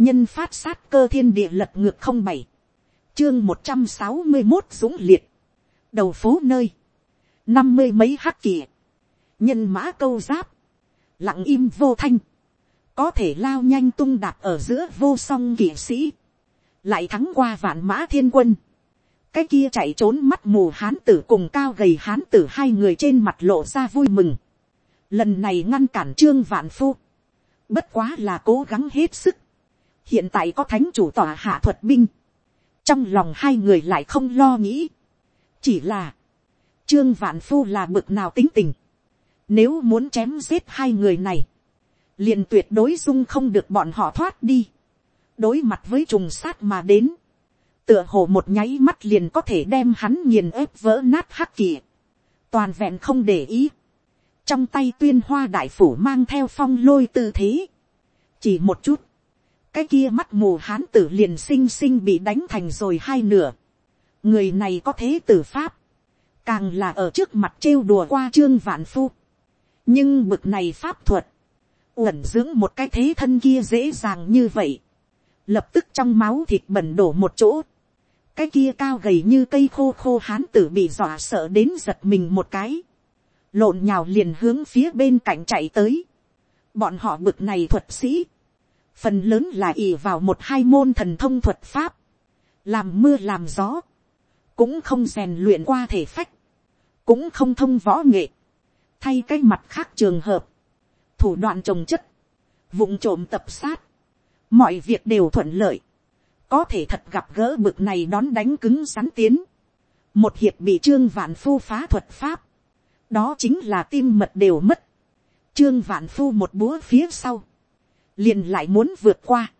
nhân phát sát cơ thiên địa lật ngược không bảy, chương một trăm sáu mươi một dũng liệt, đầu phố nơi, năm mươi mấy hắc kỳ, nhân mã câu giáp, lặng im vô thanh, có thể lao nhanh tung đạp ở giữa vô song kỵ sĩ, lại thắng qua vạn mã thiên quân, cái kia chạy trốn mắt mù hán tử cùng cao gầy hán tử hai người trên mặt lộ ra vui mừng, lần này ngăn cản trương vạn phu, bất quá là cố gắng hết sức, hiện tại có thánh chủ tòa hạ thuật binh, trong lòng hai người lại không lo nghĩ, chỉ là, trương vạn phu là bực nào tính tình, nếu muốn chém giết hai người này, liền tuyệt đối dung không được bọn họ thoát đi, đối mặt với trùng sát mà đến, tựa hồ một nháy mắt liền có thể đem hắn nghiền ép vỡ nát hắc kỳ, toàn vẹn không để ý, trong tay tuyên hoa đại phủ mang theo phong lôi tư thế, chỉ một chút, cái kia mắt mù hán tử liền xinh xinh bị đánh thành rồi hai nửa, người này có thế tử pháp, càng là ở trước mặt trêu đùa qua trương vạn phu, nhưng bực này pháp thuật, uẩn dưỡng một cái thế thân kia dễ dàng như vậy, lập tức trong máu thịt bẩn đổ một chỗ, cái kia cao gầy như cây khô khô hán tử bị dọa sợ đến giật mình một cái, lộn nhào liền hướng phía bên cạnh chạy tới, bọn họ bực này thuật sĩ, phần lớn là ỉ vào một hai môn thần thông thuật pháp, làm mưa làm gió, cũng không rèn luyện qua thể phách, cũng không thông võ nghệ, thay cái mặt khác trường hợp, thủ đoạn trồng chất, vụng trộm tập sát, mọi việc đều thuận lợi, có thể thật gặp gỡ bực này đón đánh cứng rắn tiến, một hiệp bị trương vạn phu phá thuật pháp, đó chính là tim mật đều mất, trương vạn phu một búa phía sau, liền lại muốn vượt qua,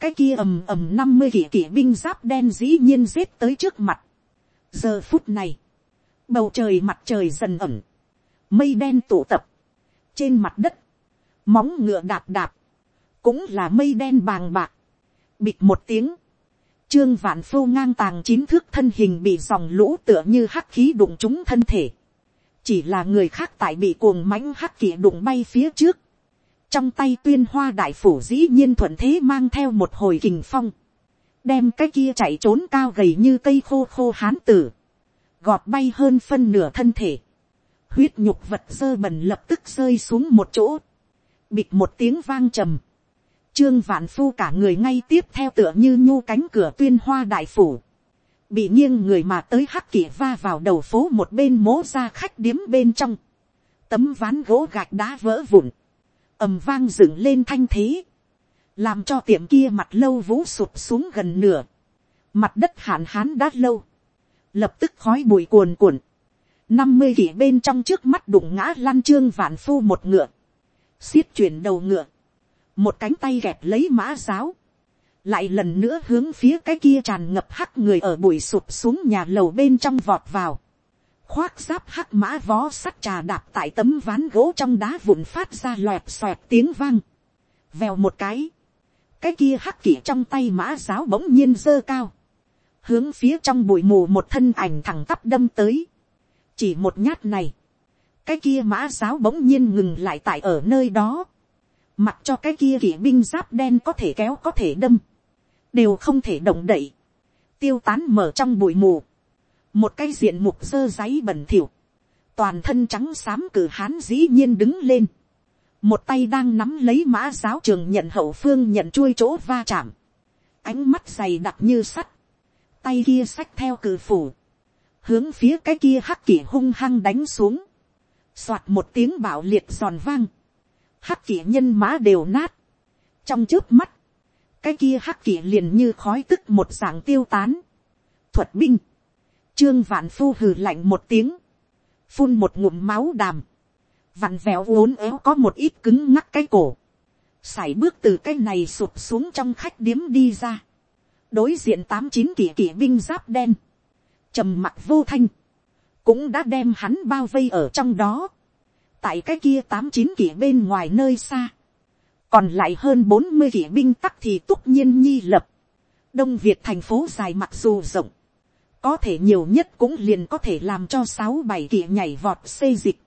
cái kia ầm ầm năm mươi kỷ kỷ binh giáp đen dĩ nhiên giết tới trước mặt. giờ phút này, bầu trời mặt trời dần ẩm, mây đen tụ tập, trên mặt đất, móng ngựa đạp đạp, cũng là mây đen bàng bạc, bịt một tiếng, trương vạn phô ngang tàng chín thước thân hình bị dòng lũ tựa như hắc khí đụng chúng thân thể, chỉ là người khác tại bị cuồng mãnh hắc kỷ đụng bay phía trước, trong tay tuyên hoa đại phủ dĩ nhiên thuận thế mang theo một hồi kình phong, đem cái kia chạy trốn cao gầy như cây khô khô hán tử, gọt bay hơn phân nửa thân thể, huyết nhục vật dơ bẩn lập tức rơi xuống một chỗ, bịt một tiếng vang trầm, trương vạn phu cả người ngay tiếp theo tựa như nhu cánh cửa tuyên hoa đại phủ, bị nghiêng người mà tới hắc kỷ va vào đầu phố một bên mố ra khách điếm bên trong, tấm ván gỗ gạch đá vỡ vụn, ầm vang dựng lên thanh thế, làm cho tiệm kia mặt lâu vũ sụp xuống gần nửa, mặt đất hạn hán đã lâu, lập tức khói bụi cuồn cuộn, năm mươi kỷ bên trong trước mắt đụng ngã lăn trương vạn phu một ngựa, xiết chuyển đầu ngựa, một cánh tay gẹp lấy mã giáo, lại lần nữa hướng phía cái kia tràn ngập hắc người ở bụi sụp xuống nhà lầu bên trong vọt vào, khoác giáp hắc mã vó sắt trà đạp tại tấm ván gỗ trong đá vụn phát ra loẹt xoẹt tiếng vang, vèo một cái, cái kia hắc kỷ trong tay mã giáo bỗng nhiên dơ cao, hướng phía trong bụi mù một thân ảnh thẳng tắp đâm tới, chỉ một nhát này, cái kia mã giáo bỗng nhiên ngừng lại tại ở nơi đó, mặc cho cái kia kỵ binh giáp đen có thể kéo có thể đâm, đều không thể động đậy, tiêu tán mở trong bụi mù, một cái diện mục dơ giấy bẩn thỉu, toàn thân trắng xám cử hán dĩ nhiên đứng lên, một tay đang nắm lấy mã giáo trường nhận hậu phương nhận chui chỗ va chạm, ánh mắt dày đặc như sắt, tay kia xách theo cử phủ, hướng phía cái kia hắc kỷ hung hăng đánh xuống, soạt một tiếng bạo liệt giòn vang, hắc kỷ nhân mã đều nát, trong trước mắt, cái kia hắc kỷ liền như khói tức một dạng tiêu tán, thuật binh, trương vạn phu hừ lạnh một tiếng, phun một ngụm máu đàm, vặn vẹo uốn éo có một ít cứng ngắc cái cổ, sải bước từ cái này sụp xuống trong khách điếm đi ra, đối diện tám chín kỷ kỷ binh giáp đen, trầm mặc vô thanh, cũng đã đem hắn bao vây ở trong đó, tại cái kia tám chín kỷ bên ngoài nơi xa, còn lại hơn bốn mươi kỷ binh tắc thì túc nhiên nhi lập, đông việt thành phố dài mặc dù rộng, có thể nhiều nhất cũng liền có thể làm cho sáu bảy kỳ nhảy vọt xây dịch,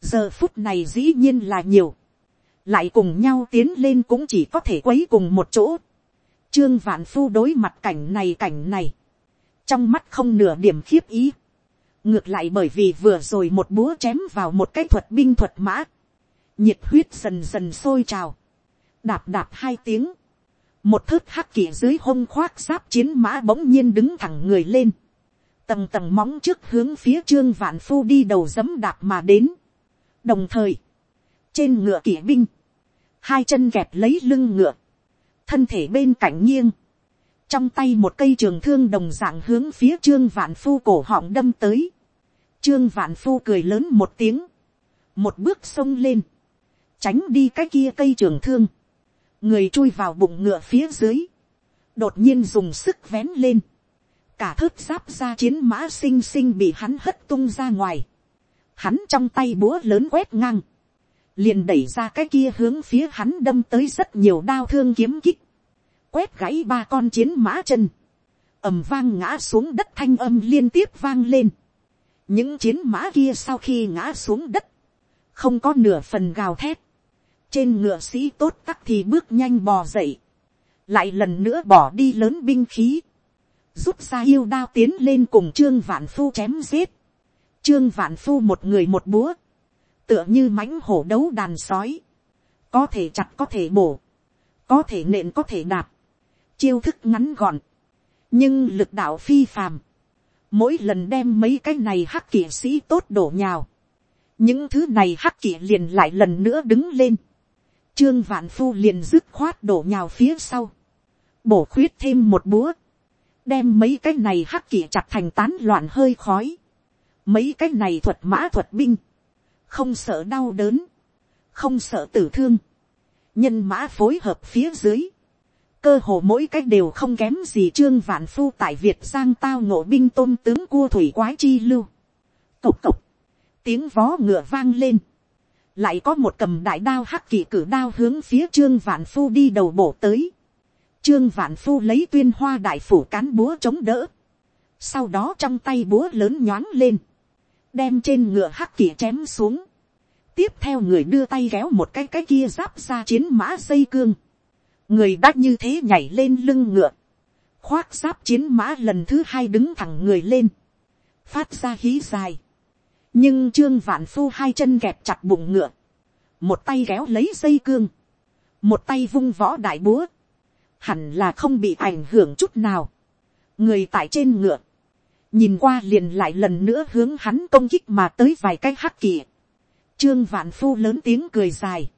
giờ phút này dĩ nhiên là nhiều, lại cùng nhau tiến lên cũng chỉ có thể quấy cùng một chỗ, trương vạn phu đối mặt cảnh này cảnh này, trong mắt không nửa điểm khiếp ý, ngược lại bởi vì vừa rồi một búa chém vào một cái thuật binh thuật mã, nhiệt huyết dần dần sôi trào, đạp đạp hai tiếng, một thước hắc kỷ dưới hông khoác giáp chiến mã bỗng nhiên đứng thẳng người lên, tầng tầng móng trước hướng phía trương vạn phu đi đầu dấm đạp mà đến, đồng thời, trên ngựa kỵ binh, hai chân kẹp lấy lưng ngựa, thân thể bên cạnh nghiêng, trong tay một cây trường thương đồng dạng hướng phía trương vạn phu cổ họng đâm tới, trương vạn phu cười lớn một tiếng, một bước xông lên, tránh đi cái kia cây trường thương, người chui vào bụng ngựa phía dưới, đột nhiên dùng sức vén lên, cả thước giáp ra chiến mã xinh xinh bị hắn hất tung ra ngoài, hắn trong tay búa lớn quét ngang, liền đẩy ra cái kia hướng phía hắn đâm tới rất nhiều đao thương kiếm kích, quét gãy ba con chiến mã chân, ầm vang ngã xuống đất thanh âm liên tiếp vang lên, những chiến mã kia sau khi ngã xuống đất, không có nửa phần gào thét, trên ngựa sĩ tốt tắc thì bước nhanh bò dậy, lại lần nữa bỏ đi lớn binh khí, rút ra yêu đao tiến lên cùng trương vạn phu chém giết, trương vạn phu một người một búa, tựa như mãnh hổ đấu đàn sói, có thể chặt có thể bổ, có thể nện có thể đạp, chiêu thức ngắn gọn, nhưng lực đạo phi phàm, mỗi lần đem mấy cái này hắc kỵ sĩ tốt đổ nhào, những thứ này hắc kỵ liền lại lần nữa đứng lên, trương vạn phu liền dứt khoát đổ nhào phía sau, bổ khuyết thêm một búa, đem mấy cái này hắc kỵ chặt thành tán loạn hơi khói, mấy cái này thuật mã thuật binh, không sợ đau đớn, không sợ tử thương, nhân mã phối hợp phía dưới, cơ hồ mỗi cách đều không kém gì trương vạn phu tại việt giang tao ngộ binh tôn tướng cua thủy quái chi lưu. cộc cộc, tiếng vó ngựa vang lên, lại có một cầm đại đao hắc kỳ cử đao hướng phía trương vạn phu đi đầu bổ tới trương vạn phu lấy tuyên hoa đại phủ cán búa chống đỡ, sau đó trong tay búa lớn nhoáng lên, đem trên ngựa hắc kỷ chém xuống, tiếp theo người đưa tay kéo một cái cái kia giáp ra chiến mã dây cương, người đã như thế nhảy lên lưng ngựa, khoác giáp chiến mã lần thứ hai đứng thẳng người lên, phát ra khí dài, nhưng trương vạn phu hai chân kẹp chặt bụng ngựa, một tay kéo lấy dây cương, một tay vung võ đại búa, hẳn là không bị ảnh hưởng chút nào. người tại trên ngựa, nhìn qua liền lại lần nữa hướng hắn công kích mà tới vài cái hắc kỳ. trương vạn phu lớn tiếng cười dài,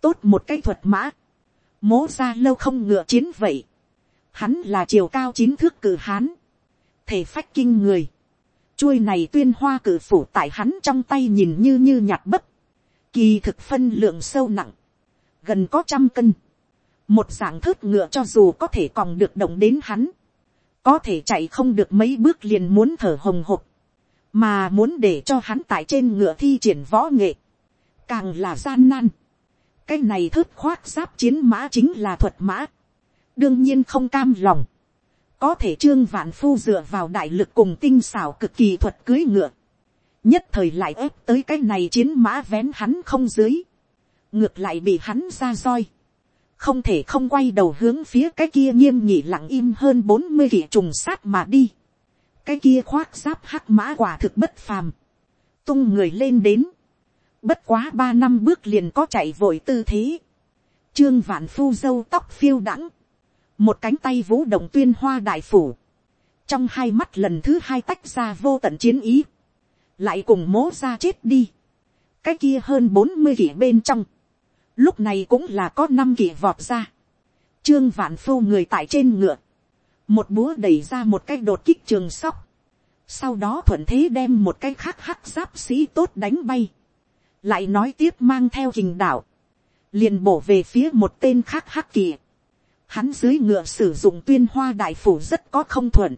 tốt một cái thuật mã, mố ra lâu không ngựa chiến vậy. Hắn là chiều cao chín thước cử hán. Thể phách kinh người. Chuôi này tuyên hoa cử phủ tại hắn trong tay nhìn như như nhạt bấp. Kỳ thực phân lượng sâu nặng. Gần có trăm cân. Một dạng thớt ngựa cho dù có thể còn được động đến hắn. Có thể chạy không được mấy bước liền muốn thở hồng hộc. Mà muốn để cho hắn tại trên ngựa thi triển võ nghệ. Càng là gian nan cái này thớt khoác giáp chiến mã chính là thuật mã. đương nhiên không cam lòng. có thể trương vạn phu dựa vào đại lực cùng tinh xảo cực kỳ thuật cưới ngựa. nhất thời lại ép tới cái này chiến mã vén hắn không dưới. ngược lại bị hắn ra roi không thể không quay đầu hướng phía cái kia nghiêm nhị lặng im hơn bốn mươi kỷ trùng sát mà đi. cái kia khoác giáp hắc mã quả thực bất phàm. tung người lên đến Bất quá ba năm bước liền có chạy vội tư thế. Trương vạn phu dâu tóc phiêu đãng. Một cánh tay vũ động tuyên hoa đại phủ. Trong hai mắt lần thứ hai tách ra vô tận chiến ý. Lại cùng mố ra chết đi. Cái kia hơn bốn mươi kỷ bên trong. Lúc này cũng là có năm kỳ vọt ra. Trương vạn phu người tại trên ngựa. Một búa đẩy ra một cái đột kích trường sóc. Sau đó thuận thế đem một cái khác hắc giáp sĩ tốt đánh bay lại nói tiếp mang theo hình đạo, liền bổ về phía một tên khác hắc kỳ. Hắn dưới ngựa sử dụng tuyên hoa đại phủ rất có không thuận.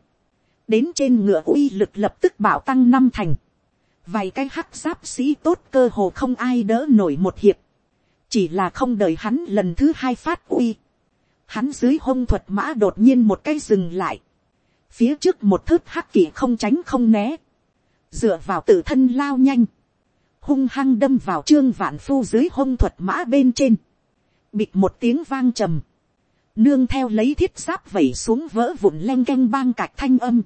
Đến trên ngựa uy lực lập tức bảo tăng năm thành. Vài cái hắc giáp sĩ tốt cơ hồ không ai đỡ nổi một hiệp. Chỉ là không đợi hắn lần thứ hai phát uy. Hắn dưới hông thuật mã đột nhiên một cái dừng lại. Phía trước một thớt hắc kỷ không tránh không né. Dựa vào tự thân lao nhanh. Hung hăng đâm vào trương vạn phu dưới hông thuật mã bên trên, bịt một tiếng vang trầm, nương theo lấy thiết giáp vẩy xuống vỡ vụn len canh bang cạch thanh âm,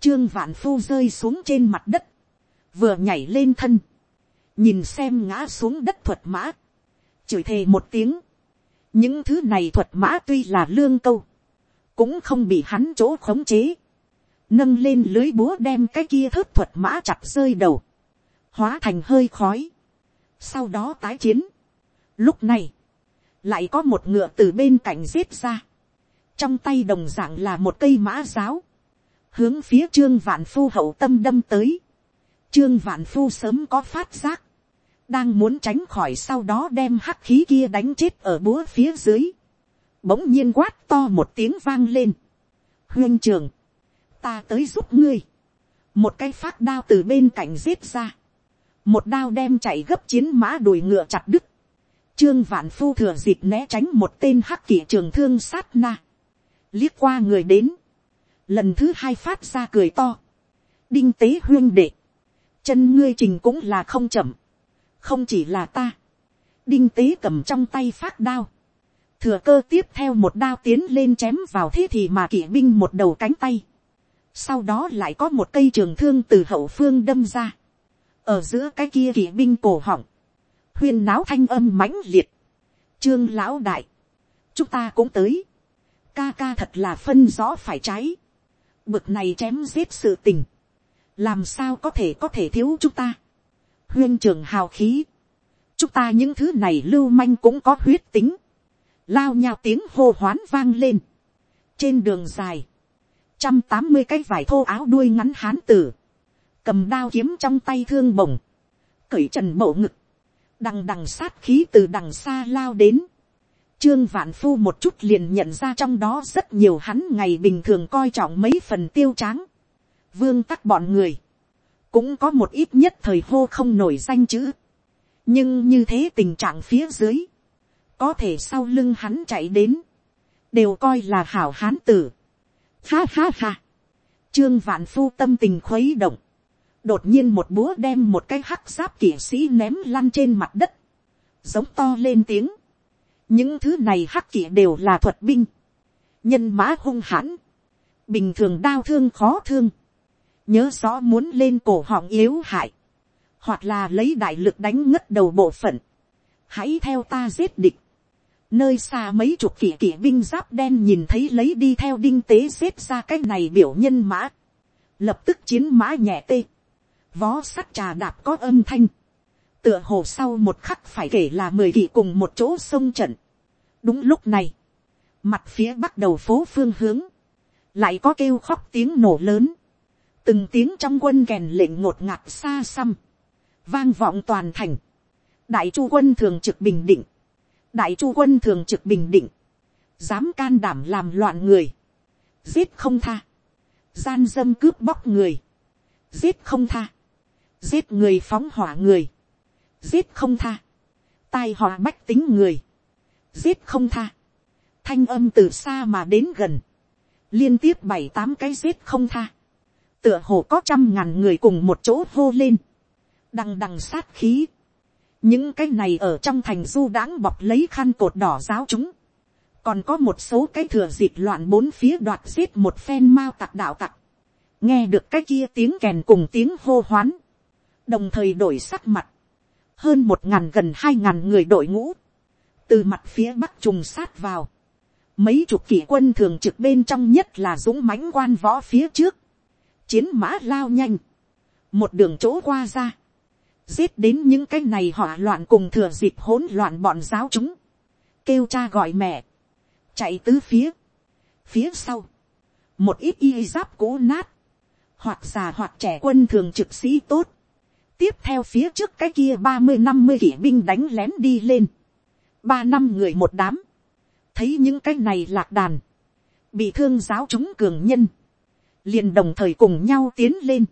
trương vạn phu rơi xuống trên mặt đất, vừa nhảy lên thân, nhìn xem ngã xuống đất thuật mã, chửi thề một tiếng, những thứ này thuật mã tuy là lương câu, cũng không bị hắn chỗ khống chế, nâng lên lưới búa đem cái kia thớt thuật mã chặt rơi đầu, hóa thành hơi khói, sau đó tái chiến. Lúc này, lại có một ngựa từ bên cạnh giết ra, trong tay đồng d ạ n g là một cây mã giáo, hướng phía trương vạn phu hậu tâm đâm tới, trương vạn phu sớm có phát giác, đang muốn tránh khỏi sau đó đem hắc khí kia đánh chết ở búa phía dưới, bỗng nhiên quát to một tiếng vang lên, huyên trường, ta tới giúp ngươi, một cái phát đao từ bên cạnh giết ra, một đao đem chạy gấp chiến mã đùi ngựa chặt đứt, trương vạn phu thừa dịp né tránh một tên hắc kỷ trường thương sát na, liếc qua người đến, lần thứ hai phát ra cười to, đinh tế huyên đệ, chân ngươi trình cũng là không chậm, không chỉ là ta, đinh tế cầm trong tay phát đao, thừa cơ tiếp theo một đao tiến lên chém vào thế thì mà kỵ binh một đầu cánh tay, sau đó lại có một cây trường thương từ hậu phương đâm ra, ở giữa cái kia kỵ binh cổ họng, huyên náo thanh âm mãnh liệt, trương lão đại, chúng ta cũng tới, ca ca thật là phân rõ phải trái, bực này chém giết sự tình, làm sao có thể có thể thiếu chúng ta, huyên trường hào khí, chúng ta những thứ này lưu manh cũng có huyết tính, lao nhào tiếng hô hoán vang lên, trên đường dài, trăm tám mươi cái vải thô áo đuôi ngắn hán tử, cầm đao kiếm trong tay thương bổng, cởi trần mộ ngực, đằng đằng sát khí từ đằng xa lao đến, trương vạn phu một chút liền nhận ra trong đó rất nhiều hắn ngày bình thường coi trọng mấy phần tiêu tráng, vương tắc bọn người, cũng có một ít nhất thời hô không nổi danh chữ, nhưng như thế tình trạng phía dưới, có thể sau lưng hắn chạy đến, đều coi là hảo hán tử. Ha ha ha, trương vạn phu tâm tình khuấy động, đột nhiên một búa đem một cái hắc giáp kỵ sĩ ném lăn trên mặt đất, giống to lên tiếng. những thứ này hắc kỵ đều là thuật binh, nhân mã hung hãn, bình thường đau thương khó thương, nhớ rõ muốn lên cổ họng yếu hại, hoặc là lấy đại lực đánh ngất đầu bộ phận, hãy theo ta giết địch, nơi xa mấy chục kỷ kỵ binh giáp đen nhìn thấy lấy đi theo đinh tế xếp ra cái này biểu nhân mã, lập tức chiến mã nhẹ tê, vó sắt trà đạp có âm thanh, tựa hồ sau một khắc phải kể là mười kỷ cùng một chỗ sông trận. đúng lúc này, mặt phía bắc đầu phố phương hướng, lại có kêu khóc tiếng nổ lớn, từng tiếng trong quân kèn lệnh ngột ngạt xa xăm, vang vọng toàn thành, đại chu quân thường trực bình định, đại chu quân thường trực bình định, dám can đảm làm loạn người, giết không tha, gian dâm cướp bóc người, giết không tha, giết người phóng hỏa người, giết không tha, tai họa bách tính người, giết không tha, thanh âm từ xa mà đến gần, liên tiếp bảy tám cái giết không tha, tựa hồ có trăm ngàn người cùng một chỗ hô lên, đằng đằng sát khí, những cái này ở trong thành du đãng bọc lấy khăn cột đỏ giáo chúng, còn có một số cái thừa dịp loạn bốn phía đoạt giết một phen mao tặc đạo tặc, nghe được cái kia tiếng kèn cùng tiếng hô hoán, đồng thời đổi sắc mặt, hơn một ngàn gần hai ngàn người đội ngũ, từ mặt phía bắc trùng sát vào, mấy chục kỷ quân thường trực bên trong nhất là dũng mãnh quan võ phía trước, chiến mã lao nhanh, một đường chỗ qua ra, giết đến những cái này hỏa loạn cùng thừa dịp hỗn loạn bọn giáo chúng, kêu cha gọi mẹ, chạy tứ phía, phía sau, một ít y giáp cũ nát, hoặc già hoặc trẻ quân thường trực sĩ tốt, tiếp theo phía trước cái kia ba mươi năm mươi kỵ binh đánh lén đi lên. ba năm người một đám. thấy những cái này lạc đàn. bị thương giáo chúng cường nhân liền đồng thời cùng nhau tiến lên.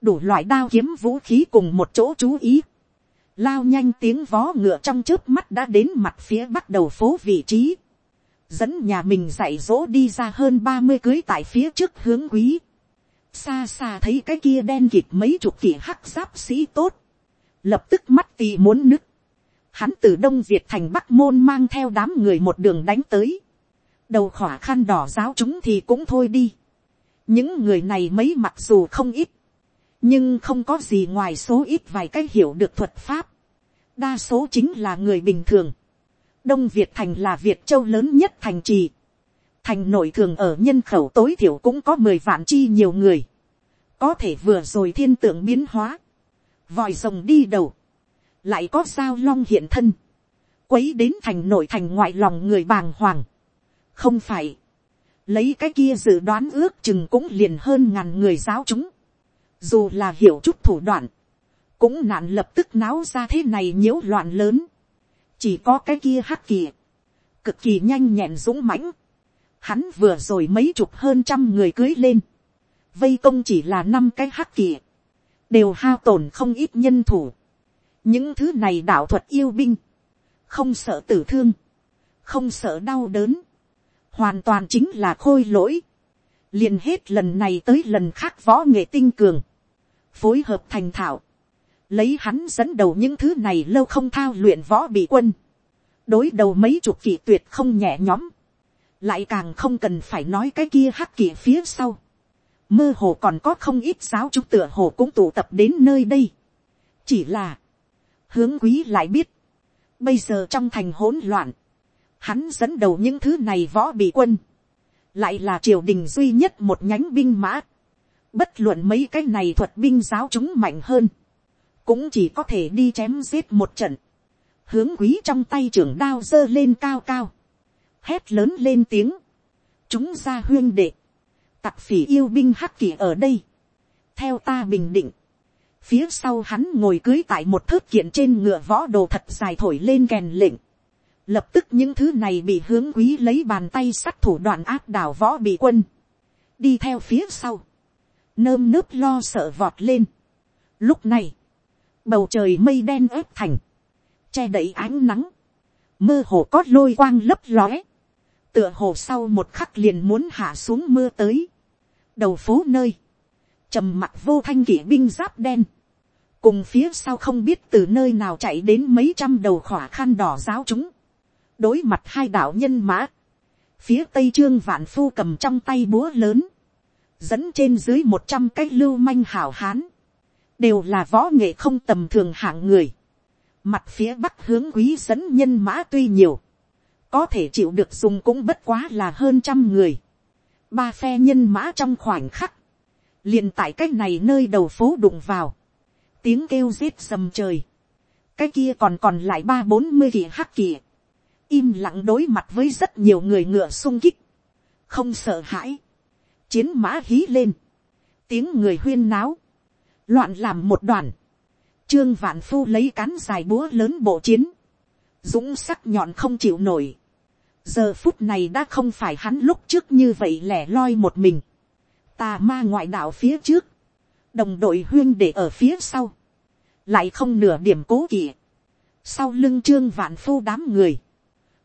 đủ loại đao kiếm vũ khí cùng một chỗ chú ý. lao nhanh tiếng vó ngựa trong trước mắt đã đến mặt phía bắt đầu phố vị trí. dẫn nhà mình dạy dỗ đi ra hơn ba mươi cưới tại phía trước hướng quý xa xa thấy cái kia đen kịt mấy chục kỷ hắc giáp sĩ tốt, lập tức mắt tì muốn nứt, hắn từ đông việt thành bắc môn mang theo đám người một đường đánh tới, đầu khỏa khăn đỏ giáo chúng thì cũng thôi đi những người này mấy mặc dù không ít, nhưng không có gì ngoài số ít vài cái hiểu được thuật pháp. đa số chính là người bình thường. đông việt thành là việt châu lớn nhất thành trì. thành nội thường ở nhân khẩu tối thiểu cũng có mười vạn chi nhiều người. có thể vừa rồi thiên tượng biến hóa. vòi rồng đi đầu. lại có sao long hiện thân. quấy đến thành nội thành ngoại lòng người bàng hoàng không phải, lấy cái kia dự đoán ước chừng cũng liền hơn ngàn người giáo chúng, dù là hiểu chút thủ đoạn, cũng nạn lập tức náo ra thế này nhiễu loạn lớn, chỉ có cái kia hắc kỳ, cực kỳ nhanh nhẹn dũng mãnh, hắn vừa rồi mấy chục hơn trăm người cưới lên, vây công chỉ là năm cái hắc kỳ, đều hao tổn không ít nhân thủ, những thứ này đạo thuật yêu binh, không sợ tử thương, không sợ đau đớn, hoàn toàn chính là khôi lỗi, liền hết lần này tới lần khác võ nghệ tinh cường, phối hợp thành thạo, lấy hắn dẫn đầu những thứ này lâu không thao luyện võ bị quân, đối đầu mấy chục kỷ tuyệt không nhẹ nhõm, lại càng không cần phải nói cái kia hắc kỷ phía sau, mơ hồ còn có không ít giáo chúng tựa hồ cũng tụ tập đến nơi đây, chỉ là, hướng quý lại biết, bây giờ trong thành hỗn loạn, hắn dẫn đầu những thứ này võ bị quân, lại là triều đình duy nhất một nhánh binh mã, bất luận mấy cái này thuật binh giáo chúng mạnh hơn, cũng chỉ có thể đi chém giết một trận, hướng quý trong tay trưởng đao giơ lên cao cao, hét lớn lên tiếng, chúng ra huyên đệ, tặc phỉ yêu binh hắc kỳ ở đây, theo ta bình định, phía sau hắn ngồi cưới tại một thớt kiện trên ngựa võ đồ thật dài thổi lên kèn lệnh, Lập tức những thứ này bị hướng quý lấy bàn tay sắt thủ đoạn áp đảo võ bị quân. Đi theo phía sau. Nơm nớp lo sợ vọt lên. Lúc này. Bầu trời mây đen ép thành. Che đậy ánh nắng. Mơ hồ có lôi quang lấp lóe. Tựa hồ sau một khắc liền muốn hạ xuống mưa tới. Đầu phố nơi. trầm mặt vô thanh kỵ binh giáp đen cùng phía sau không biết từ nơi nào chạy đến mấy trăm đầu khỏa khăn đỏ giáo chúng, đối mặt hai đạo nhân mã, phía tây trương vạn phu cầm trong tay búa lớn, dẫn trên dưới một trăm cái lưu manh hảo hán, đều là võ nghệ không tầm thường hạng người, mặt phía bắc hướng quý dẫn nhân mã tuy nhiều, có thể chịu được dùng cũng bất quá là hơn trăm người, ba phe nhân mã trong khoảnh khắc, liền tại cái này nơi đầu phố đụng vào, tiếng kêu giết sầm trời, cái kia còn còn lại ba bốn mươi kỳ hắc kỳ, im lặng đối mặt với rất nhiều người ngựa sung kích, không sợ hãi, chiến mã hí lên, tiếng người huyên náo, loạn làm một đoàn, trương vạn phu lấy cán dài búa lớn bộ chiến, dũng sắc nhọn không chịu nổi, giờ phút này đã không phải hắn lúc trước như vậy lẻ loi một mình, tà ma ngoại đạo phía trước, đồng đội huyên để ở phía sau, lại không nửa điểm cố kỵ, sau lưng trương vạn phu đám người,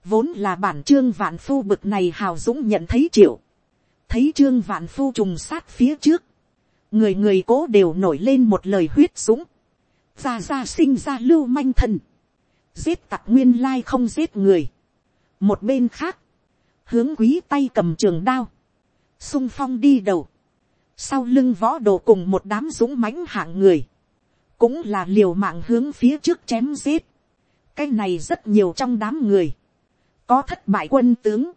vốn là bản trương vạn phu bực này hào dũng nhận thấy triệu, thấy trương vạn phu trùng sát phía trước, người người cố đều nổi lên một lời huyết dũng, ra ra sinh ra lưu manh thần giết tặc nguyên lai không giết người, một bên khác, hướng quý tay cầm trường đao, sung phong đi đầu, sau lưng võ đồ cùng một đám dũng mãnh hạng người, cũng là liều mạng hướng phía trước chém giết, cái này rất nhiều trong đám người, có thất bại quân tướng,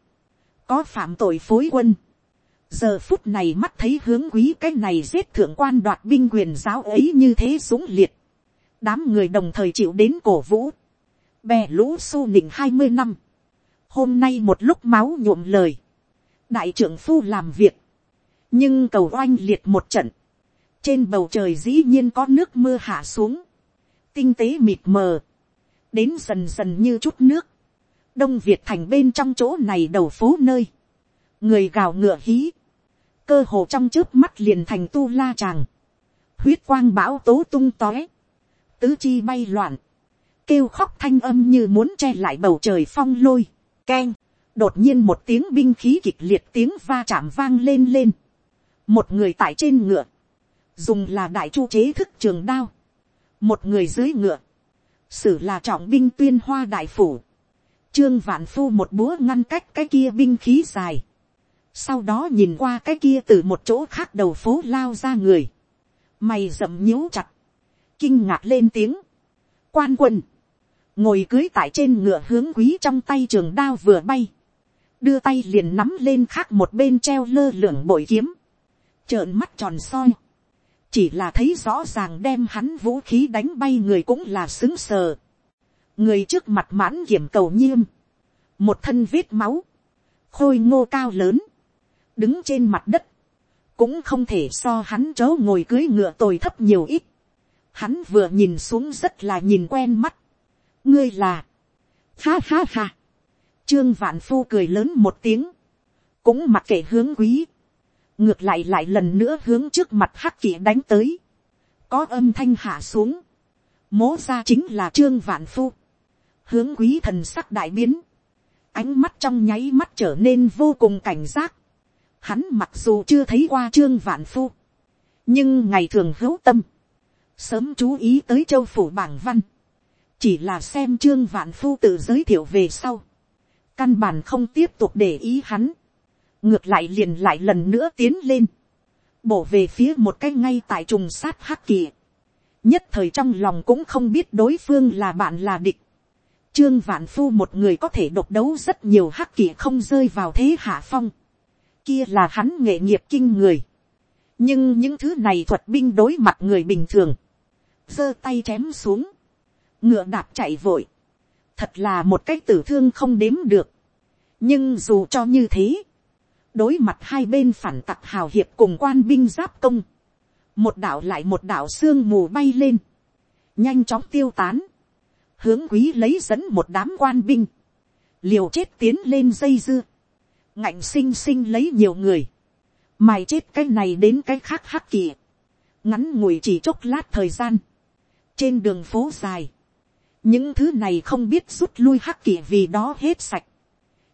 có phạm tội phối quân. giờ phút này mắt thấy hướng quý cái này giết thượng quan đoạt binh quyền giáo ấy như thế dũng liệt. đám người đồng thời chịu đến cổ vũ. bè lũ su nịnh hai mươi năm. hôm nay một lúc máu nhuộm lời. đại trưởng phu làm việc. nhưng cầu oanh liệt một trận. trên bầu trời dĩ nhiên có nước mưa hạ xuống. tinh tế mịt mờ. đến dần dần như chút nước đông việt thành bên trong chỗ này đầu phố nơi, người gào ngựa hí, cơ hồ trong trước mắt liền thành tu la tràng, huyết quang bão tố tung tóe, tứ chi bay loạn, kêu khóc thanh âm như muốn che lại bầu trời phong lôi, keng, đột nhiên một tiếng binh khí kịch liệt tiếng va chạm vang lên lên, một người tại trên ngựa, dùng là đại chu chế thức trường đao, một người dưới ngựa, sử là trọng binh tuyên hoa đại phủ, trương vạn phu một búa ngăn cách cái kia binh khí dài, sau đó nhìn qua cái kia từ một chỗ khác đầu phố lao ra người, mày rậm nhíu chặt, kinh ngạc lên tiếng, quan quân, ngồi cưới tại trên ngựa hướng quý trong tay trường đao vừa bay, đưa tay liền nắm lên khác một bên treo lơ lửng bội kiếm, trợn mắt tròn soi, chỉ là thấy rõ ràng đem hắn vũ khí đánh bay người cũng là xứng sờ, người trước mặt mãn kiểm cầu nhiêm, một thân vết máu, khôi ngô cao lớn, đứng trên mặt đất, cũng không thể so hắn chớ ngồi cưới ngựa tồi thấp nhiều ít, hắn vừa nhìn xuống rất là nhìn quen mắt, ngươi là, ha ha ha, trương vạn phu cười lớn một tiếng, cũng mặc kệ hướng quý, ngược lại lại lần nữa hướng trước mặt hắc kỵ đánh tới, có âm thanh hạ xuống, mố ra chính là trương vạn phu, hướng quý thần sắc đại biến, ánh mắt trong nháy mắt trở nên vô cùng cảnh giác, hắn mặc dù chưa thấy qua trương vạn phu, nhưng ngày thường hữu tâm, sớm chú ý tới châu phủ bảng văn, chỉ là xem trương vạn phu tự giới thiệu về sau, căn bản không tiếp tục để ý hắn, ngược lại liền lại lần nữa tiến lên, bổ về phía một cái ngay tại trùng sát hắc kỳ, nhất thời trong lòng cũng không biết đối phương là bạn là địch, trương vạn phu một người có thể độc đấu rất nhiều hắc kỷ không rơi vào thế hạ phong, kia là hắn nghệ nghiệp kinh người, nhưng những thứ này thuật binh đối mặt người bình thường, giơ tay chém xuống, ngựa đạp chạy vội, thật là một cái tử thương không đếm được. nhưng dù cho như thế, đối mặt hai bên phản tặc hào hiệp cùng quan binh giáp công, một đạo lại một đạo sương mù bay lên, nhanh chóng tiêu tán, hướng quý lấy dẫn một đám quan binh, liều chết tiến lên dây dưa, ngạnh xinh xinh lấy nhiều người, mài chết cái này đến cái khác hắc kỳ, ngắn ngủi chỉ chốc lát thời gian, trên đường phố dài, những thứ này không biết rút lui hắc kỳ vì đó hết sạch.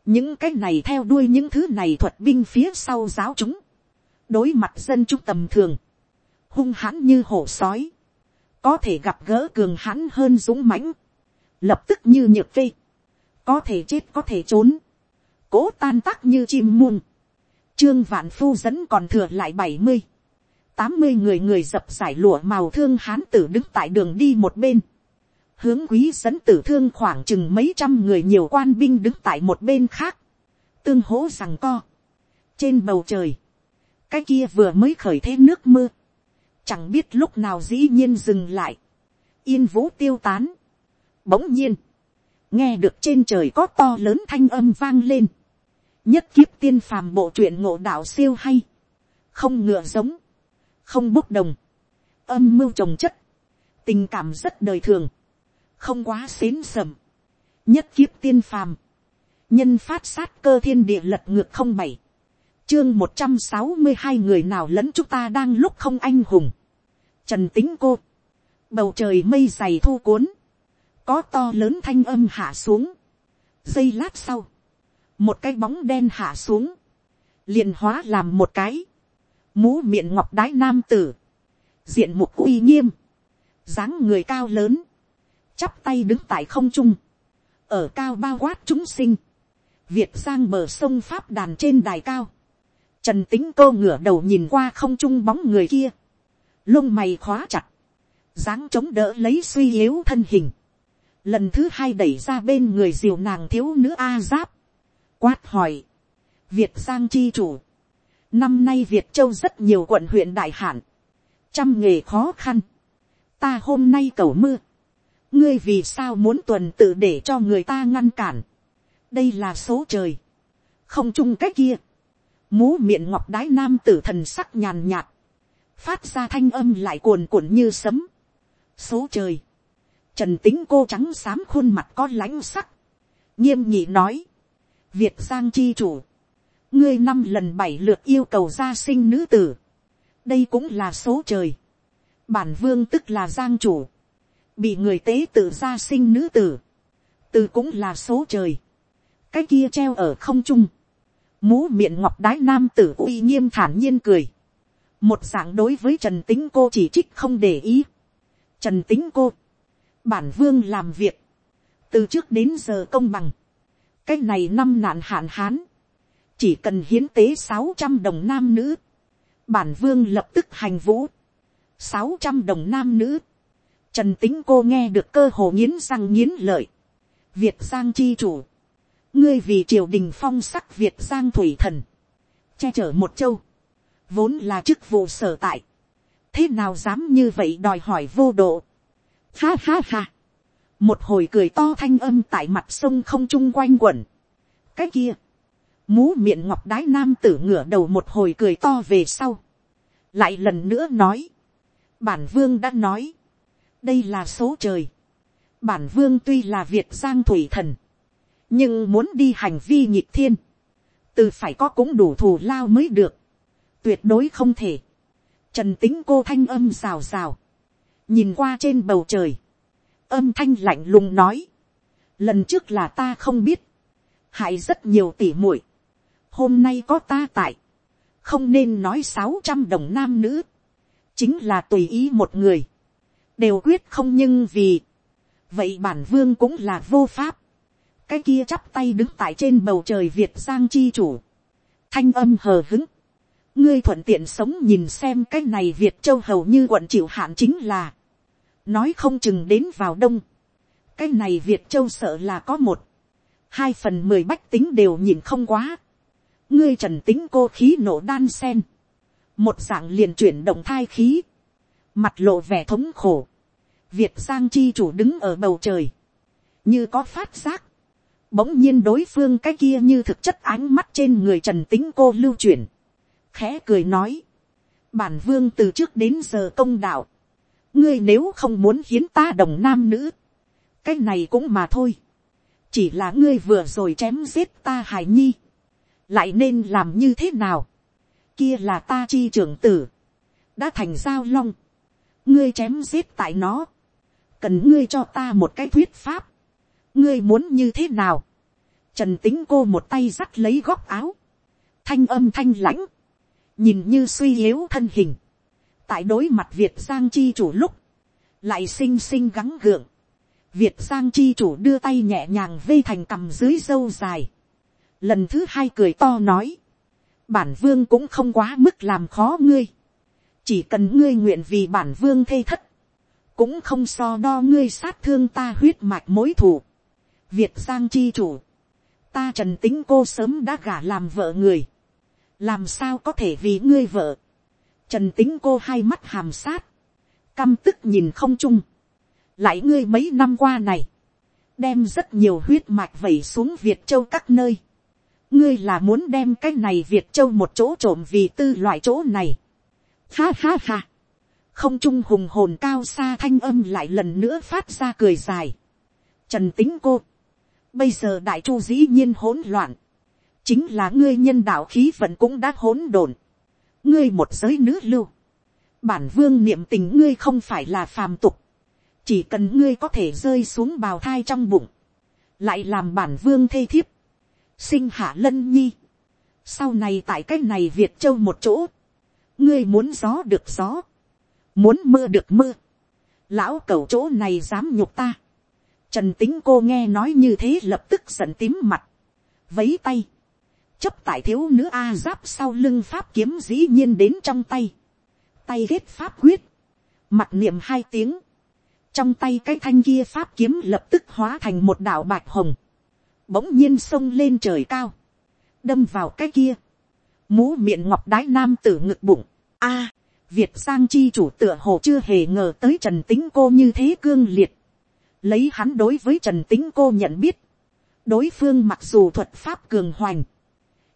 những cái này theo đuôi những thứ này thuật binh phía sau giáo chúng. đối mặt dân chúng tầm thường, hung hãn như hổ sói, có thể gặp gỡ cường hãn hơn dũng mãnh, lập tức như nhược cây, có thể chết có thể trốn, cố tan tác như chim muôn, trương vạn phu dẫn còn thừa lại bảy mươi, tám mươi người người dập giải lụa màu thương hán tử đứng tại đường đi một bên, hướng quý dẫn tử thương khoảng chừng mấy trăm người nhiều quan binh đứng tại một bên khác, tương hố rằng co, trên bầu trời, cái kia vừa mới khởi thêm nước mưa, chẳng biết lúc nào dĩ nhiên dừng lại, yên vũ tiêu tán, bỗng nhiên, nghe được trên trời có to lớn thanh âm vang lên, nhất kiếp tiên phàm bộ truyện ngộ đạo siêu hay, không ngựa giống, không bốc đồng, âm mưu trồng chất, tình cảm rất đời thường, không quá xến sầm, nhất kiếp tiên phàm, nhân phát sát cơ thiên địa lật ngược không bảy, chương một trăm sáu mươi hai người nào lẫn chúng ta đang lúc không anh hùng, trần tính cô, bầu trời mây dày thu cuốn, có to lớn thanh âm hạ xuống, giây lát sau, một cái bóng đen hạ xuống, liền hóa làm một cái, mũ miệng ngọc đái nam tử, diện mục uy nghiêm, dáng người cao lớn, chắp tay đứng tại không trung, ở cao bao quát chúng sinh, việt sang bờ sông pháp đàn trên đài cao, trần tính cô ngửa đầu nhìn qua không trung bóng người kia, lông mày khóa chặt, dáng chống đỡ lấy suy yếu thân hình, lần thứ hai đẩy ra bên người diều nàng thiếu nữ a giáp, quát hỏi, việt giang chi chủ, năm nay việt châu rất nhiều quận huyện đại hạn, trăm nghề khó khăn, ta hôm nay cầu mưa, ngươi vì sao muốn tuần tự để cho người ta ngăn cản, đây là số trời, không chung cách kia, mú miệng ngọc đái nam tử thần sắc nhàn nhạt, phát ra thanh âm lại cuồn cuộn như sấm, số trời, trần tính cô trắng xám khuôn mặt có lãnh sắc, nghiêm nhị nói, việt giang chi chủ, ngươi năm lần bảy lượt yêu cầu gia sinh nữ tử, đây cũng là số trời, bản vương tức là giang chủ, bị người tế tự gia sinh nữ tử, từ cũng là số trời, cái kia treo ở không trung, mũ miệng ngọc đái nam tử uy nghiêm thản nhiên cười, một dạng đối với trần tính cô chỉ trích không để ý, trần tính cô, bản vương làm việc, từ trước đến giờ công bằng, cái này năm nạn hạn hán, chỉ cần hiến tế sáu trăm đồng nam nữ, bản vương lập tức hành vũ, sáu trăm đồng nam nữ, trần tính cô nghe được cơ hồ nghiến răng nghiến lợi, việt giang chi chủ, ngươi vì triều đình phong sắc việt giang thủy thần, che chở một châu, vốn là chức vụ sở tại, thế nào dám như vậy đòi hỏi vô độ, ha ha ha, một hồi cười to thanh âm tại mặt sông không trung quanh quẩn, cái kia, mú miệng ngọc đái nam tử ngửa đầu một hồi cười to về sau, lại lần nữa nói, bản vương đã nói, đây là số trời, bản vương tuy là việt giang thủy thần, nhưng muốn đi hành vi nhịp thiên, từ phải có cũng đủ thù lao mới được, tuyệt đối không thể, trần tính cô thanh âm rào rào, nhìn qua trên bầu trời, âm thanh lạnh lùng nói, lần trước là ta không biết, hại rất nhiều tỉ muội, hôm nay có ta tại, không nên nói sáu trăm đồng nam nữ, chính là tùy ý một người, đều quyết không nhưng vì, vậy bản vương cũng là vô pháp, cái kia chắp tay đứng tại trên bầu trời việt giang chi chủ, thanh âm hờ hứng, ngươi thuận tiện sống nhìn xem cái này việt châu hầu như quận chịu hạn chính là, nói không chừng đến vào đông, cái này việt châu sợ là có một, hai phần mười bách tính đều nhìn không quá, ngươi trần tính cô khí nổ đan sen, một dạng liền chuyển động thai khí, mặt lộ vẻ thống khổ, việt giang chi chủ đứng ở bầu trời, như có phát giác, bỗng nhiên đối phương cái kia như thực chất ánh mắt trên người trần tính cô lưu chuyển, khẽ cười nói, bản vương từ trước đến giờ công đạo, ngươi nếu không muốn hiến ta đồng nam nữ, cái này cũng mà thôi, chỉ là ngươi vừa rồi chém giết ta hài nhi, lại nên làm như thế nào, kia là ta chi trưởng tử, đã thành giao long, ngươi chém giết tại nó, cần ngươi cho ta một cái thuyết pháp, ngươi muốn như thế nào, trần tính cô một tay dắt lấy góc áo, thanh âm thanh lãnh, nhìn như suy yếu thân hình, tại đối mặt việt giang chi chủ lúc, lại xinh xinh gắng gượng, việt giang chi chủ đưa tay nhẹ nhàng vây thành cằm dưới dâu dài, lần thứ hai cười to nói, bản vương cũng không quá mức làm khó ngươi, chỉ cần ngươi nguyện vì bản vương thê thất, cũng không so đo ngươi sát thương ta huyết mạch mối thù. Việt giang chi chủ, ta trần tính cô sớm đã gả làm vợ người, làm sao có thể vì ngươi vợ. Trần tính cô hai mắt hàm sát, căm tức nhìn không chung, lại ngươi mấy năm qua này, đem rất nhiều huyết mạch vẩy xuống việt châu các nơi, ngươi là muốn đem cái này việt châu một chỗ trộm vì tư loại chỗ này. Ha ha ha. không trung hùng hồn cao xa thanh âm lại lần nữa phát ra cười dài. trần tính cô. bây giờ đại chu dĩ nhiên hỗn loạn chính là ngươi nhân đạo khí vận cũng đã hỗn độn. ngươi một giới nữ lưu. bản vương niệm tình ngươi không phải là phàm tục. chỉ cần ngươi có thể rơi xuống bào thai trong bụng. lại làm bản vương thê thiếp sinh hạ lân nhi, sau này tại cái này việt châu một chỗ, ngươi muốn gió được gió, muốn mưa được mưa, lão cầu chỗ này dám nhục ta, trần tính cô nghe nói như thế lập tức giận tím mặt, vấy tay, chấp tại thiếu nữ a giáp sau lưng pháp kiếm dĩ nhiên đến trong tay, tay ghét pháp quyết, mặt niệm hai tiếng, trong tay cái thanh kia pháp kiếm lập tức hóa thành một đạo bạch hồng, bỗng nhiên sông lên trời cao, đâm vào cái kia, mú miệng ngọc đái nam tử ngực bụng, a, việt sang chi chủ tựa hồ chưa hề ngờ tới trần tính cô như thế cương liệt, lấy hắn đối với trần tính cô nhận biết, đối phương mặc dù thuật pháp cường hoành,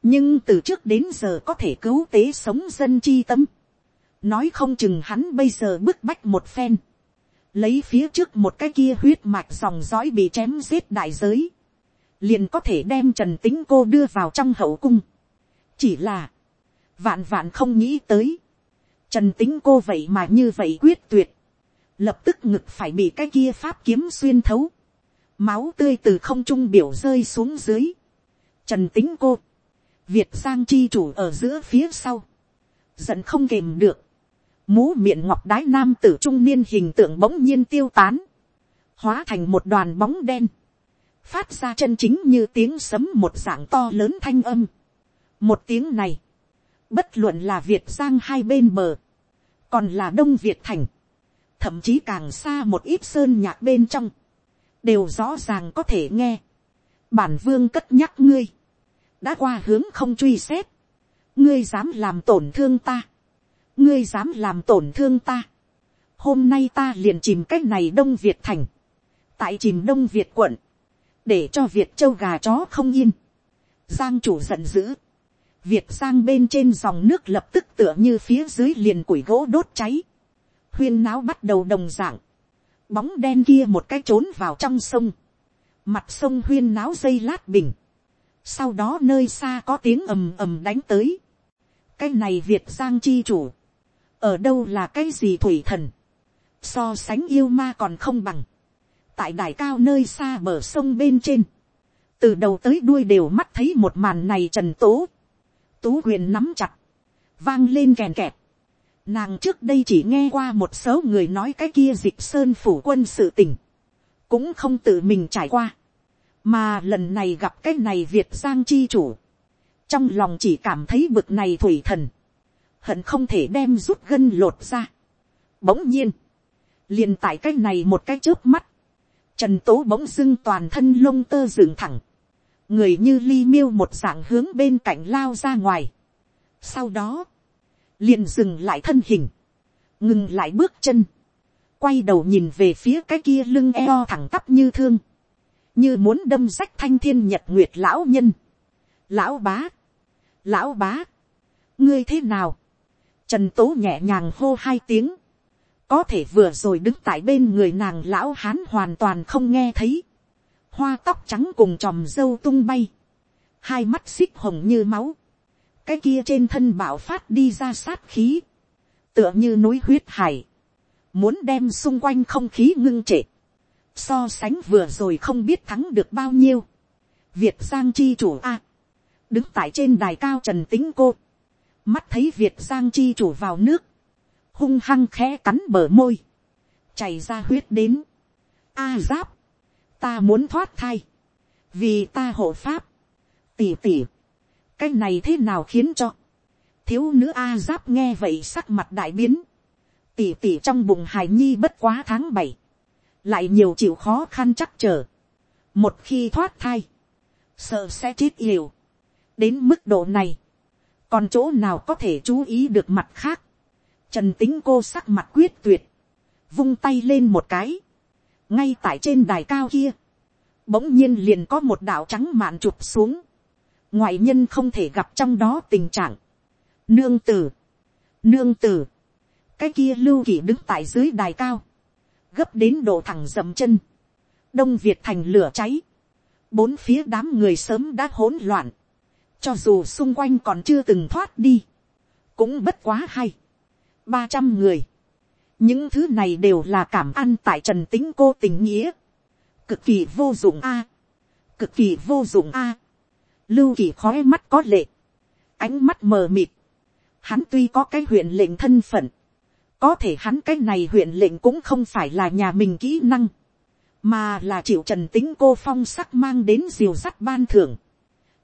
nhưng từ trước đến giờ có thể cứu tế sống dân chi tâm, nói không chừng hắn bây giờ bức bách một phen, lấy phía trước một cái kia huyết mạch dòng dõi bị chém giết đại giới, liền có thể đem trần tính cô đưa vào trong hậu cung. chỉ là, vạn vạn không nghĩ tới, trần tính cô vậy mà như vậy quyết tuyệt, lập tức ngực phải bị cái kia pháp kiếm xuyên thấu, máu tươi từ không trung biểu rơi xuống dưới, trần tính cô, việt giang chi chủ ở giữa phía sau, giận không kềm được, mũ miệng ngọc đái nam tử trung niên hình tượng bỗng nhiên tiêu tán, hóa thành một đoàn bóng đen, phát ra chân chính như tiếng sấm một dạng to lớn thanh âm. một tiếng này, bất luận là việt giang hai bên bờ, còn là đông việt thành, thậm chí càng xa một ít sơn nhạc bên trong, đều rõ ràng có thể nghe. bản vương cất nhắc ngươi, đã qua hướng không truy xét, ngươi dám làm tổn thương ta, ngươi dám làm tổn thương ta, hôm nay ta liền chìm cách này đông việt thành, tại chìm đông việt quận, để cho việt châu gà chó không yên, giang chủ giận dữ, việt giang bên trên dòng nước lập tức tựa như phía dưới liền củi gỗ đốt cháy, huyên náo bắt đầu đồng dạng, bóng đen kia một cái trốn vào trong sông, mặt sông huyên náo dây lát bình, sau đó nơi xa có tiếng ầm ầm đánh tới, cái này việt giang chi chủ, ở đâu là cái gì thủy thần, so sánh yêu ma còn không bằng, tại đài cao nơi xa bờ sông bên trên, từ đầu tới đuôi đều mắt thấy một màn này trần tố, tú quyền nắm chặt, vang lên kèn kẹt, nàng trước đây chỉ nghe qua một số người nói cái kia dịch sơn phủ quân sự tình, cũng không tự mình trải qua, mà lần này gặp cái này việt giang chi chủ, trong lòng chỉ cảm thấy bực này thủy thần, hận không thể đem rút gân lột ra. Bỗng nhiên, liền tại cái này một cái trước mắt, trần tố bỗng dưng toàn thân lông tơ dựng thẳng, người như ly miêu một dạng hướng bên cạnh lao ra ngoài. Sau đó, liền dừng lại thân hình, ngừng lại bước chân, quay đầu nhìn về phía cái kia lưng eo thẳng tắp như thương, như muốn đâm rách thanh thiên nhật nguyệt lão nhân. Lão bá, lão bá, ngươi thế nào, trần tố nhẹ nhàng hô hai tiếng, có thể vừa rồi đứng tại bên người nàng lão hán hoàn toàn không nghe thấy, hoa tóc trắng cùng tròm dâu tung bay, hai mắt xích hồng như máu, cái kia trên thân bảo phát đi ra sát khí, tựa như núi huyết hải, muốn đem xung quanh không khí ngưng trệ, so sánh vừa rồi không biết thắng được bao nhiêu, việt giang chi chủ a, đứng tại trên đài cao trần tính cô, mắt thấy việt giang chi chủ vào nước, hung hăng khẽ cắn bờ môi, chảy ra huyết đến, a giáp, ta muốn thoát thai, vì ta hộ pháp, tỉ tỉ, cái này thế nào khiến cho, thiếu nữ a giáp nghe vậy sắc mặt đại biến, tỉ tỉ trong bụng hài nhi bất quá tháng bảy, lại nhiều chịu khó khăn chắc trở, một khi thoát thai, sợ sẽ chết yêu, đến mức độ này, còn chỗ nào có thể chú ý được mặt khác, trần tính cô sắc mặt quyết tuyệt, vung tay lên một cái, ngay tại trên đài cao kia, bỗng nhiên liền có một đạo trắng mạn chụp xuống, ngoại nhân không thể gặp trong đó tình trạng, nương tử, nương tử, cái kia lưu kỳ đứng tại dưới đài cao, gấp đến độ thẳng dầm chân, đông việt thành lửa cháy, bốn phía đám người sớm đã hỗn loạn, cho dù xung quanh còn chưa từng thoát đi, cũng bất quá hay, ba trăm người, những thứ này đều là cảm ăn tại trần tính cô tình nghĩa, cực kỳ vô dụng a, cực kỳ vô dụng a, lưu kỳ khói mắt có lệ, ánh mắt mờ mịt, hắn tuy có cái huyện lệnh thân phận, có thể hắn cái này huyện lệnh cũng không phải là nhà mình kỹ năng, mà là chịu trần tính cô phong sắc mang đến diều sắt ban thưởng,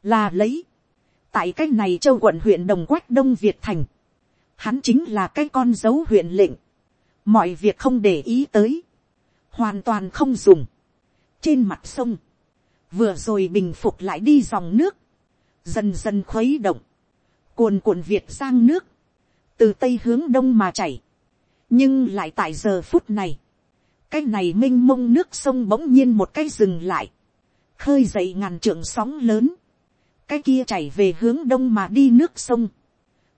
là lấy, tại cái này châu quận huyện đồng quách đông việt thành, hắn chính là cái con dấu huyện lệnh, mọi việc không để ý tới, hoàn toàn không dùng. trên mặt sông, vừa rồi bình phục lại đi dòng nước, dần dần khuấy động, cuồn cuộn việt sang nước, từ tây hướng đông mà chảy, nhưng lại tại giờ phút này, cái này m i n h mông nước sông bỗng nhiên một cái dừng lại, khơi dậy ngàn trượng sóng lớn, cái kia chảy về hướng đông mà đi nước sông,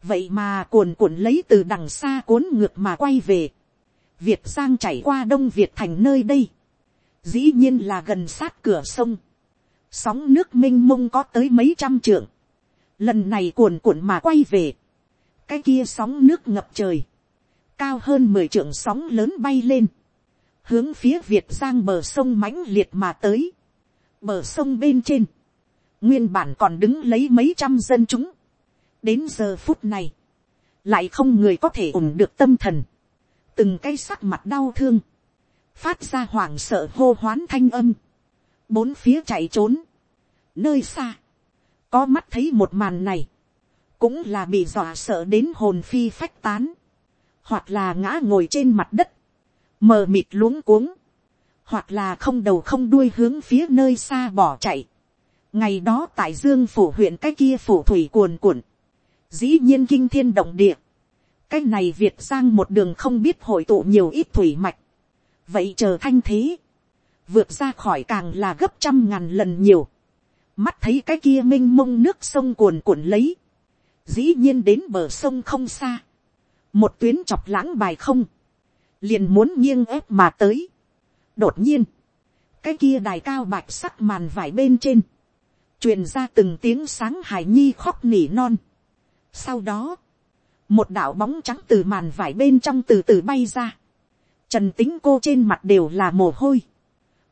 vậy mà cuồn cuộn lấy từ đằng xa cuốn ngược mà quay về, việt giang chảy qua đông việt thành nơi đây, dĩ nhiên là gần sát cửa sông, sóng nước m i n h mông có tới mấy trăm trượng, lần này cuồn cuộn mà quay về, cái kia sóng nước ngập trời, cao hơn mười trượng sóng lớn bay lên, hướng phía việt giang bờ sông mãnh liệt mà tới, bờ sông bên trên, nguyên bản còn đứng lấy mấy trăm dân chúng, đến giờ phút này, lại không người có thể ổn được tâm thần, từng cái sắc mặt đau thương, phát ra hoảng sợ hô hoán thanh âm, bốn phía chạy trốn, nơi xa, có mắt thấy một màn này, cũng là bị dọa sợ đến hồn phi phách tán, hoặc là ngã ngồi trên mặt đất, mờ mịt luống cuống, hoặc là không đầu không đuôi hướng phía nơi xa bỏ chạy. ngày đó tại dương phủ huyện cái kia phủ thủy cuồn cuộn, dĩ nhiên kinh thiên động địa, cái này việt sang một đường không biết hội tụ nhiều ít thủy mạch, vậy chờ thanh thế, vượt ra khỏi càng là gấp trăm ngàn lần nhiều, mắt thấy cái kia m i n h mông nước sông cuồn cuộn lấy, dĩ nhiên đến bờ sông không xa, một tuyến chọc lãng bài không, liền muốn nghiêng ép mà tới. đột nhiên, cái kia đài cao bạch sắc màn vải bên trên, truyền ra từng tiếng sáng hải nhi khóc nỉ non. sau đó, một đạo bóng trắng từ màn vải bên trong từ từ bay ra, trần tính cô trên mặt đều là mồ hôi,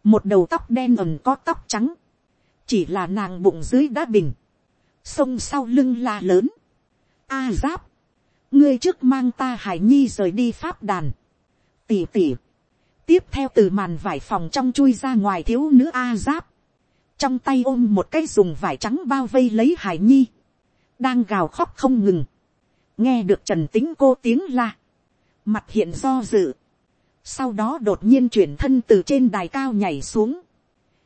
một đầu tóc đen ẩn có tóc trắng, chỉ là nàng bụng dưới đã bình, sông sau lưng la lớn, a giáp, ngươi trước mang ta hải nhi rời đi pháp đàn, tỉ tỉ, tiếp theo từ màn vải phòng trong chui ra ngoài thiếu nữ a giáp, trong tay ôm một cái dùng vải trắng bao vây lấy hải nhi, đang gào khóc không ngừng, nghe được trần tính cô tiếng la, mặt hiện do dự, sau đó đột nhiên chuyển thân từ trên đài cao nhảy xuống,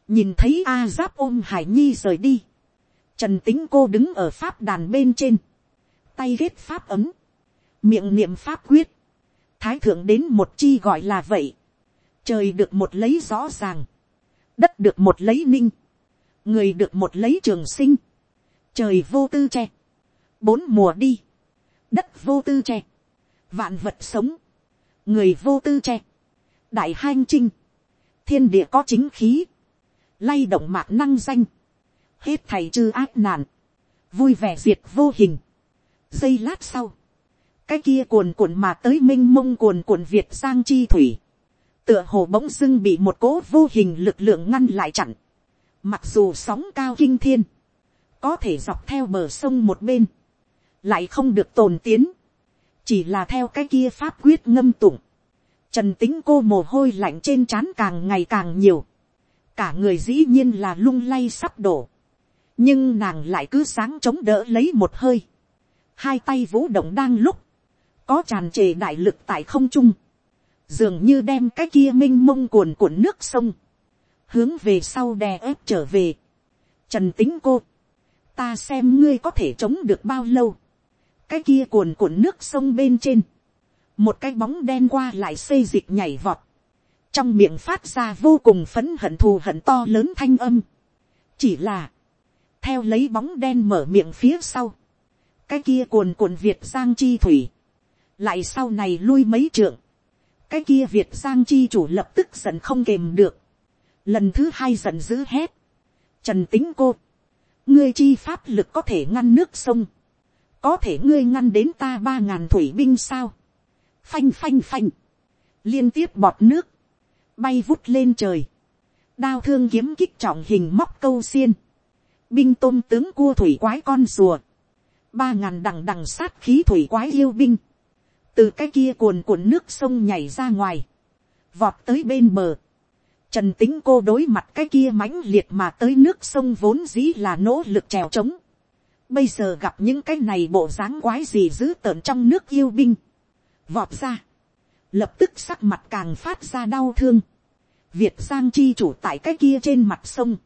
nhìn thấy a giáp ôm hải nhi rời đi, trần tính cô đứng ở pháp đàn bên trên, tay ghét pháp ấm, miệng niệm pháp quyết, thái thượng đến một chi gọi là vậy, trời được một lấy rõ ràng, đất được một lấy ninh, người được một lấy trường sinh, trời vô tư tre, bốn mùa đi, đất vô tư tre, vạn vật sống, người vô tư tre, đại hanh trinh, thiên địa có chính khí, lay động mạc năng danh, hết thầy chư ác nạn, vui vẻ diệt vô hình. giây lát sau, cái kia cuồn cuộn mà tới m i n h mông cuồn cuộn việt giang chi thủy, tựa hồ bỗng dưng bị một cố vô hình lực lượng ngăn lại chặn, mặc dù sóng cao kinh thiên, có thể dọc theo bờ sông một bên, lại không được tồn tiến, chỉ là theo cái kia pháp quyết ngâm tụng, trần tính cô mồ hôi lạnh trên trán càng ngày càng nhiều, cả người dĩ nhiên là lung lay sắp đổ, nhưng nàng lại cứ sáng chống đỡ lấy một hơi, hai tay vũ động đang lúc, có tràn trề đại lực tại không trung, dường như đem cái kia m i n h mông cuồn cuộn nước sông, hướng về sau đè ép trở về. Trần tính cô, ta xem ngươi có thể chống được bao lâu, cái kia cuồn cuộn nước sông bên trên, một cái bóng đen qua lại xây dịch nhảy vọt, trong miệng phát ra vô cùng phấn hận thù hận to lớn thanh âm. chỉ là, theo lấy bóng đen mở miệng phía sau, cái kia cuồn cuộn việt giang chi thủy, lại sau này lui mấy trượng, cái kia việt giang chi chủ lập tức giận không kềm được, lần thứ hai giận dữ hét, trần tính cô, ngươi chi pháp lực có thể ngăn nước sông, có thể ngươi ngăn đến ta ba ngàn thủy binh sao, phanh phanh phanh, liên tiếp bọt nước, bay vút lên trời, đao thương kiếm kích trọng hình móc câu xiên, binh tôm tướng cua thủy quái con rùa, ba ngàn đằng đằng sát khí thủy quái yêu binh, từ cái kia cuồn cuộn nước sông nhảy ra ngoài, vọt tới bên bờ, trần tính cô đối mặt cái kia mãnh liệt mà tới nước sông vốn dĩ là nỗ lực trèo trống, bây giờ gặp những cái này bộ dáng quái gì dữ tợn trong nước yêu binh, vọt ra, lập tức sắc mặt càng phát ra đau thương, Việt Giang chi chủ tại cái kia trên mặt sông.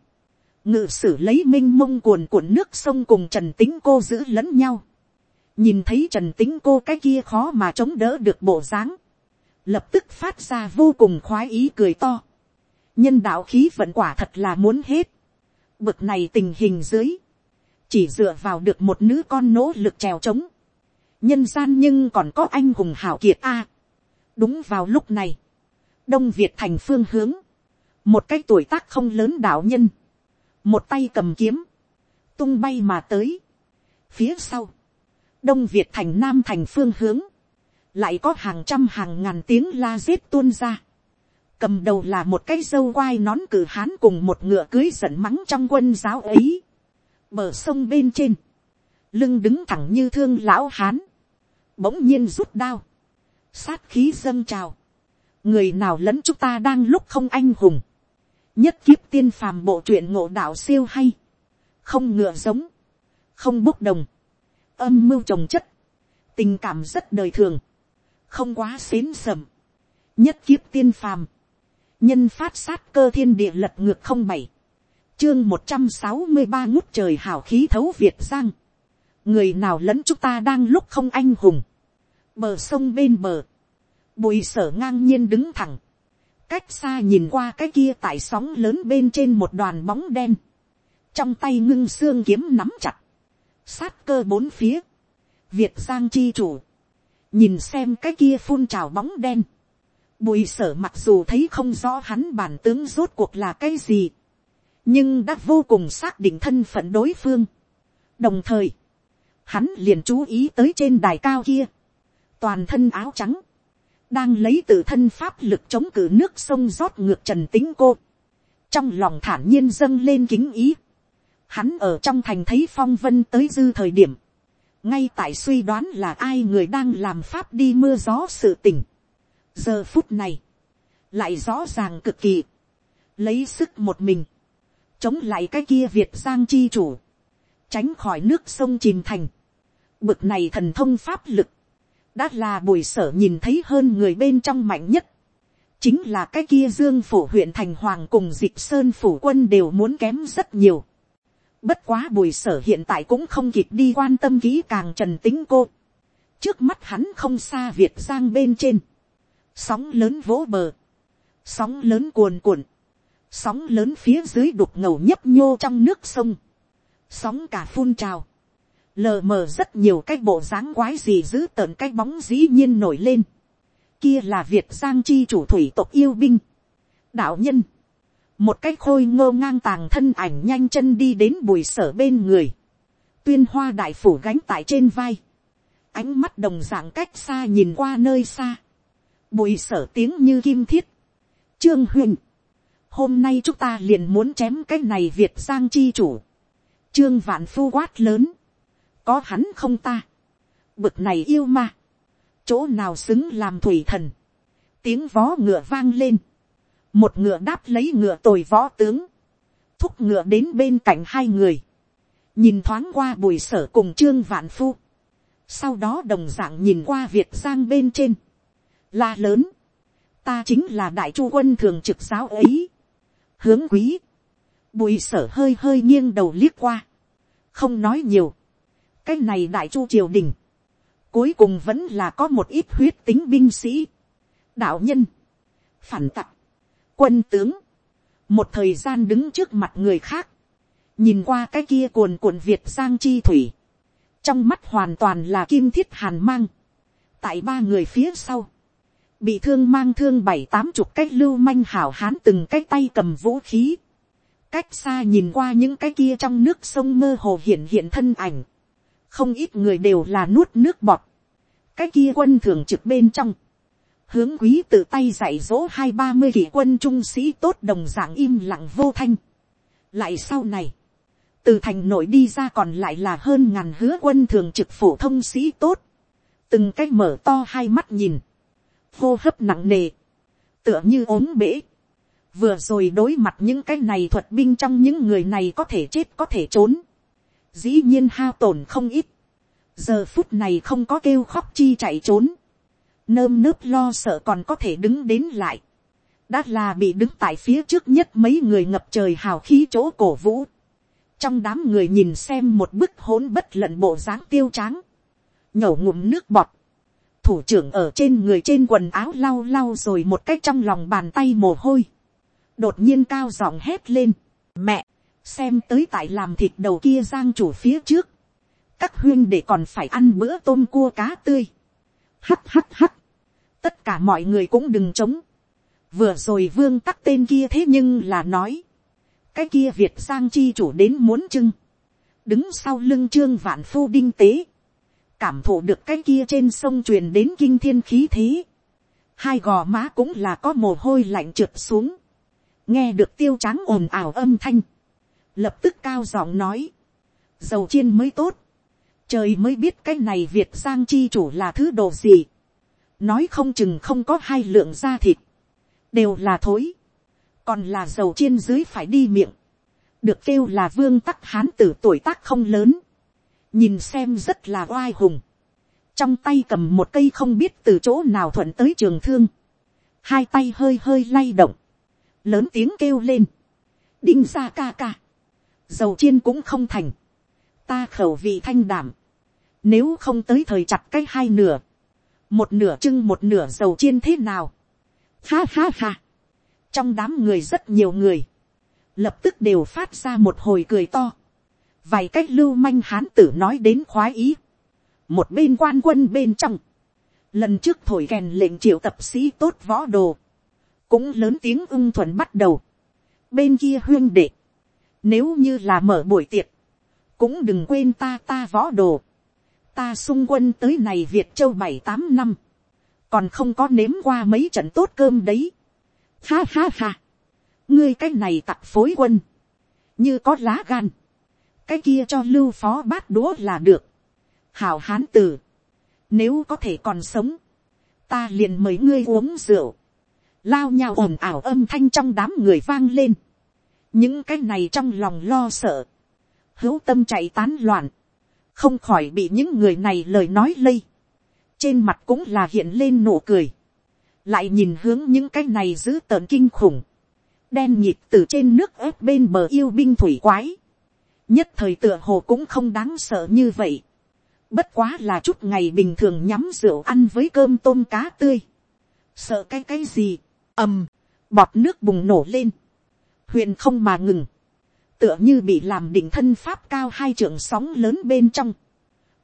Ngự sử lấy minh mông cuồn cuộn nước sông cùng Trần Tính cô giữ lẫn nhau. Nhìn thấy Trần Tính cô cái kia khó mà chống đỡ được bộ dáng. Lập tức phát ra vô cùng khoái ý cười to. Nhân đạo khí vận quả thật là muốn hết. Bực này tình hình dưới. Chỉ dựa vào được một nữ con nỗ lực trèo trống. Nhân gian nhưng còn có anh hùng hảo kiệt a đúng vào lúc này đông việt thành phương hướng, một cái tuổi tác không lớn đạo nhân, một tay cầm kiếm, tung bay mà tới. phía sau, đông việt thành nam thành phương hướng, lại có hàng trăm hàng ngàn tiếng la rết tuôn ra. cầm đầu là một cái dâu quai nón cử hán cùng một ngựa cưới giận mắng trong quân giáo ấy. bờ sông bên trên, lưng đứng thẳng như thương lão hán, bỗng nhiên rút đao, sát khí dâng trào, người nào lẫn chúng ta đang lúc không anh hùng, nhất kiếp tiên phàm bộ truyện ngộ đạo siêu hay, không ngựa giống, không bốc đồng, âm mưu trồng chất, tình cảm rất đời thường, không quá xến sầm, nhất kiếp tiên phàm, nhân phát sát cơ thiên địa lật ngược không bảy, chương một trăm sáu mươi ba ngút trời hào khí thấu việt giang, người nào lẫn chúng ta đang lúc không anh hùng, bờ sông bên bờ, bùi sở ngang nhiên đứng thẳng, cách xa nhìn qua cái kia tại sóng lớn bên trên một đoàn bóng đen, trong tay ngưng xương kiếm nắm chặt, sát cơ bốn phía, việt giang chi chủ, nhìn xem cái kia phun trào bóng đen, bùi sở mặc dù thấy không rõ hắn bản tướng rốt cuộc là cái gì, nhưng đã vô cùng xác định thân phận đối phương. đồng thời, hắn liền chú ý tới trên đài cao kia, toàn thân áo trắng, đang lấy từ thân pháp lực chống cử nước sông rót ngược trần tính cô, trong lòng thản nhiên dâng lên kính ý, hắn ở trong thành thấy phong vân tới dư thời điểm, ngay tại suy đoán là ai người đang làm pháp đi mưa gió sự tình. giờ phút này, lại rõ ràng cực kỳ, lấy sức một mình, chống lại cái kia việt giang chi chủ, tránh khỏi nước sông chìm thành, bực này thần thông pháp lực, đã là bùi sở nhìn thấy hơn người bên trong mạnh nhất, chính là cái kia dương phủ huyện thành hoàng cùng dịch sơn phủ quân đều muốn kém rất nhiều. Bất quá bùi sở hiện tại cũng không kịp đi quan tâm kỹ càng trần tính cô. Trước mắt hắn không xa Việt Giang bên trên. Sóng lớn vỗ bờ. Sóng lớn cuồn cuộn. Sóng lớn phía dưới đục ngầu nhấp nhô trong nước sông. Sóng cả phun trào. Lờ mờ rất nhiều cái bộ dáng quái gì giữ tợn cái bóng dĩ nhiên nổi lên. Kia là Việt Giang chi chủ thủy tộc yêu binh. Đạo nhân một cái khôi ngô ngang tàng thân ảnh nhanh chân đi đến bùi sở bên người, tuyên hoa đại phủ gánh tại trên vai, ánh mắt đồng dạng cách xa nhìn qua nơi xa, bùi sở tiếng như kim thiết, trương huyền, hôm nay chúng ta liền muốn chém cái này việt giang chi chủ, trương vạn phu quát lớn, có hắn không ta, bực này yêu ma, chỗ nào xứng làm thủy thần, tiếng vó ngựa vang lên, một ngựa đáp lấy ngựa tồi võ tướng, thúc ngựa đến bên cạnh hai người, nhìn thoáng qua bùi sở cùng trương vạn phu, sau đó đồng d ạ n g nhìn qua việt giang bên trên, la lớn, ta chính là đại chu quân thường trực giáo ấy, hướng quý, bùi sở hơi hơi nghiêng đầu liếc qua, không nói nhiều, cái này đại chu triều đình, cuối cùng vẫn là có một ít huyết tính binh sĩ, đạo nhân, phản tặc, quân tướng, một thời gian đứng trước mặt người khác, nhìn qua cái kia cuồn cuộn việt giang chi thủy, trong mắt hoàn toàn là kim thiết hàn mang, tại ba người phía sau, bị thương mang thương bảy tám chục cách lưu manh hảo hán từng cái tay cầm vũ khí, cách xa nhìn qua những cái kia trong nước sông mơ hồ hiện hiện thân ảnh, không ít người đều là nuốt nước bọt, cái kia quân thường trực bên trong, hướng quý tự tay dạy dỗ hai ba mươi kỷ quân trung sĩ tốt đồng dạng im lặng vô thanh. lại sau này, từ thành nội đi ra còn lại là hơn ngàn hứa quân thường trực phổ thông sĩ tốt, từng cái mở to hai mắt nhìn, hô hấp nặng nề, tựa như ốm bể. vừa rồi đối mặt những cái này thuật binh trong những người này có thể chết có thể trốn, dĩ nhiên hao tổn không ít, giờ phút này không có kêu khóc chi chạy trốn, nơm nớp lo sợ còn có thể đứng đến lại, đã là bị đứng tại phía trước nhất mấy người ngập trời hào khí chỗ cổ vũ, trong đám người nhìn xem một bức hỗn bất lận bộ dáng tiêu tráng, nhổ ngụm nước bọt, thủ trưởng ở trên người trên quần áo lau lau rồi một cách trong lòng bàn tay mồ hôi, đột nhiên cao giọng hét lên, mẹ, xem tới tại làm thịt đầu kia giang chủ phía trước, các huyên để còn phải ăn bữa tôm cua cá tươi, hắt hắt hắt. Tất cả mọi người cũng đừng chống. Vừa rồi vương tắc tên kia thế nhưng là nói. Cái kia Việt Giang chi chủ đến muốn trưng. Đứng sau lưng trương vạn phu đinh tế. Cảm thụ được cái kia trên sông truyền đến kinh thiên khí thế. Hai gò má cũng là có mồ hôi lạnh trượt xuống. Nghe được tiêu trắng ồn ào âm thanh. Lập tức cao giọng nói. Dầu chiên mới tốt trời mới biết cái này việt giang chi chủ là thứ đồ gì. nói không chừng không có hai lượng da thịt, đều là thối. còn là dầu chiên dưới phải đi miệng, được kêu là vương tắc hán tử tuổi tác không lớn, nhìn xem rất là oai hùng, trong tay cầm một cây không biết từ chỗ nào thuận tới trường thương, hai tay hơi hơi lay động, lớn tiếng kêu lên, đinh ra ca ca, dầu chiên cũng không thành, ta khẩu vị thanh đảm, nếu không tới thời chặt cái hai nửa, một nửa trưng một nửa dầu chiên thế nào, ha ha ha, trong đám người rất nhiều người, lập tức đều phát ra một hồi cười to, vài cách lưu manh hán tử nói đến khoái ý, một bên quan quân bên trong, lần trước thổi kèn lệnh triệu tập sĩ tốt võ đồ, cũng lớn tiếng ưng thuận bắt đầu, bên kia huyên đệ, nếu như là mở buổi tiệc, cũng đừng quên ta ta võ đồ, ta xung quân tới này việt châu bảy tám năm, còn không có nếm qua mấy trận tốt cơm đấy. Ha ha ha, ngươi cái này tặc phối quân, như có lá gan, cái kia cho lưu phó bát đũa là được. hảo hán tử, nếu có thể còn sống, ta liền mời ngươi uống rượu, lao nhau ồn ào âm thanh trong đám người vang lên, những cái này trong lòng lo sợ, hữu tâm chạy tán loạn, không khỏi bị những người này lời nói lây, trên mặt cũng là hiện lên nụ cười, lại nhìn hướng những cái này giữ tợn kinh khủng, đen nhịp từ trên nước ép bên bờ yêu binh thủy quái, nhất thời tựa hồ cũng không đáng sợ như vậy, bất quá là chút ngày bình thường nhắm rượu ăn với cơm tôm cá tươi, sợ cái cái gì, ầm, bọt nước bùng nổ lên, huyền không mà ngừng, tựa như bị làm đỉnh thân pháp cao hai trượng sóng lớn bên trong,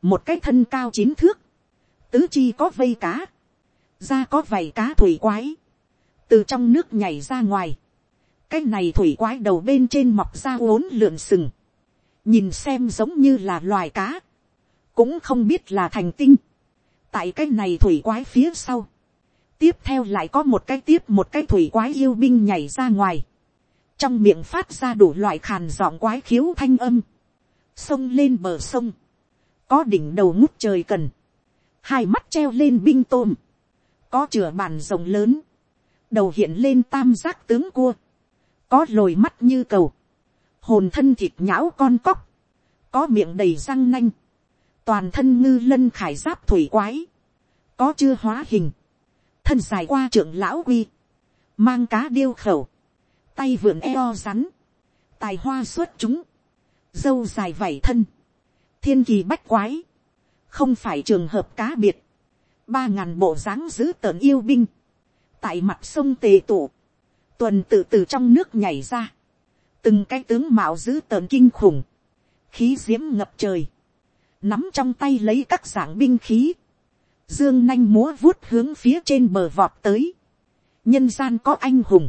một cái thân cao chín thước, tứ chi có vây cá, da có vảy cá thủy quái, từ trong nước nhảy ra ngoài, cái này thủy quái đầu bên trên mọc ra uốn lượn sừng, nhìn xem giống như là loài cá, cũng không biết là thành tinh, tại cái này thủy quái phía sau, tiếp theo lại có một cái tiếp một cái thủy quái yêu binh nhảy ra ngoài, trong miệng phát ra đủ loại khàn giọng quái khiếu thanh âm, sông lên bờ sông, có đỉnh đầu ngút trời cần, hai mắt treo lên binh tôm, có chửa bàn rồng lớn, đầu hiện lên tam giác tướng cua, có lồi mắt như cầu, hồn thân thịt nhão con cóc, có miệng đầy răng nanh, toàn thân ngư lân khải giáp thủy quái, có chưa hóa hình, thân dài qua trưởng lão quy, mang cá điêu khẩu, tay vượn eo rắn, tài hoa xuất chúng, dâu dài vảy thân, thiên kỳ bách quái, không phải trường hợp cá biệt, ba ngàn bộ dáng giữ tợn yêu binh, tại mặt sông tề tụ, tuần tự từ trong nước nhảy ra, từng cái tướng mạo giữ tợn kinh khủng, khí diễm ngập trời, nắm trong tay lấy các dạng binh khí, dương nanh múa vuốt hướng phía trên bờ vọt tới, nhân gian có anh hùng,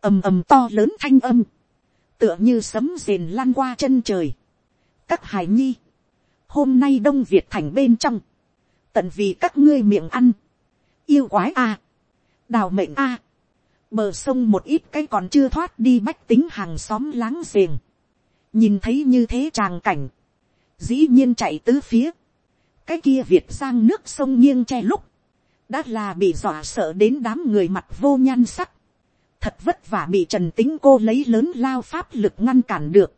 ầm ầm to lớn thanh âm, tựa như sấm rền lan qua chân trời. các hải nhi, hôm nay đông việt thành bên trong, tận vì các ngươi miệng ăn, yêu quái a, đào mệnh a, bờ sông một ít cái còn chưa thoát đi bách tính hàng xóm láng giềng, nhìn thấy như thế tràng cảnh, dĩ nhiên chạy tứ phía, cái kia việt sang nước sông nghiêng che lúc, đã là bị dọa sợ đến đám người mặt vô nhan sắc, thật vất vả bị trần tính cô lấy lớn lao pháp lực ngăn cản được,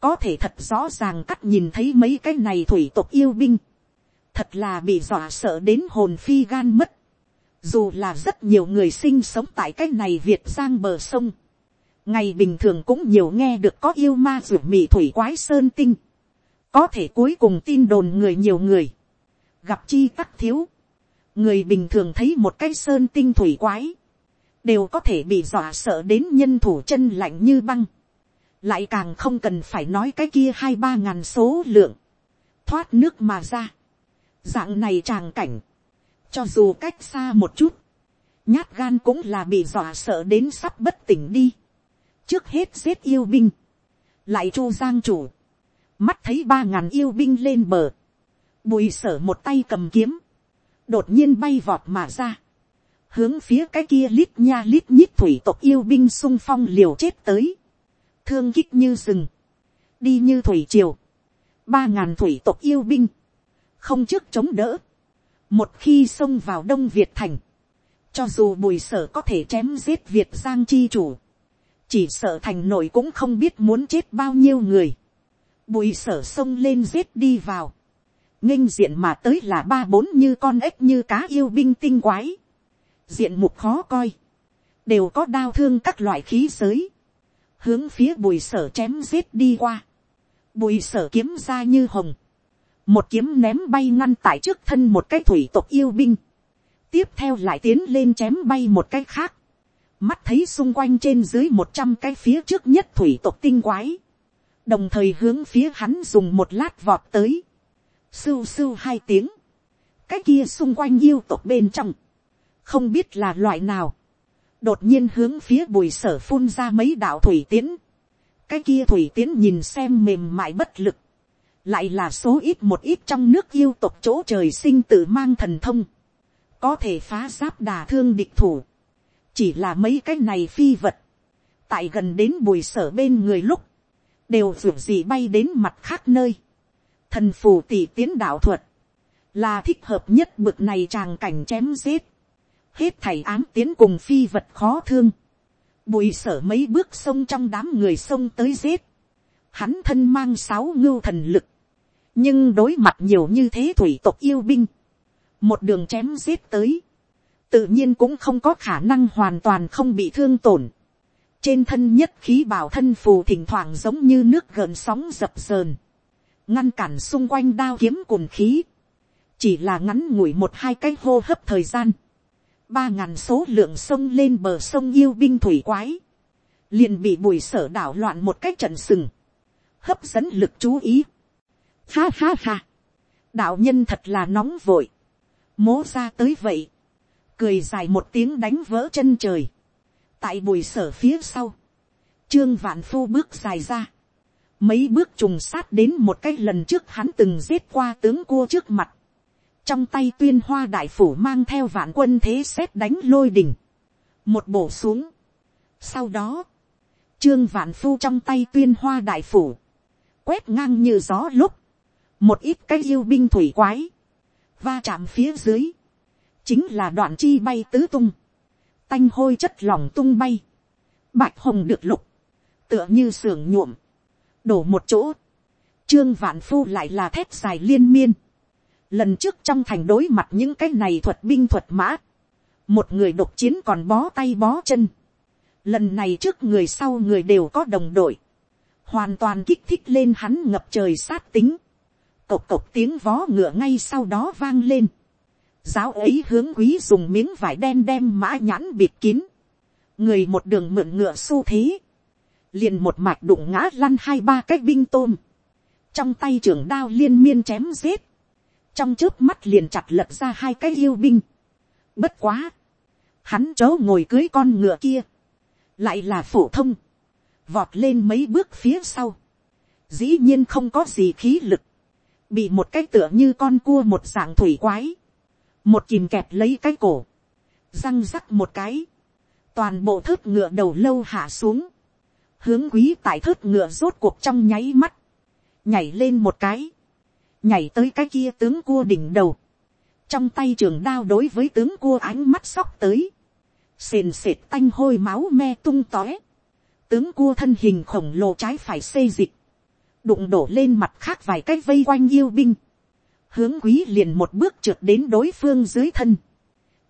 có thể thật rõ ràng cắt nhìn thấy mấy cái này thủy tộc yêu binh, thật là bị dọa sợ đến hồn phi gan mất, dù là rất nhiều người sinh sống tại cái này việt giang bờ sông, ngày bình thường cũng nhiều nghe được có yêu ma ruột mì thủy quái sơn tinh, có thể cuối cùng tin đồn người nhiều người, gặp chi tắc thiếu, người bình thường thấy một cái sơn tinh thủy quái, đều có thể bị dọa sợ đến nhân thủ chân lạnh như băng, lại càng không cần phải nói cái kia hai ba ngàn số lượng, thoát nước mà ra, dạng này tràng cảnh, cho dù cách xa một chút, nhát gan cũng là bị dọa sợ đến sắp bất tỉnh đi, trước hết giết yêu binh, lại chu giang chủ, mắt thấy ba ngàn yêu binh lên bờ, bùi sở một tay cầm kiếm, đột nhiên bay vọt mà ra, hướng phía cái kia lít nha lít nhít thủy tộc yêu binh sung phong liều chết tới, thương kích như rừng, đi như thủy triều, ba ngàn thủy tộc yêu binh, không trước chống đỡ, một khi xông vào đông việt thành, cho dù bùi sở có thể chém giết việt giang chi chủ, chỉ sợ thành nội cũng không biết muốn chết bao nhiêu người, bùi sở xông lên giết đi vào, nghênh diện mà tới là ba bốn như con ếch như cá yêu binh tinh quái, diện mục khó coi, đều có đau thương các loại khí giới, hướng phía bùi sở chém giết đi qua, bùi sở kiếm ra như hồng, một kiếm ném bay ngăn tại trước thân một cái thủy tộc yêu binh, tiếp theo lại tiến lên chém bay một cái khác, mắt thấy xung quanh trên dưới một trăm cái phía trước nhất thủy tộc tinh quái, đồng thời hướng phía hắn dùng một lát vọt tới, sưu sưu hai tiếng, cái kia xung quanh yêu tộc bên trong, không biết là loại nào, đột nhiên hướng phía bùi sở phun ra mấy đạo thủy tiến, cái kia thủy tiến nhìn xem mềm mại bất lực, lại là số ít một ít trong nước yêu tộc chỗ trời sinh tự mang thần thông, có thể phá giáp đà thương địch thủ, chỉ là mấy cái này phi vật, tại gần đến bùi sở bên người lúc, đều ruột gì bay đến mặt khác nơi, thần phù tỷ tiến đạo thuật, là thích hợp nhất bực này tràng cảnh chém giết, hết thầy ám tiến cùng phi vật khó thương, bùi sở mấy bước sông trong đám người sông tới giết, hắn thân mang sáu ngưu thần lực, nhưng đối mặt nhiều như thế thủy tộc yêu binh, một đường chém giết tới, tự nhiên cũng không có khả năng hoàn toàn không bị thương tổn. trên thân nhất khí bảo thân phù thỉnh thoảng giống như nước gợn sóng dập dờn, ngăn cản xung quanh đao kiếm cùng khí, chỉ là ngắn ngủi một hai cái hô hấp thời gian, ba ngàn số lượng sông lên bờ sông yêu binh thủy quái, liền bị bùi sở đảo loạn một cách trận sừng, hấp dẫn lực chú ý. Ha ha ha, đạo nhân thật là nóng vội, mố ra tới vậy, cười dài một tiếng đánh vỡ chân trời, tại bùi sở phía sau, trương vạn phu bước dài ra, mấy bước trùng sát đến một cái lần trước hắn từng giết qua tướng cua trước mặt, trong tay tuyên hoa đại phủ mang theo vạn quân thế xét đánh lôi đỉnh, một bổ xuống. sau đó, trương vạn phu trong tay tuyên hoa đại phủ, quét ngang như gió lúc, một ít cái yêu binh thủy quái, va chạm phía dưới, chính là đoạn chi bay tứ tung, tanh hôi chất lỏng tung bay, bạch hồng được lục, tựa như sưởng nhuộm, đổ một chỗ, trương vạn phu lại là thép dài liên miên, lần trước trong thành đối mặt những cái này thuật binh thuật mã, một người độc chiến còn bó tay bó chân, lần này trước người sau người đều có đồng đội, hoàn toàn kích thích lên hắn ngập trời sát tính, cộc cộc tiếng vó ngựa ngay sau đó vang lên, giáo ấy hướng quý dùng miếng vải đen đem mã nhãn bịt kín, người một đường mượn ngựa xu thế, liền một mạch đụng ngã lăn hai ba cái binh tôm, trong tay trưởng đao liên miên chém giết, trong trước mắt liền chặt lật ra hai cái yêu binh. Bất quá, hắn chớ ngồi cưới con ngựa kia, lại là phổ thông, vọt lên mấy bước phía sau, dĩ nhiên không có gì khí lực, bị một cái tựa như con cua một dạng thủy quái, một kìm kẹp lấy cái cổ, răng rắc một cái, toàn bộ thớt ngựa đầu lâu hạ xuống, hướng quý tại thớt ngựa rốt cuộc trong nháy mắt, nhảy lên một cái, nhảy tới cái kia tướng cua đỉnh đầu, trong tay trường đao đối với tướng cua ánh mắt sóc tới, sền sệt tanh hôi máu me tung tóe, tướng cua thân hình khổng lồ trái phải xây dịch, đụng đổ lên mặt khác vài cái vây quanh yêu binh, hướng quý liền một bước trượt đến đối phương dưới thân,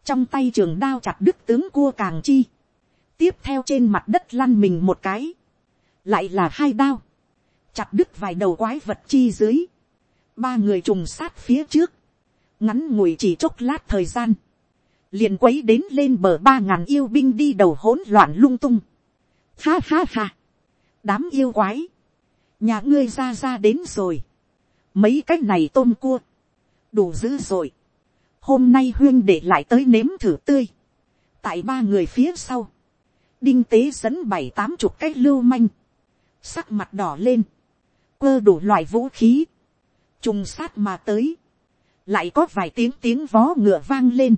trong tay trường đao chặt đứt tướng cua càng chi, tiếp theo trên mặt đất lăn mình một cái, lại là hai đao, chặt đứt vài đầu quái vật chi dưới, ba người trùng sát phía trước, ngắn ngủi chỉ chốc lát thời gian, liền quấy đến lên bờ ba ngàn yêu binh đi đầu hỗn loạn lung tung. Ha ha ha, đám yêu quái, nhà ngươi ra ra đến rồi, mấy cái này tôm cua, đủ dữ rồi, hôm nay huyên để lại tới nếm thử tươi, tại ba người phía sau, đinh tế dẫn bảy tám chục cái lưu manh, sắc mặt đỏ lên, cơ đủ loại vũ khí, trùng sát mà tới, lại có vài tiếng tiếng vó ngựa vang lên,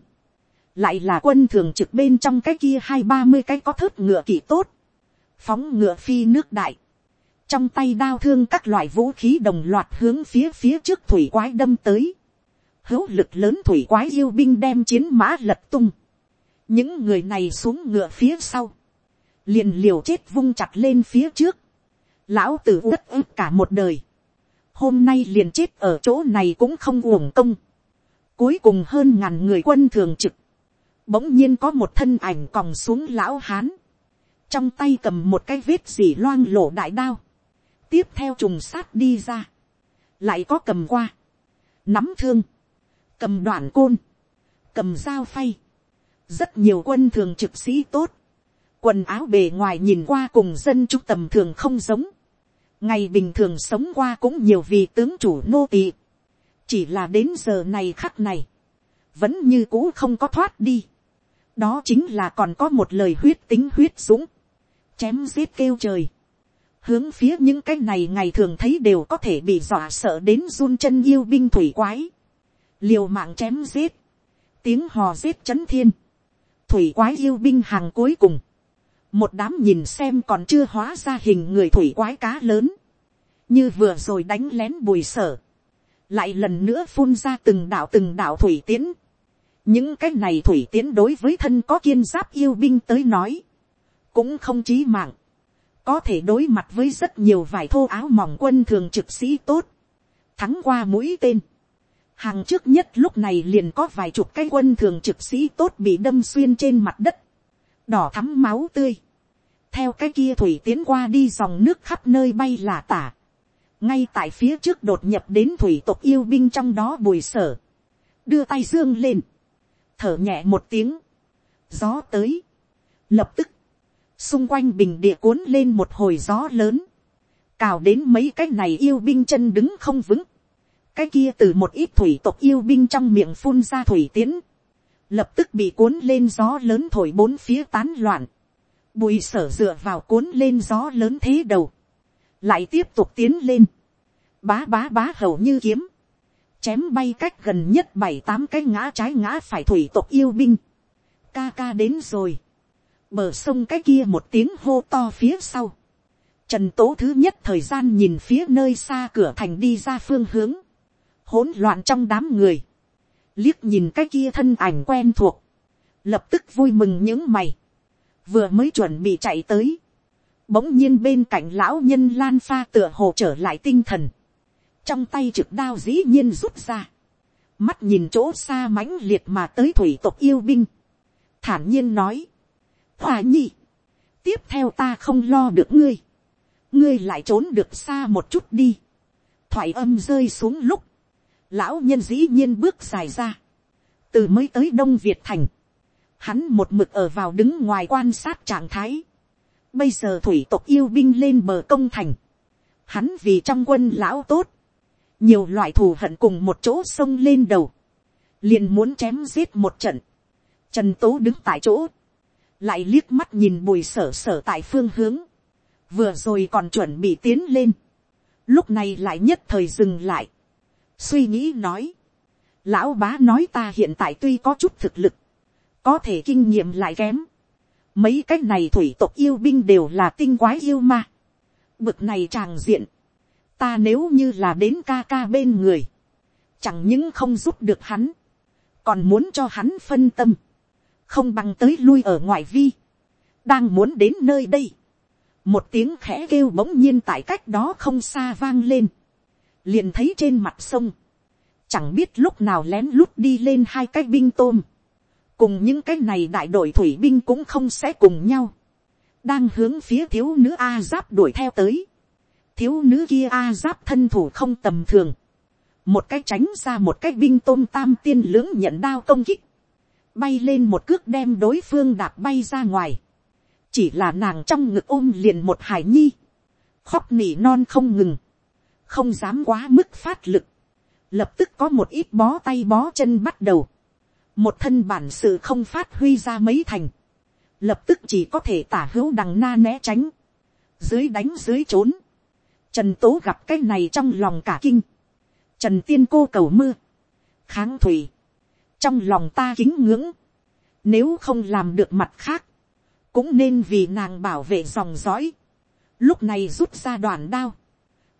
lại là quân thường trực bên trong cái kia hai ba mươi cái có thớt ngựa kỳ tốt, phóng ngựa phi nước đại, trong tay đao thương các loại vũ khí đồng loạt hướng phía phía trước thủy quái đâm tới, hữu lực lớn thủy quái yêu binh đem chiến mã lật tung, những người này xuống ngựa phía sau, liền liều chết vung chặt lên phía trước, lão tử uất ức cả một đời, hôm nay liền chết ở chỗ này cũng không uổng công, cuối cùng hơn ngàn người quân thường trực, bỗng nhiên có một thân ảnh còng xuống lão hán, trong tay cầm một cái vết dỉ loang lổ đại đao, tiếp theo trùng sát đi ra, lại có cầm qua, nắm thương, cầm đoạn côn, cầm dao phay, rất nhiều quân thường trực sĩ tốt, quần áo bề ngoài nhìn qua cùng dân chúng tầm thường không giống, ngày bình thường sống qua cũng nhiều vì tướng chủ nô tỳ, chỉ là đến giờ này khắc này, vẫn như cũ không có thoát đi, đó chính là còn có một lời huyết tính huyết dũng, chém giết kêu trời, hướng phía những cái này ngày thường thấy đều có thể bị dọa sợ đến run chân yêu binh thủy quái, liều mạng chém giết, tiếng hò giết c h ấ n thiên, thủy quái yêu binh hàng cuối cùng, một đám nhìn xem còn chưa hóa ra hình người thủy quái cá lớn, như vừa rồi đánh lén bùi sở, lại lần nữa phun ra từng đạo từng đạo thủy tiến, những cái này thủy tiến đối với thân có kiên giáp yêu binh tới nói, cũng không chí mạng, có thể đối mặt với rất nhiều vải thô áo mỏng quân thường trực sĩ tốt, thắng qua mũi tên, hàng trước nhất lúc này liền có vài chục cái quân thường trực sĩ tốt bị đâm xuyên trên mặt đất, đỏ thắm máu tươi, theo cái kia thủy tiến qua đi dòng nước khắp nơi bay là tả, ngay tại phía trước đột nhập đến thủy tộc yêu binh trong đó bùi sở, đưa tay dương lên, thở nhẹ một tiếng, gió tới, lập tức, xung quanh bình địa cuốn lên một hồi gió lớn, cào đến mấy cái này yêu binh chân đứng không vững, cái kia từ một ít thủy tộc yêu binh trong miệng phun ra thủy tiến, lập tức bị cuốn lên gió lớn thổi bốn phía tán loạn, bùi sở dựa vào cuốn lên gió lớn thế đầu, lại tiếp tục tiến lên, bá bá bá hầu như kiếm, chém bay cách gần nhất bảy tám cái ngã trái ngã phải thủy tộc yêu binh, ca ca đến rồi, bờ sông cái kia một tiếng hô to phía sau, trần tố thứ nhất thời gian nhìn phía nơi xa cửa thành đi ra phương hướng, hỗn loạn trong đám người, liếc nhìn cái kia thân ảnh quen thuộc, lập tức vui mừng những mày, vừa mới chuẩn bị chạy tới, bỗng nhiên bên cạnh lão nhân lan pha tựa hồ trở lại tinh thần, trong tay trực đao dĩ nhiên rút ra, mắt nhìn chỗ xa mãnh liệt mà tới thủy tộc yêu binh, thản nhiên nói, hòa nhi, tiếp theo ta không lo được ngươi, ngươi lại trốn được xa một chút đi, thoại âm rơi xuống lúc, lão nhân dĩ nhiên bước dài ra, từ mới tới đông việt thành, hắn một mực ở vào đứng ngoài quan sát trạng thái, bây giờ thủy tộc yêu binh lên bờ công thành, hắn vì trong quân lão tốt, nhiều loại thù hận cùng một chỗ sông lên đầu, liền muốn chém giết một trận, trần tố đứng tại chỗ, lại liếc mắt nhìn bùi sở sở tại phương hướng, vừa rồi còn chuẩn bị tiến lên, lúc này lại nhất thời dừng lại, suy nghĩ nói, lão bá nói ta hiện tại tuy có chút thực lực, có thể kinh nghiệm lại kém, mấy cái này thủy tộc yêu binh đều là tinh quái yêu ma, bực này tràng diện, ta nếu như là đến ca ca bên người, chẳng những không giúp được hắn, còn muốn cho hắn phân tâm, không bằng tới lui ở ngoại vi, đang muốn đến nơi đây, một tiếng khẽ kêu bỗng nhiên tại cách đó không xa vang lên, liền thấy trên mặt sông, chẳng biết lúc nào lén lút đi lên hai cái binh tôm, cùng những cái này đại đội thủy binh cũng không sẽ cùng nhau, đang hướng phía thiếu nữ a giáp đuổi theo tới, thiếu nữ kia a giáp thân thủ không tầm thường, một cái tránh ra một cái binh tôm tam tiên lưỡng nhận đao công kích, bay lên một cước đem đối phương đạp bay ra ngoài, chỉ là nàng trong ngực ôm liền một hải nhi, khóc nỉ non không ngừng, không dám quá mức phát lực, lập tức có một ít bó tay bó chân bắt đầu, một thân bản sự không phát huy ra mấy thành, lập tức chỉ có thể tả hữu đằng na né tránh, dưới đánh dưới trốn, trần tố gặp cái này trong lòng cả kinh, trần tiên cô cầu mưa, kháng thủy, trong lòng ta kính ngưỡng, nếu không làm được mặt khác, cũng nên vì nàng bảo vệ dòng dõi, lúc này rút ra đoàn đao,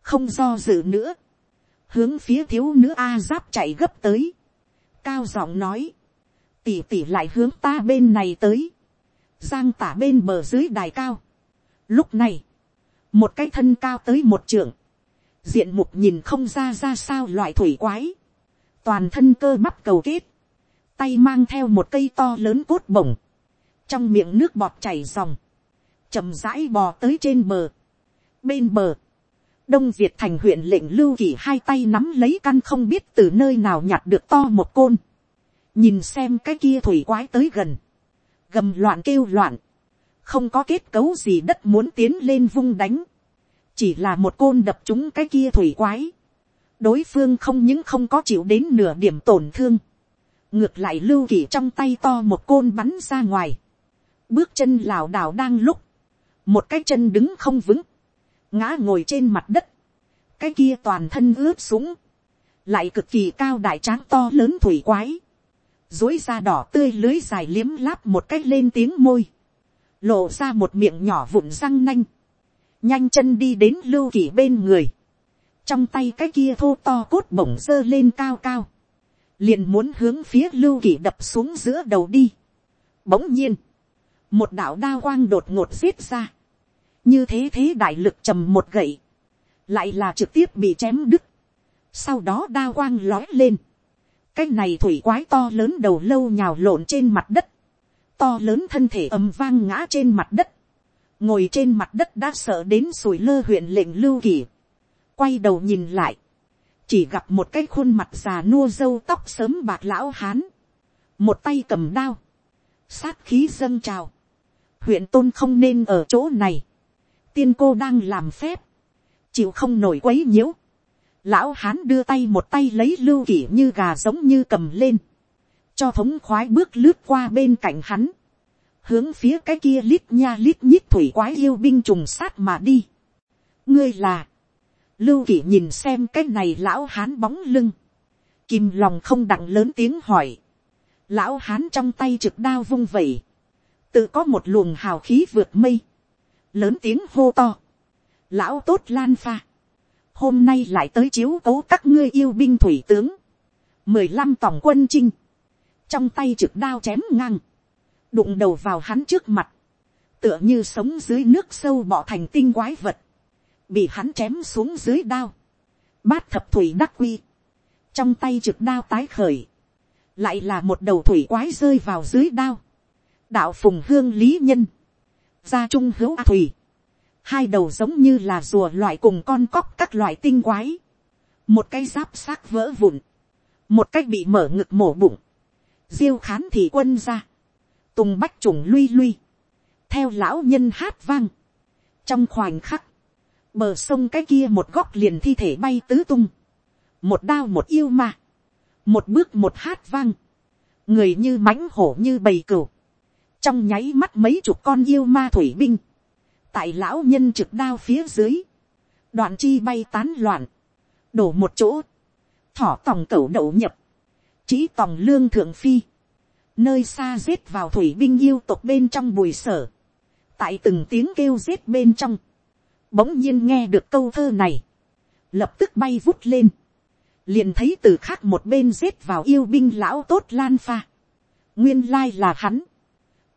không do dự nữa, hướng phía thiếu nữ a giáp chạy gấp tới, cao giọng nói, tỉ tỉ lại hướng ta bên này tới, giang tả bên bờ dưới đài cao. lúc này, một cái thân cao tới một trượng, diện mục nhìn không ra ra sao loại thủy quái, toàn thân cơ bắp cầu kết, tay mang theo một cây to lớn cốt bổng, trong miệng nước bọt chảy dòng, chậm rãi bò tới trên bờ. Bên bờ, đông việt thành huyện lệnh lưu kỳ hai tay nắm lấy căn không biết từ nơi nào nhặt được to một côn, nhìn xem cái kia thủy quái tới gần, gầm loạn kêu loạn, không có kết cấu gì đất muốn tiến lên vung đánh, chỉ là một côn đập chúng cái kia thủy quái, đối phương không những không có chịu đến nửa điểm tổn thương, ngược lại lưu kỳ trong tay to một côn bắn ra ngoài, bước chân lảo đảo đang lúc, một cái chân đứng không vững, ngã ngồi trên mặt đất, cái kia toàn thân ướp súng, lại cực kỳ cao đại tráng to lớn thủy quái, dối da đỏ tươi lưới dài liếm láp một cách lên tiếng môi, lộ ra một miệng nhỏ vụn răng nanh, nhanh chân đi đến lưu kỳ bên người, trong tay cái kia thô to cốt bổng dơ lên cao cao, liền muốn hướng phía lưu kỳ đập xuống giữa đầu đi. Bỗng nhiên, một đạo đao quang đột ngột giết ra, như thế thế đại lực trầm một gậy, lại là trực tiếp bị chém đứt, sau đó đa quang lói lên, cái này thủy quái to lớn đầu lâu nhào lộn trên mặt đất, to lớn thân thể ầm vang ngã trên mặt đất, ngồi trên mặt đất đã sợ đến sùi lơ huyện lệnh lưu kỳ, quay đầu nhìn lại, chỉ gặp một cái khuôn mặt già nua dâu tóc sớm bạc lão hán, một tay cầm đao, sát khí dâng trào, huyện tôn không nên ở chỗ này, tiên cô đang làm phép, chịu không nổi quấy nhiễu, lão hán đưa tay một tay lấy lưu kỷ như gà giống như cầm lên, cho thống khoái bước lướt qua bên cạnh hắn, hướng phía cái kia lít nha lít nhít thủy quái yêu binh trùng sát mà đi. ngươi là, lưu kỷ nhìn xem cái này lão hán bóng lưng, kìm lòng không đặng lớn tiếng hỏi, lão hán trong tay trực đao vung vẩy, tự có một luồng hào khí vượt mây, lớn tiếng hô to, lão tốt lan pha, hôm nay lại tới chiếu cố các ngươi yêu binh thủy tướng, mười lăm tổng quân chinh, trong tay trực đao chém ngang, đụng đầu vào hắn trước mặt, tựa như sống dưới nước sâu bọ thành tinh quái vật, bị hắn chém xuống dưới đao, bát thập thủy đắc quy, trong tay trực đao tái khởi, lại là một đầu thủy quái rơi vào dưới đao, đạo phùng hương lý nhân, ra trung hữu a thủy, hai đầu giống như là rùa loại cùng con cóc các loại tinh quái, một cái giáp xác vỡ vụn, một cách bị mở ngực mổ bụng, diêu khán thị quân ra, tùng bách trùng lui lui. Theo lão nhân hát vang, trong khoảnh khắc, bờ sông cái kia một góc liền thi thể bay tứ tung, một đao một yêu ma, một bước một hát vang, người như mãnh hổ như bầy cừu, trong nháy mắt mấy chục con yêu ma thủy binh, tại lão nhân trực đao phía dưới, đoạn chi bay tán loạn, đổ một chỗ, thỏ tòng cẩu đậu nhập, chỉ tòng lương thượng phi, nơi xa giết vào thủy binh yêu tộc bên trong bùi sở, tại từng tiếng kêu giết bên trong, bỗng nhiên nghe được câu thơ này, lập tức bay vút lên, liền thấy từ khác một bên giết vào yêu binh lão tốt lan pha, nguyên lai là hắn,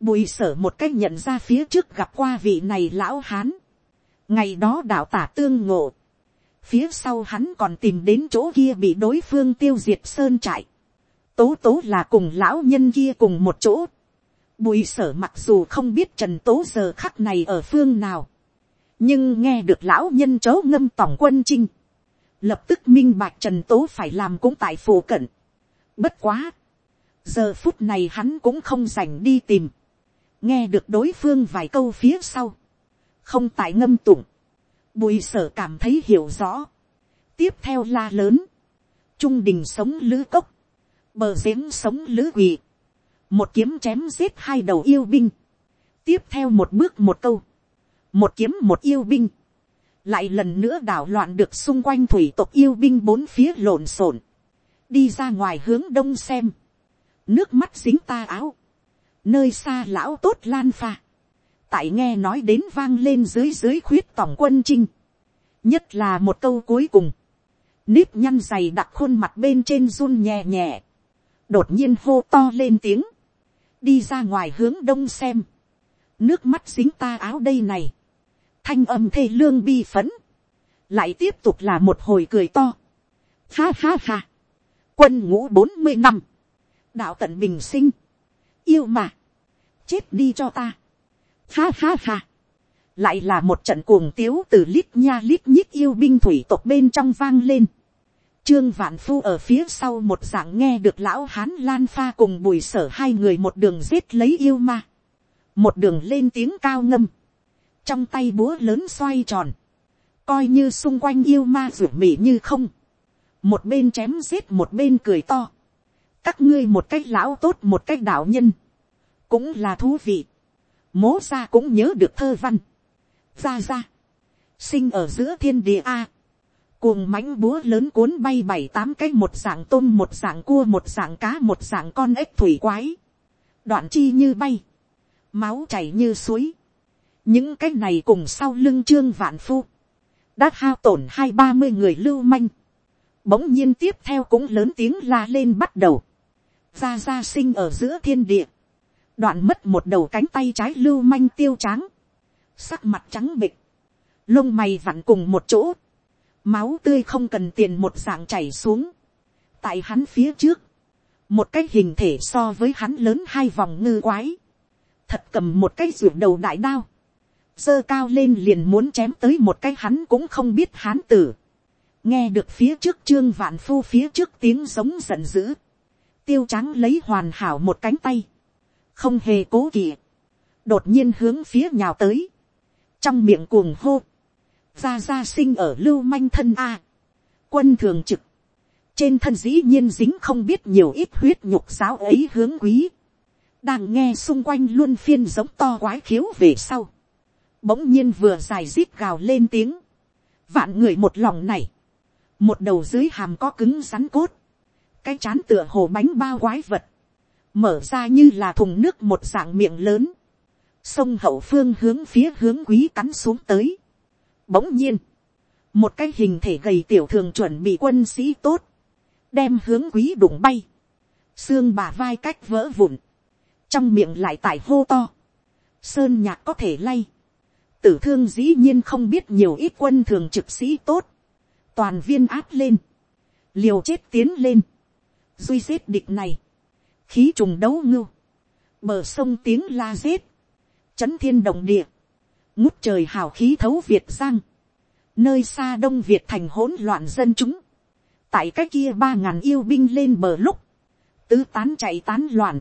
bùi sở một cách nhận ra phía trước gặp qua vị này lão hán. ngày đó đạo tả tương ngộ. phía sau hắn còn tìm đến chỗ kia bị đối phương tiêu diệt sơn trại. tố tố là cùng lão nhân kia cùng một chỗ. bùi sở mặc dù không biết trần tố giờ khắc này ở phương nào. nhưng nghe được lão nhân chấu ngâm tổng quân chinh. lập tức minh bạch trần tố phải làm cũng tại phù cận. bất quá. giờ phút này hắn cũng không dành đi tìm nghe được đối phương vài câu phía sau, không tại ngâm tụng, bùi sở cảm thấy hiểu rõ, tiếp theo la lớn, trung đình sống lữ cốc, bờ giếng sống lữ quỳ, một kiếm chém giết hai đầu yêu binh, tiếp theo một bước một câu, một kiếm một yêu binh, lại lần nữa đảo loạn được xung quanh thủy tộc yêu binh bốn phía lộn xộn, đi ra ngoài hướng đông xem, nước mắt dính ta áo, nơi xa lão tốt lan pha, tại nghe nói đến vang lên dưới dưới khuyết tổng quân trinh, nhất là một câu cuối cùng, nếp nhăn dày đặc khuôn mặt bên trên run nhẹ nhẹ, đột nhiên hô to lên tiếng, đi ra ngoài hướng đông xem, nước mắt dính ta áo đây này, thanh âm thê lương bi phấn, lại tiếp tục là một hồi cười to, ha ha ha, quân ngũ bốn mươi năm, đạo tận bình sinh, yêu mà, chết đi cho ta, ha ha ha, lại là một trận cuồng tiếu từ lít nha lít nhít yêu binh thủy tộc bên trong vang lên, Trương Vạn Phu ở phía sau một dạng nghe được lão hán Lan Pha cùng bùi sở hai người một đường giết lấy yêu ma. Một đường lên tiếng cao ngâm. Trong tay búa lớn xoay tròn. Coi như xung quanh yêu ma rủ mị như không. Một bên chém giết một bên cười to. Các ngươi một cách lão tốt một cách đạo nhân. Cũng là thú vị. Mố ra cũng nhớ được thơ văn. Ra ra. Sinh ở giữa thiên địa A cuồng mãnh búa lớn cuốn bay bảy tám cái một dạng tôm một dạng cua một dạng cá một dạng con ếch thủy quái, đoạn chi như bay, máu chảy như suối, những cái này cùng sau lưng trương vạn phu, đã hao tổn hai ba mươi người lưu manh, bỗng nhiên tiếp theo cũng lớn tiếng la lên bắt đầu, ra ra sinh ở giữa thiên địa, đoạn mất một đầu cánh tay trái lưu manh tiêu tráng, sắc mặt trắng bịch, lông mày vặn cùng một chỗ, máu tươi không cần tiền một dạng chảy xuống, tại hắn phía trước, một cái hình thể so với hắn lớn hai vòng ngư quái, thật cầm một cái ruột đầu đại đao, giơ cao lên liền muốn chém tới một cái hắn cũng không biết hán tử, nghe được phía trước trương vạn phu phía trước tiếng giống giận dữ, tiêu trắng lấy hoàn hảo một cánh tay, không hề cố kỵ, đột nhiên hướng phía nhào tới, trong miệng cuồng hô, gia gia sinh ở lưu manh thân a, quân thường trực, trên thân dĩ nhiên dính không biết nhiều ít huyết nhục giáo ấy hướng quý, đang nghe xung quanh luôn phiên giống to quái khiếu về sau, bỗng nhiên vừa dài rít gào lên tiếng, vạn người một lòng này, một đầu dưới hàm có cứng rắn cốt, cái chán tựa hồ bánh bao quái vật, mở ra như là thùng nước một dạng miệng lớn, sông hậu phương hướng phía hướng quý cắn xuống tới, Bỗng nhiên, một cái hình thể gầy tiểu thường chuẩn bị quân sĩ tốt, đem hướng quý đụng bay, xương bà vai cách vỡ vụn, trong miệng lại tải hô to, sơn nhạc có thể lay, tử thương dĩ nhiên không biết nhiều ít quân thường trực sĩ tốt, toàn viên áp lên, liều chết tiến lên, duy giết địch này, khí trùng đấu ngưu, bờ sông tiếng la giết, chấn thiên động địa, ngút trời hào khí thấu việt giang, nơi xa đông việt thành hỗn loạn dân chúng, tại cái kia ba ngàn yêu binh lên bờ lúc, tứ tán chạy tán loạn,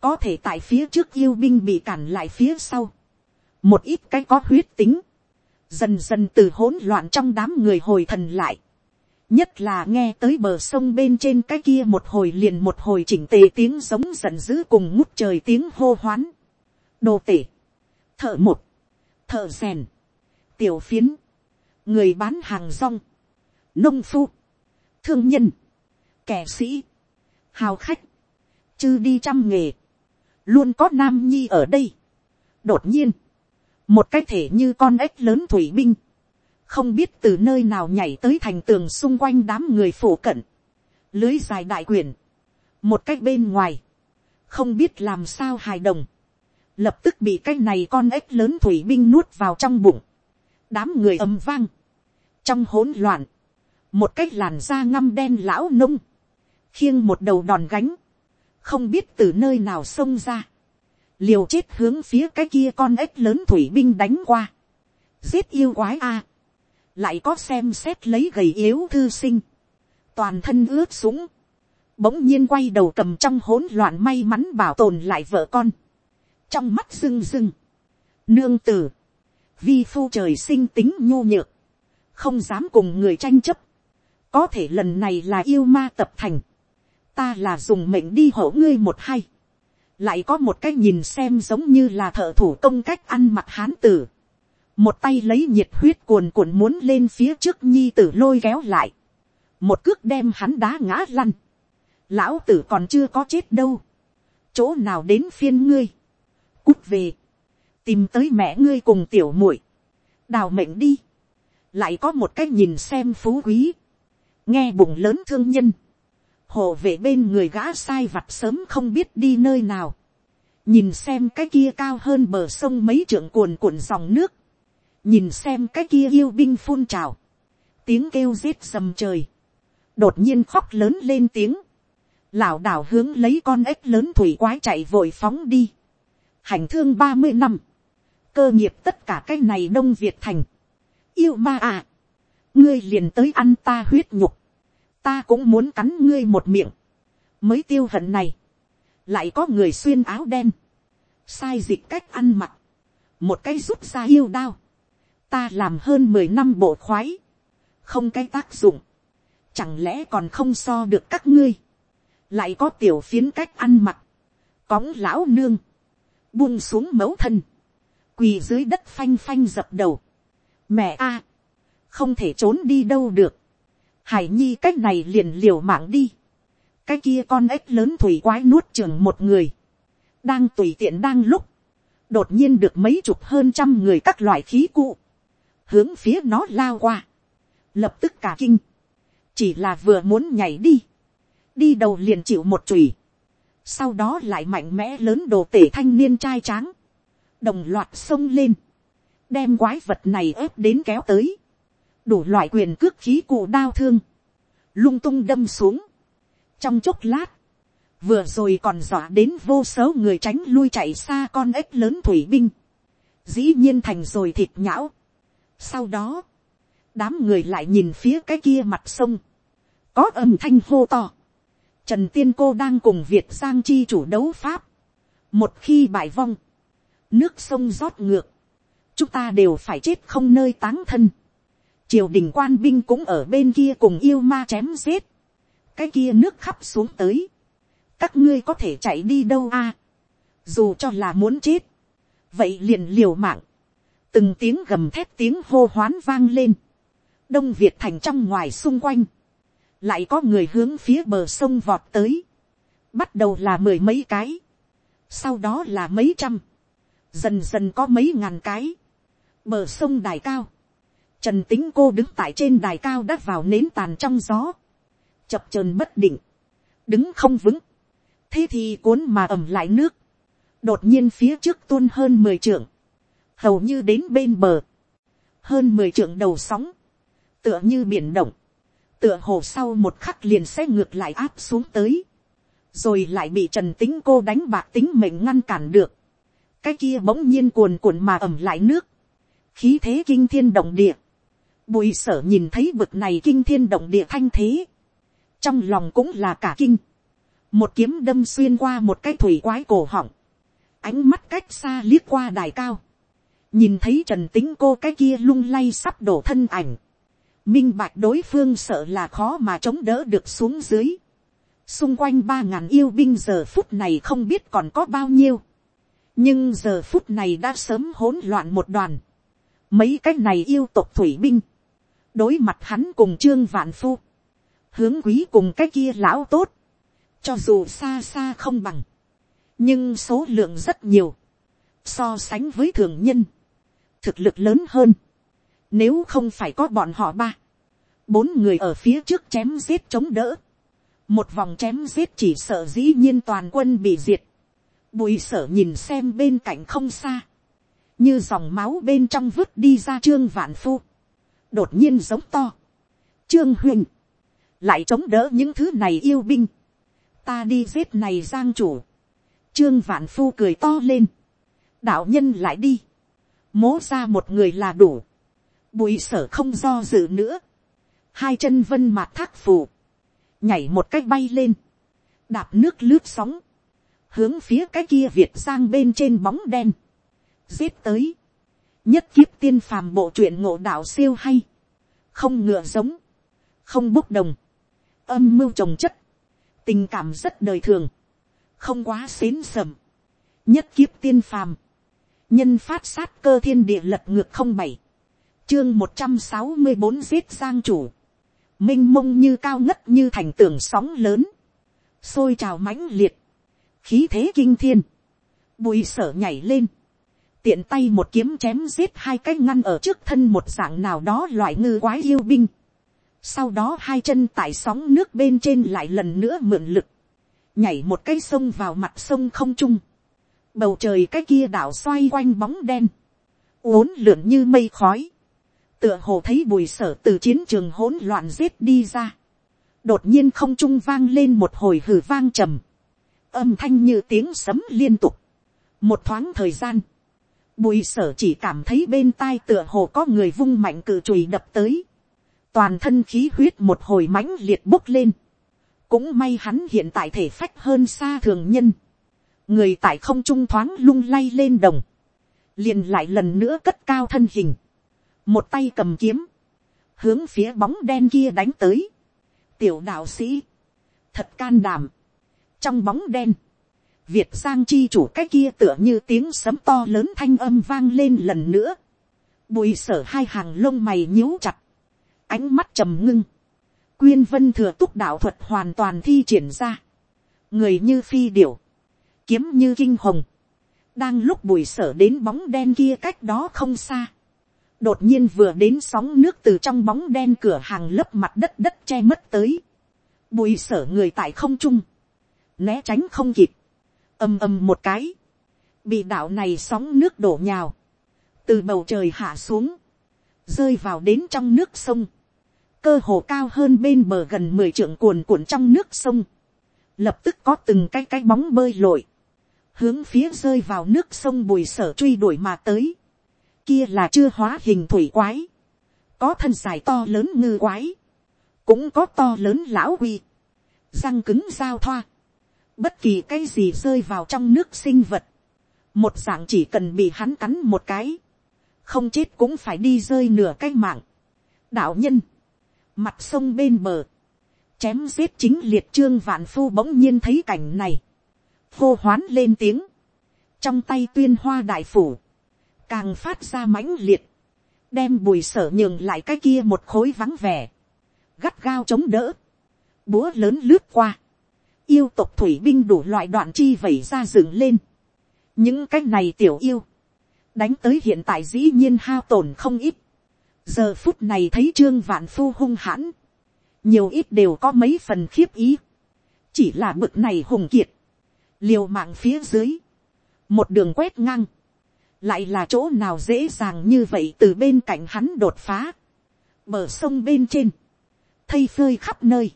có thể tại phía trước yêu binh bị cản lại phía sau, một ít cái có huyết tính, dần dần từ hỗn loạn trong đám người hồi thần lại, nhất là nghe tới bờ sông bên trên cái kia một hồi liền một hồi chỉnh tề tiếng giống giận dữ cùng ngút trời tiếng hô hoán, đồ tể, thợ một, thợ rèn, tiểu phiến, người bán hàng rong, nông phu, thương nhân, kẻ sĩ, hào khách, chư đi trăm nghề, luôn có nam nhi ở đây. đột nhiên, một cái thể như con ếch lớn thủy binh, không biết từ nơi nào nhảy tới thành tường xung quanh đám người phổ cận, lưới dài đại quyền, một cách bên ngoài, không biết làm sao hài đồng, lập tức bị cái này con ếch lớn thủy binh nuốt vào trong bụng, đám người ầm vang, trong hỗn loạn, một cái làn da ngăm đen lão nông, khiêng một đầu đòn gánh, không biết từ nơi nào xông ra, liều chết hướng phía cái kia con ếch lớn thủy binh đánh qua, giết yêu quái a, lại có xem xét lấy gầy yếu thư sinh, toàn thân ướt sũng, bỗng nhiên quay đầu cầm trong hỗn loạn may mắn bảo tồn lại vợ con, trong mắt rưng rưng, nương tử, vi phu trời sinh tính nhô nhược, không dám cùng người tranh chấp, có thể lần này là yêu ma tập thành, ta là dùng mệnh đi hổ ngươi một hay, lại có một cái nhìn xem giống như là thợ thủ công cách ăn mặc hán tử, một tay lấy nhiệt huyết cuồn cuộn muốn lên phía trước nhi tử lôi kéo lại, một cước đem hắn đá ngã lăn, lão tử còn chưa có chết đâu, chỗ nào đến phiên ngươi, cút về, tìm tới mẹ ngươi cùng tiểu muội, đào mệnh đi, lại có một cái nhìn xem phú quý, nghe bụng lớn thương nhân, hộ vệ bên người gã sai vặt sớm không biết đi nơi nào, nhìn xem cái kia cao hơn bờ sông mấy trượng cuồn cuộn dòng nước, nhìn xem cái kia yêu binh phun trào, tiếng kêu rết dầm trời, đột nhiên khóc lớn lên tiếng, lảo đảo hướng lấy con ếch lớn thủy quái chạy vội phóng đi, hành thương ba mươi năm, cơ nghiệp tất cả cái này đông việt thành, yêu ma à, ngươi liền tới ăn ta huyết nhục, ta cũng muốn cắn ngươi một miệng, mới tiêu hận này, lại có người xuyên áo đen, sai dịch cách ăn mặc, một cái rút ra yêu đao, ta làm hơn mười năm bộ khoái, không cái tác dụng, chẳng lẽ còn không so được các ngươi, lại có tiểu phiến cách ăn mặc, cóng lão nương, buông xuống mẫu thân, quỳ dưới đất phanh phanh dập đầu, mẹ a, không thể trốn đi đâu được, hải nhi cách này liền liều mạng đi, cái kia con ếch lớn thủy quái nuốt trường một người, đang tùy tiện đang lúc, đột nhiên được mấy chục hơn trăm người các loại khí cụ, hướng phía nó lao qua, lập tức cả kinh, chỉ là vừa muốn nhảy đi, đi đầu liền chịu một chùy, sau đó lại mạnh mẽ lớn đồ tể thanh niên trai tráng, đồng loạt xông lên, đem quái vật này ép đến kéo tới, đủ loại quyền cước khí cụ đao thương, lung tung đâm xuống, trong chốc lát, vừa rồi còn dọa đến vô số người tránh lui chạy xa con ếch lớn thủy binh, dĩ nhiên thành rồi thịt nhão sau đó, đám người lại nhìn phía cái kia mặt sông, có âm thanh hô to, trần tiên cô đang cùng việt giang chi chủ đấu pháp, một khi bại vong, nước sông rót ngược, chúng ta đều phải chết không nơi táng thân, triều đình quan binh cũng ở bên kia cùng yêu ma chém giết, cái kia nước khắp xuống tới, các ngươi có thể chạy đi đâu a, dù cho là muốn chết, vậy liền liều mạng, từng tiếng gầm thép tiếng hô hoán vang lên, đông việt thành trong ngoài xung quanh, lại có người hướng phía bờ sông vọt tới, bắt đầu là mười mấy cái, sau đó là mấy trăm, dần dần có mấy ngàn cái, bờ sông đài cao, trần tính cô đứng tại trên đài cao đã vào nến tàn trong gió, chập chờn bất định, đứng không vững, thế thì cuốn mà ẩm lại nước, đột nhiên phía trước tuôn hơn mười trượng, hầu như đến bên bờ, hơn mười trượng đầu sóng, tựa như biển động, tựa hồ sau một khắc liền sẽ ngược lại áp xuống tới, rồi lại bị trần tính cô đánh bạc tính mệnh ngăn cản được, cái kia bỗng nhiên cuồn cuộn mà ẩm lại nước, khí thế kinh thiên động địa, bùi sở nhìn thấy bực này kinh thiên động địa thanh thế, trong lòng cũng là cả kinh, một kiếm đâm xuyên qua một cái thủy quái cổ họng, ánh mắt cách xa liếc qua đài cao, nhìn thấy trần tính cô cái kia lung lay sắp đổ thân ảnh, minh bạch đối phương sợ là khó mà chống đỡ được xuống dưới, xung quanh ba ngàn yêu binh giờ phút này không biết còn có bao nhiêu, nhưng giờ phút này đã sớm hỗn loạn một đoàn, mấy cái này yêu tộc thủy binh, đối mặt hắn cùng trương vạn phu, hướng quý cùng cái kia lão tốt, cho dù xa xa không bằng, nhưng số lượng rất nhiều, so sánh với thường nhân, thực lực lớn hơn, nếu không phải có bọn họ ba, bốn người ở phía trước chém giết chống đỡ, một vòng chém giết chỉ sợ dĩ nhiên toàn quân bị diệt, bùi sở nhìn xem bên cạnh không xa, như dòng máu bên trong vứt đi ra trương vạn phu, đột nhiên giống to, trương huyền, lại chống đỡ những thứ này yêu binh, ta đi giết này giang chủ, trương vạn phu cười to lên, đạo nhân lại đi, mố ra một người là đủ, bùi sở không do dự nữa, hai chân vân mạt thác phù, nhảy một cách bay lên, đạp nước lướt sóng, hướng phía cái kia việt sang bên trên bóng đen, giết tới, nhất kiếp tiên phàm bộ truyện ngộ đạo siêu hay, không ngựa giống, không bốc đồng, âm mưu trồng chất, tình cảm rất đời thường, không quá xến sầm, nhất kiếp tiên phàm, nhân phát sát cơ thiên địa lật ngược không bảy, chương một trăm sáu mươi bốn giết giang chủ, m i n h mông như cao ngất như thành tường sóng lớn, xôi trào mãnh liệt, khí thế kinh thiên, bùi sở nhảy lên, tiện tay một kiếm chém giết hai cái ngăn ở trước thân một dạng nào đó loại ngư quái yêu binh, sau đó hai chân tại sóng nước bên trên lại lần nữa mượn lực, nhảy một cái sông vào mặt sông không trung, bầu trời cái kia đảo xoay quanh bóng đen, uốn lượn như mây khói, tựa hồ thấy bùi sở từ chiến trường hỗn loạn giết đi ra, đột nhiên không trung vang lên một hồi hử vang trầm, âm thanh như tiếng sấm liên tục, một thoáng thời gian, bùi sở chỉ cảm thấy bên tai tựa hồ có người vung mạnh cự chùy đập tới, toàn thân khí huyết một hồi mãnh liệt bốc lên, cũng may hắn hiện tại thể phách hơn xa thường nhân, người tại không trung thoáng lung lay lên đồng, liền lại lần nữa cất cao thân hình, một tay cầm kiếm, hướng phía bóng đen kia đánh tới, tiểu đạo sĩ, thật can đảm, trong bóng đen, Việt Giang chi chủ cái kia tựa như tiếng sấm to lớn thanh âm vang lên lần nữa. Bùi sở hai hàng lông mày nhíu chặt. Ánh mắt trầm ngưng. Quyên vân thừa túc đạo thuật hoàn toàn thi triển ra. Người như phi điểu. Kiếm như kinh hồng. Đang lúc bùi sở đến bóng đen kia cách đó không xa. Đột nhiên vừa đến sóng nước từ trong bóng đen cửa hàng lấp mặt đất đất che mất tới. Bùi sở người tại không trung. Né tránh không kịp ầm ầm một cái, bị đạo này sóng nước đổ nhào, từ bầu trời hạ xuống, rơi vào đến trong nước sông, cơ hồ cao hơn bên bờ gần mười trượng cuồn cuộn trong nước sông, lập tức có từng cái cái bóng bơi lội, hướng phía rơi vào nước sông bùi sở truy đuổi mà tới, kia là chưa hóa hình thủy quái, có thân dài to lớn ngư quái, cũng có to lớn lão quy, răng cứng giao thoa, bất kỳ cái gì rơi vào trong nước sinh vật, một dạng chỉ cần bị hắn cắn một cái, không chết cũng phải đi rơi nửa cái mạng. đạo nhân, mặt sông bên bờ, chém giết chính liệt trương vạn phu bỗng nhiên thấy cảnh này, hô hoán lên tiếng, trong tay tuyên hoa đại phủ, càng phát ra mãnh liệt, đem bùi sở nhường lại cái kia một khối vắng vẻ, gắt gao chống đỡ, búa lớn lướt qua, yêu tộc thủy binh đủ loại đoạn chi vẩy ra dựng lên. những cái này tiểu yêu, đánh tới hiện tại dĩ nhiên hao tổn không ít. giờ phút này thấy trương vạn phu hung hãn, nhiều ít đều có mấy phần khiếp ý. chỉ là bực này hùng kiệt, liều mạng phía dưới, một đường quét ngang, lại là chỗ nào dễ dàng như vậy từ bên cạnh hắn đột phá, bờ sông bên trên, thây phơi khắp nơi,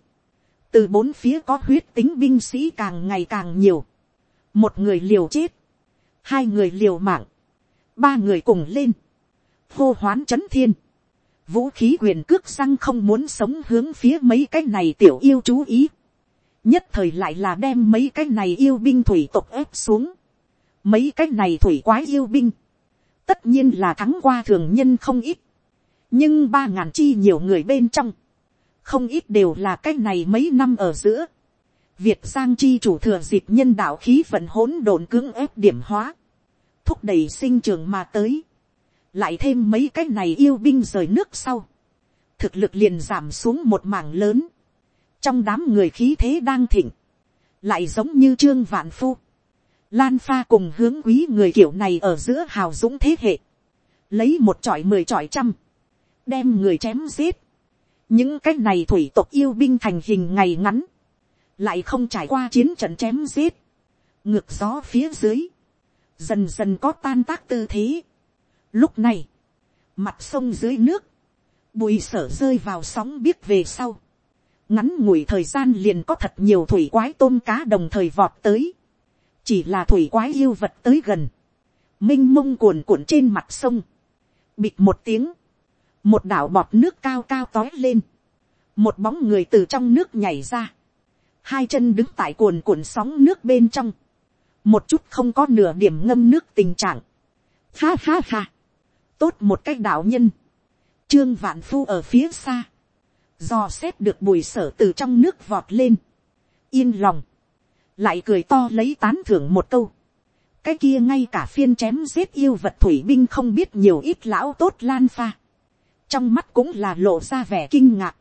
từ bốn phía có huyết tính binh sĩ càng ngày càng nhiều, một người liều chết, hai người liều mạng, ba người cùng lên, hô hoán c h ấ n thiên, vũ khí quyền cước răng không muốn sống hướng phía mấy cái này tiểu yêu chú ý, nhất thời lại là đem mấy cái này yêu binh thủy tộc ép xuống, mấy cái này thủy quái yêu binh, tất nhiên là thắng qua thường nhân không ít, nhưng ba ngàn chi nhiều người bên trong, không ít đều là cái này mấy năm ở giữa. Việt Giang chi chủ thừa dịp nhân đạo khí vận hỗn độn cưỡng ép điểm hóa. Thúc đẩy sinh trường mà tới. Lại thêm mấy cái này yêu binh rời nước sau. Thực lực liền giảm xuống một mảng lớn. Trong đám người khí thế đang thịnh. Lại giống như Trương Vạn Phu. Lan pha cùng hướng quý người kiểu này ở giữa hào dũng thế hệ. Lấy một trọi mười trọi trăm. Đem người chém giết những cái này thủy tộc yêu binh thành hình ngày ngắn, lại không trải qua chiến trận chém giết, ngược gió phía dưới, dần dần có tan tác tư thế. Lúc này, mặt sông dưới nước, bùi sở rơi vào sóng biết về sau, ngắn ngủi thời gian liền có thật nhiều thủy quái tôm cá đồng thời vọt tới, chỉ là thủy quái yêu vật tới gần, m i n h mông cuồn cuộn trên mặt sông, bịt một tiếng, một đảo bọt nước cao cao tói lên, một bóng người từ trong nước nhảy ra, hai chân đứng tại cuồn cuộn sóng nước bên trong, một chút không có nửa điểm ngâm nước tình trạng, ha ha ha, tốt một cách đạo nhân, trương vạn phu ở phía xa, do xét được bùi sở từ trong nước vọt lên, yên lòng, lại cười to lấy tán thưởng một câu, cái kia ngay cả phiên chém giết yêu vật thủy binh không biết nhiều ít lão tốt lan pha, trong mắt cũng là lộ ra vẻ kinh ngạc,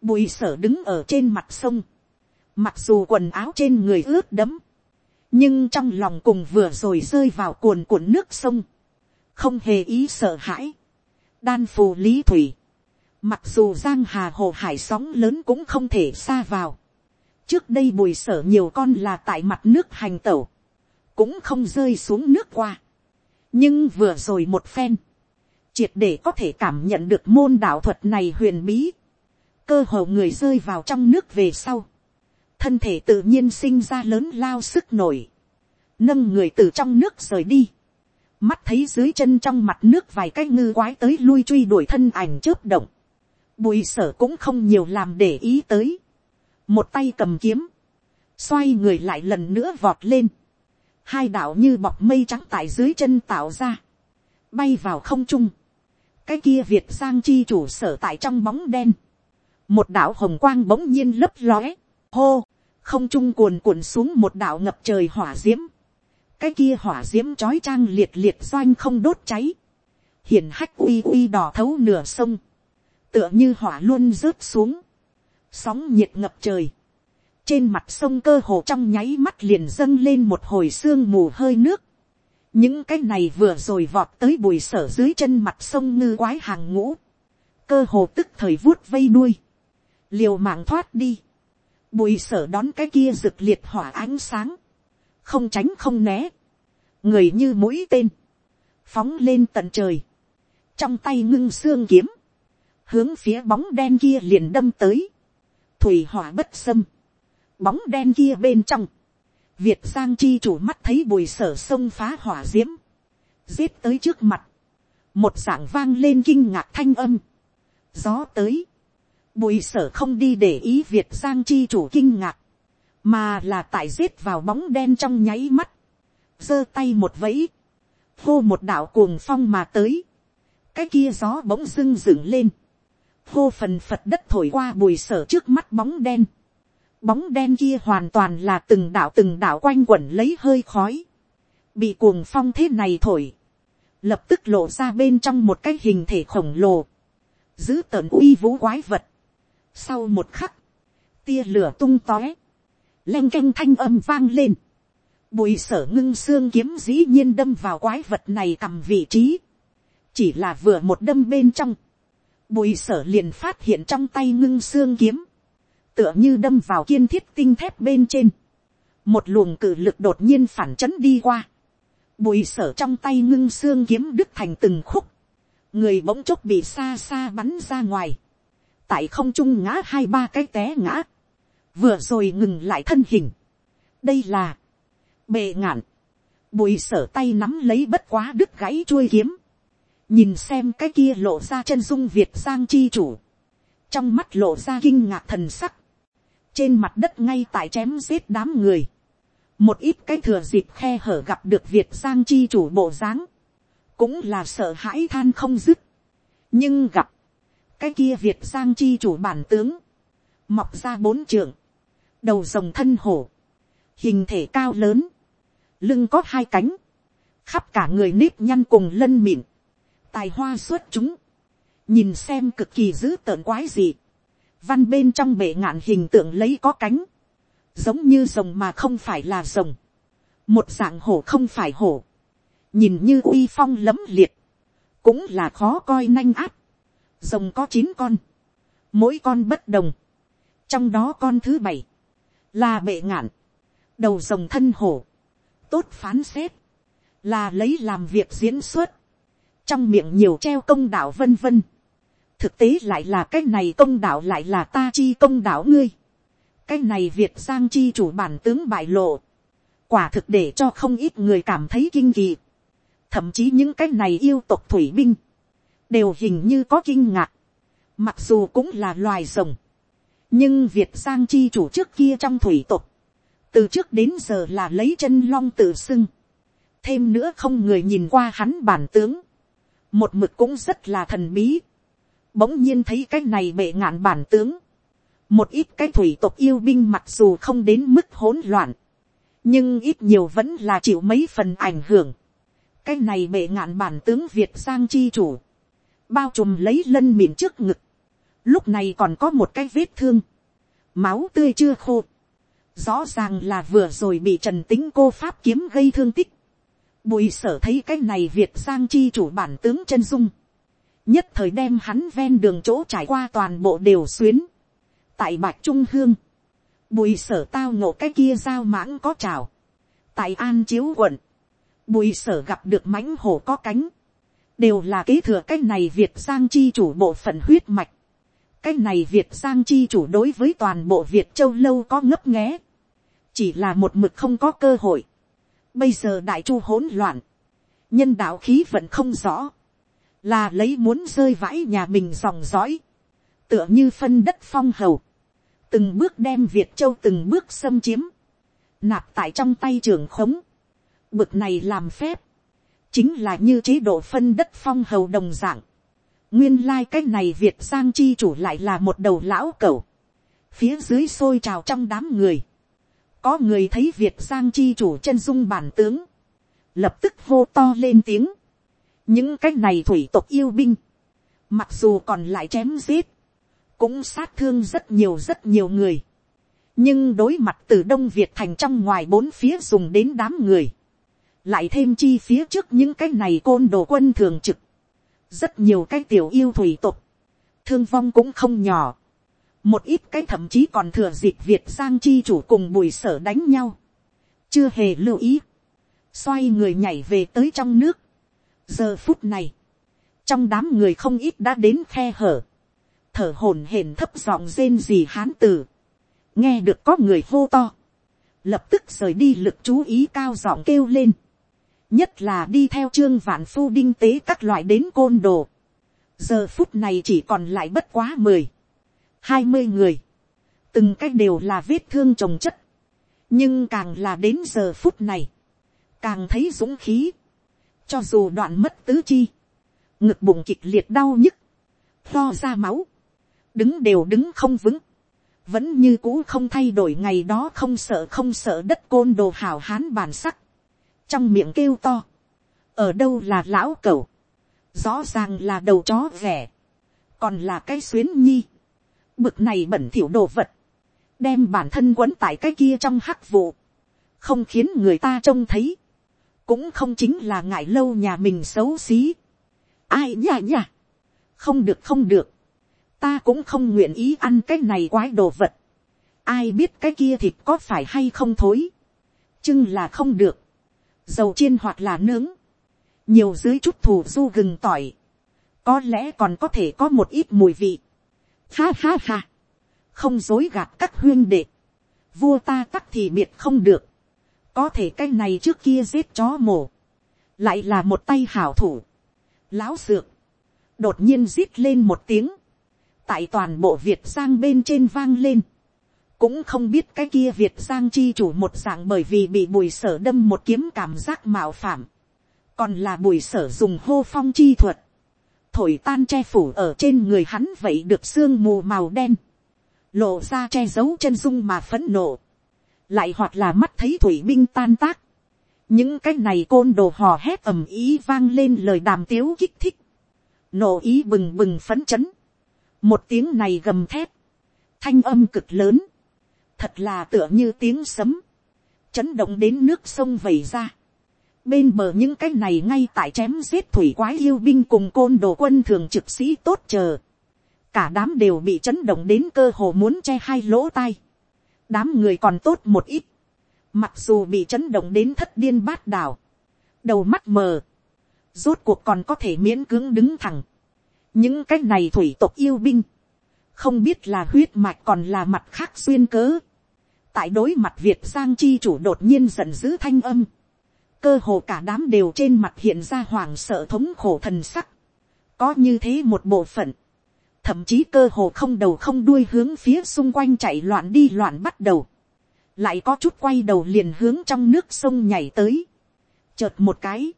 bùi sở đứng ở trên mặt sông, mặc dù quần áo trên người ướt đẫm, nhưng trong lòng cùng vừa rồi rơi vào cuồn cuộn nước sông, không hề ý sợ hãi, đan phù lý thủy, mặc dù giang hà hồ hải sóng lớn cũng không thể xa vào, trước đây bùi sở nhiều con là tại mặt nước hành tẩu, cũng không rơi xuống nước qua. nhưng vừa rồi một phen, triệt để có thể cảm nhận được môn đạo thuật này huyền bí, cơ hồ người rơi vào trong nước về sau, thân thể tự nhiên sinh ra lớn lao sức nổi, nâng người từ trong nước rời đi, mắt thấy dưới chân trong mặt nước vài cái ngư quái tới lui truy đuổi thân ảnh chớp động, bùi sở cũng không nhiều làm để ý tới, một tay cầm kiếm, xoay người lại lần nữa vọt lên, hai đạo như bọc mây trắng tại dưới chân tạo ra, bay vào không trung, cái kia việt giang chi chủ sở tại trong bóng đen, một đạo hồng quang bỗng nhiên lấp lóe, hô, không trung cuồn cuộn xuống một đạo ngập trời hỏa d i ễ m cái kia hỏa d i ễ m trói trang liệt liệt doanh không đốt cháy, hiển hách uy uy đỏ thấu nửa sông, tựa như hỏa luôn rớt xuống, sóng nhiệt ngập trời, trên mặt sông cơ hồ trong nháy mắt liền dâng lên một hồi sương mù hơi nước, những cái này vừa rồi vọt tới bùi sở dưới chân mặt sông ngư quái hàng ngũ, cơ hồ tức thời vuốt vây đuôi, liều mạng thoát đi, bùi sở đón cái kia rực liệt hỏa ánh sáng, không tránh không né, người như mũi tên, phóng lên tận trời, trong tay ngưng xương kiếm, hướng phía bóng đen kia liền đâm tới, thủy hỏa bất xâm, bóng đen kia bên trong, việt giang chi chủ mắt thấy bùi sở sông phá hỏa d i ễ m giết tới trước mặt, một dạng vang lên kinh ngạc thanh âm, gió tới, Bùi sở không đi để ý Việt Giang chi chủ kinh ngạc. Mà là tại giết vào bóng đen trong nháy mắt. giơ tay một vẫy. Hô một đạo cuồng phong mà tới. Cái kia gió bỗng dưng dựng lên. Hô phần phật đất thổi qua bùi sở trước mắt bóng đen. Bóng đen kia hoàn toàn là từng đạo từng đạo quanh quẩn lấy hơi khói. Bị cuồng phong thế này thổi. Lập tức lộ ra bên trong một cái hình thể khổng lồ. Giữ tợn uy vũ quái vật sau một khắc, tia lửa tung tóe, leng canh thanh âm vang lên. Bùi sở ngưng xương kiếm dĩ nhiên đâm vào quái vật này cầm vị trí. Chỉ là vừa một đâm bên trong. Bùi sở liền phát hiện trong tay ngưng xương kiếm. Tựa như đâm vào kiên thiết tinh thép bên trên. Một luồng cử lực đột nhiên phản chấn đi qua. Bùi sở trong tay ngưng xương kiếm đứt thành từng khúc. Người bỗng chốc bị xa xa bắn ra ngoài tại không trung ngã hai ba cái té ngã, vừa rồi ngừng lại thân hình. đây là, bệ ngạn, bùi sở tay nắm lấy bất quá đứt gãy chuôi kiếm, nhìn xem cái kia lộ ra chân dung việt giang chi chủ, trong mắt lộ ra kinh ngạc thần sắc, trên mặt đất ngay tại chém giết đám người, một ít cái thừa dịp khe hở gặp được việt giang chi chủ bộ dáng, cũng là sợ hãi than không dứt, nhưng gặp, cái kia việt giang chi chủ bản tướng, mọc ra bốn trượng, đầu rồng thân hổ, hình thể cao lớn, lưng có hai cánh, khắp cả người nếp nhăn cùng lân mịn, tài hoa xuất chúng, nhìn xem cực kỳ dữ tợn quái gì, văn bên trong bể ngạn hình tượng lấy có cánh, giống như rồng mà không phải là rồng, một dạng hổ không phải hổ, nhìn như uy phong lấm liệt, cũng là khó coi nanh áp, rồng có chín con, mỗi con bất đồng, trong đó con thứ bảy, là bệ ngạn, đầu rồng thân hổ, tốt phán xét, là lấy làm việc diễn xuất, trong miệng nhiều treo công đạo vân vân, thực tế lại là cái này công đạo lại là ta chi công đạo ngươi, cái này việt giang chi chủ bản tướng bại lộ, quả thực để cho không ít người cảm thấy kinh kỳ, thậm chí những cái này yêu tộc thủy binh, đều hình như có kinh ngạc, mặc dù cũng là loài rồng, nhưng việt giang chi chủ trước kia trong thủy tục, từ trước đến giờ là lấy chân long tự xưng, thêm nữa không người nhìn qua hắn bản tướng, một mực cũng rất là thần bí, bỗng nhiên thấy cái này bệ ngạn bản tướng, một ít cái thủy tộc yêu binh mặc dù không đến mức hỗn loạn, nhưng ít nhiều vẫn là chịu mấy phần ảnh hưởng. cái này bệ ngạn bản tướng việt giang chi chủ, bao trùm lấy lân mịn trước ngực, lúc này còn có một cái vết thương, máu tươi chưa khô, rõ ràng là vừa rồi bị trần tính cô pháp kiếm gây thương tích, bùi sở thấy cái này việt giang chi chủ bản tướng chân dung, nhất thời đem hắn ven đường chỗ trải qua toàn bộ đều xuyến, tại bạch trung hương, bùi sở tao ngộ cái kia giao mãng có trào, tại an chiếu quận, bùi sở gặp được mãnh hổ có cánh, đều là kế thừa cái này việt giang chi chủ bộ phận huyết mạch, cái này việt giang chi chủ đối với toàn bộ việt châu lâu có ngấp nghé, chỉ là một mực không có cơ hội, bây giờ đại chu hỗn loạn, nhân đạo khí vẫn không rõ, là lấy muốn rơi vãi nhà mình dòng dõi, tựa như phân đất phong hầu, từng bước đem việt châu từng bước xâm chiếm, nạp tại trong tay trường khống, bực này làm phép, chính là như chế độ phân đất phong hầu đồng dạng, nguyên lai like cái này việt giang chi chủ lại là một đầu lão cẩu, phía dưới sôi trào trong đám người, có người thấy việt giang chi chủ chân dung bản tướng, lập tức hô to lên tiếng, những cái này thủy tộc yêu binh, mặc dù còn lại chém giết, cũng sát thương rất nhiều rất nhiều người. nhưng đối mặt từ đông việt thành trong ngoài bốn phía dùng đến đám người, lại thêm chi phía trước những cái này côn đồ quân thường trực, rất nhiều cái tiểu yêu thủy tục, thương vong cũng không nhỏ, một ít cái thậm chí còn thừa dịp việt giang chi chủ cùng bùi sở đánh nhau, chưa hề lưu ý, xoay người nhảy về tới trong nước, giờ phút này, trong đám người không ít đã đến khe hở, thở hổn hển thấp giọng rên gì hán từ, nghe được có người hô to, lập tức rời đi lực chú ý cao giọng kêu lên, nhất là đi theo trương vạn phu đinh tế các loại đến côn đồ, giờ phút này chỉ còn lại bất quá mười, hai mươi người, từng cách đều là vết thương trồng chất, nhưng càng là đến giờ phút này, càng thấy dũng khí, cho dù đoạn mất tứ chi, ngực bụng kịch liệt đau nhức, lo ra máu, đứng đều đứng không vững, vẫn như cũ không thay đổi ngày đó không sợ không sợ đất côn đồ hào hán bản sắc, trong miệng kêu to, ở đâu là lão cẩu, rõ ràng là đầu chó vẻ, còn là cái xuyến nhi, bực này bẩn thỉu đồ vật, đem bản thân quấn tại cái kia trong hắc vụ, không khiến người ta trông thấy, cũng không chính là ngại lâu nhà mình xấu xí. ai nhả nhả, không được không được, ta cũng không nguyện ý ăn cái này quái đồ vật, ai biết cái kia thịt có phải hay không thối, chưng là không được, dầu chiên hoặc là nướng, nhiều dưới chút thủ du gừng tỏi, có lẽ còn có thể có một ít mùi vị. Ha ha ha, không dối gạt các huyên đệ, vua ta tắc thì biệt không được, có thể cái này trước kia giết chó mổ, lại là một tay hảo thủ, lão dược, đột nhiên rít lên một tiếng, tại toàn bộ việt giang bên trên vang lên, cũng không biết cái kia việt giang chi chủ một dạng bởi vì bị bùi sở đâm một kiếm cảm giác mạo phạm, còn là bùi sở dùng hô phong chi thuật, thổi tan che phủ ở trên người hắn vậy được sương mù màu đen, lộ ra che giấu chân dung mà phẫn nộ, lại hoặc là mắt thấy thủy binh tan tác, những cái này côn đồ hò hét ầm ý vang lên lời đàm tiếu kích thích, nộ ý bừng bừng phấn chấn, một tiếng này gầm thét, thanh âm cực lớn, thật là tựa như tiếng sấm, chấn động đến nước sông vẩy ra, bên bờ những cái này ngay tại chém giết thủy quái yêu binh cùng côn đồ quân thường trực sĩ tốt chờ, cả đám đều bị chấn động đến cơ hồ muốn che hai lỗ tai, đám người còn tốt một ít, mặc dù bị chấn động đến thất điên bát đảo, đầu mắt mờ, rốt cuộc còn có thể miễn cưỡng đứng thẳng, những cái này thủy tộc yêu binh, không biết là huyết mạch còn là mặt khác xuyên cớ, tại đối mặt việt giang chi chủ đột nhiên giận dữ thanh âm, cơ hồ cả đám đều trên mặt hiện ra hoàng sợ thống khổ thần sắc, có như thế một bộ phận, thậm chí cơ hồ không đầu không đuôi hướng phía xung quanh chạy loạn đi loạn bắt đầu, lại có chút quay đầu liền hướng trong nước sông nhảy tới, chợt một cái,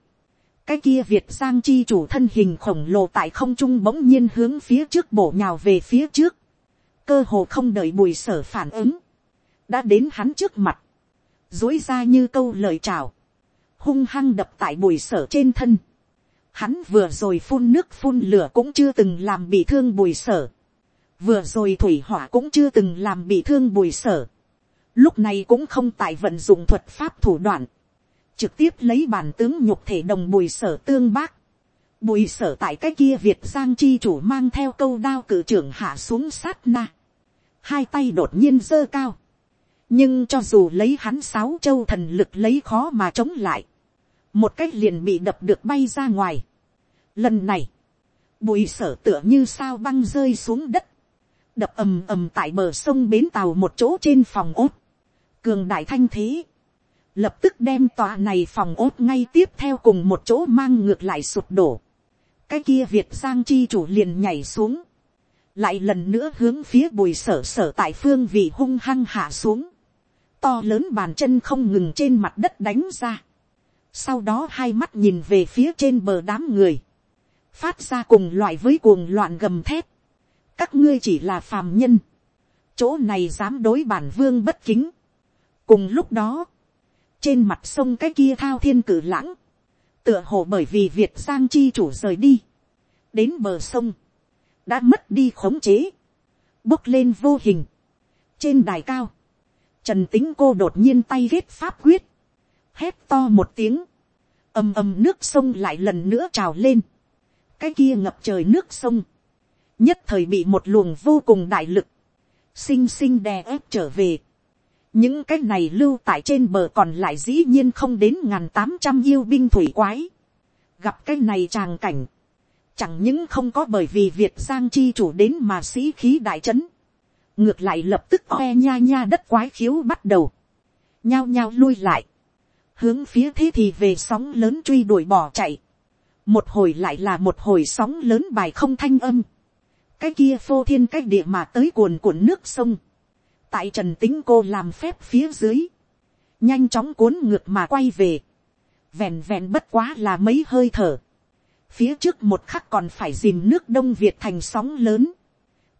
cái kia việt giang chi chủ thân hình khổng lồ tại không trung bỗng nhiên hướng phía trước bổ nhào về phía trước, cơ hồ không đợi bùi sở phản ứng, đã đến hắn trước mặt, dối ra như câu lời chào, hung hăng đập tại bùi sở trên thân, Hắn vừa rồi phun nước phun lửa cũng chưa từng làm bị thương bùi sở. Vừa rồi thủy hỏa cũng chưa từng làm bị thương bùi sở. Lúc này cũng không tại vận dụng thuật pháp thủ đoạn. Trực tiếp lấy bản tướng nhục thể đồng bùi sở tương bác. Bùi sở tại cái kia Việt Giang chi chủ mang theo câu đao cử trưởng hạ xuống sát na. Hai tay đột nhiên dơ cao. nhưng cho dù lấy hắn sáu châu thần lực lấy khó mà chống lại, một cách liền bị đập được bay ra ngoài. Lần này, bụi sở tựa như sao băng rơi xuống đất, đập ầm ầm tại bờ sông bến tàu một chỗ trên phòng ốt, cường đại thanh thế, lập tức đem tòa này phòng ốt ngay tiếp theo cùng một chỗ mang ngược lại sụp đổ. cái kia việt giang chi chủ liền nhảy xuống, lại lần nữa hướng phía bùi sở sở tại phương vị hung hăng hạ xuống, to lớn bàn chân không ngừng trên mặt đất đánh ra, sau đó hai mắt nhìn về phía trên bờ đám người, phát ra cùng loại với cuồng loạn gầm thép, các ngươi chỉ là phàm nhân, chỗ này dám đối bản vương bất kính. cùng lúc đó, trên mặt sông cái kia thao thiên cử lãng, tựa hồ bởi vì việt giang chi chủ rời đi, đến bờ sông, đã mất đi khống chế, bốc lên vô hình, trên đài cao, trần tính cô đột nhiên tay ghét pháp quyết, hét to một tiếng, ầm ầm nước sông lại lần nữa trào lên, cái kia ngập trời nước sông, nhất thời bị một luồng vô cùng đại lực, xinh xinh đè ép trở về. những cái này lưu tại trên bờ còn lại dĩ nhiên không đến ngàn tám trăm yêu binh thủy quái. gặp cái này tràng cảnh, chẳng những không có bởi vì việt giang chi chủ đến mà sĩ khí đại trấn, ngược lại lập tức oe nha nha đất quái khiếu bắt đầu, nhao nhao lui lại, hướng phía thế thì về sóng lớn truy đuổi bỏ chạy, một hồi lại là một hồi sóng lớn bài không thanh âm, cái kia phô thiên cách địa mà tới cuồn cuộn nước sông, tại trần tính cô làm phép phía dưới, nhanh chóng cuốn ngược mà quay về, vẹn vẹn bất quá là mấy hơi thở, phía trước một khắc còn phải dìm nước đông việt thành sóng lớn,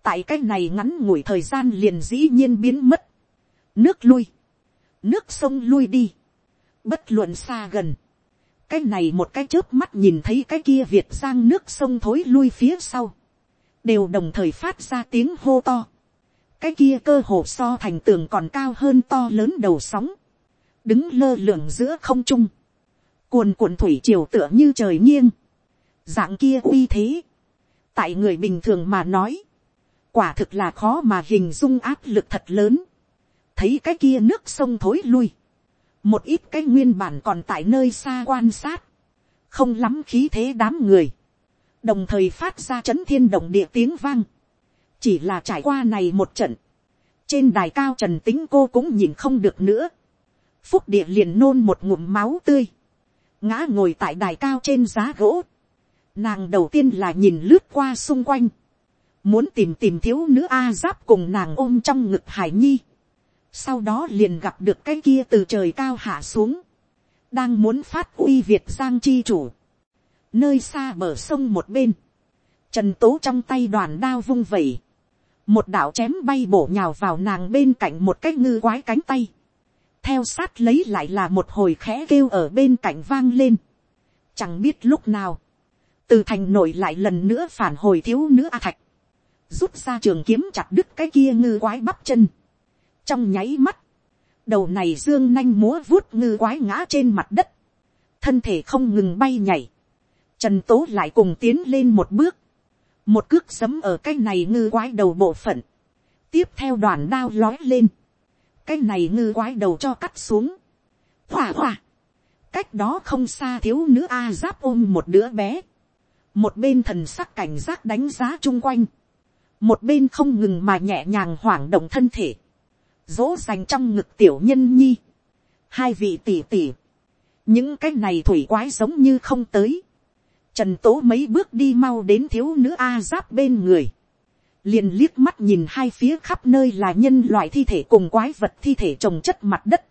tại cái này ngắn ngủi thời gian liền dĩ nhiên biến mất, nước lui, nước sông lui đi, bất luận xa gần, cái này một cái chớp mắt nhìn thấy cái kia việt sang nước sông thối lui phía sau, đều đồng thời phát ra tiếng hô to. cái kia cơ hồ so thành tường còn cao hơn to lớn đầu sóng, đứng lơ lửng giữa không trung, cuồn cuộn thủy triều tựa như trời nghiêng, dạng kia uy thế, tại người bình thường mà nói, quả thực là khó mà hình dung áp lực thật lớn, thấy cái kia nước sông thối lui, một ít cái nguyên bản còn tại nơi xa quan sát, không lắm khí thế đám người, đồng thời phát ra chấn thiên động địa tiếng vang, chỉ là trải qua này một trận, trên đài cao trần tính cô cũng nhìn không được nữa, phúc địa liền nôn một ngụm máu tươi, ngã ngồi tại đài cao trên giá gỗ, nàng đầu tiên là nhìn lướt qua xung quanh, muốn tìm tìm thiếu nữ a giáp cùng nàng ôm trong ngực hải nhi, sau đó liền gặp được cái kia từ trời cao hạ xuống, đang muốn phát uy việt giang chi chủ, nơi xa bờ sông một bên, trần tố trong tay đoàn đao vung vẩy, một đạo chém bay bổ nhào vào nàng bên cạnh một cái ngư quái cánh tay, theo sát lấy lại là một hồi khẽ kêu ở bên cạnh vang lên, chẳng biết lúc nào, từ thành nổi lại lần nữa phản hồi thiếu nữ a thạch, rút ra trường kiếm chặt đứt cái kia ngư quái bắp chân, trong nháy mắt, đầu này dương nanh múa vuốt ngư quái ngã trên mặt đất, thân thể không ngừng bay nhảy, Trần Tố lại cùng tiến lên một bước. Một cước sấm ở cái này ngư quái đầu bộ phận. Tiếp theo đoàn đao lói lên. Cái này ngư quái đầu cho cắt xuống. hỏa hỏa Cách đó không xa thiếu nữ A giáp ôm một đứa bé. Một bên thần sắc cảnh giác đánh giá chung quanh. Một bên không ngừng mà nhẹ nhàng hoảng động thân thể. Dỗ dành trong ngực tiểu nhân nhi. Hai vị tỷ tỷ. Những cái này thủy quái giống như không tới Trần tố mấy bước đi mau đến thiếu nữ A giáp bên người. Liền liếc mắt nhìn hai phía khắp nơi là nhân loại thi thể cùng quái vật thi thể trồng chất mặt đất.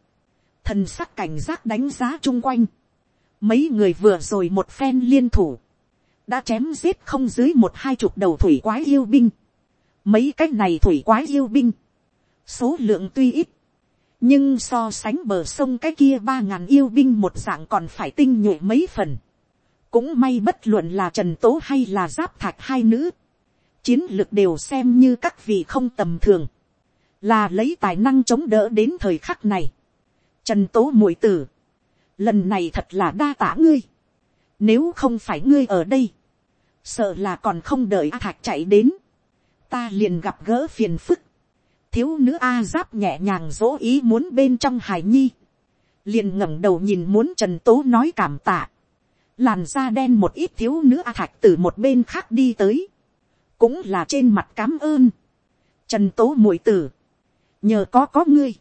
Thần sắc cảnh giác đánh giá chung quanh. Mấy người vừa rồi một phen liên thủ. Đã chém giết không dưới một hai chục đầu thủy quái yêu binh. Mấy cái này thủy quái yêu binh. Số lượng tuy ít. Nhưng so sánh bờ sông cái kia ba ngàn yêu binh một dạng còn phải tinh nhuệ mấy phần. Cũng may bất luận là trần tố hay là giáp thạch hai nữ, chiến lược đều xem như các vị không tầm thường, là lấy tài năng chống đỡ đến thời khắc này. Trần tố muội tử, lần này thật là đa tả ngươi, nếu không phải ngươi ở đây, sợ là còn không đợi a thạch chạy đến, ta liền gặp gỡ phiền phức, thiếu nữ a giáp nhẹ nhàng dỗ ý muốn bên trong hải nhi, liền ngẩng đầu nhìn muốn trần tố nói cảm tạ, làn da đen một ít thiếu nữ a thạch từ một bên khác đi tới, cũng là trên mặt cám ơn, trần tố muội tử, nhờ có có ngươi,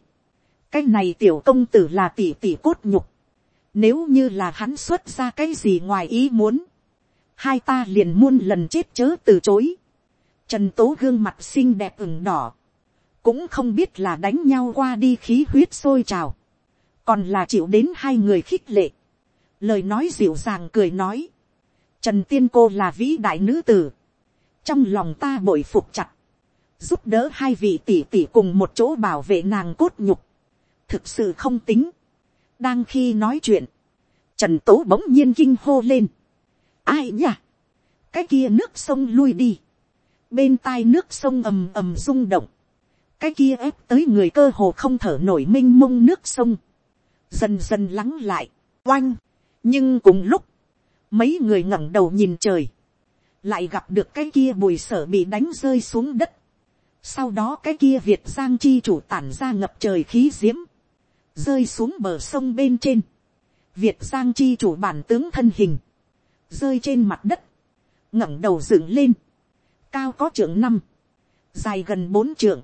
cái này tiểu công tử là tỷ tỷ cốt nhục, nếu như là hắn xuất ra cái gì ngoài ý muốn, hai ta liền muôn lần chết chớ từ chối, trần tố gương mặt xinh đẹp ửng đỏ, cũng không biết là đánh nhau qua đi khí huyết sôi trào, còn là chịu đến hai người khích lệ, lời nói dịu dàng cười nói, trần tiên cô là vĩ đại nữ tử, trong lòng ta bội phục chặt, giúp đỡ hai vị tỷ tỷ cùng một chỗ bảo vệ nàng cốt nhục, thực sự không tính. đang khi nói chuyện, trần tố bỗng nhiên kinh hô lên. ai nhỉ? cái kia nước sông lui đi, bên tai nước sông ầm ầm rung động, cái kia ép tới người cơ hồ không thở nổi m i n h mông nước sông, dần dần lắng lại, oanh, nhưng cùng lúc, mấy người ngẩng đầu nhìn trời, lại gặp được cái kia bùi sở bị đánh rơi xuống đất, sau đó cái kia việt giang chi chủ tản ra ngập trời khí diễm, rơi xuống bờ sông bên trên, việt giang chi chủ bản tướng thân hình, rơi trên mặt đất, ngẩng đầu dựng lên, cao có trưởng năm, dài gần bốn trưởng,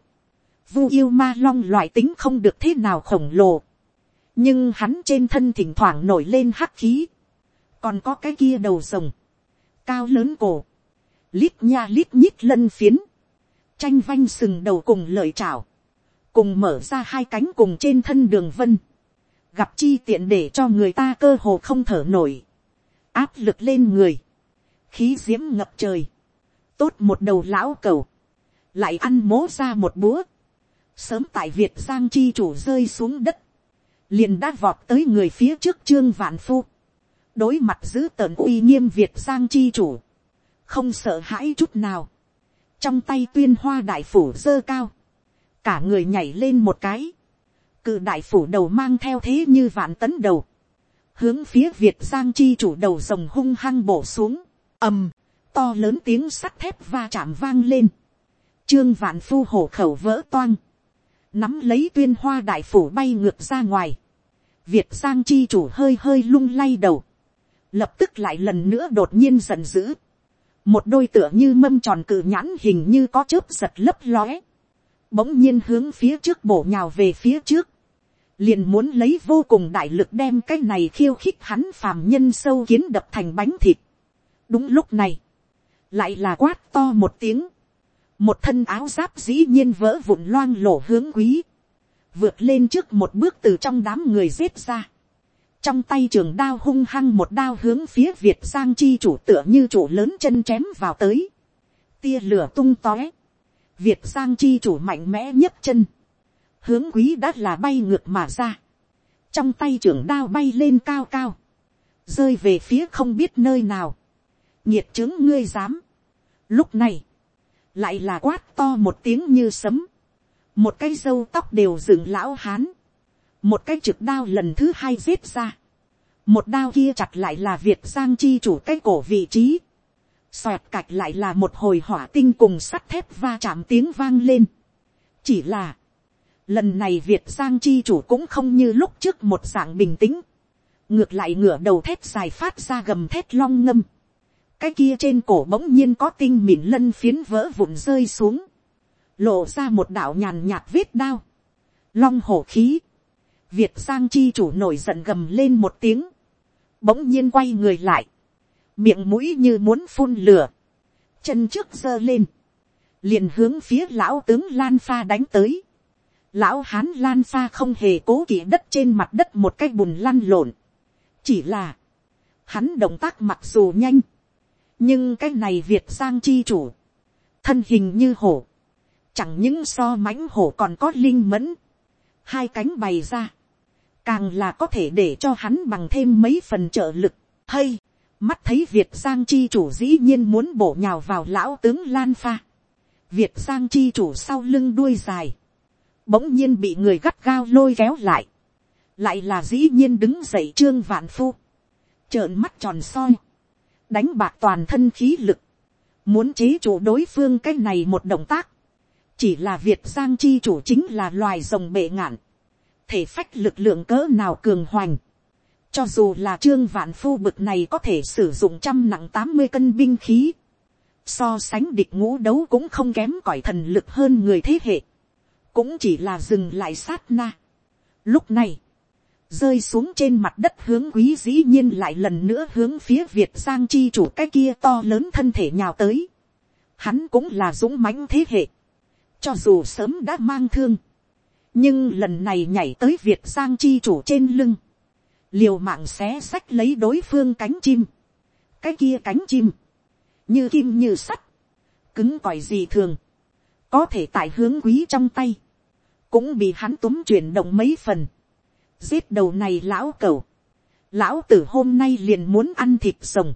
vu yêu ma long loại tính không được thế nào khổng lồ, nhưng hắn trên thân thỉnh thoảng nổi lên hắc khí, còn có cái kia đầu rồng, cao lớn cổ, lít nha lít nhít lân phiến, tranh vanh sừng đầu cùng lợi chảo, cùng mở ra hai cánh cùng trên thân đường vân, gặp chi tiện để cho người ta cơ hồ không thở nổi, áp lực lên người, khí diễm ngập trời, tốt một đầu lão cầu, lại ăn mố ra một búa, sớm tại việt giang chi chủ rơi xuống đất, liền đã vọt tới người phía trước trương vạn phu, đối mặt giữ tợn uy nghiêm việt giang chi chủ, không sợ hãi chút nào, trong tay tuyên hoa đại phủ dơ cao, cả người nhảy lên một cái, cự đại phủ đầu mang theo thế như vạn tấn đầu, hướng phía việt giang chi chủ đầu rồng hung hăng bổ xuống, ầm, to lớn tiếng sắt thép va chạm vang lên, trương vạn phu hổ khẩu vỡ toang, nắm lấy tuyên hoa đại phủ bay ngược ra ngoài, việt giang chi chủ hơi hơi lung lay đầu, lập tức lại lần nữa đột nhiên giận dữ, một đôi tựa như mâm tròn cự nhãn hình như có chớp giật lấp lóe, bỗng nhiên hướng phía trước bổ nhào về phía trước, liền muốn lấy vô cùng đại lực đem cái này khiêu khích hắn phàm nhân sâu kiến đập thành bánh thịt. đúng lúc này, lại là quát to một tiếng, một thân áo giáp dĩ nhiên vỡ vụn loang lổ hướng quý, vượt lên trước một bước từ trong đám người giết ra, trong tay trường đao hung hăng một đao hướng phía việt giang chi chủ tựa như chủ lớn chân chém vào tới, tia lửa tung tóe, việt giang chi chủ mạnh mẽ nhấc chân, hướng quý đã là bay ngược mà ra, trong tay trường đao bay lên cao cao, rơi về phía không biết nơi nào, nhiệt chứng ngươi dám. Lúc này, lại là quát to một tiếng như sấm, một cái dâu tóc đều dựng lão hán, một cái trực đao lần thứ hai giết ra, một đao kia chặt lại là việt giang chi chủ cái cổ vị trí, xoẹt cạch lại là một hồi hỏa tinh cùng sắt thép va chạm tiếng vang lên. chỉ là, lần này việt giang chi chủ cũng không như lúc trước một dạng bình tĩnh, ngược lại ngửa đầu thép dài phát ra gầm thép long ngâm, cái kia trên cổ bỗng nhiên có tinh mịn lân phiến vỡ vụn rơi xuống, lộ ra một đạo nhàn nhạt vết đao, long hổ khí, việt sang chi chủ nổi giận gầm lên một tiếng, bỗng nhiên quay người lại, miệng mũi như muốn phun lửa, chân trước giơ lên, liền hướng phía lão tướng lan pha đánh tới, lão hán lan pha không hề cố kỵ đất trên mặt đất một cái bùn lăn lộn, chỉ là, hắn động tác mặc dù nhanh, nhưng cái này việt giang chi chủ, thân hình như hổ, chẳng những so mãnh hổ còn có linh mẫn, hai cánh bày ra, càng là có thể để cho hắn bằng thêm mấy phần trợ lực, hay, mắt thấy việt giang chi chủ dĩ nhiên muốn bổ nhào vào lão tướng lan pha, việt giang chi chủ sau lưng đuôi dài, bỗng nhiên bị người gắt gao lôi kéo lại, lại là dĩ nhiên đứng dậy trương vạn phu, trợn mắt tròn soi, đánh bạc toàn thân khí lực, muốn chế chủ đối phương cái này một động tác, chỉ là việt giang chi chủ chính là loài rồng bệ ngạn, thể phách lực lượng cỡ nào cường hoành, cho dù là trương vạn phu bực này có thể sử dụng trăm nặng tám mươi cân binh khí, so sánh địch ngũ đấu cũng không kém cỏi thần lực hơn người thế hệ, cũng chỉ là dừng lại sát na. Lúc này, rơi xuống trên mặt đất hướng quý dĩ nhiên lại lần nữa hướng phía việt giang chi chủ cái kia to lớn thân thể nhào tới. Hắn cũng là dũng mãnh thế hệ, cho dù sớm đã mang thương, nhưng lần này nhảy tới việt giang chi chủ trên lưng, liều mạng xé xách lấy đối phương cánh chim, cái kia cánh chim, như kim như sắt, cứng còi gì thường, có thể tại hướng quý trong tay, cũng bị hắn túm chuyển động mấy phần, giết đầu này lão cầu, lão tử hôm nay liền muốn ăn thịt rồng,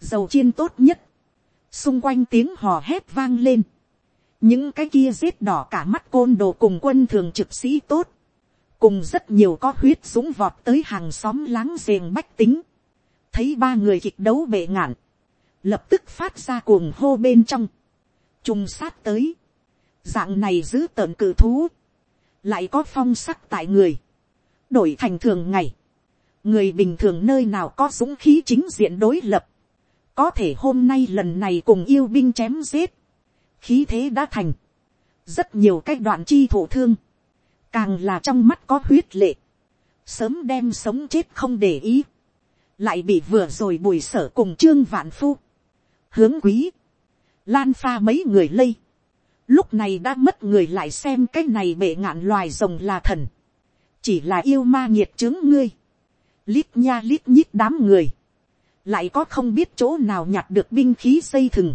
dầu chiên tốt nhất, xung quanh tiếng hò hét vang lên, những cái kia giết đỏ cả mắt côn đồ cùng quân thường trực sĩ tốt, cùng rất nhiều có huyết súng vọt tới hàng xóm láng giềng bách tính, thấy ba người kịch đấu bệ ngạn, lập tức phát ra cuồng hô bên trong, trùng sát tới, dạng này giữ tợn cự thú, lại có phong sắc tại người, đổi thành thường ngày, người bình thường nơi nào có dũng khí chính diện đối lập, có thể hôm nay lần này cùng yêu binh chém giết, khí thế đã thành, rất nhiều cái đoạn chi thổ thương, càng là trong mắt có huyết lệ, sớm đem sống chết không để ý, lại bị vừa rồi bùi sở cùng trương vạn phu, hướng quý, lan pha mấy người lây, lúc này đã mất người lại xem cái này bệ ngạn loài rồng là thần, chỉ là yêu ma nhiệt chứng ngươi, lít nha lít nhít đám người, lại có không biết chỗ nào nhặt được binh khí xây thừng,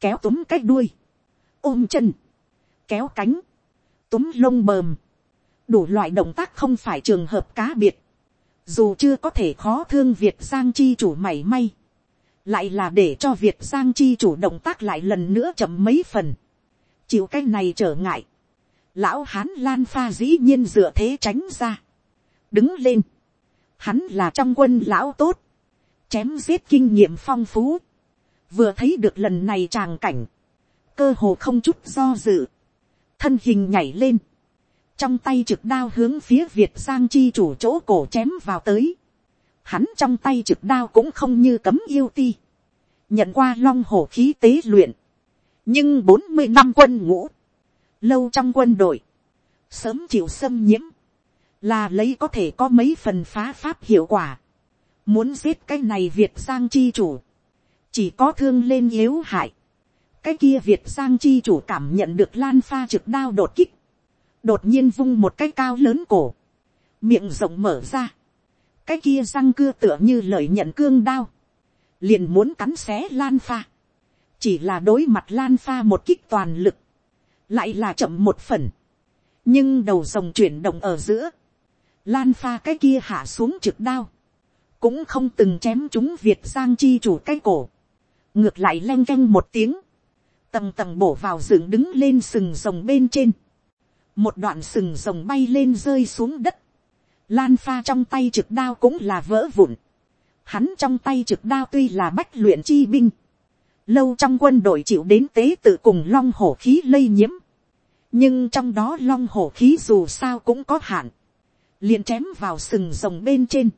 kéo túm cái đuôi, ôm chân, kéo cánh, túm lông bờm, đủ loại động tác không phải trường hợp cá biệt, dù chưa có thể khó thương việt giang chi chủ mảy may, lại là để cho việt giang chi chủ động tác lại lần nữa chậm mấy phần, chịu cái này trở ngại, lão hán lan pha dĩ nhiên dựa thế tránh ra, đứng lên, hắn là trong quân lão tốt, chém giết kinh nghiệm phong phú, vừa thấy được lần này tràng cảnh, cơ hồ không chút do dự, thân hình nhảy lên, trong tay trực đao hướng phía việt giang chi chủ chỗ cổ chém vào tới, hắn trong tay trực đao cũng không như cấm yêu ti, nhận qua long hổ khí tế luyện, nhưng bốn mươi năm quân ngũ, lâu trong quân đội, sớm chịu xâm nhiễm, là lấy có thể có mấy phần phá pháp hiệu quả, muốn giết cái này việt giang chi chủ, chỉ có thương lên yếu hại, cái kia việt giang chi chủ cảm nhận được lan pha trực đao đột kích, đột nhiên vung một cái cao lớn cổ, miệng rộng mở ra, cái kia răng cưa tựa như lời nhận cương đao, liền muốn cắn xé lan pha, chỉ là đối mặt lan pha một kích toàn lực, lại là chậm một phần, nhưng đầu rồng chuyển động ở giữa, lan pha cái kia hạ xuống trực đao, cũng không từng chém chúng việt giang chi chủ cái cổ, ngược lại len canh một tiếng, tầng tầng bổ vào dựng đứng lên sừng rồng bên trên, một đoạn sừng rồng bay lên rơi xuống đất, lan pha trong tay trực đao cũng là vỡ vụn, hắn trong tay trực đao tuy là bách luyện chi binh, lâu trong quân đội chịu đến tế tự cùng long hổ khí lây nhiễm, nhưng trong đó long hổ khí dù sao cũng có hạn, liền chém vào sừng rồng bên trên,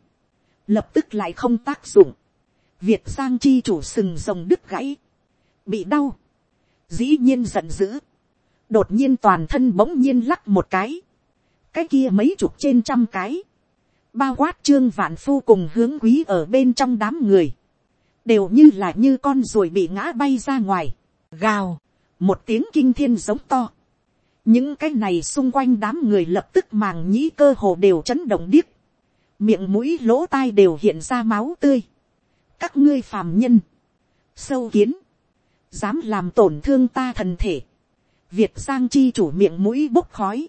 lập tức lại không tác dụng, việt giang chi chủ sừng rồng đứt gãy, bị đau, dĩ nhiên giận dữ, đột nhiên toàn thân bỗng nhiên lắc một cái, cái kia mấy chục trên trăm cái, bao quát trương vạn phu cùng hướng quý ở bên trong đám người, đều như là như con ruồi bị ngã bay ra ngoài, gào, một tiếng kinh thiên giống to những cái này xung quanh đám người lập tức màng nhĩ cơ hồ đều chấn động điếc, miệng mũi lỗ tai đều hiện ra máu tươi. các ngươi phàm nhân, sâu kiến, dám làm tổn thương ta thần thể, việt giang chi chủ miệng mũi bốc khói,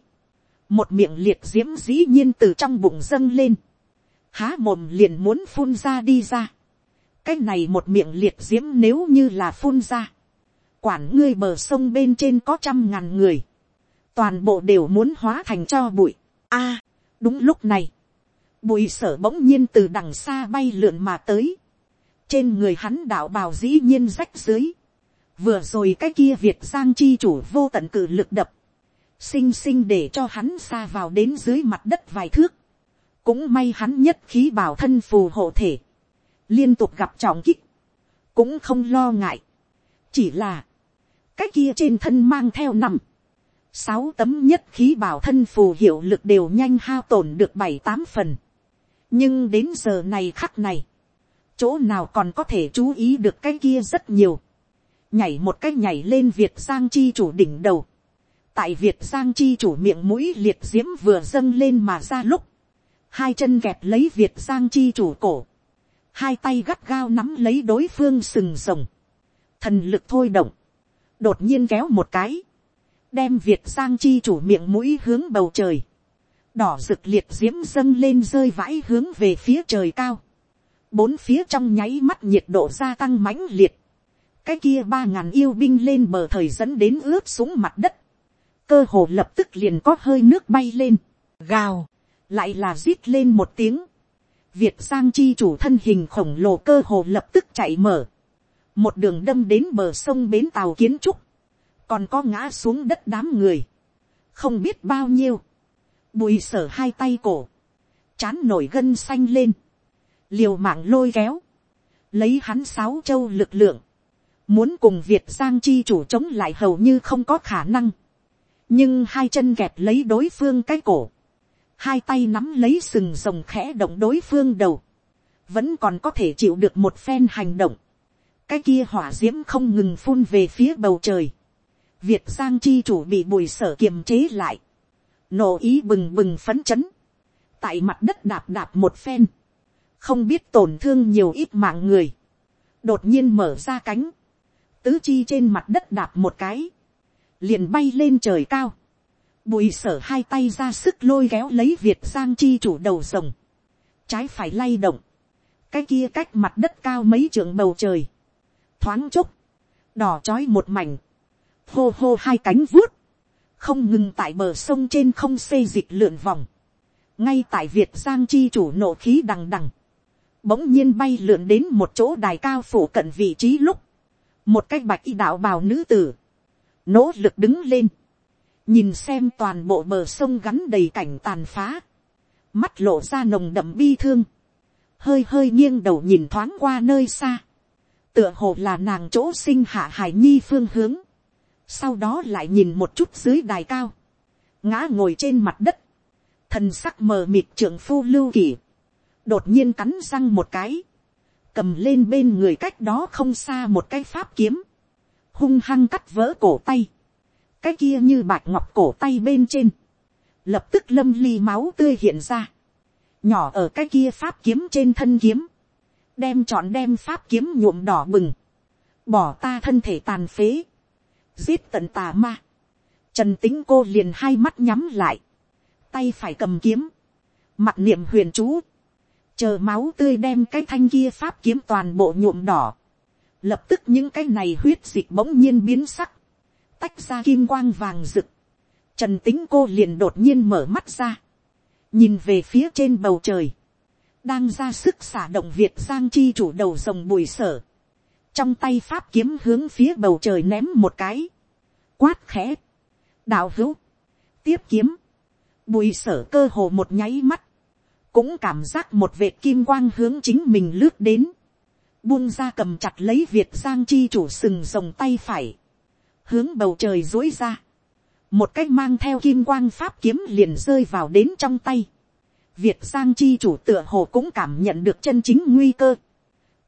một miệng liệt diễm dĩ nhiên từ trong bụng dâng lên, há mồm liền muốn phun ra đi ra, cái này một miệng liệt diễm nếu như là phun ra, quản ngươi bờ sông bên trên có trăm ngàn người, toàn bộ đều muốn hóa thành cho bụi. a, đúng lúc này, bụi sở bỗng nhiên từ đằng xa bay lượn mà tới, trên người hắn đạo bào dĩ nhiên rách dưới, vừa rồi cái kia việt giang chi chủ vô tận cử lực đập, xinh xinh để cho hắn xa vào đến dưới mặt đất vài thước, cũng may hắn nhất khí bảo thân phù hộ thể, liên tục gặp trọng kích, cũng không lo ngại, chỉ là, cái kia trên thân mang theo nằm, sáu tấm nhất khí bảo thân phù hiệu lực đều nhanh hao tổn được bảy tám phần, nhưng đến giờ này khắc này, chỗ nào còn có thể chú ý được cái kia rất nhiều, nhảy một cái nhảy lên việt giang chi chủ đỉnh đầu, tại việt giang chi chủ miệng mũi liệt diễm vừa dâng lên mà ra lúc, hai chân kẹp lấy việt giang chi chủ cổ, hai tay gắt gao nắm lấy đối phương sừng rồng, thần lực thôi động, đột nhiên kéo một cái, đem việt giang chi chủ miệng mũi hướng bầu trời, đỏ rực liệt diễm dâng lên rơi vãi hướng về phía trời cao, bốn phía trong nháy mắt nhiệt độ gia tăng mãnh liệt, cái kia ba ngàn yêu binh lên bờ thời dẫn đến ướp xuống mặt đất, cơ hồ lập tức liền có hơi nước bay lên, gào, lại là rít lên một tiếng, việt giang chi chủ thân hình khổng lồ cơ hồ lập tức chạy mở, một đường đâm đến bờ sông bến tàu kiến trúc, còn có ngã xuống đất đám người, không biết bao nhiêu, bùi sở hai tay cổ, chán nổi gân xanh lên, liều mạng lôi kéo, lấy hắn sáu châu lực lượng, muốn cùng việt giang chi chủ chống lại hầu như không có khả năng, nhưng hai chân kẹp lấy đối phương cái cổ, hai tay nắm lấy sừng rồng khẽ động đối phương đầu, vẫn còn có thể chịu được một phen hành động, cái kia hỏa d i ễ m không ngừng phun về phía bầu trời, việt giang chi chủ bị bùi sở kiềm chế lại, nổ ý bừng bừng phấn chấn, tại mặt đất đạp đạp một phen, không biết tổn thương nhiều ít mạng người, đột nhiên mở ra cánh, tứ chi trên mặt đất đạp một cái, liền bay lên trời cao, bùi sở hai tay ra sức lôi kéo lấy việt giang chi chủ đầu rồng, trái phải lay động, cái kia cách mặt đất cao mấy trượng bầu trời, thoáng chốc, đỏ trói một mảnh, hô hô hai cánh vuốt, không ngừng tại bờ sông trên không xây dịch lượn vòng, ngay tại việt giang chi chủ nộ khí đằng đằng, bỗng nhiên bay lượn đến một chỗ đài cao phủ cận vị trí lúc, một cái bạch y đạo bào nữ tử, nỗ lực đứng lên, nhìn xem toàn bộ bờ sông gắn đầy cảnh tàn phá, mắt lộ ra nồng đậm bi thương, hơi hơi nghiêng đầu nhìn thoáng qua nơi xa, tựa hồ là nàng chỗ sinh hạ hải nhi phương hướng, sau đó lại nhìn một chút dưới đài cao, ngã ngồi trên mặt đất, thần sắc mờ mịt trưởng phu lưu kỳ. đột nhiên cắn răng một cái, cầm lên bên người cách đó không xa một cái pháp kiếm, hung hăng cắt vỡ cổ tay, cái kia như bạch ngọc cổ tay bên trên, lập tức lâm ly máu tươi hiện ra, nhỏ ở cái kia pháp kiếm trên thân kiếm, đem chọn đem pháp kiếm nhuộm đỏ bừng, bỏ ta thân thể tàn phế, giết tận tà ma, trần tính cô liền hai mắt nhắm lại, tay phải cầm kiếm, mặt niệm huyền chú, chờ máu tươi đem cái thanh kia pháp kiếm toàn bộ nhuộm đỏ, lập tức những cái này huyết dịch bỗng nhiên biến sắc, tách ra kim quang vàng rực, trần tính cô liền đột nhiên mở mắt ra, nhìn về phía trên bầu trời, đang ra sức xả động việt giang chi chủ đầu rồng bùi sở, trong tay pháp kiếm hướng phía bầu trời ném một cái, quát khẽ, đạo hữu, tiếp kiếm, bùi sở cơ hồ một nháy mắt, cũng cảm giác một vệt kim quang hướng chính mình lướt đến, buông ra cầm chặt lấy việt giang chi chủ sừng rồng tay phải, hướng bầu trời dối ra, một cách mang theo kim quang pháp kiếm liền rơi vào đến trong tay, Việt Giang chi chủ tựa hồ cũng cảm nhận được chân chính nguy cơ.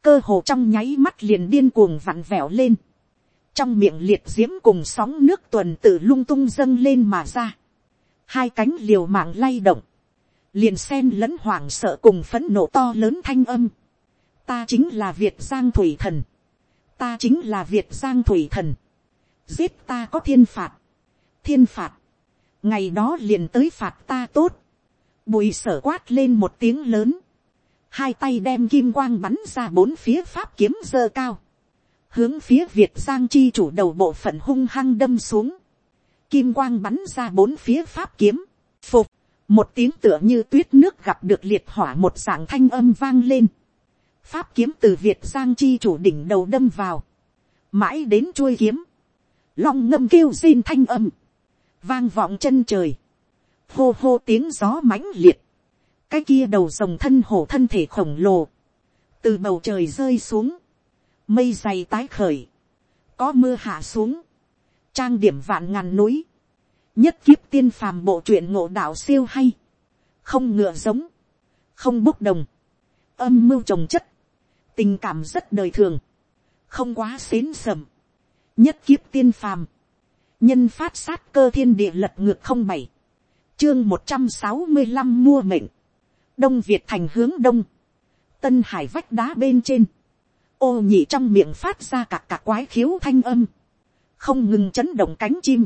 Cơ hồ trong nháy mắt liền điên cuồng vặn vẹo lên. Trong miệng liệt diễm cùng sóng nước tuần tự lung tung dâng lên mà ra. Hai cánh liều mạng lay động. Liền sen lẫn hoảng sợ cùng phấn nộ to lớn thanh âm. Ta chính là Việt Giang Thủy Thần. Ta chính là Việt Giang Thủy Thần. Giết ta có thiên phạt. Thiên phạt. Ngày đó liền tới phạt ta tốt Bùi sở quát lên một tiếng lớn. Hai tay đem kim quang bắn ra bốn phía pháp kiếm dơ cao. Hướng phía Việt Giang chi chủ đầu bộ phận hung hăng đâm xuống. Kim quang bắn ra bốn phía pháp kiếm. Phục. Một tiếng tựa như tuyết nước gặp được liệt hỏa một dạng thanh âm vang lên. Pháp kiếm từ Việt Giang chi chủ đỉnh đầu đâm vào. mãi đến chuôi kiếm, long ngâm kêu xin thanh âm, vang vọng chân trời, hô hô tiếng gió mãnh liệt, cái kia đầu rồng thân hổ thân thể khổng lồ, từ bầu trời rơi xuống, mây dày tái khởi, có mưa hạ xuống, trang điểm vạn ngàn núi, nhất kiếp tiên phàm bộ truyện ngộ đạo siêu hay, không ngựa giống, không bốc đồng, âm mưu trồng chất, tình cảm rất đời thường, không quá xến sầm, nhất kiếp tiên phàm, nhân phát sát cơ thiên địa lật ngược không bảy, chương một trăm sáu mươi năm mua mệnh, đông việt thành hướng đông, tân hải vách đá bên trên, ô nhị trong miệng phát ra cả cả quái khiếu thanh âm, không ngừng chấn động cánh chim,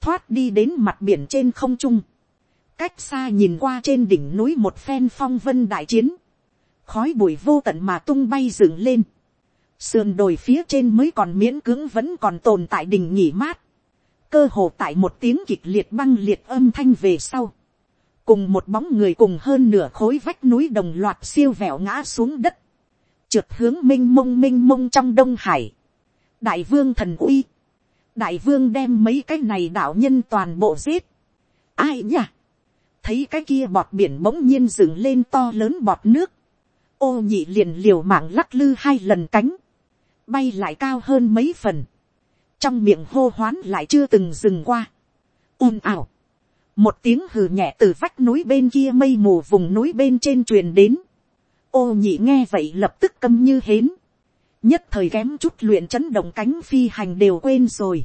thoát đi đến mặt biển trên không trung, cách xa nhìn qua trên đỉnh núi một phen phong vân đại chiến, khói bụi vô tận mà tung bay dựng lên, sườn đồi phía trên mới còn miễn cưỡng vẫn còn tồn tại đỉnh nghỉ mát, cơ hồ tại một tiếng kịch liệt băng liệt âm thanh về sau, cùng một bóng người cùng hơn nửa khối vách núi đồng loạt siêu vẹo ngã xuống đất, trượt hướng m i n h mông m i n h mông trong đông hải, đại vương thần uy, đại vương đem mấy cái này đạo nhân toàn bộ giết, ai nhỉ, thấy cái kia bọt biển bỗng nhiên dừng lên to lớn bọt nước, ô nhị liền liều mạng lắc lư hai lần cánh, bay lại cao hơn mấy phần, trong miệng hô hoán lại chưa từng dừng qua, ồn ào, một tiếng hừ nhẹ từ vách núi bên kia mây mù vùng núi bên trên truyền đến, ô nhị nghe vậy lập tức câm như hến, nhất thời kém chút luyện chấn động cánh phi hành đều quên rồi,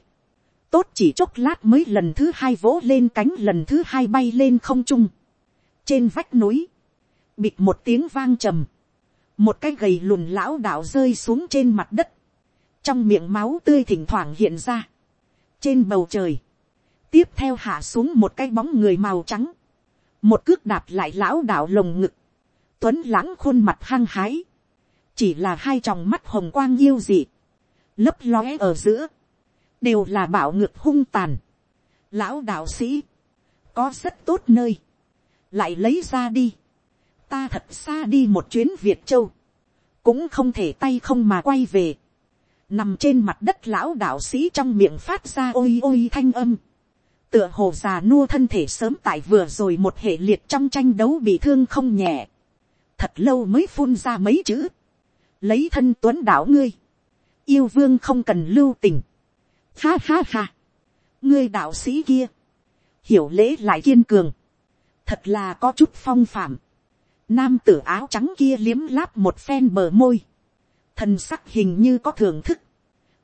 tốt chỉ chốc lát mới lần thứ hai vỗ lên cánh lần thứ hai bay lên không trung, trên vách núi, bịt một tiếng vang trầm, một cái gầy lùn lão đạo rơi xuống trên mặt đất, trong miệng máu tươi thỉnh thoảng hiện ra, trên bầu trời, tiếp theo hạ xuống một cái bóng người màu trắng, một cước đạp lại lão đạo lồng ngực, tuấn lãng khuôn mặt hăng hái, chỉ là hai tròng mắt hồng quang yêu dị, lấp lóe ở giữa, đều là bảo ngược hung tàn. Lão đạo sĩ, có rất tốt nơi, lại lấy ra đi, ta thật xa đi một chuyến việt châu, cũng không thể tay không mà quay về, nằm trên mặt đất lão đạo sĩ trong miệng phát ra ôi ôi thanh âm, tựa hồ già nua thân thể sớm tại vừa rồi một hệ liệt trong tranh đấu bị thương không nhẹ, thật lâu mới phun ra mấy chữ, lấy thân tuấn đảo ngươi, yêu vương không cần lưu tình, ha ha ha, ngươi đạo sĩ kia, hiểu lễ lại kiên cường, thật là có chút phong phạm, nam tử áo trắng kia liếm láp một phen bờ môi, thần sắc hình như có thưởng thức,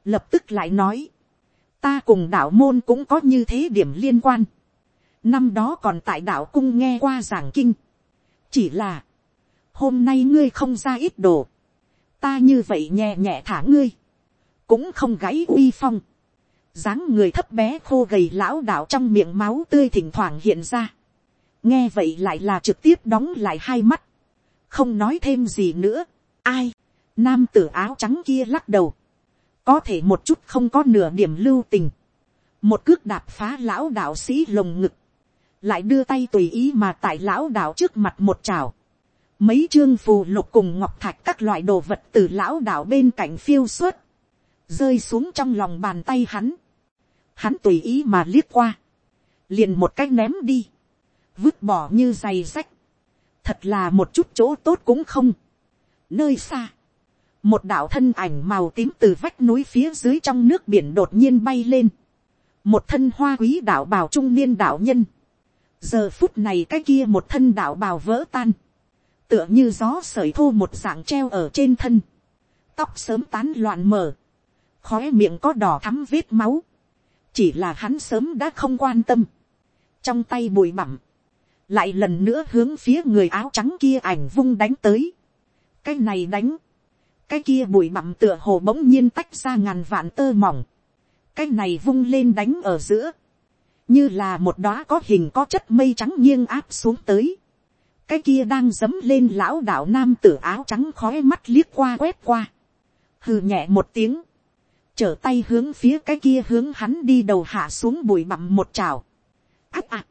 lập tức lại nói, ta cùng đạo môn cũng có như thế điểm liên quan, năm đó còn tại đạo cung nghe qua giảng kinh, chỉ là, hôm nay ngươi không ra ít đồ, ta như vậy nhẹ nhẹ thả ngươi, cũng không gãy uy phong, dáng người thấp bé khô gầy lão đạo trong miệng máu tươi thỉnh thoảng hiện ra, nghe vậy lại là trực tiếp đóng lại hai mắt, không nói thêm gì nữa, ai, nam tử áo trắng kia lắc đầu, có thể một chút không có nửa điểm lưu tình, một cước đạp phá lão đạo sĩ lồng ngực, lại đưa tay tùy ý mà tại lão đạo trước mặt một trào, mấy chương phù lục cùng ngọc thạch các loại đồ vật từ lão đạo bên cạnh phiêu suốt, rơi xuống trong lòng bàn tay hắn, hắn tùy ý mà liếc qua, liền một cách ném đi, vứt bỏ như giày rách, thật là một chút chỗ tốt cũng không. nơi xa, một đạo thân ảnh màu tím từ vách núi phía dưới trong nước biển đột nhiên bay lên, một thân hoa quý đạo bào trung niên đạo nhân, giờ phút này cái kia một thân đạo bào vỡ tan, tựa như gió sởi thô một dạng treo ở trên thân, tóc sớm tán loạn mở, khóe miệng có đỏ thắm vết máu, chỉ là hắn sớm đã không quan tâm, trong tay bụi bặm, lại lần nữa hướng phía người áo trắng kia ảnh vung đánh tới, cái này đánh, cái kia bụi bặm tựa hồ bỗng nhiên tách ra ngàn vạn tơ mỏng, cái này vung lên đánh ở giữa, như là một đóa có hình có chất mây trắng nghiêng áp xuống tới, cái kia đang dấm lên lão đạo nam tử áo trắng khói mắt liếc qua quét qua, hừ nhẹ một tiếng, trở tay hướng phía cái kia hướng hắn đi đầu hạ xuống bụi bặm một trào. áp ạ,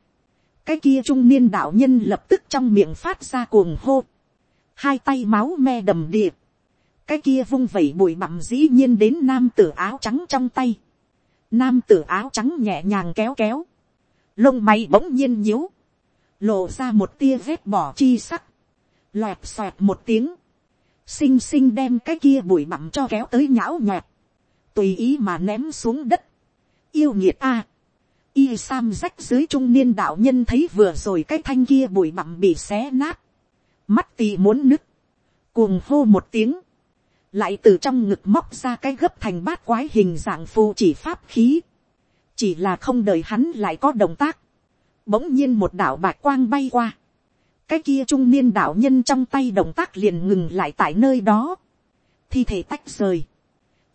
cái kia trung niên đạo nhân lập tức trong miệng phát ra cuồng hô, hai tay máu me đầm điệp, cái kia vung vẩy bụi bặm dĩ nhiên đến nam tử áo trắng trong tay, nam tử áo trắng nhẹ nhàng kéo kéo, lông mày bỗng nhiên nhíu, lộ ra một tia vết bỏ chi sắc, loẹt xoẹt một tiếng, xinh xinh đem cái kia bụi bặm cho kéo tới nhão nhọt, tùy ý mà ném xuống đất, yêu nghiệt a, y sam rách dưới trung niên đạo nhân thấy vừa rồi cái thanh kia bụi bặm bị xé nát, mắt tì muốn nứt, cuồng hô một tiếng, lại từ trong ngực móc ra cái gấp thành bát quái hình dạng phù chỉ pháp khí, chỉ là không đợi hắn lại có động tác, bỗng nhiên một đạo bạc quang bay qua, cái kia trung niên đạo nhân trong tay động tác liền ngừng lại tại nơi đó, thi thể tách rời,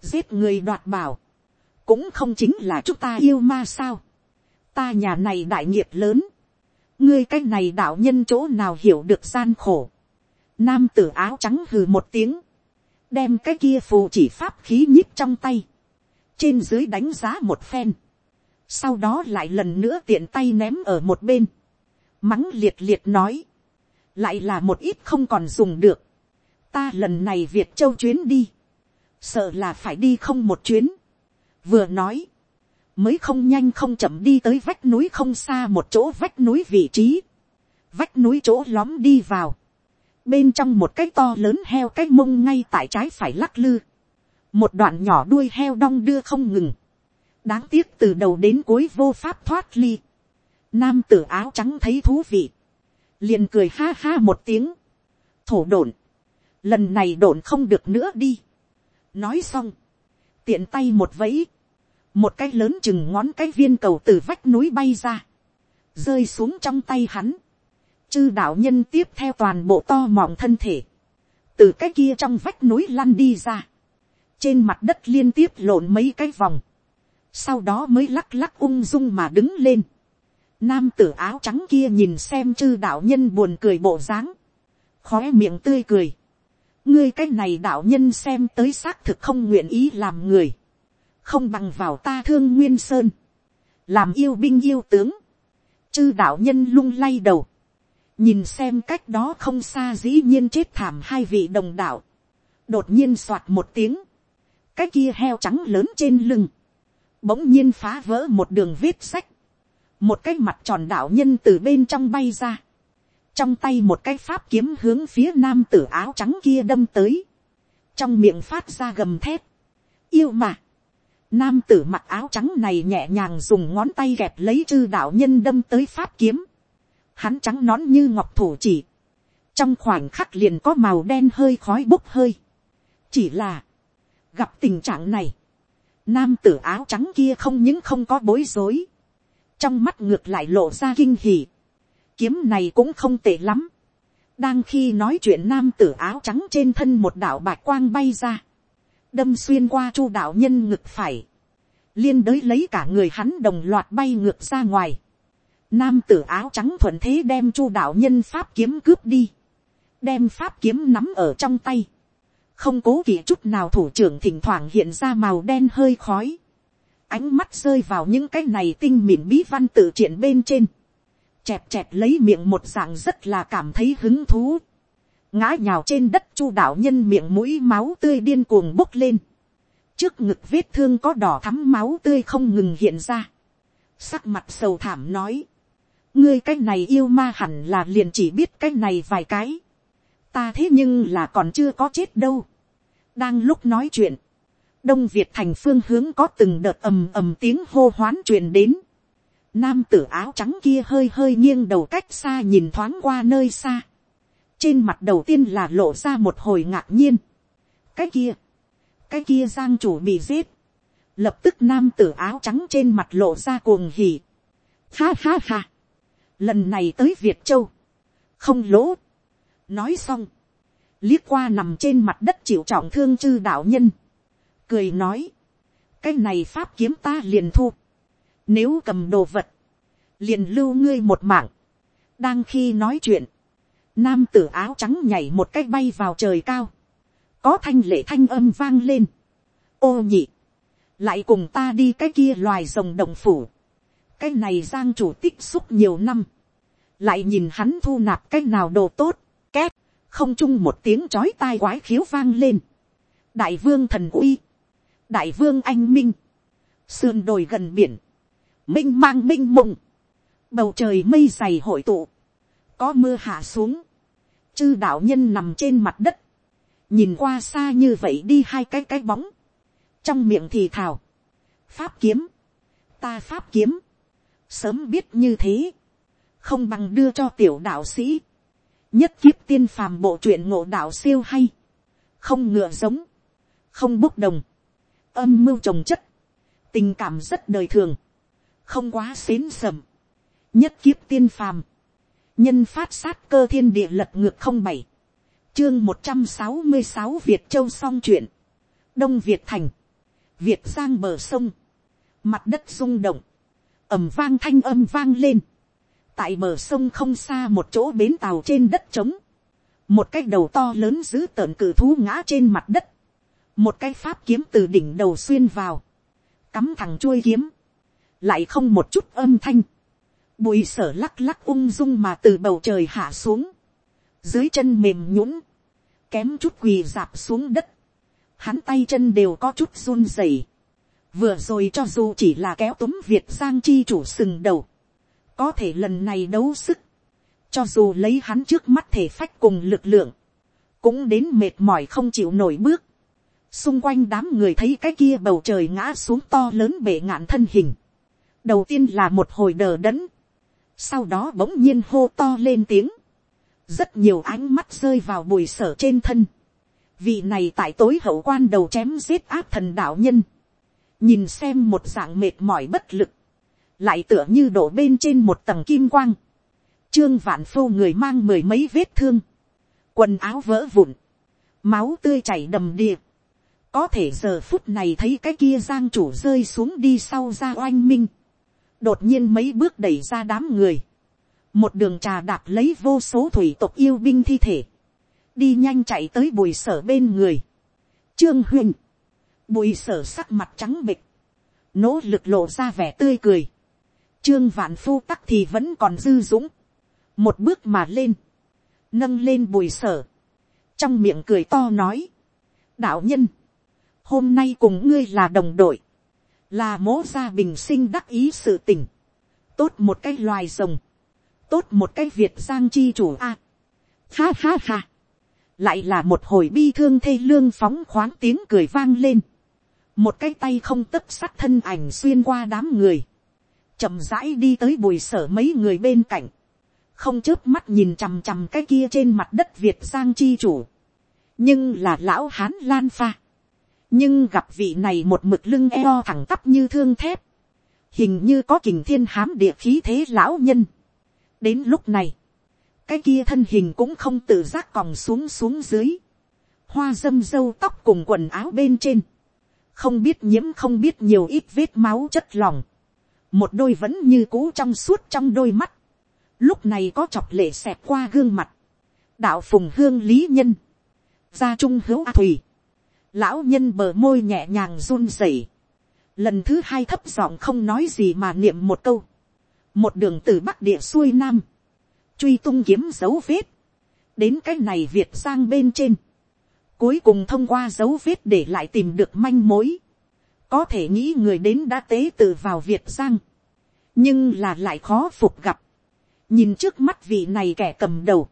giết người đoạt bảo, cũng không chính là chúng ta yêu ma sao, ta nhà này đại nghiệp lớn, ngươi cái này đạo nhân chỗ nào hiểu được gian khổ, nam tử áo trắng hừ một tiếng, đem cái kia phù chỉ pháp khí nhíp trong tay, trên dưới đánh giá một phen, sau đó lại lần nữa tiện tay ném ở một bên, mắng liệt liệt nói, lại là một ít không còn dùng được, ta lần này việt châu chuyến đi, sợ là phải đi không một chuyến, vừa nói, mới không nhanh không chậm đi tới vách núi không xa một chỗ vách núi vị trí, vách núi chỗ lóm đi vào, bên trong một cái to lớn heo cái mông ngay tại trái phải lắc lư, một đoạn nhỏ đuôi heo đong đưa không ngừng, đáng tiếc từ đầu đến cuối vô pháp thoát ly, nam tử áo trắng thấy thú vị, liền cười ha ha một tiếng, thổ đồn, lần này đồn không được nữa đi, nói xong, tiện tay một vẫy, một cái lớn chừng ngón cái viên cầu từ vách núi bay ra, rơi xuống trong tay hắn, chư đạo nhân tiếp theo toàn bộ to mọng thân thể, từ cái kia trong vách núi lăn đi ra, trên mặt đất liên tiếp lộn mấy cái vòng, sau đó mới lắc lắc ung dung mà đứng lên. Nam tử áo trắng kia nhìn xem chư đạo nhân buồn cười bộ dáng, khóe miệng tươi cười. ngươi cái này đạo nhân xem tới xác thực không nguyện ý làm người, không bằng vào ta thương nguyên sơn, làm yêu binh yêu tướng, chư đạo nhân lung lay đầu, nhìn xem cách đó không xa dĩ nhiên chết thảm hai vị đồng đạo, đột nhiên soạt một tiếng, cái kia heo trắng lớn trên lưng, bỗng nhiên phá vỡ một đường vết sách, một cái mặt tròn đạo nhân từ bên trong bay ra, trong tay một cái pháp kiếm hướng phía nam tử áo trắng kia đâm tới, trong miệng phát ra gầm thép, yêu mà, nam tử mặc áo trắng này nhẹ nhàng dùng ngón tay gẹp lấy chư đạo nhân đâm tới pháp kiếm, hắn trắng nón như ngọc thủ chỉ, trong khoảnh khắc liền có màu đen hơi khói bốc hơi, chỉ là, gặp tình trạng này, nam tử áo trắng kia không những không có bối rối, trong mắt ngược lại lộ ra kinh hỉ, kiếm này cũng không tệ lắm, đang khi nói chuyện nam tử áo trắng trên thân một đạo bạch quang bay ra, đâm xuyên qua chu đạo nhân ngực phải, liên đới lấy cả người hắn đồng loạt bay ngược ra ngoài, nam tử áo trắng thuận thế đem chu đạo nhân pháp kiếm cướp đi, đem pháp kiếm nắm ở trong tay, không cố kỵ chút nào thủ trưởng thỉnh thoảng hiện ra màu đen hơi khói, ánh mắt rơi vào những cái này tinh mịn bí văn tự triển bên trên, chẹp chẹp lấy miệng một dạng rất là cảm thấy hứng thú, ngã nhào trên đất chu đạo nhân miệng mũi máu tươi điên cuồng bốc lên, trước ngực vết thương có đỏ thắm máu tươi không ngừng hiện ra, sắc mặt sầu thảm nói, ngươi cái này yêu ma hẳn là liền chỉ biết cái này vài cái, ta thế nhưng là còn chưa có chết đâu. đang lúc nói chuyện, đông việt thành phương hướng có từng đợt ầm ầm tiếng hô hoán truyền đến. nam tử áo trắng kia hơi hơi nghiêng đầu cách xa nhìn thoáng qua nơi xa. trên mặt đầu tiên là lộ ra một hồi ngạc nhiên. cái kia, cái kia giang chủ bị giết. lập tức nam tử áo trắng trên mặt lộ ra cuồng hỉ. ha ha ha lần này tới việt châu, không lỗ. Nói xong, liếc qua nằm trên mặt đất chịu trọng thương chư đạo nhân, cười nói, cái này pháp kiếm ta liền thu, nếu cầm đồ vật, liền lưu ngươi một mạng, đang khi nói chuyện, nam tử áo trắng nhảy một cái bay vào trời cao, có thanh lệ thanh âm vang lên, ô nhị, lại cùng ta đi cái kia loài rồng đồng phủ, cái này giang chủ tích xúc nhiều năm, lại nhìn hắn thu nạp cái nào đồ tốt, két, không chung một tiếng chói tai quái khiếu vang lên. đại vương thần uy, đại vương anh minh, sườn đồi gần biển, minh mang minh mùng, bầu trời mây dày hội tụ, có mưa hạ xuống, chư đạo nhân nằm trên mặt đất, nhìn qua xa như vậy đi hai cái cái bóng, trong miệng thì thào, pháp kiếm, ta pháp kiếm, sớm biết như thế, không bằng đưa cho tiểu đạo sĩ, nhất kiếp tiên phàm bộ truyện ngộ đạo siêu hay, không ngựa giống, không bốc đồng, âm mưu trồng chất, tình cảm rất đời thường, không quá xến sầm, nhất kiếp tiên phàm, nhân phát sát cơ thiên địa lật ngược không bảy, chương một trăm sáu mươi sáu việt châu song chuyện, đông việt thành, việt giang bờ sông, mặt đất rung động, ầm vang thanh âm vang lên, tại bờ sông không xa một chỗ bến tàu trên đất trống, một cái đầu to lớn giữ tợn cử thú ngã trên mặt đất, một cái pháp kiếm từ đỉnh đầu xuyên vào, cắm thẳng chuôi kiếm, lại không một chút âm thanh, bùi sở lắc lắc ung dung mà từ bầu trời hạ xuống, dưới chân mềm nhũng, kém chút quỳ dạp xuống đất, hắn tay chân đều có chút run rẩy, vừa rồi cho dù chỉ là kéo túm việt giang chi chủ sừng đầu, có thể lần này đấu sức, cho dù lấy hắn trước mắt thể phách cùng lực lượng, cũng đến mệt mỏi không chịu nổi bước, xung quanh đám người thấy cái kia bầu trời ngã xuống to lớn bể ngạn thân hình, đầu tiên là một hồi đờ đẫn, sau đó bỗng nhiên hô to lên tiếng, rất nhiều ánh mắt rơi vào bùi sở trên thân, vị này tại tối hậu quan đầu chém giết áp thần đạo nhân, nhìn xem một dạng mệt mỏi bất lực, lại tựa như đổ bên trên một tầng kim quang, trương vạn phô người mang mười mấy vết thương, quần áo vỡ vụn, máu tươi chảy đầm đìa, có thể giờ phút này thấy cái kia giang chủ rơi xuống đi sau ra oanh minh, đột nhiên mấy bước đẩy ra đám người, một đường trà đạp lấy vô số thủy tộc yêu binh thi thể, đi nhanh chạy tới bùi sở bên người. Trương huynh, bùi sở sắc mặt trắng bịch, nỗ lực lộ ra vẻ tươi cười. Trương vạn phu tắc thì vẫn còn dư dũng, một bước mà lên, nâng lên bùi sở, trong miệng cười to nói, đạo nhân, hôm nay cùng ngươi là đồng đội, là mố gia bình sinh đắc ý sự tình, tốt một cái loài rồng, tốt một cái việt giang chi chủ a, à. ha ha ha, lại là một hồi bi thương thê lương phóng khoáng tiếng cười vang lên, một cái tay không tấp sắt thân ảnh xuyên qua đám người, chậm rãi đi tới bùi sở mấy người bên cạnh, không chớp mắt nhìn chằm chằm cái kia trên mặt đất việt giang chi chủ, nhưng là lão hán lan pha, nhưng gặp vị này một mực lưng eo thẳng tắp như thương thép, hình như có kình thiên hám địa khí thế lão nhân. đến lúc này, cái kia thân hình cũng không tự giác còng xuống xuống dưới, hoa dâm dâu tóc cùng quần áo bên trên, không biết nhiễm không biết nhiều ít vết máu chất lòng, một đôi vẫn như cũ trong suốt trong đôi mắt, lúc này có chọc lệ xẹt qua gương mặt, đạo phùng hương lý nhân, gia trung hữu a thùy, lão nhân bờ môi nhẹ nhàng run rẩy, lần thứ hai thấp giọng không nói gì mà niệm một câu, một đường từ bắc địa xuôi nam, truy tung kiếm dấu vết, đến cái này việt sang bên trên, cuối cùng thông qua dấu vết để lại tìm được manh mối, có thể nghĩ người đến đã tế tự vào việt giang, nhưng là lại khó phục gặp, nhìn trước mắt vị này kẻ cầm đầu,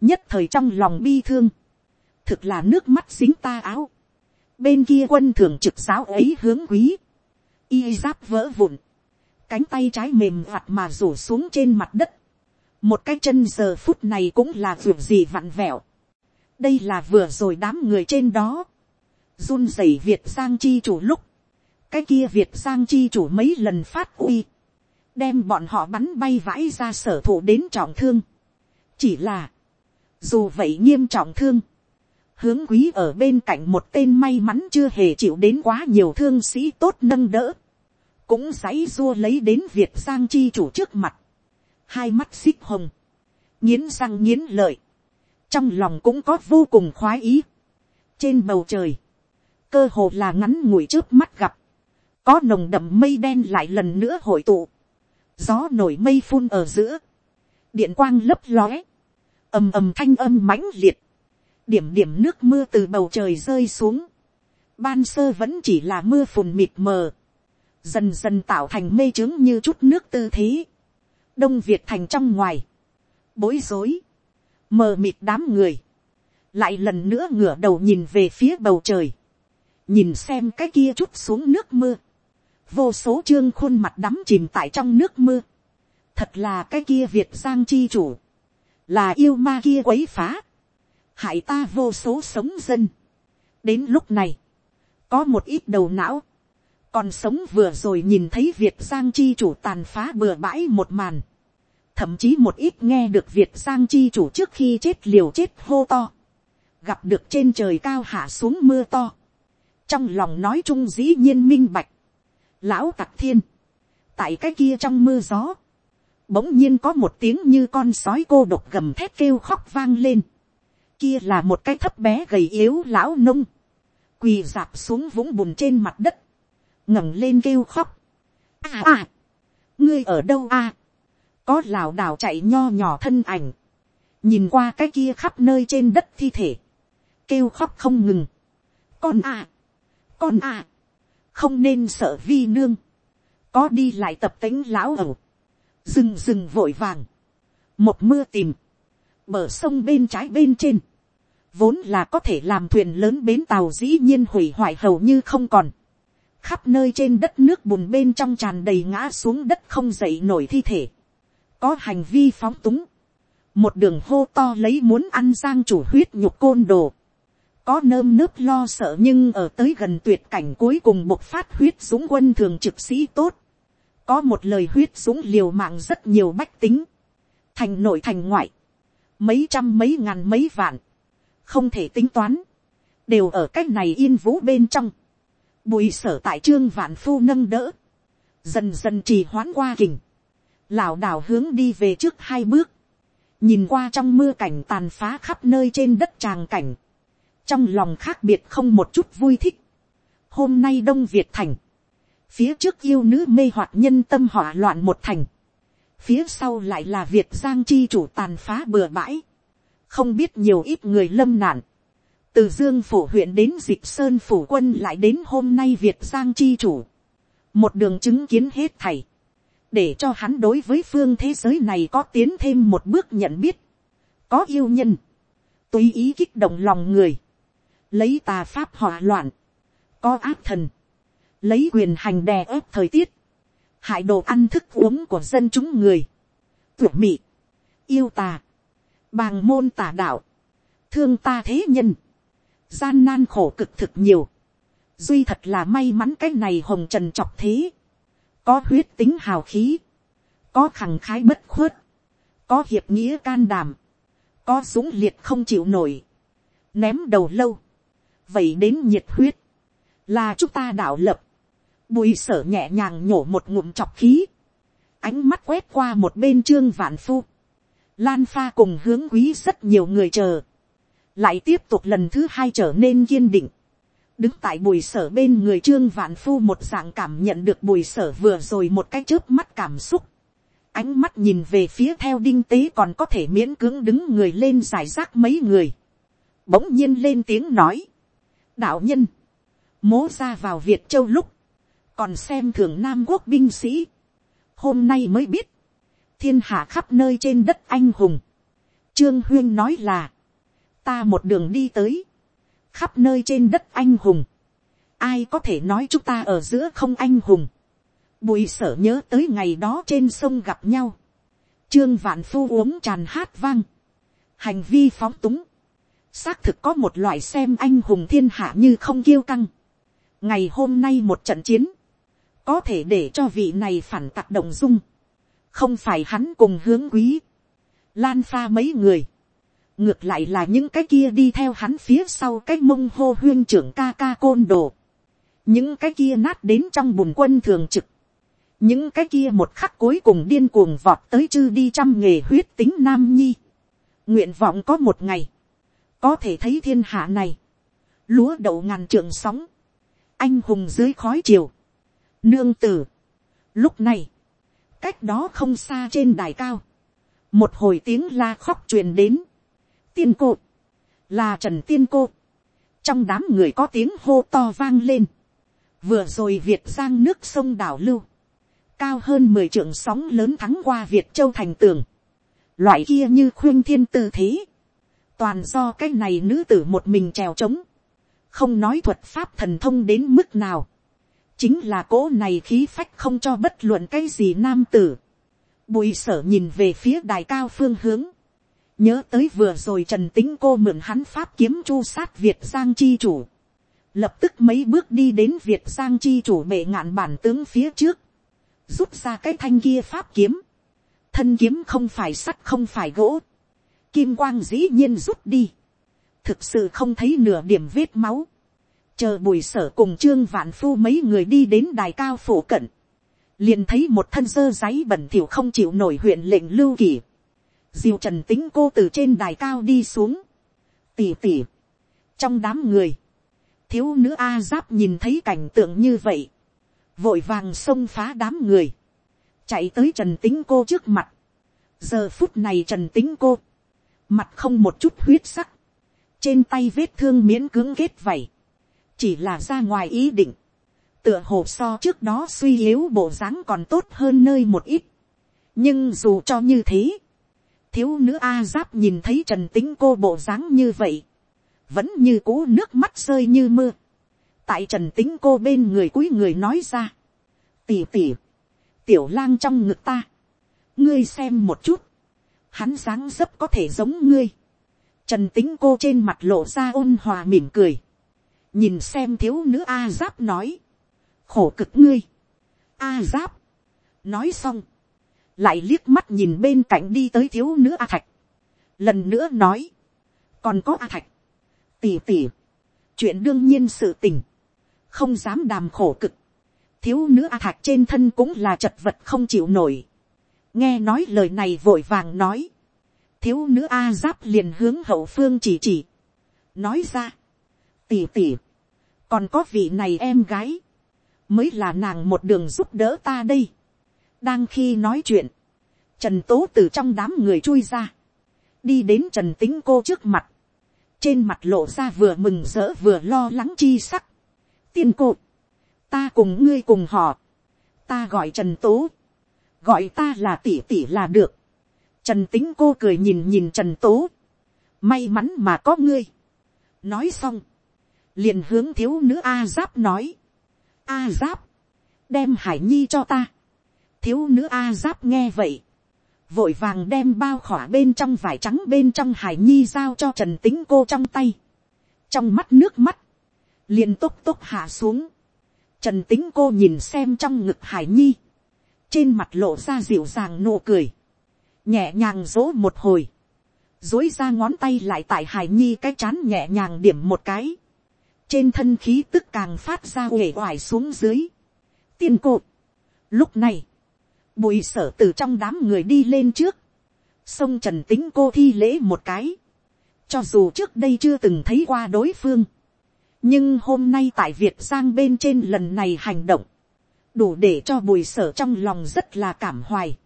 nhất thời trong lòng bi thương, thực là nước mắt xính ta áo, bên kia quân thường trực giáo ấy hướng quý, y giáp vỡ vụn, cánh tay trái mềm vặt mà rủ xuống trên mặt đất, một cái chân giờ phút này cũng là ruột gì vặn vẹo, đây là vừa rồi đám người trên đó, run rẩy việt giang chi chủ lúc, cái kia việt giang chi chủ mấy lần phát uy, đem bọn họ bắn bay vãi ra sở thủ đến trọng thương. chỉ là, dù vậy nghiêm trọng thương, hướng quý ở bên cạnh một tên may mắn chưa hề chịu đến quá nhiều thương sĩ tốt nâng đỡ, cũng giấy dua lấy đến việt giang chi chủ trước mặt, hai mắt xích hồng, nghiến răng nghiến lợi, trong lòng cũng có vô cùng khoái ý. trên bầu trời, cơ hồ là ngắn ngủi trước mắt gặp, có nồng đậm mây đen lại lần nữa hội tụ, gió nổi mây phun ở giữa, điện quang lấp lóe, ầm ầm thanh âm mãnh liệt, điểm điểm nước mưa từ bầu trời rơi xuống, ban sơ vẫn chỉ là mưa phùn mịt mờ, dần dần tạo thành mê trướng như chút nước tư thế, đông việt thành trong ngoài, bối rối, mờ mịt đám người, lại lần nữa ngửa đầu nhìn về phía bầu trời, nhìn xem cái kia chút xuống nước mưa, vô số trương khuôn mặt đắm chìm tại trong nước mưa, thật là cái kia việt giang chi chủ, là yêu ma kia quấy phá, hại ta vô số sống dân. đến lúc này, có một ít đầu não, còn sống vừa rồi nhìn thấy việt giang chi chủ tàn phá bừa bãi một màn, thậm chí một ít nghe được việt giang chi chủ trước khi chết liều chết hô to, gặp được trên trời cao hạ xuống mưa to, trong lòng nói chung dĩ nhiên minh bạch, lão tặc thiên, tại cái kia trong mưa gió, bỗng nhiên có một tiếng như con sói cô độc gầm thét kêu khóc vang lên, kia là một cái thấp bé gầy yếu lão nông, quỳ dạp xuống vũng bùn trên mặt đất, ngẩng lên kêu khóc. À à, ngươi ở đâu à? Có lảo đảo chạy nho nhỏ thân ảnh, nhìn qua cái kia khắp nơi trên đất thi thể, kêu khóc không ngừng. con à, con à, không nên sợ vi nương, có đi lại tập tính lão ẩu, rừng rừng vội vàng, một mưa tìm, bờ sông bên trái bên trên, vốn là có thể làm thuyền lớn bến tàu dĩ nhiên hủy hoại hầu như không còn. khắp nơi trên đất nước bùn bên trong tràn đầy ngã xuống đất không dậy nổi thi thể có hành vi phóng túng. một đường hô to lấy muốn ăn giang chủ huyết nhục côn đồ. có nơm nớp lo sợ nhưng ở tới gần tuyệt cảnh cuối cùng bộc phát huyết dũng quân thường trực sĩ tốt. có một lời huyết dũng liều mạng rất nhiều bách tính. thành nội thành ngoại. mấy trăm mấy ngàn mấy vạn không thể tính toán, đều ở cách này yên vũ bên trong, bùi sở tại trương vạn phu nâng đỡ, dần dần trì hoãn qua kình, lảo đảo hướng đi về trước hai bước, nhìn qua trong mưa cảnh tàn phá khắp nơi trên đất tràng cảnh, trong lòng khác biệt không một chút vui thích. Hôm nay đông việt thành, phía trước yêu nữ mê hoặc nhân tâm hỏa loạn một thành, phía sau lại là việt giang chi chủ tàn phá bừa bãi, không biết nhiều ít người lâm nạn, từ dương phủ huyện đến dịch sơn phủ quân lại đến hôm nay việt giang chi chủ, một đường chứng kiến hết thầy, để cho hắn đối với phương thế giới này có tiến thêm một bước nhận biết, có yêu nhân, tùy ý kích động lòng người, lấy tà pháp hỏa loạn, có ác thần, lấy quyền hành đè ép thời tiết, hại đồ ăn thức uống của dân chúng người, tuyệt mị, yêu tà, bàng môn tà đạo, thương ta thế nhân, gian nan khổ cực thực nhiều, duy thật là may mắn cái này hồng trần chọc thế, có huyết tính hào khí, có khẳng khái bất khuất, có hiệp nghĩa can đảm, có dũng liệt không chịu nổi, ném đầu lâu, vậy đến nhiệt huyết, là chúng ta đạo lập, bùi sở nhẹ nhàng nhổ một ngụm chọc khí, ánh mắt quét qua một bên trương vạn phu, Lan pha cùng hướng quý rất nhiều người chờ. Lại tiếp tục lần thứ hai trở nên kiên định. Đứng tại bùi sở bên người trương vạn phu một dạng cảm nhận được bùi sở vừa rồi một cái chớp mắt cảm xúc. Ánh mắt nhìn về phía theo đinh tế còn có thể miễn cưỡng đứng người lên giải rác mấy người. Bỗng nhiên lên tiếng nói. Đạo nhân. Mố ra vào Việt Châu lúc. Còn xem thường Nam quốc binh sĩ. Hôm nay mới biết thiên hạ khắp nơi trên đất anh hùng. Trương Huyên nói là, ta một đường đi tới, khắp nơi trên đất anh hùng. Ai có thể nói chúng ta ở giữa không anh hùng. Bùi sở nhớ tới ngày đó trên sông gặp nhau. Trương Vạn Phu uống tràn hát vang. Hành vi phóng túng. Xác thực có một loại xem anh hùng thiên hạ như không kiêu căng. Ngày hôm nay một trận chiến. Có thể để cho vị này phản tặc động dung không phải hắn cùng hướng quý, lan pha mấy người, ngược lại là những cái kia đi theo hắn phía sau cái mông hô huyên trưởng ca ca côn đồ, những cái kia nát đến trong bùn quân thường trực, những cái kia một khắc cuối cùng điên cuồng vọt tới chư đi trăm nghề huyết tính nam nhi, nguyện vọng có một ngày, có thể thấy thiên hạ này, lúa đậu ngàn trượng sóng, anh hùng dưới khói chiều, nương tử. Lúc này, cách đó không xa trên đài cao, một hồi tiếng la khóc truyền đến, tiên cô, là trần tiên cô, trong đám người có tiếng hô to vang lên, vừa rồi việt giang nước sông đảo lưu, cao hơn mười trượng sóng lớn thắng qua việt châu thành tường, loại kia như khuyên thiên tư thế, toàn do cái này nữ tử một mình trèo trống, không nói thuật pháp thần thông đến mức nào, chính là cỗ này khí phách không cho bất luận cái gì nam tử. Bùi sở nhìn về phía đài cao phương hướng, nhớ tới vừa rồi trần tính cô mượn hắn pháp kiếm chu sát việt giang chi chủ, lập tức mấy bước đi đến việt giang chi chủ bệ ngạn bản tướng phía trước, rút ra cái thanh kia pháp kiếm, thân kiếm không phải sắt không phải gỗ, kim quang dĩ nhiên rút đi, thực sự không thấy nửa điểm vết máu, chờ bùi sở cùng trương vạn phu mấy người đi đến đài cao phổ cận, liền thấy một thân dơ giấy bẩn thỉu không chịu nổi huyện lệnh lưu kỳ diều trần tính cô từ trên đài cao đi xuống, tỉ tỉ, trong đám người, thiếu nữ a giáp nhìn thấy cảnh tượng như vậy, vội vàng xông phá đám người, chạy tới trần tính cô trước mặt, giờ phút này trần tính cô, mặt không một chút huyết sắc, trên tay vết thương miễn cưỡng kết vảy, chỉ là ra ngoài ý định, tựa hồ so trước đó suy yếu bộ dáng còn tốt hơn nơi một ít. nhưng dù cho như thế, thiếu nữ a giáp nhìn thấy trần tính cô bộ dáng như vậy, vẫn như cú nước mắt rơi như mưa. tại trần tính cô bên người cúi người nói ra, tỉ tỉ, tiểu lang trong ngực ta, ngươi xem một chút, hắn dáng dấp có thể giống ngươi, trần tính cô trên mặt lộ ra ôn hòa mỉm cười, nhìn xem thiếu nữ a giáp nói, khổ cực ngươi, a giáp, nói xong, lại liếc mắt nhìn bên cạnh đi tới thiếu nữ a thạch, lần nữa nói, còn có a thạch, tỉ tỉ, chuyện đương nhiên sự tình, không dám đàm khổ cực, thiếu nữ a thạch trên thân cũng là chật vật không chịu nổi, nghe nói lời này vội vàng nói, thiếu nữ a giáp liền hướng hậu phương chỉ chỉ, nói ra, tỉ tỉ, còn có vị này em gái, mới là nàng một đường giúp đỡ ta đây đang khi nói chuyện, trần tố từ trong đám người chui ra, đi đến trần tính cô trước mặt, trên mặt lộ ra vừa mừng rỡ vừa lo lắng chi sắc. tiên cô, ta cùng ngươi cùng họ, ta gọi trần tố, gọi ta là tỷ tỷ là được. trần tính cô cười nhìn nhìn trần tố, may mắn mà có ngươi. nói xong, liền hướng thiếu nữ a giáp nói, a giáp, đem hải nhi cho ta thiếu nữ a giáp nghe vậy, vội vàng đem bao khỏa bên trong vải trắng bên trong hải nhi giao cho trần tính cô trong tay, trong mắt nước mắt, liền tốc tốc hạ xuống, trần tính cô nhìn xem trong ngực hải nhi, trên mặt lộ ra dịu dàng nụ cười, nhẹ nhàng dỗ một hồi, dối ra ngón tay lại tại hải nhi cái chán nhẹ nhàng điểm một cái, trên thân khí tức càng phát ra uể oải xuống dưới. tiên cột lúc này, bùi sở từ trong đám người đi lên trước, sông trần tính cô thi lễ một cái, cho dù trước đây chưa từng thấy qua đối phương, nhưng hôm nay tại việt giang bên trên lần này hành động, đủ để cho bùi sở trong lòng rất là cảm hoài.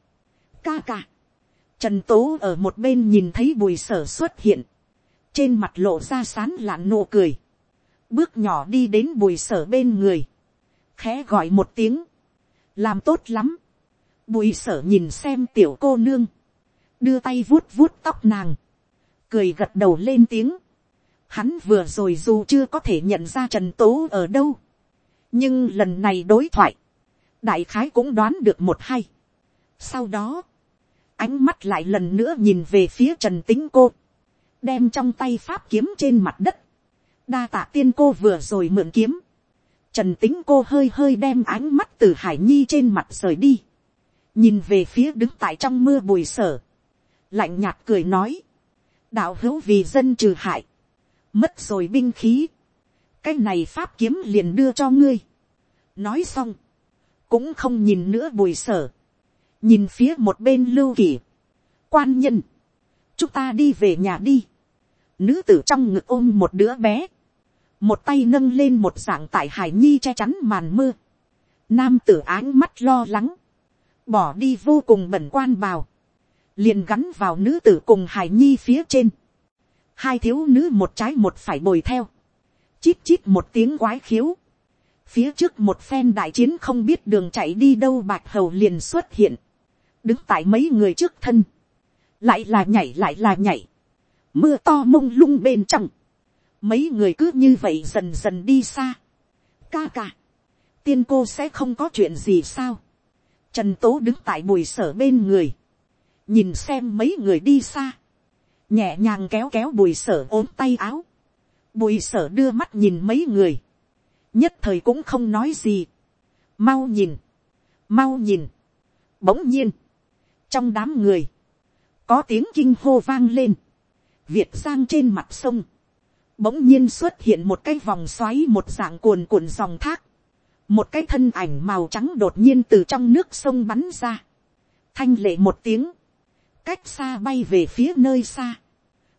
ca ca, trần tố ở một bên nhìn thấy bùi sở xuất hiện, trên mặt lộ ra sán lạn nụ cười, bước nhỏ đi đến bùi sở bên người, khẽ gọi một tiếng, làm tốt lắm, bùi sở nhìn xem tiểu cô nương, đưa tay vuốt vuốt tóc nàng, cười gật đầu lên tiếng, hắn vừa rồi dù chưa có thể nhận ra trần tố ở đâu, nhưng lần này đối thoại, đại khái cũng đoán được một hay. sau đó, ánh mắt lại lần nữa nhìn về phía trần tính cô, đem trong tay pháp kiếm trên mặt đất, đa tạ tiên cô vừa rồi mượn kiếm, trần tính cô hơi hơi đem ánh mắt từ hải nhi trên mặt rời đi, nhìn về phía đứng tại trong mưa bùi sở, lạnh nhạt cười nói, đạo hữu vì dân trừ hại, mất rồi binh khí, cái này pháp kiếm liền đưa cho ngươi, nói xong, cũng không nhìn nữa bùi sở, nhìn phía một bên lưu kỳ, quan nhân, chúng ta đi về nhà đi, nữ tử trong ngực ôm một đứa bé, một tay nâng lên một dạng tại hải nhi che chắn màn mưa, nam tử áng mắt lo lắng, bỏ đi vô cùng bẩn quan bào, liền gắn vào nữ tử cùng hải nhi phía trên, hai thiếu nữ một trái một phải bồi theo, chít chít một tiếng quái khiếu, phía trước một phen đại chiến không biết đường chạy đi đâu bạch hầu liền xuất hiện, đứng tại mấy người trước thân, lại là nhảy lại là nhảy, mưa to mông lung bên trong, mấy người cứ như vậy dần dần đi xa, ca ca, tiên cô sẽ không có chuyện gì sao, trần tố đứng tại bùi sở bên người, nhìn xem mấy người đi xa, nhẹ nhàng kéo kéo bùi sở ốm tay áo, bùi sở đưa mắt nhìn mấy người, nhất thời cũng không nói gì, mau nhìn, mau nhìn, bỗng nhiên, trong đám người, có tiếng kinh hô vang lên, việt giang trên mặt sông, bỗng nhiên xuất hiện một cái vòng xoáy một dạng cuồn cuộn dòng thác, một cái thân ảnh màu trắng đột nhiên từ trong nước sông bắn ra, thanh lệ một tiếng, cách xa bay về phía nơi xa,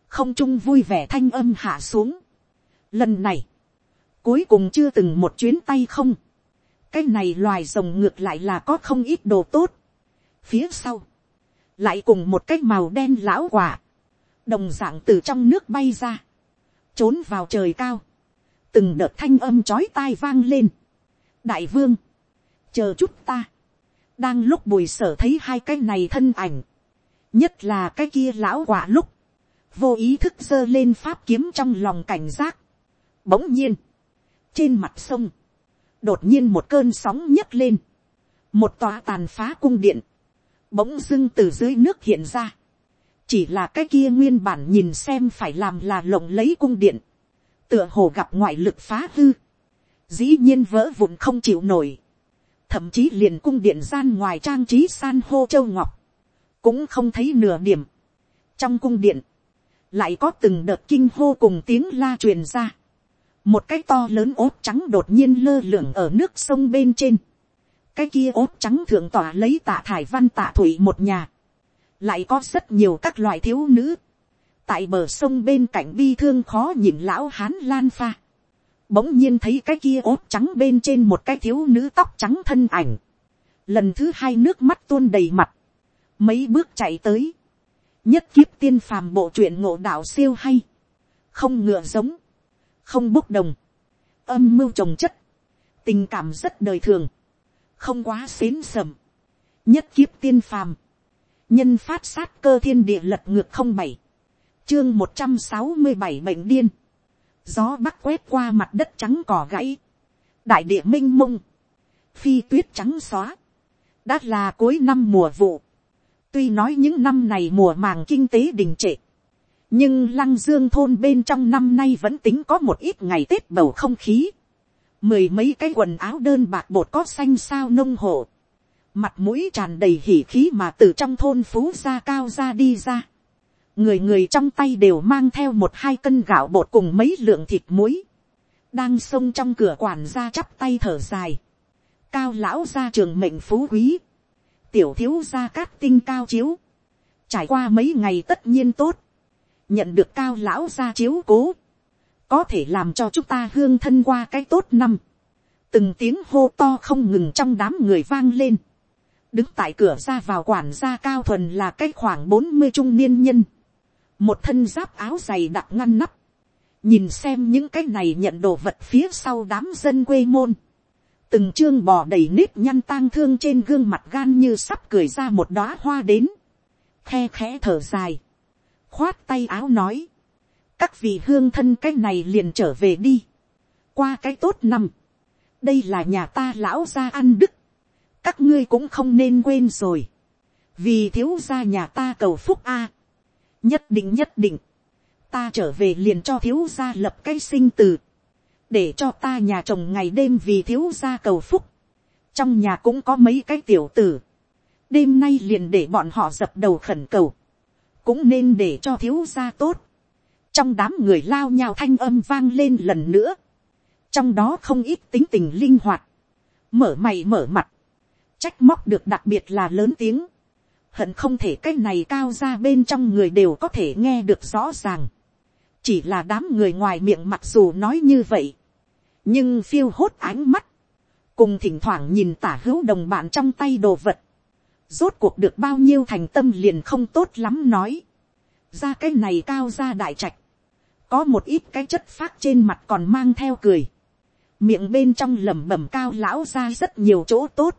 không trung vui vẻ thanh âm hạ xuống. Lần này, cuối cùng chưa từng một chuyến tay không, cái này loài rồng ngược lại là có không ít đồ tốt. Phía sau, lại cùng một cái màu đen lão quả, đồng dạng từ trong nước bay ra, trốn vào trời cao, từng đợt thanh âm chói tai vang lên đại vương, chờ chút ta, đang lúc bùi sở thấy hai cái này thân ảnh, nhất là cái kia lão quả lúc, vô ý thức giơ lên pháp kiếm trong lòng cảnh giác. Bỗng nhiên, trên mặt sông, đột nhiên một cơn sóng nhấc lên, một tòa tàn phá cung điện, bỗng dưng từ dưới nước hiện ra, chỉ là cái kia nguyên bản nhìn xem phải làm là lộng lấy cung điện, tựa hồ gặp ngoại lực phá hư, dĩ nhiên vỡ vụn không chịu nổi, thậm chí liền cung điện gian ngoài trang trí san hô châu ngọc, cũng không thấy nửa điểm. trong cung điện, lại có từng đợt kinh hô cùng tiếng la truyền ra. một cái to lớn ốp trắng đột nhiên lơ lửng ở nước sông bên trên. cái kia ốp trắng thượng tỏa lấy tạ thải văn tạ thủy một nhà. lại có rất nhiều các loại thiếu nữ. tại bờ sông bên cạnh bi thương khó nhìn lão hán lan pha bỗng nhiên thấy cái kia ốt trắng bên trên một cái thiếu nữ tóc trắng thân ảnh. lần thứ hai nước mắt tuôn đầy mặt. mấy bước chạy tới. Nhất kiếp tiên phàm bộ truyện ngộ đạo siêu hay, không ngựa giống, không bốc đồng, âm mưu trồng chất, tình cảm rất đời thường, không quá xến sầm, nhất kiếp tiên phàm, nhân phát sát cơ thiên địa lật ngược không bảy, chương một trăm sáu mươi bảy bệnh điên, gió bắc quét qua mặt đất trắng cỏ gãy, đại địa m i n h mông, phi tuyết trắng xóa, đã là cuối năm mùa vụ, Tuy nói những năm này mùa màng kinh tế đình trệ. Nhưng lăng dương thôn bên trong năm nay vẫn tính có một ít ngày Tết bầu không khí. Mười mấy cái quần áo đơn bạc bột có xanh sao nông hộ. Mặt mũi tràn đầy hỉ khí mà từ trong thôn phú ra cao ra đi ra. Người người trong tay đều mang theo một hai cân gạo bột cùng mấy lượng thịt muối. Đang xông trong cửa quản ra chắp tay thở dài. Cao lão ra trường mệnh phú quý. Tiểu thiếu gia cát tinh cao chiếu, trải qua mấy ngày tất nhiên tốt, nhận được cao lão gia chiếu cố, có thể làm cho chúng ta hương thân qua cái tốt năm, từng tiếng hô to không ngừng trong đám người vang lên, đứng tại cửa ra vào quản gia cao thuần là cái khoảng bốn mươi trung niên nhân, một thân giáp áo dày đặc ngăn nắp, nhìn xem những cái này nhận đồ vật phía sau đám dân quê môn, từng chương bò đầy nếp nhăn tang thương trên gương mặt gan như sắp cười ra một đóa hoa đến, the khẽ thở dài, khoát tay áo nói, các vị hương thân cái này liền trở về đi, qua cái tốt năm, đây là nhà ta lão gia ăn đức, các ngươi cũng không nên quên rồi, vì thiếu gia nhà ta cầu phúc a, nhất định nhất định, ta trở về liền cho thiếu gia lập cái sinh từ, để cho ta nhà chồng ngày đêm vì thiếu gia cầu phúc, trong nhà cũng có mấy cái tiểu tử, đêm nay liền để bọn họ dập đầu khẩn cầu, cũng nên để cho thiếu gia tốt, trong đám người lao nhào thanh âm vang lên lần nữa, trong đó không ít tính tình linh hoạt, mở mày mở mặt, trách móc được đặc biệt là lớn tiếng, hận không thể cái này cao ra bên trong người đều có thể nghe được rõ ràng. Chỉ là đám người ngoài miệng mặc dù nói như vậy, nhưng phiêu hốt ánh mắt, cùng thỉnh thoảng nhìn tả hữu đồng bạn trong tay đồ vật, rốt cuộc được bao nhiêu thành tâm liền không tốt lắm nói, ra cái này cao ra đại trạch, có một ít cái chất phát trên mặt còn mang theo cười, miệng bên trong lẩm bẩm cao lão ra rất nhiều chỗ tốt,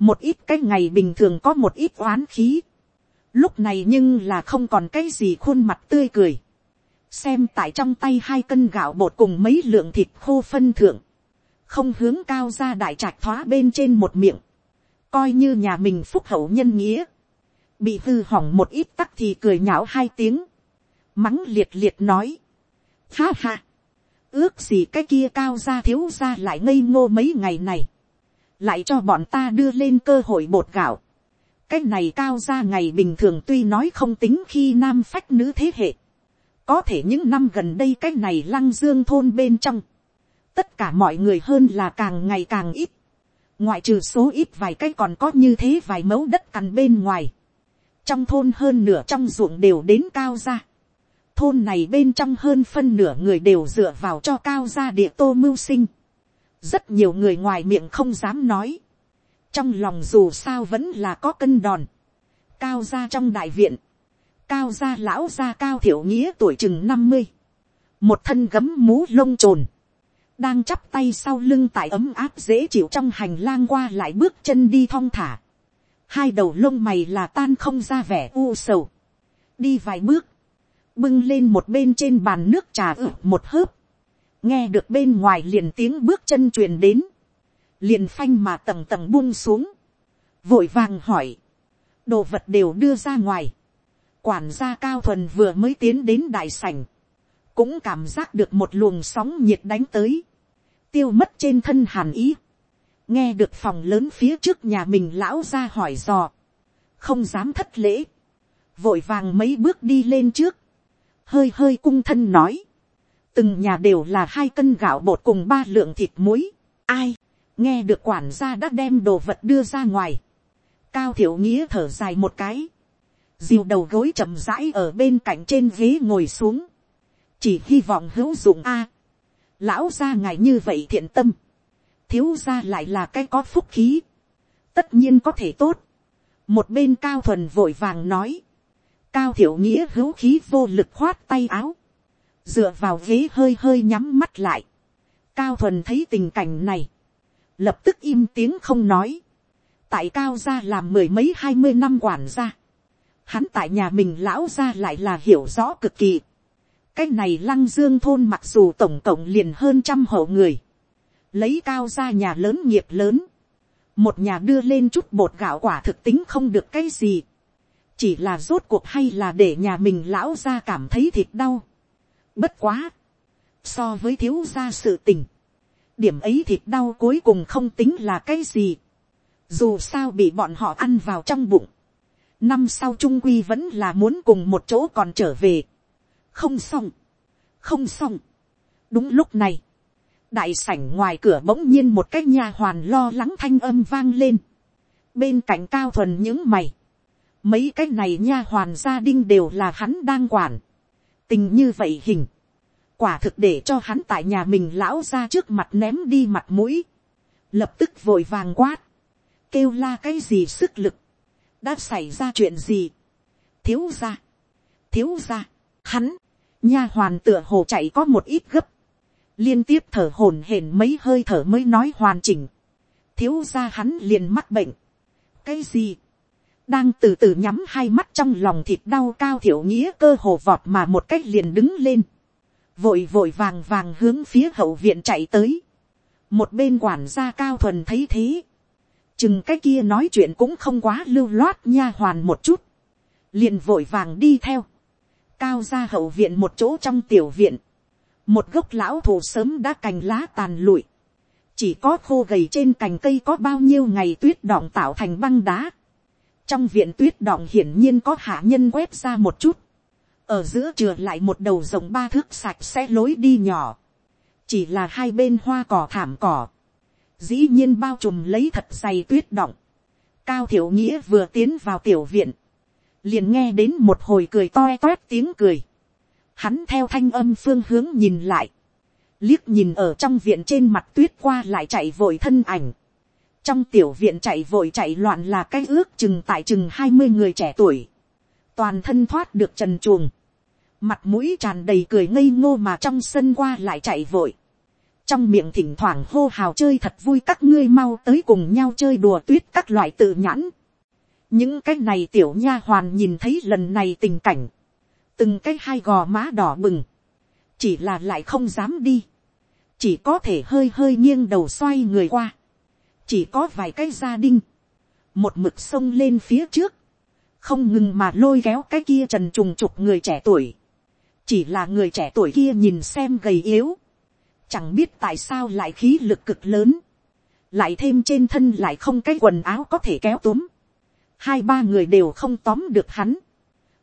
một ít cái ngày bình thường có một ít oán khí, lúc này nhưng là không còn cái gì khuôn mặt tươi cười, xem tại trong tay hai cân gạo bột cùng mấy lượng thịt khô phân thượng, không hướng cao ra đại trạch thoá bên trên một miệng, coi như nhà mình phúc hậu nhân nghĩa, bị hư hỏng một ít tắc thì cười nhạo hai tiếng, mắng liệt liệt nói, ha ha, ước gì cái kia cao ra thiếu ra lại ngây ngô mấy ngày này, lại cho bọn ta đưa lên cơ hội bột gạo, cái này cao ra ngày bình thường tuy nói không tính khi nam phách nữ thế hệ, có thể những năm gần đây cái này lăng dương thôn bên trong, tất cả mọi người hơn là càng ngày càng ít, ngoại trừ số ít vài cái còn có như thế vài mẫu đất cằn bên ngoài, trong thôn hơn nửa trong ruộng đều đến cao ra, thôn này bên trong hơn phân nửa người đều dựa vào cho cao ra địa tô mưu sinh, rất nhiều người ngoài miệng không dám nói, trong lòng dù sao vẫn là có cân đòn, cao ra trong đại viện, cao gia lão gia cao thiểu nghĩa tuổi chừng năm mươi, một thân gấm mú lông trồn, đang chắp tay sau lưng tại ấm áp dễ chịu trong hành lang qua lại bước chân đi thong thả, hai đầu lông mày là tan không ra vẻ u sầu, đi vài bước, bưng lên một bên trên bàn nước trà ử một hớp, nghe được bên ngoài liền tiếng bước chân truyền đến, liền phanh mà tầng tầng buông xuống, vội vàng hỏi, đồ vật đều đưa ra ngoài, quản gia cao thuần vừa mới tiến đến đại sảnh, cũng cảm giác được một luồng sóng nhiệt đánh tới, tiêu mất trên thân hàn ý, nghe được phòng lớn phía trước nhà mình lão ra hỏi dò, không dám thất lễ, vội vàng mấy bước đi lên trước, hơi hơi cung thân nói, từng nhà đều là hai cân gạo bột cùng ba lượng thịt muối, ai, nghe được quản gia đã đem đồ vật đưa ra ngoài, cao thiểu nghĩa thở dài một cái, diều đầu gối chậm rãi ở bên cạnh trên ghế ngồi xuống, chỉ hy vọng hữu dụng a, lão gia ngài như vậy thiện tâm, thiếu gia lại là cái có phúc khí, tất nhiên có thể tốt, một bên cao thuần vội vàng nói, cao thiểu nghĩa hữu khí vô lực khoát tay áo, dựa vào ghế hơi hơi nhắm mắt lại, cao thuần thấy tình cảnh này, lập tức im tiếng không nói, tại cao gia làm mười mấy hai mươi năm quản gia, hắn tại nhà mình lão gia lại là hiểu rõ cực kỳ, cái này lăng dương thôn mặc dù tổng cộng liền hơn trăm hộ người, lấy cao ra nhà lớn nghiệp lớn, một nhà đưa lên chút bột gạo quả thực tính không được cái gì, chỉ là rốt cuộc hay là để nhà mình lão ra cảm thấy thịt đau. Bất quá, so với thiếu gia sự tình, điểm ấy thịt đau cuối cùng không tính là cái gì, dù sao bị bọn họ ăn vào trong bụng, năm sau trung quy vẫn là muốn cùng một chỗ còn trở về, không xong, không xong. đúng lúc này, đại sảnh ngoài cửa bỗng nhiên một cái nha hoàn lo lắng thanh âm vang lên, bên cạnh cao thuần những mày, mấy cái này nha hoàn gia đình đều là hắn đang quản, tình như vậy hình, quả thực để cho hắn tại nhà mình lão ra trước mặt ném đi mặt mũi, lập tức vội vàng quát, kêu la cái gì sức lực, đã xảy ra chuyện gì, thiếu ra, thiếu ra, hắn, nha hoàn tựa hồ chạy có một ít gấp, liên tiếp thở hổn hển mấy hơi thở mới nói hoàn chỉnh, thiếu ra hắn liền mắc bệnh, cái gì, đang từ từ nhắm hai mắt trong lòng thịt đau cao thiểu nghĩa cơ hồ vọt mà một cách liền đứng lên, vội vội vàng vàng hướng phía hậu viện chạy tới, một bên quản gia cao thuần thấy thế, chừng cái kia nói chuyện cũng không quá lưu loát nha hoàn một chút, liền vội vàng đi theo, cao ra hậu viện một chỗ trong tiểu viện, một gốc lão thụ sớm đã cành lá tàn lụi, chỉ có khô gầy trên cành cây có bao nhiêu ngày tuyết đọng tạo thành băng đá, trong viện tuyết đọng hiển nhiên có hạ nhân quét ra một chút, ở giữa chừa lại một đầu rồng ba thước sạch sẽ lối đi nhỏ, chỉ là hai bên hoa cỏ thảm cỏ, dĩ nhiên bao trùm lấy thật dày tuyết động. Cao thiểu nghĩa vừa tiến vào tiểu viện, liền nghe đến một hồi cười toe toét tiếng cười. Hắn theo thanh âm phương hướng nhìn lại, liếc nhìn ở trong viện trên mặt tuyết qua lại chạy vội thân ảnh. Trong tiểu viện chạy vội chạy loạn là cái ước chừng tại chừng hai mươi người trẻ tuổi. Toàn thân thoát được trần chuồng. mặt mũi tràn đầy cười ngây ngô mà trong sân qua lại chạy vội, trong miệng thỉnh thoảng hô hào chơi thật vui các ngươi mau tới cùng nhau chơi đùa tuyết các loại tự nhãn. những cái này tiểu nha hoàn nhìn thấy lần này tình cảnh, từng cái hai gò má đỏ bừng, chỉ là lại không dám đi, chỉ có thể hơi hơi nghiêng đầu xoay người qua, chỉ có vài cái gia đình, một mực sông lên phía trước, không ngừng mà lôi kéo cái kia trần trùng trục người trẻ tuổi, chỉ là người trẻ tuổi kia nhìn xem gầy yếu, chẳng biết tại sao lại khí lực cực lớn, lại thêm trên thân lại không cái quần áo có thể kéo túm, hai ba người đều không tóm được hắn,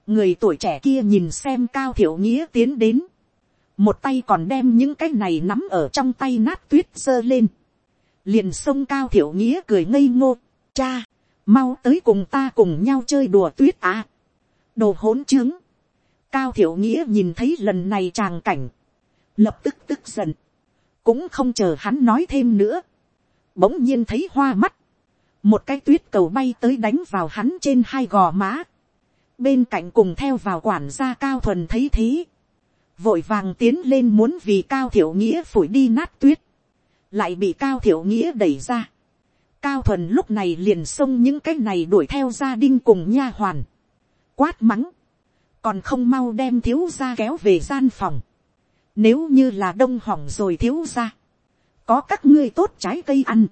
người tuổi trẻ kia nhìn xem cao thiểu nghĩa tiến đến, một tay còn đem những cái này nắm ở trong tay nát tuyết giơ lên, liền sông cao thiểu nghĩa cười ngây ngô, cha, mau tới cùng ta cùng nhau chơi đùa tuyết à, đồ hỗn trướng, cao thiểu nghĩa nhìn thấy lần này tràng cảnh, lập tức tức giận, cũng không chờ hắn nói thêm nữa, bỗng nhiên thấy hoa mắt, một cái tuyết cầu bay tới đánh vào hắn trên hai gò má, bên cạnh cùng theo vào quản gia cao thuần thấy thế, vội vàng tiến lên muốn vì cao thiểu nghĩa phủi đi nát tuyết, lại bị cao thiểu nghĩa đẩy ra. cao thuần lúc này liền xông những cái này đuổi theo gia đình cùng nha hoàn, quát mắng, còn không mau đem thiếu gia kéo về gian phòng, nếu như là đông hỏng rồi thiếu gia, có các ngươi tốt trái cây ăn,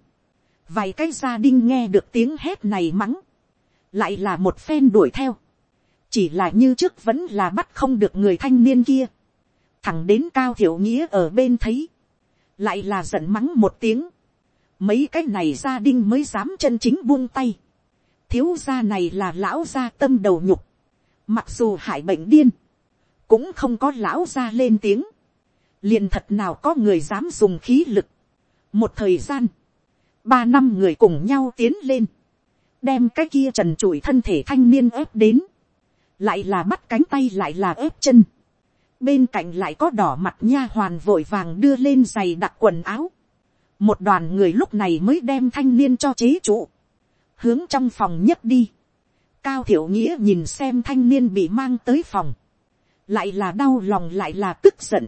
vài cái gia đình nghe được tiếng hét này mắng, lại là một phen đuổi theo, chỉ là như trước vẫn là bắt không được người thanh niên kia, thẳng đến cao thiểu nghĩa ở bên thấy, lại là giận mắng một tiếng, mấy cái này gia đình mới dám chân chính buông tay, thiếu gia này là lão gia tâm đầu nhục, mặc dù hại bệnh điên, cũng không có lão gia lên tiếng, liền thật nào có người dám dùng khí lực, một thời gian, ba năm người cùng nhau tiến lên, đem cái kia trần trụi thân thể thanh niên ép đến, lại là bắt cánh tay lại là ép chân, bên cạnh lại có đỏ mặt nha hoàn vội vàng đưa lên giày đặt quần áo, một đoàn người lúc này mới đem thanh niên cho chế trụ, hướng trong phòng nhất đi, cao thiểu nghĩa nhìn xem thanh niên bị mang tới phòng, lại là đau lòng lại là tức giận,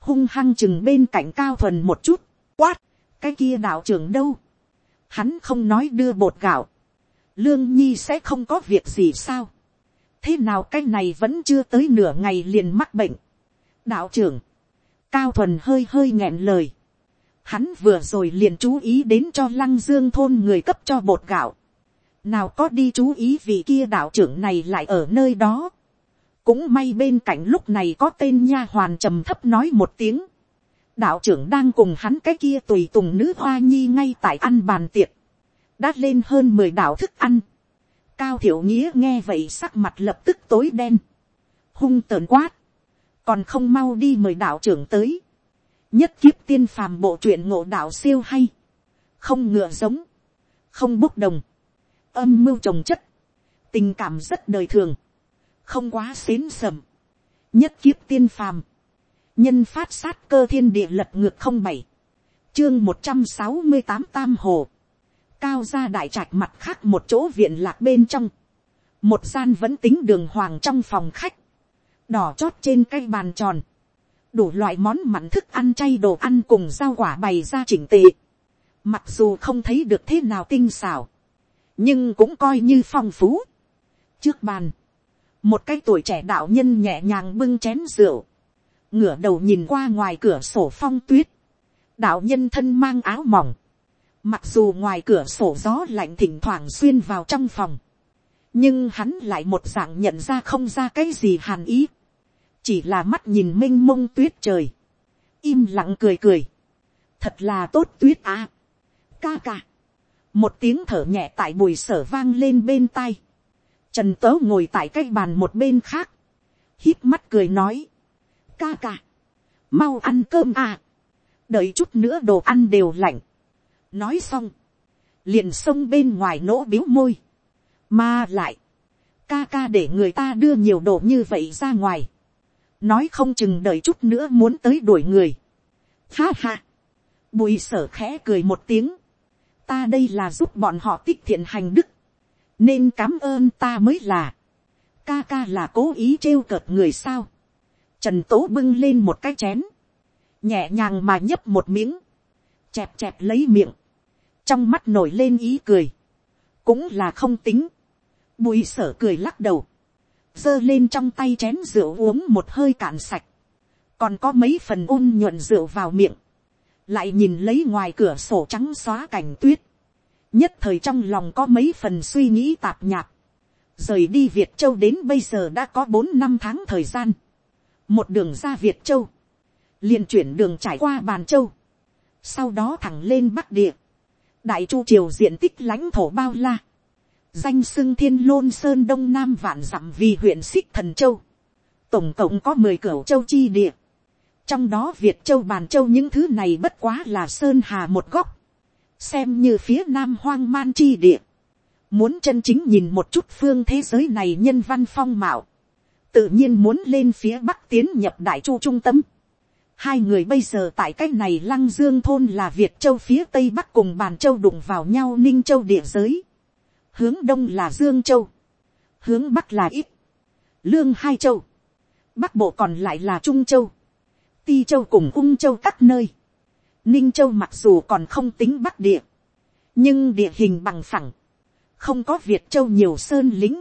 hung hăng chừng bên cạnh cao thuần một chút, quát, cái kia đạo trưởng đâu, hắn không nói đưa bột gạo, lương nhi sẽ không có việc gì sao, thế nào cái này vẫn chưa tới nửa ngày liền mắc bệnh. đạo trưởng, cao thuần hơi hơi nghẹn lời. hắn vừa rồi liền chú ý đến cho lăng dương thôn người cấp cho bột gạo. nào có đi chú ý vì kia đạo trưởng này lại ở nơi đó. cũng may bên cạnh lúc này có tên nha hoàn trầm thấp nói một tiếng. đạo trưởng đang cùng hắn cái kia tùy tùng nữ hoa nhi ngay tại ăn bàn tiệc. đã lên hơn mười đạo thức ăn cao thiểu nghĩa nghe vậy sắc mặt lập tức tối đen, hung tợn quát, còn không mau đi mời đạo trưởng tới, nhất kiếp tiên phàm bộ truyện ngộ đạo siêu hay, không ngựa giống, không bốc đồng, âm mưu trồng chất, tình cảm rất đời thường, không quá xến sầm, nhất kiếp tiên phàm, nhân phát sát cơ thiên địa lật ngược không bảy, chương một trăm sáu mươi tám tam hồ, cao ra đại trạch mặt khác một chỗ viện lạc bên trong, một gian vẫn tính đường hoàng trong phòng khách, đỏ chót trên cây bàn tròn, đủ loại món mặn thức ăn chay đồ ăn cùng rau quả bày ra chỉnh tề, mặc dù không thấy được thế nào tinh xảo, nhưng cũng coi như phong phú. trước bàn, một cái tuổi trẻ đạo nhân nhẹ nhàng bưng chén rượu, ngửa đầu nhìn qua ngoài cửa sổ phong tuyết, đạo nhân thân mang áo mỏng, Mặc dù ngoài cửa sổ gió lạnh thỉnh thoảng xuyên vào trong phòng. Nhưng hắn lại một dạng nhận ra không ra cái gì hàn ý. Chỉ là mắt nhìn m i n h mông tuyết trời. Im lặng cười cười. Thật là tốt tuyết à. Ca ca. Một tiếng thở nhẹ tại bùi sở vang lên bên tai. Trần tớ ngồi tại cái bàn một bên khác. hít mắt cười nói. Ca ca. Mau ăn cơm à. Đợi chút nữa đồ ăn đều lạnh nói xong, liền xông bên ngoài nỗ biếu môi, mà lại, ca ca để người ta đưa nhiều đồ như vậy ra ngoài, nói không chừng đợi chút nữa muốn tới đuổi người. Ha ha, bùi sở khẽ cười một tiếng, ta đây là giúp bọn họ tích thiện hành đức, nên cám ơn ta mới là, ca ca là cố ý trêu cợt người sao, trần tố bưng lên một cái chén, nhẹ nhàng mà nhấp một miếng, chẹp chẹp lấy miệng, trong mắt nổi lên ý cười, cũng là không tính, bùi sở cười lắc đầu, giơ lên trong tay chén rượu uống một hơi cạn sạch, còn có mấy phần ôn nhuận rượu vào miệng, lại nhìn lấy ngoài cửa sổ trắng xóa cảnh tuyết, nhất thời trong lòng có mấy phần suy nghĩ tạp nhạp, rời đi việt châu đến bây giờ đã có bốn năm tháng thời gian, một đường ra việt châu, liền chuyển đường trải qua bàn châu, sau đó thẳng lên bắc địa, đại chu triều diện tích lãnh thổ bao la, danh sưng thiên lôn sơn đông nam vạn dặm vì huyện xích thần châu, tổng cộng có mười cửa châu chi địa, trong đó việt châu bàn châu những thứ này bất quá là sơn hà một góc, xem như phía nam hoang man chi địa, muốn chân chính nhìn một chút phương thế giới này nhân văn phong mạo, tự nhiên muốn lên phía bắc tiến nhập đại chu trung tâm. Hai người bây giờ tại cái này lăng dương thôn là Việt châu phía tây bắc cùng bàn châu đụng vào nhau ninh châu địa giới. Hướng đông là dương châu. Hướng bắc là ít. Lương hai châu. Bắc bộ còn lại là trung châu. Ti châu cùng ung châu các nơi. Ninh châu mặc dù còn không tính bắc địa. Nhưng địa hình bằng phẳng. Không có Việt châu nhiều sơn lính.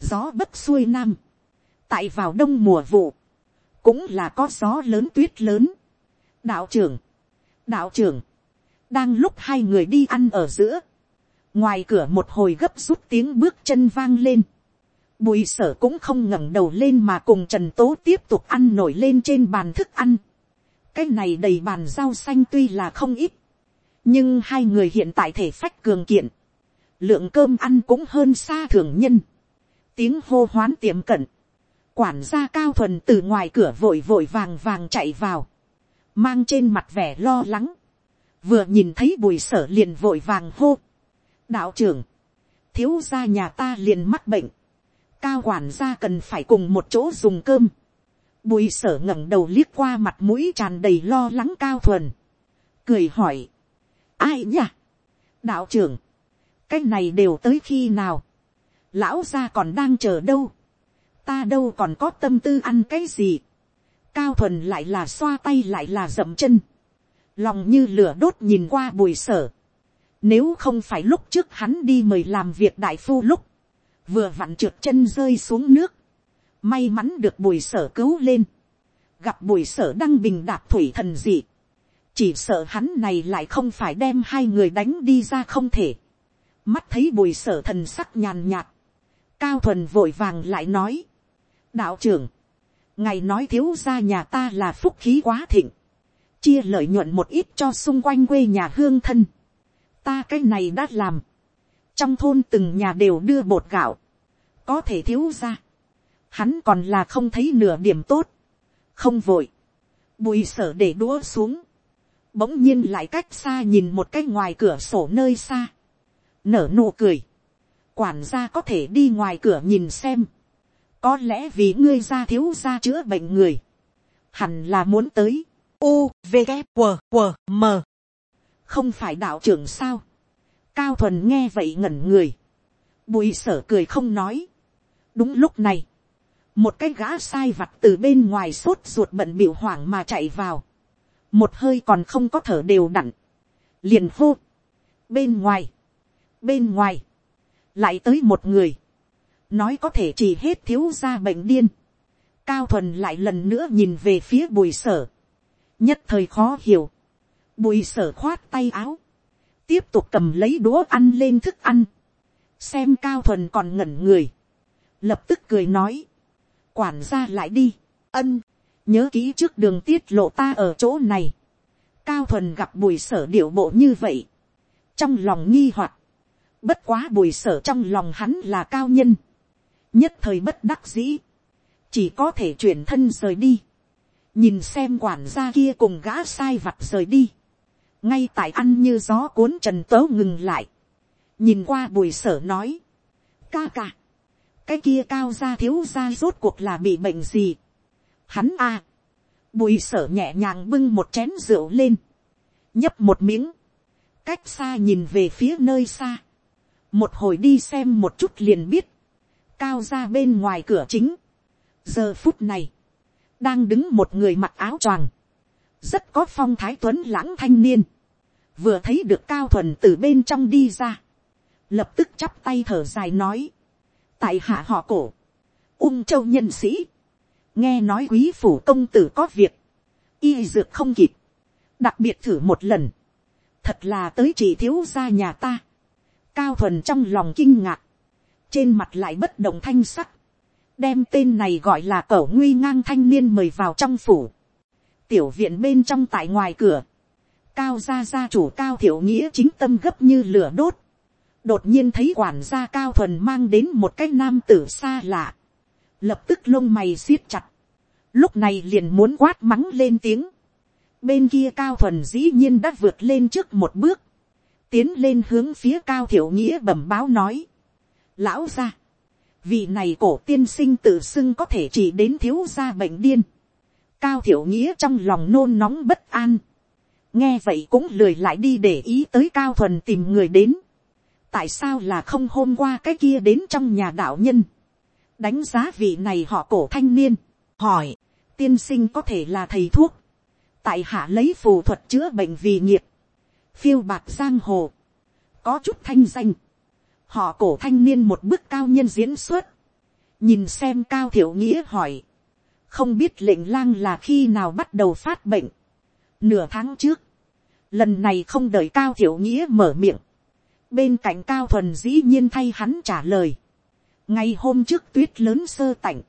Gió bất xuôi nam. Tại vào đông mùa vụ cũng là có gió lớn tuyết lớn. đạo trưởng, đạo trưởng, đang lúc hai người đi ăn ở giữa, ngoài cửa một hồi gấp rút tiếng bước chân vang lên, bùi sở cũng không ngẩng đầu lên mà cùng trần tố tiếp tục ăn nổi lên trên bàn thức ăn. cái này đầy bàn rau xanh tuy là không ít, nhưng hai người hiện tại thể phách cường kiện, lượng cơm ăn cũng hơn xa thường nhân, tiếng hô hoán tiệm cận, quản gia cao thuần từ ngoài cửa vội vội vàng vàng chạy vào, mang trên mặt vẻ lo lắng, vừa nhìn thấy bùi sở liền vội vàng hô. đạo trưởng, thiếu gia nhà ta liền mắc bệnh, cao quản gia cần phải cùng một chỗ dùng cơm, bùi sở ngẩng đầu liếc qua mặt mũi tràn đầy lo lắng cao thuần, cười hỏi, ai nhỉ, đạo trưởng, cái này đều tới khi nào, lão gia còn đang chờ đâu, ta đâu còn có tâm tư ăn cái gì. cao thuần lại là xoa tay lại là dậm chân. lòng như lửa đốt nhìn qua bùi sở. nếu không phải lúc trước hắn đi mời làm việc đại phu lúc, vừa vặn trượt chân rơi xuống nước, may mắn được bùi sở cứu lên, gặp bùi sở đăng bình đạp thủy thần dị, chỉ sợ hắn này lại không phải đem hai người đánh đi ra không thể, mắt thấy bùi sở thần sắc nhàn nhạt, cao thuần vội vàng lại nói, đạo trưởng, ngài nói thiếu ra nhà ta là phúc khí quá thịnh, chia lợi nhuận một ít cho xung quanh quê nhà hương thân, ta cái này đã làm, trong thôn từng nhà đều đưa bột gạo, có thể thiếu ra, hắn còn là không thấy nửa điểm tốt, không vội, bùi sở để đũa xuống, bỗng nhiên lại cách xa nhìn một cái ngoài cửa sổ nơi xa, nở nụ cười, quản gia có thể đi ngoài cửa nhìn xem, có lẽ vì ngươi ra thiếu ra chữa bệnh người, hẳn là muốn tới, u, v, g, q, q, m, không phải đạo trưởng sao, cao thuần nghe vậy ngẩn người, bùi sở cười không nói, đúng lúc này, một cái gã sai vặt từ bên ngoài sốt ruột bận biểu hoảng mà chạy vào, một hơi còn không có thở đều đặn, liền hô, bên ngoài, bên ngoài, lại tới một người, nói có thể chỉ hết thiếu gia bệnh điên. cao thuần lại lần nữa nhìn về phía bùi sở, nhất thời khó hiểu, bùi sở khoát tay áo, tiếp tục cầm lấy đũa ăn lên thức ăn, xem cao thuần còn ngẩn người, lập tức cười nói, quản gia lại đi, ân, nhớ kỹ trước đường tiết lộ ta ở chỗ này, cao thuần gặp bùi sở điệu bộ như vậy, trong lòng nghi hoặc, bất quá bùi sở trong lòng hắn là cao nhân, nhất thời bất đắc dĩ, chỉ có thể chuyển thân rời đi, nhìn xem quản gia kia cùng gã sai vặt rời đi, ngay tại ăn như gió cuốn trần tớ ngừng lại, nhìn qua bùi sở nói, ca ca, cái kia cao ra thiếu ra rốt cuộc là bị bệnh gì, hắn a, bùi sở nhẹ nhàng bưng một chén rượu lên, nhấp một miếng, cách xa nhìn về phía nơi xa, một hồi đi xem một chút liền biết, cao ra bên ngoài cửa chính. giờ phút này, đang đứng một người mặc áo choàng, rất có phong thái tuấn lãng thanh niên, vừa thấy được cao thuần từ bên trong đi ra, lập tức chắp tay thở dài nói, tại hạ họ cổ, ung châu nhân sĩ, nghe nói quý phủ công tử có việc, y dược không kịp, đặc biệt thử một lần, thật là tới chỉ thiếu gia nhà ta, cao thuần trong lòng kinh ngạc, trên mặt lại bất động thanh sắc, đem tên này gọi là cẩu nguy ngang thanh niên mời vào trong phủ, tiểu viện bên trong tại ngoài cửa, cao gia gia chủ cao thiểu nghĩa chính tâm gấp như lửa đốt, đột nhiên thấy quản gia cao thuần mang đến một cái nam tử xa lạ, lập tức lông mày siết chặt, lúc này liền muốn quát mắng lên tiếng, bên kia cao thuần dĩ nhiên đã vượt lên trước một bước, tiến lên hướng phía cao thiểu nghĩa bẩm báo nói, lão gia, vị này cổ tiên sinh tự xưng có thể chỉ đến thiếu gia bệnh điên, cao thiểu nghĩa trong lòng nôn nóng bất an, nghe vậy cũng lười lại đi để ý tới cao thuần tìm người đến, tại sao là không hôm qua cái kia đến trong nhà đạo nhân, đánh giá vị này họ cổ thanh niên, hỏi, tiên sinh có thể là thầy thuốc, tại hạ lấy phù thuật chữa bệnh vì nghiệp, phiêu bạc giang hồ, có chút thanh danh, họ cổ thanh niên một bước cao nhân diễn xuất, nhìn xem cao thiểu nghĩa hỏi, không biết lệnh lang là khi nào bắt đầu phát bệnh, nửa tháng trước, lần này không đợi cao thiểu nghĩa mở miệng, bên cạnh cao thuần dĩ nhiên thay hắn trả lời, ngày hôm trước tuyết lớn sơ tạnh,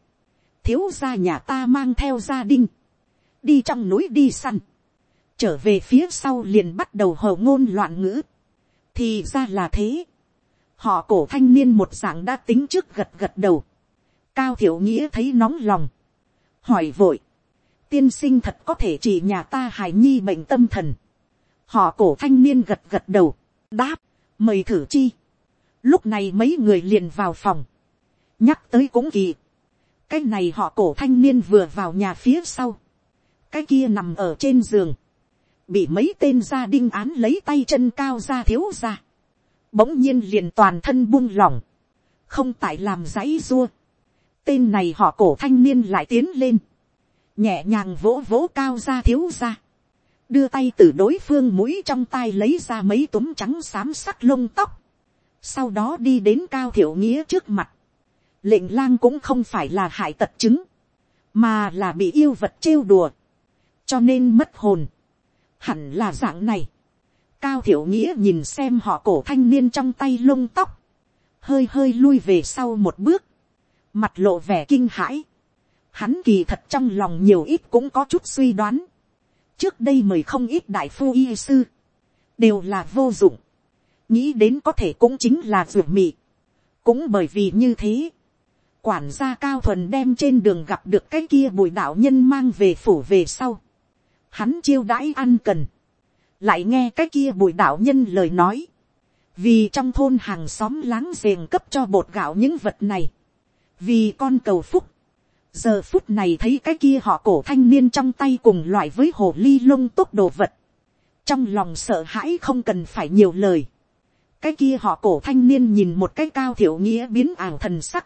thiếu gia nhà ta mang theo gia đình, đi trong núi đi săn, trở về phía sau liền bắt đầu hầu ngôn loạn ngữ, thì ra là thế, họ cổ thanh niên một dạng đã tính trước gật gật đầu, cao thiểu nghĩa thấy nóng lòng, hỏi vội, tiên sinh thật có thể chỉ nhà ta hài nhi bệnh tâm thần, họ cổ thanh niên gật gật đầu, đáp, mời thử chi, lúc này mấy người liền vào phòng, nhắc tới cũng kỳ, cái này họ cổ thanh niên vừa vào nhà phía sau, cái kia nằm ở trên giường, bị mấy tên gia đinh án lấy tay chân cao ra thiếu ra, bỗng nhiên liền toàn thân buông lỏng, không tại làm giấy dua, tên này họ cổ thanh niên lại tiến lên, nhẹ nhàng vỗ vỗ cao ra thiếu ra, đưa tay từ đối phương mũi trong tay lấy ra mấy túm trắng xám sắc lông tóc, sau đó đi đến cao thiểu nghĩa trước mặt, lệnh lang cũng không phải là hại tật chứng, mà là bị yêu vật trêu đùa, cho nên mất hồn, hẳn là dạng này cao thiểu nghĩa nhìn xem họ cổ thanh niên trong tay lông tóc, hơi hơi lui về sau một bước, mặt lộ vẻ kinh hãi, hắn kỳ thật trong lòng nhiều ít cũng có chút suy đoán, trước đây mời không ít đại phu y sư, đều là vô dụng, nghĩ đến có thể cũng chính là ruột mị, cũng bởi vì như thế, quản gia cao thuần đem trên đường gặp được cái kia bùi đạo nhân mang về phủ về sau. Hắn chiêu đãi ăn cần. Lại nghe cái kia bùi đạo nhân lời nói. Vì trong thôn hàng xóm láng giềng cấp cho bột gạo những vật này. Vì con cầu phúc. Giờ phút này thấy cái kia họ cổ thanh niên trong tay cùng loại với hồ ly lông tốt đồ vật. Trong lòng sợ hãi không cần phải nhiều lời. Cái kia họ cổ thanh niên nhìn một cái cao thiểu nghĩa biến ảo thần sắc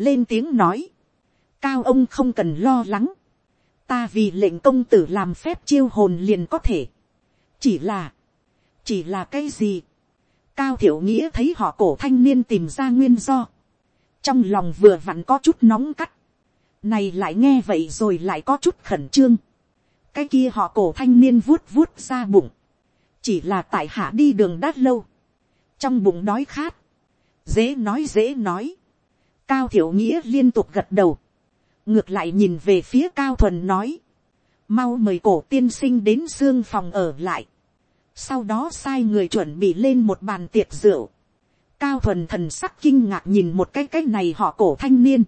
lên tiếng nói, cao ông không cần lo lắng, ta vì lệnh công tử làm phép chiêu hồn liền có thể, chỉ là, chỉ là cái gì, cao thiểu nghĩa thấy họ cổ thanh niên tìm ra nguyên do, trong lòng vừa vặn có chút nóng cắt, này lại nghe vậy rồi lại có chút khẩn trương, cái kia họ cổ thanh niên vuốt vuốt ra bụng, chỉ là tại hạ đi đường đắt lâu, trong bụng đói khát, dễ nói dễ nói, cao thiểu nghĩa liên tục gật đầu, ngược lại nhìn về phía cao thuần nói, mau mời cổ tiên sinh đến xương phòng ở lại, sau đó sai người chuẩn bị lên một bàn tiệc rượu, cao thuần thần sắc kinh ngạc nhìn một cái cái này họ cổ thanh niên,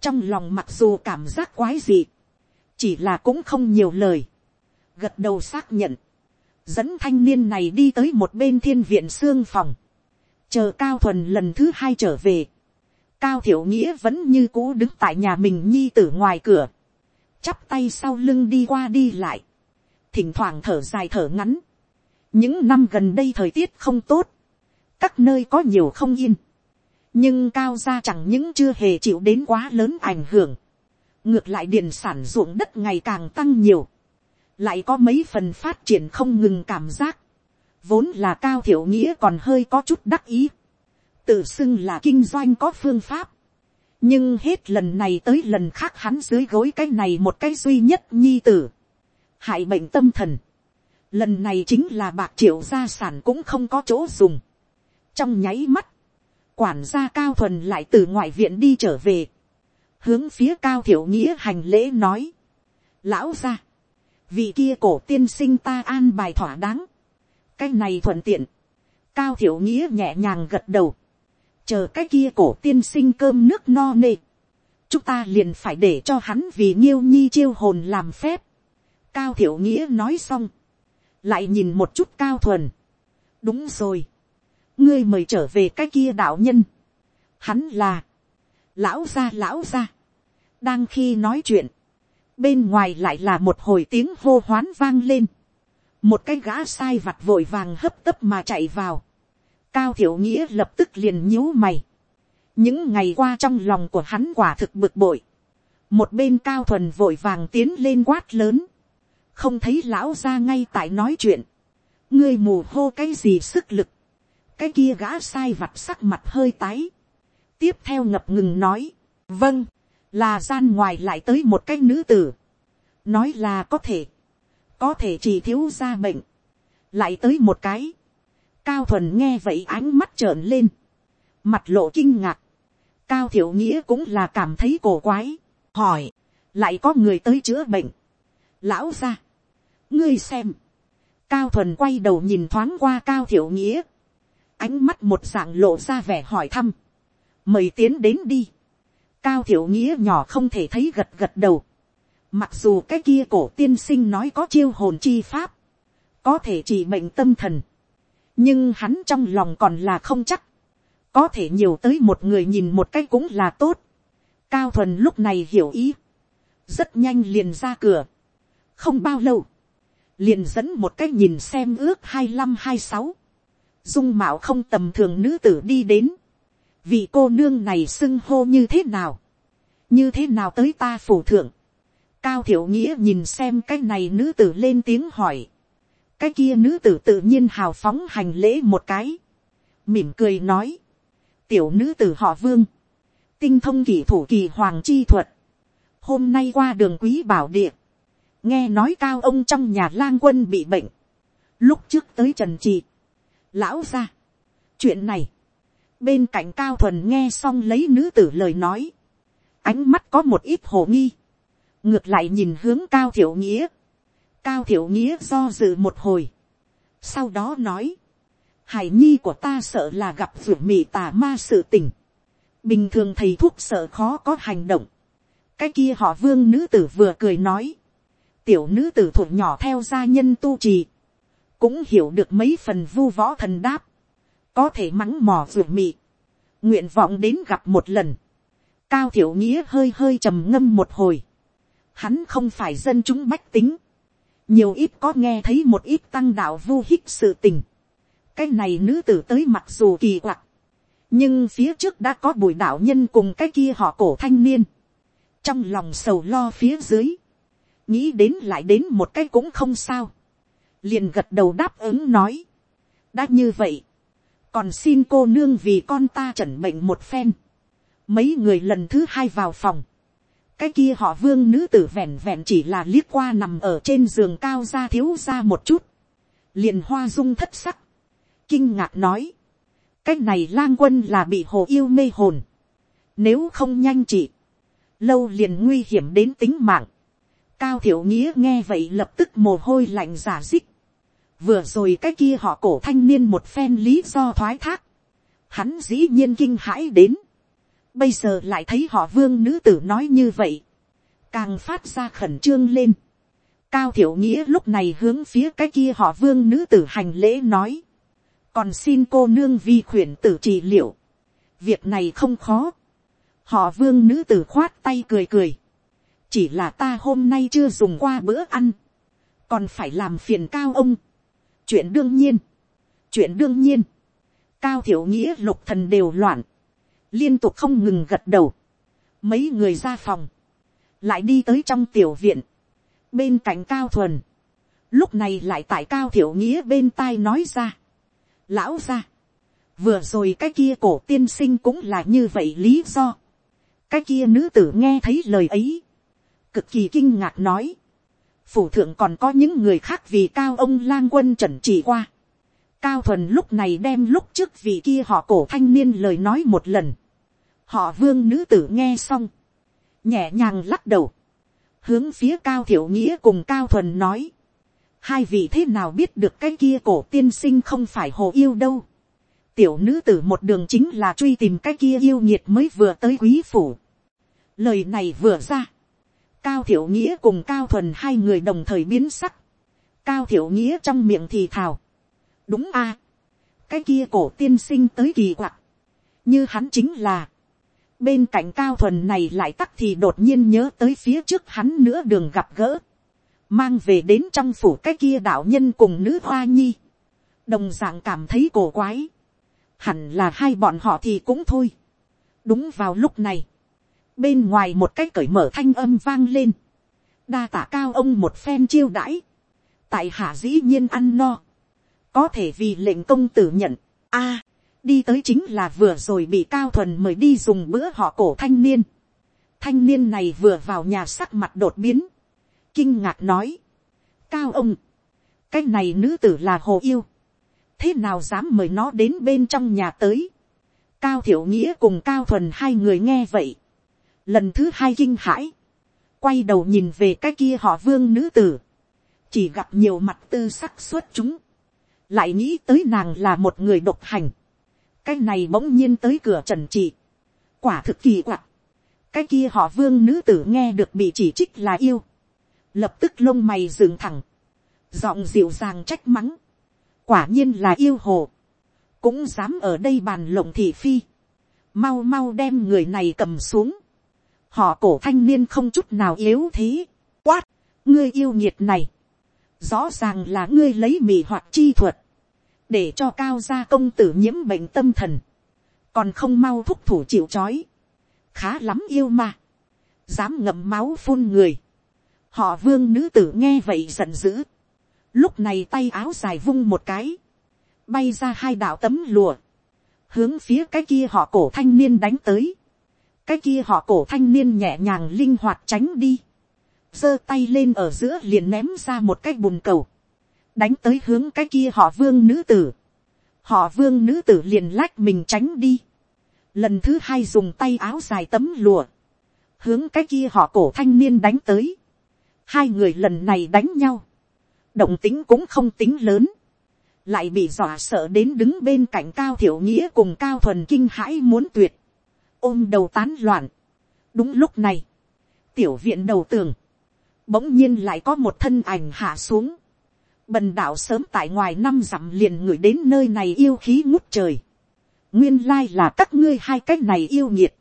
trong lòng mặc dù cảm giác quái dị, chỉ là cũng không nhiều lời, gật đầu xác nhận, dẫn thanh niên này đi tới một bên thiên viện xương phòng, chờ cao thuần lần thứ hai trở về, cao thiểu nghĩa vẫn như cũ đứng tại nhà mình nhi tử ngoài cửa, chắp tay sau lưng đi qua đi lại, thỉnh thoảng thở dài thở ngắn. những năm gần đây thời tiết không tốt, các nơi có nhiều không yên, nhưng cao gia chẳng những chưa hề chịu đến quá lớn ảnh hưởng, ngược lại điện sản ruộng đất ngày càng tăng nhiều, lại có mấy phần phát triển không ngừng cảm giác, vốn là cao thiểu nghĩa còn hơi có chút đắc ý, tự xưng là kinh doanh có phương pháp, nhưng hết lần này tới lần khác hắn dưới gối cái này một cái duy nhất nhi tử, hại bệnh tâm thần, lần này chính là bạc triệu gia sản cũng không có chỗ dùng, trong nháy mắt, quản gia cao thuần lại từ ngoại viện đi trở về, hướng phía cao thiểu nghĩa hành lễ nói, lão gia, vị kia cổ tiên sinh ta an bài thỏa đáng, cái này thuận tiện, cao thiểu nghĩa nhẹ nhàng gật đầu, chờ cái kia cổ tiên sinh cơm nước no nê, chúng ta liền phải để cho hắn vì nghiêu nhi chiêu hồn làm phép. cao thiểu nghĩa nói xong, lại nhìn một chút cao thuần. đúng rồi, ngươi mời trở về cái kia đạo nhân. hắn là, lão gia lão gia. đang khi nói chuyện, bên ngoài lại là một hồi tiếng hô hoán vang lên. một cái gã sai vặt vội vàng hấp tấp mà chạy vào cao thiểu nghĩa lập tức liền nhíu mày. những ngày qua trong lòng của hắn quả thực bực bội. một bên cao thuần vội vàng tiến lên quát lớn. không thấy lão ra ngay tại nói chuyện. ngươi mù hô cái gì sức lực. cái kia gã sai vặt sắc mặt hơi tái. tiếp theo ngập ngừng nói. vâng, là gian ngoài lại tới một cái nữ tử. nói là có thể, có thể chỉ thiếu ra bệnh. lại tới một cái Cao thuần nghe vậy ánh mắt trợn lên. Mặt lộ kinh ngạc. Cao thiểu nghĩa cũng là cảm thấy cổ quái. Hỏi. Lại có người tới chữa bệnh. Lão ra. Ngươi xem. Cao thuần quay đầu nhìn thoáng qua cao thiểu nghĩa. Ánh mắt một dạng lộ ra vẻ hỏi thăm. Mời tiến đến đi. Cao thiểu nghĩa nhỏ không thể thấy gật gật đầu. Mặc dù cái kia cổ tiên sinh nói có chiêu hồn chi pháp. Có thể chỉ bệnh tâm thần nhưng hắn trong lòng còn là không chắc, có thể nhiều tới một người nhìn một cái cũng là tốt. cao thuần lúc này hiểu ý, rất nhanh liền ra cửa, không bao lâu, liền dẫn một cái nhìn xem ước hai năm hai sáu, dung mạo không tầm thường nữ tử đi đến, vì cô nương này xưng hô như thế nào, như thế nào tới ta phủ thượng, cao thiểu nghĩa nhìn xem cái này nữ tử lên tiếng hỏi, cái kia nữ tử tự nhiên hào phóng hành lễ một cái, mỉm cười nói, tiểu nữ tử họ vương, tinh thông kỳ thủ kỳ hoàng chi thuật, hôm nay qua đường quý bảo địa, nghe nói cao ông trong nhà lang quân bị bệnh, lúc trước tới trần trì, lão ra, chuyện này, bên cạnh cao thuần nghe xong lấy nữ tử lời nói, ánh mắt có một ít hồ nghi, ngược lại nhìn hướng cao thiểu nghĩa, cao thiểu nghĩa do dự một hồi. sau đó nói, hải nhi của ta sợ là gặp ruột mị tà ma sự tình. bình thường thầy thuốc sợ khó có hành động. cái kia họ vương nữ tử vừa cười nói. tiểu nữ tử thuộc nhỏ theo gia nhân tu trì. cũng hiểu được mấy phần vu võ thần đáp. có thể mắng mò ruột mị. nguyện vọng đến gặp một lần. cao thiểu nghĩa hơi hơi trầm ngâm một hồi. hắn không phải dân chúng bách tính nhiều ít có nghe thấy một ít tăng đạo vu hích sự tình. cái này nữ tử tới mặc dù kỳ quặc, nhưng phía trước đã có bùi đạo nhân cùng cái kia họ cổ thanh niên, trong lòng sầu lo phía dưới, nghĩ đến lại đến một cái cũng không sao, liền gật đầu đáp ứng nói, đã như vậy, còn xin cô nương vì con ta chẩn bệnh một phen, mấy người lần thứ hai vào phòng, cái kia họ vương nữ tử vẹn vẹn chỉ là liếc qua nằm ở trên giường cao ra thiếu ra một chút, liền hoa dung thất sắc, kinh ngạc nói, cái này lang quân là bị hồ yêu mê hồn, nếu không nhanh chị, lâu liền nguy hiểm đến tính mạng, cao thiểu nghĩa nghe vậy lập tức mồ hôi lạnh giả dích, vừa rồi cái kia họ cổ thanh niên một phen lý do thoái thác, hắn dĩ nhiên kinh hãi đến, bây giờ lại thấy họ vương nữ tử nói như vậy, càng phát ra khẩn trương lên. cao thiểu nghĩa lúc này hướng phía cái kia họ vương nữ tử hành lễ nói, còn xin cô nương vi khuyển tử trị liệu, việc này không khó, họ vương nữ tử khoát tay cười cười, chỉ là ta hôm nay chưa dùng qua bữa ăn, còn phải làm phiền cao ông, chuyện đương nhiên, chuyện đương nhiên, cao thiểu nghĩa lục thần đều loạn, liên tục không ngừng gật đầu, mấy người ra phòng, lại đi tới trong tiểu viện, bên cạnh cao thuần, lúc này lại tại cao thiểu nghĩa bên tai nói ra, lão ra, vừa rồi cái kia cổ tiên sinh cũng là như vậy lý do, cái kia nữ tử nghe thấy lời ấy, cực kỳ kinh ngạc nói, phủ thượng còn có những người khác vì cao ông lang quân trần trị qua, cao thuần lúc này đem lúc trước vị kia họ cổ thanh niên lời nói một lần, họ vương nữ tử nghe xong, nhẹ nhàng lắc đầu, hướng phía cao thiểu nghĩa cùng cao thuần nói, hai vị thế nào biết được cái kia cổ tiên sinh không phải hồ yêu đâu, tiểu nữ tử một đường chính là truy tìm cái kia yêu nhiệt mới vừa tới quý phủ. Lời này vừa ra. Cao thiểu nghĩa cùng cao thuần hai người đồng thời biến sắc. Cao thiểu nghĩa trong miệng thì thào. Đúng a Cái kia cổ tiên sinh tới kỳ quặc. Như hắn chính là. Bên cạnh cao thuần này lại tắc thì đột nhiên nhớ tới phía trước hắn nữa đường gặp gỡ. Mang về đến trong phủ cái kia đạo nhân cùng nữ hoa nhi. Đồng dạng cảm thấy cổ quái hẳn là hai bọn họ thì cũng thôi. đúng vào lúc này, bên ngoài một cái cởi mở thanh âm vang lên, đa tả cao ông một phen chiêu đãi, tại hạ dĩ nhiên ăn no, có thể vì lệnh công tử nhận, a, đi tới chính là vừa rồi bị cao thuần mời đi dùng bữa họ cổ thanh niên, thanh niên này vừa vào nhà sắc mặt đột biến, kinh ngạc nói, cao ông, cái này nữ tử là hồ yêu, thế nào dám mời nó đến bên trong nhà tới. cao thiểu nghĩa cùng cao thuần hai người nghe vậy. lần thứ hai kinh hãi. quay đầu nhìn về cái kia họ vương nữ tử. chỉ gặp nhiều mặt tư sắc suốt chúng lại nghĩ tới nàng là một người độc hành. cái này bỗng nhiên tới cửa trần trị. quả thực kỳ quặc. cái kia họ vương nữ tử nghe được bị chỉ trích là yêu. lập tức lông mày dừng thẳng. giọng dịu dàng trách mắng quả nhiên là yêu hồ, cũng dám ở đây bàn lộng thị phi, mau mau đem người này cầm xuống, họ cổ thanh niên không chút nào yếu thế, quát, ngươi yêu nhiệt này, rõ ràng là ngươi lấy mì hoặc chi thuật, để cho cao gia công tử nhiễm bệnh tâm thần, còn không mau thúc thủ chịu c h ó i khá lắm yêu mà, dám ngậm máu phun người, họ vương nữ tử nghe vậy giận dữ, lúc này tay áo dài vung một cái, bay ra hai đạo tấm lùa, hướng phía cái kia họ cổ thanh niên đánh tới, cái kia họ cổ thanh niên nhẹ nhàng linh hoạt tránh đi, giơ tay lên ở giữa liền ném ra một cái bùn cầu, đánh tới hướng cái kia họ vương nữ tử, họ vương nữ tử liền lách mình tránh đi, lần thứ hai dùng tay áo dài tấm lùa, hướng cái kia họ cổ thanh niên đánh tới, hai người lần này đánh nhau, động tính cũng không tính lớn, lại bị dọa sợ đến đứng bên cạnh cao thiểu nghĩa cùng cao thuần kinh hãi muốn tuyệt, ôm đầu tán loạn. đúng lúc này, tiểu viện đầu tường, bỗng nhiên lại có một thân ảnh hạ xuống, bần đạo sớm tại ngoài năm dặm liền ngửi đến nơi này yêu khí ngút trời, nguyên lai là các ngươi hai cái này yêu nhiệt,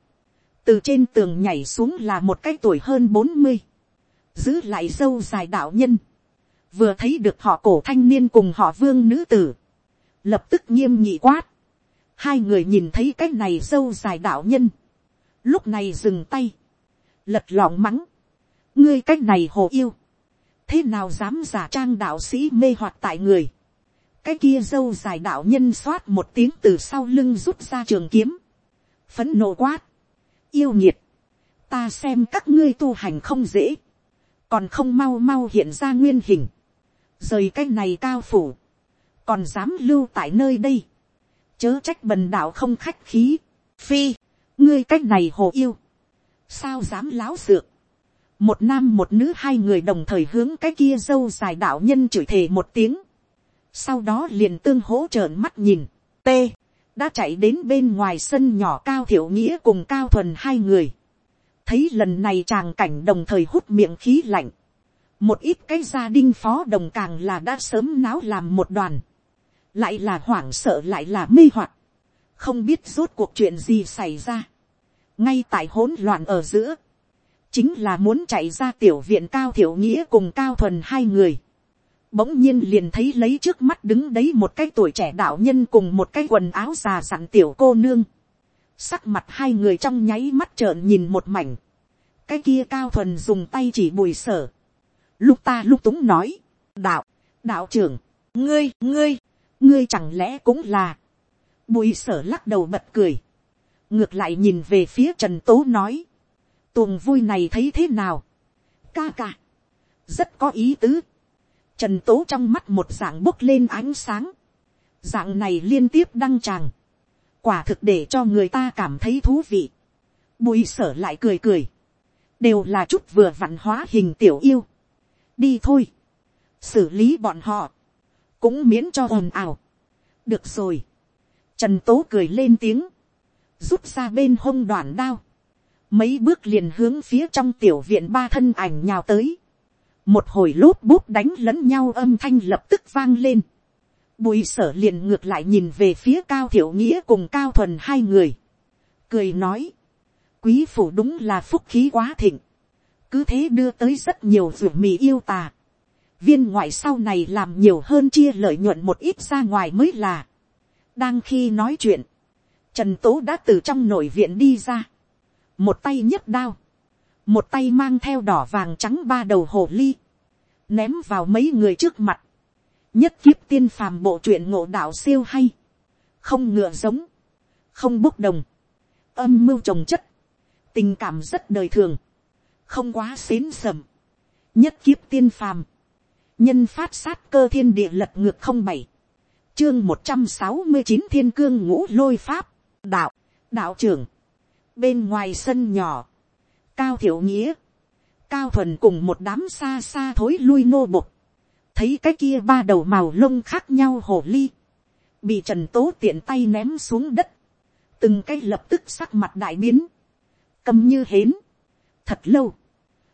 từ trên tường nhảy xuống là một cái tuổi hơn bốn mươi, giữ lại dâu dài đạo nhân, vừa thấy được họ cổ thanh niên cùng họ vương nữ tử, lập tức nghiêm nhị quát, hai người nhìn thấy cái này dâu dài đạo nhân, lúc này dừng tay, lật lọng mắng, ngươi cái này hồ yêu, thế nào dám giả trang đạo sĩ mê hoặc tại người, cái kia dâu dài đạo nhân xoát một tiếng từ sau lưng rút ra trường kiếm, phấn nộ quát, yêu nhiệt, ta xem các ngươi tu hành không dễ, còn không mau mau hiện ra nguyên hình, rời cái này cao phủ, còn dám lưu tại nơi đây, chớ trách bần đạo không khách khí, phi, ngươi cái này hồ yêu, sao dám láo dược, một nam một nữ hai người đồng thời hướng cái kia dâu dài đạo nhân chửi thề một tiếng, sau đó liền tương hỗ trợn mắt nhìn, t, đã chạy đến bên ngoài sân nhỏ cao thiểu nghĩa cùng cao thuần hai người, thấy lần này chàng cảnh đồng thời hút miệng khí lạnh, một ít cái gia đình phó đồng càng là đã sớm náo làm một đoàn, lại là hoảng sợ lại là mê hoặc, không biết rốt cuộc chuyện gì xảy ra, ngay tại hỗn loạn ở giữa, chính là muốn chạy ra tiểu viện cao thiểu nghĩa cùng cao thuần hai người, bỗng nhiên liền thấy lấy trước mắt đứng đấy một cái tuổi trẻ đạo nhân cùng một cái quần áo già dặn tiểu cô nương, sắc mặt hai người trong nháy mắt trợn nhìn một mảnh, cái kia cao thuần dùng tay chỉ bùi sở, lúc ta lúc túng nói, đạo, đạo trưởng, ngươi, ngươi, ngươi chẳng lẽ cũng là, bùi sở lắc đầu bật cười, ngược lại nhìn về phía trần tố nói, tuồng vui này thấy thế nào, ca ca, rất có ý tứ, trần tố trong mắt một dạng bốc lên ánh sáng, dạng này liên tiếp đăng tràng, quả thực để cho người ta cảm thấy thú vị, bùi sở lại cười cười, đều là chút vừa vặn hóa hình tiểu yêu, đi thôi, xử lý bọn họ, cũng miễn cho ồn ào. được rồi, trần tố cười lên tiếng, rút ra bên hông đoạn đao, mấy bước liền hướng phía trong tiểu viện ba thân ảnh nhào tới, một hồi lốp bút đánh lẫn nhau âm thanh lập tức vang lên, bùi sở liền ngược lại nhìn về phía cao thiểu nghĩa cùng cao thuần hai người, cười nói, quý phủ đúng là phúc khí quá thịnh, cứ thế đưa tới rất nhiều ruột mì yêu tà, viên ngoại sau này làm nhiều hơn chia lợi nhuận một ít ra ngoài mới là. đang khi nói chuyện, trần tố đã từ trong nội viện đi ra, một tay nhấc đao, một tay mang theo đỏ vàng trắng ba đầu hồ ly, ném vào mấy người trước mặt, nhất kiếp tiên phàm bộ truyện ngộ đạo siêu hay, không ngựa giống, không bốc đồng, âm mưu trồng chất, tình cảm rất đời thường, không quá xến sầm, nhất kiếp tiên phàm, nhân phát sát cơ thiên địa lật ngược không bảy, chương một trăm sáu mươi chín thiên cương ngũ lôi pháp, đạo, đạo trưởng, bên ngoài sân nhỏ, cao thiểu nghĩa, cao thuần cùng một đám xa xa thối lui nô bục, thấy cái kia ba đầu màu lông khác nhau hồ ly, bị trần tố tiện tay ném xuống đất, từng cái lập tức sắc mặt đại biến, cầm như hến, thật lâu,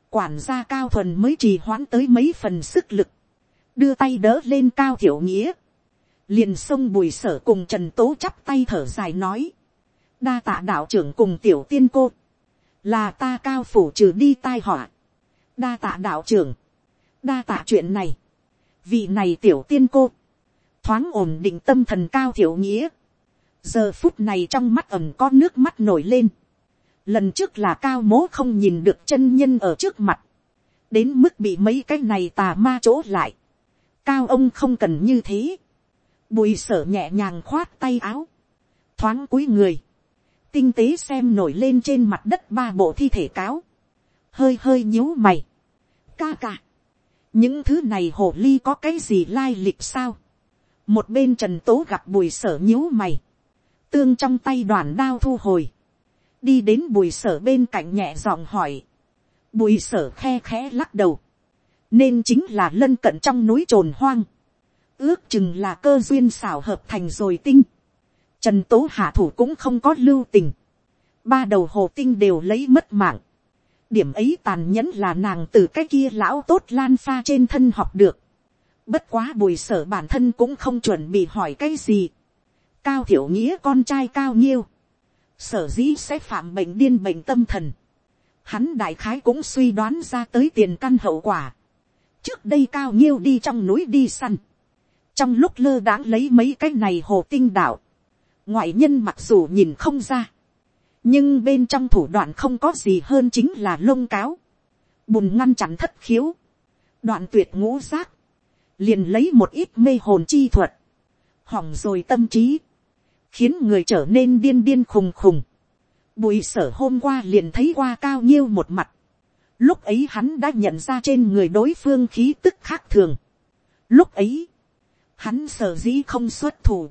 quản gia cao thuần mới trì hoãn tới mấy phần sức lực, đưa tay đỡ lên cao thiểu nghĩa, liền sông bùi sở cùng trần tố chắp tay thở dài nói, đa tạ đạo trưởng cùng tiểu tiên cô, là ta cao phủ trừ đi tai họa, đa tạ đạo trưởng, đa tạ chuyện này, vị này tiểu tiên cô, thoáng ổn định tâm thần cao thiểu nghĩa, giờ phút này trong mắt ẩm có nước mắt nổi lên, lần trước là cao mố không nhìn được chân nhân ở trước mặt, đến mức bị mấy cái này tà ma chỗ lại, cao ông không cần như thế, bùi sở nhẹ nhàng khoát tay áo, thoáng cúi người, tinh tế xem nổi lên trên mặt đất ba bộ thi thể cáo, hơi hơi nhíu mày, ca ca, những thứ này hồ ly có cái gì lai lịch sao, một bên trần tố gặp bùi sở nhíu mày, tương trong tay đoàn đao thu hồi, đi đến bùi sở bên cạnh nhẹ giọng hỏi, bùi sở khe khẽ lắc đầu, nên chính là lân cận trong núi trồn hoang, ước chừng là cơ duyên xảo hợp thành rồi tinh, trần tố hạ thủ cũng không có lưu tình, ba đầu hồ tinh đều lấy mất mạng, điểm ấy tàn nhẫn là nàng từ cái kia lão tốt lan pha trên thân học được, bất quá bùi sở bản thân cũng không chuẩn bị hỏi cái gì, cao thiểu nghĩa con trai cao nhiêu, sở dĩ sẽ phạm bệnh điên bệnh tâm thần, hắn đại khái cũng suy đoán ra tới tiền căn hậu quả. trước đây cao nhiêu đi trong núi đi săn, trong lúc lơ đãng lấy mấy cái này hồ tinh đạo, ngoại nhân mặc dù nhìn không ra, nhưng bên trong thủ đoạn không có gì hơn chính là lông cáo, bùn ngăn chặn thất khiếu, đoạn tuyệt ngũ giác, liền lấy một ít mê hồn chi thuật, hỏng rồi tâm trí, khiến người trở nên điên điên khùng khùng. Bùi sở hôm qua liền thấy qua cao nhiêu một mặt. Lúc ấy hắn đã nhận ra trên người đối phương khí tức khác thường. Lúc ấy, hắn sở dĩ không xuất thủ.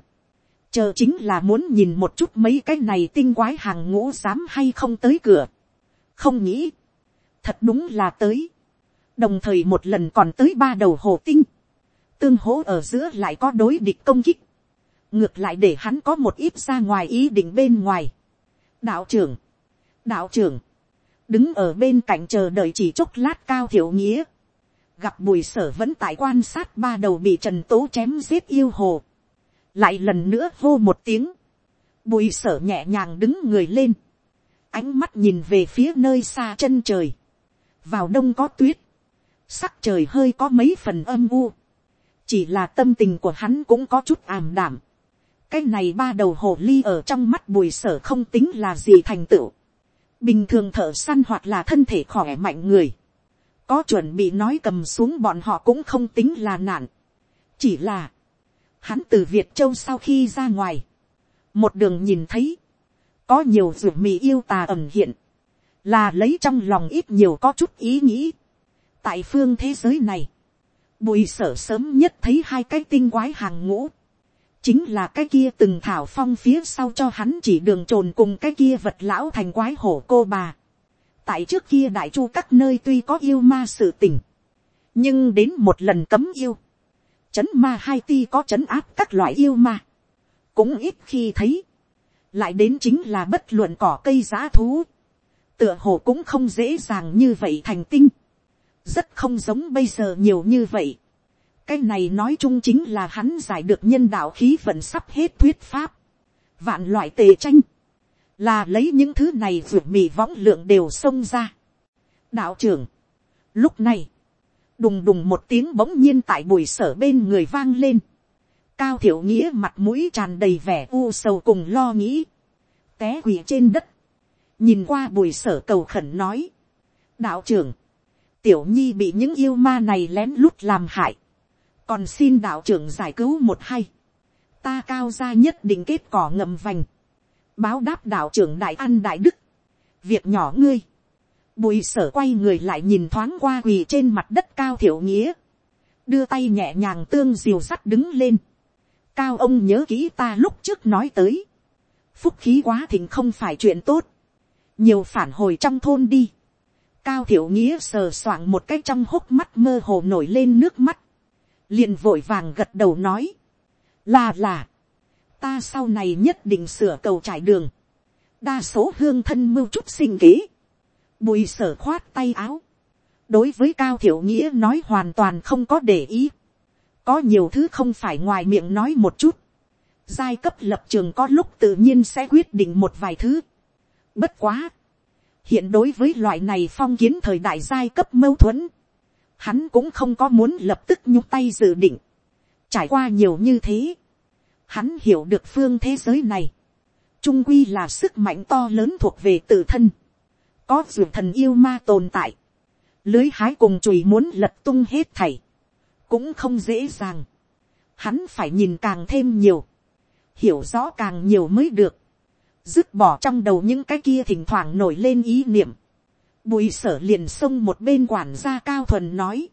Chờ chính là muốn nhìn một chút mấy cái này tinh quái hàng ngũ dám hay không tới cửa. Không nghĩ. Thật đúng là tới. Đồng thời một lần còn tới ba đầu hồ tinh. Tương hố ở giữa lại có đối địch công kích ngược lại để hắn có một ít ra ngoài ý định bên ngoài. đạo trưởng, đạo trưởng, đứng ở bên cạnh chờ đợi chỉ chốc lát cao thiểu nghĩa, gặp bùi sở vẫn tại quan sát ba đầu bị trần tố chém giết yêu hồ, lại lần nữa hô một tiếng, bùi sở nhẹ nhàng đứng người lên, ánh mắt nhìn về phía nơi xa chân trời, vào đông có tuyết, sắc trời hơi có mấy phần âm u, chỉ là tâm tình của hắn cũng có chút ảm đảm, cái này ba đầu hồ ly ở trong mắt bùi sở không tính là gì thành tựu. bình thường thợ săn hoặc là thân thể khỏe mạnh người, có chuẩn bị nói cầm xuống bọn họ cũng không tính là nạn, chỉ là, hắn từ việt châu sau khi ra ngoài, một đường nhìn thấy, có nhiều ruột mì yêu tà ẩm hiện, là lấy trong lòng ít nhiều có chút ý nghĩ. tại phương thế giới này, bùi sở sớm nhất thấy hai cái tinh quái hàng ngũ, chính là cái kia từng thảo phong phía sau cho hắn chỉ đường trồn cùng cái kia vật lão thành quái hổ cô bà. tại trước kia đại chu các nơi tuy có yêu ma sự tình, nhưng đến một lần cấm yêu, chấn ma hai ti có chấn áp các loại yêu ma, cũng ít khi thấy, lại đến chính là bất luận cỏ cây giá thú, tựa hồ cũng không dễ dàng như vậy thành tinh, rất không giống bây giờ nhiều như vậy. cái này nói chung chính là hắn giải được nhân đạo khí vận sắp hết thuyết pháp, vạn loại tề tranh, là lấy những thứ này ruột mì võng lượng đều xông ra. đạo trưởng, lúc này, đùng đùng một tiếng bỗng nhiên tại bùi sở bên người vang lên, cao thiểu nghĩa mặt mũi tràn đầy vẻ u sầu cùng lo nghĩ, té quỳ trên đất, nhìn qua bùi sở cầu khẩn nói, đạo trưởng, tiểu nhi bị những yêu ma này lén lút làm hại, còn xin đạo trưởng giải cứu một hay, ta cao ra nhất định kết cỏ ngậm vành, báo đáp đạo trưởng đại ăn đại đức, việc nhỏ ngươi, bùi sở quay người lại nhìn thoáng qua quỳ trên mặt đất cao thiểu nghĩa, đưa tay nhẹ nhàng tương diều sắt đứng lên, cao ông nhớ kỹ ta lúc trước nói tới, phúc khí quá thịnh không phải chuyện tốt, nhiều phản hồi trong thôn đi, cao thiểu nghĩa sờ soạng một cái trong hốc mắt mơ hồ nổi lên nước mắt, liền vội vàng gật đầu nói, là là, ta sau này nhất định sửa cầu trải đường, đa số hương thân mưu chút sinh kế, bùi sở khoát tay áo, đối với cao thiểu nghĩa nói hoàn toàn không có để ý, có nhiều thứ không phải ngoài miệng nói một chút, giai cấp lập trường có lúc tự nhiên sẽ quyết định một vài thứ. Bất quá, hiện đối với loại này phong kiến thời đại giai cấp mâu thuẫn, hắn cũng không có muốn lập tức nhúc tay dự định. Trải qua nhiều như thế, hắn hiểu được phương thế giới này, trung quy là sức mạnh to lớn thuộc về tự thân, có dù thần yêu ma tồn tại, lưới hái cùng chùi muốn lật tung hết thảy, cũng không dễ dàng, hắn phải nhìn càng thêm nhiều, hiểu rõ càng nhiều mới được, dứt bỏ trong đầu những cái kia thỉnh thoảng nổi lên ý niệm, bùi sở liền xông một bên quản gia cao thuần nói,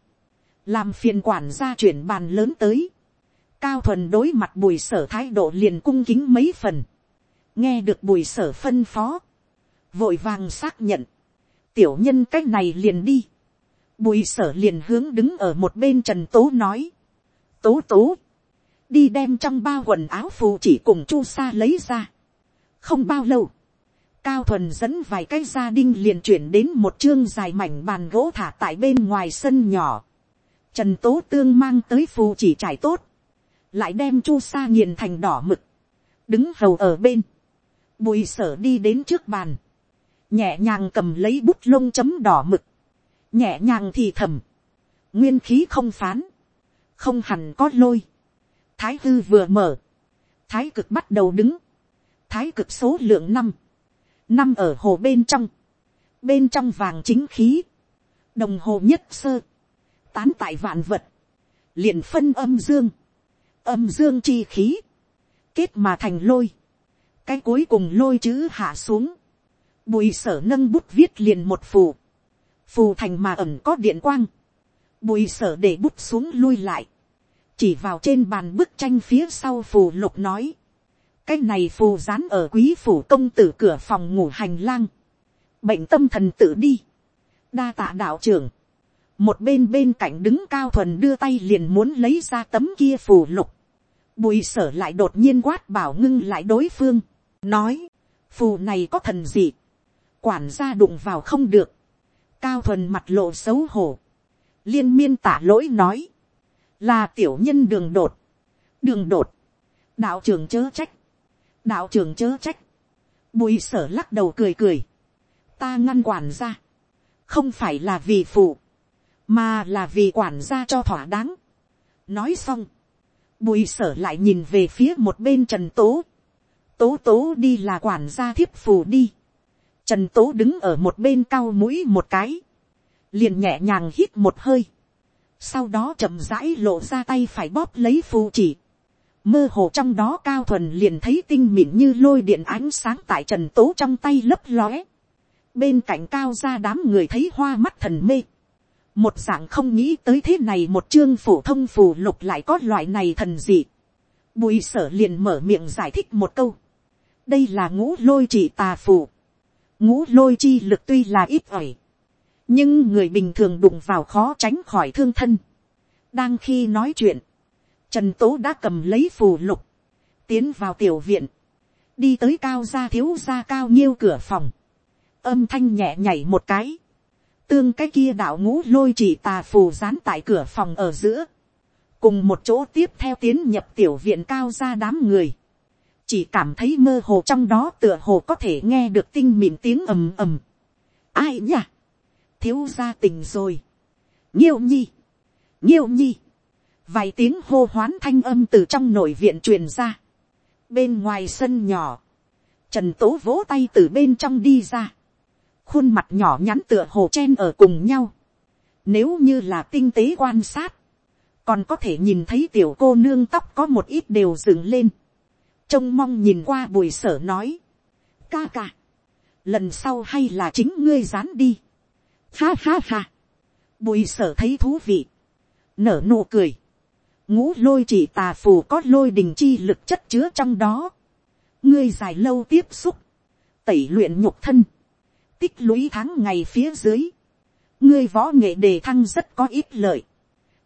làm phiền quản gia chuyển bàn lớn tới, cao thuần đối mặt bùi sở thái độ liền cung kính mấy phần, nghe được bùi sở phân phó, vội vàng xác nhận, tiểu nhân c á c h này liền đi, bùi sở liền hướng đứng ở một bên trần tố nói, tố tố, đi đem trong bao quần áo phù chỉ cùng chu sa lấy ra. không bao lâu, cao thuần dẫn vài cái gia đình liền chuyển đến một chương dài mảnh bàn gỗ thả tại bên ngoài sân nhỏ. trần tố tương mang tới phù chỉ trải tốt, lại đem chu sa nghiền thành đỏ mực, đứng hầu ở bên, bùi sở đi đến trước bàn, nhẹ nhàng cầm lấy bút lông chấm đỏ mực, nhẹ nhàng thì thầm, nguyên khí không phán, không hẳn có lôi, thái hư vừa mở, thái cực bắt đầu đứng, thái cực số lượng năm, năm ở hồ bên trong, bên trong vàng chính khí, đồng hồ nhất sơ, tán tại vạn vật, liền phân âm dương, âm dương chi khí, kết mà thành lôi, cái cuối cùng lôi chữ hạ xuống, bùi sở nâng bút viết liền một phù, phù thành mà ẩm có điện quang, bùi sở để bút xuống lui lại, chỉ vào trên bàn bức tranh phía sau phù lục nói, cái này phù dán ở quý phủ công tử cửa phòng ngủ hành lang, bệnh tâm thần tự đi, đa tạ đạo trưởng, một bên bên cạnh đứng cao thuần đưa tay liền muốn lấy ra tấm kia phù lục, bùi sở lại đột nhiên quát bảo ngưng lại đối phương, nói, phù này có thần gì, quản gia đụng vào không được, cao thuần mặt lộ xấu hổ, liên miên tả lỗi nói, là tiểu nhân đường đột, đường đột, đạo trưởng chớ trách, đạo trưởng chớ trách, bùi sở lắc đầu cười cười, ta ngăn quản gia, không phải là vì phụ, mà là vì quản gia cho thỏa đáng. nói xong, bùi sở lại nhìn về phía một bên trần tố, tố tố đi là quản gia thiếp phù đi, Trần tố đứng ở một bên cao mũi một cái, liền nhẹ nhàng hít một hơi, sau đó chậm rãi lộ ra tay phải bóp lấy phù chỉ, mơ hồ trong đó cao thuần liền thấy tinh mịn như lôi điện ánh sáng tại trần tố trong tay lấp lóe, bên cạnh cao ra đám người thấy hoa mắt thần mê, một dạng không nghĩ tới thế này một chương phổ thông phù lục lại có loại này thần dị, bùi sở liền mở miệng giải thích một câu, đây là ngũ lôi chỉ tà phù, ngũ lôi chi lực tuy là ít ỏi, nhưng người bình thường đụng vào khó tránh khỏi thương thân. đang khi nói chuyện, trần tố đã cầm lấy phù lục, tiến vào tiểu viện, đi tới cao gia thiếu gia cao nhiêu cửa phòng, âm thanh nhẹ nhảy một cái, tương cái kia đạo ngũ lôi chỉ tà phù dán tại cửa phòng ở giữa, cùng một chỗ tiếp theo tiến nhập tiểu viện cao ra đám người, chỉ cảm thấy mơ hồ trong đó tựa hồ có thể nghe được tinh mịn tiếng ầm ầm. ai nhỉ? thiếu gia tình rồi. nghiêu nhi, nghiêu nhi, vài tiếng hô hoán thanh âm từ trong nội viện truyền ra. bên ngoài sân nhỏ, trần tố vỗ tay từ bên trong đi ra. khuôn mặt nhỏ nhắn tựa hồ chen ở cùng nhau. nếu như là tinh tế quan sát, còn có thể nhìn thấy tiểu cô nương tóc có một ít đều dựng lên trông mong nhìn qua bùi sở nói, ca ca, lần sau hay là chính ngươi dán đi, ha ha ha, bùi sở thấy thú vị, nở nụ cười, ngũ lôi chỉ tà phù có lôi đình chi lực chất chứa trong đó, ngươi dài lâu tiếp xúc, tẩy luyện nhục thân, tích lũy tháng ngày phía dưới, ngươi võ nghệ đề thăng rất có ít lợi,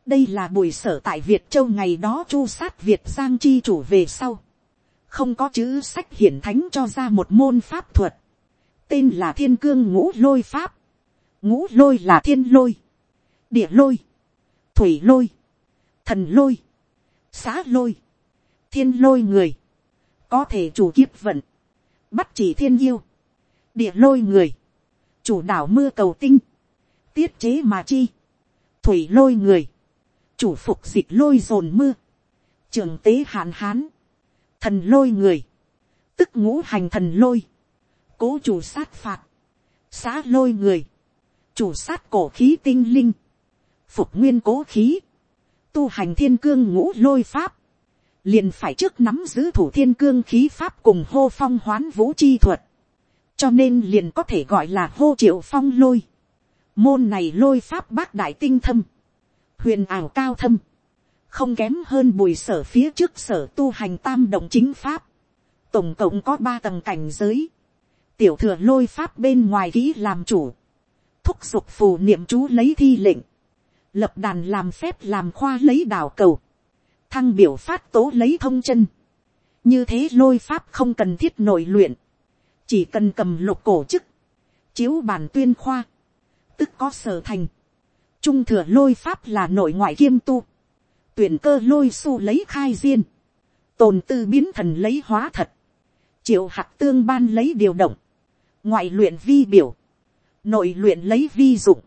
đây là bùi sở tại việt châu ngày đó chu sát việt giang chi chủ về sau, không có chữ sách hiển thánh cho ra một môn pháp thuật, tên là thiên cương ngũ lôi pháp, ngũ lôi là thiên lôi, địa lôi, thủy lôi, thần lôi, xã lôi, thiên lôi người, có thể chủ kiếp vận, bắt chỉ thiên yêu, địa lôi người, chủ đảo mưa cầu tinh, tiết chế mà chi, thủy lôi người, chủ phục dịch lôi dồn mưa, trường tế hạn hán, thần lôi người, tức ngũ hành thần lôi, cố chủ sát phạt, xã lôi người, chủ sát cổ khí tinh linh, phục nguyên cố khí, tu hành thiên cương ngũ lôi pháp, liền phải trước nắm giữ thủ thiên cương khí pháp cùng hô phong hoán vũ chi thuật, cho nên liền có thể gọi là hô triệu phong lôi. Môn này lôi pháp bác đại tinh thâm, huyền ảo cao thâm, không kém hơn bùi sở phía trước sở tu hành tam động chính pháp, tổng cộng có ba tầng cảnh giới, tiểu thừa lôi pháp bên ngoài kỹ làm chủ, thúc giục phù niệm chú lấy thi lệnh, lập đàn làm phép làm khoa lấy đảo cầu, thăng biểu phát tố lấy thông chân, như thế lôi pháp không cần thiết nội luyện, chỉ cần cầm lục cổ chức, chiếu bản tuyên khoa, tức có sở thành, trung thừa lôi pháp là nội ngoại kiêm tu, tuyển cơ lôi su lấy khai diên, tồn tư biến thần lấy hóa thật, triệu hạt tương ban lấy điều động, ngoại luyện vi biểu, nội luyện lấy vi dụng,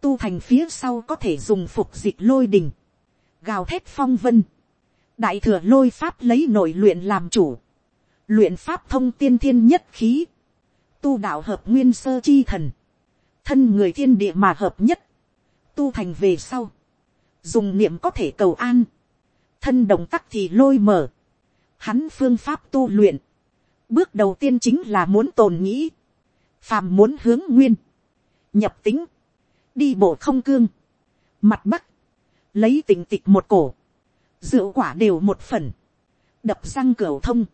tu thành phía sau có thể dùng phục dịch lôi đình, gào thét phong vân, đại thừa lôi pháp lấy nội luyện làm chủ, luyện pháp thông tiên thiên nhất khí, tu đạo hợp nguyên sơ chi thần, thân người thiên địa mà hợp nhất, tu thành về sau, dùng niệm có thể cầu an, thân động tác thì lôi mở, hắn phương pháp tu luyện, bước đầu tiên chính là muốn tồn nghĩ, phàm muốn hướng nguyên, nhập tính, đi bộ không cương, mặt bắc, lấy tình tịch một cổ, rượu quả đều một phần, đập răng cửa thông,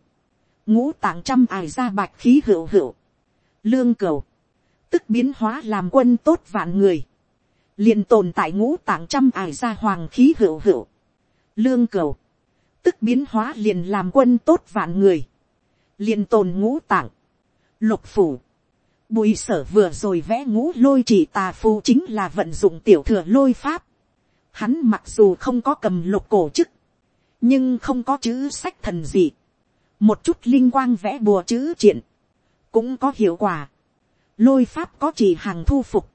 ngũ tạng trăm ải ra bạch khí hữu hữu, lương cầu, tức biến hóa làm quân tốt vạn người, liền tồn tại ngũ tạng trăm ải ra hoàng khí hữu hữu, lương cầu, tức biến hóa liền làm quân tốt vạn người, liền tồn ngũ tạng, lục phủ, bùi sở vừa rồi vẽ ngũ lôi chỉ tà phu chính là vận dụng tiểu thừa lôi pháp, hắn mặc dù không có cầm lục cổ chức, nhưng không có chữ sách thần gì, một chút linh quang vẽ bùa chữ triện, cũng có hiệu quả, lôi pháp có chỉ hàng thu phục,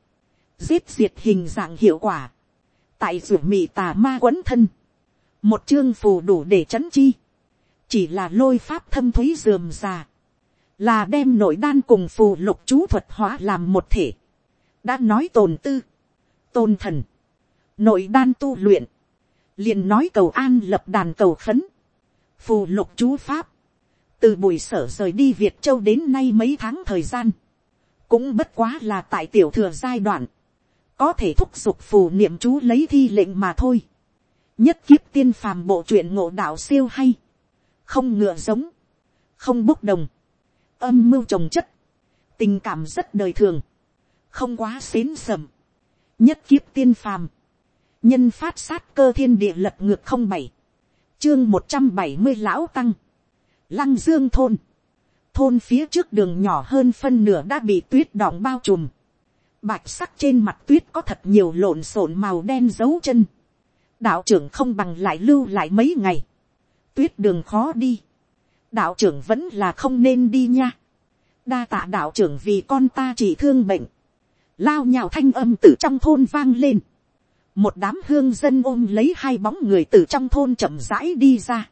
giết diệt hình dạng hiệu quả, tại ruột mị tà ma quấn thân, một chương phù đủ để c h ấ n chi, chỉ là lôi pháp thâm thúy dườm già, là đem nội đan cùng phù lục chú thuật hóa làm một thể, đã nói tồn tư, tôn thần, nội đan tu luyện, liền nói cầu an lập đàn cầu khấn, phù lục chú pháp, từ buổi sở rời đi việt châu đến nay mấy tháng thời gian, cũng bất quá là tại tiểu thừa giai đoạn, có thể thúc giục phù niệm chú lấy thi lệnh mà thôi. nhất kiếp tiên phàm bộ truyện ngộ đạo siêu hay, không ngựa giống, không bốc đồng, âm mưu trồng chất, tình cảm rất đời thường, không quá xến sầm, nhất kiếp tiên phàm, nhân phát sát cơ thiên địa lật ngược không bảy, chương một trăm bảy mươi lão tăng, lăng dương thôn, thôn phía trước đường nhỏ hơn phân nửa đã bị tuyết đọng bao trùm, bạch sắc trên mặt tuyết có thật nhiều lộn xộn màu đen dấu chân, đạo trưởng không bằng lại lưu lại mấy ngày, tuyết đường khó đi, đạo trưởng vẫn là không nên đi nha, đa tạ đạo trưởng vì con ta chỉ thương bệnh, lao nhào thanh âm từ trong thôn vang lên, một đám hương dân ôm lấy hai bóng người từ trong thôn chậm rãi đi ra,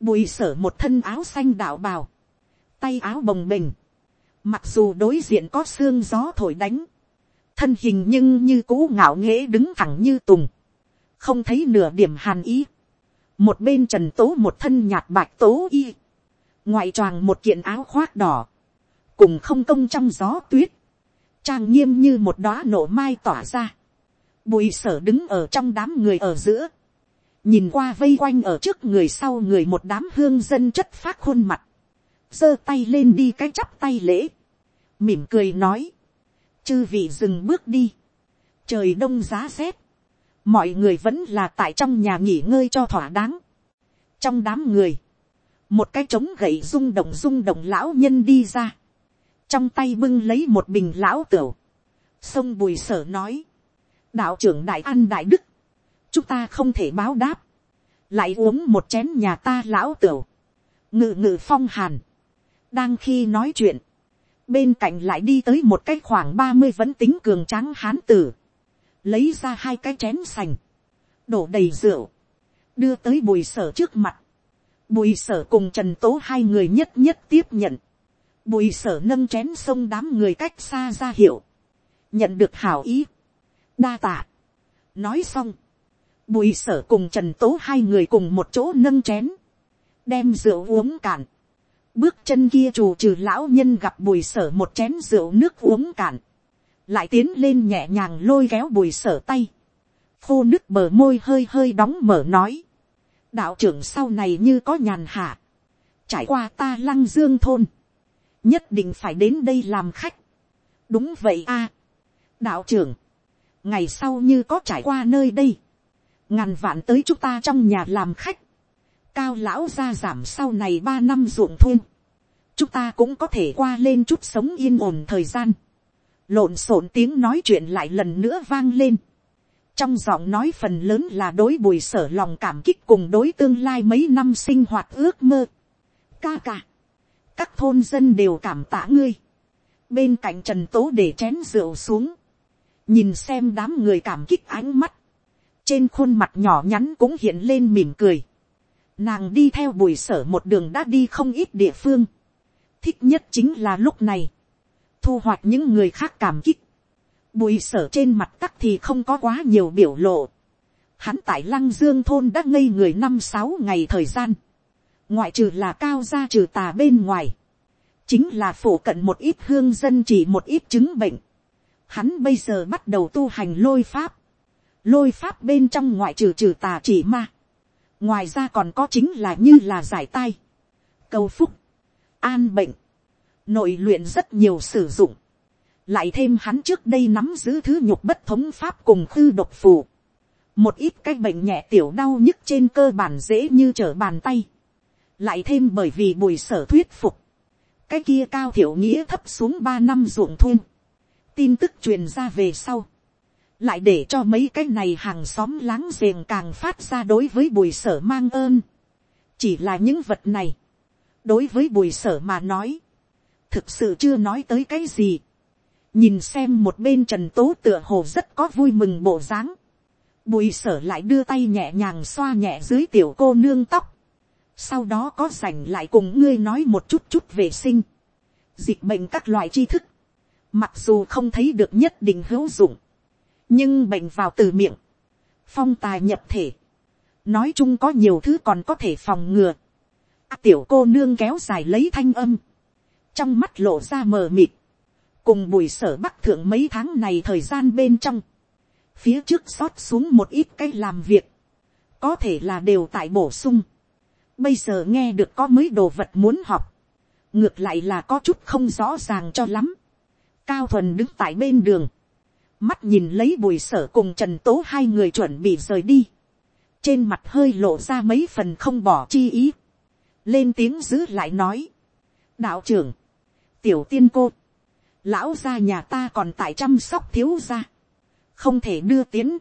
bùi sở một thân áo xanh đạo bào, tay áo bồng bềnh, mặc dù đối diện có xương gió thổi đánh, thân hình nhưng như cũ ngạo nghễ đứng thẳng như tùng, không thấy nửa điểm hàn ý, một bên trần tố một thân nhạt bạch tố y, ngoại tràng một kiện áo khoác đỏ, cùng không công trong gió tuyết, trang nghiêm như một đóa nổ mai tỏa ra, bùi sở đứng ở trong đám người ở giữa, nhìn qua vây quanh ở trước người sau người một đám hương dân chất phát khuôn mặt, giơ tay lên đi cái chắp tay lễ, mỉm cười nói, chư vị dừng bước đi, trời đông giá rét, mọi người vẫn là tại trong nhà nghỉ ngơi cho thỏa đáng. trong đám người, một cái trống gậy rung động rung động lão nhân đi ra, trong tay bưng lấy một bình lão tửu, sông bùi sở nói, đạo trưởng đại an đại đức, chúng ta không thể báo đáp, lại uống một chén nhà ta lão tửu, ngự ngự phong hàn, đang khi nói chuyện, bên cạnh lại đi tới một cái khoảng ba mươi vẫn tính cường tráng hán tử, lấy ra hai cái chén sành, đổ đầy rượu, đưa tới bùi sở trước mặt, bùi sở cùng trần tố hai người nhất nhất tiếp nhận, bùi sở nâng chén sông đám người cách xa ra hiệu, nhận được hảo ý, đa tạ. nói xong, bùi sở cùng trần tố hai người cùng một chỗ nâng chén, đem rượu uống cạn, bước chân kia trù trừ lão nhân gặp bùi sở một chén rượu nước uống cạn, lại tiến lên nhẹ nhàng lôi kéo bùi sở tay, khô nước bờ môi hơi hơi đóng mở nói, đạo trưởng sau này như có nhàn hạ, trải qua ta lăng dương thôn, nhất định phải đến đây làm khách. đúng vậy a, đạo trưởng, ngày sau như có trải qua nơi đây, ngàn vạn tới chúng ta trong nhà làm khách, cao lão ra giảm sau này ba năm ruộng thun, chúng ta cũng có thể qua lên chút sống yên ổn thời gian, lộn xộn tiếng nói chuyện lại lần nữa vang lên, trong giọng nói phần lớn là đối bùi sở lòng cảm kích cùng đối tương lai mấy năm sinh hoạt ước mơ. ca ca, các thôn dân đều cảm tạ ngươi, bên cạnh trần tố để chén rượu xuống, nhìn xem đám người cảm kích ánh mắt, trên khuôn mặt nhỏ nhắn cũng hiện lên mỉm cười, nàng đi theo bùi sở một đường đã đi không ít địa phương, thích nhất chính là lúc này, thu hoạch những người khác cảm kích, bùi sở trên mặt tắc thì không có quá nhiều biểu lộ, hắn tại lăng dương thôn đã ngây người năm sáu ngày thời gian, ngoại trừ là cao gia trừ tà bên ngoài, chính là phổ cận một ít hương dân chỉ một ít chứng bệnh, hắn bây giờ bắt đầu tu hành lôi pháp, lôi pháp bên trong ngoại trừ trừ tà chỉ ma, ngoài ra còn có chính là như là giải tai, cầu phúc, an bệnh, nội luyện rất nhiều sử dụng, lại thêm hắn trước đây nắm giữ thứ nhục bất thống pháp cùng khư độc phù, một ít cái bệnh nhẹ tiểu đau nhức trên cơ bản dễ như trở bàn tay, lại thêm bởi vì bùi sở thuyết phục, cái kia cao thiểu nghĩa thấp xuống ba năm ruộng thun, tin tức truyền ra về sau, lại để cho mấy cái này hàng xóm láng giềng càng phát ra đối với bùi sở mang ơn. chỉ là những vật này, đối với bùi sở mà nói, thực sự chưa nói tới cái gì. nhìn xem một bên trần tố tựa hồ rất có vui mừng bộ dáng. bùi sở lại đưa tay nhẹ nhàng xoa nhẹ dưới tiểu cô nương tóc. sau đó có rảnh lại cùng ngươi nói một chút chút vệ sinh. dịch bệnh các loại tri thức, mặc dù không thấy được nhất định hữu dụng, nhưng bệnh vào từ miệng, phong tài nhập thể, nói chung có nhiều thứ còn có thể phòng ngừa. À, tiểu cô nương kéo dài lấy thanh âm, trong mắt lộ ra mờ mịt, cùng bùi sở bắc thượng mấy tháng này thời gian bên trong, phía trước xót xuống một ít cái làm việc, có thể là đều tại bổ sung. Bây giờ nghe được có mấy đồ vật muốn học, ngược lại là có chút không rõ ràng cho lắm. Cao thuần đứng tại bên đường, mắt nhìn lấy bùi sở cùng trần tố hai người chuẩn bị rời đi, trên mặt hơi lộ ra mấy phần không bỏ chi ý, lên tiếng giữ lại nói, đạo trưởng, tiểu tiên cô, lão gia nhà ta còn tại chăm sóc thiếu gia, không thể đưa tiến,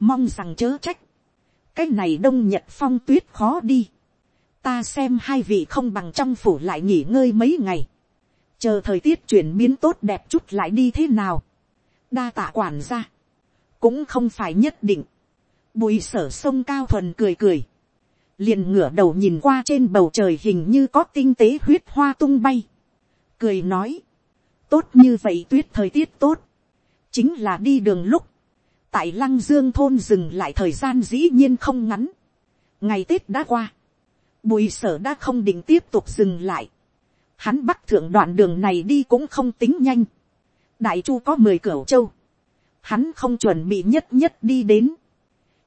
mong rằng chớ trách, cái này đông nhật phong tuyết khó đi, ta xem hai vị không bằng trong phủ lại nghỉ ngơi mấy ngày, chờ thời tiết chuyển biến tốt đẹp chút lại đi thế nào, đa tạ quản ra, cũng không phải nhất định, bùi sở sông cao thuần cười cười, liền ngửa đầu nhìn qua trên bầu trời hình như có tinh tế huyết hoa tung bay, cười nói, tốt như vậy tuyết thời tiết tốt, chính là đi đường lúc, tại lăng dương thôn dừng lại thời gian dĩ nhiên không ngắn, ngày tết đã qua, bùi sở đã không định tiếp tục dừng lại, hắn bắt thượng đoạn đường này đi cũng không tính nhanh, đại chu có mười cửa châu, hắn không chuẩn bị nhất nhất đi đến,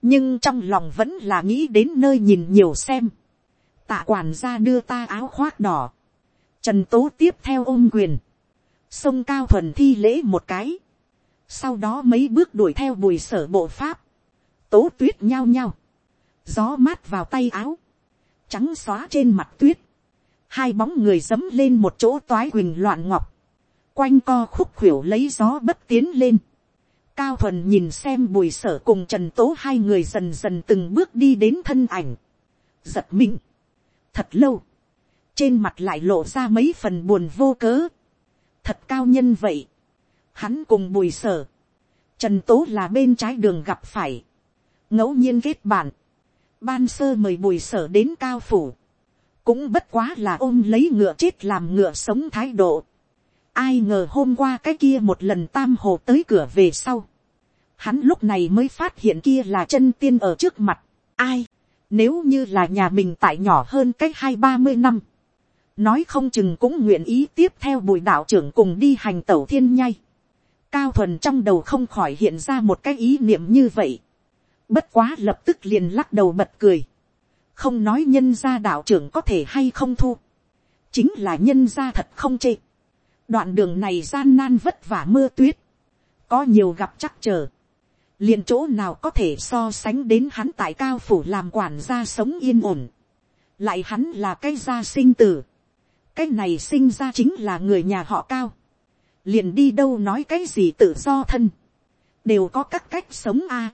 nhưng trong lòng vẫn là nghĩ đến nơi nhìn nhiều xem, tạ quản gia đưa ta áo khoác đỏ, trần tố tiếp theo ôm quyền, sông cao thuần thi lễ một cái, sau đó mấy bước đuổi theo bùi sở bộ pháp, tố tuyết nhao nhao, gió mát vào tay áo, trắng xóa trên mặt tuyết, hai bóng người dấm lên một chỗ toái quỳnh loạn ngọc, quanh co khúc khuỷu lấy gió bất tiến lên, cao thuần nhìn xem bùi sở cùng trần tố hai người dần dần từng bước đi đến thân ảnh, giật mình, thật lâu, trên mặt lại lộ ra mấy phần buồn vô cớ, thật cao nhân vậy, hắn cùng bùi sở, trần tố là bên trái đường gặp phải, ngẫu nhiên kết bạn, ban sơ mời bùi sở đến cao phủ, cũng bất quá là ôm lấy ngựa chết làm ngựa sống thái độ, ai ngờ hôm qua cái kia một lần tam hồ tới cửa về sau, hắn lúc này mới phát hiện kia là chân tiên ở trước mặt, ai, nếu như là nhà mình tại nhỏ hơn cách hai ba mươi năm, nói không chừng cũng nguyện ý tiếp theo bùi đạo trưởng cùng đi hành tẩu thiên nhai. Cao thuần trong đầu không khỏi hiện ra một cái ý niệm như vậy. Bất quá lập tức liền lắc đầu bật cười. Không nói nhân gia đạo trưởng có thể hay không thu. Chính là nhân gia thật không chê. Đoạn đường này gian nan vất vả mưa tuyết. Có nhiều gặp chắc chờ. Liền chỗ nào có thể so sánh đến hắn tại cao phủ làm quản gia sống yên ổn. Lại hắn là cái gia sinh tử cái này sinh ra chính là người nhà họ cao, liền đi đâu nói cái gì tự do thân, đều có các cách sống a.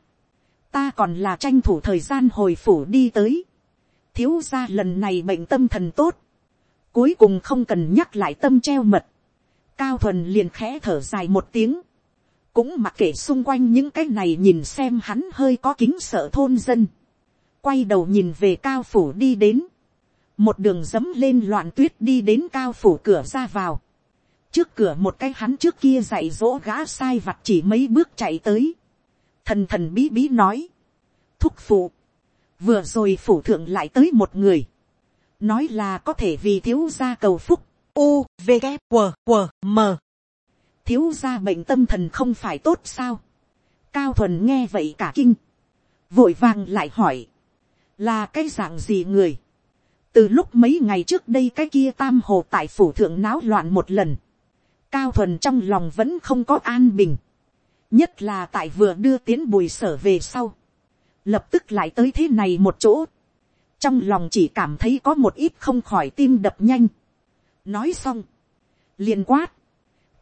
ta còn là tranh thủ thời gian hồi phủ đi tới, thiếu ra lần này bệnh tâm thần tốt, cuối cùng không cần nhắc lại tâm treo mật, cao thuần liền khẽ thở dài một tiếng, cũng mặc kệ xung quanh những cái này nhìn xem hắn hơi có kính sợ thôn dân, quay đầu nhìn về cao phủ đi đến, một đường dấm lên loạn tuyết đi đến cao phủ cửa ra vào, trước cửa một cái hắn trước kia dạy dỗ gã sai vặt chỉ mấy bước chạy tới, thần thần bí bí nói, thúc phụ, vừa rồi phủ thượng lại tới một người, nói là có thể vì thiếu gia cầu phúc, u v g q q m. Thiếu gia bệnh tâm thần không phải tốt sao, cao thuần nghe vậy cả kinh, vội vàng lại hỏi, là cái dạng gì người, từ lúc mấy ngày trước đây cái kia tam hồ tại phủ thượng náo loạn một lần, cao thuần trong lòng vẫn không có an bình, nhất là tại vừa đưa tiến bùi sở về sau, lập tức lại tới thế này một chỗ, trong lòng chỉ cảm thấy có một ít không khỏi tim đập nhanh nói xong, liền quát,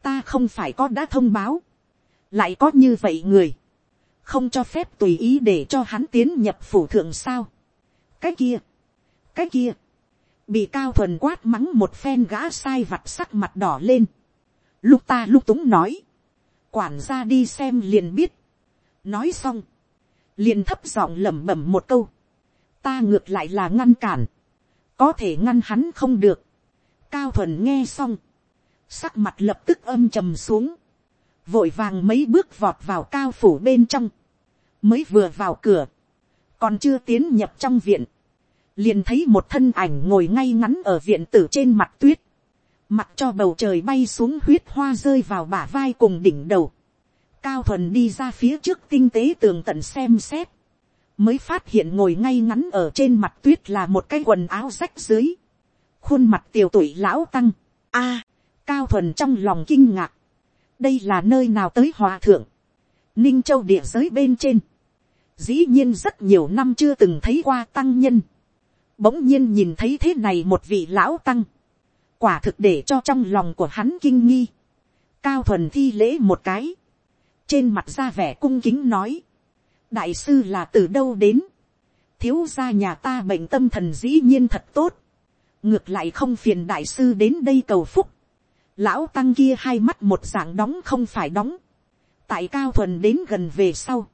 ta không phải có đã thông báo, lại có như vậy người, không cho phép tùy ý để cho hắn tiến nhập phủ thượng sao. cái kia, cái kia, bị cao thuần quát mắng một phen gã sai vặt sắc mặt đỏ lên, lúc ta lúc túng nói, quản gia đi xem liền biết, nói xong, liền thấp giọng lẩm bẩm một câu, ta ngược lại là ngăn cản, có thể ngăn hắn không được, cao thuần nghe xong, sắc mặt lập tức âm trầm xuống, vội vàng mấy bước vọt vào cao phủ bên trong, mới vừa vào cửa, còn chưa tiến nhập trong viện, liền thấy một thân ảnh ngồi ngay ngắn ở viện tử trên mặt tuyết, mặt cho bầu trời bay xuống huyết hoa rơi vào bả vai cùng đỉnh đầu, cao thuần đi ra phía trước tinh tế tường tận xem xét, mới phát hiện ngồi ngay ngắn ở trên mặt tuyết là một cái quần áo rách dưới, khuôn mặt tiều tuổi lão tăng, a, cao thuần trong lòng kinh ngạc, đây là nơi nào tới hòa thượng, ninh châu địa giới bên trên, dĩ nhiên rất nhiều năm chưa từng thấy qua tăng nhân, bỗng nhiên nhìn thấy thế này một vị lão tăng, quả thực để cho trong lòng của hắn kinh nghi, cao thuần thi lễ một cái, trên mặt ra vẻ cung kính nói, đại sư là từ đâu đến, thiếu gia nhà ta bệnh tâm thần dĩ nhiên thật tốt, ngược lại không phiền đại sư đến đây cầu phúc, lão tăng kia hai mắt một dạng đóng không phải đóng, tại cao thuần đến gần về sau,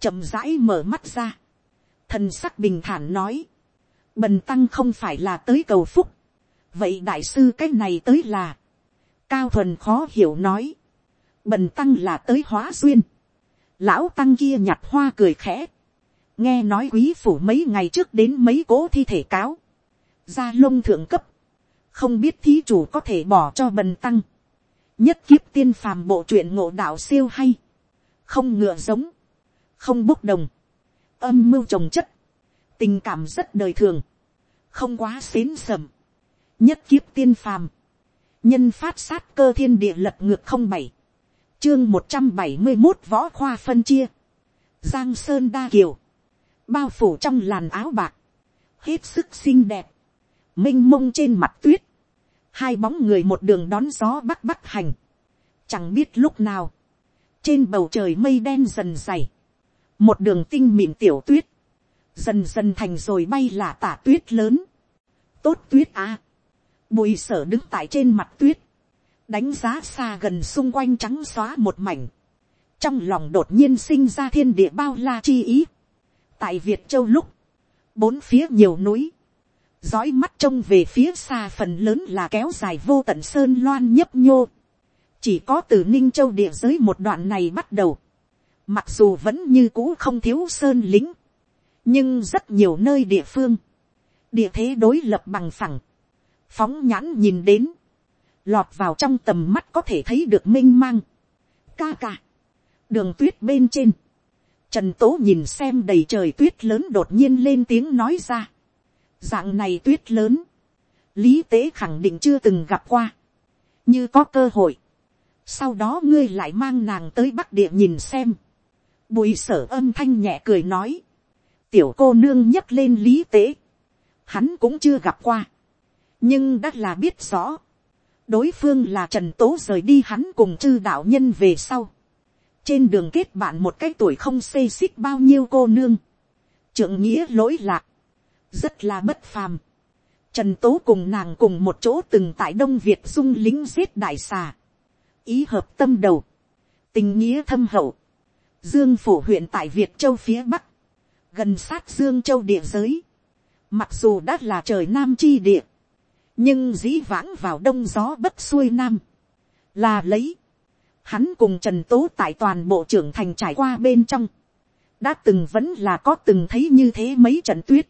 chậm rãi mở mắt ra, thần sắc bình thản nói, bần tăng không phải là tới cầu phúc, vậy đại sư cái này tới là, cao thuần khó hiểu nói, bần tăng là tới hóa duyên, lão tăng kia nhặt hoa cười khẽ, nghe nói quý phủ mấy ngày trước đến mấy cố thi thể cáo, gia lông thượng cấp, không biết thí chủ có thể bỏ cho bần tăng, nhất kiếp tiên phàm bộ truyện ngộ đạo siêu hay, không ngựa giống, không bốc đồng, âm mưu trồng chất, tình cảm rất đời thường, không quá xến sầm, nhất kiếp tiên phàm, nhân phát sát cơ thiên địa lật ngược không bảy, chương một trăm bảy mươi một võ khoa phân chia, giang sơn đa kiều, bao phủ trong làn áo bạc, hết sức xinh đẹp, m i n h mông trên mặt tuyết, hai bóng người một đường đón gió bắc bắc hành, chẳng biết lúc nào, trên bầu trời mây đen dần dày, một đường tinh mịn tiểu tuyết, dần dần thành rồi bay là tả tuyết lớn, tốt tuyết à, bùi sở đứng tại trên mặt tuyết, đánh giá xa gần xung quanh trắng xóa một mảnh, trong lòng đột nhiên sinh ra thiên địa bao la chi ý. tại việt châu lúc, bốn phía nhiều núi, dõi mắt trông về phía xa phần lớn là kéo dài vô tận sơn loan nhấp nhô, chỉ có từ ninh châu địa giới một đoạn này bắt đầu, mặc dù vẫn như cũ không thiếu sơn lính, nhưng rất nhiều nơi địa phương, địa thế đối lập bằng phẳng, phóng nhãn nhìn đến, lọt vào trong tầm mắt có thể thấy được m i n h mang. ca ca, đường tuyết bên trên, trần tố nhìn xem đầy trời tuyết lớn đột nhiên lên tiếng nói ra dạng này tuyết lớn, lý tế khẳng định chưa từng gặp qua, như có cơ hội. sau đó ngươi lại mang nàng tới bắc địa nhìn xem. bùi sở âm thanh nhẹ cười nói, tiểu cô nương nhấc lên lý tế, hắn cũng chưa gặp qua, nhưng đã là biết rõ, đối phương là trần tố rời đi hắn cùng chư đạo nhân về sau. trên đường kết bạn một cái tuổi không xê xích bao nhiêu cô nương. trưởng nghĩa lỗi lạc rất là bất phàm. trần tố cùng nàng cùng một chỗ từng tại đông việt dung lính giết đại xà. ý hợp tâm đầu. tình nghĩa thâm hậu. dương phủ huyện tại việt châu phía bắc. gần sát dương châu địa giới. mặc dù đã là trời nam chi địa nhưng dĩ vãng vào đông gió bất xuôi nam, là lấy, hắn cùng trần tố tại toàn bộ trưởng thành trải qua bên trong, đã từng vẫn là có từng thấy như thế mấy trận tuyết,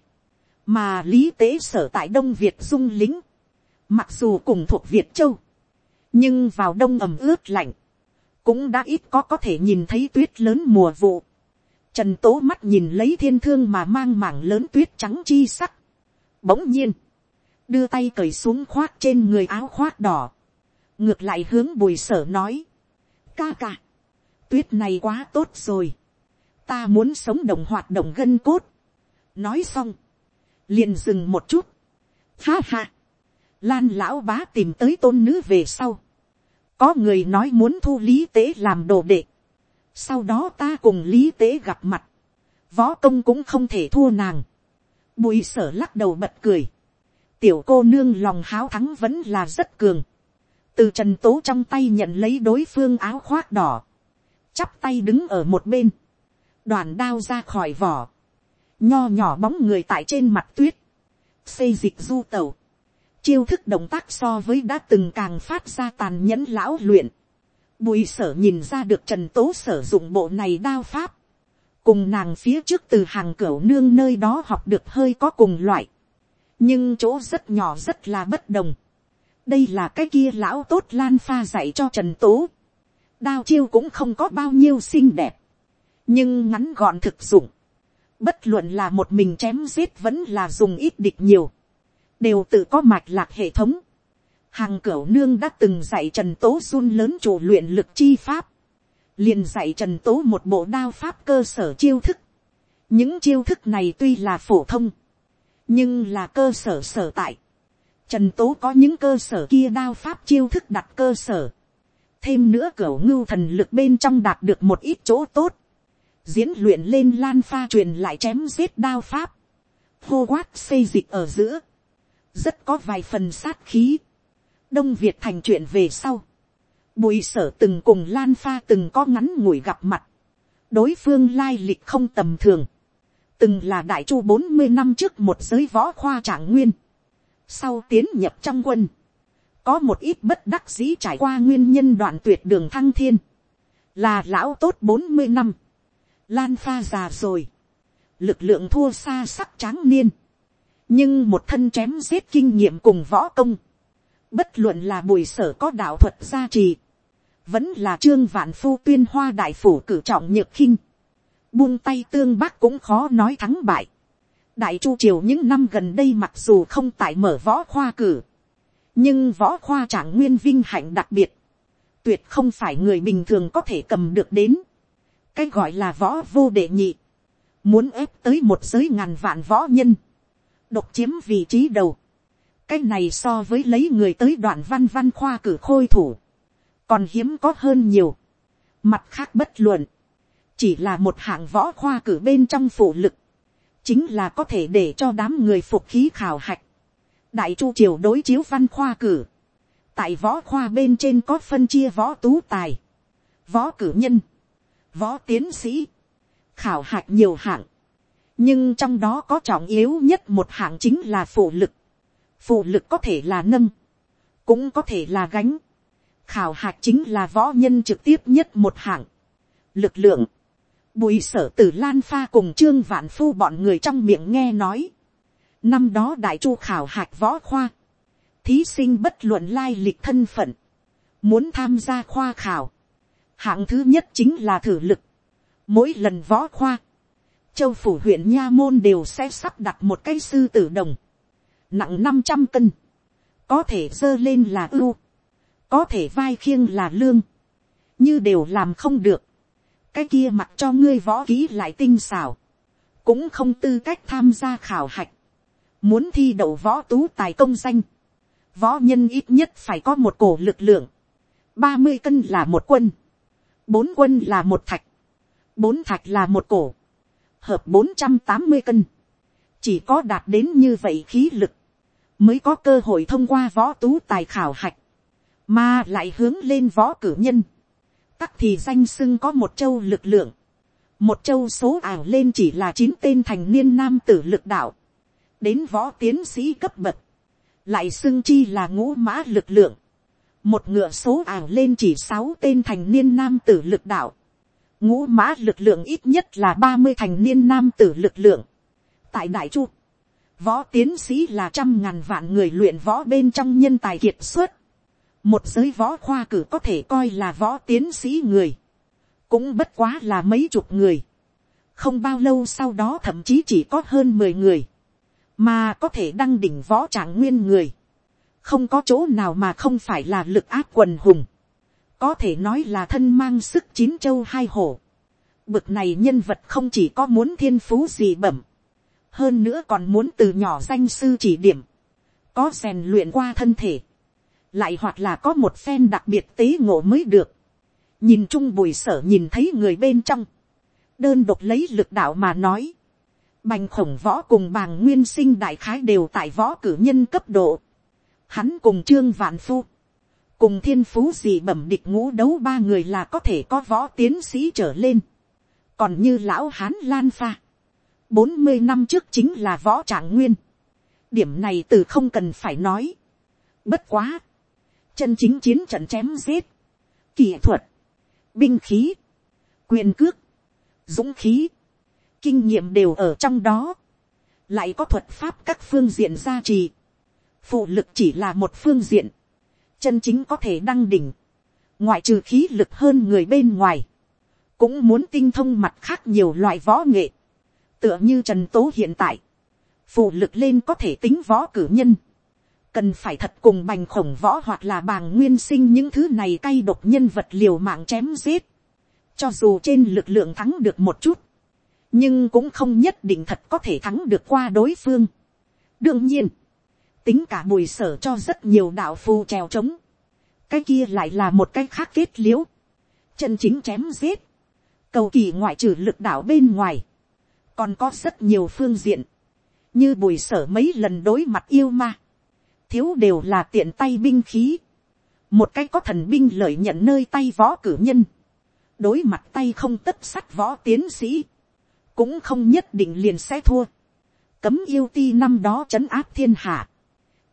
mà lý tế sở tại đông việt dung lính, mặc dù cùng thuộc việt châu, nhưng vào đông ẩm ướt lạnh, cũng đã ít có có thể nhìn thấy tuyết lớn mùa vụ. Trần tố mắt nhìn lấy thiên thương mà mang mảng lớn tuyết trắng chi sắc. Bỗng nhiên, đưa tay cởi xuống khoác trên người áo khoác đỏ, ngược lại hướng bùi sở nói, ca ca, tuyết này quá tốt rồi, ta muốn sống đồng hoạt động gân cốt, nói xong, liền dừng một chút, ha ha, lan lão bá tìm tới tôn nữ về sau, có người nói muốn thu lý tế làm đồ đệ, sau đó ta cùng lý tế gặp mặt, võ công cũng không thể thua nàng, bùi sở lắc đầu bật cười, tiểu cô nương lòng háo thắng vẫn là rất cường. từ trần tố trong tay nhận lấy đối phương áo khoác đỏ. chắp tay đứng ở một bên. đoàn đao ra khỏi vỏ nho nhỏ bóng người tại trên mặt tuyết. xây dịch du tàu. chiêu thức động tác so với đã từng càng phát ra tàn nhẫn lão luyện, bùi sở nhìn ra được trần tố sử dụng bộ này đao pháp, cùng nàng phía trước từ hàng cửa nương nơi đó học được hơi có cùng loại, nhưng chỗ rất nhỏ rất là bất đồng. đây là cái kia lão tốt lan pha dạy cho trần tố, đao chiêu cũng không có bao nhiêu xinh đẹp, nhưng ngắn gọn thực dụng, bất luận là một mình chém giết vẫn là dùng ít địch nhiều, đều tự có mạch lạc hệ thống. Hàng cửu nương đã từng dạy Trần Tố run lớn chủ luyện lực chi pháp. Liền dạy Trần Tố một bộ đao pháp cơ sở chiêu thức. Những chiêu thức này tuy là phổ thông. Nhưng là cơ sở sở tại. Trần Tố có những cơ sở kia đao pháp chiêu thức đặt cơ sở. Thêm nữa cửu ngưu thần lực bên trong đạt được một ít chỗ tốt. Diễn luyện lên lan pha truyền lại chém giết đao pháp. Hô quát xây dịch ở giữa. Rất có vài phần sát khí. đông việt thành chuyện về sau, bùi sở từng cùng lan pha từng có ngắn ngủi gặp mặt, đối phương lai lịch không tầm thường, từng là đại chu bốn mươi năm trước một giới võ khoa trạng nguyên, sau tiến nhập trong quân, có một ít bất đắc dĩ trải qua nguyên nhân đoạn tuyệt đường thăng thiên, là lão tốt bốn mươi năm, lan pha già rồi, lực lượng thua xa sắc tráng niên, nhưng một thân chém giết kinh nghiệm cùng võ công, bất luận là bùi sở có đạo thuật gia trì, vẫn là trương vạn phu tuyên hoa đại phủ cử trọng nhược khinh, buông tay tương bác cũng khó nói thắng bại. đại chu triều những năm gần đây mặc dù không tại mở võ khoa cử, nhưng võ khoa trạng nguyên vinh hạnh đặc biệt, tuyệt không phải người bình thường có thể cầm được đến cái gọi là võ vô đệ nhị, muốn ép tới một giới ngàn vạn võ nhân, độc chiếm vị trí đầu. cái này so với lấy người tới đoạn văn văn khoa cử khôi thủ, còn hiếm có hơn nhiều. mặt khác bất luận, chỉ là một hạng võ khoa cử bên trong phụ lực, chính là có thể để cho đám người phục khí khảo hạch. đại chu triều đối chiếu văn khoa cử, tại võ khoa bên trên có phân chia võ tú tài, võ cử nhân, võ tiến sĩ, khảo hạch nhiều hạng, nhưng trong đó có trọng yếu nhất một hạng chính là phụ lực. phụ lực có thể là nâng, cũng có thể là gánh. khảo hạch chính là võ nhân trực tiếp nhất một hạng. lực lượng, bùi sở tử lan pha cùng trương vạn phu bọn người trong miệng nghe nói. năm đó đại chu khảo hạch võ khoa, thí sinh bất luận lai lịch thân phận, muốn tham gia khoa khảo hạng thứ nhất chính là thử lực. mỗi lần võ khoa, châu phủ huyện nha môn đều sẽ sắp đặt một cái sư tử đồng, nặng năm trăm cân, có thể dơ lên là ưu, có thể vai khiêng là lương, như đều làm không được, cái kia mặc cho ngươi võ ký lại tinh xảo, cũng không tư cách tham gia khảo hạch, muốn thi đậu võ tú tài công danh, võ nhân ít nhất phải có một cổ lực lượng, ba mươi cân là một quân, bốn quân là một thạch, bốn thạch là một cổ, hợp bốn trăm tám mươi cân, chỉ có đạt đến như vậy khí lực, mới có cơ hội thông qua võ tú tài khảo hạch, mà lại hướng lên võ cử nhân, tắc thì danh sưng có một châu lực lượng, một châu số ảo lên chỉ là chín tên thành niên nam tử lực đạo, đến võ tiến sĩ cấp bậc, lại xưng chi là ngũ mã lực lượng, một ngựa số ảo lên chỉ sáu tên thành niên nam tử lực đạo, ngũ mã lực lượng ít nhất là ba mươi thành niên nam tử lực lượng. tại đại chu, võ tiến sĩ là trăm ngàn vạn người luyện võ bên trong nhân tài kiệt xuất. một giới võ khoa cử có thể coi là võ tiến sĩ người. cũng bất quá là mấy chục người. không bao lâu sau đó thậm chí chỉ có hơn mười người. mà có thể đăng đỉnh võ trạng nguyên người không có chỗ nào mà không phải là lực áp quần hùng. Có thể nói là thân mang sức chín châu hai hổ. Bực này nhân vật không chỉ có muốn thiên phú gì bẩm, hơn nữa còn muốn từ nhỏ danh sư chỉ điểm, có rèn luyện qua thân thể, lại hoặc là có một phen đặc biệt tế ngộ mới được. nhìn chung bùi sở nhìn thấy người bên trong, đơn độc lấy lực đạo mà nói, bành khổng võ cùng bàng nguyên sinh đại khái đều tại võ cử nhân cấp độ, hắn cùng trương vạn phu, cùng thiên phú gì bẩm địch ngũ đấu ba người là có thể có võ tiến sĩ trở lên. còn như lão hán lan pha, bốn mươi năm trước chính là võ trạng nguyên. điểm này từ không cần phải nói. Bất quá. Chân chính chiến trận chém giết. Kỹ thuật. Binh khí. Quyền cước. Dũng khí. Kinh nghiệm đều ở trong đó. Lại có thuật pháp các phương diện gia trì. Phụ lực chỉ là một phương diện. Chân chính có thể đăng đỉnh. Ngoại trừ khí lực hơn người bên ngoài. Cũng muốn tinh thông mặt khác nhiều loại võ nghệ. Tựa như Trần Tố hiện tại. Phụ lực lên có thể tính võ cử nhân cần phải thật cùng bành khổng võ hoặc là bàng nguyên sinh những thứ này cay độc nhân vật liều mạng chém giết. cho dù trên lực lượng thắng được một chút, nhưng cũng không nhất định thật có thể thắng được qua đối phương. đương nhiên, tính cả bùi sở cho rất nhiều đạo phu trèo trống, cái kia lại là một cái khác kết liễu, chân chính chém giết, cầu kỳ ngoại trừ lực đạo bên ngoài, còn có rất nhiều phương diện, như bùi sở mấy lần đối mặt yêu ma, thiếu đều là tiện tay binh khí, một cái có thần binh lợi nhận nơi tay võ cử nhân, đối mặt tay không tất sắt võ tiến sĩ, cũng không nhất định liền sẽ thua. Cấm yêu ti năm đó trấn áp thiên hạ.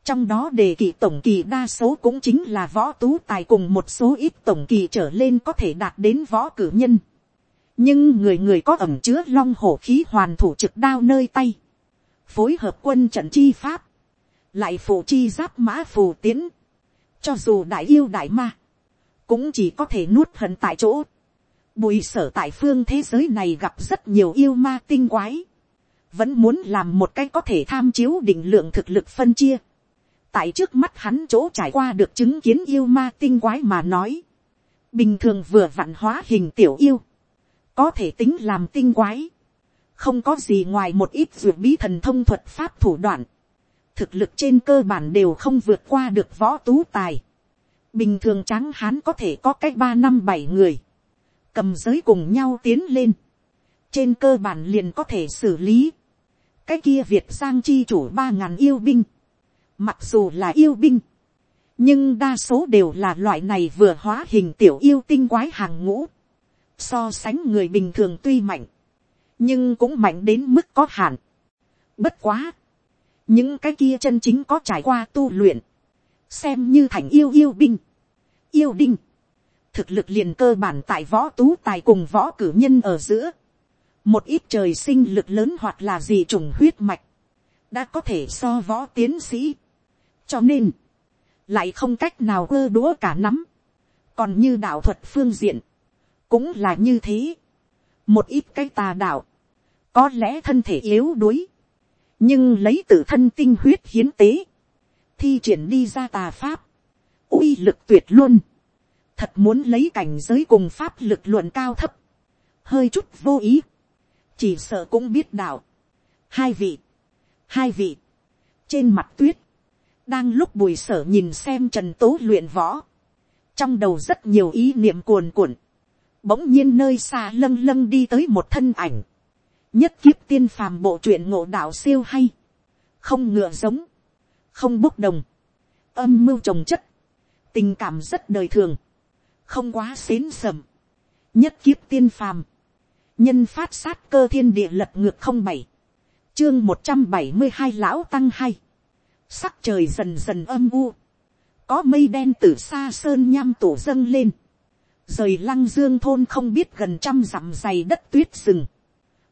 Trong đó đề kỳ tổng kỳ đa số cũng chính là võ tú tài cùng một số ít tổng kỳ trở lên có thể đạt đến võ cử nhân. Nhưng người người có ẩm chứa long hổ khí hoàn thủ trực đao nơi tay. Phối hợp quân trận chi pháp. Lại phụ chi giáp mã phù tiến. Cho dù đại yêu đại ma. Cũng chỉ có thể nuốt hận tại chỗ Bùi sở tại phương thế giới này gặp rất nhiều yêu ma tinh quái. Vẫn muốn làm một cái có thể tham chiếu định lượng thực lực phân chia. Tại trước mắt hắn chỗ trải qua được chứng kiến yêu ma tinh quái mà nói. Bình thường vừa vặn hóa hình tiểu yêu. Có thể tính làm tinh quái. Không có gì ngoài một ít vượt bí thần thông thuật pháp thủ đoạn. Thực lực trên cơ bản đều không vượt qua được võ tú tài. Bình thường trắng hắn có thể có cách ba năm bảy người cầm giới cùng nhau tiến lên, trên cơ bản liền có thể xử lý, cái kia việt sang chi chủ ba ngàn yêu binh, mặc dù là yêu binh, nhưng đa số đều là loại này vừa hóa hình tiểu yêu tinh quái hàng ngũ, so sánh người bình thường tuy mạnh, nhưng cũng mạnh đến mức có hạn. Bất quá, những cái kia chân chính có trải qua tu luyện, xem như thành yêu yêu binh, yêu đinh, thực lực liền cơ bản tại võ tú tài cùng võ cử nhân ở giữa. Một ít trời sinh lực lớn hoặc là gì trùng huyết mạch. Đã có thể so võ tiến sĩ. Cho nên. Lại không cách nào ơ đũa cả nắm. Còn như đạo thuật phương diện. Cũng là như thế. Một ít cái tà đạo. Có lẽ thân thể yếu đuối. Nhưng lấy tự thân tinh huyết hiến tế. Thi triển đi ra tà pháp. uy lực tuyệt luôn thật muốn lấy cảnh giới cùng pháp lực luận cao thấp, hơi chút vô ý, chỉ sợ cũng biết đạo. hai vị, hai vị, trên mặt tuyết, đang lúc bùi sở nhìn xem trần tố luyện võ, trong đầu rất nhiều ý niệm cuồn cuộn, bỗng nhiên nơi xa lâng lâng đi tới một thân ảnh, nhất kiếp tiên phàm bộ truyện ngộ đạo siêu hay, không ngựa giống, không bốc đồng, âm mưu trồng chất, tình cảm rất đời thường, không quá xến sầm, nhất kiếp tiên phàm, nhân phát sát cơ thiên địa lật ngược không bảy, chương một trăm bảy mươi hai lão tăng hay, sắc trời dần dần âm u, có mây đen từ xa sơn nham tổ dâng lên, rời lăng dương thôn không biết gần trăm dặm dày đất tuyết rừng,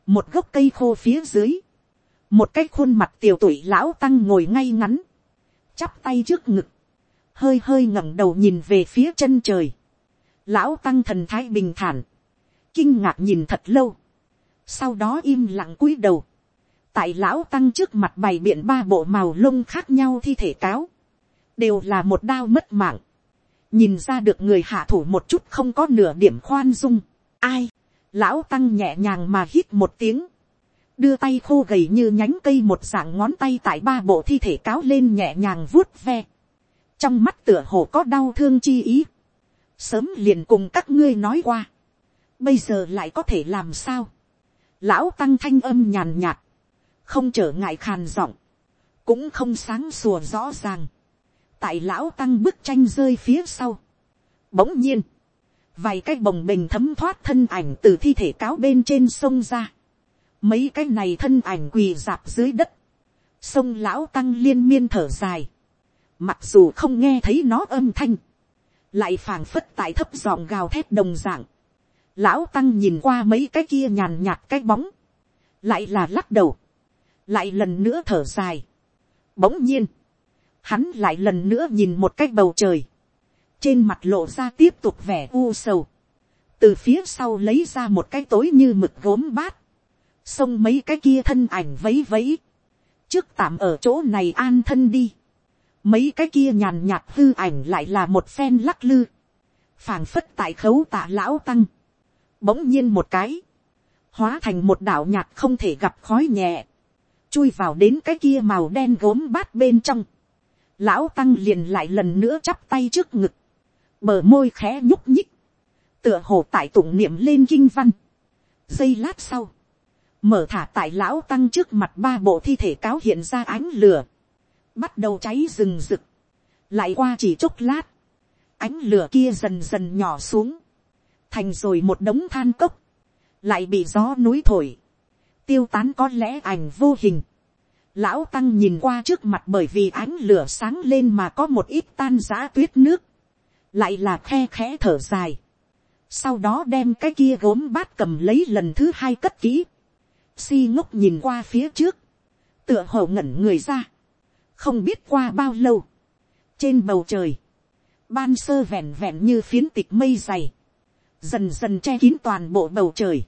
một gốc cây khô phía dưới, một cái khuôn mặt tiều tuổi lão tăng ngồi ngay ngắn, chắp tay trước ngực, hơi hơi ngẩng đầu nhìn về phía chân trời, Lão tăng thần thái bình thản. Kinh ngạc nhìn thật lâu. Sau đó im lặng cúi đầu. Tại lão tăng trước mặt bày biện ba bộ màu lông khác nhau thi thể cáo. Đều là một đao mất mạng. Nhìn ra được người hạ thủ một chút không có nửa điểm khoan dung. Ai? Lão tăng nhẹ nhàng mà hít một tiếng. Đưa tay khô gầy như nhánh cây một dạng ngón tay tại ba bộ thi thể cáo lên nhẹ nhàng vuốt ve. Trong mắt tựa hồ có đau thương chi ý sớm liền cùng các ngươi nói qua, bây giờ lại có thể làm sao, lão tăng thanh âm nhàn nhạt, không trở ngại khàn giọng, cũng không sáng sùa rõ ràng, tại lão tăng bức tranh rơi phía sau, bỗng nhiên, vài cái bồng bình thấm thoát thân ảnh từ thi thể cáo bên trên sông ra, mấy cái này thân ảnh quỳ dạp dưới đất, sông lão tăng liên miên thở dài, mặc dù không nghe thấy nó âm thanh, lại phảng phất tại thấp giọng gào thét đồng dạng, lão tăng nhìn qua mấy cái kia nhàn nhạt cái bóng, lại là lắc đầu, lại lần nữa thở dài. Bỗng nhiên, hắn lại lần nữa nhìn một cách bầu trời, trên mặt lộ ra tiếp tục vẻ u sầu, từ phía sau lấy ra một cái tối như mực gốm bát, xông mấy cái kia thân ảnh vấy vấy, trước tạm ở chỗ này an thân đi, mấy cái kia nhàn nhạt hư ảnh lại là một phen lắc lư, phảng phất tại khấu tạ lão tăng, bỗng nhiên một cái, hóa thành một đảo nhạt không thể gặp khói nhẹ, chui vào đến cái kia màu đen gốm bát bên trong, lão tăng liền lại lần nữa chắp tay trước ngực, bờ môi khẽ nhúc nhích, tựa hồ tại tụng niệm lên kinh văn. giây lát sau, mở thả tại lão tăng trước mặt ba bộ thi thể cáo hiện ra ánh lửa, bắt đầu cháy rừng rực, lại qua chỉ chốc lát, ánh lửa kia dần dần nhỏ xuống, thành rồi một đống than cốc, lại bị gió núi thổi, tiêu tán có lẽ ảnh vô hình. Lão tăng nhìn qua trước mặt bởi vì ánh lửa sáng lên mà có một ít tan giã tuyết nước, lại là khe khẽ thở dài. Sau đó đem cái kia gốm bát cầm lấy lần thứ hai cất kỹ. Si ngốc nhìn qua phía trước, tựa hồ ngẩn người ra. Không biết qua bao lâu, trên bầu trời, ban sơ vẹn vẹn như phiến tịch mây dày, dần dần che kín toàn bộ bầu trời.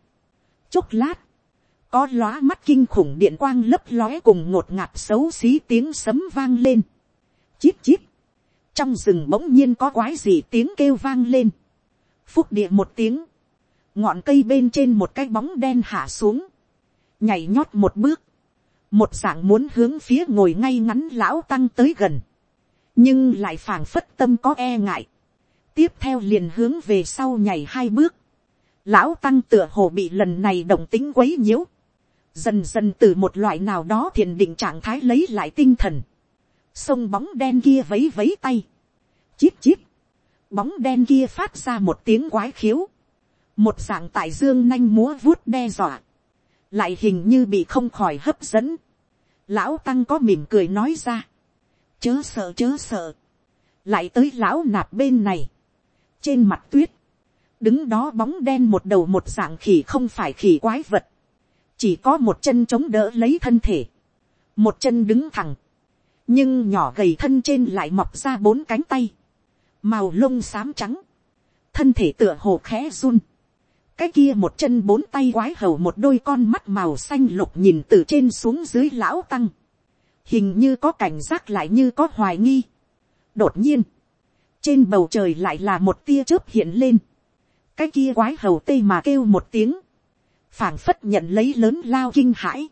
Chốc lát, có lóa mắt kinh khủng điện quang lấp lóe cùng ngột ngạt xấu xí tiếng sấm vang lên. Chít chít, trong rừng bỗng nhiên có quái gì tiếng kêu vang lên. Phúc địa một tiếng, ngọn cây bên trên một cái bóng đen hạ xuống, nhảy nhót một bước, một dạng muốn hướng phía ngồi ngay ngắn lão tăng tới gần, nhưng lại phảng phất tâm có e ngại, tiếp theo liền hướng về sau nhảy hai bước, lão tăng tựa hồ bị lần này động tính quấy nhiễu, dần dần từ một loại nào đó thiền định trạng thái lấy lại tinh thần, sông bóng đen kia vấy vấy tay, chít chít, bóng đen kia phát ra một tiếng quái khiếu, một dạng tại dương nanh múa vuốt đe dọa, lại hình như bị không khỏi hấp dẫn, lão tăng có mỉm cười nói ra, chớ sợ chớ sợ, lại tới lão nạp bên này, trên mặt tuyết, đứng đó bóng đen một đầu một dạng khỉ không phải khỉ quái vật, chỉ có một chân chống đỡ lấy thân thể, một chân đứng thẳng, nhưng nhỏ gầy thân trên lại mọc ra bốn cánh tay, màu lông xám trắng, thân thể tựa hồ khẽ run, cái kia một chân bốn tay quái hầu một đôi con mắt màu xanh lục nhìn từ trên xuống dưới lão tăng, hình như có cảnh giác lại như có hoài nghi. đột nhiên, trên bầu trời lại là một tia chớp hiện lên, cái kia quái hầu tê mà kêu một tiếng, phảng phất nhận lấy lớn lao kinh hãi,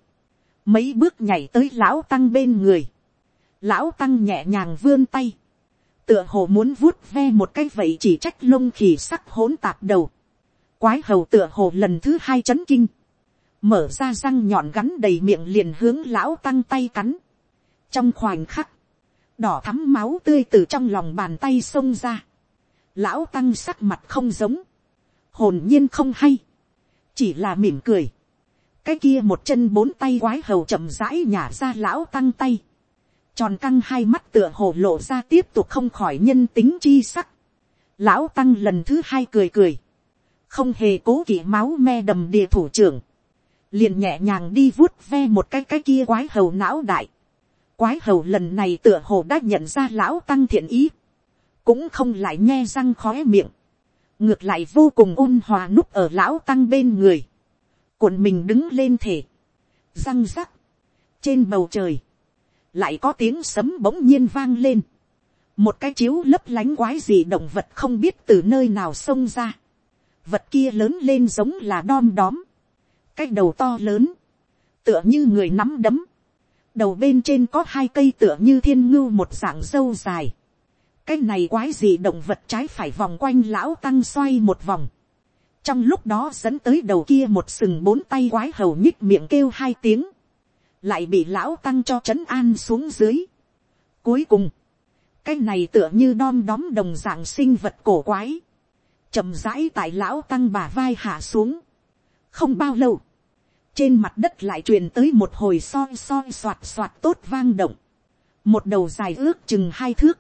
mấy bước nhảy tới lão tăng bên người, lão tăng nhẹ nhàng vươn tay, tựa hồ muốn vuốt ve một cái vậy chỉ trách lông khỉ sắc hỗn tạp đầu, quái hầu tựa hồ lần thứ hai chấn kinh, mở ra răng nhọn gắn đầy miệng liền hướng lão tăng tay cắn, trong khoảnh khắc, đỏ thắm máu tươi từ trong lòng bàn tay xông ra, lão tăng sắc mặt không giống, hồn nhiên không hay, chỉ là mỉm cười, cái kia một chân bốn tay quái hầu chậm rãi nhả ra lão tăng tay, tròn căng hai mắt tựa hồ lộ ra tiếp tục không khỏi nhân tính chi sắc, lão tăng lần thứ hai cười cười, không hề cố kỵ máu me đầm địa thủ trưởng, liền nhẹ nhàng đi vuốt ve một cái cái kia quái hầu não đại, quái hầu lần này tựa hồ đã nhận ra lão tăng thiện ý, cũng không lại nghe răng khóe miệng, ngược lại vô cùng ôn hòa núp ở lão tăng bên người, cuộn mình đứng lên thể, răng rắc, trên bầu trời, lại có tiếng sấm bỗng nhiên vang lên, một cái chiếu lấp lánh quái gì động vật không biết từ nơi nào xông ra, vật kia lớn lên giống là đom đóm, cái đầu to lớn, tựa như người nắm đấm, đầu bên trên có hai cây tựa như thiên ngưu một dạng dâu dài, cái này quái gì động vật trái phải vòng quanh lão tăng xoay một vòng. trong lúc đó dẫn tới đầu kia một sừng bốn tay quái hầu nhích miệng kêu hai tiếng, lại bị lão tăng cho c h ấ n an xuống dưới. cuối cùng, cái này tựa như đom đóm đồng dạng sinh vật cổ quái, chậm rãi tại lão tăng bà vai hạ xuống. không bao lâu, trên mặt đất lại truyền tới một hồi soi soi soạt soạt tốt vang động một đầu dài ước chừng hai thước,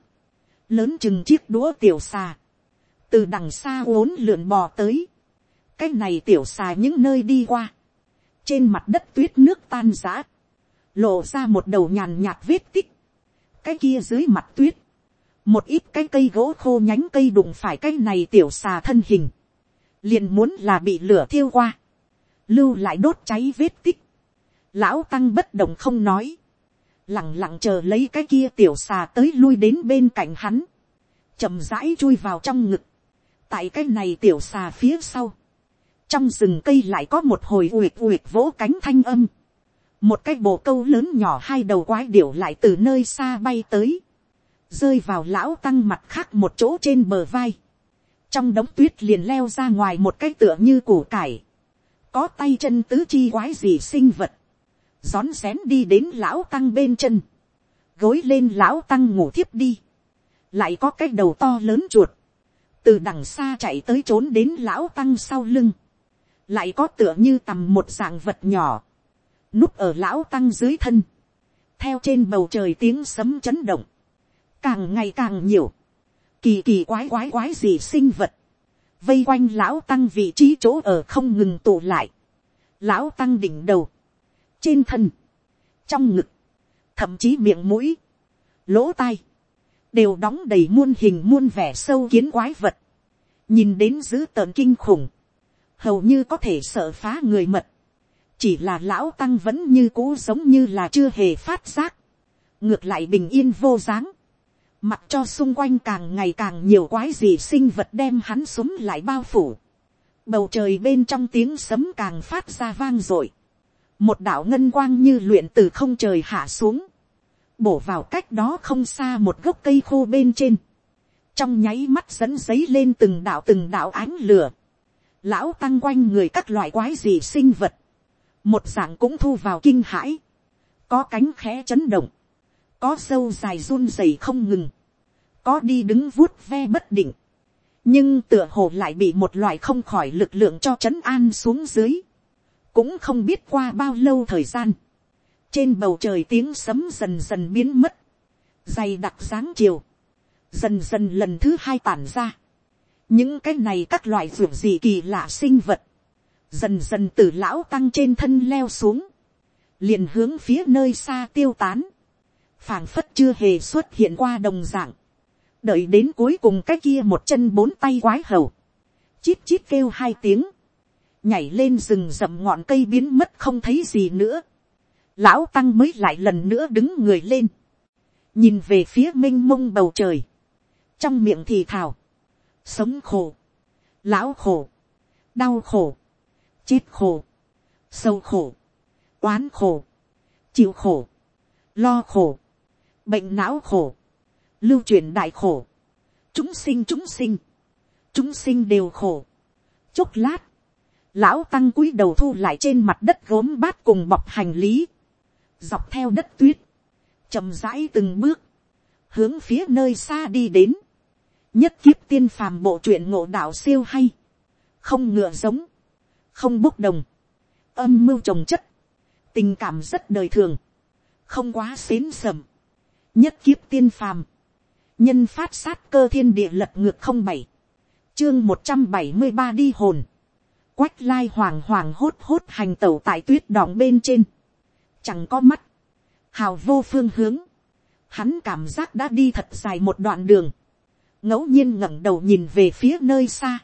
lớn chừng chiếc đũa tiểu xà, từ đằng xa uốn lượn bò tới, cái này tiểu xà những nơi đi qua, trên mặt đất tuyết nước tan giã, lộ ra một đầu nhàn nhạt vết tích, cái kia dưới mặt tuyết, một ít cái cây gỗ khô nhánh cây đụng phải cái này tiểu xà thân hình, liền muốn là bị lửa thiêu qua, lưu lại đốt cháy vết tích, lão tăng bất động không nói, lẳng lặng chờ lấy cái kia tiểu xà tới lui đến bên cạnh hắn, chậm rãi chui vào trong ngực, tại cái này tiểu xà phía sau, trong rừng cây lại có một hồi uyệt uyệt vỗ cánh thanh âm, một cái bộ câu lớn nhỏ hai đầu quái điểu lại từ nơi xa bay tới, rơi vào lão tăng mặt khác một chỗ trên bờ vai, trong đống tuyết liền leo ra ngoài một cái tựa như củ cải, có tay chân tứ chi quái gì sinh vật, rón rén đi đến lão tăng bên chân, gối lên lão tăng ngủ thiếp đi, lại có cái đầu to lớn chuột, từ đằng xa chạy tới trốn đến lão tăng sau lưng, lại có tựa như tầm một dạng vật nhỏ, núp ở lão tăng dưới thân, theo trên bầu trời tiếng sấm chấn động, càng ngày càng nhiều, kỳ kỳ quái quái quái gì sinh vật, vây quanh lão tăng vị trí chỗ ở không ngừng tụ lại, lão tăng đỉnh đầu, trên thân, trong ngực, thậm chí miệng mũi, lỗ tai, đều đóng đầy muôn hình muôn vẻ sâu kiến quái vật, nhìn đến dữ tợn kinh khủng, hầu như có thể sợ phá người mật, chỉ là lão tăng vẫn như cũ giống như là chưa hề phát giác, ngược lại bình yên vô dáng, mặc cho xung quanh càng ngày càng nhiều quái gì sinh vật đem hắn súng lại bao phủ, bầu trời bên trong tiếng sấm càng phát ra vang r ộ i một đạo ngân quang như luyện từ không trời hạ xuống, bổ vào cách đó không xa một gốc cây khô bên trên, trong nháy mắt dẫn giấy lên từng đạo từng đạo ánh lửa, lão tăng quanh người các loại quái gì sinh vật, một dạng cũng thu vào kinh hãi, có cánh khẽ chấn động, có sâu dài run rẩy không ngừng, có đi đứng vuốt ve bất định, nhưng tựa hồ lại bị một loại không khỏi lực lượng cho chấn an xuống dưới, cũng không biết qua bao lâu thời gian, trên bầu trời tiếng sấm dần dần biến mất, dày đặc dáng chiều, dần dần lần thứ hai tản ra, những cái này các loại ruột gì kỳ lạ sinh vật, dần dần từ lão tăng trên thân leo xuống, liền hướng phía nơi xa tiêu tán, phảng phất chưa hề xuất hiện qua đồng dạng, đợi đến cuối cùng cái kia một chân bốn tay quái hầu, chít chít kêu hai tiếng, nhảy lên rừng rậm ngọn cây biến mất không thấy gì nữa, lão tăng mới lại lần nữa đứng người lên, nhìn về phía m i n h mông bầu trời, trong miệng thì thào, sống khổ, lão khổ, đau khổ, chết khổ, sâu khổ, oán khổ, chịu khổ, lo khổ, bệnh não khổ, lưu truyền đại khổ, chúng sinh chúng sinh, chúng sinh đều khổ, chốc lát, lão tăng cúi đầu thu lại trên mặt đất gốm bát cùng bọc hành lý, dọc theo đất tuyết, chậm rãi từng bước, hướng phía nơi xa đi đến, nhất kiếp tiên phàm bộ truyện ngộ đạo siêu hay, không ngựa giống, không bốc đồng, âm mưu trồng chất, tình cảm rất đời thường, không quá xến sầm, nhất kiếp tiên phàm, nhân phát sát cơ thiên địa lật ngược không bảy, chương một trăm bảy mươi ba đi hồn, quách lai hoàng hoàng hốt hốt hành tẩu tại tuyết đọng bên trên, chẳng có mắt, hào vô phương hướng, hắn cảm giác đã đi thật dài một đoạn đường, ngẫu nhiên ngẩng đầu nhìn về phía nơi xa,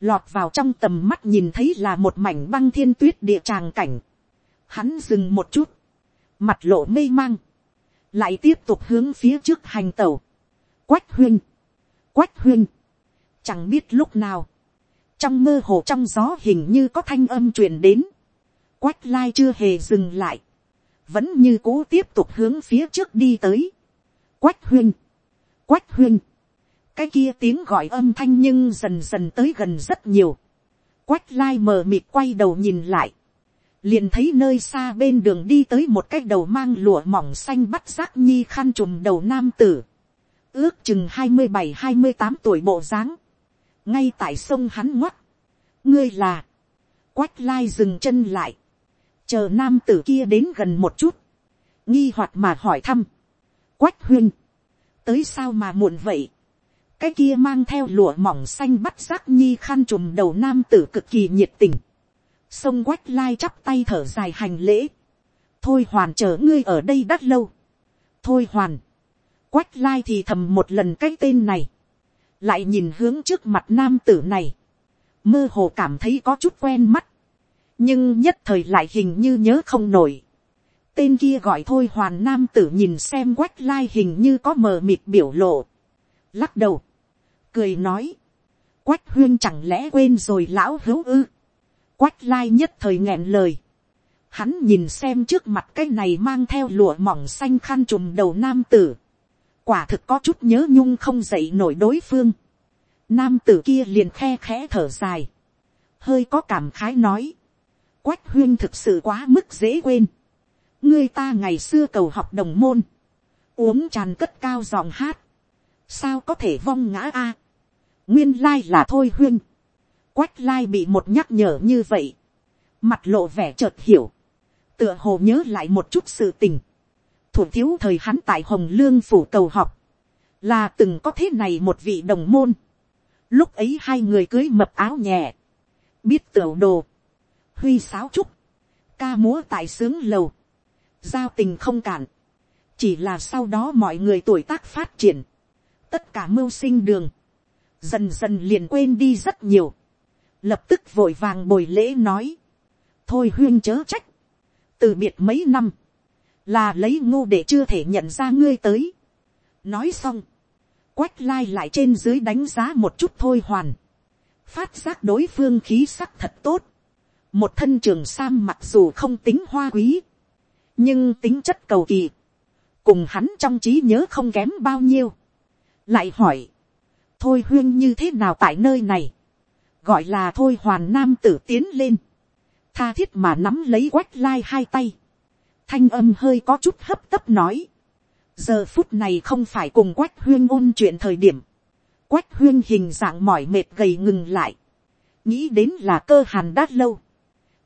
lọt vào trong tầm mắt nhìn thấy là một mảnh băng thiên tuyết địa tràng cảnh, hắn dừng một chút, mặt lộ mê mang, lại tiếp tục hướng phía trước hành tàu, quách huyên, quách huyên, chẳng biết lúc nào, trong mơ hồ trong gió hình như có thanh âm truyền đến, quách lai chưa hề dừng lại, vẫn như cố tiếp tục hướng phía trước đi tới. Quách huyên, quách huyên, cái kia tiếng gọi âm thanh nhưng dần dần tới gần rất nhiều. Quách lai mờ mịt quay đầu nhìn lại, liền thấy nơi xa bên đường đi tới một cái đầu mang lụa mỏng xanh bắt giác nhi khăn trùm đầu nam tử. Ước chừng hai mươi bảy hai mươi tám tuổi bộ dáng ngay tại sông hắn ngoắt. ngươi là, quách lai dừng chân lại, chờ nam tử kia đến gần một chút, nghi hoạt mà hỏi thăm, quách huyên, tới sao mà muộn vậy, cái kia mang theo lụa mỏng xanh bắt giác nhi khăn trùm đầu nam tử cực kỳ nhiệt tình, sông quách lai chắp tay thở dài hành lễ, thôi hoàn chờ ngươi ở đây đắt lâu, thôi hoàn, quách lai thì thầm một lần cái tên này, lại nhìn hướng trước mặt nam tử này, mơ hồ cảm thấy có chút quen mắt, nhưng nhất thời lại hình như nhớ không nổi. tên kia gọi thôi hoàn nam tử nhìn xem quách lai hình như có mờ mịt biểu lộ, lắc đầu, cười nói, quách huyên chẳng lẽ quên rồi lão hữu ư, quách lai nhất thời nghẹn lời, hắn nhìn xem trước mặt cái này mang theo lụa mỏng xanh khăn trùm đầu nam tử, quả thực có chút nhớ nhung không dậy nổi đối phương, nam tử kia liền khe khẽ thở dài, hơi có cảm khái nói, quách huyên thực sự quá mức dễ quên, ngươi ta ngày xưa cầu học đồng môn, uống tràn cất cao giọng hát, sao có thể vong ngã a, nguyên lai là thôi huyên, quách lai bị một nhắc nhở như vậy, mặt lộ vẻ chợt hiểu, tựa hồ nhớ lại một chút sự tình, thủ thiếu thời hắn tại hồng lương phủ cầu học, là từng có thế này một vị đồng môn, lúc ấy hai người cưới mập áo nhẹ, biết tiểu đồ, huy sáo trúc, ca múa tại sướng lầu, giao tình không cản, chỉ là sau đó mọi người tuổi tác phát triển, tất cả mưu sinh đường, dần dần liền quên đi rất nhiều, lập tức vội vàng bồi lễ nói, thôi huyên chớ trách, từ biệt mấy năm, là lấy ngu để chưa thể nhận ra ngươi tới. nói xong, quách lai lại trên dưới đánh giá một chút thôi hoàn, phát giác đối phương khí sắc thật tốt, một thân trường sam mặc dù không tính hoa quý, nhưng tính chất cầu kỳ, cùng hắn trong trí nhớ không kém bao nhiêu. lại hỏi, thôi huyên như thế nào tại nơi này, gọi là thôi hoàn nam tử tiến lên, tha thiết mà nắm lấy quách lai hai tay, thanh âm hơi có chút hấp tấp nói, giờ phút này không phải cùng quách huyên ôn chuyện thời điểm, quách huyên hình dạng mỏi mệt gầy ngừng lại, nghĩ đến là cơ hàn đát lâu,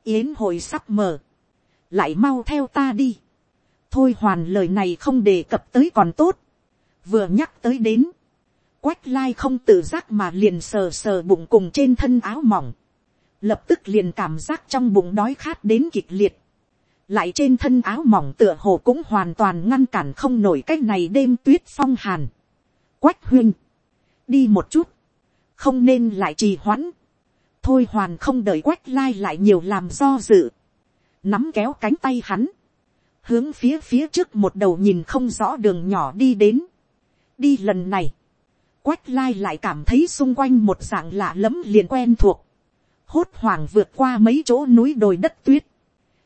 yến hội sắp mờ, lại mau theo ta đi, thôi hoàn lời này không đề cập tới còn tốt, vừa nhắc tới đến, quách lai không tự giác mà liền sờ sờ bụng cùng trên thân áo mỏng, lập tức liền cảm giác trong bụng đói khát đến kịch liệt, lại trên thân áo mỏng tựa hồ cũng hoàn toàn ngăn cản không nổi cái này đêm tuyết phong hàn. Quách huyên đi một chút, không nên lại trì hoãn. Thôi hoàn không đợi quách lai lại nhiều làm do dự. Nắm kéo cánh tay hắn, hướng phía phía trước một đầu nhìn không rõ đường nhỏ đi đến. Đi lần này, quách lai lại cảm thấy xung quanh một dạng lạ lẫm liền quen thuộc. Hốt hoảng vượt qua mấy chỗ núi đồi đất tuyết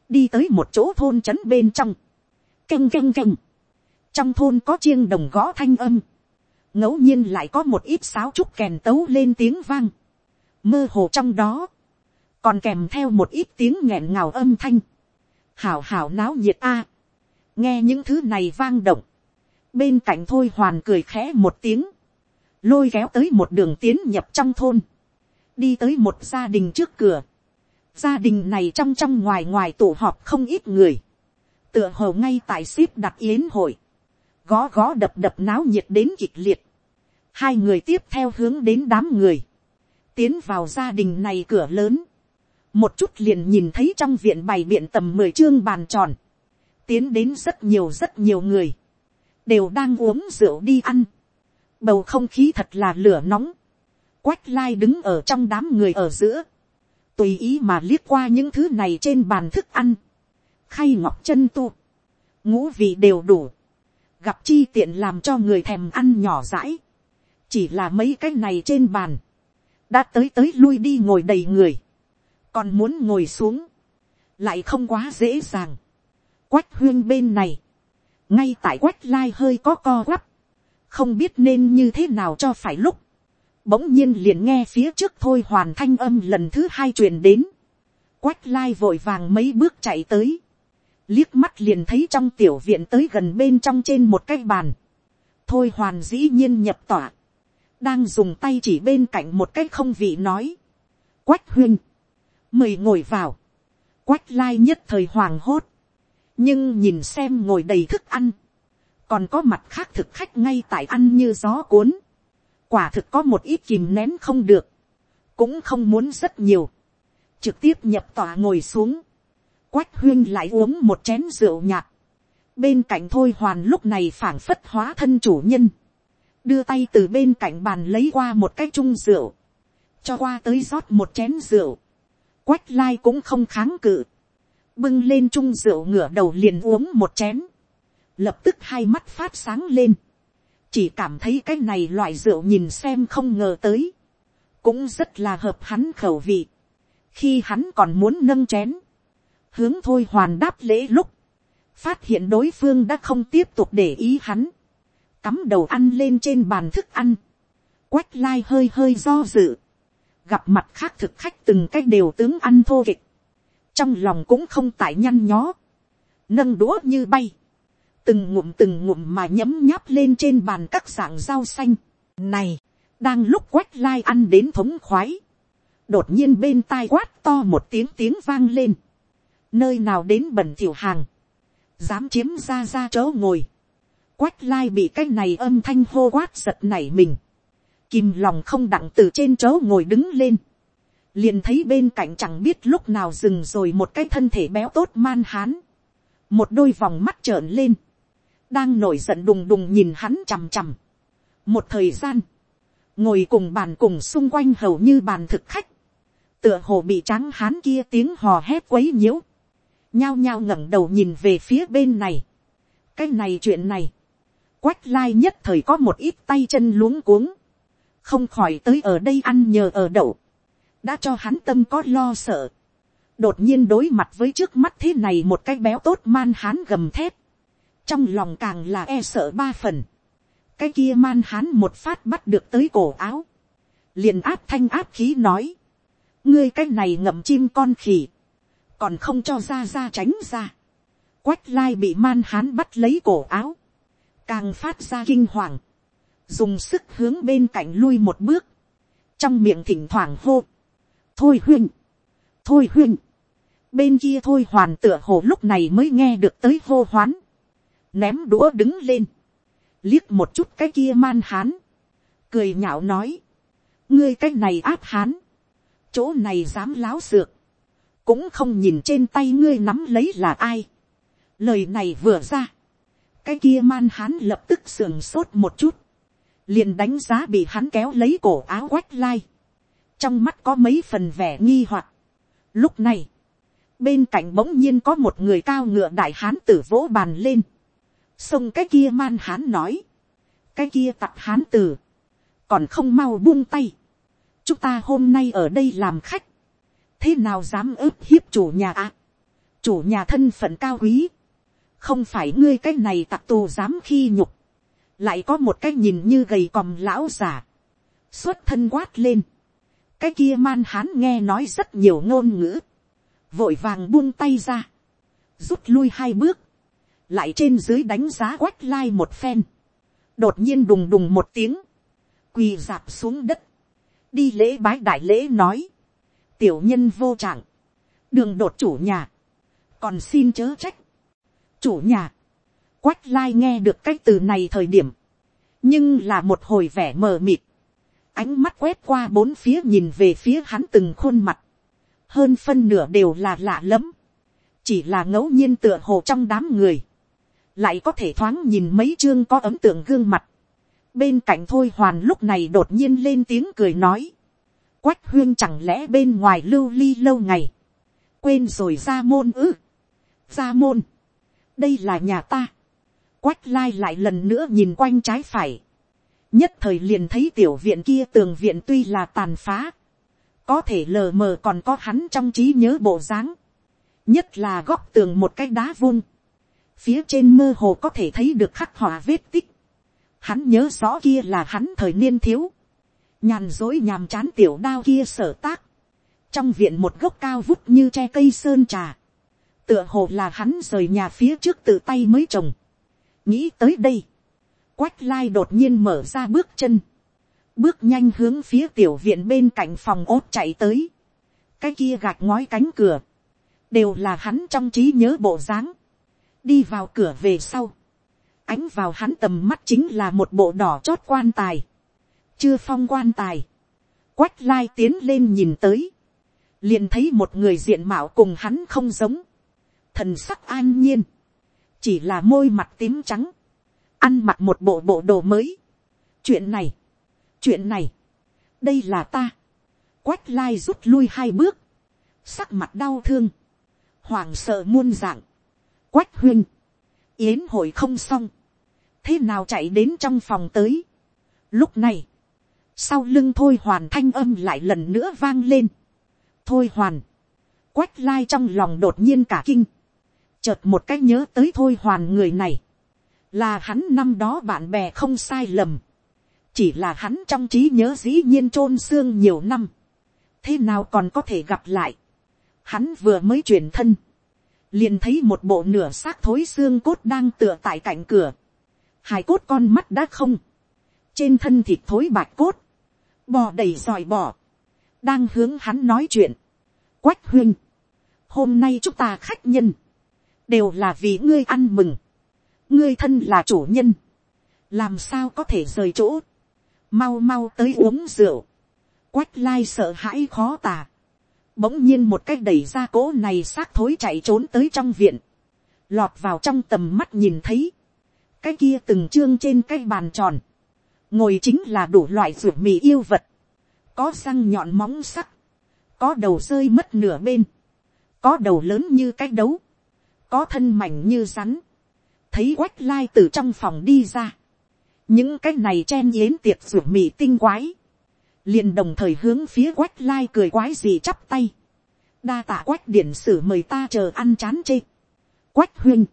đi tới một chỗ thôn trấn bên trong, canh canh canh, trong thôn có chiêng đồng gõ thanh âm, ngẫu nhiên lại có một ít sáo trúc kèn tấu lên tiếng vang, mơ hồ trong đó, còn kèm theo một ít tiếng nghẹn ngào âm thanh, hảo hảo náo nhiệt a, nghe những thứ này vang động, bên cạnh thôi hoàn cười khẽ một tiếng, lôi kéo tới một đường tiến nhập trong thôn, đi tới một gia đình trước cửa, Gia đình này trong trong ngoài ngoài tụ họp không ít người. Tựa hồ ngay tại ship đặt yến hội. Gó gó đập đập náo nhiệt đến kịch liệt. Hai người tiếp theo hướng đến đám người. Tiến vào gia đình này cửa lớn. Một chút liền nhìn thấy trong viện bày biện tầm mười chương bàn tròn. Tiến đến rất nhiều rất nhiều người. Đều đang uống rượu đi ăn. Bầu không khí thật là lửa nóng. Quách lai đứng ở trong đám người ở giữa tùy ý mà liếc qua những thứ này trên bàn thức ăn, khay ngọc chân tu, ngũ vị đều đủ, gặp chi tiện làm cho người thèm ăn nhỏ rãi, chỉ là mấy cái này trên bàn, đã tới tới lui đi ngồi đầy người, còn muốn ngồi xuống, lại không quá dễ dàng. Quách huyên bên này, ngay tại quách lai hơi có co quắp, không biết nên như thế nào cho phải lúc, bỗng nhiên liền nghe phía trước thôi hoàn thanh âm lần thứ hai truyền đến. Quách lai vội vàng mấy bước chạy tới. Liếc mắt liền thấy trong tiểu viện tới gần bên trong trên một cái bàn. Thôi hoàn dĩ nhiên nhập tỏa. Đang dùng tay chỉ bên cạnh một cái không vị nói. Quách huynh. Mời ngồi vào. Quách lai nhất thời hoàng hốt. Nhưng nhìn xem ngồi đầy thức ăn. còn có mặt khác thực khách ngay tại ăn như gió cuốn, quả thực có một ít kìm nén không được, cũng không muốn rất nhiều, trực tiếp nhập tòa ngồi xuống, quách huyên lại uống một chén rượu nhạt, bên cạnh thôi hoàn lúc này phảng phất hóa thân chủ nhân, đưa tay từ bên cạnh bàn lấy qua một cái chung rượu, cho qua tới rót một chén rượu, quách lai cũng không kháng cự, bưng lên chung rượu ngửa đầu liền uống một chén, lập tức hai mắt phát sáng lên, chỉ cảm thấy cái này loại rượu nhìn xem không ngờ tới, cũng rất là hợp hắn khẩu vị, khi hắn còn muốn nâng chén, hướng thôi hoàn đáp lễ lúc, phát hiện đối phương đã không tiếp tục để ý hắn, cắm đầu ăn lên trên bàn thức ăn, quách lai hơi hơi do dự, gặp mặt khác thực khách từng cách đều tướng ăn thô kịch, trong lòng cũng không tại nhăn nhó, nâng đũa như bay, từng ngụm từng ngụm mà nhấm nháp lên trên bàn các dạng rau xanh. Này, đang lúc quách lai ăn đến thống khoái, đột nhiên bên tai quát to một tiếng tiếng vang lên, nơi nào đến bẩn tiểu hàng, dám chiếm ra ra chỗ ngồi, quách lai bị cái này âm thanh hô quát giật nảy mình, kìm lòng không đặng từ trên chỗ ngồi đứng lên, liền thấy bên cạnh chẳng biết lúc nào dừng rồi một cái thân thể béo tốt man hán, một đôi vòng mắt trợn lên, đang nổi giận đùng đùng nhìn hắn chằm chằm. một thời gian, ngồi cùng bàn cùng xung quanh hầu như bàn thực khách, tựa hồ bị trắng hán kia tiếng hò hét quấy nhiễu, nhao nhao ngẩng đầu nhìn về phía bên này. cái này chuyện này, quách lai nhất thời có một ít tay chân luống cuống, không khỏi tới ở đây ăn nhờ ở đậu, đã cho hắn tâm có lo sợ, đột nhiên đối mặt với trước mắt thế này một cái béo tốt man hán gầm thép, trong lòng càng là e sợ ba phần, cái kia man hán một phát bắt được tới cổ áo, liền áp thanh áp khí nói, ngươi cái này ngậm chim con khỉ, còn không cho ra ra tránh ra, quách lai bị man hán bắt lấy cổ áo, càng phát ra kinh hoàng, dùng sức hướng bên cạnh lui một bước, trong miệng thỉnh thoảng hô, thôi huynh, thôi huynh, bên kia thôi hoàn tựa hồ lúc này mới nghe được tới hô hoán, ném đũa đứng lên, liếc một chút cái kia man hán, cười nhạo nói, ngươi cái này áp hán, chỗ này dám láo xược, cũng không nhìn trên tay ngươi nắm lấy là ai. lời này vừa ra, cái kia man hán lập tức sườn sốt một chút, liền đánh giá bị hắn kéo lấy cổ áo quách lai, trong mắt có mấy phần vẻ nghi hoặc. lúc này, bên cạnh bỗng nhiên có một người cao ngựa đại hán tử vỗ bàn lên, xong cái kia man hán nói, cái kia tặc hán tử, còn không mau buông tay, chúng ta hôm nay ở đây làm khách, thế nào dám ướp hiếp chủ nhà ạ, chủ nhà thân phận cao quý, không phải ngươi cái này tặc tù dám khi nhục, lại có một cái nhìn như gầy còm lão giả, xuất thân quát lên, cái kia man hán nghe nói rất nhiều ngôn ngữ, vội vàng buông tay ra, rút lui hai bước, lại trên dưới đánh giá quách lai một phen, đột nhiên đùng đùng một tiếng, quỳ dạp xuống đất, đi lễ bái đại lễ nói, tiểu nhân vô trạng, đường đột chủ nhà, còn xin chớ trách, chủ nhà, quách lai nghe được cái từ này thời điểm, nhưng là một hồi vẻ mờ mịt, ánh mắt quét qua bốn phía nhìn về phía hắn từng khuôn mặt, hơn phân nửa đều là lạ lẫm, chỉ là ngẫu nhiên tựa hồ trong đám người, lại có thể thoáng nhìn mấy chương có ấm tượng gương mặt. bên cạnh thôi hoàn lúc này đột nhiên lên tiếng cười nói, quách huyên chẳng lẽ bên ngoài lưu ly lâu ngày, quên rồi ra môn ư, ra môn, đây là nhà ta, quách lai lại lần nữa nhìn quanh trái phải, nhất thời liền thấy tiểu viện kia tường viện tuy là tàn phá, có thể lờ mờ còn có hắn trong trí nhớ bộ dáng, nhất là góc tường một cái đá vung, phía trên mơ hồ có thể thấy được khắc họa vết tích, hắn nhớ rõ kia là hắn thời niên thiếu, nhàn dối nhàm chán tiểu đao kia sở tác, trong viện một gốc cao vút như tre cây sơn trà, tựa hồ là hắn rời nhà phía trước tự tay mới trồng, nghĩ tới đây, quách lai đột nhiên mở ra bước chân, bước nhanh hướng phía tiểu viện bên cạnh phòng ốt chạy tới, cái kia gạch ngói cánh cửa, đều là hắn trong trí nhớ bộ dáng, đi vào cửa về sau, ánh vào hắn tầm mắt chính là một bộ đỏ chót quan tài, chưa phong quan tài, quách lai tiến lên nhìn tới, liền thấy một người diện mạo cùng hắn không giống, thần sắc an nhiên, chỉ là môi mặt tím trắng, ăn mặc một bộ bộ đồ mới. chuyện này, chuyện này, đây là ta, quách lai rút lui hai bước, sắc mặt đau thương, hoàng sợ muôn dạng, quách huynh, yến hội không xong, thế nào chạy đến trong phòng tới. Lúc này, sau lưng thôi hoàn thanh âm lại lần nữa vang lên. thôi hoàn, quách lai trong lòng đột nhiên cả kinh, chợt một cách nhớ tới thôi hoàn người này, là hắn năm đó bạn bè không sai lầm, chỉ là hắn trong trí nhớ dĩ nhiên chôn xương nhiều năm, thế nào còn có thể gặp lại, hắn vừa mới chuyển thân, liền thấy một bộ nửa xác thối xương cốt đang tựa tại cạnh cửa, hài cốt con mắt đã không, trên thân thịt thối bạch cốt, bò đầy dòi bò, đang hướng hắn nói chuyện, quách huynh, hôm nay chúng ta khách nhân, đều là vì ngươi ăn mừng, ngươi thân là chủ nhân, làm sao có thể rời chỗ, mau mau tới uống rượu, quách lai sợ hãi khó tả, bỗng nhiên một cái đẩy ra cỗ này xác thối chạy trốn tới trong viện, lọt vào trong tầm mắt nhìn thấy, cái kia từng chương trên cái bàn tròn, ngồi chính là đủ loại ruột mì yêu vật, có răng nhọn móng sắc, có đầu rơi mất nửa bên, có đầu lớn như cái đấu, có thân mảnh như rắn, thấy quách lai từ trong phòng đi ra, những cái này chen yến tiệc ruột mì tinh quái, liền đồng thời hướng phía quách lai cười quái gì chắp tay, đa tạ quách điển sử mời ta chờ ăn chán chê, quách huyên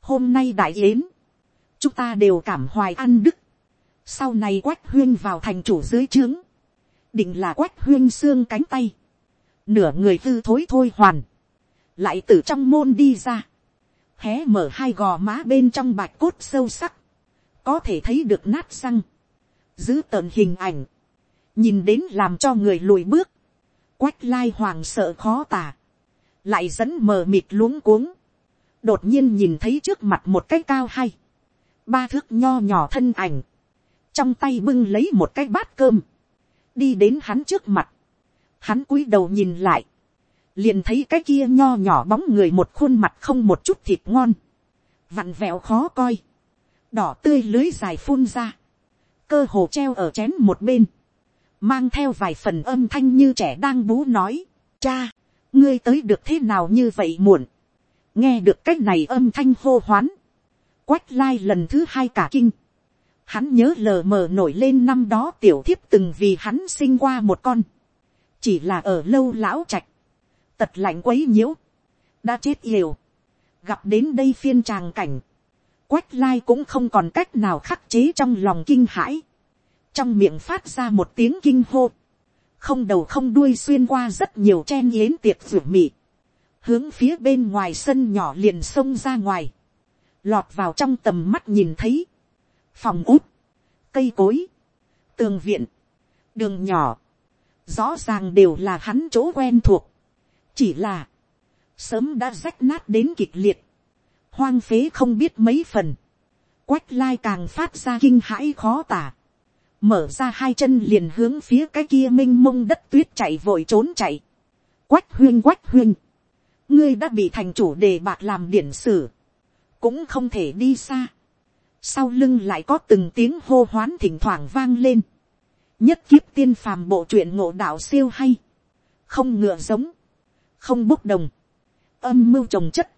hôm nay đại yến, chúng ta đều cảm hoài ăn đức, sau này quách huyên vào thành chủ dưới trướng, định là quách huyên xương cánh tay, nửa người tư thối thôi hoàn, lại từ trong môn đi ra, hé mở hai gò má bên trong bạch cốt sâu sắc, có thể thấy được nát răng, giữ tợn hình ảnh, nhìn đến làm cho người lùi bước, quách lai hoàng sợ khó tả, lại dẫn mờ mịt luống cuống, đột nhiên nhìn thấy trước mặt một cái cao hay, ba thước nho nhỏ thân ảnh, trong tay bưng lấy một cái bát cơm, đi đến hắn trước mặt, hắn cúi đầu nhìn lại, liền thấy cái kia nho nhỏ bóng người một khuôn mặt không một chút thịt ngon, vặn vẹo khó coi, đỏ tươi lưới dài phun ra, cơ hồ treo ở chén một bên, mang theo vài phần âm thanh như trẻ đang bú nói, cha, ngươi tới được thế nào như vậy muộn, nghe được cái này âm thanh hô hoán, quách lai lần thứ hai cả kinh, hắn nhớ lờ mờ nổi lên năm đó tiểu thiếp từng vì hắn sinh qua một con, chỉ là ở lâu lão trạch, tật lạnh quấy nhiễu, đã chết yêu, gặp đến đây phiên tràng cảnh, quách lai cũng không còn cách nào khắc chế trong lòng kinh hãi, trong miệng phát ra một tiếng kinh hô, không đầu không đuôi xuyên qua rất nhiều chen yến tiệc ruột mị, hướng phía bên ngoài sân nhỏ liền xông ra ngoài, lọt vào trong tầm mắt nhìn thấy, phòng út, cây cối, tường viện, đường nhỏ, rõ ràng đều là hắn chỗ quen thuộc, chỉ là, sớm đã rách nát đến kịch liệt, hoang phế không biết mấy phần, quách lai càng phát ra kinh hãi khó tả, mở ra hai chân liền hướng phía cái kia m i n h mông đất tuyết chạy vội trốn chạy, quách huyên quách huyên, ngươi đã bị thành chủ đề bạc làm điển sử, cũng không thể đi xa, sau lưng lại có từng tiếng hô hoán thỉnh thoảng vang lên, nhất kiếp tiên phàm bộ truyện ngộ đạo siêu hay, không ngựa giống, không bốc đồng, âm mưu trồng chất,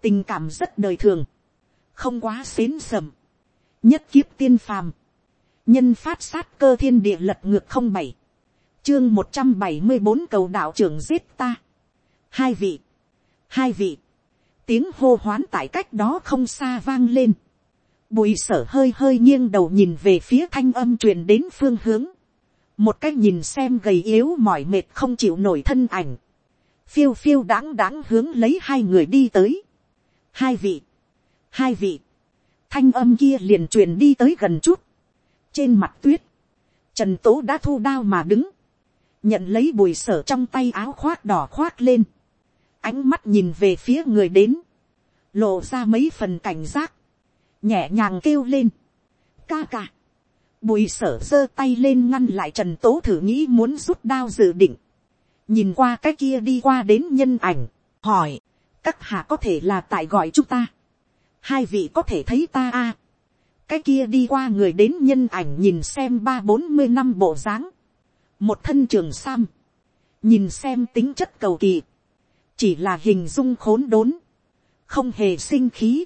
tình cảm rất đời thường, không quá xến sầm, nhất kiếp tiên phàm, nhân phát sát cơ thiên địa lật ngược không bảy, chương một trăm bảy mươi bốn cầu đạo trưởng giết ta, hai vị, hai vị, tiếng hô hoán tại cách đó không xa vang lên, bùi sở hơi hơi nghiêng đầu nhìn về phía thanh âm truyền đến phương hướng, một cái nhìn xem gầy yếu mỏi mệt không chịu nổi thân ảnh, phiêu phiêu đáng đáng hướng lấy hai người đi tới, hai vị, hai vị, thanh âm kia liền truyền đi tới gần chút, trên mặt tuyết, trần tố đã thu đao mà đứng, nhận lấy bùi sở trong tay áo khoác đỏ khoác lên, ánh mắt nhìn về phía người đến, lộ ra mấy phần cảnh giác, nhẹ nhàng kêu lên, ca ca, bùi sở giơ tay lên ngăn lại trần tố thử nghĩ muốn rút đao dự định, nhìn qua cái kia đi qua đến nhân ảnh, hỏi, các hạ có thể là tại gọi chúng ta, hai vị có thể thấy ta a, à? Cái kia đi qua người đến nhân ảnh nhìn xem ba bốn mươi năm bộ dáng, một thân trường sam, nhìn xem tính chất cầu kỳ, chỉ là hình dung khốn đốn, không hề sinh khí,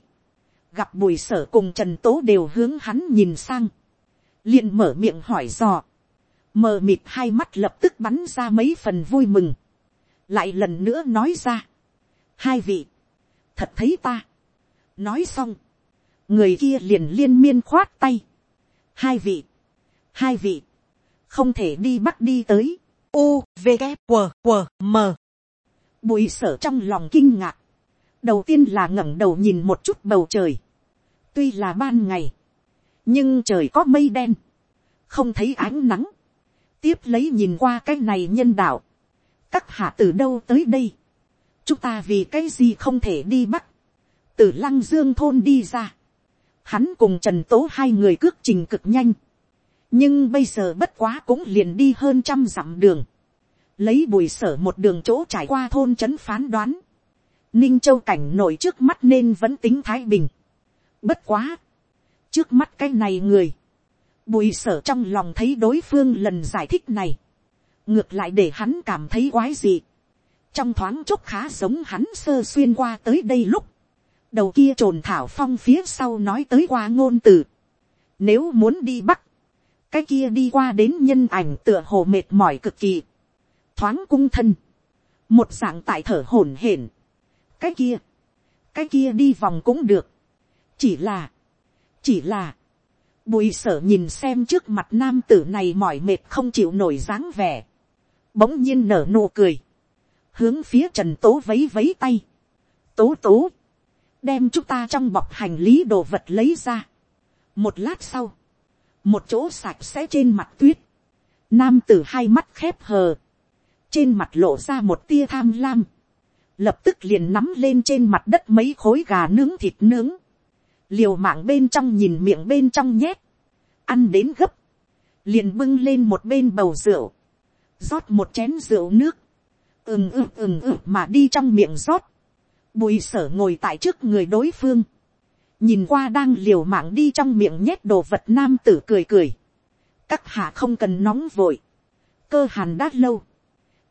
gặp bùi sở cùng trần tố đều hướng hắn nhìn sang, liền mở miệng hỏi dò, mờ mịt hai mắt lập tức bắn ra mấy phần vui mừng, lại lần nữa nói ra, hai vị, thật thấy ta, nói xong, người kia liền liên miên khoát tay, hai vị, hai vị, không thể đi bắt đi tới, u v g q q m. Bùi sở trong lòng kinh ngạc, đầu tiên là ngẩng đầu nhìn một chút bầu trời, tuy là ban ngày, nhưng trời có mây đen, không thấy ánh nắng, tiếp lấy nhìn qua cái này nhân đạo, các hạ từ đâu tới đây, chúng ta vì cái gì không thể đi bắt, từ lăng dương thôn đi ra, hắn cùng trần tố hai người cước trình cực nhanh, nhưng bây giờ bất quá cũng liền đi hơn trăm dặm đường, lấy bùi sở một đường chỗ trải qua thôn trấn phán đoán, ninh châu cảnh nổi trước mắt nên vẫn tính thái bình, bất quá, trước mắt cái này người, bùi sở trong lòng thấy đối phương lần giải thích này, ngược lại để hắn cảm thấy quái gì, trong thoáng chốc khá giống hắn sơ xuyên qua tới đây lúc, đầu kia trồn thảo phong phía sau nói tới qua ngôn từ, nếu muốn đi bắc, cái kia đi qua đến nhân ảnh tựa hồ mệt mỏi cực kỳ, thoáng cung thân, một dạng tại thở hổn hển, cái kia, cái kia đi vòng cũng được, chỉ là, chỉ là, bùi sở nhìn xem trước mặt nam tử này mỏi mệt không chịu nổi dáng vẻ, bỗng nhiên nở nụ cười, hướng phía trần tố vấy vấy tay, tố tố, đem chúng ta trong bọc hành lý đồ vật lấy ra. một lát sau, một chỗ sạch sẽ trên mặt tuyết, nam tử hai mắt khép hờ, trên mặt lộ ra một tia tham lam, lập tức liền nắm lên trên mặt đất mấy khối gà nướng thịt nướng, liều mạng bên trong nhìn miệng bên trong nhét, ăn đến gấp, liền bưng lên một bên bầu rượu, rót một chén rượu nước, ừng ừng ừng ừng mà đi trong miệng rót, bùi sở ngồi tại trước người đối phương, nhìn qua đang liều mạng đi trong miệng nhét đồ vật nam tử cười cười, các hạ không cần nóng vội, cơ hàn đát lâu,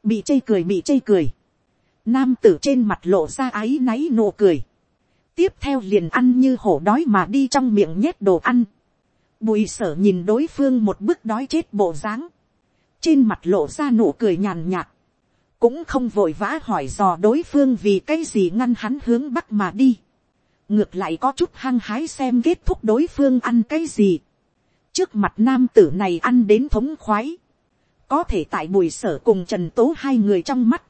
bị chê cười bị chê cười, nam tử trên mặt lộ ra áy náy nụ cười, tiếp theo liền ăn như hổ đói mà đi trong miệng nhét đồ ăn, bùi sở nhìn đối phương một bước đói chết bộ dáng, trên mặt lộ ra nụ cười nhàn nhạt, cũng không vội vã hỏi dò đối phương vì cái gì ngăn hắn hướng bắc mà đi. ngược lại có chút hăng hái xem kết thúc đối phương ăn cái gì. trước mặt nam tử này ăn đến thống khoái. có thể tại bùi sở cùng trần tố hai người trong mắt.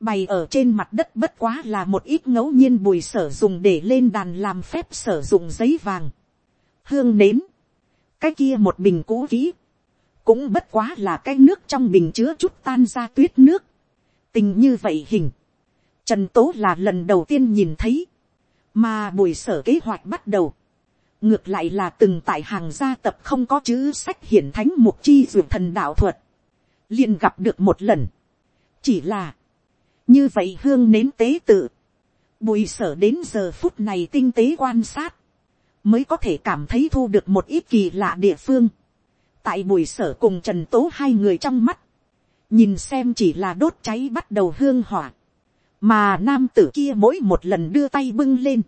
bày ở trên mặt đất bất quá là một ít ngẫu nhiên bùi sở dùng để lên đàn làm phép sử dụng giấy vàng. hương nến. cái kia một bình cũ kỹ cũng bất quá là cái nước trong bình chứa chút tan ra tuyết nước tình như vậy hình, trần tố là lần đầu tiên nhìn thấy, mà bùi sở kế hoạch bắt đầu, ngược lại là từng tại hàng gia tập không có chữ sách hiển thánh mục chi dược thần đạo thuật, liền gặp được một lần, chỉ là, như vậy hương nến tế tự, bùi sở đến giờ phút này tinh tế quan sát, mới có thể cảm thấy thu được một ít kỳ lạ địa phương, tại bùi sở cùng trần tố hai người trong mắt, nhìn xem chỉ là đốt cháy bắt đầu hương hỏa, mà nam tử kia mỗi một lần đưa tay bưng lên,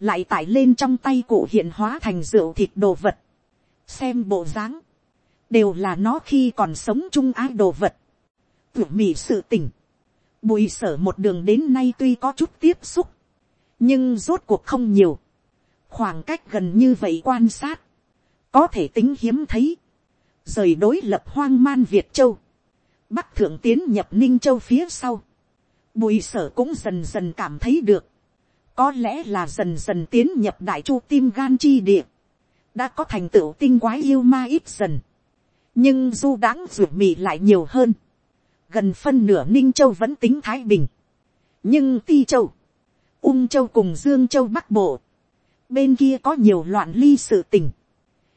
lại tải lên trong tay cụ hiện hóa thành rượu thịt đồ vật, xem bộ dáng, đều là nó khi còn sống chung ái đồ vật, tưởng mỉ sự tình, bùi sở một đường đến nay tuy có chút tiếp xúc, nhưng rốt cuộc không nhiều, khoảng cách gần như vậy quan sát, có thể tính hiếm thấy, rời đối lập hoang man việt châu, bắc thượng tiến nhập ninh châu phía sau, bùi sở cũng dần dần cảm thấy được, có lẽ là dần dần tiến nhập đại chu tim gan chi địa, đã có thành tựu tinh quái yêu ma ít dần, nhưng du đãng ruột mị lại nhiều hơn, gần phân nửa ninh châu vẫn tính thái bình, nhưng ti châu, ung châu cùng dương châu bắc bộ, bên kia có nhiều loạn ly sự tình,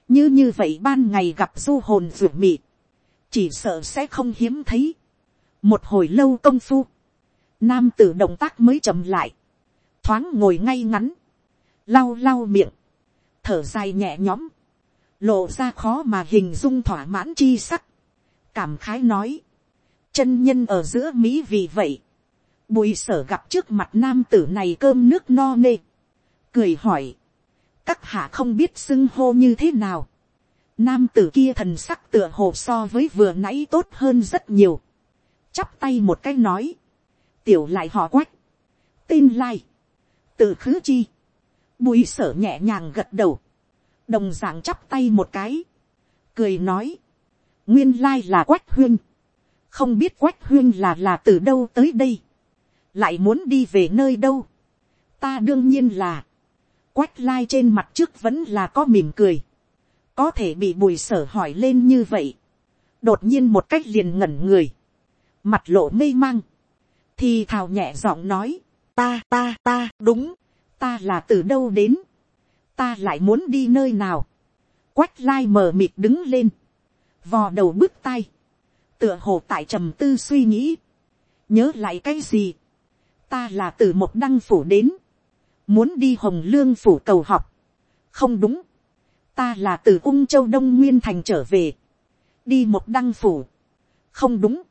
như như vậy ban ngày gặp du hồn ruột mị, chỉ sợ sẽ không hiếm thấy. một hồi lâu công phu, nam tử động tác mới chậm lại, thoáng ngồi ngay ngắn, lau lau miệng, thở dài nhẹ nhõm, lộ ra khó mà hình dung thỏa mãn chi sắc, cảm khái nói, chân nhân ở giữa mỹ vì vậy, bùi sở gặp trước mặt nam tử này cơm nước no nê, cười hỏi, các hạ không biết xưng hô như thế nào, nam tử kia thần sắc tựa hồ so với vừa nãy tốt hơn rất nhiều, chắp tay một cái nói, tiểu lại họ quách, tên lai, tự khứ chi, bùi sở nhẹ nhàng gật đầu, đồng dạng chắp tay một cái, cười nói, nguyên lai là quách huyên, không biết quách huyên là là từ đâu tới đây, lại muốn đi về nơi đâu, ta đương nhiên là, quách lai trên mặt trước vẫn là có mỉm cười, có thể bị bùi sở hỏi lên như vậy, đột nhiên một cách liền ngẩn người, mặt lộ mê mang, thì thào nhẹ giọng nói, ta ta ta đúng, ta là từ đâu đến, ta lại muốn đi nơi nào, quách lai mờ mịt đứng lên, vò đầu bước tay, tựa hồ tại trầm tư suy nghĩ, nhớ lại cái gì, ta là từ một đăng phủ đến, muốn đi hồng lương phủ cầu học, không đúng, ta là từ ung châu đông nguyên thành trở về, đi một đăng phủ, không đúng,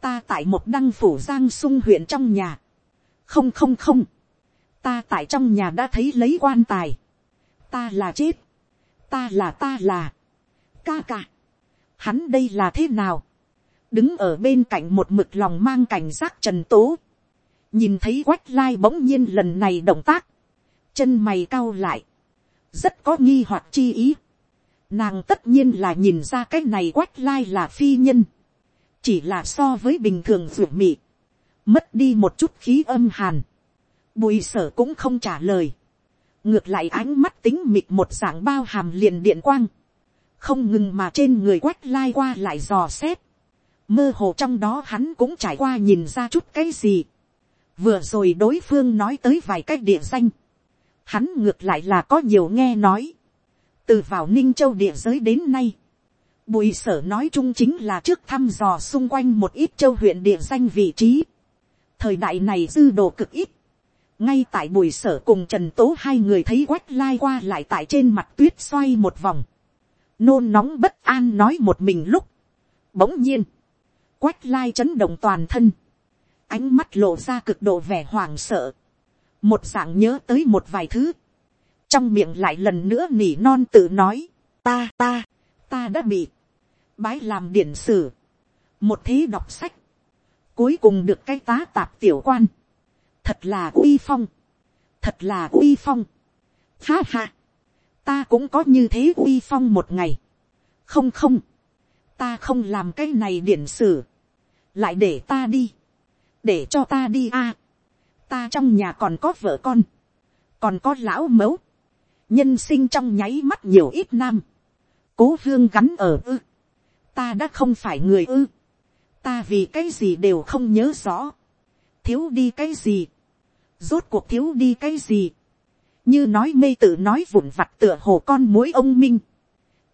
ta tại một đăng phủ giang sung huyện trong nhà, không không không, ta tại trong nhà đã thấy lấy quan tài, ta là chết, ta là ta là, ca ca, hắn đây là thế nào, đứng ở bên cạnh một mực lòng mang cảnh giác trần tố, nhìn thấy quách lai bỗng nhiên lần này động tác, chân mày cau lại, rất có nghi hoặc chi ý, nàng tất nhiên là nhìn ra cái này quách lai là phi nhân, chỉ là so với bình thường ruột mị, mất đi một chút khí âm hàn, bùi sở cũng không trả lời, ngược lại ánh mắt tính mịt một dạng bao hàm liền điện quang, không ngừng mà trên người quách lai qua lại dò xét, mơ hồ trong đó hắn cũng trải qua nhìn ra chút cái gì, vừa rồi đối phương nói tới vài cái địa danh, hắn ngược lại là có nhiều nghe nói, từ vào ninh châu địa giới đến nay, bùi sở nói chung chính là trước thăm dò xung quanh một ít châu huyện địa danh vị trí, thời đại này dư đồ cực ít, ngay tại bùi sở cùng trần tố hai người thấy quách lai qua lại tại trên mặt tuyết xoay một vòng, nôn nóng bất an nói một mình lúc, bỗng nhiên, quách lai chấn động toàn thân, ánh mắt lộ ra cực độ vẻ hoảng sợ, một dạng nhớ tới một vài thứ, trong miệng lại lần nữa nỉ non tự nói, ta ta, ta đã bị, bái làm điển sử, một thế đọc sách, cuối cùng được cái tá tạp tiểu quan, thật là uy phong, thật là uy phong, ha ha, ta cũng có như thế uy phong một ngày, không không, ta không làm cái này điển sử, lại để ta đi, để cho ta đi a, ta trong nhà còn có vợ con, còn có lão mẫu, nhân sinh trong nháy mắt nhiều ít nam, cố hương gắn ở ư, ta đã không phải người ư, ta vì cái gì đều không nhớ rõ, thiếu đi cái gì, rốt cuộc thiếu đi cái gì, như nói mê tự nói vụn vặt tựa hồ con mối ông minh.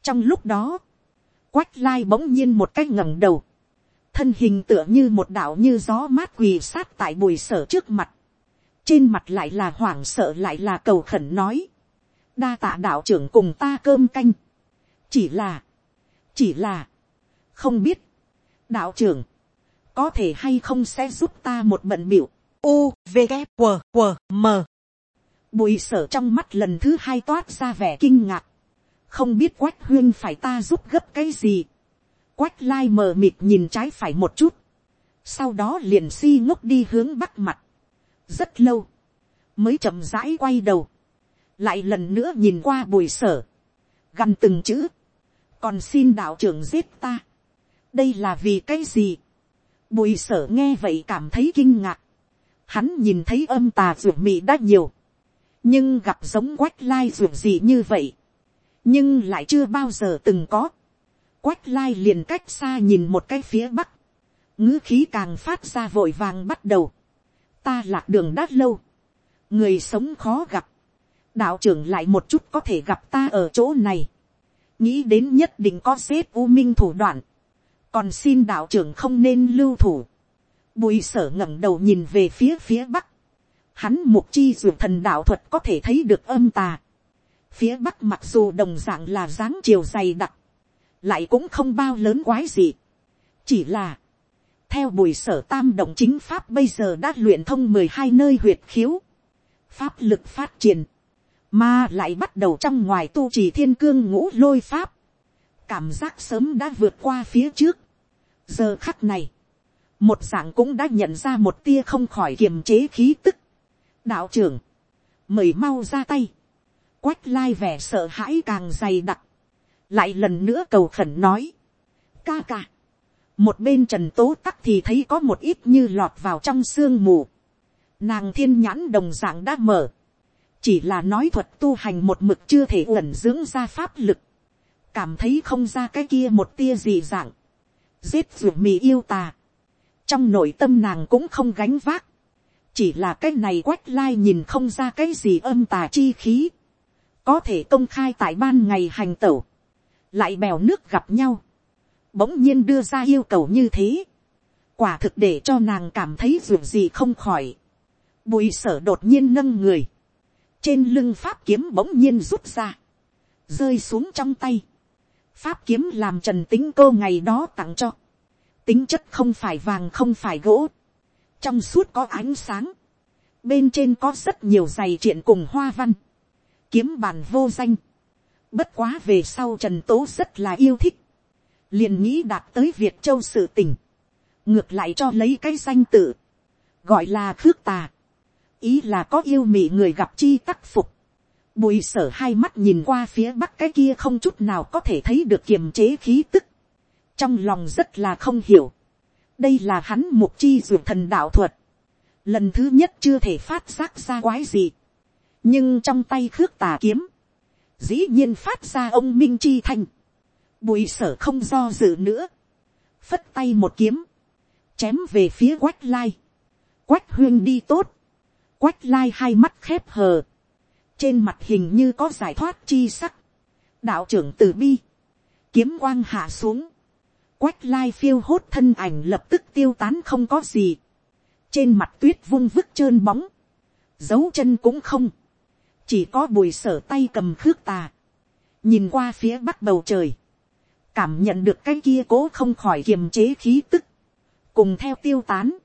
trong lúc đó, quách lai bỗng nhiên một cái ngẩng đầu, thân hình tựa như một đạo như gió mát quỳ sát tại bùi sở trước mặt, trên mặt lại là hoảng sợ lại là cầu khẩn nói, đa tạ đạo trưởng cùng ta cơm canh, chỉ là, chỉ là, không biết, đạo trưởng, có thể hay không sẽ giúp ta một bận biểu, u v g q q m. Bùi sở trong mắt lần thứ hai toát ra vẻ kinh ngạc. Không biết quách huyên phải ta giúp gấp cái gì? Quách lai mờ mịt nhìn trái phải một chút. Sau đó liền si ngốc đi hướng bắc mặt rất lâu mới chậm rãi quay đầu lại lần nữa nhìn qua bùi sở gần từng chữ còn xin đạo trưởng giết ta đây là vì cái gì bùi sở nghe vậy cảm thấy kinh ngạc hắn nhìn thấy âm tà ruột mị đã nhiều, nhưng gặp giống quách lai ruột gì như vậy, nhưng lại chưa bao giờ từng có. quách lai liền cách xa nhìn một cái phía bắc, ngữ khí càng phát ra vội vàng bắt đầu, ta lạc đường đã lâu, người sống khó gặp, đạo trưởng lại một chút có thể gặp ta ở chỗ này, nghĩ đến nhất định có xếp u minh thủ đoạn, còn xin đạo trưởng không nên lưu thủ, bùi sở ngẩng đầu nhìn về phía phía bắc, hắn mục chi dù thần đạo thuật có thể thấy được âm tà, phía bắc mặc dù đồng d ạ n g là dáng chiều dày đặc, lại cũng không bao lớn quái gì, chỉ là, theo bùi sở tam động chính pháp bây giờ đã luyện thông mười hai nơi huyệt khiếu, pháp lực phát triển, mà lại bắt đầu trong ngoài tu trì thiên cương ngũ lôi pháp, cảm giác sớm đã vượt qua phía trước. giờ khắc này, một dạng cũng đã nhận ra một tia không khỏi kiềm chế khí tức. đạo trưởng, mời mau ra tay, quách lai vẻ sợ hãi càng dày đặc, lại lần nữa cầu khẩn nói, ca ca, một bên trần tố tắc thì thấy có một ít như lọt vào trong sương mù, nàng thiên nhãn đồng d ạ n g đã mở, chỉ là nói thuật tu hành một mực chưa thể uẩn dưỡng ra pháp lực, cảm thấy không ra cái kia một tia gì dạng, giết ruột mì yêu tà, trong nội tâm nàng cũng không gánh vác, chỉ là cái này quách lai nhìn không ra cái gì âm tà chi khí, có thể công khai tại ban ngày hành tẩu, lại bèo nước gặp nhau, bỗng nhiên đưa ra yêu cầu như thế, quả thực để cho nàng cảm thấy ruột gì không khỏi, bùi sở đột nhiên nâng người, trên lưng pháp kiếm bỗng nhiên rút ra, rơi xuống trong tay, pháp kiếm làm trần tính cô ngày đó tặng cho, tính chất không phải vàng không phải gỗ, trong suốt có ánh sáng, bên trên có rất nhiều giày triện cùng hoa văn, kiếm bàn vô danh. Bất quá về sau Trần Tố rất là yêu thích. Liền nghĩ đạt tới Việt Châu sự tình. Ngược lại cho lấy cái danh tự. Gọi là khước tà. Ý là có yêu mị người gặp chi tắc phục. Bùi sở hai mắt nhìn qua phía bắc cái kia không chút nào có thể thấy được kiềm chế khí tức. Trong lòng rất là không hiểu. Đây là hắn mục chi dụ thần đạo thuật. Lần thứ nhất chưa thể phát giác ra quái gì nhưng trong tay khước tà kiếm, dĩ nhiên phát ra ông minh chi thanh, bùi sở không do dự nữa, phất tay một kiếm, chém về phía quách lai, quách huyên đi tốt, quách lai hai mắt khép hờ, trên mặt hình như có giải thoát chi sắc, đạo trưởng từ bi, kiếm quang hạ xuống, quách lai phiêu hốt thân ảnh lập tức tiêu tán không có gì, trên mặt tuyết vung vức trơn bóng, dấu chân cũng không, chỉ có bùi sở tay cầm khước tà, nhìn qua phía bắc bầu trời, cảm nhận được cái kia cố không khỏi kiềm chế khí tức, cùng theo tiêu tán,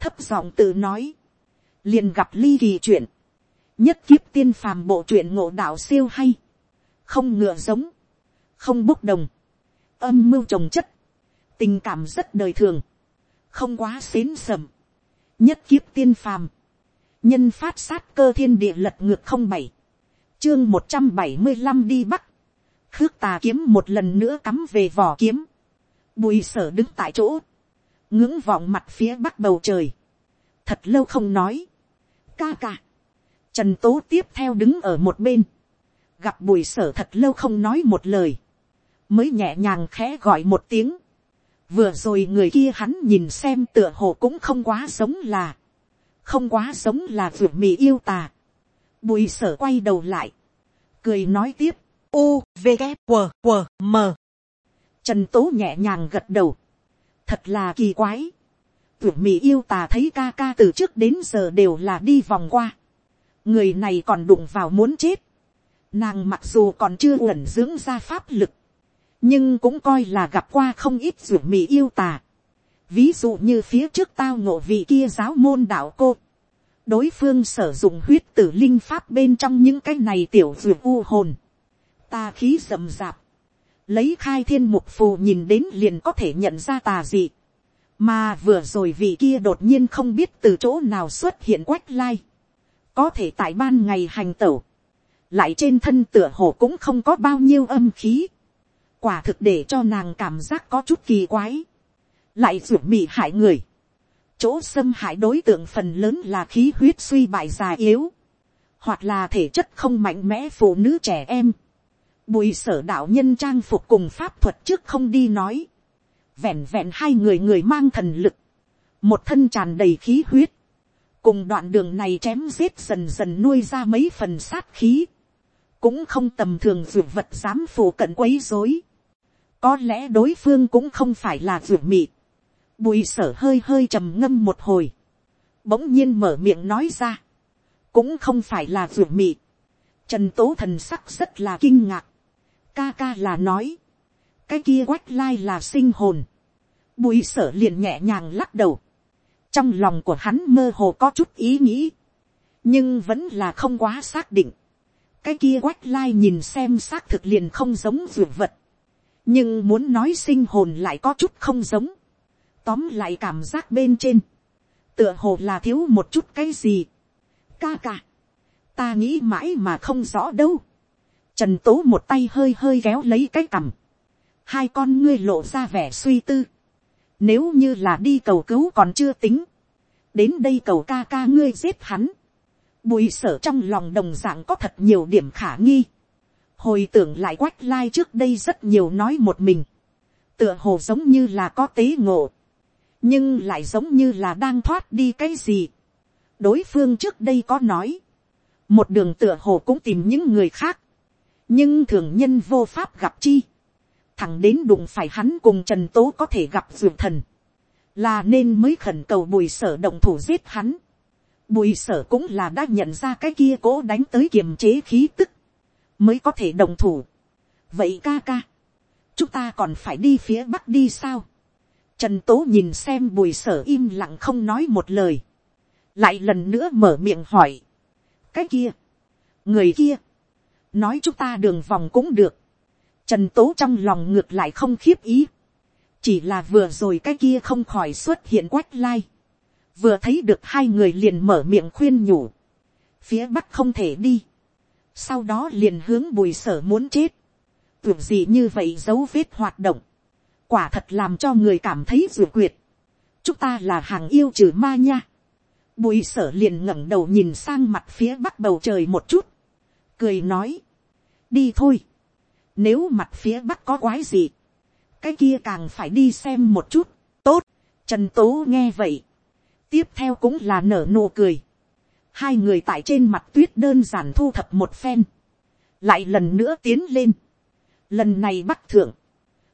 thấp giọng tự nói, liền gặp ly kỳ chuyện, nhất kiếp tiên phàm bộ truyện ngộ đạo siêu hay, không ngựa giống, không bốc đồng, âm mưu trồng chất, tình cảm rất đời thường, không quá xến sầm, nhất kiếp tiên phàm, nhân phát sát cơ thiên địa lật ngược không bảy, chương một trăm bảy mươi năm đi bắc, khước tà kiếm một lần nữa cắm về vỏ kiếm, bùi sở đứng tại chỗ, ngưỡng vọng mặt phía bắc bầu trời, thật lâu không nói, ca ca, trần tố tiếp theo đứng ở một bên, gặp bùi sở thật lâu không nói một lời, mới nhẹ nhàng khẽ gọi một tiếng, vừa rồi người kia hắn nhìn xem tựa hồ cũng không quá giống là, không quá giống là vượt mì yêu tà. Bùi sở quay đầu lại, cười nói tiếp, u, v, g, q, q, m. Trần tố nhẹ nhàng gật đầu, thật là kỳ quái. tưởng mỹ yêu tà thấy ca ca từ trước đến giờ đều là đi vòng qua. người này còn đụng vào muốn chết. Nàng mặc dù còn chưa uẩn dưỡng ra pháp lực, nhưng cũng coi là gặp qua không ít ruột mì yêu tà. Ví dụ như phía trước tao ngộ vị kia giáo môn đạo cô. Đối phương sử dụng huyết tử linh pháp bên trong những cái này tiểu dược u hồn tà khí rậm rạp. Lấy khai thiên mục phù nhìn đến liền có thể nhận ra tà dị. Mà vừa rồi vị kia đột nhiên không biết từ chỗ nào xuất hiện quách lai. Có thể tại ban ngày hành tẩu. Lại trên thân tựa hồ cũng không có bao nhiêu âm khí. Quả thực để cho nàng cảm giác có chút kỳ quái lại ruột mị hại người. Chỗ xâm hại đối tượng phần lớn là khí huyết suy bại già yếu, hoặc là thể chất không mạnh mẽ phụ nữ trẻ em. Bùi sở đạo nhân trang phục cùng pháp thuật trước không đi nói. Vẹn vẹn hai người người mang thần lực. Một thân tràn đầy khí huyết. cùng đoạn đường này chém giết dần dần nuôi ra mấy phần sát khí, cũng không tầm thường ruột vật dám phủ cận quấy rối. có lẽ đối phương cũng không phải là ruột mị, bùi sở hơi hơi trầm ngâm một hồi, bỗng nhiên mở miệng nói ra, cũng không phải là ruột mị, trần tố thần sắc rất là kinh ngạc, ca ca là nói, cái kia quách lai là sinh hồn, bùi sở liền nhẹ nhàng lắc đầu, trong lòng của hắn mơ hồ có chút ý nghĩ, nhưng vẫn là không quá xác định. cái kia quách lai nhìn xem xác thực liền không giống ruột vật, nhưng muốn nói sinh hồn lại có chút không giống, tóm lại cảm giác bên trên, tựa hồ là thiếu một chút cái gì. ca ca, ta nghĩ mãi mà không rõ đâu trần tố một tay hơi hơi kéo lấy cái cằm, hai con ngươi lộ ra vẻ suy tư. Nếu như là đi cầu cứu còn chưa tính. Đến đây cầu ca ca ngươi giết hắn. Bùi sở trong lòng đồng dạng có thật nhiều điểm khả nghi. Hồi tưởng lại quách lai trước đây rất nhiều nói một mình. Tựa hồ giống như là có tế ngộ. Nhưng lại giống như là đang thoát đi cái gì. Đối phương trước đây có nói. Một đường tựa hồ cũng tìm những người khác. Nhưng thường nhân vô pháp gặp chi thẳng đến đụng phải hắn cùng trần tố có thể gặp dược thần, là nên mới khẩn cầu bùi sở động thủ giết hắn. Bùi sở cũng là đã nhận ra cái kia cố đánh tới kiềm chế khí tức, mới có thể động thủ. vậy ca ca, chúng ta còn phải đi phía bắc đi sao. Trần tố nhìn xem bùi sở im lặng không nói một lời, lại lần nữa mở miệng hỏi. cái kia, người kia, nói chúng ta đường vòng cũng được, Trần tố trong lòng ngược lại không khiếp ý. Chỉ là vừa rồi cái kia không khỏi xuất hiện quách lai. Vừa thấy được hai người liền mở miệng khuyên nhủ. Phía bắc không thể đi. Sau đó liền hướng bùi sở muốn chết. Tưởng gì như vậy dấu vết hoạt động. Quả thật làm cho người cảm thấy dù quyệt. Chúng ta là hàng yêu trừ ma nha. Bùi sở liền ngẩng đầu nhìn sang mặt phía bắc bầu trời một chút. Cười nói. Đi thôi nếu mặt phía bắc có quái gì. Cái kia càng phải đi xem một chút. Tốt. Trần Tố nghe vậy. Tiếp theo cũng là nở nụ cười. Hai người tại trên mặt tuyết đơn giản thu thập một phen. Lại lần nữa tiến lên. Lần này bắc thượng.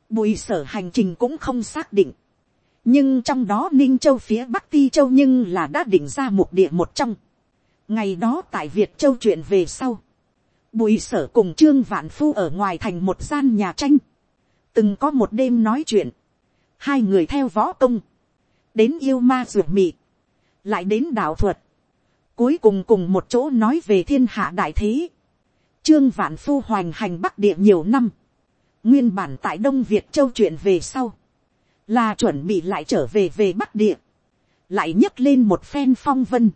Bùi sở hành trình cũng không xác định. Nhưng trong đó Ninh Châu phía Bắc Ti Châu nhưng là đã định ra một địa một trong. Ngày đó tại Việt Châu chuyện về sau Bùi sở cùng Trương Vạn Phu ở ngoài thành một gian nhà tranh. Từng có một đêm nói chuyện. Hai người theo võ công. Đến yêu ma ruột mị. Lại đến đạo thuật. Cuối cùng cùng một chỗ nói về thiên hạ đại thế. Trương Vạn Phu hoành hành bắc địa nhiều năm. Nguyên bản tại Đông Việt châu chuyện về sau. Là chuẩn bị lại trở về về bắc địa. Lại nhấc lên một phen phong vân.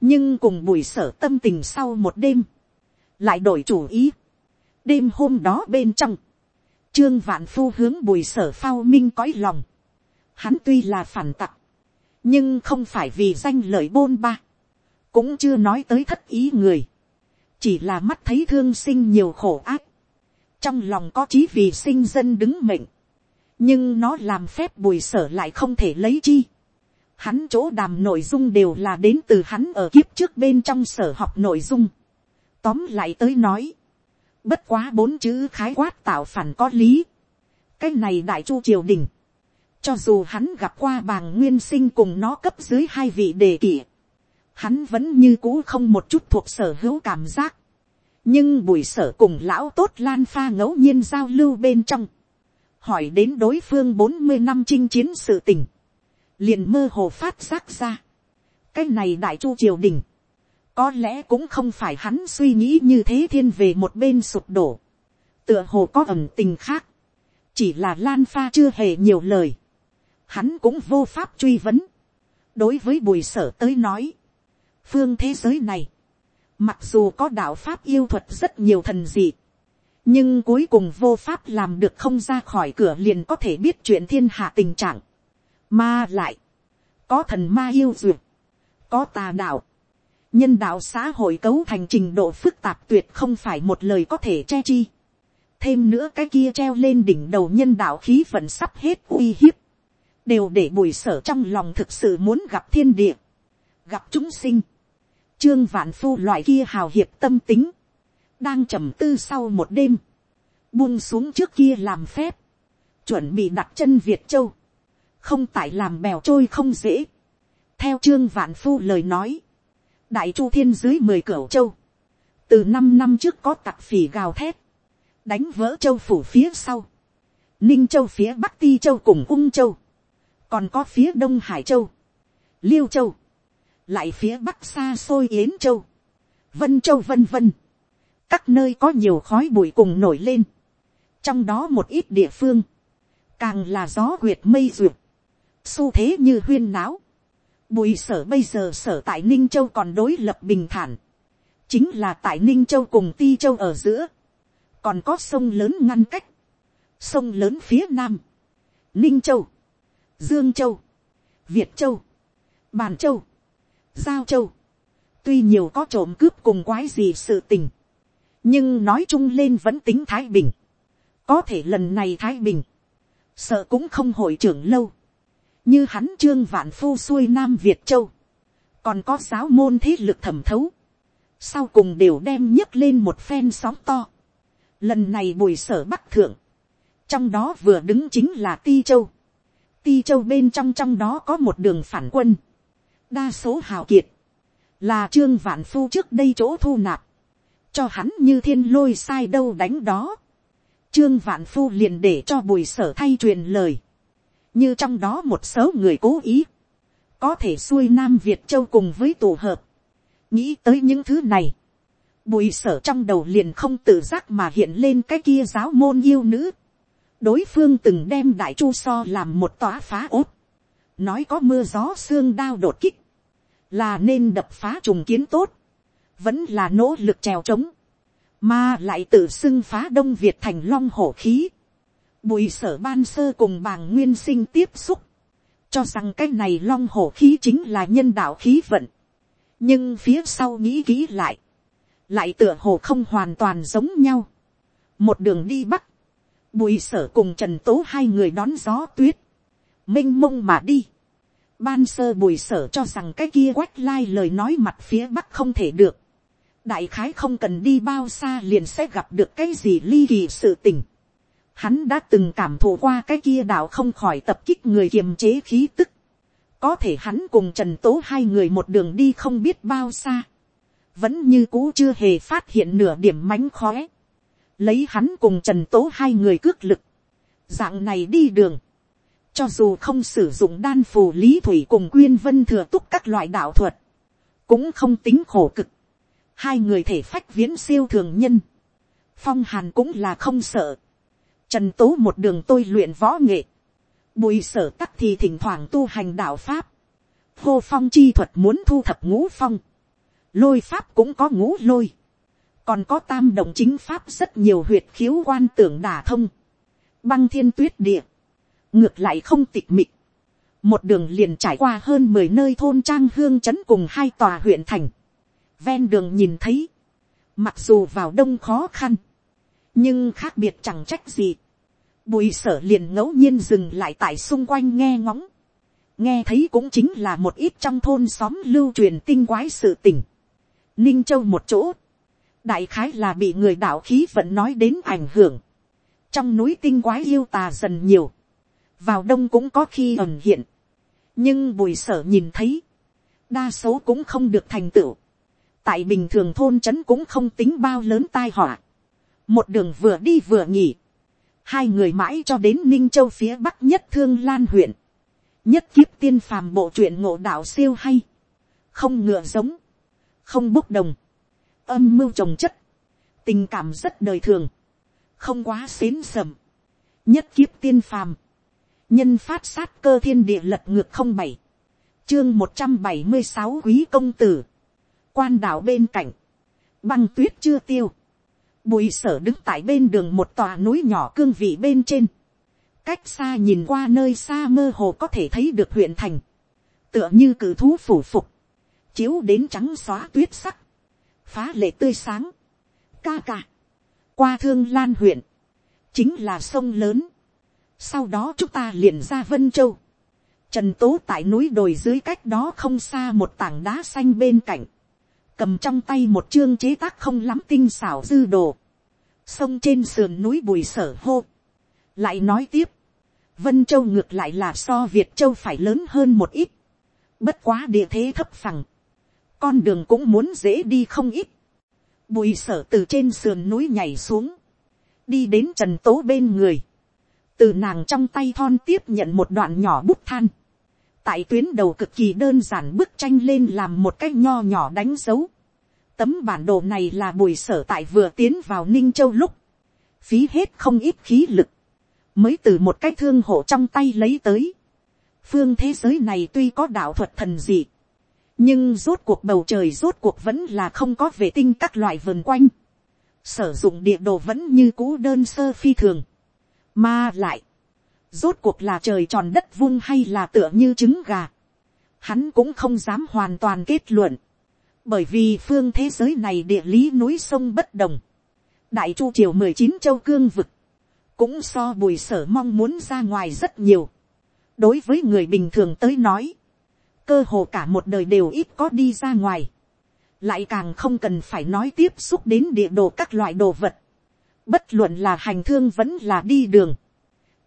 Nhưng cùng bùi sở tâm tình sau một đêm lại đổi chủ ý. đêm hôm đó bên trong, trương vạn phu hướng bùi sở phao minh cõi lòng. hắn tuy là phản tặc, nhưng không phải vì danh lợi bôn ba, cũng chưa nói tới thất ý người, chỉ là mắt thấy thương sinh nhiều khổ ác, trong lòng có chí vì sinh dân đứng mệnh, nhưng nó làm phép bùi sở lại không thể lấy chi. Hắn chỗ đàm nội dung đều là đến từ hắn ở kiếp trước bên trong sở học nội dung tóm lại tới nói, bất quá bốn chữ khái quát tạo phản có lý, cái này đại chu triều đình, cho dù hắn gặp qua bàng nguyên sinh cùng nó cấp dưới hai vị đề kỷ, hắn vẫn như cũ không một chút thuộc sở hữu cảm giác, nhưng bùi sở cùng lão tốt lan pha ngẫu nhiên giao lưu bên trong, hỏi đến đối phương bốn mươi năm chinh chiến sự tình, liền mơ hồ phát giác ra, cái này đại chu triều đình, có lẽ cũng không phải hắn suy nghĩ như thế thiên về một bên sụp đổ. Tựa hồ có ẩm tình khác. Chỉ là Lan Pha chưa hề nhiều lời. Hắn cũng vô pháp truy vấn. Đối với bùi sở tới nói. Phương thế giới này. Mặc dù có đạo pháp yêu thuật rất nhiều thần dị. Nhưng cuối cùng vô pháp làm được không ra khỏi cửa liền có thể biết chuyện thiên hạ tình trạng. Mà lại. Có thần ma yêu duyệt. Có tà đạo nhân đạo xã hội cấu thành trình độ phức tạp tuyệt không phải một lời có thể che chi. thêm nữa cái kia treo lên đỉnh đầu nhân đạo khí vẫn sắp hết uy hiếp, đều để bùi sở trong lòng thực sự muốn gặp thiên địa. gặp chúng sinh, trương vạn phu loại kia hào hiệp tâm tính, đang trầm tư sau một đêm, buông xuống trước kia làm phép, chuẩn bị đặt chân việt châu, không tại làm bèo trôi không dễ. theo trương vạn phu lời nói, đại chu thiên dưới mười cửa châu, từ năm năm trước có tặc phỉ gào thét, đánh vỡ châu phủ phía sau, ninh châu phía bắc ti châu cùng ung châu, còn có phía đông hải châu, liêu châu, lại phía bắc xa xôi yến châu, vân châu vân vân, các nơi có nhiều khói bụi cùng nổi lên, trong đó một ít địa phương, càng là gió quyệt mây duyệt, xu thế như huyên náo, bùi sở bây giờ sở tại ninh châu còn đối lập bình thản, chính là tại ninh châu cùng ti châu ở giữa, còn có sông lớn ngăn cách, sông lớn phía nam, ninh châu, dương châu, việt châu, bàn châu, giao châu, tuy nhiều có trộm cướp cùng quái gì sự tình, nhưng nói chung lên vẫn tính thái bình, có thể lần này thái bình, sợ cũng không hội trưởng lâu, như hắn trương vạn phu xuôi nam việt châu, còn có giáo môn thế lực thẩm thấu, sau cùng đều đem nhấc lên một phen sóng to. Lần này bùi sở bắc thượng, trong đó vừa đứng chính là ti châu, ti châu bên trong trong đó có một đường phản quân, đa số hào kiệt, là trương vạn phu trước đây chỗ thu nạp, cho hắn như thiên lôi sai đâu đánh đó. Trương vạn phu liền để cho bùi sở thay truyền lời, như trong đó một số người cố ý, có thể xuôi nam việt châu cùng với tổ hợp, nghĩ tới những thứ này, bùi sở trong đầu liền không tự giác mà hiện lên cái kia giáo môn yêu nữ, đối phương từng đem đại chu so làm một tòa phá ốt, nói có mưa gió xương đao đột kích, là nên đập phá trùng kiến tốt, vẫn là nỗ lực trèo trống, mà lại tự xưng phá đông việt thành long hổ khí, bùi sở ban sơ cùng bàng nguyên sinh tiếp xúc, cho rằng cái này long hổ khí chính là nhân đạo khí vận, nhưng phía sau nghĩ kỹ lại, lại tựa hồ không hoàn toàn giống nhau. một đường đi bắc, bùi sở cùng trần tố hai người đón gió tuyết, m i n h mông mà đi. ban sơ bùi sở cho rằng cái kia quách lai lời nói mặt phía bắc không thể được. đại khái không cần đi bao xa liền sẽ gặp được cái gì ly kỳ sự tình. Hắn đã từng cảm thụ qua cái kia đạo không khỏi tập kích người kiềm chế khí tức. Có thể hắn cùng Trần Tố hai người một đường đi không biết bao xa. Vẫn như cũ chưa hề phát hiện nửa điểm mánh khóe. Lấy hắn cùng trần tố hai người cước lực, dạng này đi đường, cho dù không sử dụng đan phù lý thủy cùng quyên vân thừa túc các loại đạo thuật, cũng không tính khổ cực, hai người thể phách viễn siêu thường nhân, phong hàn cũng là không sợ, trần tố một đường tôi luyện võ nghệ, bùi sở tắc thì thỉnh thoảng tu hành đạo pháp, hô phong chi thuật muốn thu thập ngũ phong, lôi pháp cũng có ngũ lôi, còn có tam động chính pháp rất nhiều huyệt khiếu quan tưởng đả thông, băng thiên tuyết địa, ngược lại không tịch mịch, một đường liền trải qua hơn mười nơi thôn trang hương trấn cùng hai tòa huyện thành, ven đường nhìn thấy, mặc dù vào đông khó khăn, nhưng khác biệt chẳng trách gì, bùi sở liền ngẫu nhiên dừng lại tại xung quanh nghe ngóng, nghe thấy cũng chính là một ít trong thôn xóm lưu truyền tinh quái sự tình, ninh châu một chỗ, đại khái là bị người đạo khí vẫn nói đến ảnh hưởng. trong núi tinh quái yêu tà dần nhiều, vào đông cũng có khi ẩn hiện, nhưng bùi sở nhìn thấy, đa số cũng không được thành tựu, tại bình thường thôn trấn cũng không tính bao lớn tai họa, một đường vừa đi vừa nghỉ, hai người mãi cho đến ninh châu phía bắc nhất thương lan huyện, nhất kiếp tiên phàm bộ truyện ngộ đạo siêu hay, không ngựa giống, không bốc đồng, âm mưu trồng chất, tình cảm rất đời thường, không quá xến sầm, nhất kiếp tiên phàm, nhân phát sát cơ thiên địa lật ngược không bảy, chương một trăm bảy mươi sáu quý công tử, quan đảo bên cạnh, băng tuyết chưa tiêu, bùi sở đứng tại bên đường một tòa núi nhỏ cương vị bên trên, cách xa nhìn qua nơi xa mơ hồ có thể thấy được huyện thành, tựa như cử thú phủ phục, chiếu đến trắng xóa tuyết sắc, phá lệ tươi sáng. Ca ca. Qua thương lan huyện. Chính là sông lớn. Sau đó chúng ta liền ra Vân Châu. Trần tố tại núi đồi dưới cách đó không xa một tảng đá xanh bên cạnh. Cầm trong tay một chương chế tác không lắm tinh xảo dư đồ. Sông trên sườn núi bùi sở hô. Lại nói tiếp. Vân Châu ngược lại là so Việt Châu phải lớn hơn một ít. Bất quá địa thế thấp phẳng. Con đường cũng muốn dễ đi không ít. Bùi sở từ trên sườn núi nhảy xuống. Đi đến trần tố bên người. Từ nàng trong tay thon tiếp nhận một đoạn nhỏ bút than. Tại tuyến đầu cực kỳ đơn giản bức tranh lên làm một cái nho nhỏ đánh dấu. Tấm bản đồ này là bùi sở tại vừa tiến vào Ninh Châu lúc. Phí hết không ít khí lực. Mới từ một cái thương hộ trong tay lấy tới. Phương thế giới này tuy có đạo thuật thần dị nhưng rốt cuộc bầu trời rốt cuộc vẫn là không có vệ tinh các loại vườn quanh, sử dụng địa đồ vẫn như cũ đơn sơ phi thường, mà lại, rốt cuộc là trời tròn đất vung hay là tựa như trứng gà, hắn cũng không dám hoàn toàn kết luận, bởi vì phương thế giới này địa lý núi sông bất đồng, đại chu triều mười chín châu cương vực, cũng so bùi sở mong muốn ra ngoài rất nhiều. đối với người bình thường tới nói, cơ hồ cả một đời đều ít có đi ra ngoài, lại càng không cần phải nói tiếp xúc đến địa đồ các loại đồ vật, bất luận là hành thương vẫn là đi đường,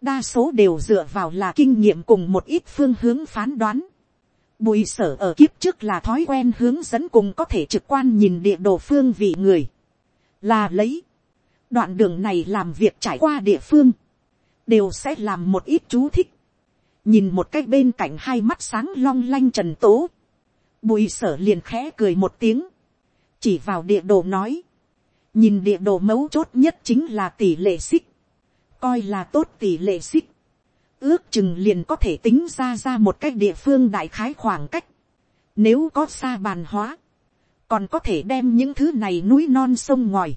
đa số đều dựa vào là kinh nghiệm cùng một ít phương hướng phán đoán. Bùi sở ở kiếp trước là thói quen hướng dẫn cùng có thể trực quan nhìn địa đồ phương vị người. Là lấy. Đoạn đường này làm việc trải qua địa phương. Đều sẽ làm một ít chú thích nhìn một cái bên cạnh hai mắt sáng long lanh trần tố, bùi sở liền khẽ cười một tiếng, chỉ vào địa đồ nói, nhìn địa đồ mấu chốt nhất chính là tỷ lệ xích, coi là tốt tỷ lệ xích, ước chừng liền có thể tính ra ra một cái địa phương đại khái khoảng cách, nếu có xa bàn hóa, còn có thể đem những thứ này núi non sông ngòi,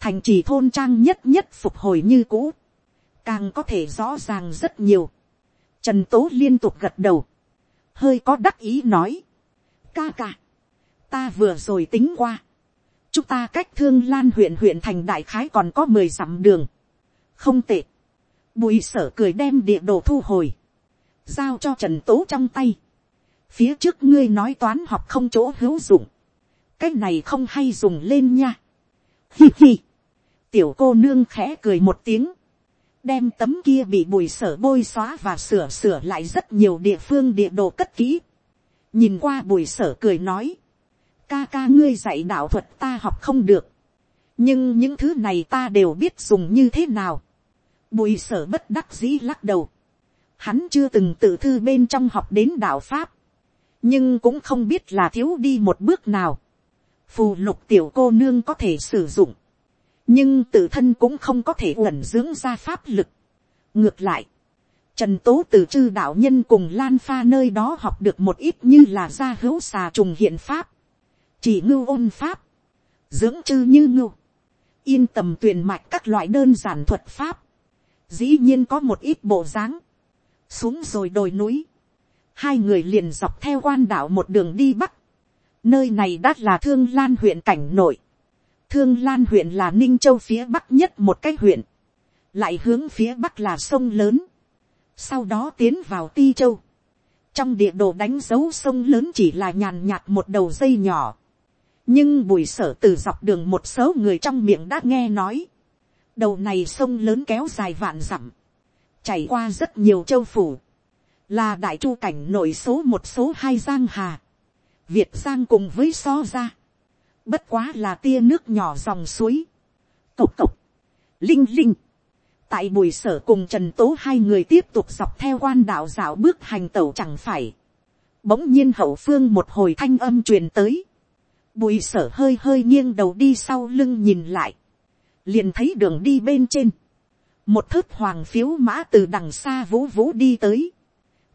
thành trì thôn trang nhất nhất phục hồi như cũ, càng có thể rõ ràng rất nhiều. Trần Tố liên tục gật đầu. Hơi có đắc ý nói. Ca ca. Ta vừa rồi tính qua. Chúng ta cách thương lan huyện huyện thành đại khái còn có mười dặm đường. Không tệ. Bùi sở cười đem địa đồ thu hồi. Giao cho Trần Tố trong tay. Phía trước ngươi nói toán học không chỗ hữu dụng. Cái này không hay dùng lên nha. Hi hi. Tiểu cô nương khẽ cười một tiếng đem tấm kia bị bùi sở bôi xóa và sửa sửa lại rất nhiều địa phương địa đồ cất kỹ. nhìn qua bùi sở cười nói, ca ca ngươi dạy đạo thuật ta học không được, nhưng những thứ này ta đều biết dùng như thế nào bùi sở bất đắc dĩ lắc đầu, hắn chưa từng tự thư bên trong học đến đạo pháp, nhưng cũng không biết là thiếu đi một bước nào. phù lục tiểu cô nương có thể sử dụng, nhưng tự thân cũng không có thể ẩn dưỡng ra pháp lực. ngược lại, trần tố từ chư đạo nhân cùng lan pha nơi đó học được một ít như là gia hữu xà trùng hiện pháp, chỉ ngưu ôn pháp, dưỡng chư như ngưu, yên tầm tuyền mạch các loại đơn giản thuật pháp, dĩ nhiên có một ít bộ dáng, xuống rồi đồi núi, hai người liền dọc theo quan đạo một đường đi bắc, nơi này đã là thương lan huyện cảnh nội, Thương Lan huyện là Ninh Châu phía bắc nhất một cái huyện. Lại hướng phía bắc là sông lớn. Sau đó tiến vào Ti Châu. Trong địa đồ đánh dấu sông lớn chỉ là nhàn nhạt một đầu dây nhỏ. Nhưng bùi sở từ dọc đường một số người trong miệng đã nghe nói. Đầu này sông lớn kéo dài vạn dặm. Chảy qua rất nhiều châu phủ. Là đại chu cảnh nổi số một số hai giang hà. Việt giang cùng với so ra bất quá là tia nước nhỏ dòng suối, cộc cộc, linh linh, tại bùi sở cùng trần tố hai người tiếp tục dọc theo quan đạo dạo bước hành tẩu chẳng phải, bỗng nhiên hậu phương một hồi thanh âm truyền tới, bùi sở hơi hơi nghiêng đầu đi sau lưng nhìn lại, liền thấy đường đi bên trên, một thớt hoàng phiếu mã từ đằng xa vũ vũ đi tới,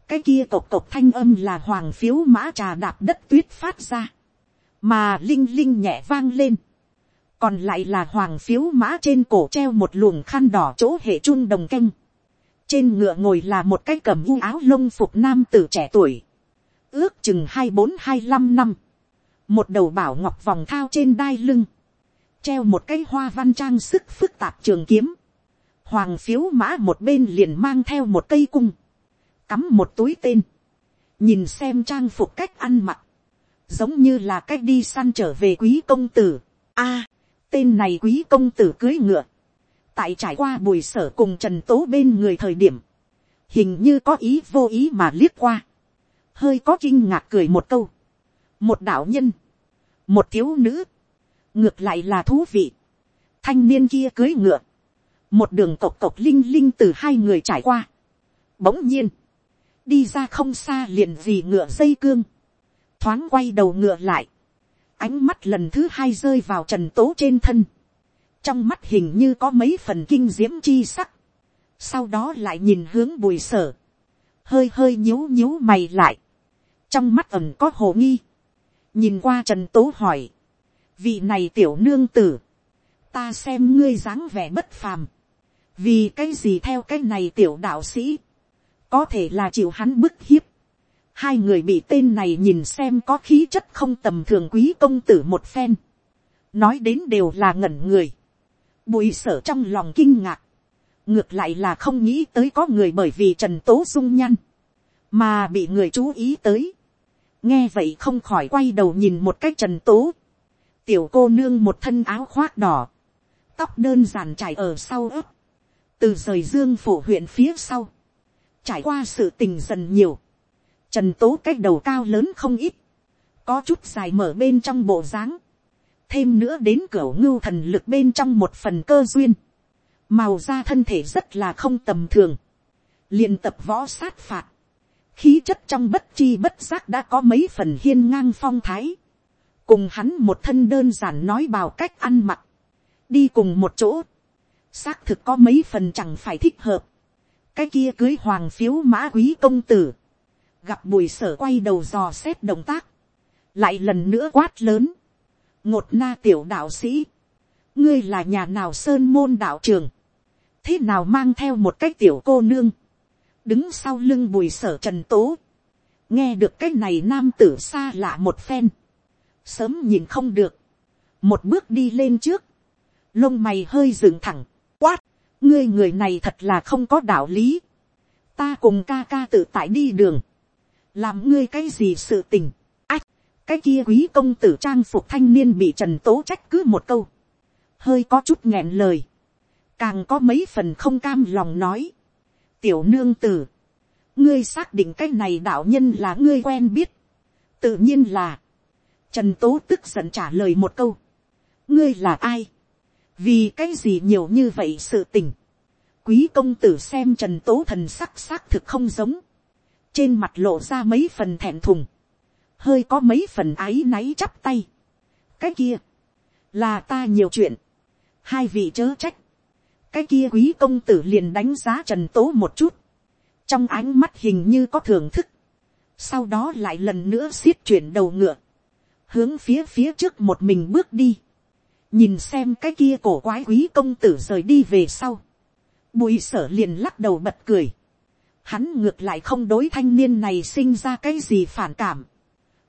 cái kia cộc cộc thanh âm là hoàng phiếu mã trà đạp đất tuyết phát ra, mà linh linh nhẹ vang lên, còn lại là hoàng phiếu mã trên cổ treo một luồng khăn đỏ chỗ hệ chun đồng canh, trên ngựa ngồi là một cái cầm u áo lông phục nam tử trẻ tuổi, ước chừng hai bốn hai năm năm, một đầu bảo ngọc vòng thao trên đai lưng, treo một cái hoa văn trang sức phức tạp trường kiếm, hoàng phiếu mã một bên liền mang theo một cây cung, cắm một túi tên, nhìn xem trang phục cách ăn mặc, giống như là cách đi săn trở về quý công tử. A, tên này quý công tử cưới ngựa, tại trải qua bùi sở cùng trần tố bên người thời điểm, hình như có ý vô ý mà liếc qua, hơi có kinh ngạc cười một câu, một đạo nhân, một thiếu nữ, ngược lại là thú vị, thanh niên kia cưới ngựa, một đường cộc cộc linh linh từ hai người trải qua, bỗng nhiên, đi ra không xa liền gì ngựa dây cương, thoáng quay đầu ngựa lại, ánh mắt lần thứ hai rơi vào trần tố trên thân, trong mắt hình như có mấy phần kinh diễm chi sắc, sau đó lại nhìn hướng bùi sở, hơi hơi nhíu nhíu mày lại, trong mắt ẩm có hồ nghi, nhìn qua trần tố hỏi, vị này tiểu nương tử, ta xem ngươi dáng vẻ bất phàm, vì cái gì theo cái này tiểu đạo sĩ, có thể là chịu hắn bức hiếp, hai người bị tên này nhìn xem có khí chất không tầm thường quý công tử một phen, nói đến đều là ngẩn người, bùi sở trong lòng kinh ngạc, ngược lại là không nghĩ tới có người bởi vì trần tố dung nhăn, mà bị người chú ý tới, nghe vậy không khỏi quay đầu nhìn một cách trần tố, tiểu cô nương một thân áo khoác đỏ, tóc đơn giản trải ở sau ớt, từ rời dương phủ huyện phía sau, trải qua sự tình dần nhiều, trần tố cách đầu cao lớn không ít, có chút dài mở bên trong bộ dáng, thêm nữa đến cửa ngưu thần lực bên trong một phần cơ duyên, màu da thân thể rất là không tầm thường, liền tập võ sát phạt, khí chất trong bất chi bất giác đã có mấy phần hiên ngang phong thái, cùng hắn một thân đơn giản nói bào cách ăn mặc, đi cùng một chỗ, xác thực có mấy phần chẳng phải thích hợp, cái kia cưới hoàng phiếu mã quý công tử, gặp bùi sở quay đầu dò xét động tác, lại lần nữa quát lớn, ngột na tiểu đạo sĩ, ngươi là nhà nào sơn môn đạo trường, thế nào mang theo một cái tiểu cô nương, đứng sau lưng bùi sở trần tố, nghe được cái này nam tử xa lạ một phen, sớm nhìn không được, một bước đi lên trước, lông mày hơi dựng thẳng, quát, ngươi người này thật là không có đạo lý, ta cùng ca ca tự tại đi đường, làm ngươi cái gì sự tình, ách, cái kia quý công tử trang phục thanh niên bị trần tố trách cứ một câu, hơi có chút nghẹn lời, càng có mấy phần không cam lòng nói, tiểu nương tử, ngươi xác định cái này đạo nhân là ngươi quen biết, tự nhiên là, trần tố tức giận trả lời một câu, ngươi là ai, vì cái gì nhiều như vậy sự tình, quý công tử xem trần tố thần sắc xác thực không giống, trên mặt lộ ra mấy phần thẹn thùng, hơi có mấy phần áy náy chắp tay. cái kia, là ta nhiều chuyện, hai vị chớ trách, cái kia quý công tử liền đánh giá trần tố một chút, trong ánh mắt hình như có thưởng thức, sau đó lại lần nữa xiết chuyển đầu ngựa, hướng phía phía trước một mình bước đi, nhìn xem cái kia cổ quái quý công tử rời đi về sau, bùi sở liền lắc đầu bật cười, hắn ngược lại không đối thanh niên này sinh ra cái gì phản cảm,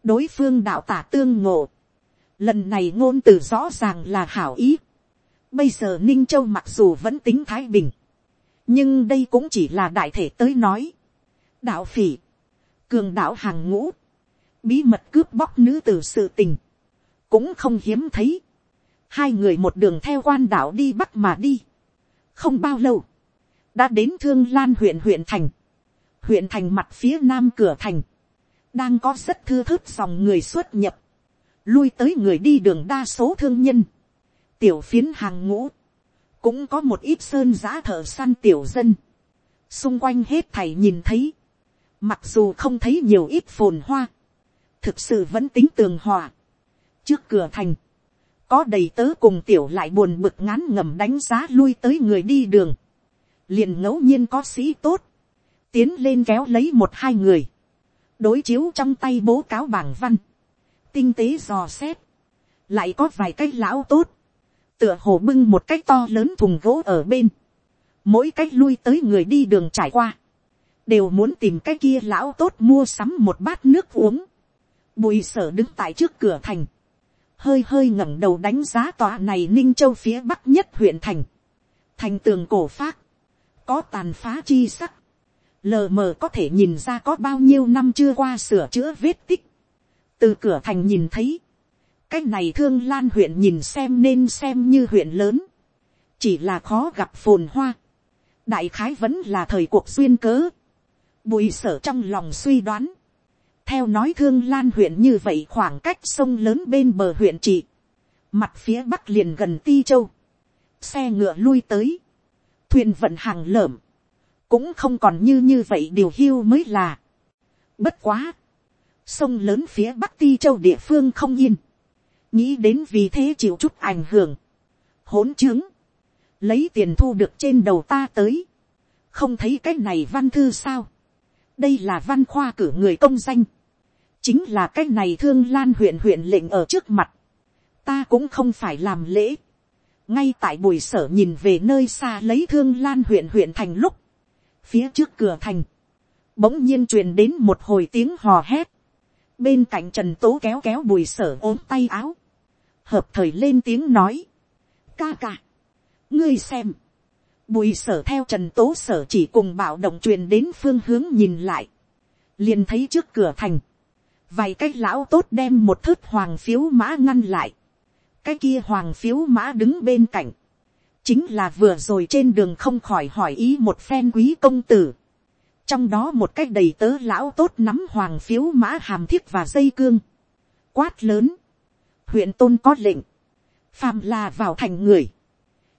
đối phương đạo tả tương ngộ, lần này ngôn từ rõ ràng là hảo ý, bây giờ ninh châu mặc dù vẫn tính thái bình, nhưng đây cũng chỉ là đại thể tới nói, đạo phỉ, cường đạo hàng ngũ, bí mật cướp bóc nữ t sự tình, cũng không hiếm thấy, hai người một đường theo quan đạo đi bắt mà đi, không bao lâu, đã đến thương lan huyện huyện thành, huyện thành mặt phía nam cửa thành, đang có rất thưa thớt dòng người xuất nhập, lui tới người đi đường đa số thương nhân, tiểu phiến hàng ngũ, cũng có một ít sơn giã thợ săn tiểu dân, xung quanh hết thầy nhìn thấy, mặc dù không thấy nhiều ít phồn hoa, thực sự vẫn tính tường hòa. trước cửa thành, có đầy tớ cùng tiểu lại buồn bực ngán ngầm đánh giá lui tới người đi đường, liền ngẫu nhiên có sĩ tốt, tiến lên kéo lấy một hai người, đối chiếu trong tay bố cáo bảng văn, tinh tế dò xét, lại có vài cái lão tốt, tựa hồ bưng một cái to lớn thùng gỗ ở bên, mỗi cách lui tới người đi đường trải qua, đều muốn tìm cái kia lão tốt mua sắm một bát nước uống, bùi sở đứng tại trước cửa thành, hơi hơi ngẩng đầu đánh giá tòa này ninh châu phía bắc nhất huyện thành, thành tường cổ phát, có tàn phá chi sắc, lờ mờ có thể nhìn ra có bao nhiêu năm chưa qua sửa chữa vết tích, từ cửa thành nhìn thấy, cái này thương lan huyện nhìn xem nên xem như huyện lớn, chỉ là khó gặp phồn hoa, đại khái vẫn là thời cuộc duyên cớ, bùi sở trong lòng suy đoán, theo nói thương lan huyện như vậy khoảng cách sông lớn bên bờ huyện trị, mặt phía bắc liền gần ti châu, xe ngựa lui tới, thuyền vận hàng lởm, cũng không còn như như vậy điều hưu mới là. Bất quá, sông lớn phía bắc ti châu địa phương không yên, nghĩ đến vì thế chịu chút ảnh hưởng, hỗn chứng, lấy tiền thu được trên đầu ta tới, không thấy cái này văn thư sao, đây là văn khoa cử người công danh, chính là cái này thương lan huyện huyện lệnh ở trước mặt, ta cũng không phải làm lễ, ngay tại buổi sở nhìn về nơi xa lấy thương lan huyện huyện thành lúc, phía trước cửa thành, bỗng nhiên truyền đến một hồi tiếng hò hét, bên cạnh trần tố kéo kéo bùi sở ốm tay áo, hợp thời lên tiếng nói, ca ca, ngươi xem, bùi sở theo trần tố sở chỉ cùng bảo động truyền đến phương hướng nhìn lại, liền thấy trước cửa thành, vài cái lão tốt đem một thớt hoàng phiếu mã ngăn lại, cái kia hoàng phiếu mã đứng bên cạnh, chính là vừa rồi trên đường không khỏi hỏi ý một phen quý công tử. trong đó một cái đầy tớ lão tốt nắm hoàng phiếu mã hàm thiết và dây cương. quát lớn, huyện tôn có lệnh, phàm là vào thành người,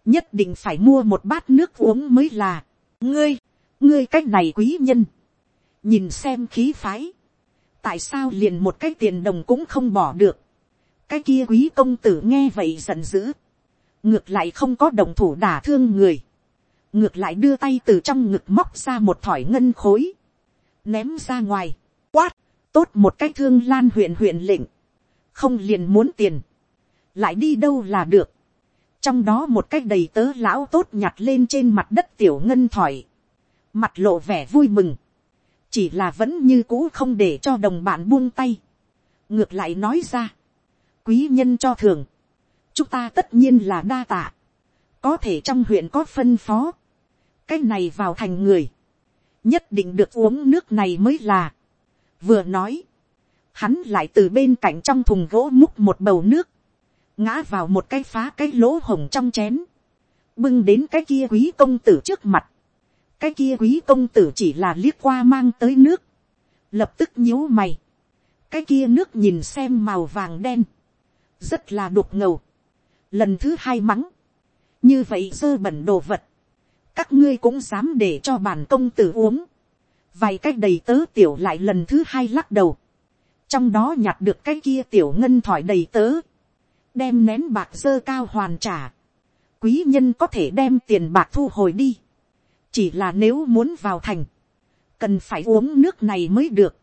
nhất định phải mua một bát nước uống mới là, ngươi, ngươi cái này quý nhân, nhìn xem khí phái, tại sao liền một cái tiền đồng cũng không bỏ được, cái kia quý công tử nghe vậy giận dữ, ngược lại không có đồng thủ đả thương người, ngược lại đưa tay từ trong ngực móc ra một thỏi ngân khối, ném ra ngoài, quát, tốt một cái thương lan huyện huyện lệnh, không liền muốn tiền, lại đi đâu là được, trong đó một cái đầy tớ lão tốt nhặt lên trên mặt đất tiểu ngân thỏi, mặt lộ vẻ vui mừng, chỉ là vẫn như cũ không để cho đồng bạn buông tay, ngược lại nói ra, quý nhân cho thường, chúng ta tất nhiên là đa tạ, có thể trong huyện có phân phó, cái này vào thành người, nhất định được uống nước này mới là, vừa nói, hắn lại từ bên cạnh trong thùng gỗ múc một bầu nước, ngã vào một cái phá cái lỗ hồng trong chén, bưng đến cái kia quý công tử trước mặt, cái kia quý công tử chỉ là liếc qua mang tới nước, lập tức nhíu mày, cái kia nước nhìn xem màu vàng đen, rất là đục ngầu, lần thứ hai mắng, như vậy dơ bẩn đồ vật, các ngươi cũng dám để cho bản công tử uống, vài cái đầy tớ tiểu lại lần thứ hai lắc đầu, trong đó nhặt được cái kia tiểu ngân thỏi đầy tớ, đem nén bạc dơ cao hoàn trả, quý nhân có thể đem tiền bạc thu hồi đi, chỉ là nếu muốn vào thành, cần phải uống nước này mới được,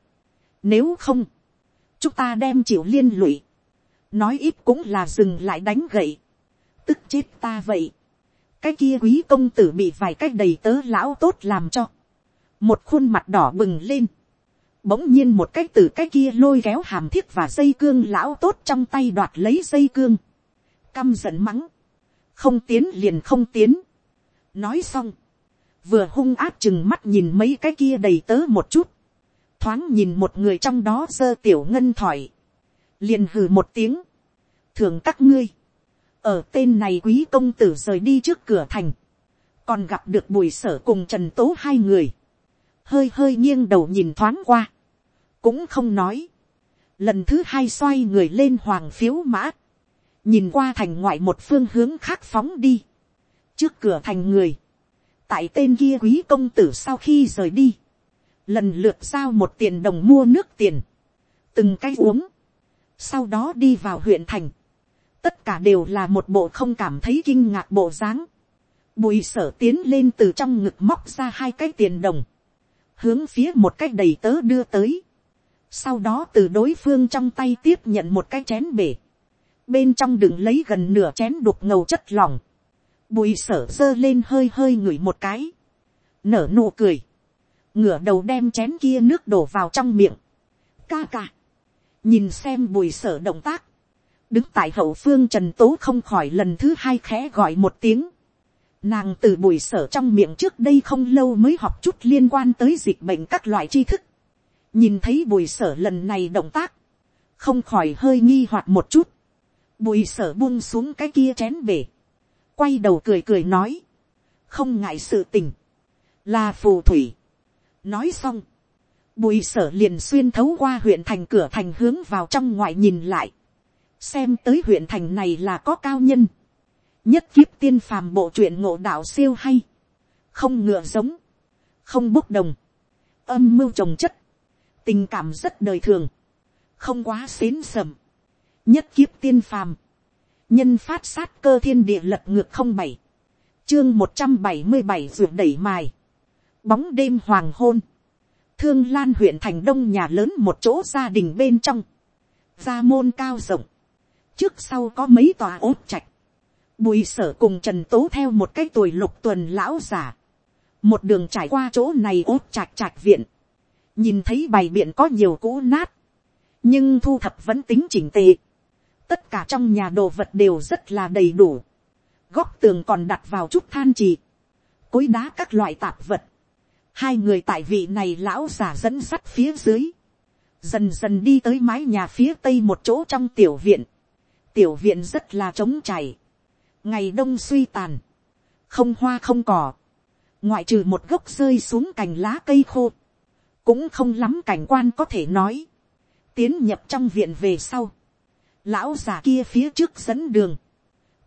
nếu không, chúng ta đem chịu liên lụy, nói ít cũng là dừng lại đánh gậy, tức chết ta vậy. cái kia quý công tử bị vài cái đầy tớ lão tốt làm cho. một khuôn mặt đỏ bừng lên. bỗng nhiên một cái từ cái kia lôi kéo hàm thiết và dây cương lão tốt trong tay đoạt lấy dây cương. căm giận mắng. không tiến liền không tiến. nói xong vừa hung áp chừng mắt nhìn mấy cái kia đầy tớ một chút. thoáng nhìn một người trong đó giơ tiểu ngân thỏi. liền hừ một tiếng. thường các ngươi. Ở tên này quý công tử rời đi trước cửa thành, còn gặp được bùi sở cùng trần tố hai người, hơi hơi nghiêng đầu nhìn thoáng qua, cũng không nói, lần thứ hai xoay người lên hoàng phiếu mã, nhìn qua thành ngoại một phương hướng khác phóng đi, trước cửa thành người, tại tên kia quý công tử sau khi rời đi, lần lượt giao một tiền đồng mua nước tiền, từng cái uống, sau đó đi vào huyện thành, tất cả đều là một bộ không cảm thấy kinh ngạc bộ dáng. Bùi sở tiến lên từ trong ngực móc ra hai cái tiền đồng, hướng phía một cái đầy tớ đưa tới. Sau đó từ đối phương trong tay tiếp nhận một cái chén bể. Bên trong đựng lấy gần nửa chén đục ngầu chất lỏng. Bùi sở giơ lên hơi hơi ngửi một cái. Nở nụ cười. Ngửa đầu đem chén kia nước đổ vào trong miệng. Ca ca. Nhìn xem bùi sở động tác đứng tại hậu phương trần tố không khỏi lần thứ hai khẽ gọi một tiếng, Nàng từ bùi sở trong miệng trước đây không lâu mới học chút liên quan tới dịch bệnh các loại tri thức. Nhìn thấy bùi sở lần này động tác. Không khỏi hơi nghi hoặc một chút. Bùi sở buông xuống cái kia chén bể. Quay đầu cười cười nói. Không ngại sự tình. Là phù thủy. Nói xong. Bùi sở liền xuyên thấu qua huyện thành cửa thành hướng vào trong ngoại nhìn lại. Xem tới huyện thành này là có cao nhân nhất kiếp tiên phàm bộ truyện ngộ đạo siêu hay, không ngựa giống, không bốc đồng, âm mưu trồng chất, tình cảm rất đời thường, không quá xến sầm, nhất kiếp tiên phàm, nhân phát sát cơ thiên địa lật ngược không bảy, chương một trăm bảy mươi bảy ruột đẩy mài, bóng đêm hoàng hôn, thương lan huyện thành đông nhà lớn một chỗ gia đình bên trong, gia môn cao rộng, trước sau có mấy tòa ốt trạch, Bùi sở cùng Trần Tố theo một cái tuổi lục tuần lão giả. Một đường trải qua chỗ này ốt chạch chạch viện. Nhìn thấy bày biện có nhiều cũ nát. Nhưng thu thập vẫn tính chỉnh tề. Tất cả trong nhà đồ vật đều rất là đầy đủ. Góc tường còn đặt vào chút than trì. Cối đá các loại tạp vật. Hai người tại vị này lão giả dẫn sắt phía dưới. Dần dần đi tới mái nhà phía tây một chỗ trong tiểu viện. Tiểu viện rất là trống chảy ngày đông suy tàn, không hoa không cỏ, ngoại trừ một gốc rơi xuống cành lá cây khô, cũng không lắm cảnh quan có thể nói, tiến nhập trong viện về sau, lão già kia phía trước dẫn đường,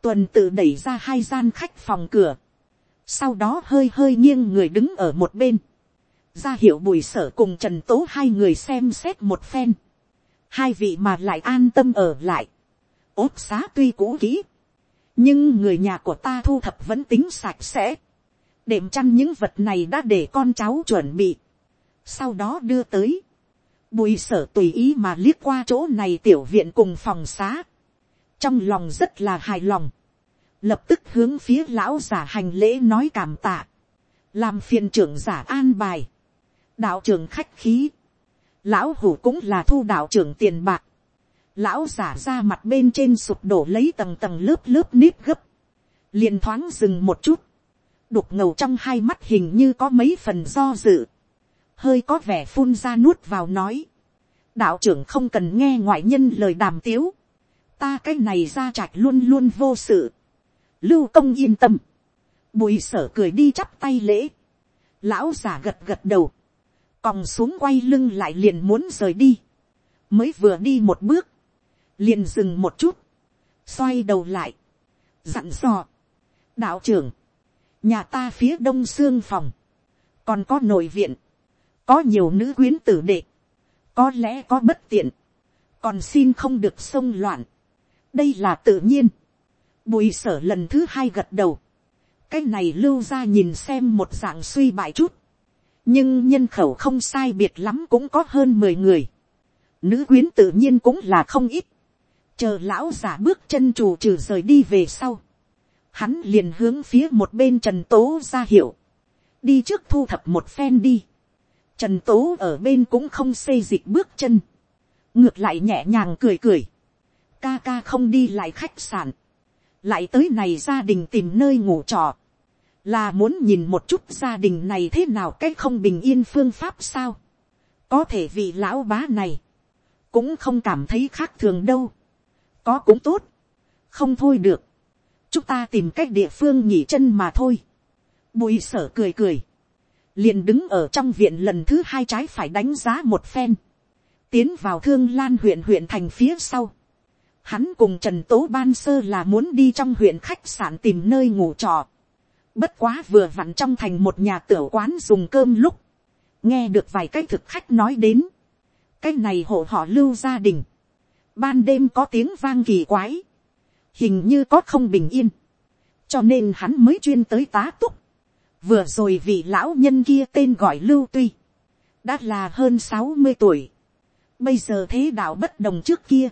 tuần tự đẩy ra hai gian khách phòng cửa, sau đó hơi hơi nghiêng người đứng ở một bên, ra hiệu bùi sở cùng trần tố hai người xem xét một phen, hai vị mà lại an tâm ở lại, ốt xá tuy cũ kỹ, nhưng người nhà của ta thu thập vẫn tính sạch sẽ. đệm chăn những vật này đã để con cháu chuẩn bị. sau đó đưa tới bùi sở tùy ý mà liếc qua chỗ này tiểu viện cùng phòng xá. trong lòng rất là hài lòng. lập tức hướng phía lão giả hành lễ nói cảm tạ. làm phiền trưởng giả an bài. đạo trưởng khách khí. lão hủ cũng là thu đạo trưởng tiền bạc lão giả ra mặt bên trên sụp đổ lấy tầng tầng lớp lớp nếp gấp, liền thoáng dừng một chút, đục ngầu trong hai mắt hình như có mấy phần do dự, hơi có vẻ phun ra nuốt vào nói, đạo trưởng không cần nghe ngoại nhân lời đàm tiếu, ta cái này ra trạch luôn luôn vô sự, lưu công yên tâm, bùi sở cười đi chắp tay lễ, lão giả gật gật đầu, còng xuống quay lưng lại liền muốn rời đi, mới vừa đi một bước, liền dừng một chút, xoay đầu lại, dặn dò, đạo trưởng, nhà ta phía đông xương phòng, còn có nội viện, có nhiều nữ quyến tử đệ, có lẽ có bất tiện, còn xin không được xông loạn, đây là tự nhiên, bùi sở lần thứ hai gật đầu, cái này lưu ra nhìn xem một dạng suy bại chút, nhưng nhân khẩu không sai biệt lắm cũng có hơn mười người, nữ quyến tự nhiên cũng là không ít, chờ lão giả bước chân chủ trừ rời đi về sau, hắn liền hướng phía một bên trần tố ra hiệu, đi trước thu thập một phen đi, trần tố ở bên cũng không xây dịch bước chân, ngược lại nhẹ nhàng cười cười, ca ca không đi lại khách sạn, lại tới này gia đình tìm nơi ngủ trọ, là muốn nhìn một chút gia đình này thế nào cái không bình yên phương pháp sao, có thể vì lão bá này, cũng không cảm thấy khác thường đâu, có cũng tốt, không thôi được, chúng ta tìm cách địa phương nghỉ chân mà thôi. Bùi sở cười cười, liền đứng ở trong viện lần thứ hai trái phải đánh giá một phen, tiến vào thương lan huyện huyện thành phía sau. Hắn cùng Trần Tố Ban Sơ là muốn đi trong huyện khách sạn tìm nơi ngủ trọ. Bất quá vừa vặn trong thành một nhà tiểu quán dùng cơm lúc. Nghe được vài cái thực khách nói đến. Cái này hộ họ lưu gia đình ban đêm có tiếng vang kỳ quái, hình như có không bình yên, cho nên hắn mới chuyên tới tá túc vừa rồi vị lão nhân kia tên gọi lưu tuy, đã là hơn sáu mươi tuổi, bây giờ thế đạo bất đồng trước kia,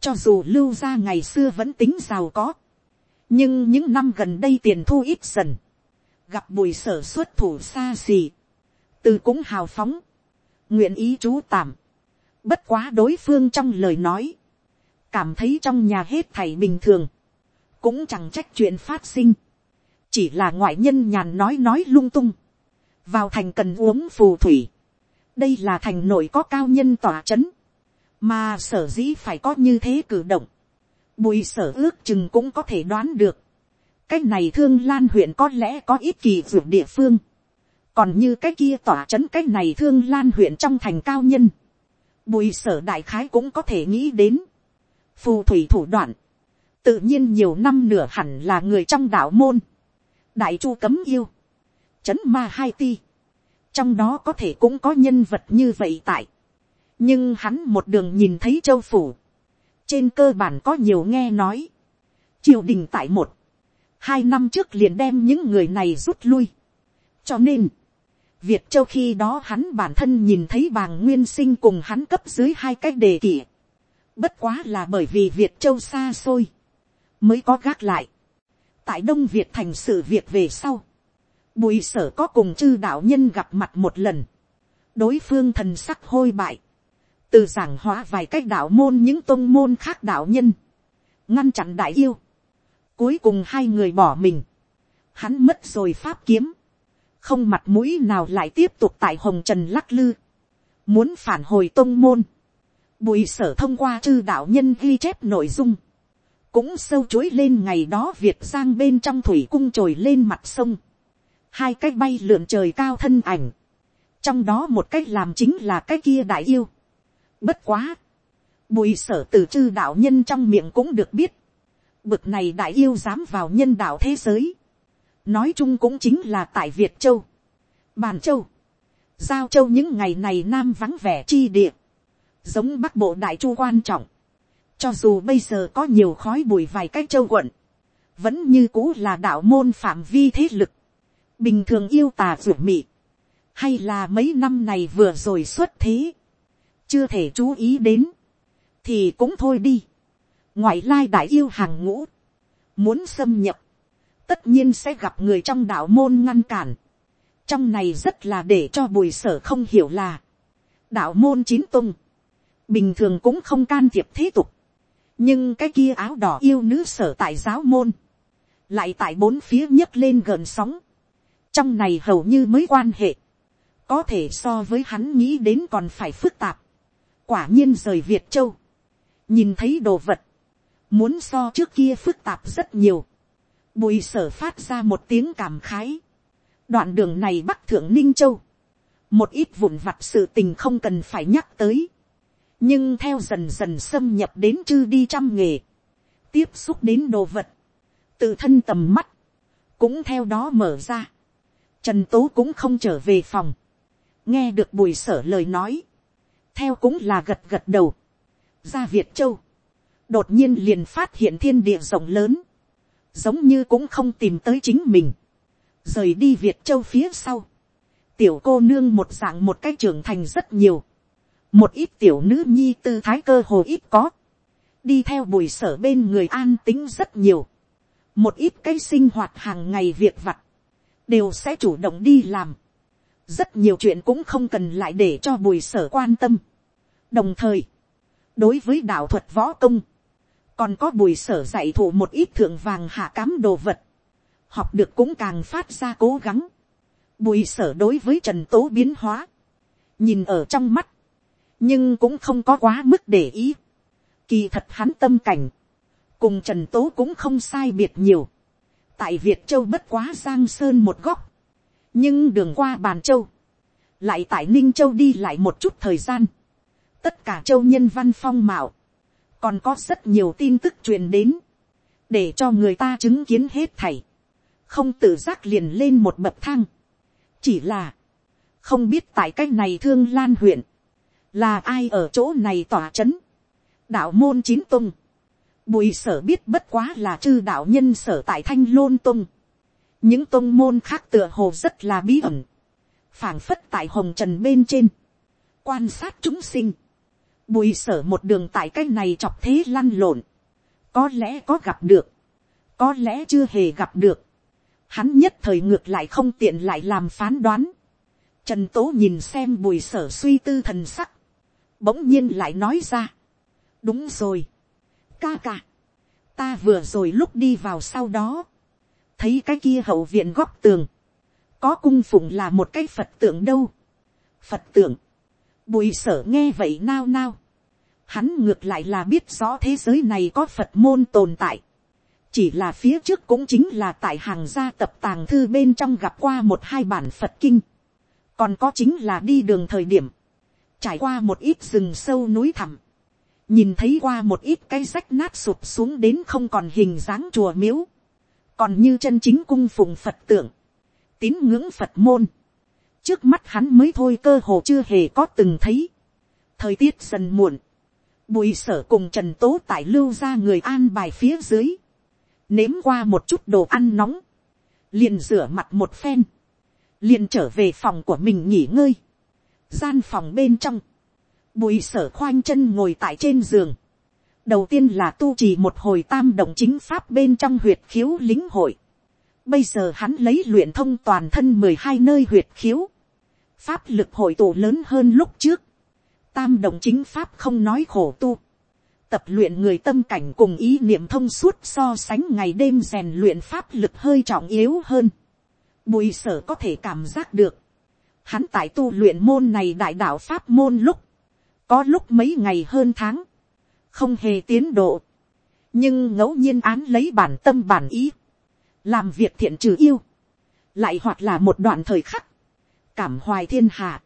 cho dù lưu ra ngày xưa vẫn tính giàu có, nhưng những năm gần đây tiền thu ít dần, gặp bùi sở xuất thủ xa xì, từ cũng hào phóng, nguyện ý chú tạm, Bất quá đối phương trong lời nói. Cảm thấy trong nhà hết thảy bình thường. Cũng chẳng trách chuyện phát sinh chỉ là ngoại nhân nhàn nói nói lung tung, vào thành cần uống phù thủy, đây là thành nội có cao nhân tỏa c h ấ n mà sở dĩ phải có như thế cử động, bùi sở ước chừng cũng có thể đoán được, cái này thương lan huyện có lẽ có ít kỳ vượt địa phương, còn như cái kia tỏa c h ấ n cái này thương lan huyện trong thành cao nhân, bùi sở đại khái cũng có thể nghĩ đến, phù thủy thủ đoạn, tự nhiên nhiều năm nửa hẳn là người trong đạo môn, đại chu cấm yêu, c ma hai ti, trong đó có thể cũng có nhân vật như vậy tại, nhưng hắn một đường nhìn thấy châu phủ, trên cơ bản có nhiều nghe nói, triều đình tại một, hai năm trước liền đem những người này rút lui, cho nên, Việt Châu khi đó hắn bản thân nhìn thấy bàng nguyên sinh cùng hắn cấp dưới hai cách đề kỷ. Bất quá là bởi vì Việt Châu xa xôi. Mới có gác lại. Tại Đông Việt thành sự việc về sau. Bùi sở có cùng chư đạo nhân gặp mặt một lần. Đối phương thần sắc hôi bại. Từ giảng hóa vài cách đạo môn những tôn môn khác đạo nhân. Ngăn chặn đại yêu. Cuối cùng hai người bỏ mình. Hắn mất rồi pháp kiếm. Không mặt mũi nào lại tiếp tục tại hồng trần lắc lư. Muốn phản hồi tôn môn. Bùi sở thông qua chư đạo nhân ghi chép nội dung cũng sâu chối lên ngày đó việt giang bên trong thủy cung trồi lên mặt sông. Hai cái bay lượn trời cao thân ảnh, trong đó một cách làm chính là cái kia đại yêu. Bất quá, bùi sở từ chư đạo nhân trong miệng cũng được biết, bực này đại yêu dám vào nhân đạo thế giới, nói chung cũng chính là tại việt châu, bàn châu, giao châu những ngày này nam vắng vẻ chi địa, giống bắc bộ đại chu quan trọng, cho dù bây giờ có nhiều khói bụi vài cái châu quận, vẫn như cũ là đạo môn phạm vi thế lực, bình thường yêu tà ruột mị, hay là mấy năm này vừa rồi xuất thế, chưa thể chú ý đến, thì cũng thôi đi. ngoại lai đại yêu hàng ngũ, muốn xâm nhập, tất nhiên sẽ gặp người trong đạo môn ngăn cản. trong này rất là để cho bùi sở không hiểu là, đạo môn chín tung, bình thường cũng không can thiệp thế tục, nhưng cái kia áo đỏ yêu nữ sở tại giáo môn, lại tại bốn phía nhấc lên gần sóng, trong này hầu như mới quan hệ, có thể so với hắn nghĩ đến còn phải phức tạp, quả nhiên rời việt châu, nhìn thấy đồ vật, muốn so trước kia phức tạp rất nhiều, bùi sở phát ra một tiếng cảm khái, đoạn đường này bắc thượng ninh châu, một ít vụn vặt sự tình không cần phải nhắc tới, nhưng theo dần dần xâm nhập đến chư đi trăm nghề, tiếp xúc đến đồ vật, tự thân tầm mắt, cũng theo đó mở ra. Trần Tố cũng không trở về phòng. Nghe được bùi sở lời nói. Theo cũng là gật gật đầu. Ra Việt Châu. Đột nhiên liền phát hiện thiên địa rộng lớn. Giống như cũng không tìm tới chính mình. Rời đi Việt Châu phía sau. Tiểu cô nương một dạng một cách trưởng thành rất nhiều. Một ít tiểu nữ nhi tư thái cơ hồ ít có. Đi theo bùi sở bên người an tính rất nhiều. Một ít cái sinh hoạt hàng ngày việc vặt đều sẽ chủ động đi làm. rất nhiều chuyện cũng không cần lại để cho bùi sở quan tâm. đồng thời, đối với đạo thuật võ công, còn có bùi sở dạy thụ một ít thượng vàng hạ cám đồ vật, học được cũng càng phát ra cố gắng. bùi sở đối với trần tố biến hóa, nhìn ở trong mắt, nhưng cũng không có quá mức để ý. kỳ thật hắn tâm cảnh, cùng trần tố cũng không sai biệt nhiều. Tại việt châu bất quá giang sơn một góc, nhưng đường qua bàn châu, lại tại ninh châu đi lại một chút thời gian, tất cả châu nhân văn phong mạo, còn có rất nhiều tin tức truyền đến, để cho người ta chứng kiến hết thảy, không tự giác liền lên một bậc thang, chỉ là, không biết tại cách này thương lan huyện, là ai ở chỗ này tỏa c h ấ n đạo môn chín tung, Bùi sở biết bất quá là chư đạo nhân sở tại thanh lôn tung. Những tung môn khác tựa hồ rất là bí ẩn. phảng phất tại hồng trần bên trên. Quan sát chúng sinh. Bùi sở một đường tại cái này chọc thế lăn lộn. Có lẽ có gặp được. Có lẽ chưa hề gặp được. Hắn nhất thời ngược lại không tiện lại làm phán đoán. Trần Tố nhìn xem bùi sở suy tư thần sắc. Bỗng nhiên lại nói ra. Đúng rồi. Ca ca, ta vừa rồi lúc đi vào sau đó, thấy cái kia hậu viện góc tường, có cung phụng là một cái phật tượng đâu. phật tượng, bùi sở nghe vậy nao nao, hắn ngược lại là biết rõ thế giới này có phật môn tồn tại, chỉ là phía trước cũng chính là tại hàng gia tập tàng thư bên trong gặp qua một hai bản phật kinh, còn có chính là đi đường thời điểm, trải qua một ít rừng sâu núi thẳm, nhìn thấy qua một ít cái rách nát sụp xuống đến không còn hình dáng chùa miếu, còn như chân chính cung phụng phật tượng, tín ngưỡng phật môn, trước mắt hắn mới thôi cơ hồ chưa hề có từng thấy, thời tiết dần muộn, bùi sở cùng trần tố tại lưu ra người an bài phía dưới, nếm qua một chút đồ ăn nóng, liền rửa mặt một phen, liền trở về phòng của mình nghỉ ngơi, gian phòng bên trong, bùi sở khoanh chân ngồi tại trên giường, đầu tiên là tu trì một hồi tam động chính pháp bên trong huyệt khiếu lính hội, bây giờ hắn lấy luyện thông toàn thân mười hai nơi huyệt khiếu, pháp lực hội tụ lớn hơn lúc trước, tam động chính pháp không nói khổ tu, tập luyện người tâm cảnh cùng ý niệm thông suốt so sánh ngày đêm rèn luyện pháp lực hơi trọng yếu hơn. Bùi sở có thể cảm giác được. Hắn tại tu luyện môn này đại đạo pháp môn lúc. Có lúc mấy ngày hơn tháng. Không hề tiến độ. Nhưng ngẫu nhiên án lấy bản tâm bản ý. Làm việc thiện trừ yêu. Lại hoặc là một đoạn thời khắc. Cảm hoài thiên hạ.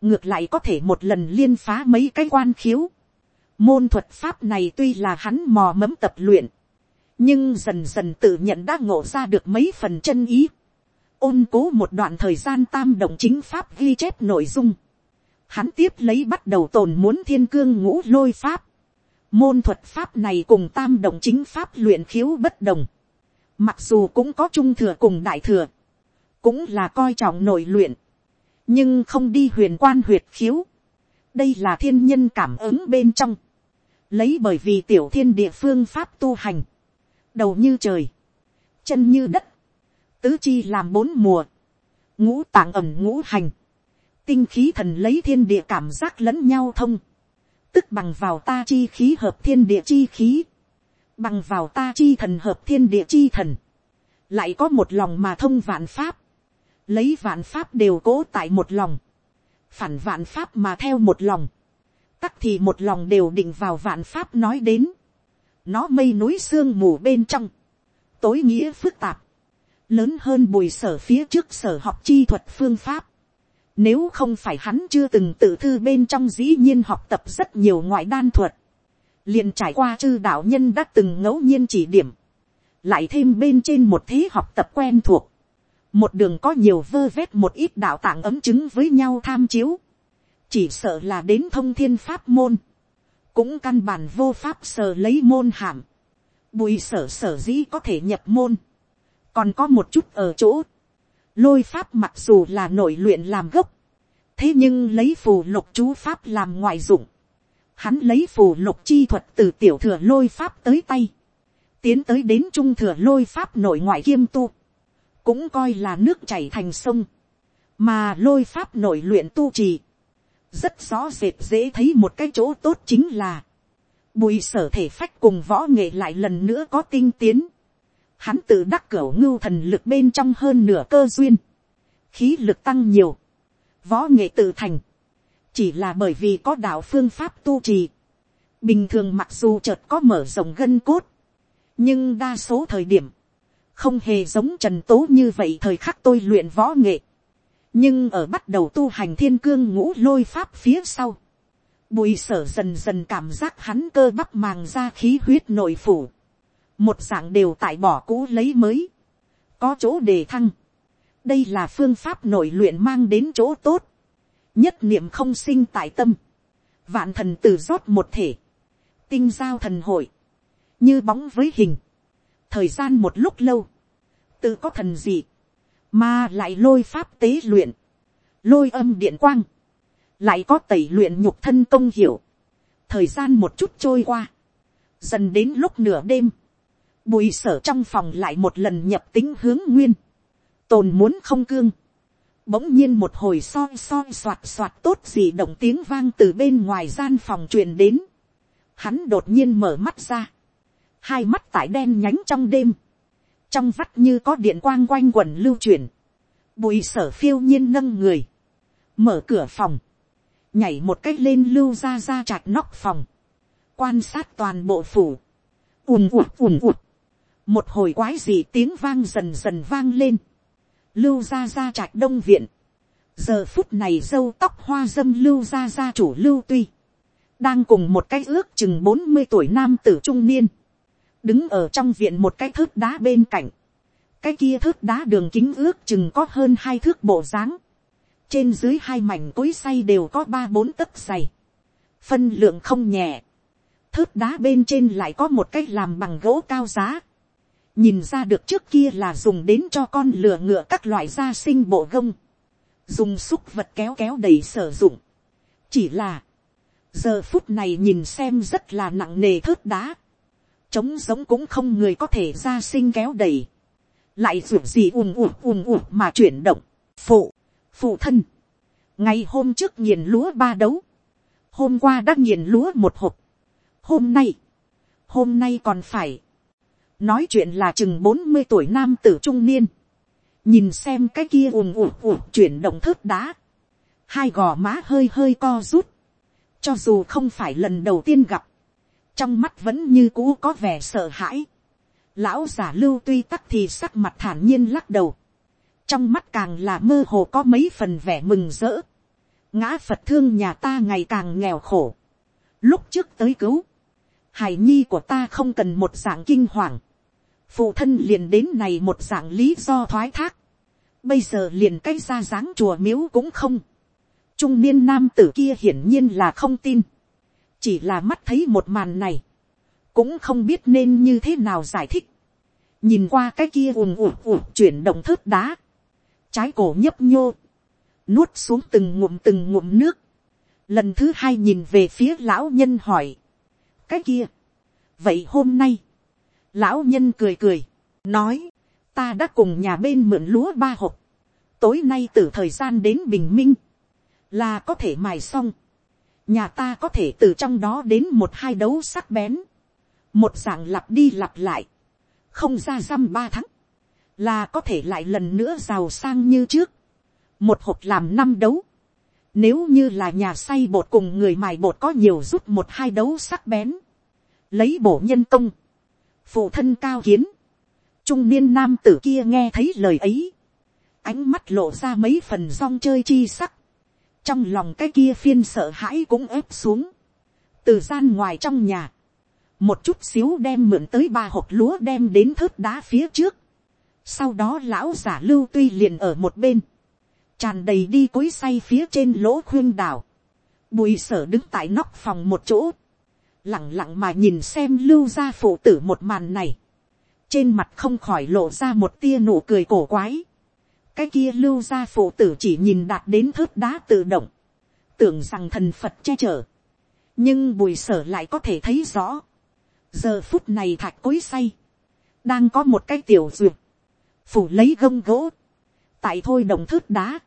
Ngược lại có thể một lần liên phá mấy cái quan khiếu Môn thuật pháp này tuy là hắn mò mẫm tập luyện. Nhưng dần dần tự nhận đã ngộ ra được mấy phần chân ý. Ôn cố một đoạn thời gian tam động chính pháp ghi chép nội dung. Hắn tiếp lấy bắt đầu tồn muốn thiên cương ngũ lôi pháp. Môn thuật pháp này cùng tam động chính pháp luyện khiếu bất đồng. Mặc dù cũng có trung thừa cùng đại thừa. Cũng là coi trọng nội luyện. Nhưng không đi huyền quan huyệt khiếu đây là thiên nhân cảm ứng bên trong, lấy bởi vì tiểu thiên địa phương pháp tu hành, đầu như trời, chân như đất, tứ chi làm bốn mùa, ngũ tạng ẩm ngũ hành, tinh khí thần lấy thiên địa cảm giác lẫn nhau thông, tức bằng vào ta chi khí hợp thiên địa chi khí, bằng vào ta chi thần hợp thiên địa chi thần, lại có một lòng mà thông vạn pháp, lấy vạn pháp đều cố tại một lòng, phản vạn pháp mà theo một lòng, tắc thì một lòng đều định vào vạn pháp nói đến. Nó mây núi sương mù bên trong. Tối nghĩa phức tạp. Lớn hơn bùi sở phía trước sở học chi thuật phương pháp. Nếu không phải hắn chưa từng tự thư bên trong dĩ nhiên học tập rất nhiều ngoại đan thuật. liền trải qua chư đạo nhân đã từng ngẫu nhiên chỉ điểm. Lại thêm bên trên một thế học tập quen thuộc. Một đường có nhiều vơ vét một ít đạo tạng ấm chứng với nhau tham chiếu chỉ sợ là đến thông thiên pháp môn, cũng căn bản vô pháp sờ lấy môn hàm, bùi sở sở dĩ có thể nhập môn, còn có một chút ở chỗ, lôi pháp mặc dù là nội luyện làm gốc, thế nhưng lấy phù lục chú pháp làm ngoại dụng, hắn lấy phù lục chi thuật từ tiểu thừa lôi pháp tới tay, tiến tới đến trung thừa lôi pháp nội ngoại kiêm tu, cũng coi là nước chảy thành sông, mà lôi pháp nội luyện tu trì, rất rõ rệt dễ thấy một cái chỗ tốt chính là, bùi sở thể phách cùng võ nghệ lại lần nữa có tinh tiến, hắn tự đắc cửa ngưu thần lực bên trong hơn nửa cơ duyên, khí lực tăng nhiều, võ nghệ tự thành, chỉ là bởi vì có đạo phương pháp tu trì, bình thường mặc dù chợt có mở rộng gân cốt, nhưng đa số thời điểm, không hề giống trần tố như vậy thời khắc tôi luyện võ nghệ, nhưng ở bắt đầu tu hành thiên cương ngũ lôi pháp phía sau, bùi sở dần dần cảm giác hắn cơ bắp màng ra khí huyết nội phủ, một dạng đều tại bỏ cũ lấy mới, có chỗ đề thăng, đây là phương pháp nội luyện mang đến chỗ tốt, nhất niệm không sinh tại tâm, vạn thần từ rót một thể, tinh giao thần hội, như bóng với hình, thời gian một lúc lâu, tự có thần gì, mà lại lôi pháp tế luyện, lôi âm điện quang, lại có tẩy luyện nhục thân công hiểu, thời gian một chút trôi qua, dần đến lúc nửa đêm, bùi sở trong phòng lại một lần nhập tính hướng nguyên, tồn muốn không cương, bỗng nhiên một hồi soi soi soạt soạt tốt gì động tiếng vang từ bên ngoài gian phòng truyền đến, hắn đột nhiên mở mắt ra, hai mắt tại đen nhánh trong đêm, trong vắt như có điện quang quanh quần lưu chuyển, bùi sở phiêu nhiên nâng người, mở cửa phòng, nhảy một cách lên lưu ra ra chạc nóc phòng, quan sát toàn bộ phủ, ùm ụt ùm ụt, một hồi quái gì tiếng vang dần dần vang lên, lưu ra ra trạch đông viện, giờ phút này dâu tóc hoa dâm lưu ra ra chủ lưu tuy, đang cùng một cái ước chừng bốn mươi tuổi nam tử trung niên, đứng ở trong viện một cái thước đá bên cạnh, cái kia thước đá đường kính ước chừng có hơn hai thước bộ dáng, trên dưới hai mảnh cối say đều có ba bốn tấc dày, phân lượng không nhẹ, thước đá bên trên lại có một cái làm bằng gỗ cao giá, nhìn ra được trước kia là dùng đến cho con lừa ngựa các loại gia sinh bộ gông, dùng xúc vật kéo kéo đầy sử dụng. chỉ là, giờ phút này nhìn xem rất là nặng nề thớt đá, trống giống cũng không người có thể gia sinh kéo đầy, lại ruột gì ùm ùm ùm ùm mà chuyển động, phụ, phụ thân, ngày hôm trước nghiền lúa ba đấu, hôm qua đã nghiền lúa một hộp, hôm nay, hôm nay còn phải, nói chuyện là chừng bốn mươi tuổi nam tử trung niên, nhìn xem cái kia ùm ùm ùm chuyển động thớt đá, hai gò má hơi hơi co rút, cho dù không phải lần đầu tiên gặp, trong mắt vẫn như cũ có vẻ sợ hãi, lão giả lưu tuy tắc thì sắc mặt thản nhiên lắc đầu, trong mắt càng là mơ hồ có mấy phần vẻ mừng rỡ, ngã phật thương nhà ta ngày càng nghèo khổ, lúc trước tới cứu, hài nhi của ta không cần một dạng kinh hoàng, phụ thân liền đến này một dạng lý do thoái thác, bây giờ liền cái ra dáng chùa miếu cũng không, trung niên nam tử kia hiển nhiên là không tin, chỉ là mắt thấy một màn này, cũng không biết nên như thế nào giải thích, nhìn qua cái kia ùm ùm ùm chuyển động thớt đá, trái cổ nhấp nhô, nuốt xuống từng ngụm từng ngụm nước, lần thứ hai nhìn về phía lão nhân hỏi, cái kia, vậy hôm nay, lão nhân cười cười, nói, ta đã cùng nhà bên mượn lúa ba hộp, tối nay từ thời gian đến bình minh, là có thể mài xong, nhà ta có thể từ trong đó đến một hai đấu sắc bén, một dạng lặp đi lặp lại, không ra dăm ba tháng, là có thể lại lần nữa giàu sang như trước, một hộp làm năm đấu, nếu như là nhà say bột cùng người mài bột có nhiều rút một hai đấu sắc bén, lấy bổ nhân công, phụ thân cao kiến, trung niên nam tử kia nghe thấy lời ấy, ánh mắt lộ ra mấy phần rong chơi chi sắc, trong lòng cái kia phiên sợ hãi cũng ép xuống, từ gian ngoài trong nhà, một chút xíu đem mượn tới ba hộp lúa đem đến thớt đá phía trước, sau đó lão giả lưu tuy liền ở một bên, tràn đầy đi cối say phía trên lỗ khuyên đảo, bùi sở đứng tại nóc phòng một chỗ, lẳng lặng mà nhìn xem lưu gia phụ tử một màn này, trên mặt không khỏi lộ ra một tia nụ cười cổ quái, cái kia lưu gia phụ tử chỉ nhìn đạt đến thớt đá tự động, tưởng rằng thần phật che chở, nhưng bùi sở lại có thể thấy rõ, giờ phút này thạch cối say, đang có một cái tiểu duyệt, phủ lấy gông gỗ, tại thôi đồng thớt đá,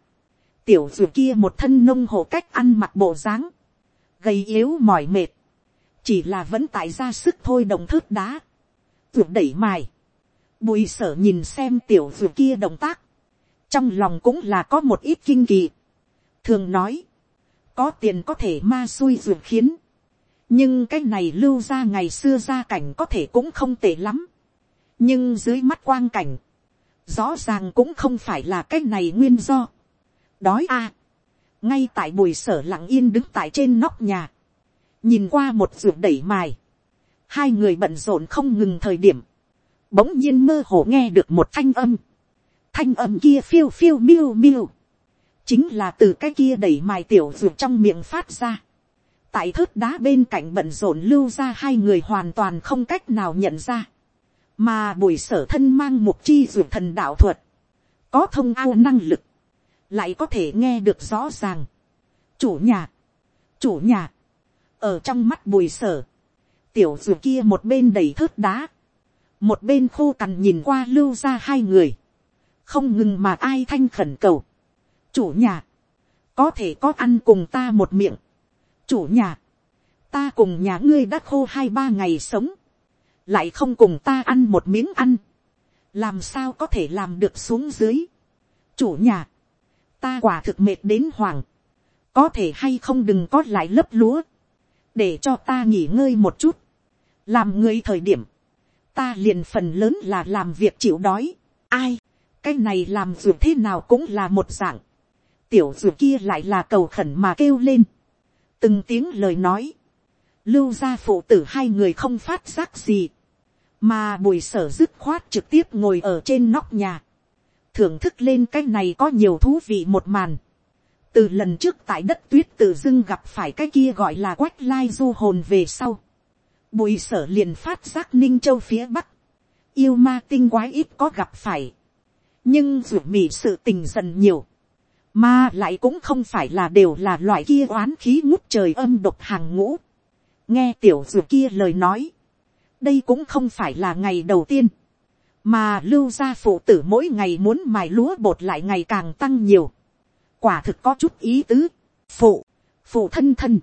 tiểu duyệt kia một thân nông hộ cách ăn mặc bộ dáng, gầy yếu mỏi mệt, chỉ là vẫn tại ra sức thôi đồng thước đá, ruột đẩy mài, bùi sở nhìn xem tiểu ruột kia động tác, trong lòng cũng là có một ít kinh kỳ. thường nói, có tiền có thể ma xui ruột khiến, nhưng cái này lưu ra ngày xưa ra cảnh có thể cũng không tệ lắm, nhưng dưới mắt quang cảnh, rõ ràng cũng không phải là cái này nguyên do. đói a, ngay tại bùi sở lặng yên đứng tại trên nóc nhà, nhìn qua một ruột đẩy mài, hai người bận rộn không ngừng thời điểm, bỗng nhiên mơ hồ nghe được một thanh âm, thanh âm kia phiêu phiêu miêu miêu, chính là từ cái kia đẩy mài tiểu ruột trong miệng phát ra. tại thớt đá bên cạnh bận rộn lưu ra hai người hoàn toàn không cách nào nhận ra, mà bùi sở thân mang một chi ruột thần đạo thuật, có thông ao năng lực, lại có thể nghe được rõ ràng. chủ nhà, chủ nhà, ở trong mắt bùi sở, tiểu ruột kia một bên đầy thớt đá, một bên khô cằn nhìn qua lưu ra hai người, không ngừng mà ai thanh khẩn cầu. chủ nhà, có thể có ăn cùng ta một miệng. chủ nhà, ta cùng nhà ngươi đã khô hai ba ngày sống, lại không cùng ta ăn một miếng ăn. làm sao có thể làm được xuống dưới. chủ nhà, ta quả thực mệt đến hoàng, có thể hay không đừng có lại lớp lúa, để cho ta nghỉ ngơi một chút, làm người thời điểm, ta liền phần lớn là làm việc chịu đói, ai, cái này làm dù thế nào cũng là một dạng, tiểu dù kia lại là cầu khẩn mà kêu lên, từng tiếng lời nói, lưu ra phụ tử hai người không phát giác gì, mà bùi sở dứt khoát trực tiếp ngồi ở trên nóc nhà, thưởng thức lên cái này có nhiều thú vị một màn từ lần trước tại đất tuyết tự dưng gặp phải cái kia gọi là quách lai du hồn về sau. bùi sở liền phát giác ninh châu phía bắc. yêu ma tinh quái ít có gặp phải. nhưng ruột mỉ sự tình dần nhiều. mà lại cũng không phải là đều là loại kia oán khí ngút trời âm độc hàng ngũ. nghe tiểu ruột kia lời nói. đây cũng không phải là ngày đầu tiên mà lưu gia phụ tử mỗi ngày muốn mài lúa bột lại ngày càng tăng nhiều, quả thực có chút ý tứ, phụ, phụ thân thân,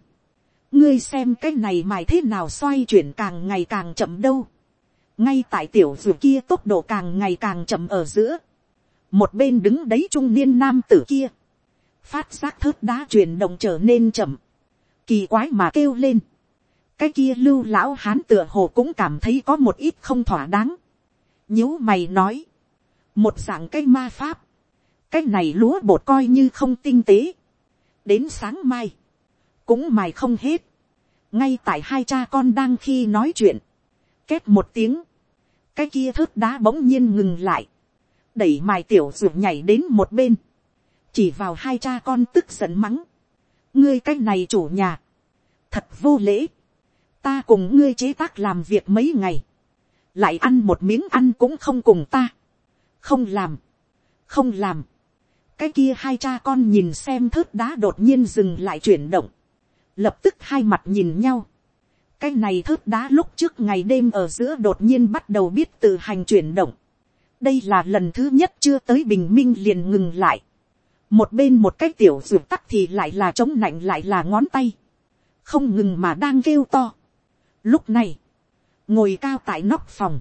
ngươi xem cái này mài thế nào xoay chuyển càng ngày càng chậm đâu, ngay tại tiểu dù kia tốc độ càng ngày càng chậm ở giữa, một bên đứng đấy trung niên nam tử kia, phát giác thớt đá chuyển động trở nên chậm, kỳ quái mà kêu lên, cái kia lưu lão hán tựa hồ cũng cảm thấy có một ít không thỏa đáng, nhíu mày nói, một dạng cái ma pháp, cái này lúa bột coi như không tinh tế, đến sáng mai, cũng mài không hết, ngay tại hai cha con đang khi nói chuyện, két một tiếng, cái kia thớt đá bỗng nhiên ngừng lại, đẩy mài tiểu ruột nhảy đến một bên, chỉ vào hai cha con tức giận mắng, ngươi cái này chủ nhà, thật vô lễ, ta cùng ngươi chế tác làm việc mấy ngày, lại ăn một miếng ăn cũng không cùng ta, không làm, không làm, cái kia hai cha con nhìn xem thớt đá đột nhiên dừng lại chuyển động, lập tức hai mặt nhìn nhau, cái này thớt đá lúc trước ngày đêm ở giữa đột nhiên bắt đầu biết tự hành chuyển động, đây là lần thứ nhất chưa tới bình minh liền ngừng lại, một bên một cái tiểu ruột tắc thì lại là chống nạnh lại là ngón tay, không ngừng mà đang kêu to. Lúc này, ngồi cao tại nóc phòng,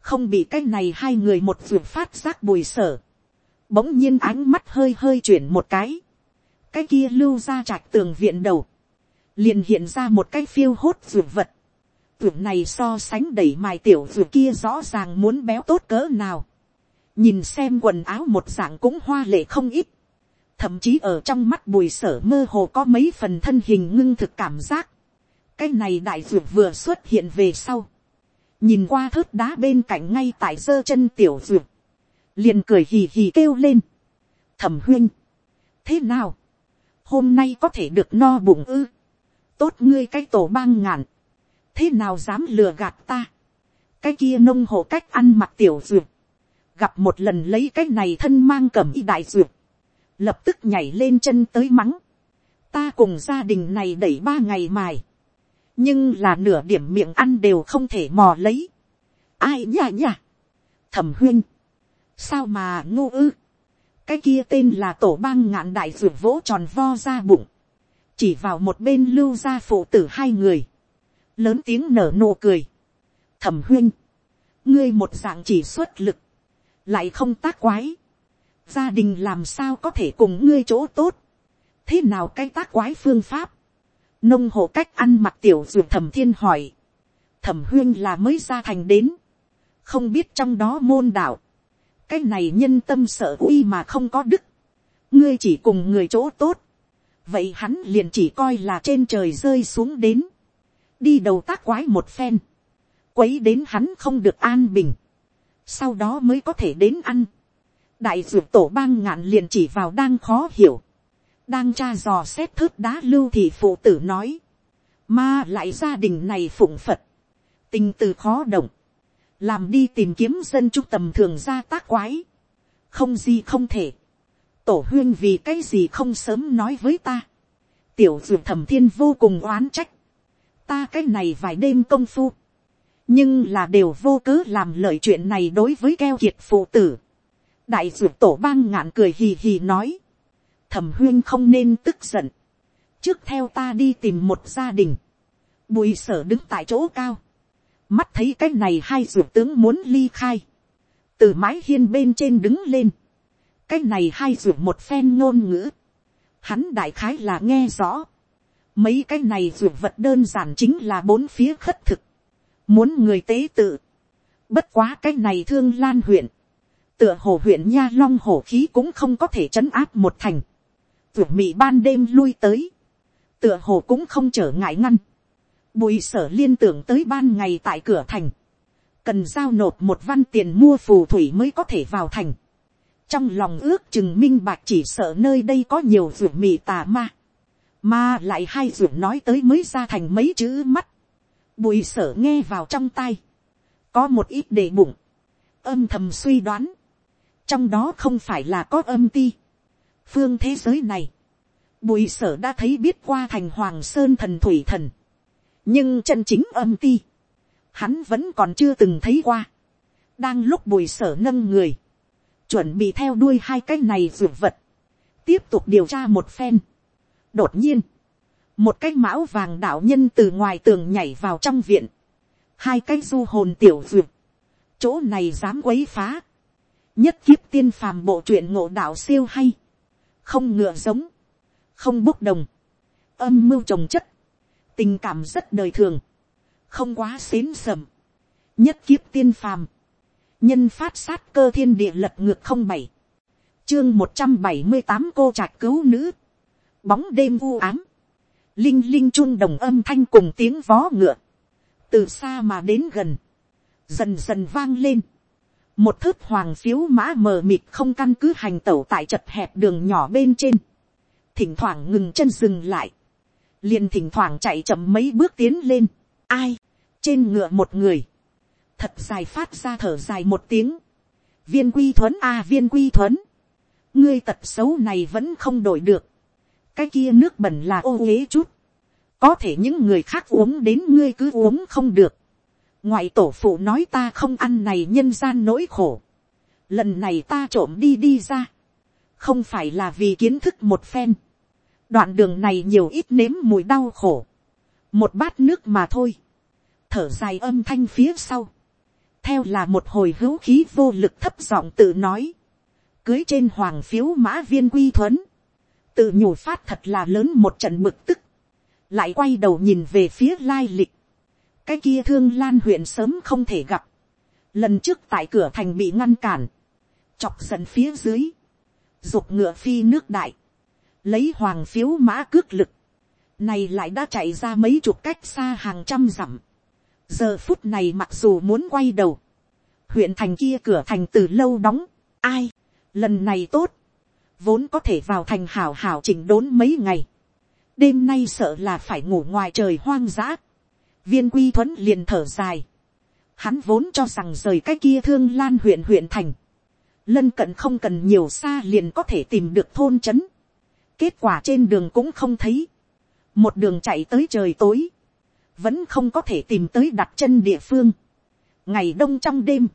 không bị cái này hai người một vượt phát giác bùi sở, bỗng nhiên ánh mắt hơi hơi chuyển một cái, cái kia lưu ra trạch tường viện đầu, liền hiện ra một cái phiêu hốt ruột vật, ruột này so sánh đẩy mài tiểu ruột kia rõ ràng muốn béo tốt cỡ nào, nhìn xem quần áo một dạng cũng hoa lệ không ít, thậm chí ở trong mắt bùi sở mơ hồ có mấy phần thân hình ngưng thực cảm giác, cái này đại ruột vừa xuất hiện về sau, nhìn qua thớt đá bên cạnh ngay tại giơ chân tiểu ruột, liền cười hì hì kêu lên, thẩm huyên, thế nào, hôm nay có thể được no bụng ư, tốt ngươi cái tổ bang ngàn, thế nào dám lừa gạt ta, cái kia nông hộ cách ăn mặc tiểu dược, gặp một lần lấy cái này thân mang cẩm y đại dược, lập tức nhảy lên chân tới mắng, ta cùng gia đình này đẩy ba ngày mài, nhưng là nửa điểm miệng ăn đều không thể mò lấy. ai nha nhả. thẩm huyên sao mà ngô ư. cái kia tên là tổ bang ngạn đại ruột vỗ tròn vo ra bụng. chỉ vào một bên lưu ra phụ tử hai người. lớn tiếng nở nụ cười. thẩm huyên. ngươi một dạng chỉ xuất lực. lại không tác quái. gia đình làm sao có thể cùng ngươi chỗ tốt. thế nào cái tác quái phương pháp nông hộ cách ăn mặc tiểu ruột thẩm thiên hỏi, thẩm huyên là mới ra thành đến, không biết trong đó môn đạo, cái này nhân tâm sợ uy mà không có đức, ngươi chỉ cùng người chỗ tốt, vậy hắn liền chỉ coi là trên trời rơi xuống đến, đi đầu tác quái một phen, quấy đến hắn không được an bình, sau đó mới có thể đến ăn, đại dược tổ bang ngạn liền chỉ vào đang khó hiểu, đang tra dò xét thớt đá lưu thì phụ tử nói, mà lại gia đình này phụng phật, tình từ khó động, làm đi tìm kiếm dân trung tầm thường ra tác quái, không gì không thể, tổ huyên vì cái gì không sớm nói với ta, tiểu dược thẩm thiên vô cùng oán trách, ta cái này vài đêm công phu, nhưng là đều vô cớ làm lợi chuyện này đối với keo kiệt phụ tử, đại dược tổ bang ngạn cười hì hì nói, thẩm huyên không nên tức giận. trước theo ta đi tìm một gia đình. bùi sở đứng tại chỗ cao mắt thấy cái này hai ruột tướng muốn ly khai. từ mái hiên bên trên đứng lên, cái này hai ruột một phen ngôn ngữ, hắn đại khái là nghe rõ, mấy cái này ruột vật đơn giản chính là bốn phía khất thực, muốn người tế tự, bất quá cái này thương lan huyện, tựa hồ huyện nha long hổ khí cũng không có thể chấn áp một thành, ruột mị ban đêm lui tới, tựa hồ cũng không trở ngại ngăn, bùi sở liên tưởng tới ban ngày tại cửa thành, cần giao nộp một văn tiền mua phù thủy mới có thể vào thành. trong lòng ước chừng minh bạch chỉ sợ nơi đây có nhiều rượu mì tà ma, mà lại hai rượu nói tới mới ra thành mấy chữ mắt, bùi sở nghe vào trong tay, có một ít để bụng, âm thầm suy đoán, trong đó không phải là có âm ti, phương thế giới này, bùi sở đã thấy biết qua thành hoàng sơn thần thủy thần, nhưng chân chính âm ti, hắn vẫn còn chưa từng thấy qua. đang lúc bùi sở nâng người, chuẩn bị theo đuôi hai cái này ruột vật, tiếp tục điều tra một phen. đột nhiên, một cái mão vàng đạo nhân từ ngoài tường nhảy vào trong viện, hai cái du hồn tiểu ruột, chỗ này dám quấy phá, nhất kiếp tiên phàm bộ truyện ngộ đạo siêu hay, không ngựa giống, không bốc đồng, âm mưu trồng chất, tình cảm rất đời thường, không quá xến sầm, nhất kiếp tiên phàm, nhân phát sát cơ thiên địa lật ngược không bảy, chương một trăm bảy mươi tám cô trạc cứu nữ, bóng đêm u ám, linh linh chun đồng âm thanh cùng tiếng vó ngựa, từ xa mà đến gần, dần dần vang lên, một thớt hoàng phiếu mã mờ mịt không căn cứ hành tẩu tại chật hẹp đường nhỏ bên trên, thỉnh thoảng ngừng chân dừng lại, liền thỉnh thoảng chạy chậm mấy bước tiến lên, ai, trên ngựa một người, thật dài phát ra thở dài một tiếng, viên quy thuấn a à, viên quy thuấn, ngươi tật xấu này vẫn không đổi được, cái kia nước bẩn là ô uế chút, có thể những người khác uống đến ngươi cứ uống không được, ngoại tổ phụ nói ta không ăn này nhân gian nỗi khổ, lần này ta trộm đi đi ra, không phải là vì kiến thức một phen, đoạn đường này nhiều ít nếm mùi đau khổ, một bát nước mà thôi, thở dài âm thanh phía sau, theo là một hồi hữu khí vô lực thấp giọng tự nói, cưới trên hoàng phiếu mã viên quy thuấn, tự nhủ phát thật là lớn một trận mực tức, lại quay đầu nhìn về phía lai lịch, cái kia thương lan huyện sớm không thể gặp, lần trước tại cửa thành bị ngăn cản, chọc giận phía dưới, dục ngựa phi nước đại, lấy hoàng phiếu mã cước lực, này lại đã chạy ra mấy chục cách xa hàng trăm dặm, giờ phút này mặc dù muốn quay đầu, huyện thành kia cửa thành từ lâu đóng, ai, lần này tốt, vốn có thể vào thành hảo hảo chỉnh đốn mấy ngày, đêm nay sợ là phải ngủ ngoài trời hoang dã, viên quy thuấn liền thở dài, hắn vốn cho rằng rời cái kia thương lan huyện huyện thành, lân cận không cần nhiều xa liền có thể tìm được thôn trấn, kết quả trên đường cũng không thấy, một đường chạy tới trời tối, vẫn không có thể tìm tới đặt chân địa phương. ngày đông trong đêm,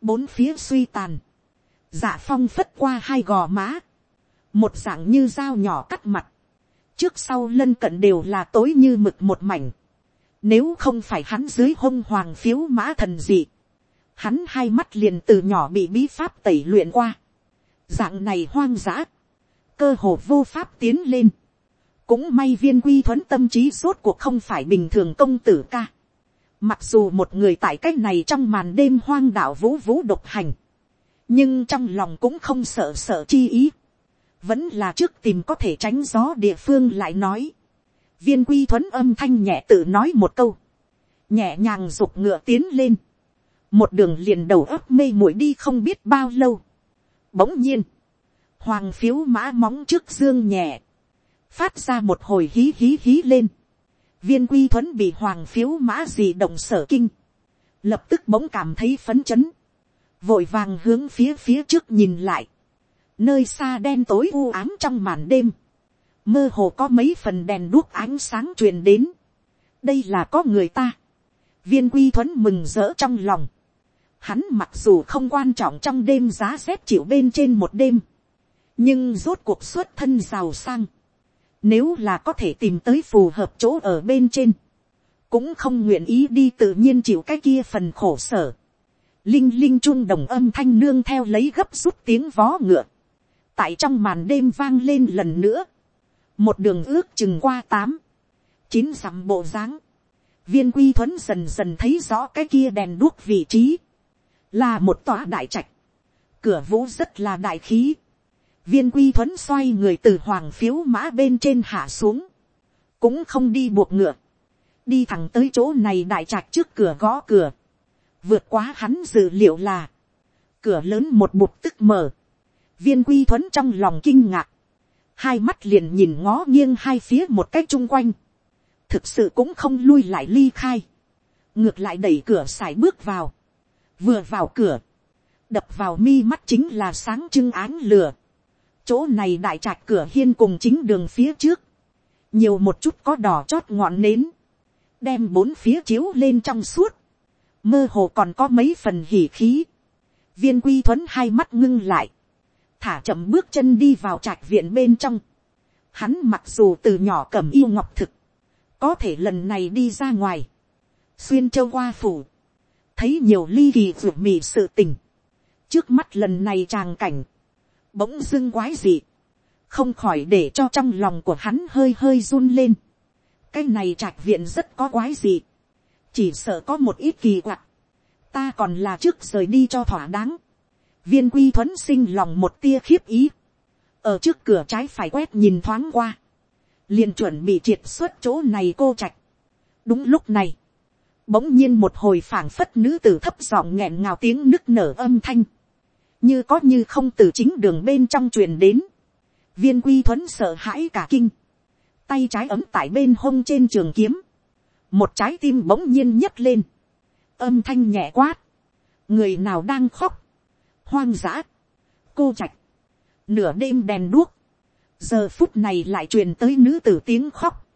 bốn phía suy tàn, dạ phong phất qua hai gò má, một dạng như dao nhỏ cắt mặt, trước sau lân cận đều là tối như mực một mảnh, nếu không phải hắn dưới hông hoàng phiếu mã thần dị, hắn hai mắt liền từ nhỏ bị bí pháp tẩy luyện qua, dạng này hoang dã, cơ hồ vô pháp tiến lên, cũng may viên quy thuấn tâm trí rốt cuộc không phải bình thường công tử ca. Mặc dù một người tại cách này trong màn đêm hoang đạo vũ vũ độc hành. Nhưng trong lòng cũng không sợ sợ chi ý. Vẫn là trước tìm có thể tránh gió địa phương lại nói. Viên quy thuấn âm thanh nhẹ tự nói một câu. Nhẹ nhàng rục ngựa tiến lên. Một đường liền đầu ấp mê muội đi không biết bao lâu. Bỗng nhiên. Hoàng phiếu mã móng trước dương nhẹ. Phát ra một hồi hí hí hí lên. viên quy thuấn bị hoàng phiếu mã gì động sở kinh, lập tức bỗng cảm thấy phấn chấn, vội vàng hướng phía phía trước nhìn lại, nơi xa đen tối u ám trong màn đêm, mơ hồ có mấy phần đèn đuốc ánh sáng truyền đến, đây là có người ta, viên quy thuấn mừng rỡ trong lòng, hắn mặc dù không quan trọng trong đêm giá rét chịu bên trên một đêm, nhưng rốt cuộc xuất thân giàu sang, nếu là có thể tìm tới phù hợp chỗ ở bên trên. Cũng không nguyện ý đi tự nhiên chịu cái kia phần khổ sở. linh linh chung đồng âm thanh nương theo lấy gấp rút tiếng vó ngựa, tại trong màn đêm vang lên lần nữa, một đường ước chừng qua tám, chín dặm bộ dáng, viên quy thuấn dần dần thấy rõ cái kia đèn đuốc vị trí, là một tòa đại trạch, cửa vũ rất là đại khí, viên quy thuấn xoay người từ hoàng phiếu mã bên trên hạ xuống, cũng không đi buộc ngựa, đi thẳng tới chỗ này đại trạch trước cửa gõ cửa, vượt quá hắn dự liệu là, cửa lớn một bục tức mở, viên quy thuấn trong lòng kinh ngạc, hai mắt liền nhìn ngó nghiêng hai phía một cách chung quanh, thực sự cũng không lui lại ly khai, ngược lại đẩy cửa sải bước vào, vừa vào cửa, đập vào mi mắt chính là sáng trưng áng lửa, chỗ này đại trạch cửa hiên cùng chính đường phía trước, nhiều một chút có đỏ chót ngọn nến, đem bốn phía chiếu lên trong suốt, mơ hồ còn có mấy phần hỉ khí, viên quy thuấn hai mắt ngưng lại, thả chậm bước chân đi vào trạch viện bên trong, hắn mặc dù từ nhỏ cầm yêu ngọc thực, có thể lần này đi ra ngoài, xuyên châu qua phủ, thấy nhiều ly kỳ ruột mì sự tình, trước mắt lần này tràng cảnh, bỗng dưng quái dị, không khỏi để cho trong lòng của hắn hơi hơi run lên. cái này trạch viện rất có quái dị, chỉ sợ có một ít kỳ quặc, ta còn là trước rời đi cho thỏa đáng, viên quy thuấn sinh lòng một tia khiếp ý, ở trước cửa trái phải quét nhìn thoáng qua, liền chuẩn bị triệt xuất chỗ này cô trạch. đúng lúc này, bỗng nhiên một hồi phảng phất nữ tử thấp giọng nghẹn ngào tiếng nức nở âm thanh, như có như không từ chính đường bên trong truyền đến, viên quy thuấn sợ hãi cả kinh, tay trái ấm tại bên hông trên trường kiếm, một trái tim bỗng nhiên nhấc lên, âm thanh nhẹ quát, người nào đang khóc, hoang dã, cô trạch, nửa đêm đèn đuốc, giờ phút này lại truyền tới nữ tử tiếng khóc,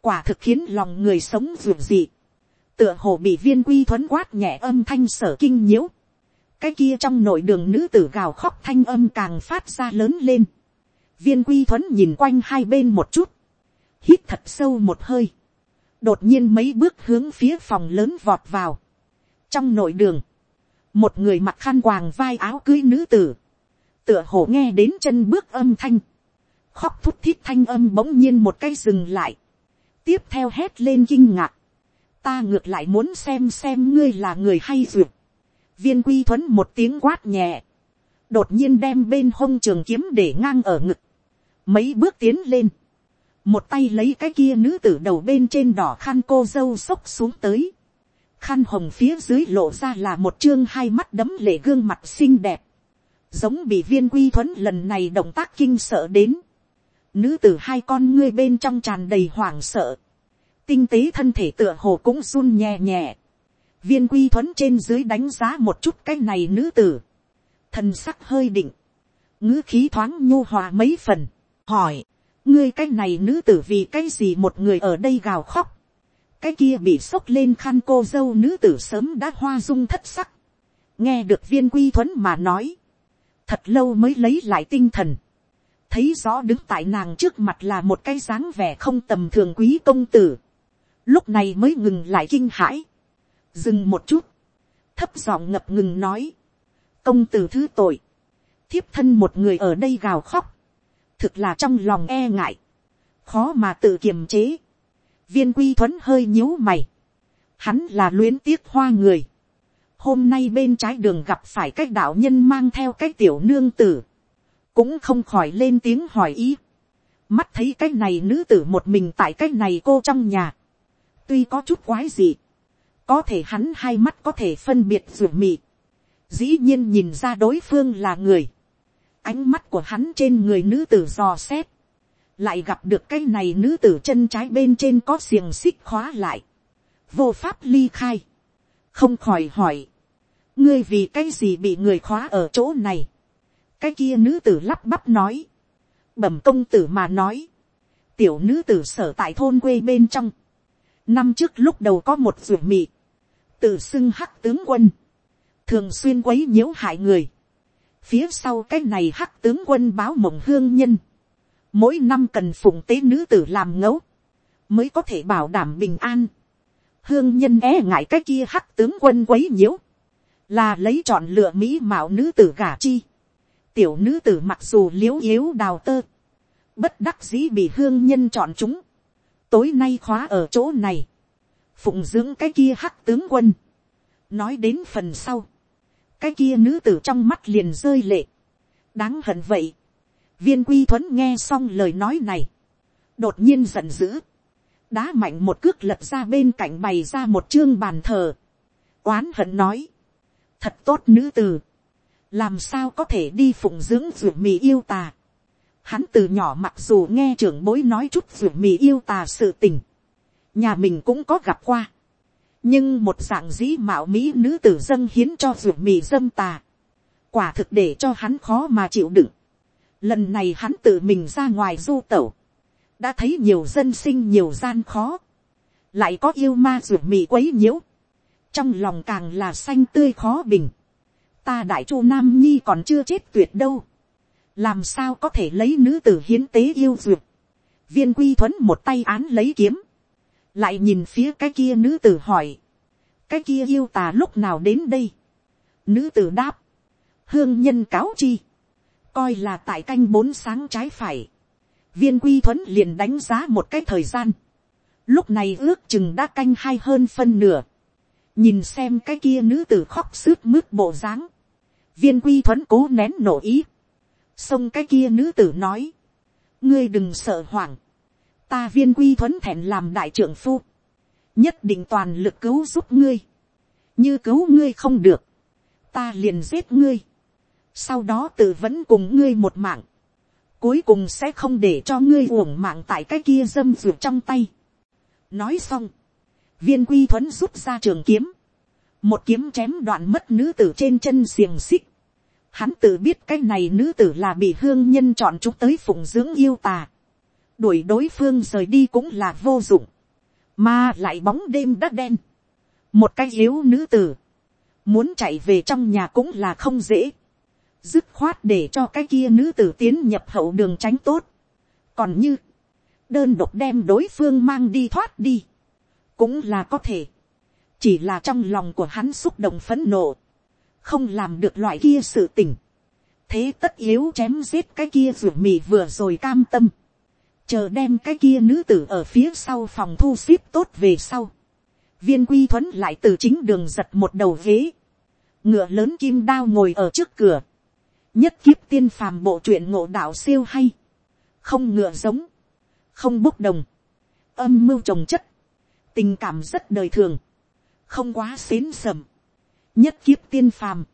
quả thực khiến lòng người sống ruột dị, tựa hồ bị viên quy thuấn quát nhẹ âm thanh sở kinh nhiễu, cái kia trong nội đường nữ tử gào khóc thanh âm càng phát ra lớn lên, viên quy thuấn nhìn quanh hai bên một chút, hít thật sâu một hơi, đột nhiên mấy bước hướng phía phòng lớn vọt vào, trong nội đường, một người mặc khăn quàng vai áo cưới nữ tử, tựa hồ nghe đến chân bước âm thanh, khóc thút thít thanh âm bỗng nhiên một cái dừng lại, tiếp theo hét lên kinh ngạc, ta ngược lại muốn xem xem ngươi là người hay duyệt, viên quy thuấn một tiếng quát nhẹ, đột nhiên đem bên hông trường kiếm để ngang ở ngực, mấy bước tiến lên, một tay lấy cái kia nữ tử đầu bên trên đỏ khăn cô dâu xốc xuống tới, khăn hồng phía dưới lộ ra là một chương hai mắt đấm lệ gương mặt xinh đẹp, giống bị viên quy thuấn lần này động tác kinh sợ đến, nữ tử hai con ngươi bên trong tràn đầy hoảng sợ, tinh tế thân thể tựa hồ cũng run nhẹ nhẹ, viên quy thuấn trên dưới đánh giá một chút cái này nữ tử, thần sắc hơi định, ngữ khí thoáng nhu hòa mấy phần, hỏi, ngươi cái này nữ tử vì cái gì một người ở đây gào khóc, cái kia bị sốc lên khăn cô dâu nữ tử sớm đã hoa dung thất sắc, nghe được viên quy thuấn mà nói, thật lâu mới lấy lại tinh thần, thấy rõ đứng tại nàng trước mặt là một cái dáng vẻ không tầm thường quý công tử, lúc này mới ngừng lại kinh hãi, dừng một chút, thấp giọng ngập ngừng nói, công tử thứ tội, thiếp thân một người ở đây gào khóc, thực là trong lòng e ngại, khó mà tự kiềm chế, viên quy thuấn hơi nhíu mày, hắn là luyến tiếc hoa người, hôm nay bên trái đường gặp phải cái đạo nhân mang theo cái tiểu nương tử, cũng không khỏi lên tiếng hỏi ý, mắt thấy cái này nữ tử một mình tại cái này cô trong nhà, tuy có chút quái gì, có thể hắn hai mắt có thể phân biệt ruột mị, dĩ nhiên nhìn ra đối phương là người, ánh mắt của hắn trên người nữ tử dò xét, lại gặp được cái này nữ tử chân trái bên trên có xiềng xích khóa lại, vô pháp ly khai, không khỏi hỏi, ngươi vì cái gì bị người khóa ở chỗ này, cái kia nữ tử lắp bắp nói, bẩm công tử mà nói, tiểu nữ tử sở tại thôn quê bên trong, năm trước lúc đầu có một ruột mị, tự xưng hắc tướng quân, thường xuyên quấy nhiễu hại người, phía sau cái này hắc tướng quân báo mộng hương nhân, mỗi năm cần phụng tế nữ tử làm ngẫu, mới có thể bảo đảm bình an. hương nhân e ngại cái kia hắc tướng quân quấy nhiễu, là lấy chọn lựa mỹ mạo nữ tử gả chi, tiểu nữ tử mặc dù l i u yếu đào tơ, bất đắc dĩ bị hương nhân chọn chúng, tối nay khóa ở chỗ này, phụng dưỡng cái kia hắc tướng quân, nói đến phần sau, cái kia nữ tử trong mắt liền rơi lệ, đáng hận vậy, viên quy thuấn nghe xong lời nói này, đột nhiên giận dữ, đá mạnh một cước lật ra bên cạnh bày ra một chương bàn thờ, oán hận nói, thật tốt nữ tử, làm sao có thể đi phụng dưỡng ruột mì yêu tà. Hắn từ nhỏ mặc dù nghe trưởng bối nói chút ruột mì yêu tà sự tình, nhà mình cũng có gặp qua. nhưng một dạng dĩ mạo mỹ nữ tử dâng hiến cho ruột mì dâm tà, quả thực để cho hắn khó mà chịu đựng. lần này hắn tự mình ra ngoài du tẩu, đã thấy nhiều dân sinh nhiều gian khó, lại có yêu ma ruột mì quấy nhiễu, trong lòng càng là xanh tươi khó bình. Ta đại chu nam nhi còn chưa chết tuyệt đâu, làm sao có thể lấy nữ tử hiến tế yêu duyệt, viên quy thuấn một tay án lấy kiếm, lại nhìn phía cái kia nữ tử hỏi, cái kia yêu tà lúc nào đến đây, nữ tử đáp, hương nhân cáo chi, coi là tại canh bốn sáng trái phải, viên quy thuấn liền đánh giá một cái thời gian, lúc này ước chừng đã canh hai hơn phân nửa, nhìn xem cái kia nữ tử khóc sướt mướt bộ dáng, viên quy thuấn cố nén nổ ý, xông cái kia nữ tử nói, ngươi đừng sợ hoảng, ta viên quy thuấn thẹn làm đại trưởng phu, nhất định toàn lực cứu giúp ngươi, như cứu ngươi không được, ta liền giết ngươi, sau đó tự vẫn cùng ngươi một mạng, cuối cùng sẽ không để cho ngươi uổng mạng tại cái kia dâm ruột trong tay. nói xong, viên quy thuấn rút ra trường kiếm, một kiếm chém đoạn mất nữ tử trên chân xiềng xích, Hắn tự biết cái này nữ tử là bị hương nhân chọn chúng tới phụng dưỡng yêu tà. Đuổi đối phương rời đi cũng là vô dụng. Mà lại bóng đêm đất đen. Một cái yếu nữ tử. Muốn chạy về trong nhà cũng là không dễ. Dứt khoát để cho cái kia nữ tử tiến nhập hậu đường tránh tốt. Còn như. Đơn độc đem đối phương mang đi thoát đi. Cũng là có thể. Chỉ là trong lòng của hắn xúc động phấn nộ không làm được loại kia sự tình, thế tất yếu chém giết cái kia ruột mì vừa rồi cam tâm, chờ đem cái kia nữ tử ở phía sau phòng thu xếp tốt về sau, viên quy thuấn lại từ chính đường giật một đầu ghế, ngựa lớn kim đao ngồi ở trước cửa, nhất kiếp tiên phàm bộ truyện ngộ đạo siêu hay, không ngựa giống, không bốc đồng, âm mưu trồng chất, tình cảm rất đời thường, không quá xến sầm, nhất kiếp tiên phàm,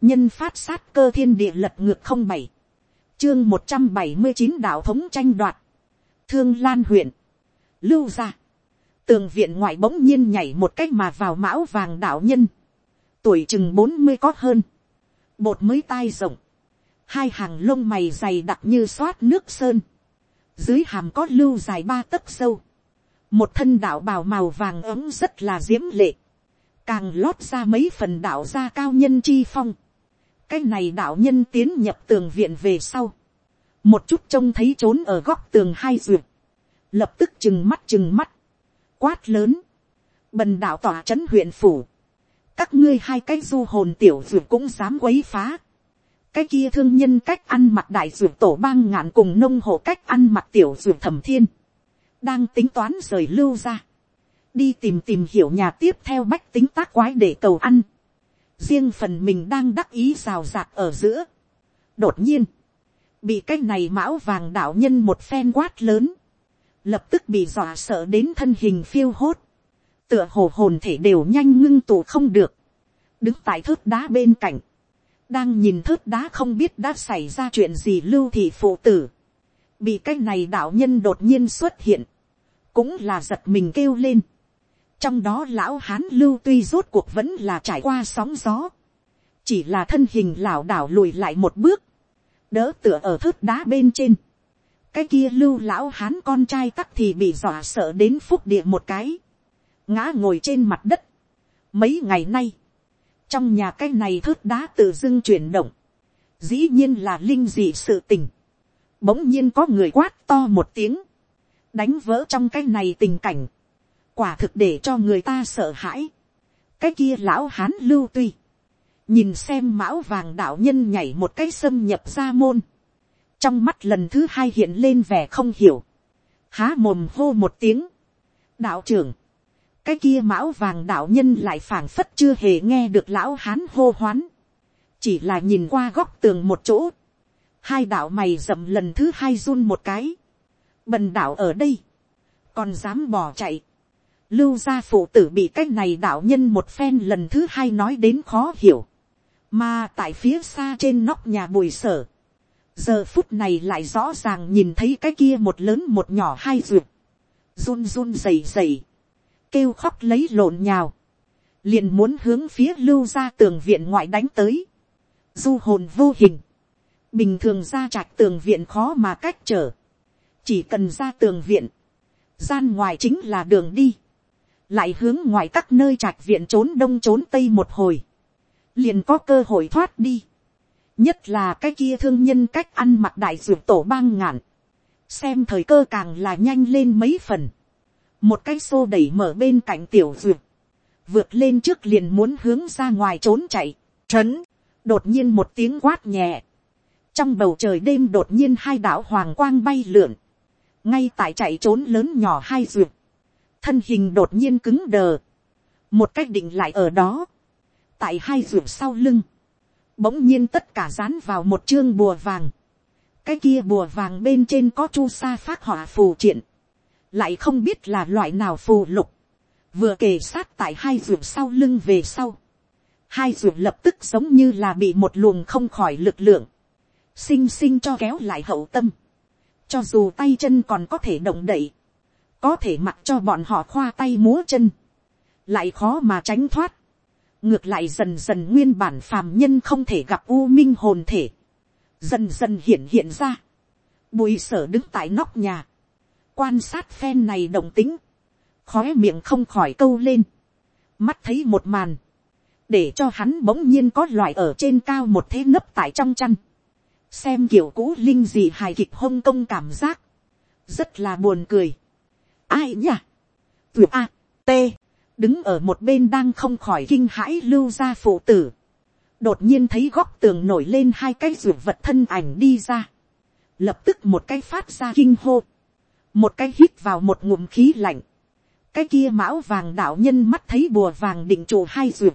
nhân phát sát cơ thiên địa lật ngược không bảy, chương một trăm bảy mươi chín đạo thống tranh đoạt, thương lan huyện, lưu ra, tường viện ngoại bỗng nhiên nhảy một cách mà vào mão vàng đạo nhân, tuổi chừng bốn mươi có hơn, bột mới tai rộng, hai hàng lông mày dày đặc như xoát nước sơn, dưới hàm có lưu dài ba tấc sâu, một thân đạo bào màu vàng ấm rất là diễm lệ, càng lót ra mấy phần đạo gia cao nhân chi phong. cái này đạo nhân tiến nhập tường viện về sau một chút trông thấy trốn ở góc tường hai ruột. lập tức chừng mắt chừng mắt. quát lớn. bần đạo tỏa trấn huyện phủ. các ngươi hai cái du hồn tiểu ruột cũng dám quấy phá. cái kia thương nhân cách ăn mặc đại ruột tổ bang ngạn cùng nông hộ cách ăn mặc tiểu ruột thẩm thiên. đang tính toán rời lưu ra đi tìm tìm hiểu nhà tiếp theo bách tính tác quái để cầu ăn. riêng phần mình đang đắc ý rào rạc ở giữa. đột nhiên, bị cái này mão vàng đạo nhân một phen quát lớn, lập tức bị dọa sợ đến thân hình phiêu hốt, tựa hồ hồn thể đều nhanh ngưng tụ không được, đứng tại thớt đá bên cạnh, đang nhìn thớt đá không biết đã xảy ra chuyện gì lưu thị phụ tử, bị cái này đạo nhân đột nhiên xuất hiện, cũng là giật mình kêu lên, trong đó lão hán lưu tuy rốt cuộc vẫn là trải qua sóng gió, chỉ là thân hình lảo đảo lùi lại một bước, đỡ tựa ở thớt đá bên trên, cái kia lưu lão hán con trai tắc thì bị dọa sợ đến phúc địa một cái, ngã ngồi trên mặt đất. Mấy ngày nay, trong nhà cái này thớt đá tự dưng chuyển động, dĩ nhiên là linh dị sự tình. Bỗng nhiên có người quát to một tiếng, đánh vỡ trong cái này tình cảnh, quả thực để cho người ta sợ hãi. cái kia lão hán lưu tuy, nhìn xem mão vàng đạo nhân nhảy một cái xâm nhập ra môn, trong mắt lần thứ hai hiện lên vẻ không hiểu, há mồm hô một tiếng, đạo trưởng, cái kia mão vàng đạo nhân lại phảng phất chưa hề nghe được lão hán hô hoán, chỉ là nhìn qua góc tường một chỗ, hai đạo mày rậm lần thứ hai run một cái, bần đạo ở đây, còn dám bỏ chạy, lưu gia phụ tử bị cái này đạo nhân một phen lần thứ hai nói đến khó hiểu, mà tại phía xa trên nóc nhà bùi sở, giờ phút này lại rõ ràng nhìn thấy cái kia một lớn một nhỏ hai ruột, run run rầy rầy, kêu khóc lấy lộn nhào, liền muốn hướng phía lưu ra tường viện ngoại đánh tới, du hồn vô hình, bình thường ra trạch tường viện khó mà cách trở, chỉ cần ra tường viện, gian ngoài chính là đường đi, lại hướng ngoài các nơi trạch viện trốn đông trốn tây một hồi, liền có cơ hội thoát đi, nhất là cái kia thương nhân cách ăn mặc đại dược tổ bang ngạn, xem thời cơ càng là nhanh lên mấy phần, một cái xô đẩy mở bên cạnh tiểu dược, vượt lên trước liền muốn hướng ra ngoài trốn chạy, trấn, đột nhiên một tiếng quát nhẹ, trong bầu trời đêm đột nhiên hai đạo hoàng quang bay lượn, ngay tại chạy trốn lớn nhỏ hai duyệt, thân hình đột nhiên cứng đờ, một cách định lại ở đó, tại hai ruột sau lưng, bỗng nhiên tất cả dán vào một chương bùa vàng, cái kia bùa vàng bên trên có chu sa phát họa phù triện, lại không biết là loại nào phù lục, vừa kề sát tại hai ruột sau lưng về sau, hai ruột lập tức giống như là bị một luồng không khỏi lực lượng, xinh xinh cho kéo lại hậu tâm, cho dù tay chân còn có thể động đậy, có thể mặc cho bọn họ khoa tay múa chân, lại khó mà tránh thoát, ngược lại dần dần nguyên bản phàm nhân không thể gặp u minh hồn thể, dần dần hiện hiện ra, bùi sở đứng tại nóc nhà, quan sát phen này động tính, khói miệng không khỏi câu lên, mắt thấy một màn, để cho hắn bỗng nhiên có loại ở trên cao một thế nấp tại trong chăn, xem kiểu cũ linh gì hài kịch hông công cảm giác, rất là buồn cười. ai nhỉ? tuyệt a, t, đứng ở một bên đang không khỏi kinh hãi lưu ra phụ tử, đột nhiên thấy góc tường nổi lên hai cái ruột vật thân ảnh đi ra, lập tức một cái phát ra kinh hô, một cái hít vào một ngụm khí lạnh, cái kia mão vàng đạo nhân mắt thấy bùa vàng định trụ hai ruột,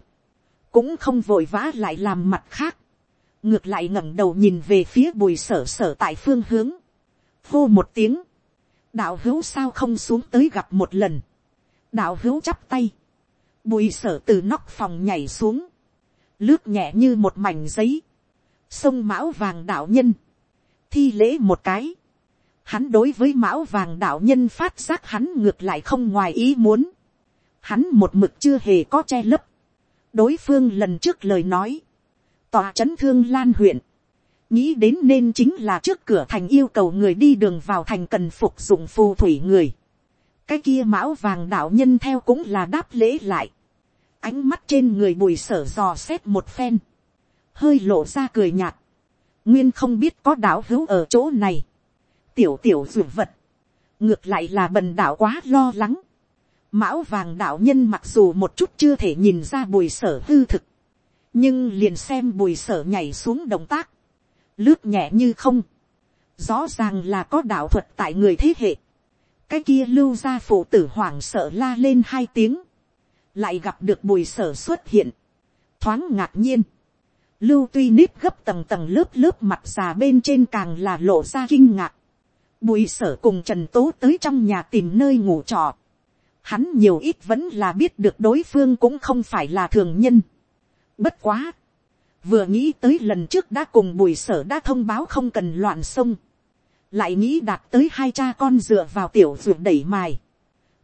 cũng không vội vã lại làm mặt khác, ngược lại ngẩng đầu nhìn về phía bùi sở sở tại phương hướng, hô một tiếng, đạo hữu sao không xuống tới gặp một lần, đạo hữu chắp tay, bùi sở từ nóc phòng nhảy xuống, lướt nhẹ như một mảnh giấy, sông mão vàng đạo nhân, thi lễ một cái, hắn đối với mão vàng đạo nhân phát giác hắn ngược lại không ngoài ý muốn, hắn một mực chưa hề có che lấp, đối phương lần trước lời nói, tòa c h ấ n thương lan huyện, nghĩ đến nên chính là trước cửa thành yêu cầu người đi đường vào thành cần phục dụng phù thủy người. cái kia mão vàng đạo nhân theo cũng là đáp lễ lại ánh mắt trên người bùi sở dò xét một phen, hơi lộ ra cười nhạt. nguyên không biết có đạo hữu ở chỗ này. tiểu tiểu ruột vật, ngược lại là bần đạo quá lo lắng. mão vàng đạo nhân mặc dù một chút chưa thể nhìn ra bùi sở hư thực, nhưng liền xem bùi sở nhảy xuống động tác, lướt nhẹ như không, rõ ràng là có đạo thuật tại người thế hệ, cái kia lưu ra phụ tử hoảng sợ la lên hai tiếng, lại gặp được bùi sở xuất hiện, thoáng ngạc nhiên, lưu tuy nếp gấp tầng tầng lớp lớp mặt già bên trên càng là lộ ra kinh ngạc, bùi sở cùng trần tố tới trong nhà tìm nơi ngủ trọ, hắn nhiều ít vẫn là biết được đối phương cũng không phải là thường nhân, Bất quá. Vừa nghĩ tới lần trước đã cùng bùi sở đã thông báo không cần loạn sông. Lại nghĩ đạt tới hai cha con dựa vào tiểu ruột đẩy mài.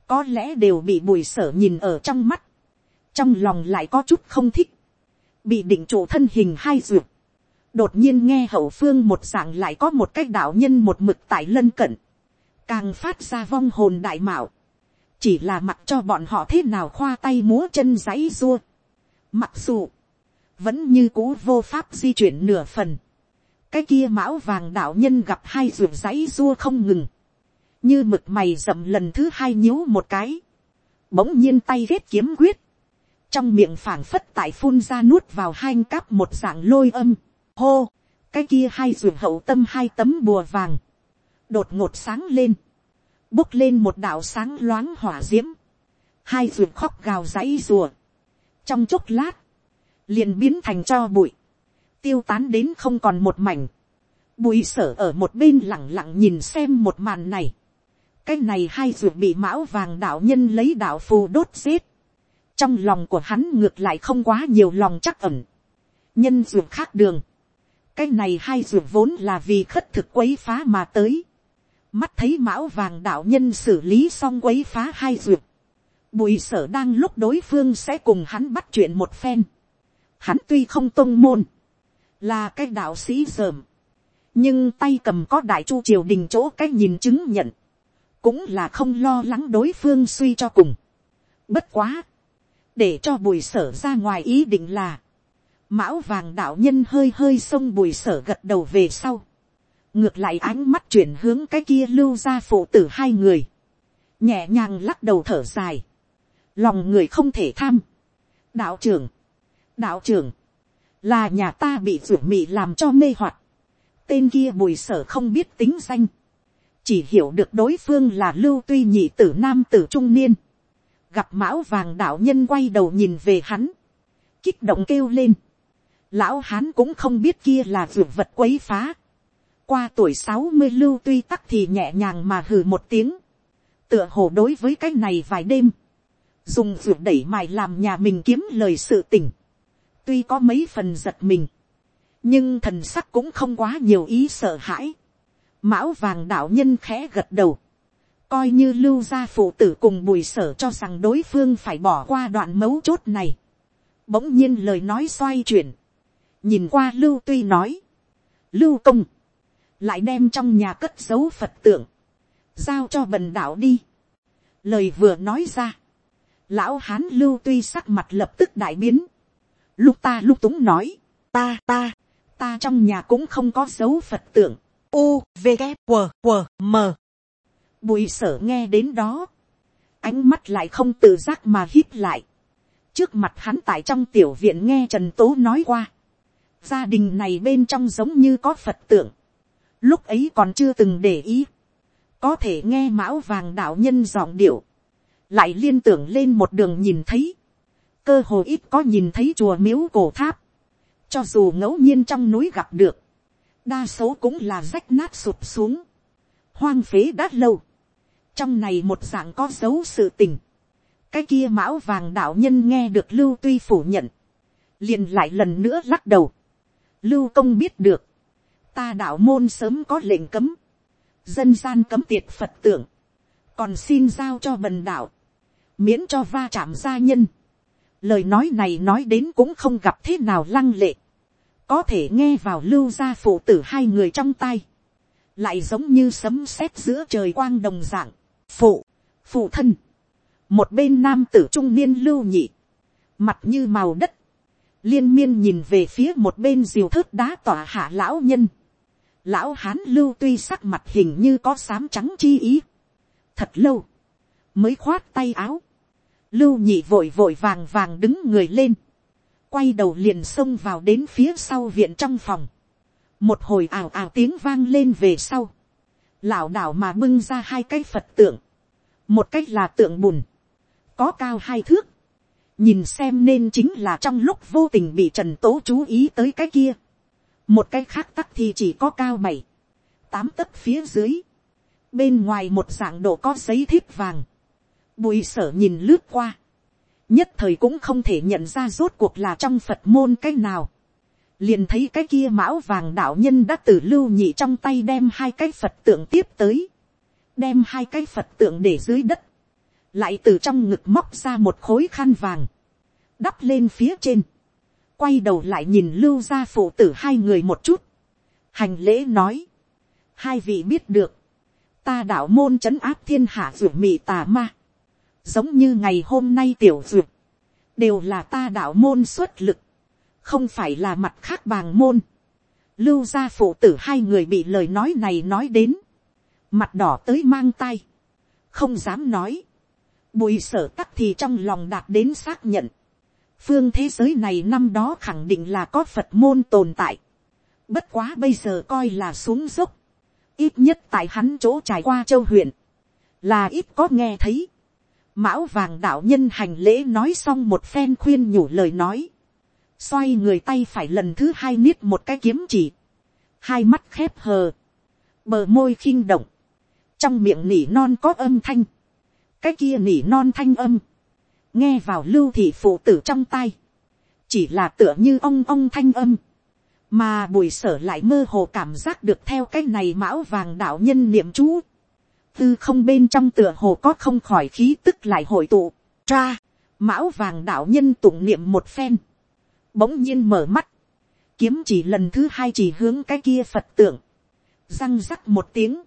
Có lẽ đều bị bùi sở nhìn ở trong mắt. Trong lòng lại có chút không thích. Bị định trụ thân hình hai ruột. Đột nhiên nghe hậu phương một dạng lại có một cái đạo nhân một mực tại lân cận. Càng phát ra vong hồn đại mạo. Chỉ là mặc cho bọn họ thế nào khoa tay múa chân giấy rua. Mặc dù vẫn như cũ vô pháp di chuyển nửa phần. cái kia mão vàng đạo nhân gặp hai ruột giấy rua không ngừng, như mực mày rậm lần thứ hai nhíu một cái, bỗng nhiên tay ghét kiếm quyết, trong miệng phảng phất tại phun ra nuốt vào hai cáp một dạng lôi âm, hô, cái kia hai ruột hậu tâm hai tấm bùa vàng, đột ngột sáng lên, bốc lên một đạo sáng loáng hỏa d i ễ m hai ruột khóc gào dãy rùa, trong chốc lát, liền biến thành cho bụi, tiêu tán đến không còn một mảnh, bụi sở ở một bên lẳng lặng nhìn xem một màn này, cái này hai ruột bị mão vàng đạo nhân lấy đạo phù đốt giết, trong lòng của hắn ngược lại không quá nhiều lòng chắc ẩn, nhân ruột khác đường, cái này hai ruột vốn là vì khất thực quấy phá mà tới, mắt thấy mão vàng đạo nhân xử lý xong quấy phá hai ruột, bùi sở đang lúc đối phương sẽ cùng hắn bắt chuyện một phen, hắn tuy không tôn môn, là cái đạo sĩ dởm, nhưng tay cầm có đại chu triều đình chỗ cái nhìn chứng nhận, cũng là không lo lắng đối phương suy cho cùng. Bất quá, để cho bùi sở ra ngoài ý định là, mão vàng đạo nhân hơi hơi xông bùi sở gật đầu về sau, ngược lại ánh mắt chuyển hướng cái kia lưu ra phụ tử hai người, nhẹ nhàng lắc đầu thở dài, lòng người không thể tham. đạo trưởng, đạo trưởng, là nhà ta bị ruột mị làm cho mê hoặc, tên kia bùi sở không biết tính danh, chỉ hiểu được đối phương là lưu tuy nhị tử nam tử trung niên, gặp mão vàng đạo nhân quay đầu nhìn về hắn, kích động kêu lên, lão hán cũng không biết kia là ruột vật quấy phá, qua tuổi sáu mươi lưu tuy tắc thì nhẹ nhàng mà hừ một tiếng. Tựa hồ đối với cái này vài đêm. Dùng vượt đẩy mài làm nhà mình kiếm lời sự tỉnh. Tuy có mấy phần giật mình. Nhưng thần sắc cũng không quá nhiều ý sợ hãi. Mão vàng đạo nhân khẽ gật đầu. Coi như lưu gia phụ tử cùng bùi sở cho rằng đối phương phải bỏ qua đoạn mấu chốt này. Bỗng nhiên lời nói xoay chuyển. Nhìn qua lưu tuy nói. Lưu công lại đem trong nhà cất giấu phật tượng, giao cho bần đạo đi. lời vừa nói ra, lão hán lưu tuy sắc mặt lập tức đại biến, lúc ta lúc túng nói, ta ta, ta trong nhà cũng không có dấu phật tượng, u v g q q m. Bùi sở nghe đến đó, ánh mắt lại không tự giác mà hít lại, trước mặt hắn tại trong tiểu viện nghe trần tố nói qua, gia đình này bên trong giống như có phật tượng, lúc ấy còn chưa từng để ý, có thể nghe mão vàng đạo nhân giọng điệu, lại liên tưởng lên một đường nhìn thấy, cơ hồ ít có nhìn thấy chùa miếu cổ tháp, cho dù ngẫu nhiên trong núi gặp được, đa số cũng là rách nát sụp xuống, hoang phế đã lâu, trong này một dạng có dấu sự tình, cái kia mão vàng đạo nhân nghe được lưu tuy phủ nhận, liền lại lần nữa lắc đầu, lưu công biết được, ta đạo môn sớm có lệnh cấm, dân gian cấm tiệt phật tưởng, còn xin giao cho bần đạo, miễn cho va chạm gia nhân. Lời nói này nói đến cũng không gặp thế nào lăng lệ, có thể nghe vào lưu gia phụ tử hai người trong tay, lại giống như sấm sét giữa trời quang đồng dạng, phụ, phụ thân, một bên nam tử trung niên lưu nhị, mặt như màu đất, liên miên nhìn về phía một bên diều thớt đá tỏa hạ lão nhân, lão hán lưu tuy sắc mặt hình như có sám trắng chi ý. thật lâu, mới khoát tay áo. lưu nhị vội vội vàng vàng đứng người lên quay đầu liền xông vào đến phía sau viện trong phòng. một hồi ào ào tiếng vang lên về sau. lảo đảo mà bưng ra hai cái phật tượng. một cách là tượng bùn. có cao hai thước. nhìn xem nên chính là trong lúc vô tình bị trần tố chú ý tới cái kia một cái khác tắc thì chỉ có cao bảy, tám tấc phía dưới, bên ngoài một dạng độ có giấy thiếp vàng, bùi sở nhìn lướt qua, nhất thời cũng không thể nhận ra rốt cuộc là trong phật môn cái nào, liền thấy cái kia mão vàng đạo nhân đã từ lưu nhị trong tay đem hai cái phật tượng tiếp tới, đem hai cái phật tượng để dưới đất, lại từ trong ngực móc ra một khối khăn vàng, đắp lên phía trên, quay đầu lại nhìn lưu gia phụ tử hai người một chút, hành lễ nói, hai vị biết được, ta đạo môn c h ấ n áp thiên hạ ruột mị tà ma, giống như ngày hôm nay tiểu duyệt, đều là ta đạo môn xuất lực, không phải là mặt khác bàng môn. Lưu gia phụ tử hai người bị lời nói này nói đến, mặt đỏ tới mang tay, không dám nói, bùi sở tắc thì trong lòng đạt đến xác nhận, phương thế giới này năm đó khẳng định là có phật môn tồn tại, bất quá bây giờ coi là xuống dốc, ít nhất tại hắn chỗ trải qua châu huyện, là ít có nghe thấy, mão vàng đạo nhân hành lễ nói xong một phen khuyên nhủ lời nói, xoay người tay phải lần thứ hai niết một cái kiếm chỉ, hai mắt khép hờ, bờ môi khinh động, trong miệng nỉ non có âm thanh, cái kia nỉ non thanh âm, nghe vào lưu thị phụ tử trong tay, chỉ là tựa như ông ông thanh âm, mà bùi sở lại mơ hồ cảm giác được theo cái này mão vàng đạo nhân niệm chú, tư không bên trong tựa hồ có không khỏi khí tức lại hội tụ, tra, mão vàng đạo nhân tụng niệm một phen, bỗng nhiên mở mắt, kiếm chỉ lần thứ hai chỉ hướng cái kia phật tượng, răng rắc một tiếng,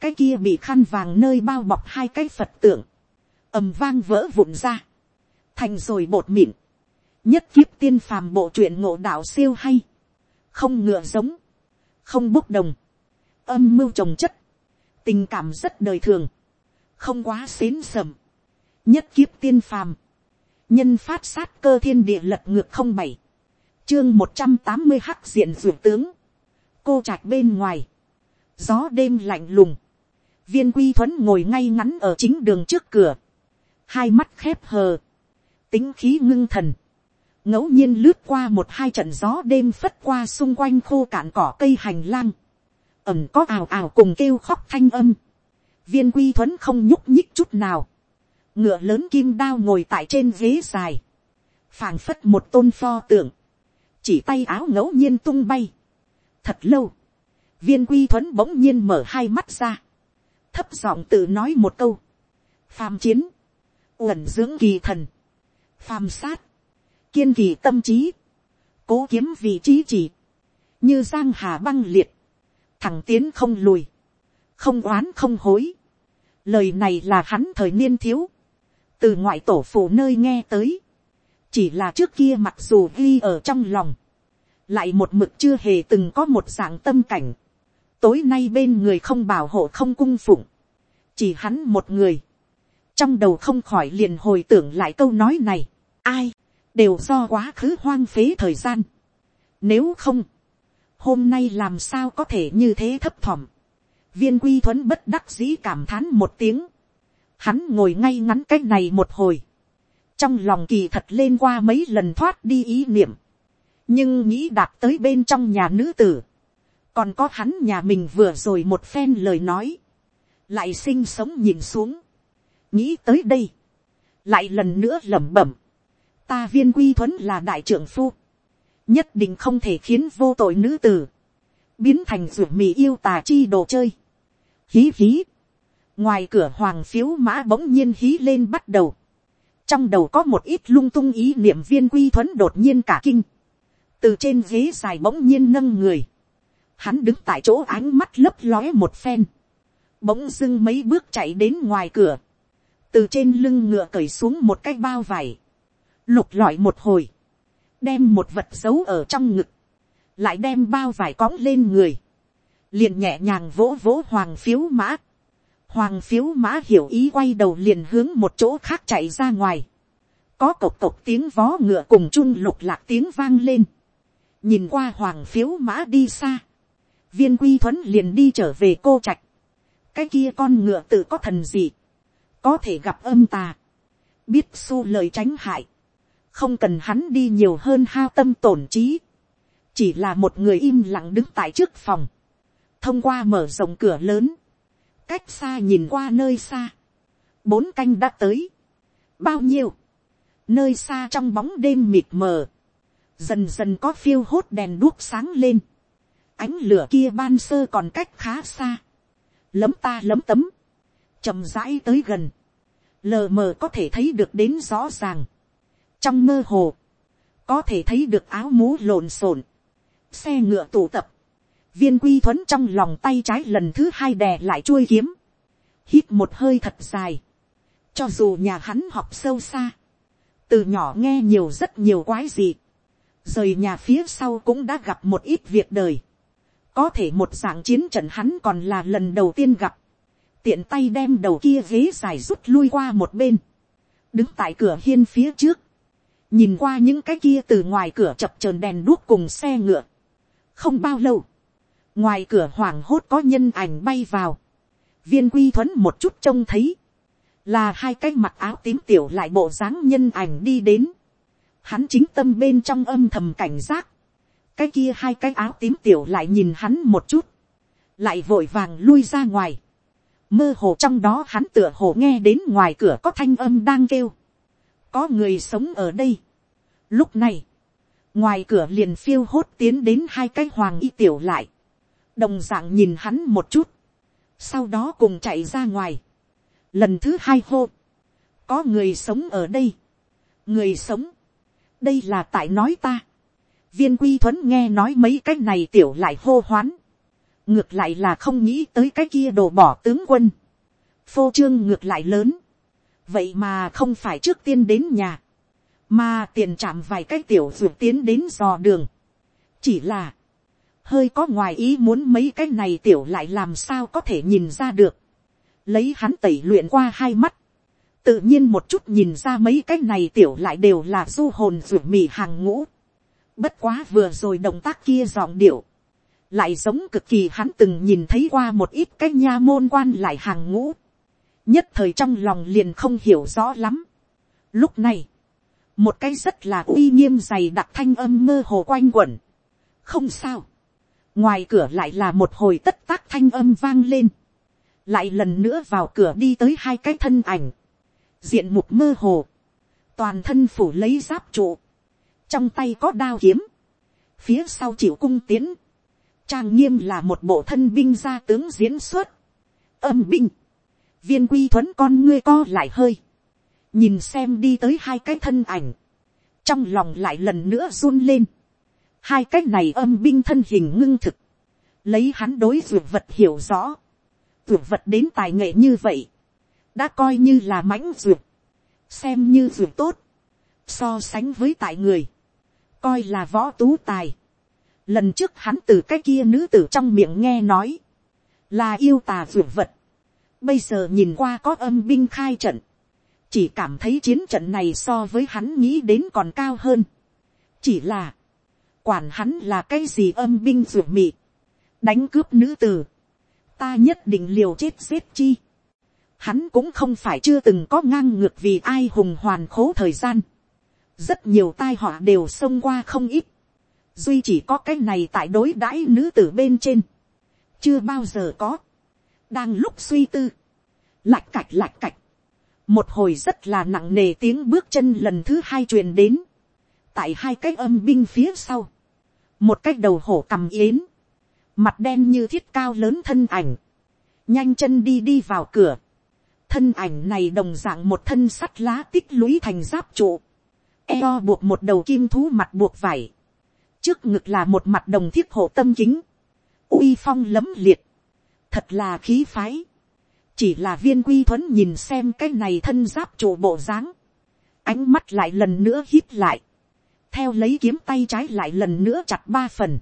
cái kia bị khăn vàng nơi bao bọc hai cái phật tượng, ầm vang vỡ vụn ra, thành rồi bột mịn, nhất kiếp tiên phàm bộ truyện ngộ đạo siêu hay, không ngựa giống, không bốc đồng, âm mưu trồng chất, tình cảm rất đời thường, không quá xến sầm, nhất kiếp tiên phàm, nhân phát sát cơ thiên địa lật ngược không bảy, chương một trăm tám mươi hắc diện ruột tướng, cô trạch bên ngoài, gió đêm lạnh lùng, viên quy thuấn ngồi ngay ngắn ở chính đường trước cửa, hai mắt khép hờ, tính khí ngưng thần, ngẫu nhiên lướt qua một hai trận gió đêm phất qua xung quanh khô cạn cỏ cây hành lang, ẩm có ào ào cùng kêu khóc thanh âm, viên quy thuấn không nhúc nhích chút nào, ngựa lớn kim đao ngồi tại trên ghế dài, phảng phất một tôn pho tượng, chỉ tay áo ngẫu nhiên tung bay. thật lâu, viên quy thuấn bỗng nhiên mở hai mắt ra, thấp giọng tự nói một câu, phàm chiến, uẩn dưỡng kỳ thần, phàm sát, kiên kỳ tâm trí, cố kiếm vị trí chỉ, như giang hà băng liệt, thẳng tiến không lùi, không oán không hối. Lời này là hắn thời niên thiếu, từ ngoại tổ phụ nơi nghe tới, chỉ là trước kia mặc dù ghi ở trong lòng, lại một mực chưa hề từng có một dạng tâm cảnh, tối nay bên người không bảo hộ không cung phụng, chỉ hắn một người, trong đầu không khỏi liền hồi tưởng lại câu nói này, ai, đều do quá khứ hoang phế thời gian. Nếu không, hôm nay làm sao có thể như thế thấp thỏm. viên quy thuấn bất đắc dĩ cảm thán một tiếng. hắn ngồi ngay ngắn cái này một hồi. trong lòng kỳ thật lên qua mấy lần thoát đi ý niệm. nhưng nghĩ đạt tới bên trong nhà nữ tử. còn có hắn nhà mình vừa rồi một phen lời nói. lại sinh sống nhìn xuống. nghĩ tới đây. lại lần nữa lẩm bẩm. ta viên quy thuấn là đại trưởng phu nhất định không thể khiến vô tội nữ tử, biến thành ruột mì yêu tà chi đồ chơi. Hí hí, ngoài cửa hoàng phiếu mã bỗng nhiên hí lên bắt đầu, trong đầu có một ít lung tung ý niệm viên quy thuấn đột nhiên cả kinh, từ trên ghế dài bỗng nhiên nâng người, hắn đứng tại chỗ ánh mắt lấp lóe một phen, bỗng dưng mấy bước chạy đến ngoài cửa, từ trên lưng ngựa cởi xuống một cái bao vải, lục lọi một hồi, đem một vật giấu ở trong ngực, lại đem bao vải cõng lên người, liền nhẹ nhàng vỗ vỗ hoàng phiếu mã. Hoàng phiếu mã hiểu ý quay đầu liền hướng một chỗ khác chạy ra ngoài. Có cộc cộc tiếng vó ngựa cùng chung lục lạc tiếng vang lên. Nhìn qua hoàng phiếu mã đi xa. Viên quy thuấn liền đi trở về cô trạch. Cái kia con ngựa tự có thần gì. Có thể gặp âm tà. Biết su lời tránh hại không cần hắn đi nhiều hơn hao tâm tổn trí, chỉ là một người im lặng đứng tại trước phòng, thông qua mở rộng cửa lớn, cách xa nhìn qua nơi xa, bốn canh đã tới, bao nhiêu, nơi xa trong bóng đêm mịt mờ, dần dần có phiêu hốt đèn đuốc sáng lên, ánh lửa kia ban sơ còn cách khá xa, lấm ta lấm tấm, chậm rãi tới gần, lờ mờ có thể thấy được đến rõ ràng, trong mơ hồ, có thể thấy được áo mũ lộn xộn, xe ngựa tụ tập, viên quy thuấn trong lòng tay trái lần thứ hai đè lại chuôi kiếm, hít một hơi thật dài, cho dù nhà hắn học sâu xa, từ nhỏ nghe nhiều rất nhiều quái gì, rời nhà phía sau cũng đã gặp một ít việc đời, có thể một dạng chiến trận hắn còn là lần đầu tiên gặp, tiện tay đem đầu kia ghế dài rút lui qua một bên, đứng tại cửa hiên phía trước, nhìn qua những cái kia từ ngoài cửa chập chờn đèn đuốc cùng xe ngựa, không bao lâu, ngoài cửa hoảng hốt có nhân ảnh bay vào, viên quy thuấn một chút trông thấy, là hai cái mặt áo tím tiểu lại bộ dáng nhân ảnh đi đến, hắn chính tâm bên trong âm thầm cảnh giác, cái kia hai cái áo tím tiểu lại nhìn hắn một chút, lại vội vàng lui ra ngoài, mơ hồ trong đó hắn tựa hồ nghe đến ngoài cửa có thanh âm đang kêu, có người sống ở đây. Lúc này, ngoài cửa liền phiêu hốt tiến đến hai cái hoàng y tiểu lại, đồng dạng nhìn hắn một chút, sau đó cùng chạy ra ngoài. Lần thứ hai hô, có người sống ở đây, người sống, đây là tại nói ta. viên quy thuấn nghe nói mấy cái này tiểu lại hô hoán, ngược lại là không nghĩ tới cái kia đồ bỏ tướng quân, phô trương ngược lại lớn, vậy mà không phải trước tiên đến nhà, mà tiền chạm vài cái tiểu ruột tiến đến dò đường. chỉ là, hơi có ngoài ý muốn mấy cái này tiểu lại làm sao có thể nhìn ra được. lấy hắn tẩy luyện qua hai mắt, tự nhiên một chút nhìn ra mấy cái này tiểu lại đều là du hồn ruột mì hàng ngũ. bất quá vừa rồi động tác kia giọng điệu, lại giống cực kỳ hắn từng nhìn thấy qua một ít cái nha môn quan lại hàng ngũ nhất thời trong lòng liền không hiểu rõ lắm. Lúc này, một cái rất là uy nghiêm dày đặc thanh âm mơ hồ quanh quẩn. không sao. ngoài cửa lại là một hồi tất tác thanh âm vang lên. lại lần nữa vào cửa đi tới hai cái thân ảnh. diện mục mơ hồ. toàn thân phủ lấy giáp trụ. trong tay có đao kiếm. phía sau chịu cung tiến. trang nghiêm là một bộ thân binh gia tướng diễn xuất. âm binh viên quy thuấn con ngươi co lại hơi, nhìn xem đi tới hai cái thân ảnh, trong lòng lại lần nữa run lên, hai cái này âm binh thân hình ngưng thực, lấy hắn đối ruột vật hiểu rõ, ruột vật đến tài nghệ như vậy, đã coi như là mãnh ruột, xem như ruột tốt, so sánh với tại người, coi là võ tú tài. Lần trước hắn từ cái kia nữ tử trong miệng nghe nói, là yêu tà ruột vật, Bây giờ nhìn qua có âm binh khai trận. Chỉ cảm thấy chiến trận này so với hắn nghĩ đến còn cao hơn. Chỉ là. Quản hắn là cái gì âm binh rủ mị. Đánh cướp nữ tử. Ta nhất định liều chết giết chi. Hắn cũng không phải chưa từng có ngang ngược vì ai hùng hoàn khố thời gian. Rất nhiều tai họa đều xông qua không ít. Duy chỉ có cái này tại đối đãi nữ tử bên trên. Chưa bao giờ có đang lúc suy tư, lạch cạch lạch cạch, một hồi rất là nặng nề tiếng bước chân lần thứ hai truyền đến, tại hai cái âm binh phía sau, một cái đầu hổ cầm yến, mặt đen như thiết cao lớn thân ảnh, nhanh chân đi đi vào cửa, thân ảnh này đồng d ạ n g một thân sắt lá tích lũy thành giáp trụ, eo buộc một đầu kim thú mặt buộc vải, trước ngực là một mặt đồng thiết hộ tâm kính, uy phong lấm liệt, thật là khí phái, chỉ là viên quy thuấn nhìn xem cái này thân giáp trụ bộ dáng, ánh mắt lại lần nữa hít lại, theo lấy kiếm tay trái lại lần nữa chặt ba phần,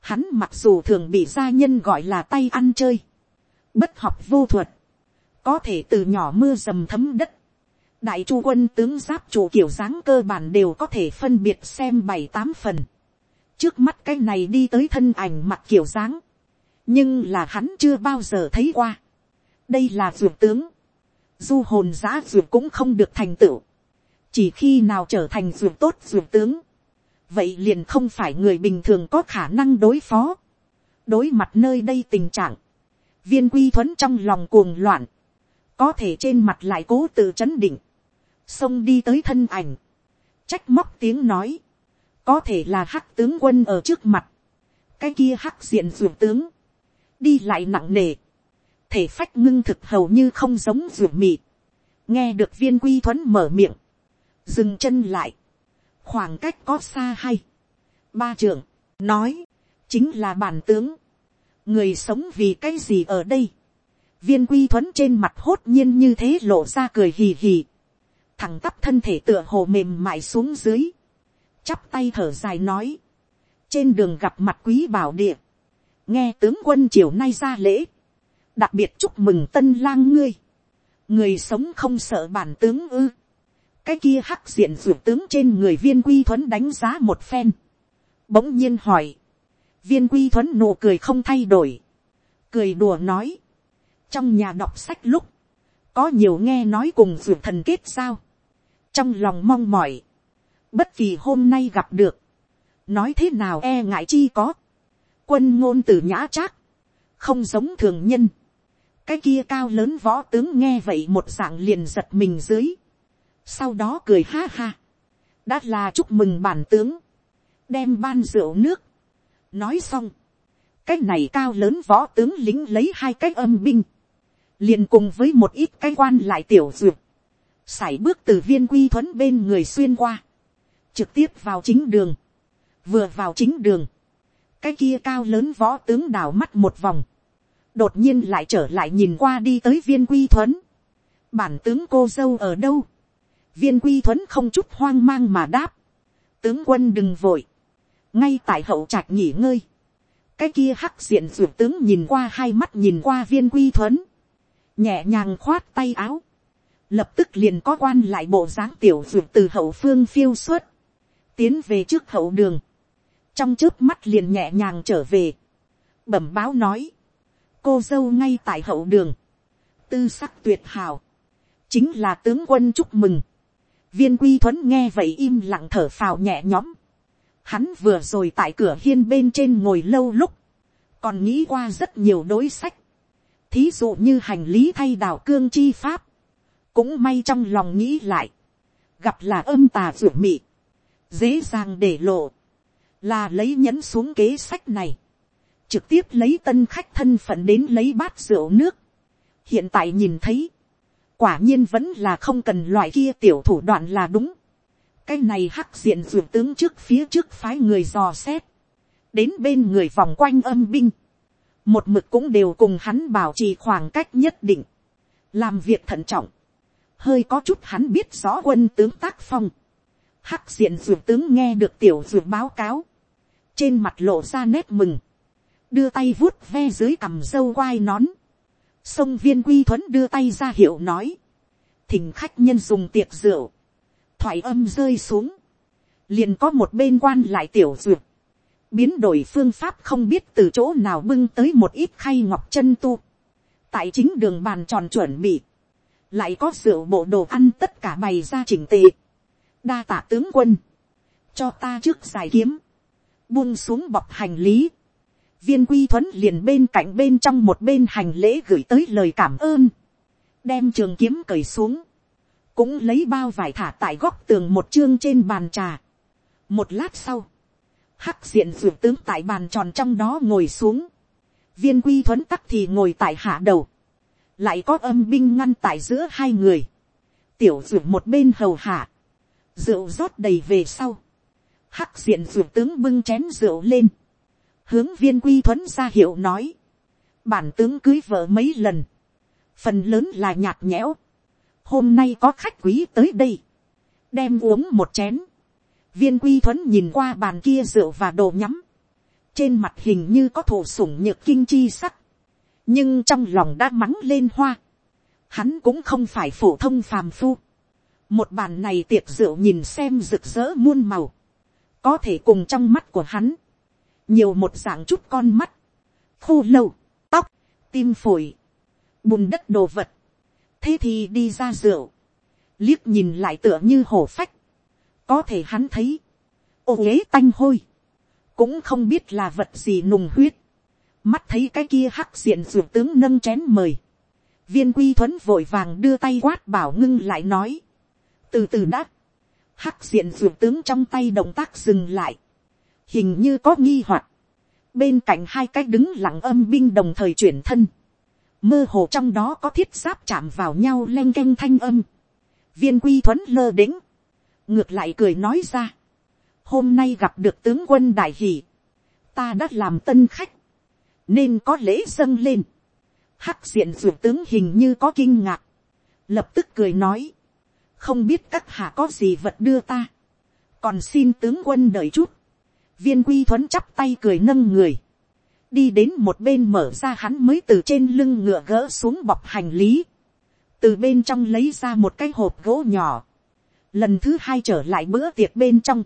hắn mặc dù thường bị gia nhân gọi là tay ăn chơi, bất học vô thuật, có thể từ nhỏ mưa dầm thấm đất, đại chu quân tướng giáp trụ kiểu dáng cơ bản đều có thể phân biệt xem bảy tám phần, trước mắt cái này đi tới thân ảnh mặt kiểu dáng, nhưng là hắn chưa bao giờ thấy qua. đây là ruột tướng, du hồn giã ruột cũng không được thành tựu, chỉ khi nào trở thành ruột tốt ruột tướng, vậy liền không phải người bình thường có khả năng đối phó. đối mặt nơi đây tình trạng, viên quy thuấn trong lòng cuồng loạn, có thể trên mặt lại cố tự chấn định, xông đi tới thân ảnh, trách móc tiếng nói, có thể là hắc tướng quân ở trước mặt, cái kia hắc diện ruột tướng, đi lại nặng nề, thể phách ngưng thực hầu như không giống ruột mì, nghe được viên quy thuấn mở miệng, dừng chân lại, khoảng cách có xa hay, ba trưởng, nói, chính là bản tướng, người sống vì cái gì ở đây, viên quy thuấn trên mặt hốt nhiên như thế lộ ra cười hì hì, Thẳng tắp thân thể tựa hồ mềm mại xuống dưới, chắp tay thở dài nói, trên đường gặp mặt quý bảo địa, nghe tướng quân chiều nay ra lễ, đặc biệt chúc mừng tân lang ngươi, người sống không sợ bản tướng ư, cái kia hắc diện ruột tướng trên người viên quy thuấn đánh giá một phen, bỗng nhiên hỏi, viên quy thuấn nụ cười không thay đổi, cười đùa nói, trong nhà đọc sách lúc, có nhiều nghe nói cùng ruột thần kết sao, trong lòng mong mỏi, bất kỳ hôm nay gặp được, nói thế nào e ngại chi có, quân ngôn từ nhã trác, không giống thường nhân, cái kia cao lớn võ tướng nghe vậy một dạng liền giật mình dưới, sau đó cười ha ha, đã là chúc mừng bản tướng, đem ban rượu nước, nói xong, cái này cao lớn võ tướng lính lấy hai cái âm binh, liền cùng với một ít cái quan lại tiểu duyệt, sải bước từ viên quy thuấn bên người xuyên qua, trực tiếp vào chính đường, vừa vào chính đường, cái kia cao lớn võ tướng đào mắt một vòng, đột nhiên lại trở lại nhìn qua đi tới viên quy thuấn, bản tướng cô dâu ở đâu, viên quy thuấn không chút hoang mang mà đáp, tướng quân đừng vội, ngay tại hậu trạch nghỉ ngơi, cái kia hắc diện ruột tướng nhìn qua hai mắt nhìn qua viên quy thuấn, nhẹ nhàng khoát tay áo, lập tức liền có quan lại bộ dáng tiểu ruột từ hậu phương phiêu xuất, tiến về trước hậu đường, trong trước mắt liền nhẹ nhàng trở về, bẩm báo nói, cô dâu ngay tại hậu đường, tư sắc tuyệt hào, chính là tướng quân chúc mừng, viên quy thuấn nghe vậy im lặng thở phào nhẹ nhõm, hắn vừa rồi tại cửa hiên bên trên ngồi lâu lúc, còn nghĩ qua rất nhiều đối sách, thí dụ như hành lý thay đào cương chi pháp, cũng may trong lòng nghĩ lại, gặp là âm tà ruột mị, dễ dàng để lộ, là lấy nhẫn xuống kế sách này, trực tiếp lấy tân khách thân phận đến lấy bát rượu nước. hiện tại nhìn thấy, quả nhiên vẫn là không cần loại kia tiểu thủ đoạn là đúng. cái này hắc diện ruột tướng trước phía trước phái người dò xét, đến bên người vòng quanh âm binh, một mực cũng đều cùng hắn bảo trì khoảng cách nhất định, làm việc thận trọng, hơi có chút hắn biết rõ quân tướng tác phong, hắc diện ruột tướng nghe được tiểu ruột báo cáo, trên mặt lộ ra nét mừng, đưa tay vuốt ve dưới cằm dâu quai nón, sông viên quy thuấn đưa tay ra hiệu nói, thỉnh khách nhân dùng tiệc rượu, thoại âm rơi xuống, liền có một bên quan lại tiểu duyệt, biến đổi phương pháp không biết từ chỗ nào bưng tới một ít khay ngọc chân tu, tại chính đường bàn tròn chuẩn bị, lại có rượu bộ đồ ăn tất cả bày ra chỉnh tề, đa tạ tướng quân, cho ta trước giải kiếm, buông xuống bọc hành lý, viên quy thuấn liền bên cạnh bên trong một bên hành lễ gửi tới lời cảm ơn, đem trường kiếm cởi xuống, cũng lấy bao vải thả tại góc tường một chương trên bàn trà. một lát sau, hắc diện rượu tướng tại bàn tròn trong đó ngồi xuống, viên quy thuấn tắc thì ngồi tại hạ đầu, lại có âm binh ngăn tại giữa hai người, tiểu rượu một bên hầu hạ, rượu rót đầy về sau, hắc diện ruột tướng bưng chén rượu lên, hướng viên quy thuấn ra hiệu nói, bản tướng cưới vợ mấy lần, phần lớn là nhạt nhẽo, hôm nay có khách quý tới đây, đem uống một chén, viên quy thuấn nhìn qua bàn kia rượu và đồ nhắm, trên mặt hình như có thổ sủng nhược kinh chi sắc, nhưng trong lòng đã mắng lên hoa, hắn cũng không phải phổ thông phàm phu, một bàn này tiệc rượu nhìn xem rực rỡ muôn màu, có thể cùng trong mắt của hắn, nhiều một dạng chút con mắt, khô lâu, tóc, tim phổi, bùn đất đồ vật, thế thì đi ra rượu, liếc nhìn lại tựa như hổ phách, có thể hắn thấy, ô ghế tanh hôi, cũng không biết là vật gì nùng huyết, mắt thấy cái kia hắc diện ruột tướng nâng chén mời, viên quy thuấn vội vàng đưa tay quát bảo ngưng lại nói, từ từ đã, hắc diện ruột tướng trong tay động tác dừng lại, hình như có nghi hoặc, bên cạnh hai cái đứng lặng âm binh đồng thời chuyển thân, mơ hồ trong đó có thiết giáp chạm vào nhau len canh thanh âm, viên quy thuấn lơ đĩnh, ngược lại cười nói ra, hôm nay gặp được tướng quân đại hỷ, ta đã làm tân khách, nên có lễ dâng lên, hắc diện ruột tướng hình như có kinh ngạc, lập tức cười nói, không biết các hạ có gì vật đưa ta, còn xin tướng quân đợi chút, viên quy thuấn chắp tay cười nâng người, đi đến một bên mở ra hắn mới từ trên lưng ngựa gỡ xuống bọc hành lý, từ bên trong lấy ra một cái hộp gỗ nhỏ, lần thứ hai trở lại bữa tiệc bên trong,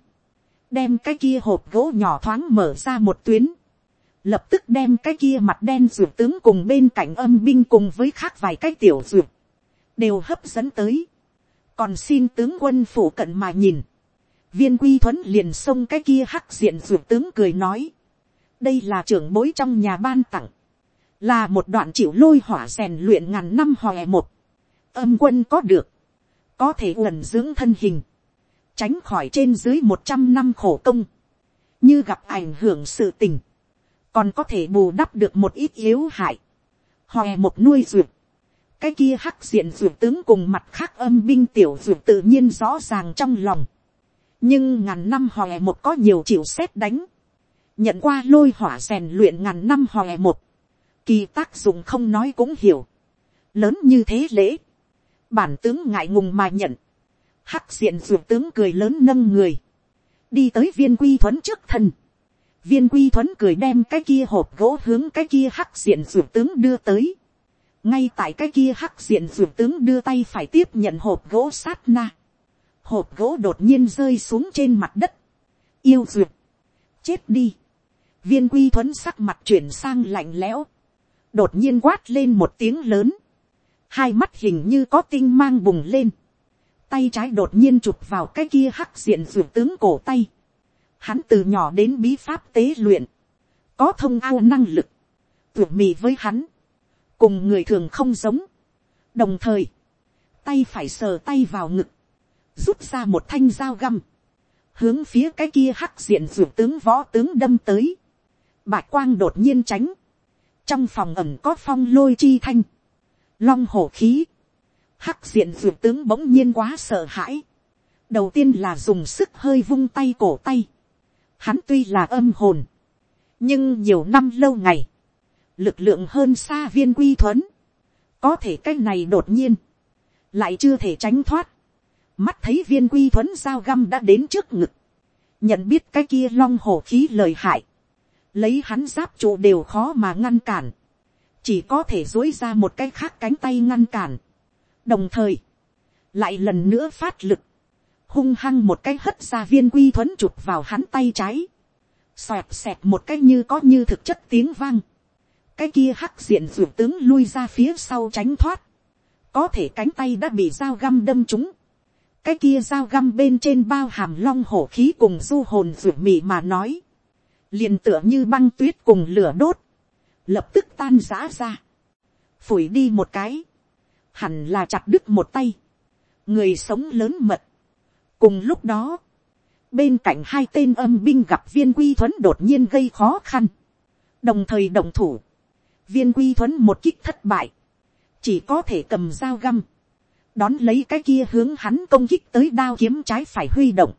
đem cái kia hộp gỗ nhỏ thoáng mở ra một tuyến, lập tức đem cái kia mặt đen ruột tướng cùng bên cạnh âm binh cùng với khác vài cái tiểu ruột, đều hấp dẫn tới, còn xin tướng quân phủ cận mà nhìn, viên quy thuấn liền xông cái kia hắc diện ruột tướng cười nói, đây là trưởng bối trong nhà ban tặng, là một đoạn chịu lôi hỏa rèn luyện ngàn năm hòe một, âm quân có được, có thể uẩn dưỡng thân hình, tránh khỏi trên dưới một trăm năm khổ công, như gặp ảnh hưởng sự tình, còn có thể bù đắp được một ít yếu hại, hòe một nuôi ruột, cái kia hắc diện ruột tướng cùng mặt khác âm binh tiểu ruột tự nhiên rõ ràng trong lòng, nhưng ngàn năm hòe một có nhiều chịu xét đánh, nhận qua lôi hỏa rèn luyện ngàn năm hòe một, kỳ tác dụng không nói cũng hiểu, lớn như thế lễ, bản tướng ngại ngùng mà nhận, hắc diện ruột tướng cười lớn nâng người, đi tới viên quy thuấn trước thân, viên quy thuấn cười đem cái kia hộp gỗ hướng cái kia hắc diện ruột tướng đưa tới, ngay tại cái kia hắc diện ruột tướng đưa tay phải tiếp nhận hộp gỗ sát na, hộp gỗ đột nhiên rơi xuống trên mặt đất, yêu ruột, chết đi, viên quy thuấn sắc mặt chuyển sang lạnh lẽo, đột nhiên quát lên một tiếng lớn, hai mắt hình như có tinh mang bùng lên, tay trái đột nhiên chụp vào cái kia hắc diện ruột tướng cổ tay, hắn từ nhỏ đến bí pháp tế luyện, có thông ao năng lực, tuyệt mì với hắn, cùng người thường không giống, đồng thời, tay phải sờ tay vào ngực, rút ra một thanh dao găm, hướng phía cái kia hắc diện ruột tướng võ tướng đâm tới, bạch quang đột nhiên tránh, trong phòng ẩm có phong lôi chi thanh, long hổ khí, hắc diện ruột tướng bỗng nhiên quá sợ hãi, đầu tiên là dùng sức hơi vung tay cổ tay, hắn tuy là âm hồn, nhưng nhiều năm lâu ngày, lực lượng hơn xa viên quy thuấn, có thể cái này đột nhiên, lại chưa thể tránh thoát, mắt thấy viên quy thuấn dao găm đã đến trước ngực, nhận biết cái kia long hổ khí lời hại, lấy hắn giáp trụ đều khó mà ngăn cản, chỉ có thể dối ra một cái khác cánh tay ngăn cản, đồng thời, lại lần nữa phát lực, hung hăng một cái hất ra viên quy thuấn chụp vào hắn tay trái, xoẹt xẹt một cái như có như thực chất tiếng vang, cái kia hắc diện ruột tướng lui ra phía sau tránh thoát, có thể cánh tay đã bị dao găm đâm trúng, cái kia dao găm bên trên bao hàm long hổ khí cùng du hồn ruột mị mà nói, liền tựa như băng tuyết cùng lửa đốt, lập tức tan rã ra, phủi đi một cái, hẳn là chặt đứt một tay, người sống lớn mật. cùng lúc đó, bên cạnh hai tên âm binh gặp viên quy thuấn đột nhiên gây khó khăn, đồng thời đồng thủ, viên quy thuấn một kích thất bại, chỉ có thể cầm dao găm, đón lấy cái kia hướng hắn công kích tới đao kiếm trái phải huy động,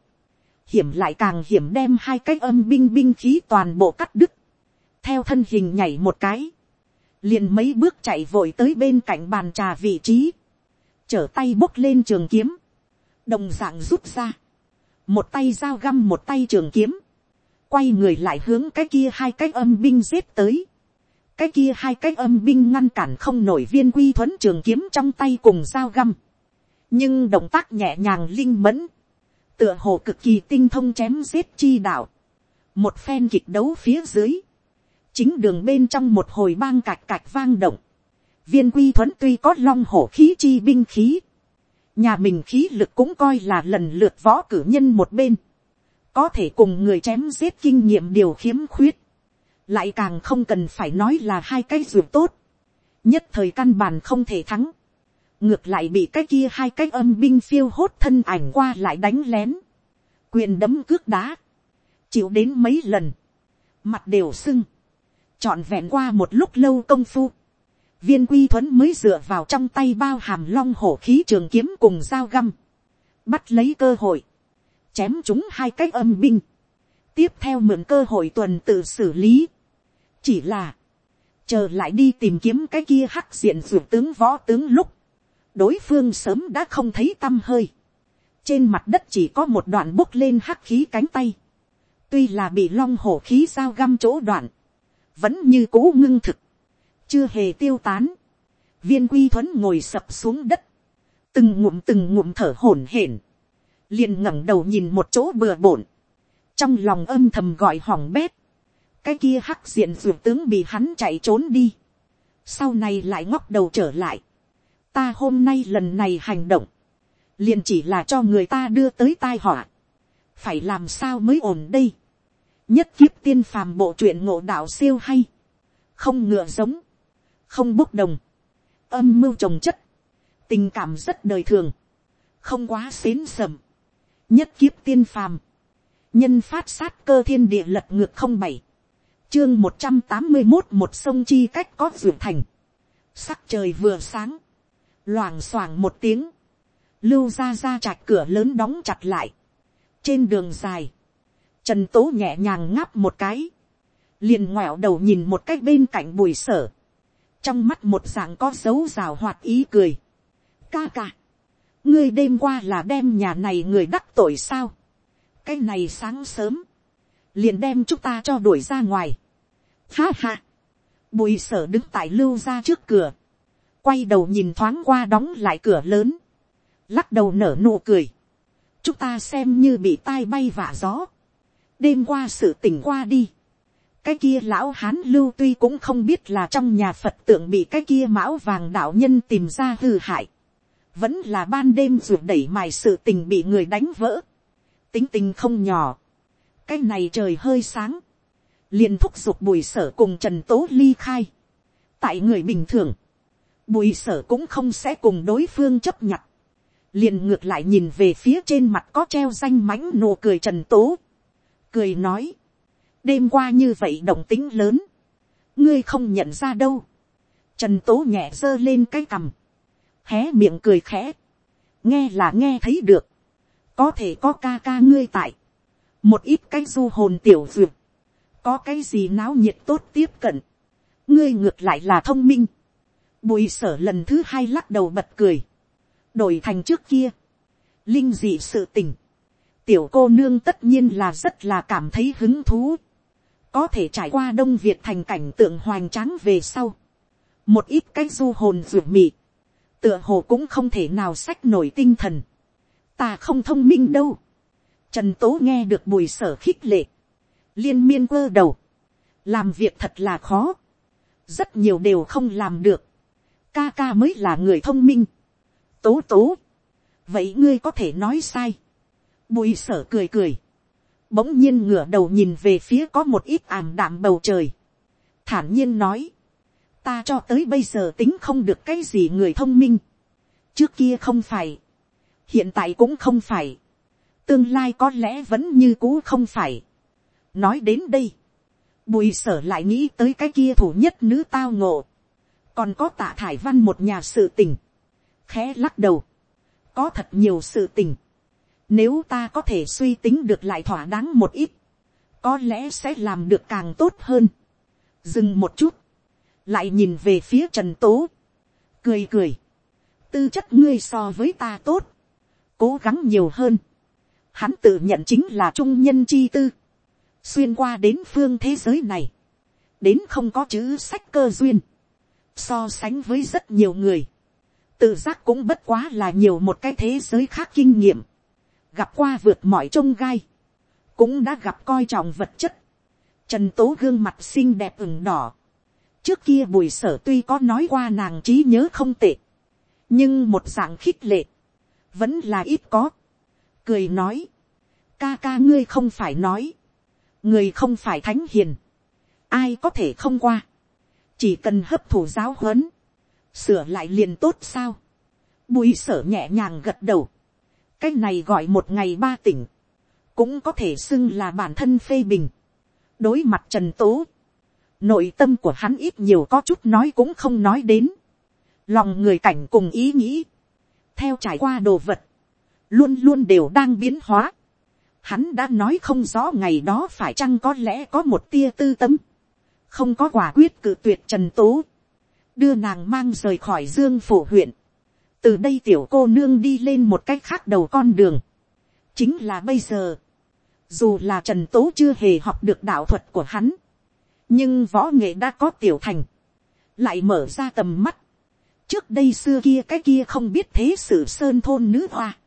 hiểm lại càng hiểm đem hai cái âm binh binh khí toàn bộ cắt đứt, theo thân hình nhảy một cái, liền mấy bước chạy vội tới bên cạnh bàn trà vị trí, trở tay bốc lên trường kiếm, đồng d ạ n g rút ra, một tay dao găm một tay trường kiếm, quay người lại hướng cái kia hai cái âm binh giết tới, cái kia hai cái âm binh ngăn cản không nổi viên quy thuấn trường kiếm trong tay cùng dao găm, nhưng động tác nhẹ nhàng linh mẫn, tựa hồ cực kỳ tinh thông chém giết chi đạo, một phen kịch đấu phía dưới, chính đường bên trong một hồi bang cạch cạch vang động, viên quy thuấn tuy có long hổ khí chi binh khí, nhà mình khí lực cũng coi là lần lượt võ cử nhân một bên, có thể cùng người chém giết kinh nghiệm điều khiếm khuyết, lại càng không cần phải nói là hai cái ruột tốt, nhất thời căn bản không thể thắng, ngược lại bị cái kia hai cái âm binh phiêu hốt thân ảnh qua lại đánh lén, quyền đấm cước đá, chịu đến mấy lần, mặt đều sưng, trọn vẹn qua một lúc lâu công phu, viên quy thuấn mới dựa vào trong tay bao hàm long hổ khí trường kiếm cùng dao găm, bắt lấy cơ hội, chém chúng hai cái âm binh, tiếp theo mượn cơ hội tuần tự xử lý, chỉ là, chờ lại đi tìm kiếm cái kia hắc diện ruột tướng võ tướng lúc, đối phương sớm đã không thấy t â m hơi, trên mặt đất chỉ có một đoạn bốc lên hắc khí cánh tay, tuy là bị long hổ khí dao găm chỗ đoạn, vẫn như cũ ngưng thực, chưa hề tiêu tán. Viên quy thuấn ngồi sập xuống đất, từng ngụm từng ngụm thở hổn hển, liền ngẩng đầu nhìn một chỗ bừa bộn, trong lòng âm thầm gọi hỏng bét, cái kia hắc diện ruột tướng bị hắn chạy trốn đi, sau này lại ngóc đầu trở lại, ta hôm nay lần này hành động, liền chỉ là cho người ta đưa tới tai họa, phải làm sao mới ổn đây, nhất kiếp tiên phàm bộ truyện ngộ đạo siêu hay, không ngựa giống, không bốc đồng, âm mưu trồng chất, tình cảm rất đời thường, không quá xến sầm, nhất kiếp tiên phàm, nhân phát sát cơ thiên địa lật ngược không bảy, chương một trăm tám mươi một một sông chi cách có ruộng thành, sắc trời vừa sáng, loảng xoảng một tiếng, lưu ra ra chạch cửa lớn đóng chặt lại, trên đường dài, trần tố nhẹ nhàng ngáp một cái, liền ngoẹo đầu nhìn một cách bên cạnh bùi sở, trong mắt một dạng có dấu rào hoạt ý cười, ca ca, ngươi đêm qua là đem nhà này người đắc tội sao, cái này sáng sớm, liền đem chúng ta cho đuổi ra ngoài, ha ha, bùi sở đứng tại lưu ra trước cửa, quay đầu nhìn thoáng qua đóng lại cửa lớn, lắc đầu nở nụ cười, chúng ta xem như bị tai bay vả gió, đêm qua sự tỉnh qua đi, cái kia lão hán lưu tuy cũng không biết là trong nhà phật tượng bị cái kia mão vàng đạo nhân tìm ra hư hại, vẫn là ban đêm rượu đẩy mài sự tình bị người đánh vỡ, tính tình không nhỏ, cái này trời hơi sáng, liền thúc giục bùi sở cùng trần tố ly khai, tại người bình thường, bùi sở cũng không sẽ cùng đối phương chấp nhận, liền ngược lại nhìn về phía trên mặt có treo danh mãnh nụ cười trần tố, cười nói, đêm qua như vậy động tính lớn, ngươi không nhận ra đâu, trần tố nhẹ giơ lên cái cằm, hé miệng cười khẽ, nghe là nghe thấy được, có thể có ca ca ngươi tại, một ít cái du hồn tiểu duyệt, có cái gì náo nhiệt tốt tiếp cận, ngươi ngược lại là thông minh, bùi sở lần thứ hai lắc đầu bật cười, đổi thành trước kia, linh dị sự tình, tiểu cô nương tất nhiên là rất là cảm thấy hứng thú, có thể trải qua đông việt thành cảnh tượng hoành tráng về sau, một ít cái du hồn ruột mị, tựa hồ cũng không thể nào sách nổi tinh thần, ta không thông minh đâu, trần tố nghe được bùi sở khích lệ, liên miên quơ đầu, làm việc thật là khó, rất nhiều đều không làm được, ca ca mới là người thông minh, tố tố, vậy ngươi có thể nói sai, bùi sở cười cười, bỗng nhiên ngửa đầu nhìn về phía có một ít ảm đạm bầu trời, thản nhiên nói, ta cho tới bây giờ tính không được cái gì người thông minh, trước kia không phải, hiện tại cũng không phải, tương lai có lẽ vẫn như cũ không phải nói đến đây, bùi sở lại nghĩ tới cái kia thủ nhất nữ tao ngộ, còn có tạ thải văn một nhà sự tình, khẽ lắc đầu, có thật nhiều sự tình, nếu ta có thể suy tính được lại thỏa đáng một ít, có lẽ sẽ làm được càng tốt hơn. dừng một chút, lại nhìn về phía trần tố, cười cười, tư chất ngươi so với ta tốt, cố gắng nhiều hơn, hắn tự nhận chính là trung nhân chi tư, xuyên qua đến phương thế giới này, đến không có chữ sách cơ duyên, so sánh với rất nhiều người, tự giác cũng bất quá là nhiều một cái thế giới khác kinh nghiệm, gặp qua vượt mọi trông gai, cũng đã gặp coi trọng vật chất, trần tố gương mặt xinh đẹp ửng đỏ, trước kia bùi sở tuy có nói qua nàng trí nhớ không tệ, nhưng một dạng khích lệ, vẫn là ít có, cười nói, ca ca ngươi không phải nói, người không phải thánh hiền, ai có thể không qua, chỉ cần hấp thụ giáo huấn, sửa lại liền tốt sao, bùi sở nhẹ nhàng gật đầu, cái này gọi một ngày ba tỉnh, cũng có thể xưng là bản thân phê bình, đối mặt trần tố, nội tâm của hắn ít nhiều có chút nói cũng không nói đến, lòng người cảnh cùng ý nghĩ, theo trải qua đồ vật, luôn luôn đều đang biến hóa. Hắn đã nói không rõ ngày đó phải chăng có lẽ có một tia tư tâm, không có quả quyết cự tuyệt trần tố, đưa nàng mang rời khỏi dương phủ huyện. từ đây tiểu cô nương đi lên một cách khác đầu con đường, chính là bây giờ, dù là trần tố chưa hề học được đạo thuật của hắn, nhưng võ nghệ đã có tiểu thành, lại mở ra tầm mắt, trước đây xưa kia cái kia không biết thế sự sơn thôn nữ hoa,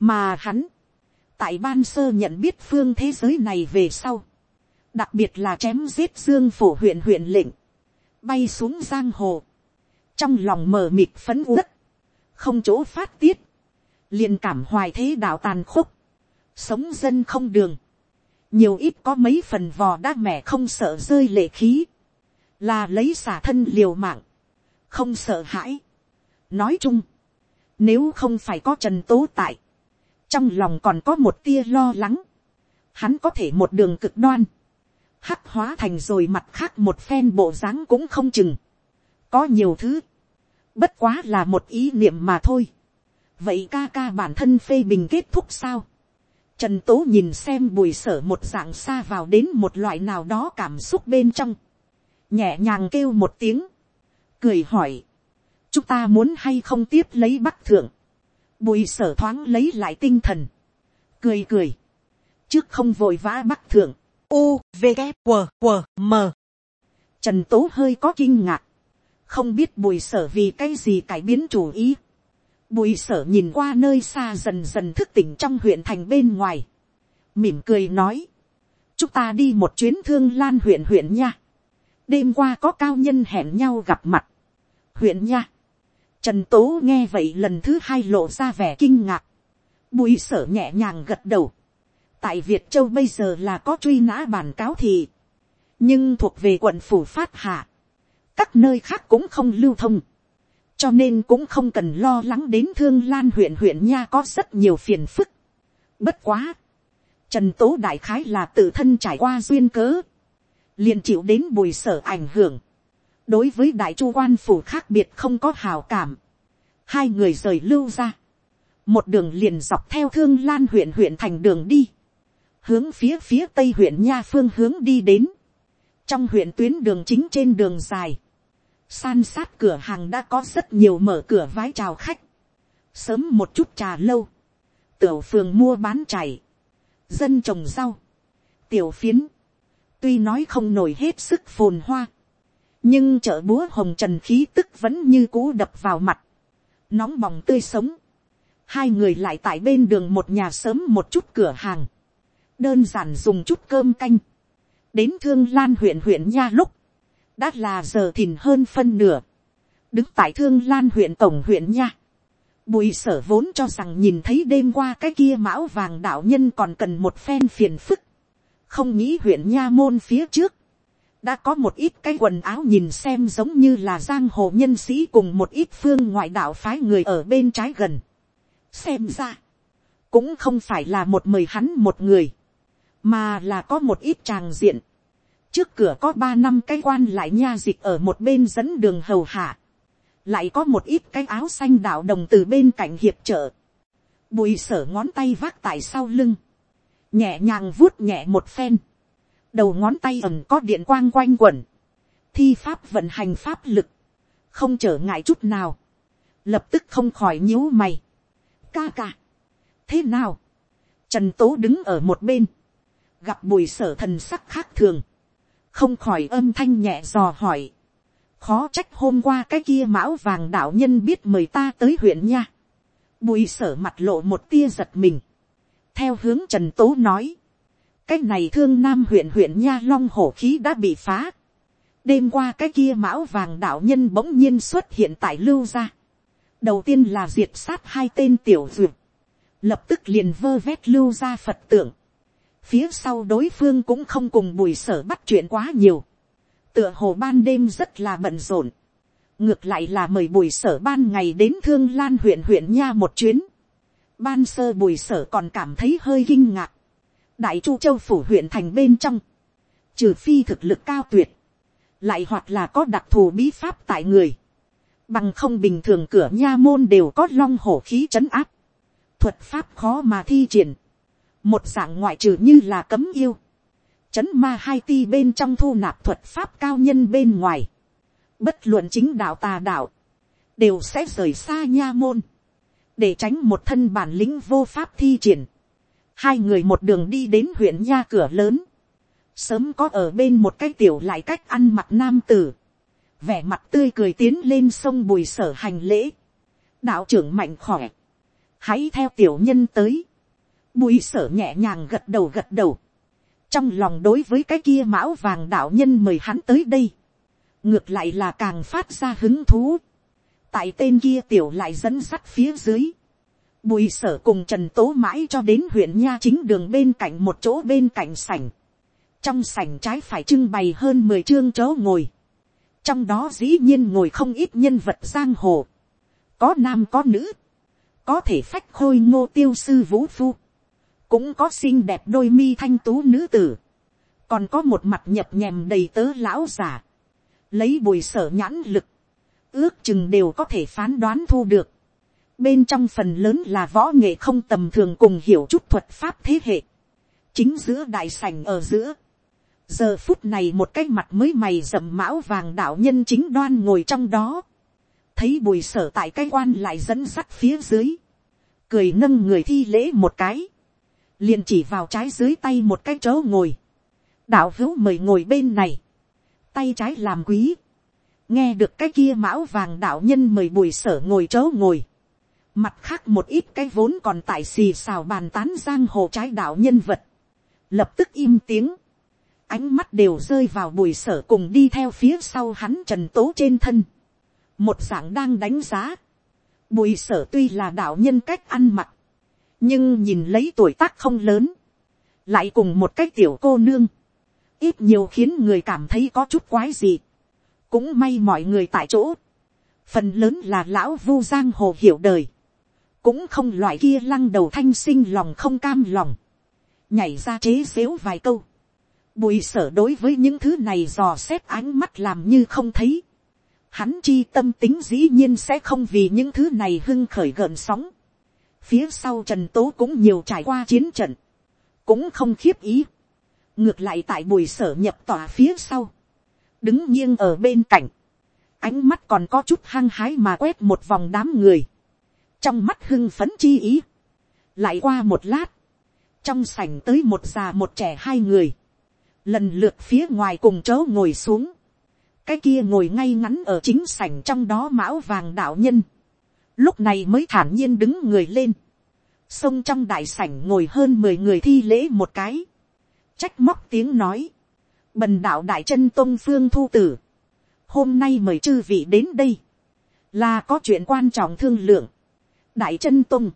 mà hắn, tại ban sơ nhận biết phương thế giới này về sau, đặc biệt là chém giết dương phổ huyện huyện lệnh, bay xuống giang hồ, trong lòng mờ mịt phấn uất, không chỗ phát tiết, liền cảm hoài thế đạo tàn khốc, sống dân không đường, nhiều ít có mấy phần vò đa mẹ không sợ rơi lệ khí, là lấy xả thân liều mạng, không sợ hãi. nói chung, nếu không phải có trần tố tại, trong lòng còn có một tia lo lắng, hắn có thể một đường cực đoan, hắc hóa thành rồi mặt khác một phen bộ dáng cũng không chừng, có nhiều thứ, bất quá là một ý niệm mà thôi, vậy ca ca bản thân phê bình kết thúc sao, Trần Tố nhìn xem bùi sở một dạng xa vào đến một loại nào đó cảm xúc bên trong. Nhẹ nhàng kêu một tiếng. Cười hỏi. Chúng ta muốn hay không tiếp lấy bắc thượng. Bùi sở thoáng lấy lại tinh thần. Cười cười. Trước không vội vã bắc thượng. U, V, K, Q M. Trần Tố hơi có kinh ngạc. Không biết bùi sở vì cái gì cải biến chủ ý Bùi sở nhìn qua nơi xa dần dần thức tỉnh trong huyện thành bên ngoài. Mỉm cười nói. Chúng ta đi một chuyến thương lan huyện huyện nha. Đêm qua có cao nhân hẹn nhau gặp mặt. Huyện nha. Trần Tố nghe vậy lần thứ hai lộ ra vẻ kinh ngạc. Bùi sở nhẹ nhàng gật đầu. Tại Việt Châu bây giờ là có truy nã bản cáo thì. Nhưng thuộc về quận phủ phát hạ. Các nơi khác cũng không lưu thông cho nên cũng không cần lo lắng đến thương lan huyện huyện nha có rất nhiều phiền phức. bất quá, trần tố đại khái là tự thân trải qua duyên cớ, liền chịu đến bùi sở ảnh hưởng, đối với đại chu quan phủ khác biệt không có hào cảm, hai người rời lưu ra, một đường liền dọc theo thương lan huyện huyện thành đường đi, hướng phía phía tây huyện nha phương hướng đi đến, trong huyện tuyến đường chính trên đường dài, san sát cửa hàng đã có rất nhiều mở cửa vái chào khách, sớm một chút trà lâu, tiểu phường mua bán chảy, dân trồng rau, tiểu phiến, tuy nói không nổi hết sức phồn hoa, nhưng chợ búa hồng trần khí tức vẫn như cũ đập vào mặt, nóng bỏng tươi sống, hai người lại tại bên đường một nhà sớm một chút cửa hàng, đơn giản dùng chút cơm canh, đến thương lan huyện huyện nha lúc, đã là giờ thìn hơn phân nửa, đứng tại thương lan huyện tổng huyện nha. Bùi sở vốn cho rằng nhìn thấy đêm qua cái kia mão vàng đạo nhân còn cần một phen phiền phức. Không nghĩ huyện nha môn phía trước. Đã có một ít cái quần áo nhìn xem giống như là giang hồ nhân sĩ cùng một ít phương ngoại đạo phái người ở bên trái gần. Xem ra. Cũng không phải là một mời hắn một người. Mà là có một ít tràng diện trước cửa có ba năm cái quan lại nha dịch ở một bên dẫn đường hầu hạ, lại có một ít cái áo xanh đạo đồng từ bên cạnh hiệp trợ, bùi sở ngón tay vác tại sau lưng, nhẹ nhàng vuốt nhẹ một phen, đầu ngón tay ẩm có điện quang quanh quẩn, thi pháp vận hành pháp lực, không trở ngại chút nào, lập tức không khỏi nhíu mày, ca ca, thế nào, trần tố đứng ở một bên, gặp bùi sở thần sắc khác thường, không khỏi âm thanh nhẹ dò hỏi. khó trách hôm qua cái kia mão vàng đạo nhân biết mời ta tới huyện nha. bùi sở mặt lộ một tia giật mình. theo hướng trần tố nói cái này thương nam huyện huyện nha long hổ khí đã bị phá. đêm qua cái kia mão vàng đạo nhân bỗng nhiên xuất hiện tại lưu gia. đầu tiên là diệt sát hai tên tiểu duyệt. lập tức liền vơ vét lưu gia phật tượng Phía sau đối phương cũng không cùng bùi sở bắt chuyện quá nhiều. Tựa hồ ban đêm rất là bận rộn. Ngược lại là mời bùi sở ban ngày đến thương lan huyện huyện nha một chuyến. Ban sơ bùi sở còn cảm thấy hơi kinh ngạc. Đại chu châu phủ huyện thành bên trong. Trừ phi thực lực cao tuyệt. Lại hoặc là có đặc thù bí pháp tại người. Bằng không bình thường cửa nha môn đều có long hổ khí trấn áp. Thuật pháp khó mà thi triển một dạng ngoại trừ như là cấm yêu, chấn ma hai ti bên trong thu nạp thuật pháp cao nhân bên ngoài, bất luận chính đạo tà đạo, đều sẽ rời xa nha môn, để tránh một thân bản lĩnh vô pháp thi triển. Hai người một đường đi đến huyện nha cửa lớn, sớm có ở bên một cái tiểu lại cách ăn mặc nam tử, vẻ mặt tươi cười tiến lên sông bùi sở hành lễ, đạo trưởng mạnh khỏe, hãy theo tiểu nhân tới, bùi sở nhẹ nhàng gật đầu gật đầu, trong lòng đối với cái kia mão vàng đạo nhân mời hắn tới đây, ngược lại là càng phát ra hứng thú, tại tên kia tiểu lại dẫn sắt phía dưới, bùi sở cùng trần tố mãi cho đến huyện nha chính đường bên cạnh một chỗ bên cạnh sảnh, trong sảnh trái phải trưng bày hơn mười chương chỗ ngồi, trong đó dĩ nhiên ngồi không ít nhân vật giang hồ, có nam có nữ, có thể phách khôi ngô tiêu sư vũ phu, cũng có xinh đẹp đôi mi thanh tú nữ tử, còn có một mặt nhập nhèm đầy tớ lão giả, lấy bùi sở nhãn lực, ước chừng đều có thể phán đoán thu được, bên trong phần lớn là võ nghệ không tầm thường cùng hiểu chút thuật pháp thế hệ, chính giữa đại sảnh ở giữa, giờ phút này một cái mặt mới mày rậm mão vàng đạo nhân chính đoan ngồi trong đó, thấy bùi sở tại cái quan lại dẫn sắt phía dưới, cười nâng người thi lễ một cái, liền chỉ vào trái dưới tay một cái chỗ ngồi, đạo hữu mời ngồi bên này, tay trái làm quý, nghe được cái kia mão vàng đạo nhân mời bùi sở ngồi chỗ ngồi, mặt khác một ít cái vốn còn tại xì xào bàn tán giang hồ trái đạo nhân vật, lập tức im tiếng, ánh mắt đều rơi vào bùi sở cùng đi theo phía sau hắn trần tố trên thân, một dạng đang đánh giá, bùi sở tuy là đạo nhân cách ăn mặc, nhưng nhìn lấy tuổi tác không lớn, lại cùng một cái tiểu cô nương, ít nhiều khiến người cảm thấy có chút quái gì, cũng may mọi người tại chỗ, phần lớn là lão vu giang hồ hiểu đời, cũng không loại kia lăng đầu thanh sinh lòng không cam lòng, nhảy ra chế xếu vài câu, bùi sở đối với những thứ này dò xét ánh mắt làm như không thấy, hắn chi tâm tính dĩ nhiên sẽ không vì những thứ này hưng khởi gợn sóng, phía sau trần tố cũng nhiều trải qua chiến trận, cũng không khiếp ý, ngược lại tại bùi sở nhập tòa phía sau, đứng nghiêng ở bên cạnh, ánh mắt còn có chút hăng hái mà quét một vòng đám người, trong mắt hưng phấn chi ý, lại qua một lát, trong sảnh tới một già một trẻ hai người, lần lượt phía ngoài cùng chớ ngồi xuống, cái kia ngồi ngay ngắn ở chính sảnh trong đó mão vàng đạo nhân, lúc này mới thản nhiên đứng người lên, xông trong đại sảnh ngồi hơn mười người thi lễ một cái, trách móc tiếng nói, bần đạo đại chân tôn phương thu tử, hôm nay mời chư vị đến đây, là có chuyện quan trọng thương lượng, đại chân tôn,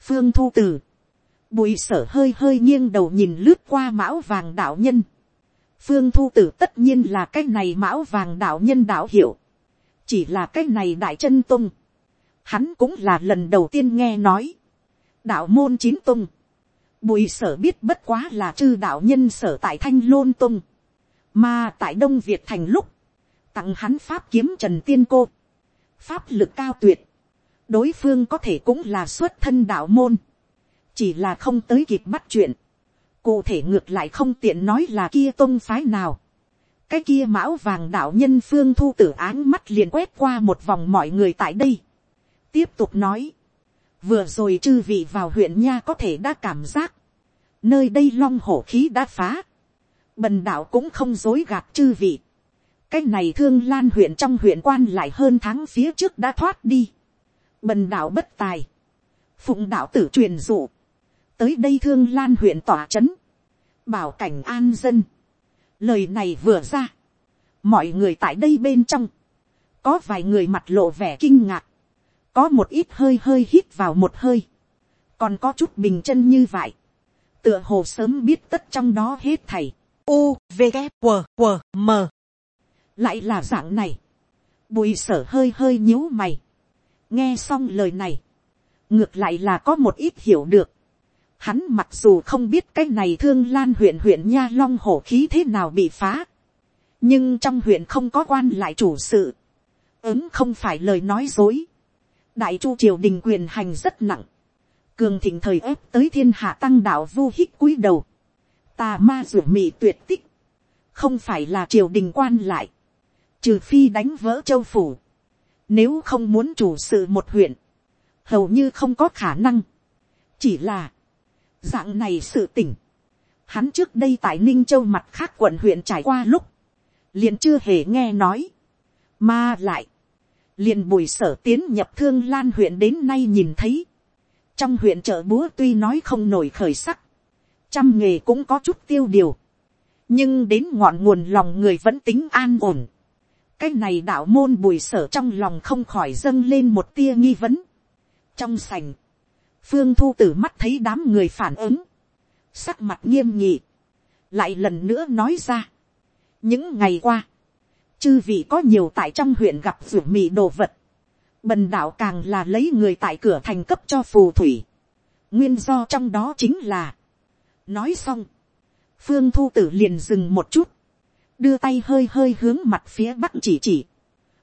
phương thu tử, bùi sở hơi hơi nghiêng đầu nhìn lướt qua mão vàng đạo nhân, phương thu tử tất nhiên là cái này mão vàng đạo nhân đạo hiệu, chỉ là cái này đại chân tôn, hắn cũng là lần đầu tiên nghe nói, đạo môn chín tung, bùi sở biết bất quá là chư đạo nhân sở tại thanh lôn tung, mà tại đông việt thành lúc, tặng hắn pháp kiếm trần tiên cô, pháp lực cao tuyệt, đối phương có thể cũng là xuất thân đạo môn, chỉ là không tới kịp bắt chuyện, cụ thể ngược lại không tiện nói là kia tôn phái nào, cái kia mão vàng đạo nhân phương thu tử áng mắt liền quét qua một vòng mọi người tại đây, tiếp tục nói, vừa rồi chư vị vào huyện nha có thể đã cảm giác, nơi đây long hổ khí đã phá, bần đạo cũng không dối gạt chư vị, cái này thương lan huyện trong huyện quan lại hơn tháng phía trước đã thoát đi, bần đạo bất tài, phụng đạo tử truyền dụ, tới đây thương lan huyện tỏa c h ấ n bảo cảnh an dân, lời này vừa ra, mọi người tại đây bên trong, có vài người mặt lộ vẻ kinh ngạc, có một ít hơi hơi hít vào một hơi, còn có chút bình chân như vậy, tựa hồ sớm biết tất trong đó hết thầy, u v g W, W, m. Lại là dạng này, bùi sở hơi hơi nhíu mày, nghe xong lời này, ngược lại là có một ít hiểu được, hắn mặc dù không biết cái này thương lan huyện huyện nha long hổ khí thế nào bị phá, nhưng trong huyện không có quan lại chủ sự, ứng không phải lời nói dối, đại chu triều đình quyền hành rất nặng, cường thịnh thời ép tới thiên hạ tăng đạo vu hích cúi đầu, tà ma ruột mị tuyệt tích, không phải là triều đình quan lại, trừ phi đánh vỡ châu phủ, nếu không muốn chủ sự một huyện, hầu như không có khả năng, chỉ là, dạng này sự tỉnh, hắn trước đây tại ninh châu mặt khác quận huyện trải qua lúc, liền chưa hề nghe nói, mà lại, liền bùi sở tiến nhập thương lan huyện đến nay nhìn thấy, trong huyện chợ búa tuy nói không nổi khởi sắc, trăm nghề cũng có chút tiêu điều, nhưng đến ngọn nguồn lòng người vẫn tính an ổn cái này đạo môn bùi sở trong lòng không khỏi dâng lên một tia nghi vấn. trong sành, phương thu tử mắt thấy đám người phản ứng, sắc mặt nghiêm nghị, lại lần nữa nói ra. những ngày qua, chư vị có nhiều tại trong huyện gặp ruột mì đồ vật, bần đạo càng là lấy người tại cửa thành cấp cho phù thủy, nguyên do trong đó chính là, nói xong, phương thu tử liền dừng một chút, đưa tay hơi hơi hướng mặt phía bắc chỉ chỉ,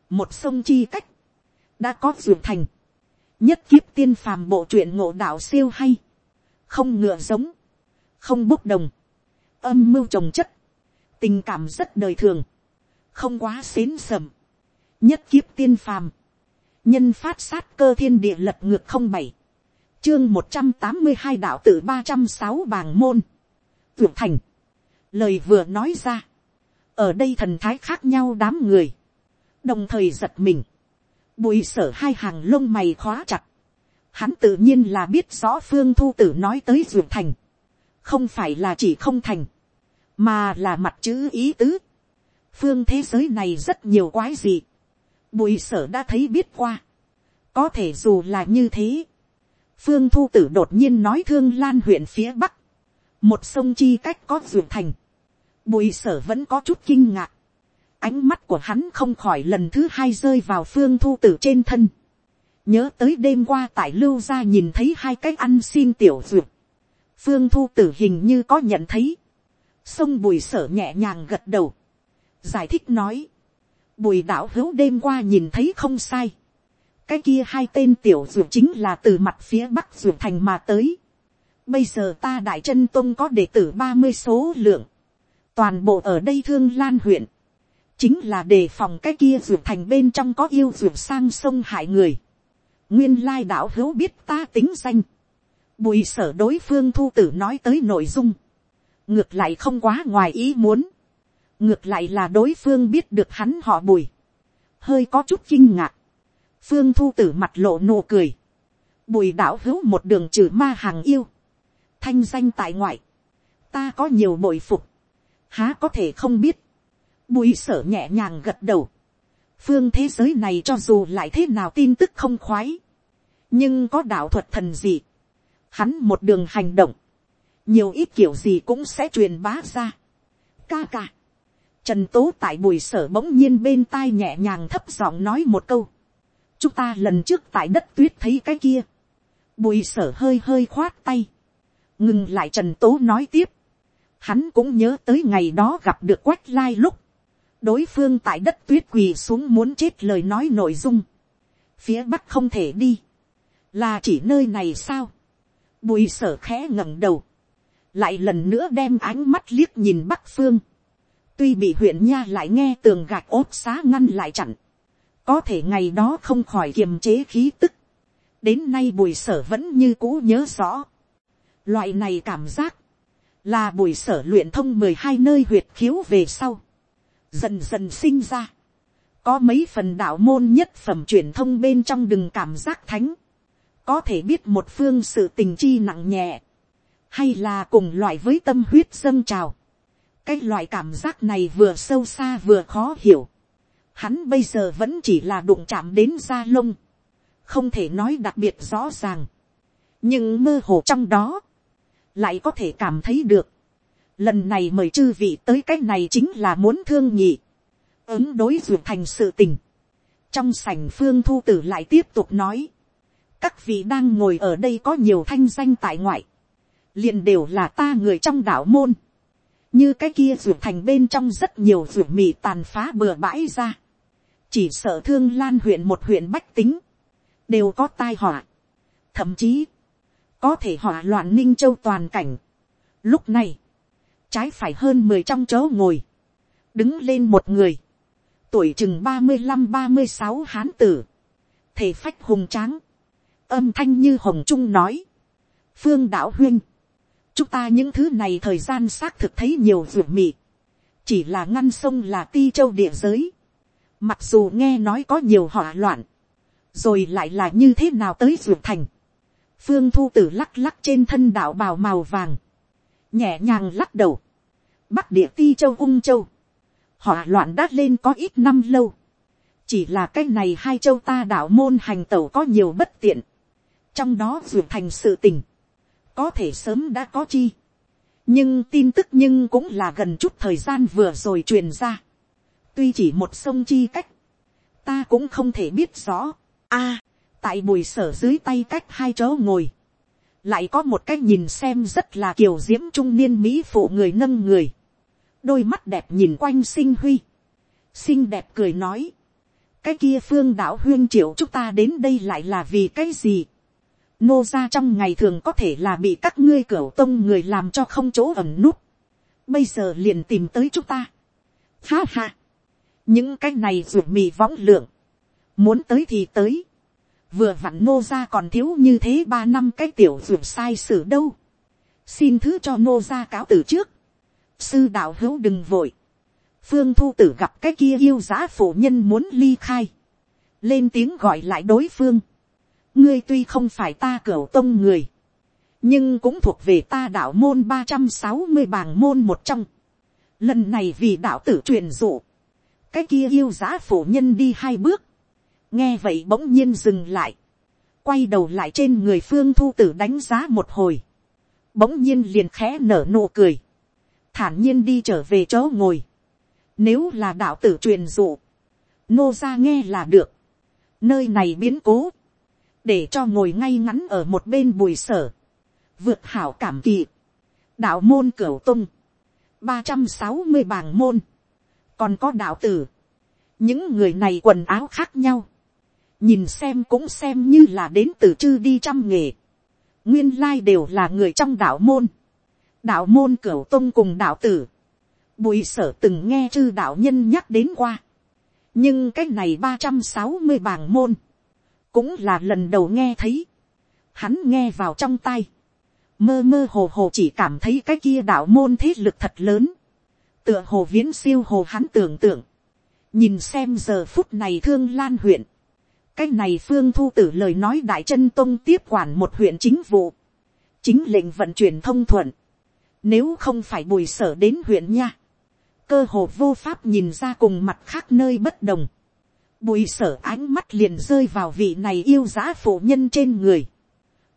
một sông chi cách, đã có ruột thành, nhất kiếp tiên phàm bộ truyện ngộ đạo siêu hay, không ngựa giống, không bốc đồng, âm mưu trồng chất, tình cảm rất đời thường, không quá xến sầm, nhất kiếp tiên phàm, nhân phát sát cơ thiên địa lật ngược không bảy, chương một trăm tám mươi hai đạo tử ba trăm sáu bàng môn, tưởng thành, lời vừa nói ra, ở đây thần thái khác nhau đám người, đồng thời giật mình, bùi sở hai hàng lông mày khóa chặt, hắn tự nhiên là biết rõ phương thu tử nói tới duyệt thành, không phải là chỉ không thành, mà là mặt chữ ý tứ. phương thế giới này rất nhiều quái gì, bùi sở đã thấy biết qua, có thể dù là như thế, phương thu tử đột nhiên nói thương lan huyện phía bắc, một sông chi cách có duyệt thành, bùi sở vẫn có chút kinh ngạc, ánh mắt của hắn không khỏi lần thứ hai rơi vào phương thu tử trên thân, nhớ tới đêm qua tại lưu gia nhìn thấy hai cái ăn xin tiểu duyệt, phương thu tử hình như có nhận thấy, sông bùi sở nhẹ nhàng gật đầu, giải thích nói, bùi đạo hữu đêm qua nhìn thấy không sai, cái kia hai tên tiểu dược chính là từ mặt phía bắc dược thành mà tới. Bây giờ ta đại chân tông có đệ tử ba mươi số lượng, toàn bộ ở đây thương lan huyện, chính là đề phòng cái kia ruột thành bên trong có yêu ruột sang sông hại người. nguyên lai đạo hữu biết ta tính danh, bùi sở đối phương thu tử nói tới nội dung, ngược lại không quá ngoài ý muốn, ngược lại là đối phương biết được hắn họ bùi, hơi có chút kinh ngạc, phương thu tử mặt lộ nụ cười, bùi đạo hữu một đường trừ ma hàng yêu, thanh danh tại ngoại, ta có nhiều bội phục, há có thể không biết, bùi sở nhẹ nhàng gật đầu, phương thế giới này cho dù lại thế nào tin tức không khoái, nhưng có đạo thuật thần gì, hắn một đường hành động, nhiều ít kiểu gì cũng sẽ truyền bá ra. ca ca, trần tố tại bùi sở bỗng nhiên bên tai nhẹ nhàng thấp giọng nói một câu, chúng ta lần trước tại đất tuyết thấy cái kia, bùi sở hơi hơi khoát tay, ngừng lại trần tố nói tiếp, hắn cũng nhớ tới ngày đó gặp được quách lai lúc, đối phương tại đất tuyết quỳ xuống muốn chết lời nói nội dung, phía bắc không thể đi, là chỉ nơi này sao, bùi sở khẽ ngẩng đầu, lại lần nữa đem ánh mắt liếc nhìn bắc phương, tuy bị huyện nha lại nghe tường gạch ốt xá ngăn lại chặn, có thể ngày đó không khỏi kiềm chế khí tức, đến nay bùi sở vẫn như cũ nhớ rõ. Loại này cảm giác, là buổi sở luyện thông mười hai nơi huyệt khiếu về sau, dần dần sinh ra. có mấy phần đạo môn nhất phẩm truyền thông bên trong đừng cảm giác thánh, có thể biết một phương sự tình chi nặng nhẹ, hay là cùng loại với tâm huyết dâng trào. cái loại cảm giác này vừa sâu xa vừa khó hiểu. Hắn bây giờ vẫn chỉ là đụng chạm đến da lông, không thể nói đặc biệt rõ ràng, nhưng mơ hồ trong đó, lại có thể cảm thấy được, lần này mời chư vị tới cái này chính là muốn thương nhị, ứng đối duyệt thành sự tình, trong sảnh phương thu tử lại tiếp tục nói, các vị đang ngồi ở đây có nhiều thanh danh tại ngoại, liền đều là ta người trong đảo môn, như cái kia duyệt thành bên trong rất nhiều duyệt mì tàn phá bừa bãi ra, chỉ sợ thương lan huyện một huyện bách tính, đều có tai họa, thậm chí, có thể hỏa loạn ninh châu toàn cảnh. Lúc này, trái phải hơn mười trong chỗ ngồi, đứng lên một người, tuổi chừng ba mươi năm ba mươi sáu hán tử, thể phách hùng tráng, âm thanh như hồng trung nói, phương đạo huyên, chúng ta những thứ này thời gian xác thực thấy nhiều ruột mị, chỉ là ngăn sông là ti châu địa giới, Mặc dù nghe nói có nhiều hỏa loạn. Rồi lại là như thế nào tới ruột thành phương thu tử lắc lắc trên thân đạo bào màu vàng, nhẹ nhàng lắc đầu, bắc địa ti châu ung châu, hỏa loạn đát lên có ít năm lâu, chỉ là cái này hai châu ta đạo môn hành tẩu có nhiều bất tiện, trong đó vượt thành sự tình, có thể sớm đã có chi, nhưng tin tức nhưng cũng là gần chút thời gian vừa rồi truyền ra, tuy chỉ một sông chi cách, ta cũng không thể biết rõ, a, tại bùi sở dưới tay cách hai chỗ ngồi, lại có một cái nhìn xem rất là kiều diễm trung niên mỹ phụ người nâng người, đôi mắt đẹp nhìn quanh sinh huy, xinh đẹp cười nói, cái kia phương đạo huyên triệu chúng ta đến đây lại là vì cái gì, nô ra trong ngày thường có thể là bị các ngươi cửa tông người làm cho không chỗ ẩm núp, bây giờ liền tìm tới chúng ta, ha ha, những cái này ruột mì võng lượng, muốn tới thì tới, vừa vặn nô ra còn thiếu như thế ba năm cái tiểu ruột sai sử đâu, xin thứ cho nô ra cáo từ trước, sư đạo hữu đừng vội, phương thu tử gặp cái kia yêu giá phổ nhân muốn ly khai, lên tiếng gọi lại đối phương, ngươi tuy không phải ta cửa tông người, nhưng cũng thuộc về ta đạo môn ba trăm sáu mươi bảng môn một trong, lần này vì đạo tử truyền dụ, cái kia yêu giá phổ nhân đi hai bước, nghe vậy bỗng nhiên dừng lại, quay đầu lại trên người phương thu tử đánh giá một hồi, bỗng nhiên liền khẽ nở nụ cười, thản nhiên đi trở về chỗ ngồi, nếu là đạo tử truyền dụ, nô ra nghe là được, nơi này biến cố, để cho ngồi ngay ngắn ở một bên bùi sở, vượt hảo cảm kỳ, đạo môn cửu tung, ba trăm sáu mươi bảng môn, còn có đạo tử, những người này quần áo khác nhau, nhìn xem cũng xem như là đến từ chư đi trăm nghề, nguyên lai đều là người trong đạo môn, đạo môn cửu tông cùng đạo tử, bùi sở từng nghe chư đạo nhân nhắc đến qua, nhưng cái này ba trăm sáu mươi bảng môn, cũng là lần đầu nghe thấy, hắn nghe vào trong tay, mơ mơ hồ hồ chỉ cảm thấy cái kia đạo môn thế lực thật lớn, tựa hồ viễn siêu hồ hắn tưởng tượng, nhìn xem giờ phút này thương lan huyện, cái này phương thu tử lời nói đại chân tông tiếp quản một huyện chính vụ, chính lệnh vận chuyển thông thuận, nếu không phải bùi sở đến huyện nha, cơ hồ vô pháp nhìn ra cùng mặt khác nơi bất đồng, bùi sở ánh mắt liền rơi vào vị này yêu giá phụ nhân trên người,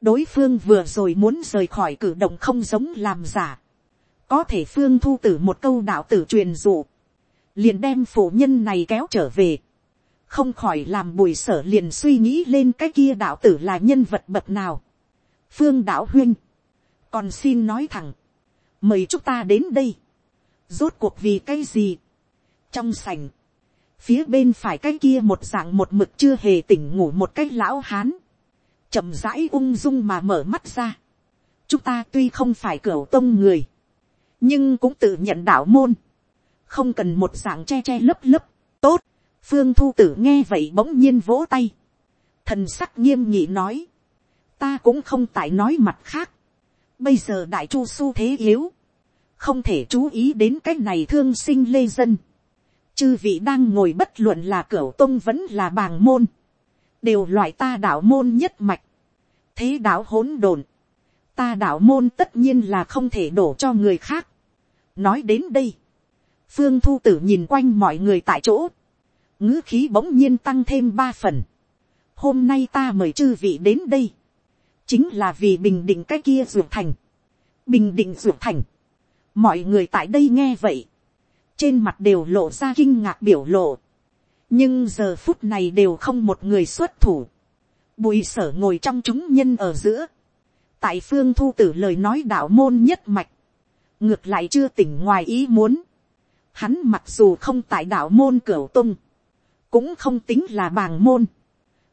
đối phương vừa rồi muốn rời khỏi cử động không giống làm giả, có thể phương thu tử một câu đạo tử truyền dụ, liền đem phụ nhân này kéo trở về, không khỏi làm bùi sở liền suy nghĩ lên cái kia đạo tử là nhân vật bậc nào. phương đạo huyên, còn xin nói thẳng, mời chúng ta đến đây, rốt cuộc vì cái gì, trong sảnh, phía bên phải cái kia một dạng một mực chưa hề tỉnh ngủ một cái lão hán, chậm rãi ung dung mà mở mắt ra. chúng ta tuy không phải cửa tông người, nhưng cũng tự nhận đạo môn, không cần một dạng che che lấp lấp, tốt, phương thu tử nghe vậy bỗng nhiên vỗ tay, thần sắc nghiêm nhị nói, ta cũng không tại nói mặt khác, bây giờ đại chu su thế yếu, không thể chú ý đến cái này thương sinh lê dân, chư vị đang ngồi bất luận là cửa tông vẫn là bàng môn, đều loại ta đạo môn nhất mạch, thế đạo hỗn độn, ta đạo môn tất nhiên là không thể đổ cho người khác. nói đến đây, phương thu tử nhìn quanh mọi người tại chỗ, ngữ khí bỗng nhiên tăng thêm ba phần. hôm nay ta mời chư vị đến đây, chính là vì bình định cái kia ruột thành, bình định ruột thành. mọi người tại đây nghe vậy, trên mặt đều lộ ra kinh ngạc biểu lộ, nhưng giờ phút này đều không một người xuất thủ, bùi sở ngồi trong chúng nhân ở giữa, tại phương thu tử lời nói đạo môn nhất mạch, ngược lại chưa tỉnh ngoài ý muốn, hắn mặc dù không tại đạo môn cửa tung, cũng không tính là bàng môn,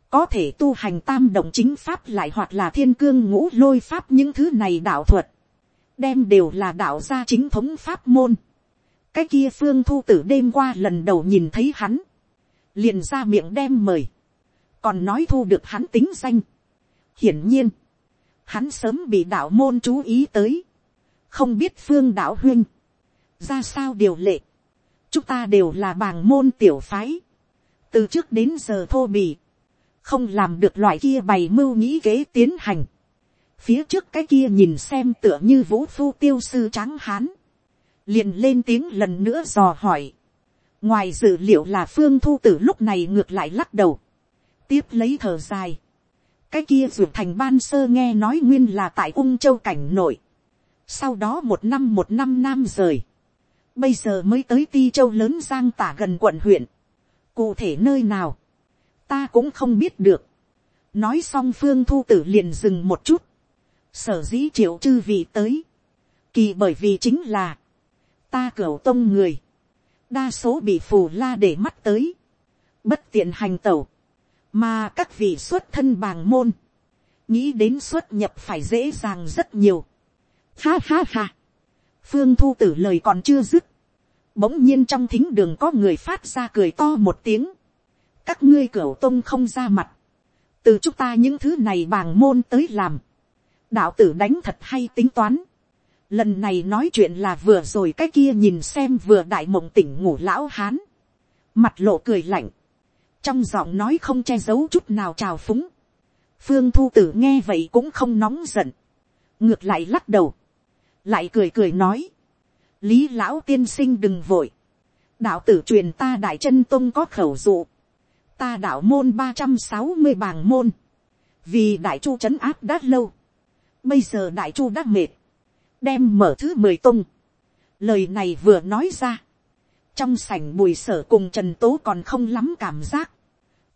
có thể tu hành tam động chính pháp lại hoặc là thiên cương ngũ lôi pháp những thứ này đạo thuật, đem đều là đạo gia chính thống pháp môn. cái kia phương thu tử đêm qua lần đầu nhìn thấy hắn, liền ra miệng đem mời, còn nói thu được hắn tính danh. hiển nhiên, hắn sớm bị đạo môn chú ý tới, không biết phương đạo huynh ra sao điều lệ, chúng ta đều là bàng môn tiểu phái, từ trước đến giờ thô bỉ. Không làm được loại kia bày mưu nghĩ kế tiến hành, phía trước cái kia nhìn xem tựa như vũ phu tiêu sư tráng hán, liền lên tiếng lần nữa dò hỏi, ngoài dự liệu là phương thu tử lúc này ngược lại lắc đầu, tiếp lấy thở dài, cái kia ruột thành ban sơ nghe nói nguyên là tại ung châu cảnh nội, sau đó một năm một năm nam rời, bây giờ mới tới ti châu lớn giang tả gần quận huyện, cụ thể nơi nào, ta cũng không biết được, nói xong phương thu tử liền dừng một chút, sở dĩ triệu chư vị tới, kỳ bởi vì chính là, ta cửa tông người, đa số bị phù la để mắt tới, bất tiện hành tẩu, mà các vị xuất thân bàng môn, nghĩ đến xuất nhập phải dễ dàng rất nhiều. Ha ha ha, phương thu tử lời còn chưa dứt, bỗng nhiên trong thính đường có người phát ra cười to một tiếng, các ngươi cửa tông không ra mặt, từ chúng ta những thứ này bàng môn tới làm, đạo tử đánh thật hay tính toán, lần này nói chuyện là vừa rồi cái kia nhìn xem vừa đại mộng tỉnh ngủ lão hán, mặt lộ cười lạnh, trong giọng nói không che giấu chút nào trào phúng, phương thu tử nghe vậy cũng không nóng giận, ngược lại lắc đầu, lại cười cười nói, lý lão tiên sinh đừng vội, đạo tử truyền ta đại chân tôn có khẩu dụ, ta đạo môn ba trăm sáu mươi bàng môn, vì đại chu trấn áp đã lâu, bây giờ đại chu đã mệt, đem mở thứ mười tung. Lời này vừa nói ra, trong sảnh bùi sở cùng trần tố còn không lắm cảm giác,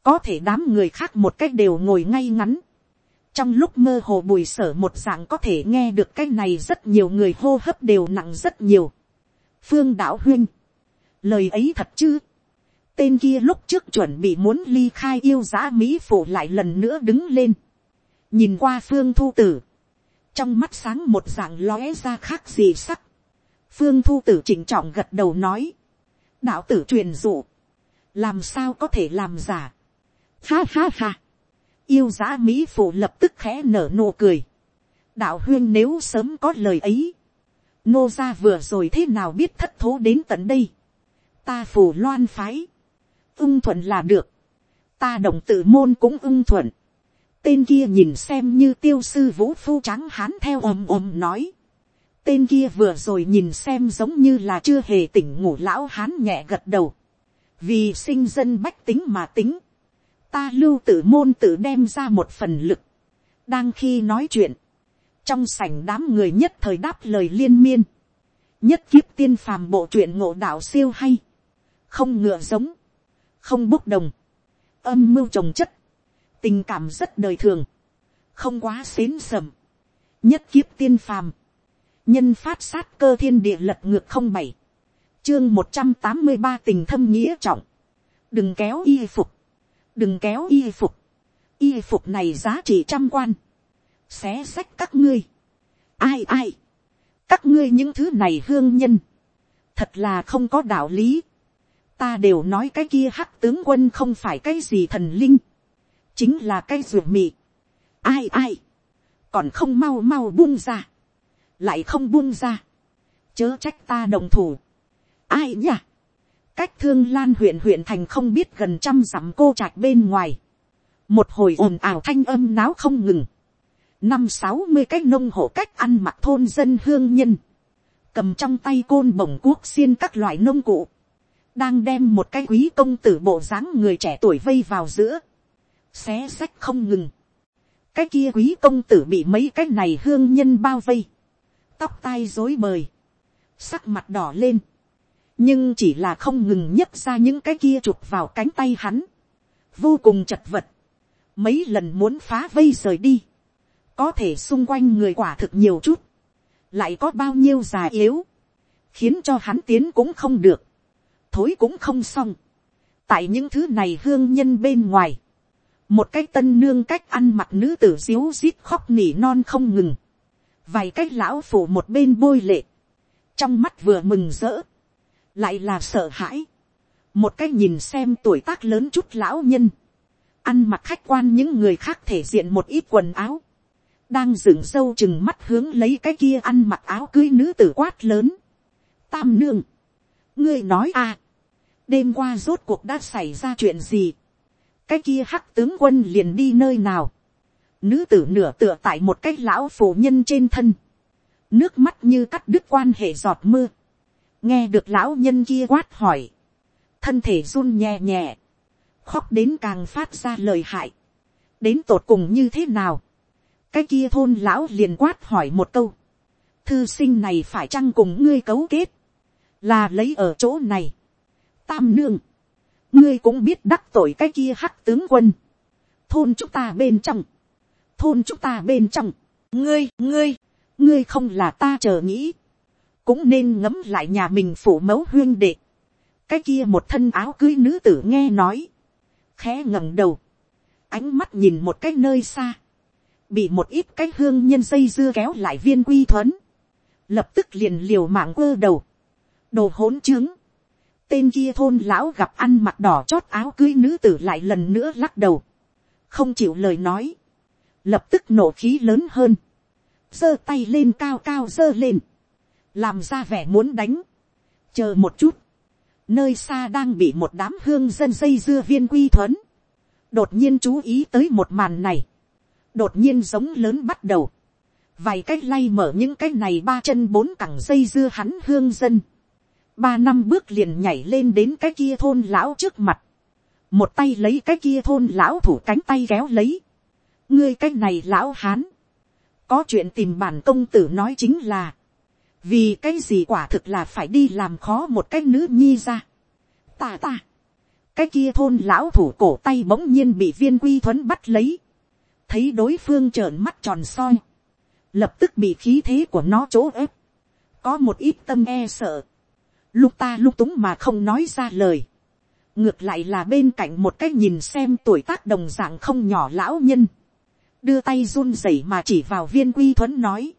có thể đám người khác một cách đều ngồi ngay ngắn trong lúc mơ hồ bùi sở một dạng có thể nghe được cái này rất nhiều người hô hấp đều nặng rất nhiều. phương đạo huyên, lời ấy thật chứ. tên kia lúc trước chuẩn bị muốn ly khai yêu giá mỹ phụ lại lần nữa đứng lên. nhìn qua phương thu tử, trong mắt sáng một dạng lóe ra khác gì sắc. phương thu tử chỉnh trọng gật đầu nói, đạo tử truyền dụ, làm sao có thể làm giả. Ha ha ha, yêu giá mỹ phụ lập tức khẽ nở nụ cười. đạo huyên nếu sớm có lời ấy, nô gia vừa rồi thế nào biết thất thố đến tận đây. ta phù loan phái, ưng thuận là được, ta đồng tự môn cũng ưng thuận Tên kia nhìn xem như tiêu sư vũ phu trắng hán theo ồm ồm nói. Tên kia vừa rồi nhìn xem giống như là chưa hề tỉnh ngủ lão hán nhẹ gật đầu. Vì sinh dân bách tính mà tính. Ta lưu tử môn tự đem ra một phần lực. Đang khi nói chuyện. Trong sảnh đám người nhất thời đáp lời liên miên. Nhất kiếp tiên phàm bộ truyện ngộ đạo siêu hay. Không ngựa giống. Không bốc đồng. Âm mưu trồng chất tình cảm rất đời thường, không quá xến sầm, nhất kiếp tiên phàm, nhân phát sát cơ thiên địa lật ngược không bảy, chương một trăm tám mươi ba tình thâm nghĩa trọng, đừng kéo y phục, đừng kéo y phục, y phục này giá trị trăm quan, xé xách các ngươi, ai ai, các ngươi những thứ này hương nhân, thật là không có đạo lý, ta đều nói cái kia hắc tướng quân không phải cái gì thần linh, chính là cái ruột mị. ai ai, còn không mau mau buông ra, lại không buông ra, chớ trách ta đồng thủ. ai nhỉ, cách thương lan huyện huyện thành không biết gần trăm dặm cô trạch bên ngoài, một hồi ồn ào thanh âm náo không ngừng, năm sáu mươi cái nông hộ cách ăn mặc thôn dân hương nhân, cầm trong tay côn bổng cuốc xiên các loại nông cụ, đang đem một cái quý công tử bộ dáng người trẻ tuổi vây vào giữa, xé sách không ngừng. cái kia quý công tử bị mấy cái này hương nhân bao vây, tóc tai dối bời, sắc mặt đỏ lên, nhưng chỉ là không ngừng nhấc ra những cái kia chụp vào cánh tay hắn, vô cùng chật vật, mấy lần muốn phá vây rời đi, có thể xung quanh người quả thực nhiều chút, lại có bao nhiêu già yếu, khiến cho hắn tiến cũng không được, thối cũng không xong. tại những thứ này hương nhân bên ngoài, một cái tân nương cách ăn mặc nữ tử xíu rít khóc nỉ non không ngừng, vài cái lão phủ một bên bôi lệ, trong mắt vừa mừng rỡ, lại là sợ hãi, một cái nhìn xem tuổi tác lớn chút lão nhân, ăn mặc khách quan những người khác thể diện một ít quần áo, đang dựng sâu chừng mắt hướng lấy cái kia ăn mặc áo cưới nữ tử quát lớn. Tam nương, ngươi nói à, đêm qua rốt cuộc đã xảy ra chuyện gì, cái kia hắc tướng quân liền đi nơi nào, Nữ tử nửa tựa tại một cái lão phụ nhân trên thân. Nước mắt như cắt đứt quan hệ giọt mưa. Nghe được lão nhân kia quát hỏi. Thân thể run nhẹ nhẹ. Khóc đến càng phát ra lời hại. Đến tột cùng như thế nào? Cái kia thôn lão liền quát hỏi một câu. Thư sinh này phải chăng cùng ngươi cấu kết? Là lấy ở chỗ này. Tam nương. Ngươi cũng biết đắc tội cái kia hắc tướng quân. Thôn chúng ta bên trong thôn chúng ta bên trong, ngươi, ngươi, ngươi không là ta chờ nghĩ, cũng nên ngấm lại nhà mình phủ mẫu huyên đệ, cái kia một thân áo cưới nữ tử nghe nói, khẽ ngẩng đầu, ánh mắt nhìn một cái nơi xa, bị một ít cái hương nhân dây dưa kéo lại viên quy thuấn, lập tức liền liều mạng quơ đầu, đồ hỗn trướng, tên kia thôn lão gặp ăn mặc đỏ chót áo cưới nữ tử lại lần nữa lắc đầu, không chịu lời nói, lập tức nổ khí lớn hơn, giơ tay lên cao cao giơ lên, làm ra vẻ muốn đánh, chờ một chút, nơi xa đang bị một đám hương dân dây dưa viên quy thuấn, đột nhiên chú ý tới một màn này, đột nhiên giống lớn bắt đầu, vài cái lay mở những cái này ba chân bốn cẳng dây dưa hắn hương dân, ba năm bước liền nhảy lên đến cái kia thôn lão trước mặt, một tay lấy cái kia thôn lão thủ cánh tay kéo lấy, ngươi cái này lão hán, có chuyện tìm bản công tử nói chính là, vì cái gì quả thực là phải đi làm khó một cái nữ nhi ra. ta ta, cái kia thôn lão thủ cổ tay bỗng nhiên bị viên quy thuấn bắt lấy, thấy đối phương trợn mắt tròn soi, lập tức bị khí thế của nó chỗ ép, có một ít tâm e sợ, lúc ta lúc túng mà không nói ra lời, ngược lại là bên cạnh một cái nhìn xem tuổi tác đồng dạng không nhỏ lão nhân, đưa tay run rẩy mà chỉ vào viên quy thuấn nói,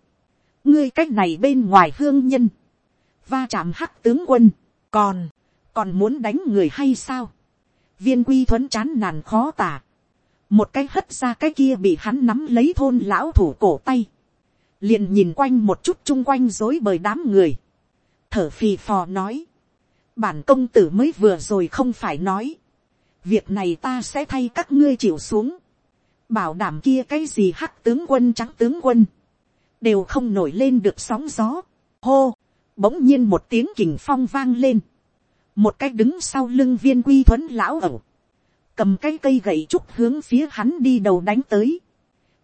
ngươi cách này bên ngoài hương nhân, va chạm hắc tướng quân, còn, còn muốn đánh người hay sao, viên quy thuấn chán nản khó tả, một cái hất ra cái kia bị hắn nắm lấy thôn lão thủ cổ tay, liền nhìn quanh một chút chung quanh dối bời đám người, thở phì phò nói, bản công tử mới vừa rồi không phải nói, việc này ta sẽ thay các ngươi chịu xuống, bảo đảm kia cái gì hắc tướng quân trắng tướng quân, đều không nổi lên được sóng gió. Hô, bỗng nhiên một tiếng kình phong vang lên, một cái đứng sau lưng viên quy thuấn lão ẩu, cầm cái cây gậy trúc hướng phía hắn đi đầu đánh tới,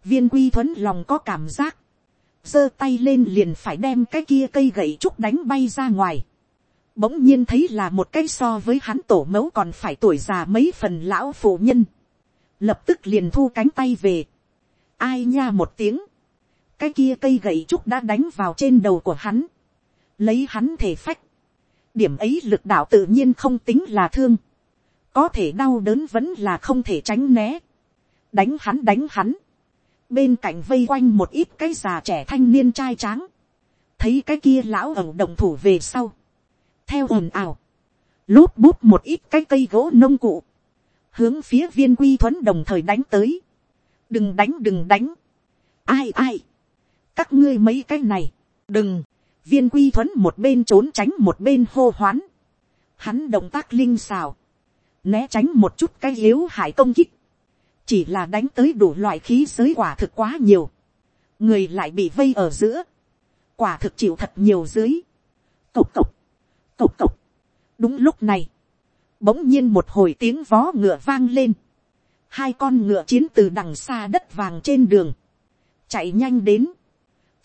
viên quy thuấn lòng có cảm giác, giơ tay lên liền phải đem cái kia cây gậy trúc đánh bay ra ngoài, bỗng nhiên thấy là một cái so với hắn tổ mẫu còn phải tuổi già mấy phần lão phụ nhân, lập tức liền thu cánh tay về, ai nha một tiếng, cái kia cây gậy trúc đã đánh vào trên đầu của hắn, lấy hắn thể phách, điểm ấy lực đạo tự nhiên không tính là thương, có thể đau đớn vẫn là không thể tránh né, đánh hắn đánh hắn, bên cạnh vây quanh một ít cái già trẻ thanh niên trai tráng, thấy cái kia lão ẩu đồng thủ về sau, theo ồn ào, lút bút một ít cái cây gỗ nông cụ, hướng phía viên quy thuấn đồng thời đánh tới. đừng đánh đừng đánh. ai ai các ngươi mấy cái này. đừng. viên quy thuấn một bên trốn tránh một bên hô hoán. hắn động tác linh xào. né tránh một chút cái yếu hại công kích. chỉ là đánh tới đủ loại khí giới quả thực quá nhiều. người lại bị vây ở giữa. quả thực chịu thật nhiều dưới. cộc cộc. cộc cộc. đúng lúc này bỗng nhiên một hồi tiếng vó ngựa vang lên, hai con ngựa chiến từ đằng xa đất vàng trên đường, chạy nhanh đến,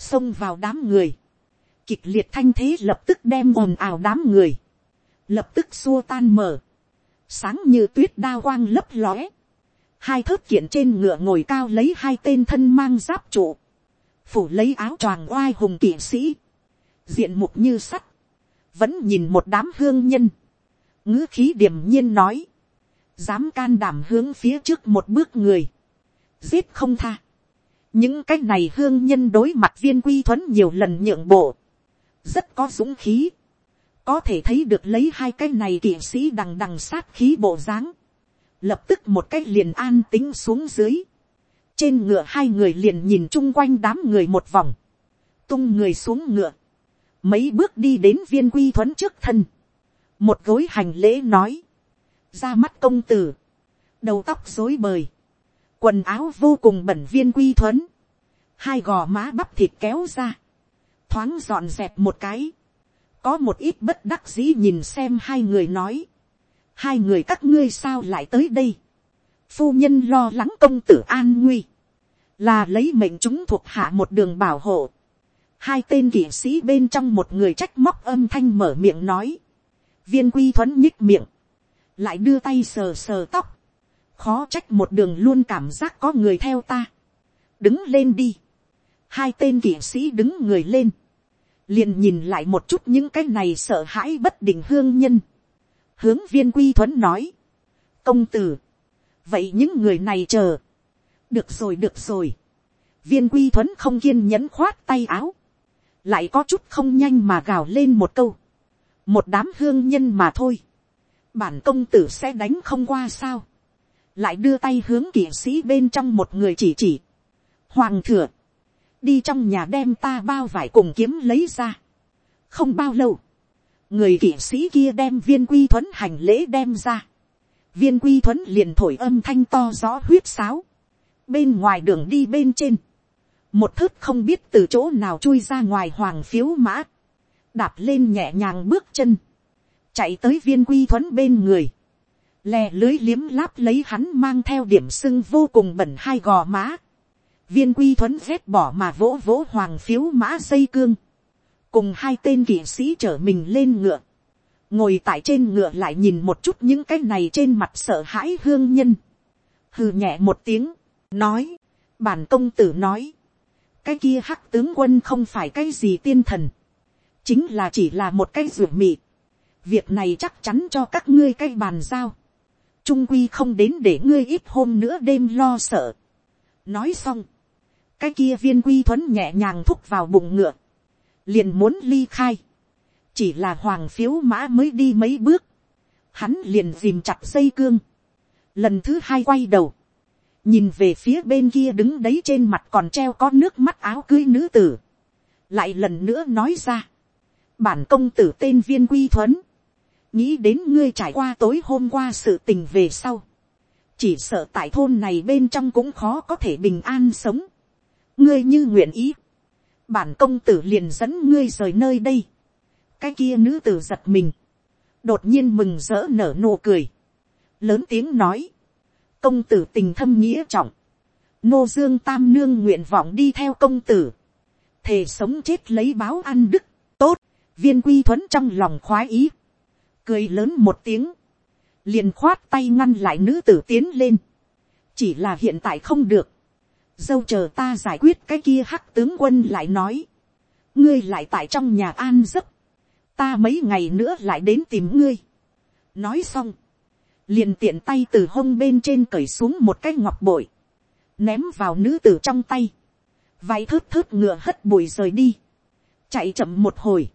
xông vào đám người, kịch liệt thanh thế lập tức đem ồn ào đám người, lập tức xua tan mở, sáng như tuyết đa quang lấp lóe, hai thớt kiện trên ngựa ngồi cao lấy hai tên thân mang giáp trụ, phủ lấy áo choàng oai hùng kỵ sĩ, diện mục như sắt, vẫn nhìn một đám hương nhân, ngữ khí điềm nhiên nói, dám can đảm hướng phía trước một bước người, giết không tha những cái này hương nhân đối mặt viên quy thuấn nhiều lần nhượng bộ, rất có dũng khí, có thể thấy được lấy hai cái này kỵ sĩ đằng đằng sát khí bộ dáng, lập tức một cái liền an tính xuống dưới, trên ngựa hai người liền nhìn chung quanh đám người một vòng, tung người xuống ngựa, mấy bước đi đến viên quy thuấn trước thân, một gối hành lễ nói, ra mắt công tử, đầu tóc dối bời, quần áo vô cùng bẩn viên quy thuấn, hai gò má bắp thịt kéo ra, thoáng dọn dẹp một cái, có một ít bất đắc dĩ nhìn xem hai người nói, hai người các ngươi sao lại tới đây, phu nhân lo lắng công tử an nguy, là lấy mệnh chúng thuộc hạ một đường bảo hộ, hai tên kỵ sĩ bên trong một người trách móc âm thanh mở miệng nói, viên quy thuấn nhích miệng, lại đưa tay sờ sờ tóc, khó trách một đường luôn cảm giác có người theo ta, đứng lên đi, hai tên kỵ sĩ đứng người lên, liền nhìn lại một chút những cái này sợ hãi bất định hương nhân, hướng viên quy thuấn nói, công tử, vậy những người này chờ, được rồi được rồi, viên quy thuấn không kiên nhẫn khoát tay áo, lại có chút không nhanh mà gào lên một câu, một đám hương nhân mà thôi, bản công tử sẽ đánh không qua sao, lại đưa tay hướng kỵ sĩ bên trong một người chỉ chỉ, hoàng thừa, đi trong nhà đem ta bao vải cùng kiếm lấy ra, không bao lâu, người kỵ sĩ kia đem viên quy thuấn hành lễ đem ra, viên quy thuấn liền thổi âm thanh to rõ huyết sáo, bên ngoài đường đi bên trên, một thước không biết từ chỗ nào chui ra ngoài hoàng phiếu mã, đạp lên nhẹ nhàng bước chân, chạy tới viên quy thuấn bên người, lè lưới liếm láp lấy hắn mang theo điểm sưng vô cùng bẩn hai gò má, viên quy thuấn vét bỏ mà vỗ vỗ hoàng phiếu mã xây cương, cùng hai tên kỵ sĩ chở mình lên ngựa, ngồi tại trên ngựa lại nhìn một chút những cái này trên mặt sợ hãi hương nhân, hừ nhẹ một tiếng, nói, bản công tử nói, cái kia hắc tướng quân không phải cái gì tiên thần, chính là chỉ là một cái ruột mị, việc này chắc chắn cho các ngươi cái bàn giao, trung quy không đến để ngươi ít hôm nữa đêm lo sợ. nói xong, cái kia viên quy thuấn nhẹ nhàng thúc vào bụng ngựa, liền muốn ly khai, chỉ là hoàng phiếu mã mới đi mấy bước, hắn liền dìm chặt dây cương, lần thứ hai quay đầu, nhìn về phía bên kia đứng đấy trên mặt còn treo có nước mắt áo cưới nữ tử, lại lần nữa nói ra, bản công tử tên viên quy thuấn, nghĩ đến ngươi trải qua tối hôm qua sự tình về sau, chỉ sợ tại thôn này bên trong cũng khó có thể bình an sống, ngươi như nguyện ý, bản công tử liền dẫn ngươi rời nơi đây, cái kia nữ tử giật mình, đột nhiên mừng rỡ nở nụ cười, lớn tiếng nói, công tử tình thâm nghĩa trọng, nô dương tam nương nguyện vọng đi theo công tử, thề sống chết lấy báo ăn đức, tốt, viên quy thuấn trong lòng khoái ý, cười lớn một tiếng, liền khoát tay ngăn lại nữ tử tiến lên, chỉ là hiện tại không được, dâu chờ ta giải quyết cái kia hắc tướng quân lại nói, ngươi lại tại trong nhà an giấc, ta mấy ngày nữa lại đến tìm ngươi. nói xong, liền tiện tay từ hông bên trên cởi xuống một cái ngọc bội, ném vào nữ tử trong tay, váy thớt thớt ngựa hất bụi rời đi, chạy chậm một hồi,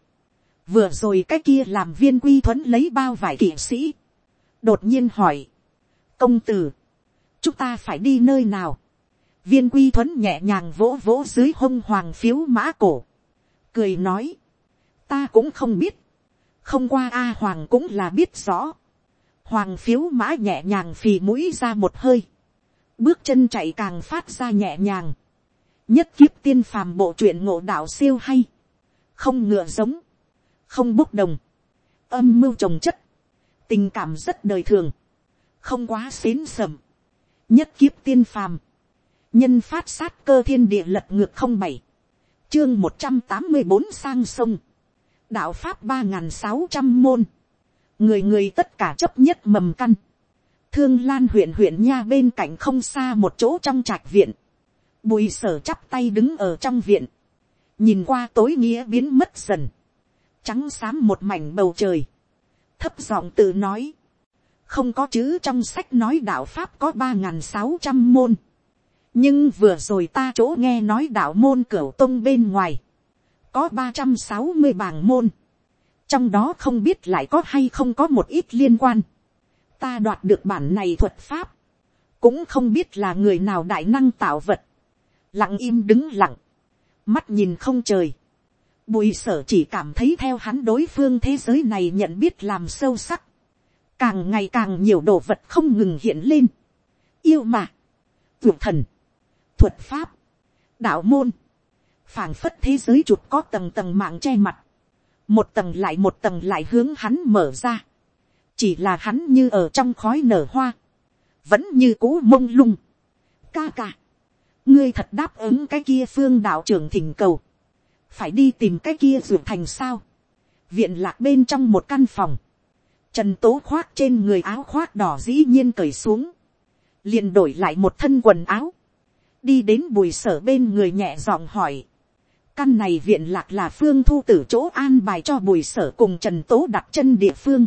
vừa rồi cái kia làm viên quy thuấn lấy bao vải kỵ sĩ, đột nhiên hỏi, công tử, chúng ta phải đi nơi nào, viên quy thuấn nhẹ nhàng vỗ vỗ dưới hông hoàng phiếu mã cổ, cười nói, ta cũng không biết, không qua a hoàng cũng là biết rõ, hoàng phiếu mã nhẹ nhàng phì mũi ra một hơi, bước chân chạy càng phát ra nhẹ nhàng, nhất kiếp tiên phàm bộ truyện ngộ đạo siêu hay, không ngựa giống, không bốc đồng, âm mưu trồng chất, tình cảm rất đời thường, không quá xến sầm, nhất kiếp tiên phàm, nhân phát sát cơ thiên địa lật ngược không bảy, chương một trăm tám mươi bốn sang sông, đạo pháp ba n g h n sáu trăm môn, người người tất cả chấp nhất mầm căn, thương lan huyện huyện nha bên cạnh không xa một chỗ trong trạch viện, bùi sở chắp tay đứng ở trong viện, nhìn qua tối nghĩa biến mất dần, trắng xám một mảnh bầu trời, thấp giọng tự nói, không có chữ trong sách nói đạo pháp có ba n g h n sáu trăm môn, nhưng vừa rồi ta chỗ nghe nói đạo môn cửu tông bên ngoài, có ba trăm sáu mươi bảng môn, trong đó không biết lại có hay không có một ít liên quan, ta đoạt được bản này thuật pháp, cũng không biết là người nào đại năng tạo vật, lặng im đứng lặng, mắt nhìn không trời, bùi sở chỉ cảm thấy theo hắn đối phương thế giới này nhận biết làm sâu sắc, càng ngày càng nhiều đồ vật không ngừng hiện lên, yêu mà, tuyệt thần, thuật pháp, đạo môn, phảng phất thế giới chuột có tầng tầng mạng che mặt, một tầng lại một tầng lại hướng hắn mở ra, chỉ là hắn như ở trong khói nở hoa, vẫn như cũ mông lung, ca ca, ngươi thật đáp ứng cái kia phương đạo trưởng thỉnh cầu, phải đi tìm cái kia ruột thành sao, viện lạc bên trong một căn phòng, trần tố khoác trên người áo khoác đỏ dĩ nhiên cởi xuống, liền đổi lại một thân quần áo, đi đến bùi sở bên người nhẹ giọng hỏi, căn này viện lạc là phương thu tử chỗ an bài cho bùi sở cùng trần tố đặt chân địa phương.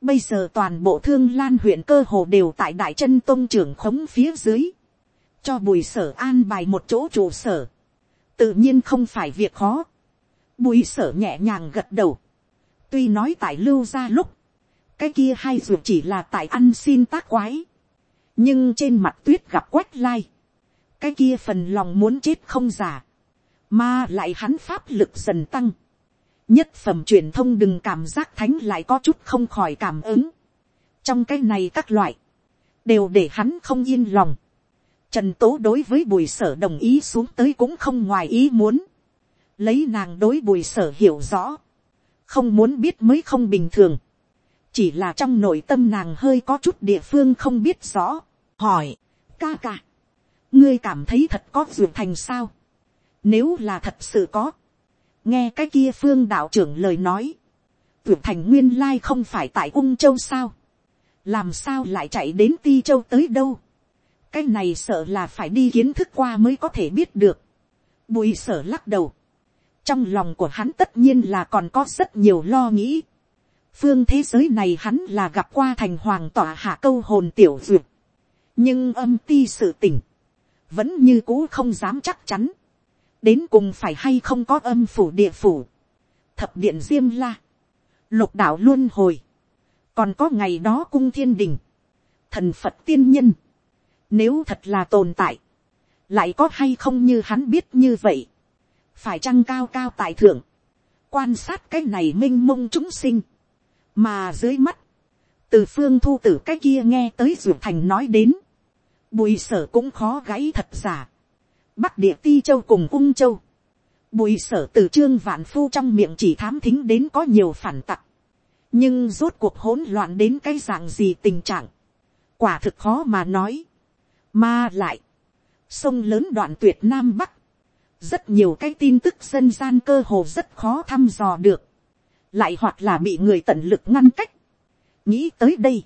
Bây giờ toàn bộ thương lan huyện cơ hồ đều tại đại chân tôn trưởng khống phía dưới. Cho bùi sở an bài một chỗ trụ sở. Tự nhiên không phải việc khó. Bùi sở nhẹ nhàng gật đầu. Tuy nói tại lưu ra lúc. Cái kia hai ruột chỉ là tại ăn xin tác quái. Nhưng trên mặt tuyết gặp quách lai. Cái kia phần lòng muốn chết không giả mà lại hắn pháp lực dần tăng. Nhất phẩm truyền thông đừng cảm giác thánh lại có chút không khỏi cảm ứng. Trong cái này các loại. Đều để hắn không yên lòng. Trần Tố đối với bùi sở đồng ý xuống tới cũng không ngoài ý muốn. Lấy nàng đối bùi sở hiểu rõ. Không muốn biết mới không bình thường. Chỉ là trong nội tâm nàng hơi có chút địa phương không biết rõ. Hỏi, ca ca. Ngươi cảm thấy thật có dược thành sao? Nếu là thật sự có. Nghe cái kia phương đạo trưởng lời nói. Tuyển thành nguyên lai không phải tại ung châu sao. Làm sao lại chạy đến ti châu tới đâu. Cái này sợ là phải đi kiến thức qua mới có thể biết được. Bùi sở lắc đầu. Trong lòng của hắn tất nhiên là còn có rất nhiều lo nghĩ. Phương thế giới này hắn là gặp qua thành hoàng tỏa hạ câu hồn tiểu duyệt. Nhưng âm ti sự tỉnh. Vẫn như cũ không dám chắc chắn đến cùng phải hay không có âm phủ địa phủ, thập điện diêm la, lục đạo luôn hồi, còn có ngày đó cung thiên đình, thần phật tiên nhân, nếu thật là tồn tại, lại có hay không như hắn biết như vậy, phải chăng cao cao tại thượng, quan sát cái này m i n h mông chúng sinh, mà dưới mắt, từ phương thu tử cái kia nghe tới ruột thành nói đến, bùi sở cũng khó gãy thật giả, bắc địa ti châu cùng ung châu, bùi sở từ trương vạn phu trong miệng chỉ thám thính đến có nhiều phản tặc, nhưng rốt cuộc hỗn loạn đến cái dạng gì tình trạng, quả thực khó mà nói, mà lại, sông lớn đoạn tuyệt nam bắc, rất nhiều cái tin tức dân gian cơ hồ rất khó thăm dò được, lại hoặc là bị người tận lực ngăn cách. nghĩ tới đây,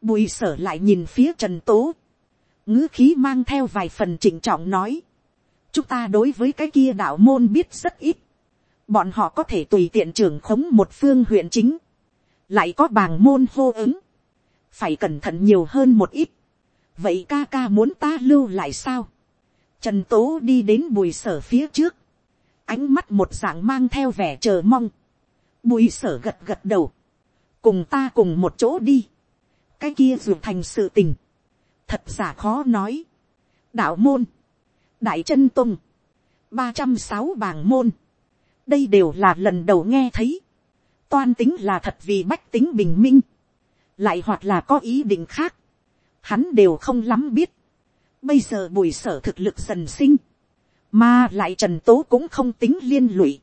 bùi sở lại nhìn phía trần tố, ngữ khí mang theo vài phần chỉnh trọng nói, chúng ta đối với cái kia đạo môn biết rất ít. bọn họ có thể tùy tiện trưởng khống một phương huyện chính, lại có bàng môn hô ứng, phải cẩn thận nhiều hơn một ít vậy ca ca muốn ta lưu lại sao. trần tố đi đến bùi sở phía trước, ánh mắt một dạng mang theo vẻ chờ mong. bùi sở gật gật đầu, cùng ta cùng một chỗ đi. cái kia dù thành sự tình, thật giả khó nói. đạo môn, đại chân tung, ba trăm sáu bảng môn, đây đều là lần đầu nghe thấy, toan tính là thật vì bách tính bình minh, lại hoặc là có ý định khác, hắn đều không lắm biết, bây giờ bùi sở thực lực dần sinh, mà lại trần tố cũng không tính liên lụy,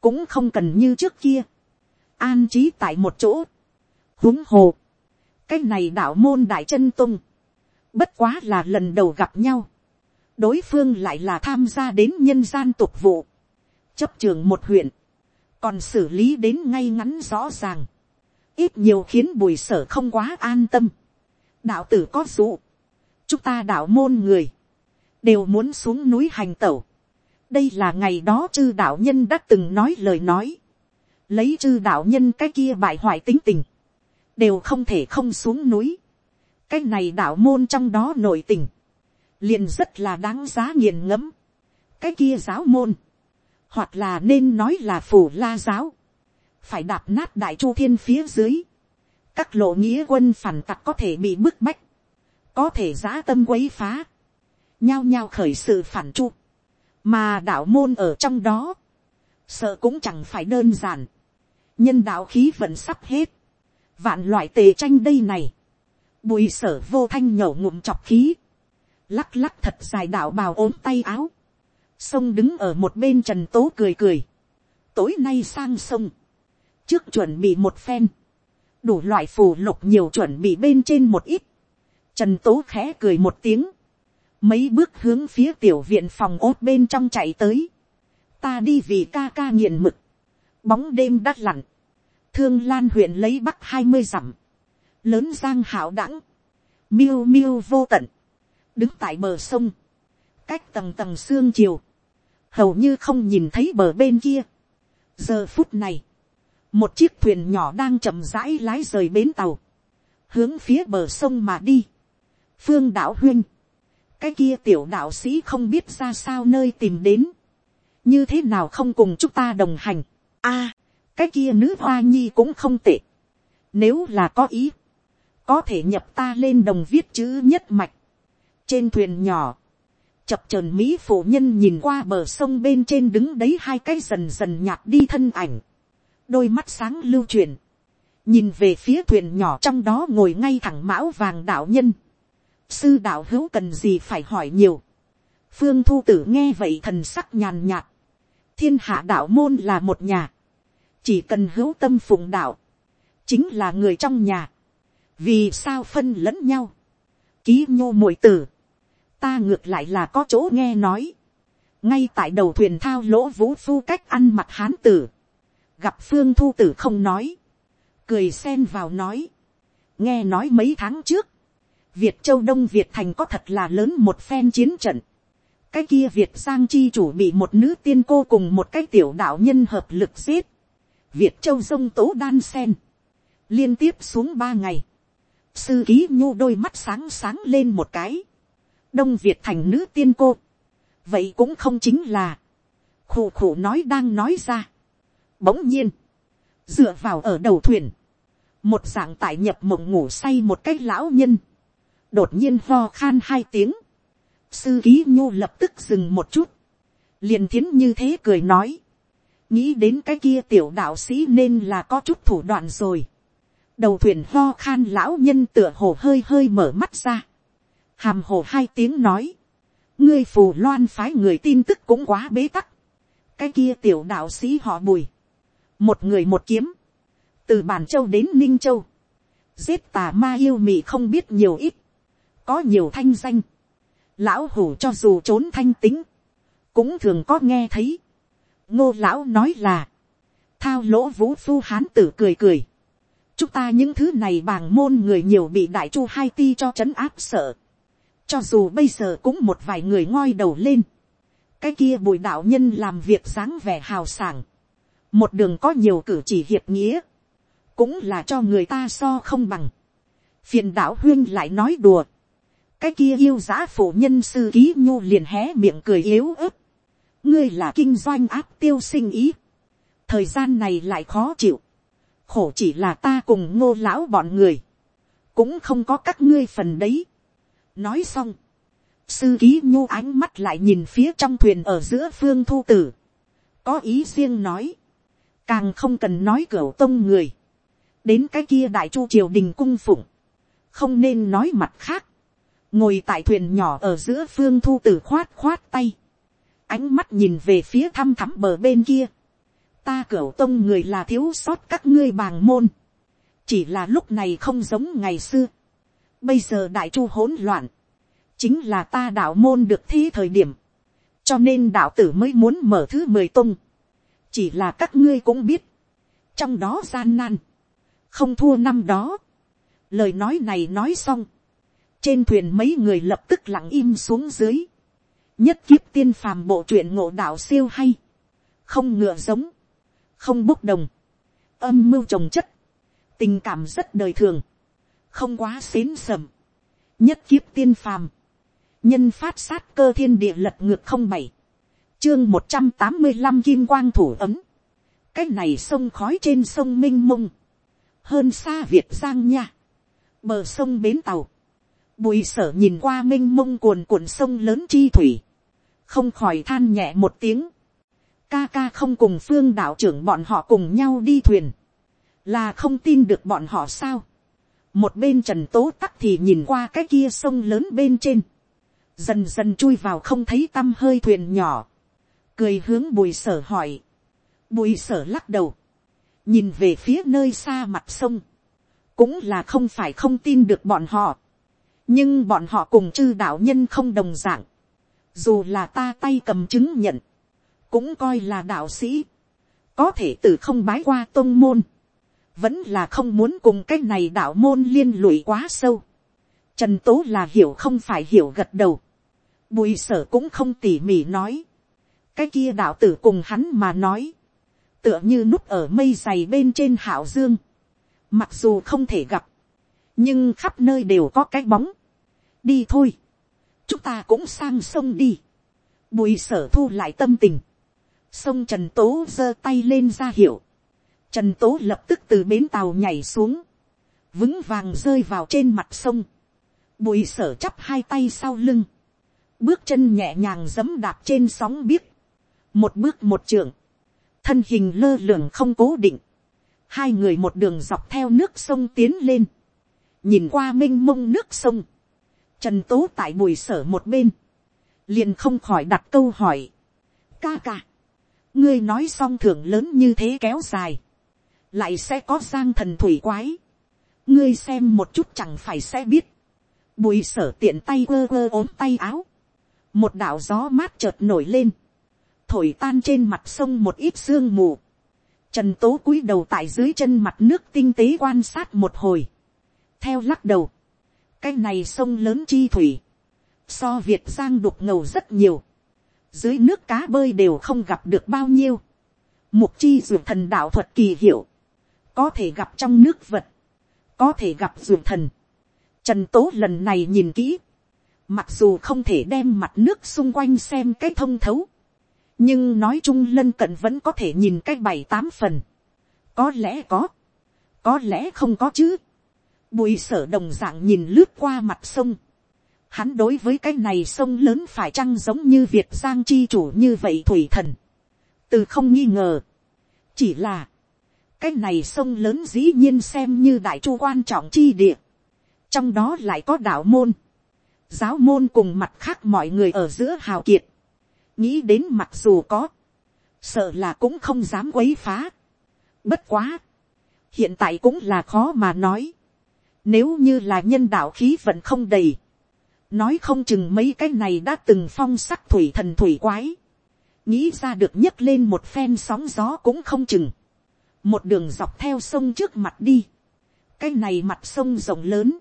cũng không cần như trước kia, an trí tại một chỗ, huống hồ, cái này đạo môn đại chân tung, bất quá là lần đầu gặp nhau, đối phương lại là tham gia đến nhân gian tục vụ, chấp trường một huyện, còn xử lý đến ngay ngắn rõ ràng, ít nhiều khiến bùi sở không quá an tâm đạo tử có dụ, chúng ta đạo môn người, đều muốn xuống núi hành tẩu. đây là ngày đó chư đạo nhân đã từng nói lời nói, lấy chư đạo nhân cái kia bại hoại tính tình, đều không thể không xuống núi. cái này đạo môn trong đó nội tình, liền rất là đáng giá nghiền ngẫm. cái kia giáo môn, hoặc là nên nói là phủ la giáo, phải đạp nát đại chu thiên phía dưới, các lộ nghĩa quân phản tặc có thể bị bức bách, có thể giã tâm quấy phá, nhao nhao khởi sự phản chu, mà đạo môn ở trong đó, sợ cũng chẳng phải đơn giản, nhân đạo khí vẫn sắp hết, vạn loại tề tranh đây này, bùi sở vô thanh nhổ ngụm chọc khí, lắc lắc thật dài đạo bào ốm tay áo, sông đứng ở một bên trần tố cười cười, tối nay sang sông, trước chuẩn bị một phen, đủ loại phù lục nhiều chuẩn bị bên trên một ít, trần tố khẽ cười một tiếng, mấy bước hướng phía tiểu viện phòng ốt bên trong chạy tới, ta đi vì ca ca nghiền mực, bóng đêm đắt lặn, thương lan huyện lấy bắc hai mươi dặm, lớn giang hảo đẳng, miêu miêu vô tận, đứng tại bờ sông, cách tầng tầng xương chiều, hầu như không nhìn thấy bờ bên kia. giờ phút này, một chiếc thuyền nhỏ đang chậm rãi lái rời bến tàu, hướng phía bờ sông mà đi. phương đạo huyên, cái kia tiểu đạo sĩ không biết ra sao nơi tìm đến, như thế nào không cùng chúng ta đồng hành. a, cái kia nữ hoa nhi cũng không tệ. nếu là có ý, có thể nhập ta lên đồng viết chữ nhất mạch. trên thuyền nhỏ, chập trờn mỹ phụ nhân nhìn qua bờ sông bên trên đứng đấy hai cái dần dần nhạt đi thân ảnh, đôi mắt sáng lưu truyền, nhìn về phía thuyền nhỏ trong đó ngồi ngay thẳng mão vàng đạo nhân, sư đạo hữu cần gì phải hỏi nhiều, phương thu tử nghe vậy thần sắc nhàn nhạt, thiên hạ đạo môn là một nhà, chỉ cần hữu tâm phụng đạo, chính là người trong nhà, vì sao phân lẫn nhau, ký nhô muội tử, ta ngược lại là có chỗ nghe nói, ngay tại đầu thuyền thao lỗ vũ phu cách ăn mặt hán tử, gặp phương thu tử không nói, cười xen vào nói, nghe nói mấy tháng trước, việt châu đông việt thành có thật là lớn một phen chiến trận, cái kia việt giang chi chủ bị một nữ tiên cô cùng một cái tiểu đạo nhân hợp lực giết, việt châu sông tố đan sen, liên tiếp xuống ba ngày, sư ký nhu đôi mắt sáng sáng lên một cái, đông việt thành nữ tiên cô, vậy cũng không chính là, khủ khủ nói đang nói ra. Bỗng nhiên, dựa vào ở đầu thuyền, một dạng tại nhập mộng ngủ say một cái lão nhân, đột nhiên ho khan hai tiếng, sư ký nhô lập tức dừng một chút, liền thiến như thế cười nói, nghĩ đến cái kia tiểu đạo sĩ nên là có chút thủ đoạn rồi, đầu thuyền ho khan lão nhân tựa hồ hơi hơi mở mắt ra, hàm hồ hai tiếng nói, ngươi phù loan phái người tin tức cũng quá bế tắc, cái kia tiểu đạo sĩ họ bùi, một người một kiếm, từ bản châu đến ninh châu, giết tà ma yêu mị không biết nhiều ít, có nhiều thanh danh, lão hủ cho dù trốn thanh tính, cũng thường có nghe thấy, ngô lão nói là, thao lỗ vũ phu hán tử cười cười, chúng ta những thứ này bàng môn người nhiều bị đại chu hai ti cho c áp sợ, cho dù bây giờ cũng một vài người ngoi đầu lên. Cái kia bùi đạo nhân làm việc dáng vẻ hào sảng. Một đường có nhiều cử chỉ hiệp nghĩa. Cũng là cho người ta so không bằng. Phiền đạo huyên lại nói đùa. Cái kia yêu giá phụ nhân sư ký nhu liền hé miệng cười yếu ớt. Ngươi là kinh doanh áp tiêu sinh ý. Thời gian này lại khó chịu. Khổ chỉ là ta cùng ngô lão bọn người. Cũng không có các ngươi phần đấy nói xong, sư ký nhu ánh mắt lại nhìn phía trong thuyền ở giữa phương thu tử, có ý riêng nói, càng không cần nói cửa tông người, đến cái kia đại chu triều đình cung phụng, không nên nói mặt khác, ngồi tại thuyền nhỏ ở giữa phương thu tử khoát khoát tay, ánh mắt nhìn về phía thăm thẳm bờ bên kia, ta cửa tông người là thiếu sót các ngươi bàng môn, chỉ là lúc này không giống ngày xưa, Bây giờ đại chu hỗn loạn. Chính là ta đạo môn được thi thời điểm. Cho nên đạo tử mới muốn mở thứ mười tung. Chỉ là các ngươi cũng biết. Trong đó gian nan. Không thua năm đó. Lời nói này nói xong. Trên thuyền mấy người lập tức lặng im xuống dưới. Nhất kiếp tiên phàm bộ truyện ngộ đạo siêu hay. Không ngựa giống. Không bốc đồng. Âm mưu trồng chất. Tình cảm rất đời thường không quá xến sầm, nhất kiếp tiên phàm, nhân phát sát cơ thiên địa lật ngược không bảy, chương một trăm tám mươi năm kim quang thủ ấm, cái này sông khói trên sông m i n h mông, hơn xa việt giang nha, bờ sông bến tàu, bùi sở nhìn qua m i n h mông cuồn cuộn sông lớn chi thủy, không khỏi than nhẹ một tiếng, ca ca không cùng phương đạo trưởng bọn họ cùng nhau đi thuyền, là không tin được bọn họ sao, một bên trần tố tắc thì nhìn qua cái kia sông lớn bên trên, dần dần chui vào không thấy t â m hơi thuyền nhỏ, cười hướng bùi sở hỏi, bùi sở lắc đầu, nhìn về phía nơi xa mặt sông, cũng là không phải không tin được bọn họ, nhưng bọn họ cùng chư đạo nhân không đồng d ạ n g dù là ta tay cầm chứng nhận, cũng coi là đạo sĩ, có thể từ không bái qua tôn môn, vẫn là không muốn cùng cái này đạo môn liên lụy quá sâu. Trần tố là hiểu không phải hiểu gật đầu, bùi sở cũng không tỉ mỉ nói, cái kia đạo tử cùng hắn mà nói, tựa như núp ở mây dày bên trên hảo dương, mặc dù không thể gặp, nhưng khắp nơi đều có cái bóng, đi thôi, chúng ta cũng sang sông đi, bùi sở thu lại tâm tình, sông trần tố giơ tay lên ra hiệu, trần tố lập tức từ bến tàu nhảy xuống, vững vàng rơi vào trên mặt sông, bùi sở chắp hai tay sau lưng, bước chân nhẹ nhàng giấm đạp trên sóng biếc, một bước một trường, thân hình lơ lửng không cố định, hai người một đường dọc theo nước sông tiến lên, nhìn qua m i n h mông nước sông, trần tố tại bùi sở một bên, liền không khỏi đặt câu hỏi, ca ca, ngươi nói xong thưởng lớn như thế kéo dài, lại sẽ có giang thần thủy quái, ngươi xem một chút chẳng phải sẽ biết, bùi sở tiện tay quơ quơ ốm tay áo, một đạo gió mát chợt nổi lên, thổi tan trên mặt sông một ít sương mù, trần tố cúi đầu tại dưới chân mặt nước tinh tế quan sát một hồi, theo lắc đầu, cái này sông lớn chi thủy, so việt giang đục ngầu rất nhiều, dưới nước cá bơi đều không gặp được bao nhiêu, mục chi dù thần đạo thuật kỳ hiệu, có thể gặp trong nước vật, có thể gặp dù thần, trần tố lần này nhìn kỹ, Mặc dù không thể đem mặt nước xung quanh xem cái thông thấu. Nhưng nói chung lân cận vẫn có thể nhìn cái bảy tám phần. Có lẽ có. Có lẽ không có chứ. Bùi sở đồng dạng nhìn lướt qua mặt sông. Hắn đối với cái này sông lớn phải chăng giống như Việt Giang chi chủ như vậy thủy thần. Từ không nghi ngờ. Chỉ là. Cái này sông lớn dĩ nhiên xem như đại chu quan trọng chi địa. Trong đó lại có đạo môn giáo môn cùng mặt khác mọi người ở giữa hào kiệt, nghĩ đến mặc dù có, sợ là cũng không dám quấy phá. Bất quá, hiện tại cũng là khó mà nói, nếu như là nhân đạo khí vẫn không đầy, nói không chừng mấy cái này đã từng phong sắc thủy thần thủy quái, nghĩ ra được nhấc lên một phen sóng gió cũng không chừng, một đường dọc theo sông trước mặt đi, cái này mặt sông rộng lớn,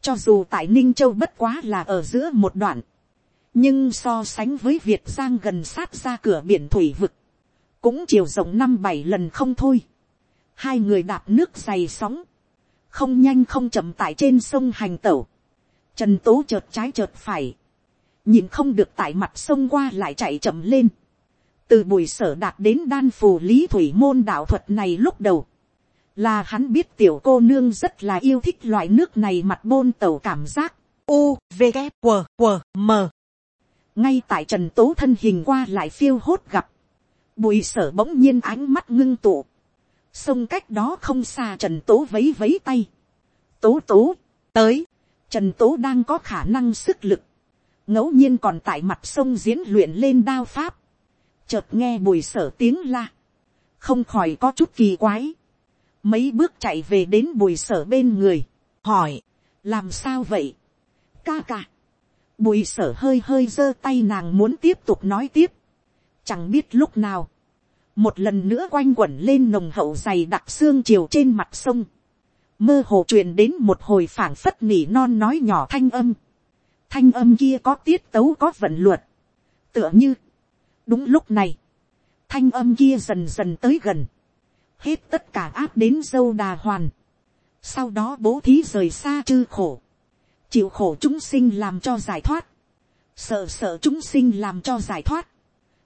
cho dù tại Ninh Châu bất quá là ở giữa một đoạn. Nhưng so sánh với Việt Giang gần sát ra cửa biển thủy vực. Cũng chiều rộng năm bảy lần không thôi. Hai người đạp nước dày sóng. Không nhanh không chậm tại trên sông hành tẩu. Trần Tố chợt trái chợt phải. Nhìn không được tại mặt sông qua lại chạy chậm lên. Từ buổi sở đạt đến đan phù lý thủy môn đạo thuật này lúc đầu là hắn biết tiểu cô nương rất là yêu thích loại nước này mặt bôn tàu cảm giác. U, V, K, W, M ngay tại trần tố thân hình qua lại phiêu hốt gặp. bùi sở bỗng nhiên ánh mắt ngưng tụ. sông cách đó không xa trần tố vấy vấy tay. tố tố, tới. trần tố đang có khả năng sức lực. ngẫu nhiên còn tại mặt sông diễn luyện lên đao pháp. chợt nghe bùi sở tiếng la. không khỏi có chút kỳ quái mấy bước chạy về đến bùi sở bên người, hỏi, làm sao vậy, ca ca, bùi sở hơi hơi giơ tay nàng muốn tiếp tục nói tiếp, chẳng biết lúc nào, một lần nữa quanh quẩn lên nồng hậu dày đặc xương chiều trên mặt sông, mơ hồ truyền đến một hồi phảng phất nỉ non nói nhỏ thanh âm, thanh âm kia có tiết tấu có vận luật, tựa như, đúng lúc này, thanh âm kia dần dần tới gần, hết tất cả áp đến dâu đà hoàn, sau đó bố thí rời xa chư khổ, chịu khổ chúng sinh làm cho giải thoát, sợ sợ chúng sinh làm cho giải thoát,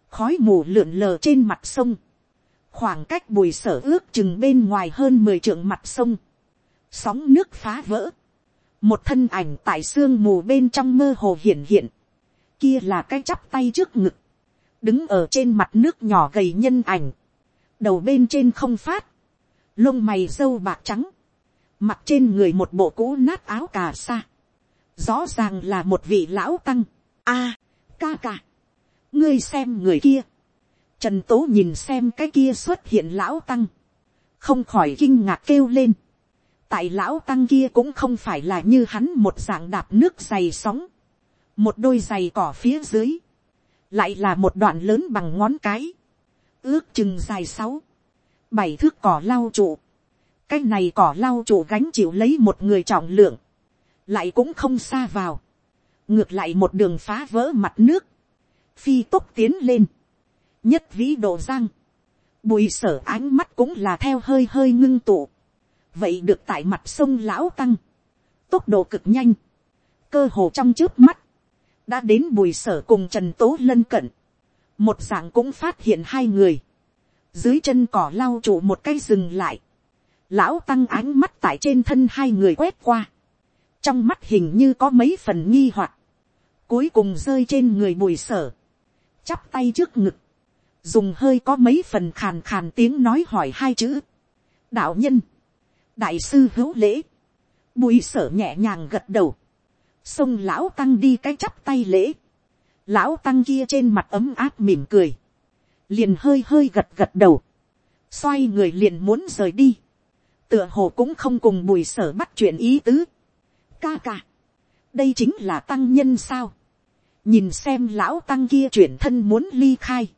khói mù lượn lờ trên mặt sông, khoảng cách bùi sở ước chừng bên ngoài hơn mười trượng mặt sông, sóng nước phá vỡ, một thân ảnh tại sương mù bên trong mơ hồ hiện hiện, kia là cái chắp tay trước ngực, đứng ở trên mặt nước nhỏ gầy nhân ảnh, đầu bên trên không phát, lông mày râu bạc trắng, mặt trên người một bộ cũ nát áo cà sa, rõ ràng là một vị lão tăng, a, ca ca, ngươi xem người kia, trần tố nhìn xem cái kia xuất hiện lão tăng, không khỏi kinh ngạc kêu lên, tại lão tăng kia cũng không phải là như hắn một dạng đạp nước dày sóng, một đôi giày cỏ phía dưới, lại là một đoạn lớn bằng ngón cái, ước chừng dài sáu, bảy thước cỏ lau trụ, cái này cỏ lau trụ gánh chịu lấy một người trọng lượng, lại cũng không xa vào, ngược lại một đường phá vỡ mặt nước, phi tốc tiến lên, nhất vĩ độ giang, bùi sở ánh mắt cũng là theo hơi hơi ngưng tụ, vậy được tại mặt sông lão tăng, tốc độ cực nhanh, cơ hồ trong trước mắt, đã đến bùi sở cùng trần tố lân cận, một dạng cũng phát hiện hai người, dưới chân cỏ lau trụ một cây dừng lại, lão tăng ánh mắt tại trên thân hai người quét qua, trong mắt hình như có mấy phần nghi hoặc, cuối cùng rơi trên người bùi sở, chắp tay trước ngực, dùng hơi có mấy phần khàn khàn tiếng nói hỏi hai chữ, đạo nhân, đại sư hữu lễ, bùi sở nhẹ nhàng gật đầu, xông lão tăng đi cái chắp tay lễ, lão tăng kia trên mặt ấm áp mỉm cười, liền hơi hơi gật gật đầu, xoay người liền muốn rời đi, tựa hồ cũng không cùng bùi sở bắt chuyện ý tứ, ca ca, đây chính là tăng nhân sao, nhìn xem lão tăng kia chuyển thân muốn ly khai,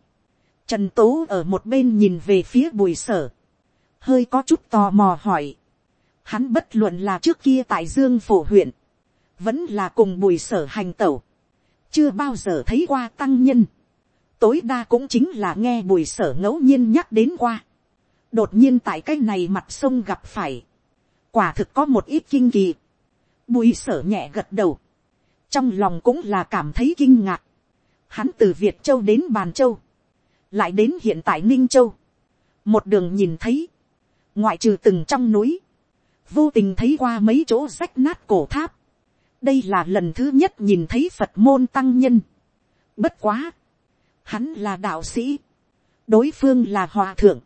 trần tố ở một bên nhìn về phía bùi sở, hơi có chút tò mò hỏi, hắn bất luận là trước kia tại dương phổ huyện, vẫn là cùng bùi sở hành tẩu, chưa bao giờ thấy qua tăng nhân, tối đa cũng chính là nghe bùi sở ngẫu nhiên nhắc đến qua, đột nhiên tại cái này mặt sông gặp phải, quả thực có một ít kinh kỳ, bùi sở nhẹ gật đầu, trong lòng cũng là cảm thấy kinh ngạc, hắn từ việt châu đến bàn châu, lại đến hiện tại ninh châu, một đường nhìn thấy, ngoại trừ từng trong núi, vô tình thấy qua mấy chỗ rách nát cổ tháp, đây là lần thứ nhất nhìn thấy phật môn tăng nhân. bất quá, hắn là đạo sĩ, đối phương là hòa thượng,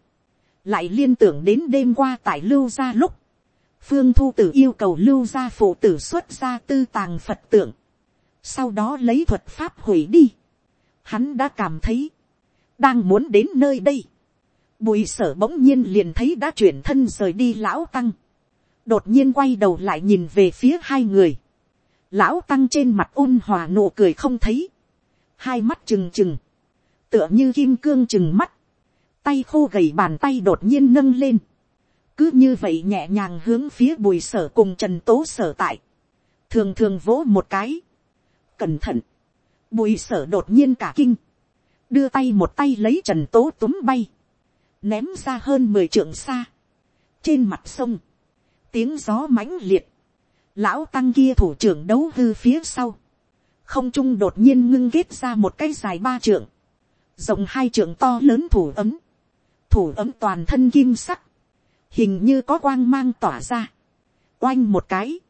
lại liên tưởng đến đêm qua tại lưu gia lúc, phương thu tử yêu cầu lưu gia phụ tử xuất ra tư tàng phật tượng, sau đó lấy thuật pháp hủy đi. Hắn đã cảm thấy, đang muốn đến nơi đây. Bùi sở bỗng nhiên liền thấy đã chuyển thân rời đi lão tăng. Đột nhiên quay đầu lại nhìn về phía hai người. Lão tăng trên mặt ôn hòa nụ cười không thấy. Hai mắt trừng trừng. Tựa như kim cương trừng mắt. Tay khô gầy bàn tay đột nhiên nâng lên. Cứ như vậy nhẹ nhàng hướng phía bùi sở cùng trần tố sở tại. Thường thường vỗ một cái. Cẩn thận. Bùi sở đột nhiên cả kinh. Đưa tay một tay lấy trần tố túm bay. Ném ra hơn mười trượng xa. Trên mặt sông. Tiếng gió mãnh liệt lão tăng kia thủ trưởng đấu hư phía sau, không trung đột nhiên ngưng kết ra một cái dài ba trượng, rộng hai trượng to lớn thủ ấm, thủ ấm toàn thân kim sắc, hình như có quang mang tỏa ra, oanh một cái,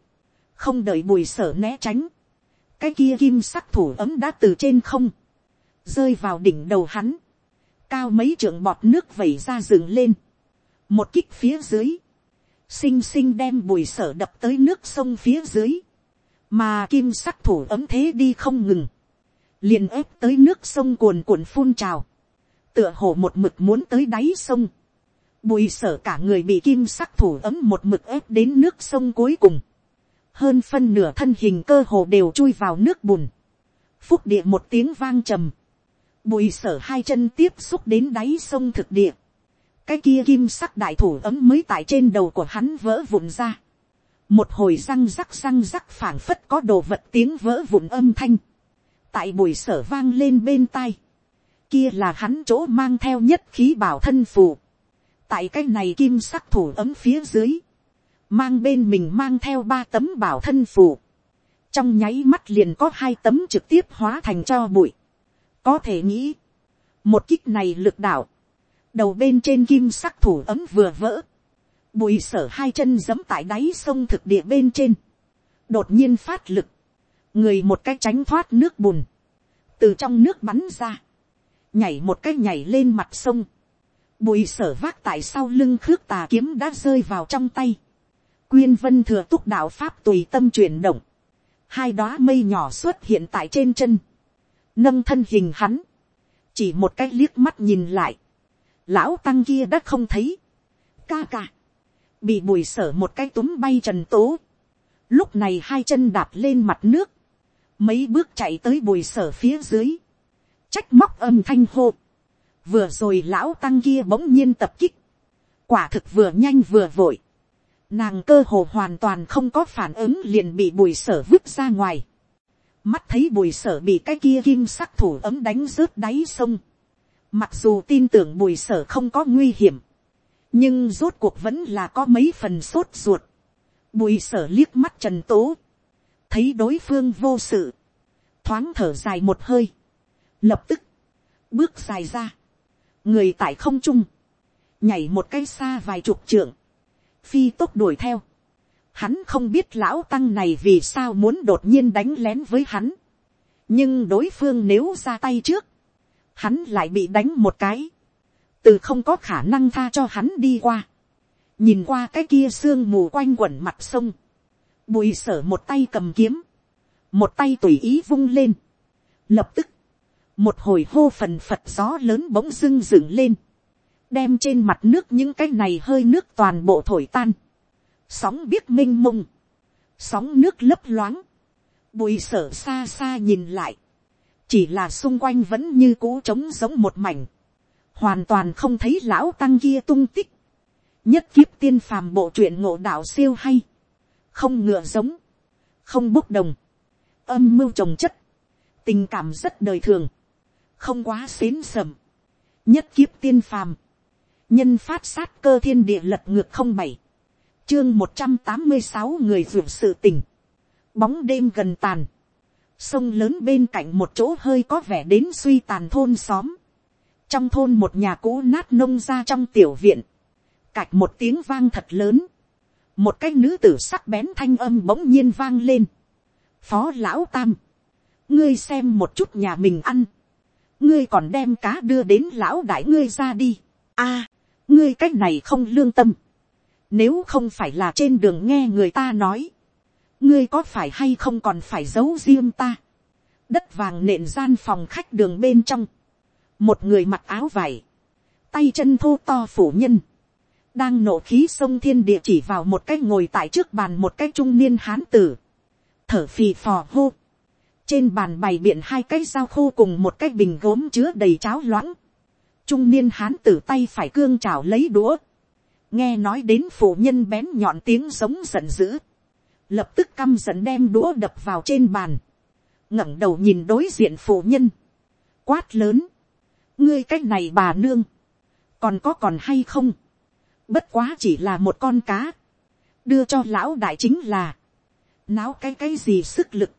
không đợi bùi sở né tránh, cái kia kim sắc thủ ấm đã từ trên không, rơi vào đỉnh đầu hắn, cao mấy trượng bọt nước vẩy ra rừng lên, một kích phía dưới, xinh xinh đem bùi sở đập tới nước sông phía dưới, mà kim sắc thủ ấm thế đi không ngừng, liền ép tới nước sông cuồn cuộn phun trào, tựa hồ một mực muốn tới đáy sông, bùi sở cả người bị kim sắc thủ ấm một mực ép đến nước sông cuối cùng, hơn phân nửa thân hình cơ hồ đều chui vào nước bùn, phúc địa một tiếng vang trầm, bùi sở hai chân tiếp xúc đến đáy sông thực địa, cái kia kim sắc đại thủ ấm mới tại trên đầu của hắn vỡ vụn ra. một hồi răng rắc răng rắc phảng phất có đồ vật tiếng vỡ vụn âm thanh. tại bùi sở vang lên bên tai. kia là hắn chỗ mang theo nhất khí bảo thân phù tại cái này kim sắc thủ ấm phía dưới. mang bên mình mang theo ba tấm bảo thân phù. trong nháy mắt liền có hai tấm trực tiếp hóa thành cho bụi. có thể nghĩ, một kích này lực đảo đầu bên trên kim sắc thủ ấm vừa vỡ, bùi sở hai chân giẫm tại đáy sông thực địa bên trên, đột nhiên phát lực, người một cái tránh thoát nước bùn, từ trong nước bắn ra, nhảy một cái nhảy lên mặt sông, bùi sở vác tại sau lưng khước tà kiếm đã rơi vào trong tay, quyên vân thừa túc đạo pháp tùy tâm chuyển động, hai đóa mây nhỏ xuất hiện tại trên chân, nâng thân hình hắn, chỉ một cái liếc mắt nhìn lại, lão tăng kia đã không thấy, ca ca, bị bùi sở một cái túm bay trần tố, lúc này hai chân đạp lên mặt nước, mấy bước chạy tới bùi sở phía dưới, trách móc âm thanh hô, vừa rồi lão tăng kia bỗng nhiên tập kích, quả thực vừa nhanh vừa vội, nàng cơ hồ hoàn toàn không có phản ứng liền bị bùi sở vứt ra ngoài, mắt thấy bùi sở bị cái kia kim sắc thủ ấm đánh rớt đáy sông, mặc dù tin tưởng bùi sở không có nguy hiểm, nhưng rốt cuộc vẫn là có mấy phần sốt ruột, bùi sở liếc mắt trần tố, thấy đối phương vô sự, thoáng thở dài một hơi, lập tức, bước dài ra, người tại không trung, nhảy một cái xa vài chục trượng, phi tốc đuổi theo, hắn không biết lão tăng này vì sao muốn đột nhiên đánh lén với hắn, nhưng đối phương nếu ra tay trước, hắn lại bị đánh một cái, từ không có khả năng tha cho hắn đi qua, nhìn qua cái kia sương mù quanh quẩn mặt sông, bùi sở một tay cầm kiếm, một tay tùy ý vung lên, lập tức, một hồi hô phần phật gió lớn bỗng dưng dựng lên, đem trên mặt nước những cái này hơi nước toàn bộ thổi tan, sóng biết m i n h mông, sóng nước lấp loáng, bùi sở xa xa nhìn lại, chỉ là xung quanh vẫn như cũ trống giống một mảnh, hoàn toàn không thấy lão tăng kia tung tích, nhất kiếp tiên phàm bộ truyện ngộ đạo siêu hay, không ngựa giống, không bốc đồng, âm mưu trồng chất, tình cảm rất đời thường, không quá xến sầm, nhất kiếp tiên phàm, nhân phát sát cơ thiên địa lật ngược không bảy, chương một trăm tám mươi sáu người ruộng sự tình, bóng đêm gần tàn, sông lớn bên cạnh một chỗ hơi có vẻ đến suy tàn thôn xóm, trong thôn một nhà cũ nát nông ra trong tiểu viện, cạch một tiếng vang thật lớn, một cái nữ tử sắc bén thanh âm bỗng nhiên vang lên, phó lão tam, ngươi xem một chút nhà mình ăn, ngươi còn đem cá đưa đến lão đại ngươi ra đi, a, ngươi cái này không lương tâm, nếu không phải là trên đường nghe người ta nói, ngươi có phải hay không còn phải giấu riêng ta, đất vàng nện gian phòng khách đường bên trong, một người mặc áo vải, tay chân thô to phủ nhân, đang nổ khí sông thiên địa chỉ vào một cái ngồi tại trước bàn một cái trung niên hán tử, thở phì phò hô, trên bàn bày biện hai cái dao khô cùng một cái bình gốm chứa đầy cháo loãng, trung niên hán tử tay phải cương trào lấy đũa, nghe nói đến phụ nhân bén nhọn tiếng giống giận dữ, lập tức căm giận đem đũa đập vào trên bàn, ngẩng đầu nhìn đối diện phụ nhân, quát lớn, ngươi cái này bà nương, còn có còn hay không, bất quá chỉ là một con cá, đưa cho lão đại chính là, náo cái cái gì sức lực,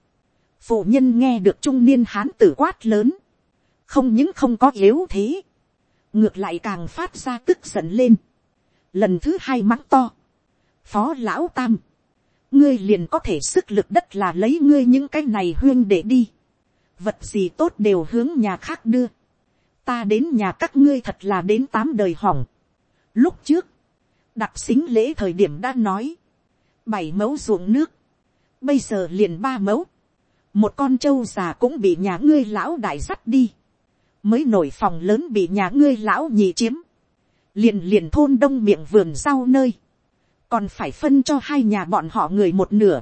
phụ nhân nghe được trung niên hán tử quát lớn, không những không có yếu thế, ngược lại càng phát ra tức giận lên. lần thứ hai mắng to, phó lão tam, ngươi liền có thể sức lực đất là lấy ngươi những cái này huyên để đi, vật gì tốt đều hướng nhà khác đưa, ta đến nhà các ngươi thật là đến tám đời hỏng. lúc trước, đặc xính lễ thời điểm đã nói, bảy mẫu ruộng nước, bây giờ liền ba mẫu, một con trâu già cũng bị nhà ngươi lão đại dắt đi, mới nổi phòng lớn bị nhà ngươi lão nhị chiếm, liền liền thôn đông miệng vườn rau nơi, còn phải phân cho hai nhà bọn họ người một nửa,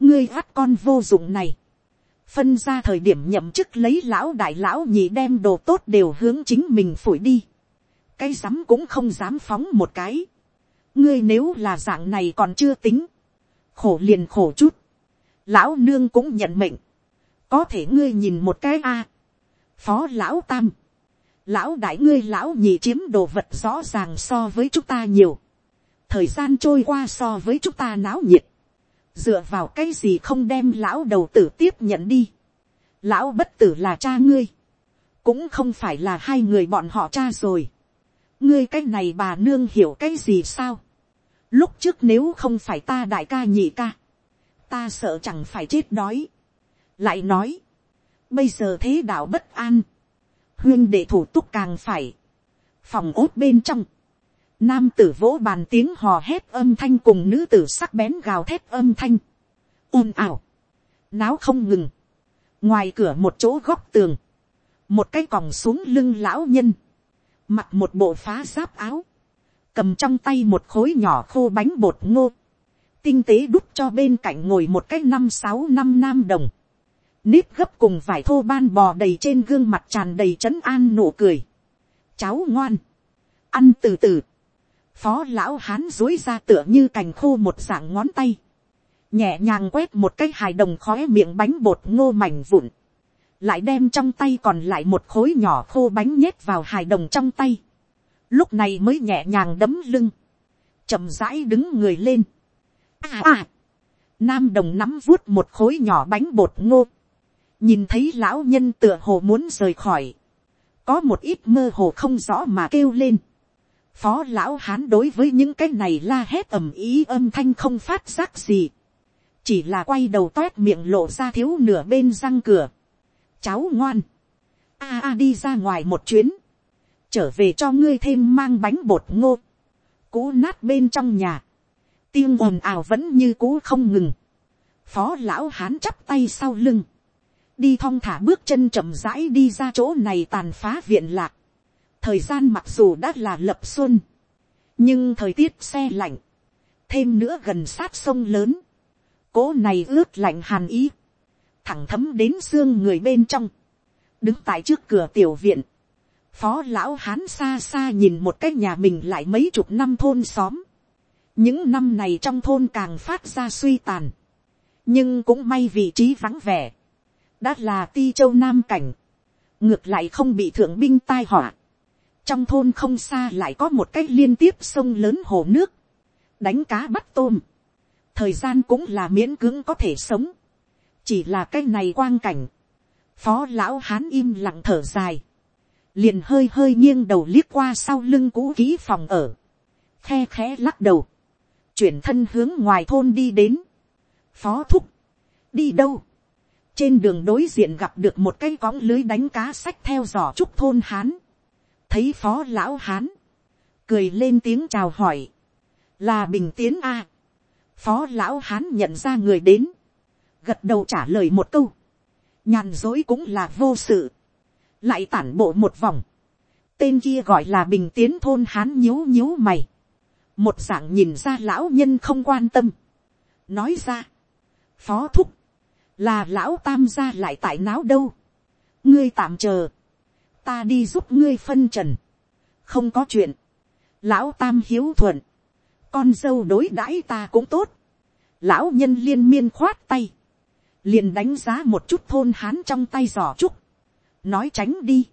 ngươi hắt con vô dụng này, phân ra thời điểm nhậm chức lấy lão đại lão nhị đem đồ tốt đều hướng chính mình phủi đi, cái rắm cũng không dám phóng một cái, ngươi nếu là dạng này còn chưa tính, khổ liền khổ chút, lão nương cũng nhận mệnh, có thể ngươi nhìn một cái a, phó lão tam, lão đại ngươi lão nhị chiếm đồ vật rõ ràng so với chúng ta nhiều, thời gian trôi qua so với chúng ta náo nhiệt, dựa vào cái gì không đem lão đầu tử tiếp nhận đi, lão bất tử là cha ngươi, cũng không phải là hai người bọn họ cha rồi, ngươi cái này bà nương hiểu cái gì sao, lúc trước nếu không phải ta đại ca nhị ca, ta sợ chẳng phải chết đói, lại nói, Bây giờ thế đạo bất an. Huyên đệ thủ túc càng phải. Phòng ốt bên trong. Nam tử vỗ bàn tiếng hò hét âm thanh cùng nữ tử sắc bén gào thét âm thanh. ồn ào. Náo không ngừng. ngoài cửa một chỗ góc tường, một cái còng xuống lưng lão nhân, mặc một bộ phá giáp áo, cầm trong tay một khối nhỏ khô bánh bột ngô, tinh tế đút cho bên cạnh ngồi một cái năm sáu năm nam đồng, nếp gấp cùng vải thô ban bò đầy trên gương mặt tràn đầy trấn an nụ cười. cháu ngoan, ăn từ từ, phó lão hán dối ra tựa như cành khô một dạng ngón tay, nhẹ nhàng quét một cái hài đồng khóe miệng bánh bột ngô mảnh vụn, lại đem trong tay còn lại một khối nhỏ khô bánh nhét vào hài đồng trong tay, lúc này mới nhẹ nhàng đấm lưng, chậm rãi đứng người lên. À. À, nam đồng nắm vuốt một khối nhỏ bánh bột ngô, nhìn thấy lão nhân tựa hồ muốn rời khỏi, có một ít mơ hồ không rõ mà kêu lên. phó lão hán đối với những cái này la hét ầm ý âm thanh không phát giác gì, chỉ là quay đầu toét miệng lộ ra thiếu nửa bên răng cửa. cháu ngoan, a à, a à, đi ra ngoài một chuyến, trở về cho ngươi thêm mang bánh bột ngô, cú nát bên trong nhà, tiếng ồn ào vẫn như cũ không ngừng, phó lão hán chắp tay sau lưng, đi thong thả bước chân chậm rãi đi ra chỗ này tàn phá viện lạc. thời gian mặc dù đã là lập xuân, nhưng thời tiết xe lạnh, thêm nữa gần sát sông lớn, cố này ướt lạnh hàn ý, thẳng thấm đến xương người bên trong, đứng tại trước cửa tiểu viện, phó lão hán xa xa nhìn một cái nhà mình lại mấy chục năm thôn xóm, những năm này trong thôn càng phát ra suy tàn, nhưng cũng may vị trí vắng vẻ, đã là ti châu nam cảnh, ngược lại không bị thượng binh tai họa. trong thôn không xa lại có một cách liên tiếp sông lớn hồ nước, đánh cá bắt tôm, thời gian cũng là miễn cưỡng có thể sống, chỉ là cái này quang cảnh, phó lão hán im lặng thở dài, liền hơi hơi nghiêng đầu liếc qua sau lưng cũ ký phòng ở, khe khẽ lắc đầu, chuyển thân hướng ngoài thôn đi đến, phó thúc, đi đâu, trên đường đối diện gặp được một cái cõng lưới đánh cá sách theo giỏ trúc thôn hán. thấy phó lão hán, cười lên tiếng chào hỏi, là bình tiến a. phó lão hán nhận ra người đến, gật đầu trả lời một câu, nhàn dối cũng là vô sự, lại tản bộ một vòng, tên kia gọi là bình tiến thôn hán nhíu nhíu mày, một dạng nhìn ra lão nhân không quan tâm, nói ra, phó thúc, là lão tam gia lại tại náo đâu, ngươi tạm chờ, ta đi giúp ngươi phân trần, không có chuyện, lão tam hiếu thuận, con dâu đối đãi ta cũng tốt, lão nhân liên miên khoát tay, liền đánh giá một chút thôn hán trong tay giỏ trúc, nói tránh đi,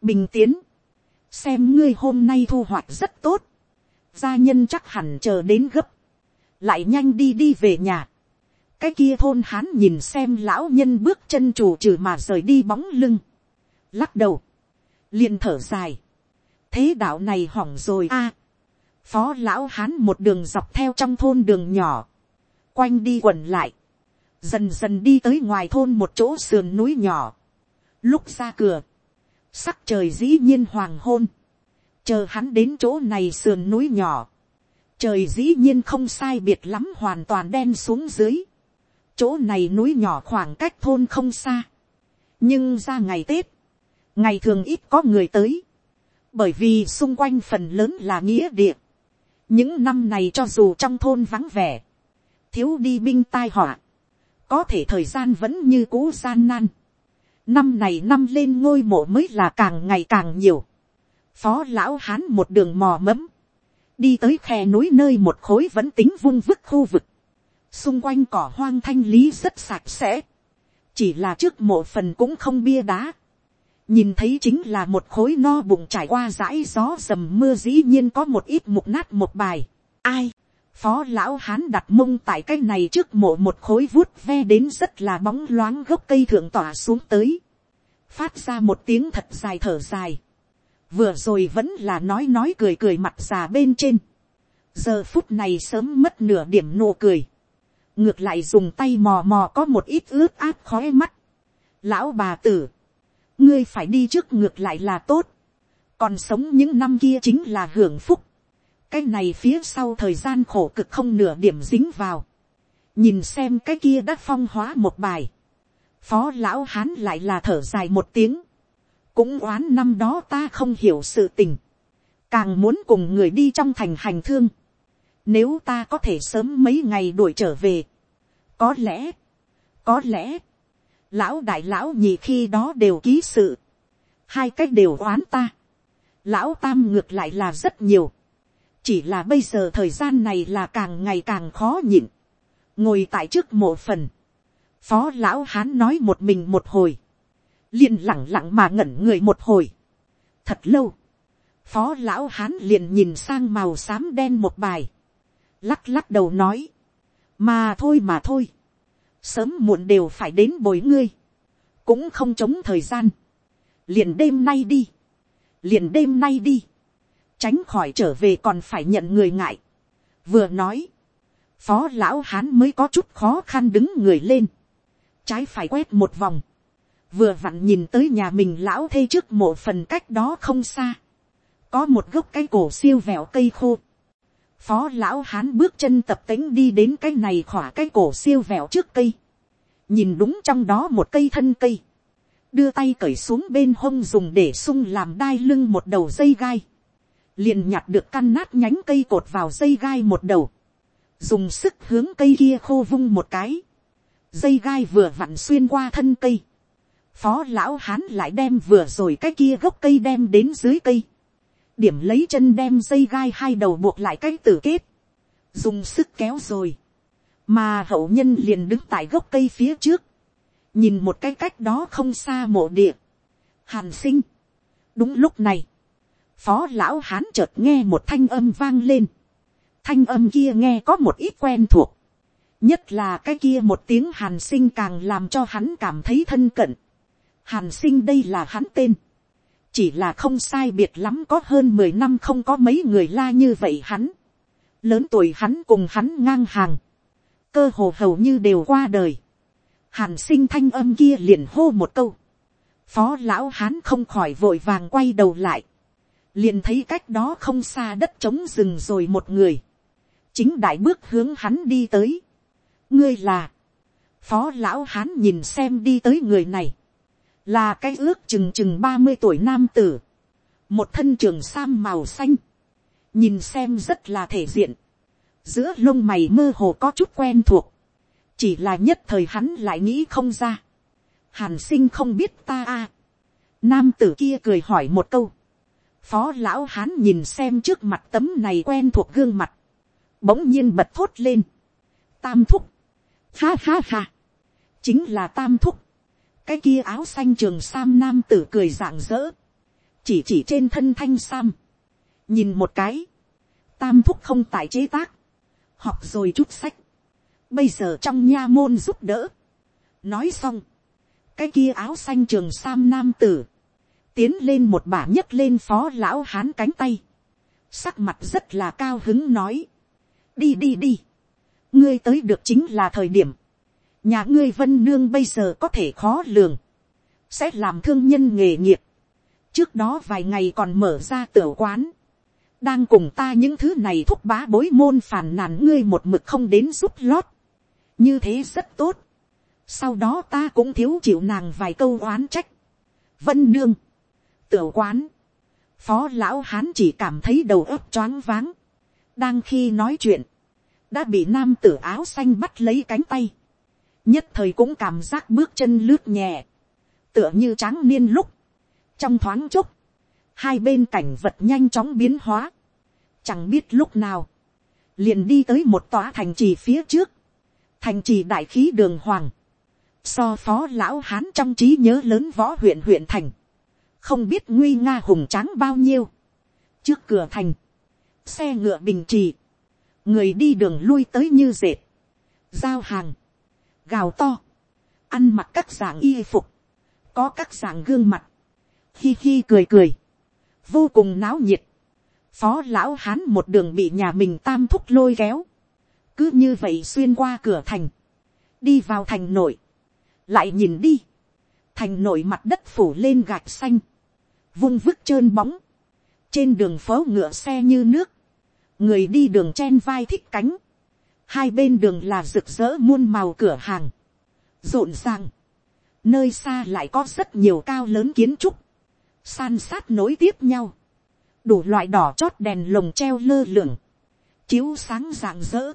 bình tiến, xem ngươi hôm nay thu hoạch rất tốt, gia nhân chắc hẳn chờ đến gấp, lại nhanh đi đi về nhà, cái kia thôn hán nhìn xem lão nhân bước chân chủ trừ mà rời đi bóng lưng, lắc đầu, liền thở dài, thế đạo này hỏng rồi a, phó lão hán một đường dọc theo trong thôn đường nhỏ, quanh đi quẩn lại, dần dần đi tới ngoài thôn một chỗ sườn núi nhỏ, lúc ra cửa, sắc trời dĩ nhiên hoàng hôn, chờ hắn đến chỗ này sườn núi nhỏ, trời dĩ nhiên không sai biệt lắm hoàn toàn đen xuống dưới, chỗ này núi nhỏ khoảng cách thôn không xa, nhưng ra ngày tết, ngày thường ít có người tới, bởi vì xung quanh phần lớn là nghĩa địa. những năm này cho dù trong thôn vắng vẻ, thiếu đi binh tai họa, có thể thời gian vẫn như cũ gian nan. năm này năm lên ngôi mộ mới là càng ngày càng nhiều phó lão hán một đường mò mẫm, đi tới khe núi nơi một khối vẫn tính vung vức khu vực. Xung quanh cỏ hoang thanh lý rất sạch sẽ, chỉ là trước mộ phần cũng không bia đá, nhìn thấy chính là một khối no bụng trải qua dãi gió dầm mưa dĩ nhiên có một ít mục nát một bài. ai, phó lão hán đặt mông tại cái này trước mộ một khối vuốt ve đến rất là bóng loáng gốc cây thượng tỏa xuống tới, phát ra một tiếng thật dài thở dài, vừa rồi vẫn là nói nói cười cười mặt già bên trên, giờ phút này sớm mất nửa điểm nụ cười, ngược lại dùng tay mò mò có một ít ướt át khói mắt. lão bà tử, ngươi phải đi trước ngược lại là tốt, còn sống những năm kia chính là hưởng phúc, cái này phía sau thời gian khổ cực không nửa điểm dính vào, nhìn xem cái kia đã phong hóa một bài, phó lão hán lại là thở dài một tiếng, cũng oán năm đó ta không hiểu sự tình, càng muốn cùng người đi trong thành hành thương, nếu ta có thể sớm mấy ngày đuổi trở về, có lẽ, có lẽ, lão đại lão nhị khi đó đều ký sự, hai cách đều oán ta, lão tam ngược lại là rất nhiều, chỉ là bây giờ thời gian này là càng ngày càng khó nhịn, ngồi tại trước mộ phần, phó lão hán nói một mình một hồi, liền lẳng lặng mà ngẩn người một hồi, thật lâu, phó lão hán liền nhìn sang màu xám đen một bài, lắc lắc đầu nói, mà thôi mà thôi, sớm muộn đều phải đến bồi ngươi, cũng không chống thời gian, liền đêm nay đi, liền đêm nay đi, tránh khỏi trở về còn phải nhận người ngại. vừa nói, phó lão hán mới có chút khó khăn đứng người lên, trái phải quét một vòng, vừa vặn nhìn tới nhà mình lão thê trước mộ phần cách đó không xa, có một gốc cây cổ siêu vẹo cây khô, phó lão hán bước chân tập tính đi đến cái này khỏa cái cổ siêu vẹo trước cây, nhìn đúng trong đó một cây thân cây, đưa tay cởi xuống bên hông dùng để sung làm đai lưng một đầu dây gai, liền nhặt được căn nát nhánh cây cột vào dây gai một đầu, dùng sức hướng cây kia khô vung một cái, dây gai vừa vặn xuyên qua thân cây, phó lão hán lại đem vừa rồi cái kia gốc cây đem đến dưới cây, điểm lấy chân đem dây gai hai đầu buộc lại cái tử kết, dùng sức kéo rồi, mà hậu nhân liền đứng tại gốc cây phía trước, nhìn một cái cách đó không xa mộ địa, hàn sinh. đúng lúc này, phó lão hán chợt nghe một thanh âm vang lên, thanh âm kia nghe có một ít quen thuộc, nhất là cái kia một tiếng hàn sinh càng làm cho hắn cảm thấy thân cận hàn sinh đây là hắn tên, chỉ là không sai biệt lắm có hơn mười năm không có mấy người la như vậy hắn, lớn tuổi hắn cùng hắn ngang hàng, cơ hồ hầu như đều qua đời, hàn sinh thanh âm kia liền hô một câu, phó lão hán không khỏi vội vàng quay đầu lại, liền thấy cách đó không xa đất trống rừng rồi một người, chính đại bước hướng hắn đi tới, ngươi là, phó lão hán nhìn xem đi tới người này, là cái ước chừng chừng ba mươi tuổi nam tử, một thân trường sam màu xanh, nhìn xem rất là thể diện, giữa lông mày mơ hồ có chút quen thuộc, chỉ là nhất thời hắn lại nghĩ không ra, hàn sinh không biết ta a, nam tử kia cười hỏi một câu, phó lão hán nhìn xem trước mặt tấm này quen thuộc gương mặt, bỗng nhiên bật thốt lên, tam thúc, ha ha ha, chính là tam thúc, cái kia áo xanh trường sam nam tử cười rạng rỡ, chỉ chỉ trên thân thanh sam, nhìn một cái, tam thúc không tại chế tác, học rồi chút sách, bây giờ trong nha môn giúp đỡ, nói xong, cái kia áo xanh trường sam nam tử, tiến lên một bả nhấc lên phó lão hán cánh tay, sắc mặt rất là cao hứng nói, đi đi đi, ngươi tới được chính là thời điểm, nhà ngươi vân nương bây giờ có thể khó lường, sẽ làm thương nhân nghề nghiệp, trước đó vài ngày còn mở ra tiểu quán, đang cùng ta những thứ này thúc bá bối môn phản nàn ngươi một mực không đến giúp lót, như thế rất tốt, sau đó ta cũng thiếu chịu nàng vài câu oán trách, vân nương, tiểu quán, phó lão hán chỉ cảm thấy đầu óc choáng váng, đang khi nói chuyện, đã bị nam tử áo xanh bắt lấy cánh tay, nhất thời cũng cảm giác bước chân lướt nhẹ, tựa như tráng niên lúc, trong thoáng chốc, hai bên cảnh vật nhanh chóng biến hóa, chẳng biết lúc nào, liền đi tới một tòa thành trì phía trước, thành trì đại khí đường hoàng, so phó lão hán trong trí nhớ lớn võ huyện huyện thành, không biết nguy nga hùng tráng bao nhiêu, trước cửa thành, xe ngựa bình trì, người đi đường lui tới như dệt, giao hàng, gào to, ăn mặc các dạng y phục, có các dạng gương mặt, hi hi cười cười, vô cùng náo nhiệt, phó lão hán một đường bị nhà mình tam thúc lôi kéo, cứ như vậy xuyên qua cửa thành, đi vào thành nội, lại nhìn đi, thành nội mặt đất phủ lên gạch xanh, vung vức trơn bóng, trên đường phố ngựa xe như nước, người đi đường chen vai thích cánh, hai bên đường là rực rỡ muôn màu cửa hàng, rộn ràng, nơi xa lại có rất nhiều cao lớn kiến trúc, san sát nối tiếp nhau, đủ loại đỏ chót đèn lồng treo lơ lửng, chiếu sáng rạng rỡ,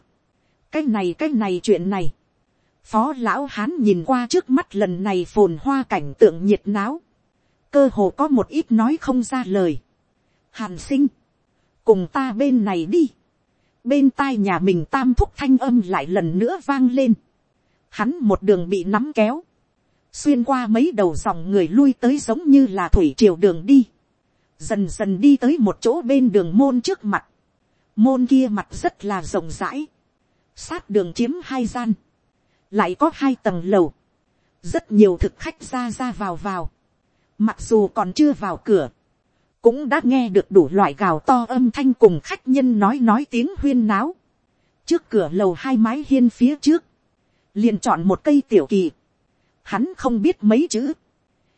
cái này cái này chuyện này, phó lão hán nhìn qua trước mắt lần này phồn hoa cảnh tượng nhiệt náo, cơ hồ có một ít nói không ra lời. hàn sinh, cùng ta bên này đi, bên tai nhà mình tam thúc thanh âm lại lần nữa vang lên, hắn một đường bị nắm kéo, xuyên qua mấy đầu dòng người lui tới giống như là thủy triều đường đi, dần dần đi tới một chỗ bên đường môn trước mặt, môn kia mặt rất là rộng rãi, sát đường chiếm hai gian, lại có hai tầng lầu, rất nhiều thực khách ra ra vào vào, mặc dù còn chưa vào cửa, cũng đã nghe được đủ loại gào to âm thanh cùng khách nhân nói nói tiếng huyên náo, trước cửa lầu hai mái hiên phía trước, liền chọn một cây tiểu kỳ, hắn không biết mấy chữ,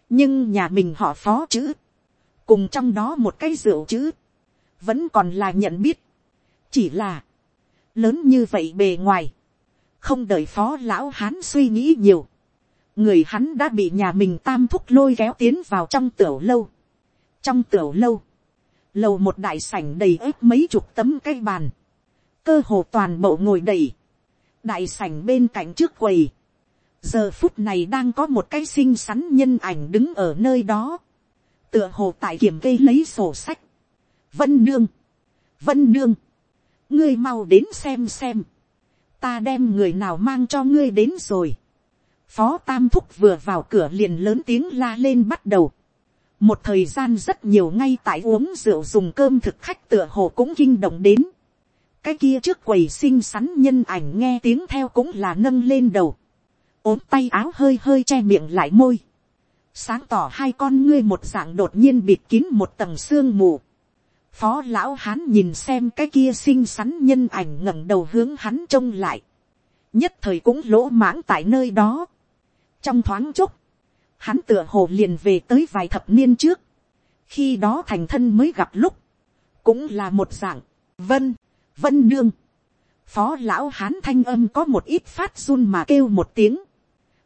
nhưng nhà mình họ phó chữ, cùng trong đó một cái rượu chữ, vẫn còn là nhận biết, chỉ là, lớn như vậy bề ngoài, không đợi phó lão hán suy nghĩ nhiều, người hắn đã bị nhà mình tam thúc lôi kéo tiến vào trong tiểu lâu trong tiểu lâu, lầu một đại sảnh đầy ớt mấy chục tấm cây bàn, cơ hồ toàn bộ ngồi đầy, đại sảnh bên cạnh trước quầy, giờ phút này đang có một cái xinh xắn nhân ảnh đứng ở nơi đó, tựa hồ tại kiểm kê lấy sổ sách, vân nương, vân nương, ngươi mau đến xem xem, ta đem người nào mang cho ngươi đến rồi. phó tam thúc vừa vào cửa liền lớn tiếng la lên bắt đầu một thời gian rất nhiều ngay tại uống rượu dùng cơm thực khách tựa hồ cũng kinh động đến. cái kia trước quầy xinh xắn nhân ảnh nghe tiếng theo cũng là nâng lên đầu. ốm tay áo hơi hơi che miệng lại môi. sáng tỏ hai con ngươi một dạng đột nhiên bịt kín một tầng sương mù phó lão hán nhìn xem cái kia xinh xắn nhân ảnh ngẩng đầu hướng hắn trông lại, nhất thời cũng lỗ mãng tại nơi đó. trong thoáng chốc, hắn tựa hồ liền về tới vài thập niên trước, khi đó thành thân mới gặp lúc, cũng là một dạng, vân, vân nương, phó lão hán thanh âm có một ít phát run mà kêu một tiếng,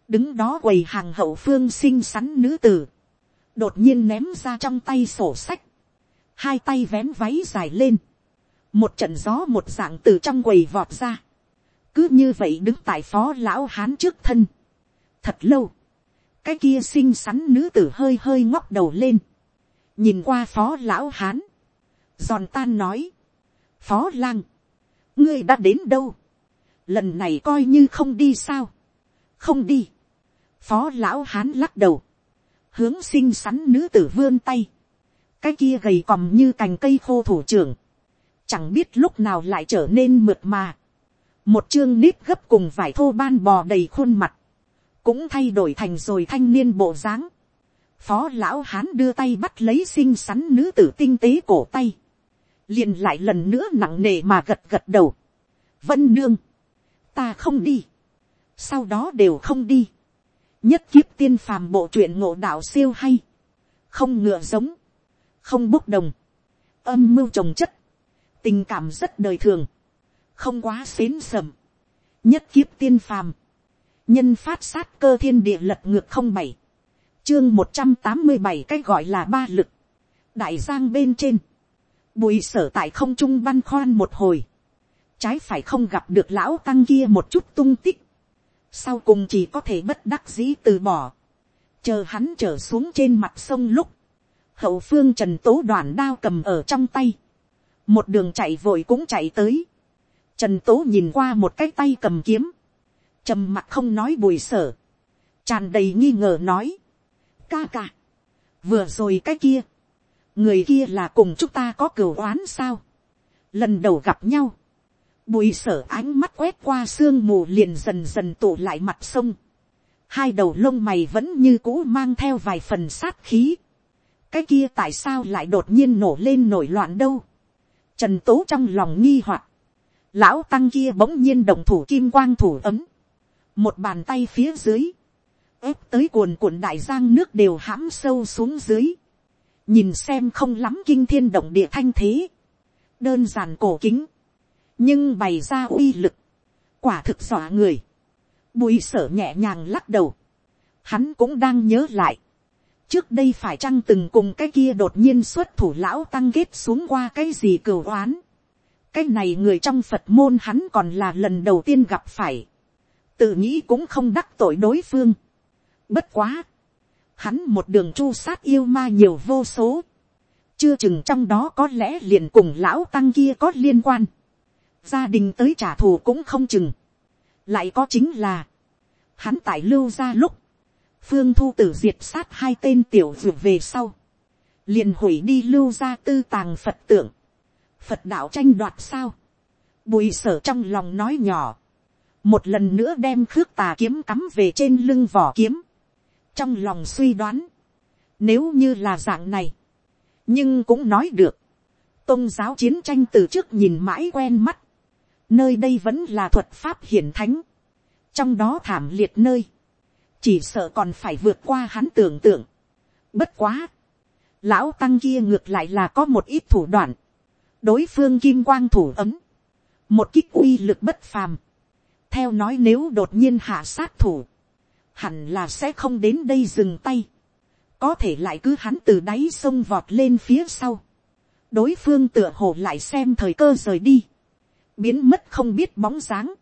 đứng đó quầy hàng hậu phương xinh xắn nữ tử, đột nhiên ném ra trong tay sổ sách, hai tay vén váy dài lên, một trận gió một dạng từ trong quầy vọt ra, cứ như vậy đứng tại phó lão hán trước thân, thật lâu, cái kia xinh xắn nữ tử hơi hơi ngóc đầu lên, nhìn qua phó lão hán, giòn tan nói, phó lang, ngươi đã đến đâu, lần này coi như không đi sao, không đi, phó lão hán lắc đầu, hướng xinh xắn nữ tử vươn tay, cái kia gầy còm như cành cây khô thủ trưởng, chẳng biết lúc nào lại trở nên mượt mà, một chương nếp gấp cùng vải thô ban bò đầy khuôn mặt, cũng thay đổi thành rồi thanh niên bộ dáng. phó lão hán đưa tay bắt lấy xinh xắn nữ tử tinh tế cổ tay, liền lại lần nữa nặng nề mà gật gật đầu. vân nương, ta không đi, sau đó đều không đi, nhất kiếp tiên phàm bộ truyện ngộ đạo siêu hay, không ngựa giống, không bốc đồng, âm mưu trồng chất, tình cảm rất đời thường, không quá xến sầm, nhất kiếp tiên phàm, nhân phát sát cơ thiên địa lật ngược không bảy, chương một trăm tám mươi bảy cái gọi là ba lực, đại giang bên trên, bùi sở tại không trung băn khoan một hồi, trái phải không gặp được lão tăng kia một chút tung tích, sau cùng chỉ có thể bất đắc dĩ từ bỏ, chờ hắn trở xuống trên mặt sông lúc, hậu phương trần tố đoàn đao cầm ở trong tay, một đường chạy vội cũng chạy tới, trần tố nhìn qua một cái tay cầm kiếm, trầm mặt không nói bùi sở, tràn đầy nghi ngờ nói, ca ca, vừa rồi cái kia, người kia là cùng chúng ta có cửu oán sao, lần đầu gặp nhau, bùi sở ánh mắt quét qua sương mù liền dần dần tụ lại mặt sông, hai đầu lông mày vẫn như cũ mang theo vài phần sát khí, cái kia tại sao lại đột nhiên nổ lên nổi loạn đâu. Trần tố trong lòng nghi hoặc, lão tăng kia bỗng nhiên đồng thủ kim quang thủ ấm, một bàn tay phía dưới, ép tới cuồn cuộn đại giang nước đều hãm sâu xuống dưới, nhìn xem không lắm kinh thiên động địa thanh thế, đơn giản cổ kính, nhưng bày ra uy lực, quả thực dọa người, bùi sở nhẹ nhàng lắc đầu, hắn cũng đang nhớ lại, trước đây phải chăng từng cùng cái kia đột nhiên xuất thủ lão tăng kết xuống qua cái gì cửu oán, cái này người trong phật môn hắn còn là lần đầu tiên gặp phải, tự nghĩ cũng không đắc tội đối phương, bất quá, hắn một đường chu sát yêu ma nhiều vô số, chưa chừng trong đó có lẽ liền cùng lão tăng kia có liên quan, gia đình tới trả thù cũng không chừng, lại có chính là, hắn tại lưu ra lúc, phương thu tử diệt sát hai tên tiểu dược về sau, liền hủy đi lưu ra tư tàng phật tượng, phật đạo tranh đoạt sao, bùi sở trong lòng nói nhỏ, một lần nữa đem khước tà kiếm cắm về trên lưng vỏ kiếm, trong lòng suy đoán, nếu như là dạng này, nhưng cũng nói được, tôn giáo chiến tranh từ trước nhìn mãi quen mắt, nơi đây vẫn là thuật pháp hiển thánh, trong đó thảm liệt nơi, chỉ sợ còn phải vượt qua hắn tưởng tượng. Bất quá, lão tăng kia ngược lại là có một ít thủ đoạn, đối phương kim quang thủ ấm, một kích uy lực bất phàm, theo nói nếu đột nhiên hạ sát thủ, hẳn là sẽ không đến đây dừng tay, có thể lại cứ hắn từ đáy sông vọt lên phía sau, đối phương tựa hồ lại xem thời cơ rời đi, biến mất không biết bóng dáng,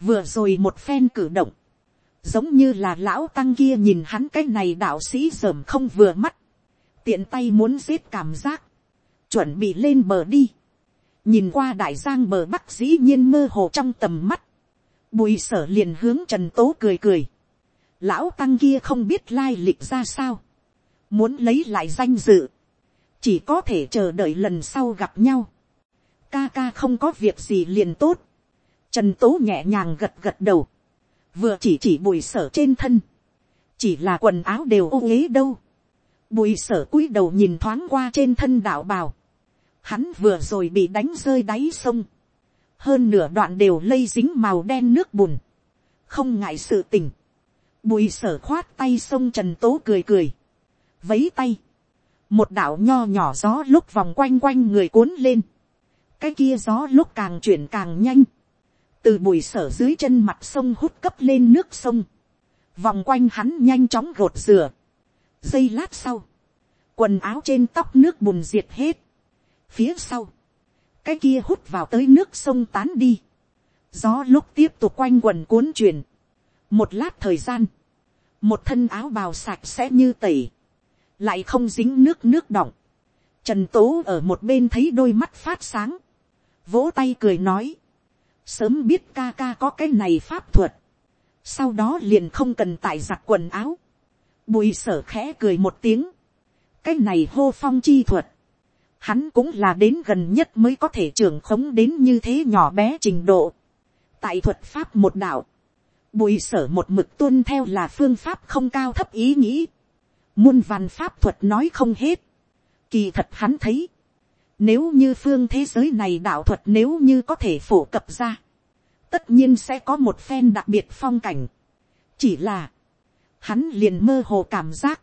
vừa rồi một phen cử động, giống như là lão tăng kia nhìn hắn cái này đạo sĩ dởm không vừa mắt, tiện tay muốn giết cảm giác, chuẩn bị lên bờ đi, nhìn qua đại giang bờ bắc dĩ nhiên mơ hồ trong tầm mắt, bùi sở liền hướng trần tố cười cười, lão tăng kia không biết lai lịch ra sao, muốn lấy lại danh dự, chỉ có thể chờ đợi lần sau gặp nhau, ca ca không có việc gì liền tốt, trần tố nhẹ nhàng gật gật đầu, vừa chỉ chỉ bùi sở trên thân, chỉ là quần áo đều ô uế đâu, bùi sở cúi đầu nhìn thoáng qua trên thân đạo bào, hắn vừa rồi bị đánh rơi đáy sông, hơn nửa đoạn đều lây dính màu đen nước bùn, không ngại sự tình, bùi sở khoát tay sông trần tố cười cười, vấy tay, một đạo nho nhỏ gió lúc vòng quanh quanh người cuốn lên, cái kia gió lúc càng chuyển càng nhanh, từ bùi sở dưới chân mặt sông hút cấp lên nước sông, vòng quanh hắn nhanh chóng gột rửa, giây lát sau, quần áo trên tóc nước bùn diệt hết, phía sau, cái kia hút vào tới nước sông tán đi, gió lúc tiếp tục quanh quần cuốn chuyển, một lát thời gian, một thân áo bào sạch sẽ như tẩy, lại không dính nước nước đọng, trần tố ở một bên thấy đôi mắt phát sáng, vỗ tay cười nói, sớm biết ca ca có cái này pháp thuật, sau đó liền không cần tại giặt quần áo, bùi sở khẽ cười một tiếng, cái này hô phong chi thuật, hắn cũng là đến gần nhất mới có thể trưởng khống đến như thế nhỏ bé trình độ. tại thuật pháp một đạo, bùi sở một mực tuân theo là phương pháp không cao thấp ý nghĩ, muôn văn pháp thuật nói không hết, kỳ thật hắn thấy, nếu như phương thế giới này đạo thuật nếu như có thể phổ cập ra. Tất nhiên sẽ có một phen đặc biệt phong cảnh. Chỉ là. Hắn liền mơ hồ cảm giác.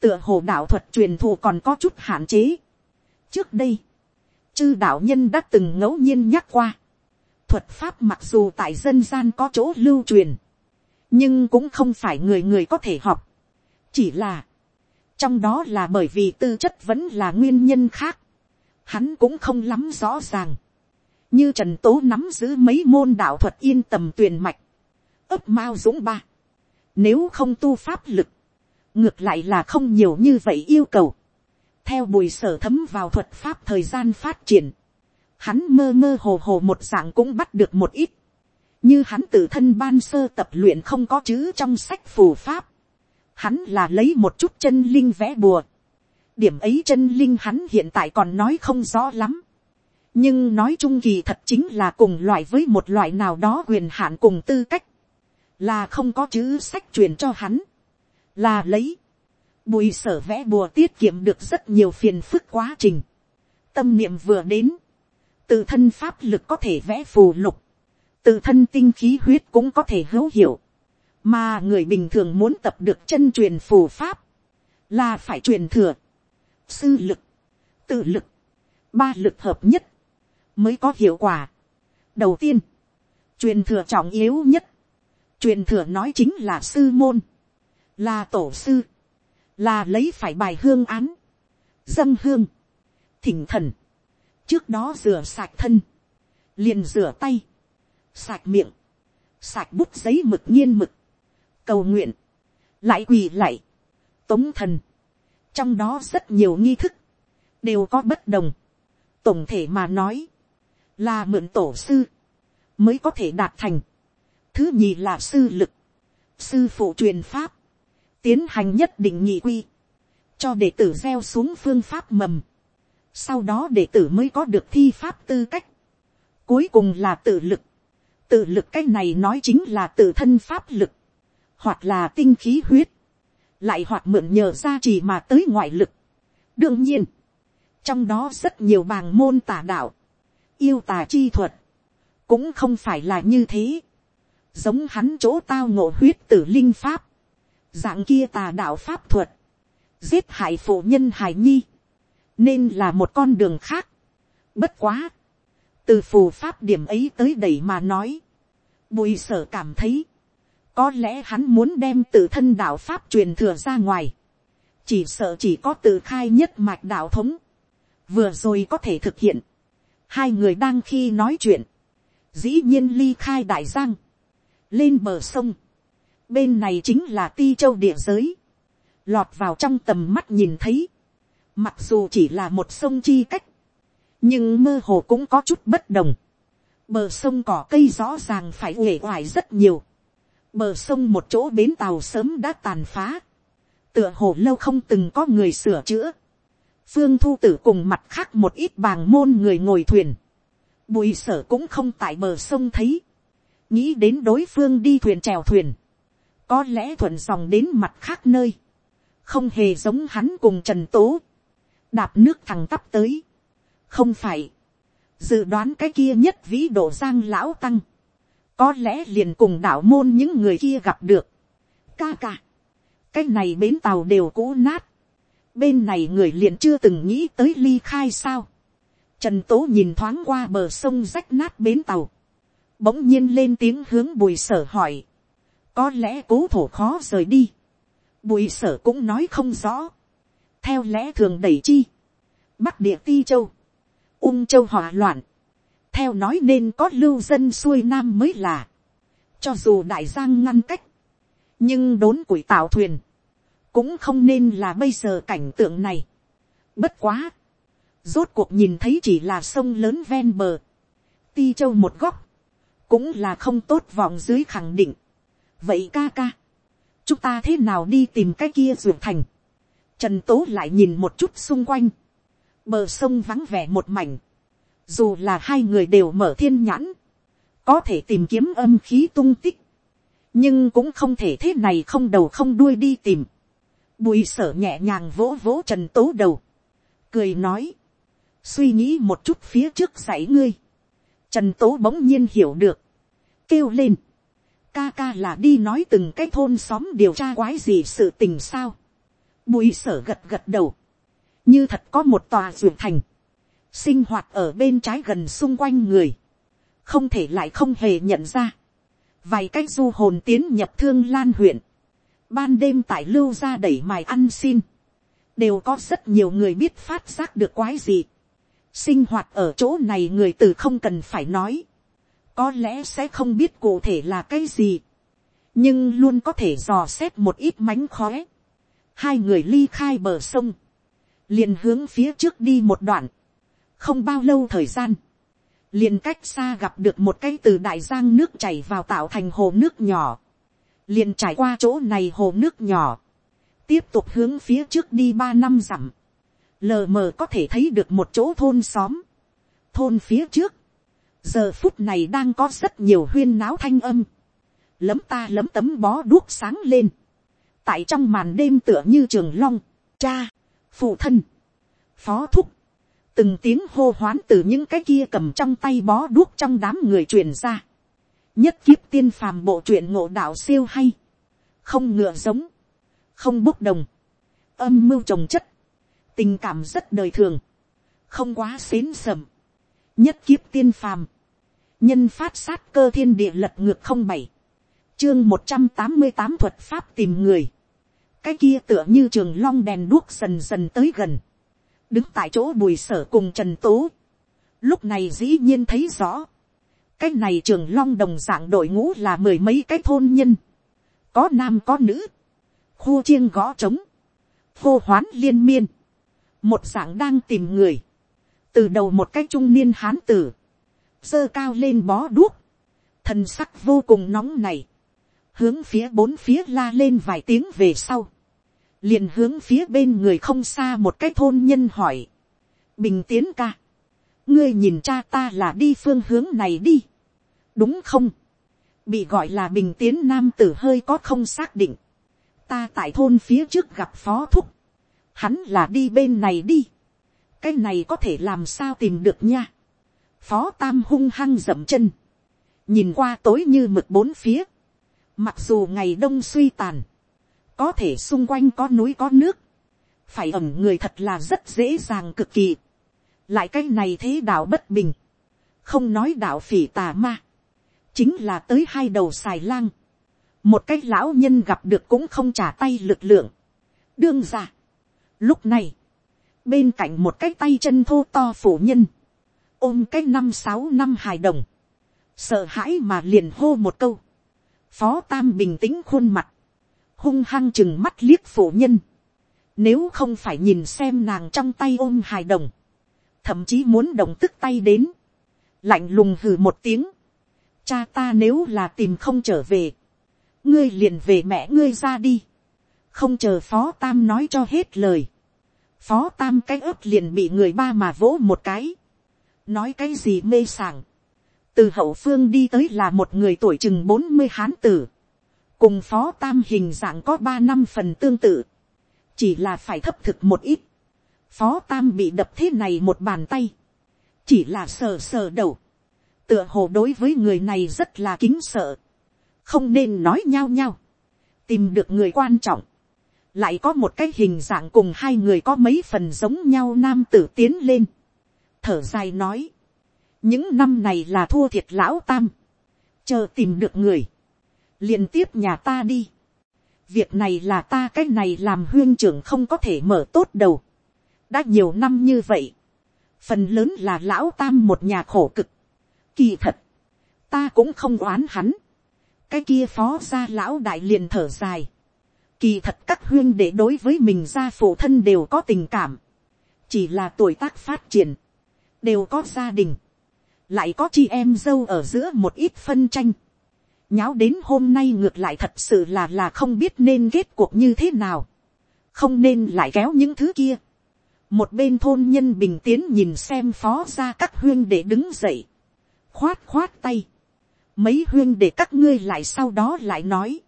Tựa hồ đạo thuật truyền thụ còn có chút hạn chế. Trước đây. Chư đạo nhân đã từng ngẫu nhiên nhắc qua. Thuật pháp mặc dù tại dân gian có chỗ lưu truyền. Nhưng cũng không phải người người có thể học. Chỉ là. Trong đó là bởi vì tư chất vẫn là nguyên nhân khác hắn cũng không lắm rõ ràng. như trần tố nắm giữ mấy môn đạo thuật yên tầm tuyền mạch, ấp mao dũng ba. nếu không tu pháp lực, ngược lại là không nhiều như vậy yêu cầu theo bùi sở thấm vào thuật pháp thời gian phát triển, hắn mơ mơ hồ hồ một dạng cũng bắt được một ít. như hắn tự thân ban sơ tập luyện không có chữ trong sách phù pháp. hắn là lấy một chút chân linh vẽ bùa điểm ấy chân linh hắn hiện tại còn nói không rõ lắm. nhưng nói chung kỳ thật chính là cùng loại với một loại nào đó quyền hạn cùng tư cách, là không có chữ sách truyền cho hắn, là lấy, bùi sở vẽ bùa tiết kiệm được rất nhiều phiền phức quá trình, tâm niệm vừa đến, tự thân pháp lực có thể vẽ phù lục, tự thân tinh khí huyết cũng có thể hữu hiệu, mà người bình thường muốn tập được chân truyền phù pháp, là phải truyền thừa, sư lực, tự lực, ba lực hợp nhất, mới có hiệu quả. đầu tiên, truyền thừa trọng yếu nhất, truyền thừa nói chính là sư môn, là tổ sư, là lấy phải bài hương án, dân hương, thỉnh thần, trước đó rửa sạch thân, liền rửa tay, sạch miệng, sạch bút giấy mực nhiên mực, cầu nguyện, lại quỳ lại, tống thần, trong đó rất nhiều nghi thức, đều có bất đồng, tổng thể mà nói, là mượn tổ sư, mới có thể đạt thành. Thứ nhì là sư lực, sư phụ truyền pháp, tiến hành nhất định nhị quy, cho đệ tử gieo xuống phương pháp mầm. Sau đó đệ tử mới có được thi pháp tư cách. Cuối cùng là tự lực. Tự lực cái này nói chính là tự thân pháp lực, hoặc là tinh khí huyết, lại hoặc mượn nhờ ra chỉ mà tới ngoại lực. đương nhiên, trong đó rất nhiều bàng môn tà đạo, yêu tà chi thuật, cũng không phải là như thế, giống hắn chỗ tao ngộ huyết tử linh pháp, dạng kia tà đạo pháp thuật, giết hại phụ nhân hài nhi, nên là một con đường khác. Bất quá, từ phù pháp điểm ấy tới đẩy mà nói, bùi sở cảm thấy, có lẽ hắn muốn đem tự thân đạo pháp truyền thừa ra ngoài, chỉ sợ chỉ có tự khai nhất mạch đạo thống, vừa rồi có thể thực hiện, hai người đang khi nói chuyện, dĩ nhiên ly khai đại giang, lên bờ sông, bên này chính là ti châu địa giới, lọt vào trong tầm mắt nhìn thấy, mặc dù chỉ là một sông chi cách, nhưng mơ hồ cũng có chút bất đồng, bờ sông cỏ cây rõ ràng phải uể oải rất nhiều, bờ sông một chỗ bến tàu sớm đã tàn phá, tựa hồ lâu không từng có người sửa chữa, phương thu tử cùng mặt khác một ít bàng môn người ngồi thuyền, bùi sở cũng không tại bờ sông thấy, nghĩ đến đối phương đi thuyền trèo thuyền, có lẽ thuận dòng đến mặt khác nơi, không hề giống hắn cùng trần tố, đạp nước thằng tắp tới, không phải, dự đoán cái kia nhất vĩ độ giang lão tăng, có lẽ liền cùng đạo môn những người kia gặp được, ca ca, cái này bến tàu đều cũ nát, bên này người liền chưa từng nghĩ tới ly khai sao, Trần Tố nhìn thoáng qua bờ sông rách nát bến tàu. Bỗng nhiên lên tiếng hướng bùi sở hỏi. Có lẽ cố thổ khó rời đi. Bùi sở cũng nói không rõ. Theo lẽ thường đẩy chi. Bắc địa ti châu. Ung châu hỏa loạn. Theo nói nên có lưu dân xuôi nam mới là. Cho dù đại giang ngăn cách. Nhưng đốn củi tạo thuyền. Cũng không nên là bây giờ cảnh tượng này. Bất quá rốt cuộc nhìn thấy chỉ là sông lớn ven bờ, ti châu một góc, cũng là không tốt vọng dưới khẳng định vậy ca ca, chúng ta thế nào đi tìm cái kia ruột thành. trần tố lại nhìn một chút xung quanh, bờ sông vắng vẻ một mảnh, dù là hai người đều mở thiên nhãn, có thể tìm kiếm âm khí tung tích, nhưng cũng không thể thế này không đầu không đuôi đi tìm. Bùi sở nhẹ nhàng vỗ vỗ trần tố đầu, cười nói, suy nghĩ một chút phía trước dãy ngươi, trần tố bỗng nhiên hiểu được, kêu lên, ca ca là đi nói từng cái thôn xóm điều tra quái gì sự tình sao, bùi sở gật gật đầu, như thật có một tòa ruộng thành, sinh hoạt ở bên trái gần xung quanh người, không thể lại không hề nhận ra, vài cách du hồn tiến nhập thương lan huyện, ban đêm tại lưu ra đẩy mài ăn xin, đều có rất nhiều người biết phát giác được quái gì, sinh hoạt ở chỗ này người từ không cần phải nói, có lẽ sẽ không biết cụ thể là cái gì, nhưng luôn có thể dò xét một ít mánh khóe. hai người ly khai bờ sông, liền hướng phía trước đi một đoạn, không bao lâu thời gian, liền cách xa gặp được một cái từ đại giang nước chảy vào tạo thành hồ nước nhỏ, liền trải qua chỗ này hồ nước nhỏ, tiếp tục hướng phía trước đi ba năm dặm, lờ mờ có thể thấy được một chỗ thôn xóm, thôn phía trước, giờ phút này đang có rất nhiều huyên náo thanh âm, lấm ta lấm tấm bó đuốc sáng lên, tại trong màn đêm tựa như trường long, cha, phụ thân, phó thúc, từng tiếng hô hoán từ những cái kia cầm trong tay bó đuốc trong đám người truyền ra, nhất kiếp tiên phàm bộ truyện ngộ đạo siêu hay, không ngựa giống, không bốc đồng, âm mưu trồng chất, tình cảm rất đời thường, không quá xến sầm, nhất kiếp tiên phàm, nhân phát sát cơ thiên địa lật ngược không bảy, chương một trăm tám mươi tám thuật pháp tìm người, cái kia tựa như trường long đèn đuốc dần dần tới gần, đứng tại chỗ bùi sở cùng trần tố, lúc này dĩ nhiên thấy rõ, cái này trường long đồng dạng đội ngũ là mười mấy cái thôn nhân, có nam có nữ, khô chiêng gõ trống, hô hoán liên miên, một dạng đang tìm người, từ đầu một cái trung niên hán tử, giơ cao lên bó đuốc, thần sắc vô cùng nóng này, hướng phía bốn phía la lên vài tiếng về sau, liền hướng phía bên người không xa một cái thôn nhân hỏi, bình tiến ca, ngươi nhìn cha ta là đi phương hướng này đi, đúng không, bị gọi là bình tiến nam tử hơi có không xác định, ta tại thôn phía trước gặp phó thúc, hắn là đi bên này đi, cái này có thể làm sao tìm được nha, phó tam hung hăng dậm chân, nhìn qua tối như mực bốn phía, mặc dù ngày đông suy tàn, có thể xung quanh có núi có nước, phải ẩm người thật là rất dễ dàng cực kỳ, lại cái này thế đạo bất bình, không nói đạo phỉ tà ma, chính là tới hai đầu xài lang, một cái lão nhân gặp được cũng không trả tay lực lượng, đương ra. Lúc này, bên cạnh một cái tay chân thô to phủ nhân, ôm cái năm sáu năm hài đồng, sợ hãi mà liền hô một câu, phó tam bình tĩnh khuôn mặt, hung hăng chừng mắt liếc phủ nhân, nếu không phải nhìn xem nàng trong tay ôm hài đồng, thậm chí muốn động tức tay đến, lạnh lùng hừ một tiếng, cha ta nếu là tìm không trở về, ngươi liền về mẹ ngươi ra đi, không chờ phó tam nói cho hết lời, phó tam cái ớt liền bị người ba mà vỗ một cái, nói cái gì mê sảng, từ hậu phương đi tới là một người tuổi chừng bốn mươi hán tử, cùng phó tam hình dạng có ba năm phần tương tự, chỉ là phải thấp thực một ít, phó tam bị đập thế này một bàn tay, chỉ là sờ sờ đầu, tựa hồ đối với người này rất là kính sợ, không nên nói nhau nhau, tìm được người quan trọng, lại có một cái hình dạng cùng hai người có mấy phần giống nhau nam tử tiến lên, thở dài nói, những năm này là thua thiệt lão tam, chờ tìm được người, liền tiếp nhà ta đi, việc này là ta cái này làm huyên trưởng không có thể mở tốt đầu, đã nhiều năm như vậy, phần lớn là lão tam một nhà khổ cực, kỳ thật, ta cũng không oán hắn, cái kia phó ra lão đại liền thở dài, kỳ thật các huyên để đối với mình gia phụ thân đều có tình cảm, chỉ là tuổi tác phát triển, đều có gia đình, lại có chị em dâu ở giữa một ít phân tranh, nháo đến hôm nay ngược lại thật sự là là không biết nên kết cuộc như thế nào, không nên lại kéo những thứ kia. một bên thôn nhân bình tiến nhìn xem phó ra các huyên để đứng dậy, khoát khoát tay, mấy huyên để các ngươi lại sau đó lại nói,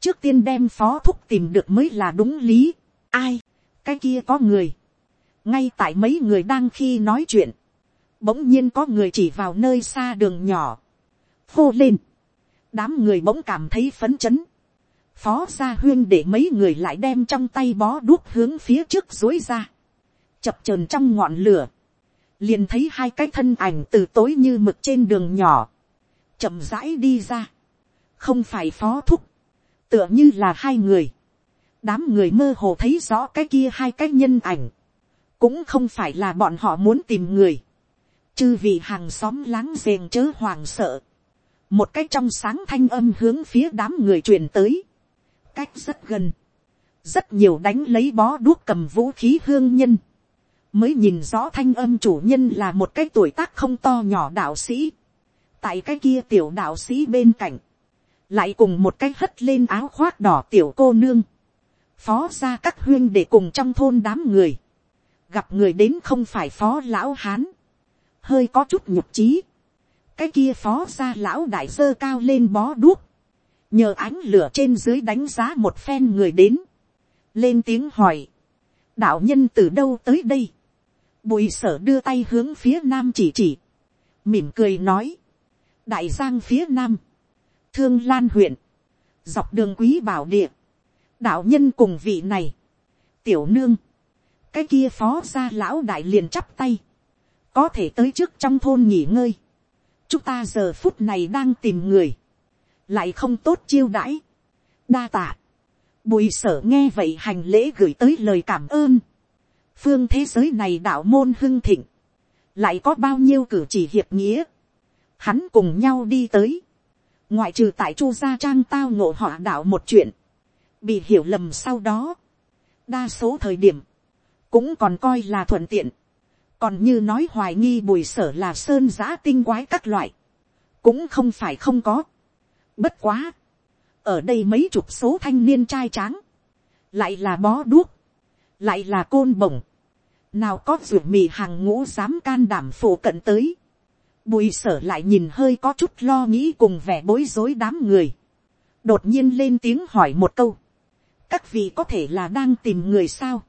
trước tiên đem phó thúc tìm được mới là đúng lý, ai, cái kia có người, ngay tại mấy người đang khi nói chuyện, bỗng nhiên có người chỉ vào nơi xa đường nhỏ, hô lên, đám người bỗng cảm thấy phấn chấn, phó gia huyên để mấy người lại đem trong tay bó đuốc hướng phía trước dối ra, chập chờn trong ngọn lửa, liền thấy hai cái thân ảnh từ tối như mực trên đường nhỏ, chậm rãi đi ra, không phải phó thúc, tựa như là hai người, đám người mơ hồ thấy rõ cái kia hai cái nhân ảnh, cũng không phải là bọn họ muốn tìm người, chư vì hàng xóm láng giềng chớ hoàng sợ, một cái trong sáng thanh âm hướng phía đám người truyền tới, cách rất gần, rất nhiều đánh lấy bó đuốc cầm vũ khí hương nhân, mới nhìn rõ thanh âm chủ nhân là một cái tuổi tác không to nhỏ đạo sĩ, tại cái kia tiểu đạo sĩ bên cạnh, lại cùng một cái hất lên áo khoác đỏ tiểu cô nương, phó ra các huyên để cùng trong thôn đám người, gặp người đến không phải phó lão hán, hơi có chút nhục trí, cái kia phó ra lão đại sơ cao lên bó đuốc, nhờ ánh lửa trên dưới đánh giá một phen người đến, lên tiếng hỏi, đạo nhân từ đâu tới đây, bùi sở đưa tay hướng phía nam chỉ chỉ, mỉm cười nói, đại giang phía nam, thương lan huyện, dọc đường quý bảo địa, đạo nhân cùng vị này, tiểu nương, cái kia phó gia lão đại liền chắp tay, có thể tới trước trong thôn nghỉ ngơi, chúng ta giờ phút này đang tìm người, lại không tốt chiêu đãi, đa tạ, bùi sở nghe vậy hành lễ gửi tới lời cảm ơn. phương thế giới này đạo môn hưng thịnh, lại có bao nhiêu cử chỉ hiệp nghĩa, hắn cùng nhau đi tới, ngoại trừ tại chu gia trang tao ngộ họ đạo một chuyện, bị hiểu lầm sau đó, đa số thời điểm, cũng còn coi là thuận tiện, còn như nói hoài nghi bùi sở là sơn giã tinh quái các loại, cũng không phải không có. Bất quá, ở đây mấy chục số thanh niên trai tráng, lại là bó đuốc, lại là côn bổng, nào có ruột mì hàng ngũ dám can đảm phổ cận tới, bùi sở lại nhìn hơi có chút lo nghĩ cùng vẻ bối rối đám người, đột nhiên lên tiếng hỏi một câu, các vị có thể là đang tìm người sao,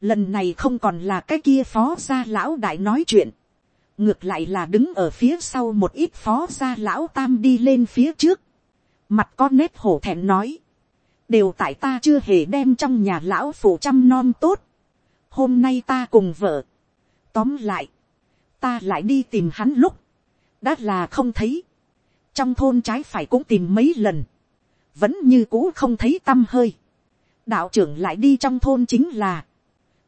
lần này không còn là cái kia phó gia lão đại nói chuyện, ngược lại là đứng ở phía sau một ít phó gia lão tam đi lên phía trước, mặt có nếp hổ thẹn nói, đều tại ta chưa hề đem trong nhà lão phủ chăm non tốt, hôm nay ta cùng vợ, tóm lại, ta lại đi tìm hắn lúc, đã là không thấy, trong thôn trái phải cũng tìm mấy lần, vẫn như cũ không thấy t â m hơi, đạo trưởng lại đi trong thôn chính là,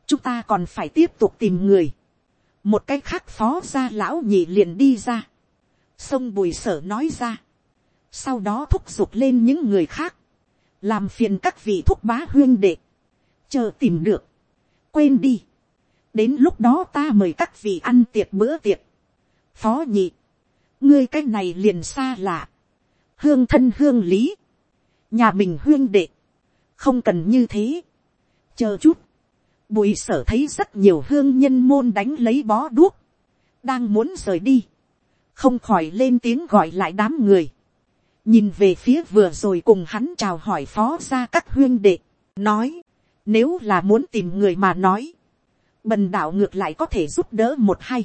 chúng ta còn phải tiếp tục tìm người, một cái khác phó gia lão nhị liền đi ra, sông bùi sở nói ra, sau đó thúc giục lên những người khác, làm phiền các vị thúc bá huyên đệ, chờ tìm được, quên đi, đến lúc đó ta mời các vị ăn tiệc bữa tiệc, phó nhị, ngươi cái này liền xa lạ, hương thân hương lý, nhà mình hương đệ, không cần như thế, chờ chút, bùi sở thấy rất nhiều hương nhân môn đánh lấy bó đuốc, đang muốn rời đi, không khỏi lên tiếng gọi lại đám người, nhìn về phía vừa rồi cùng hắn chào hỏi phó ra các huyên đệ, nói, nếu là muốn tìm người mà nói, bần đạo ngược lại có thể giúp đỡ một hay,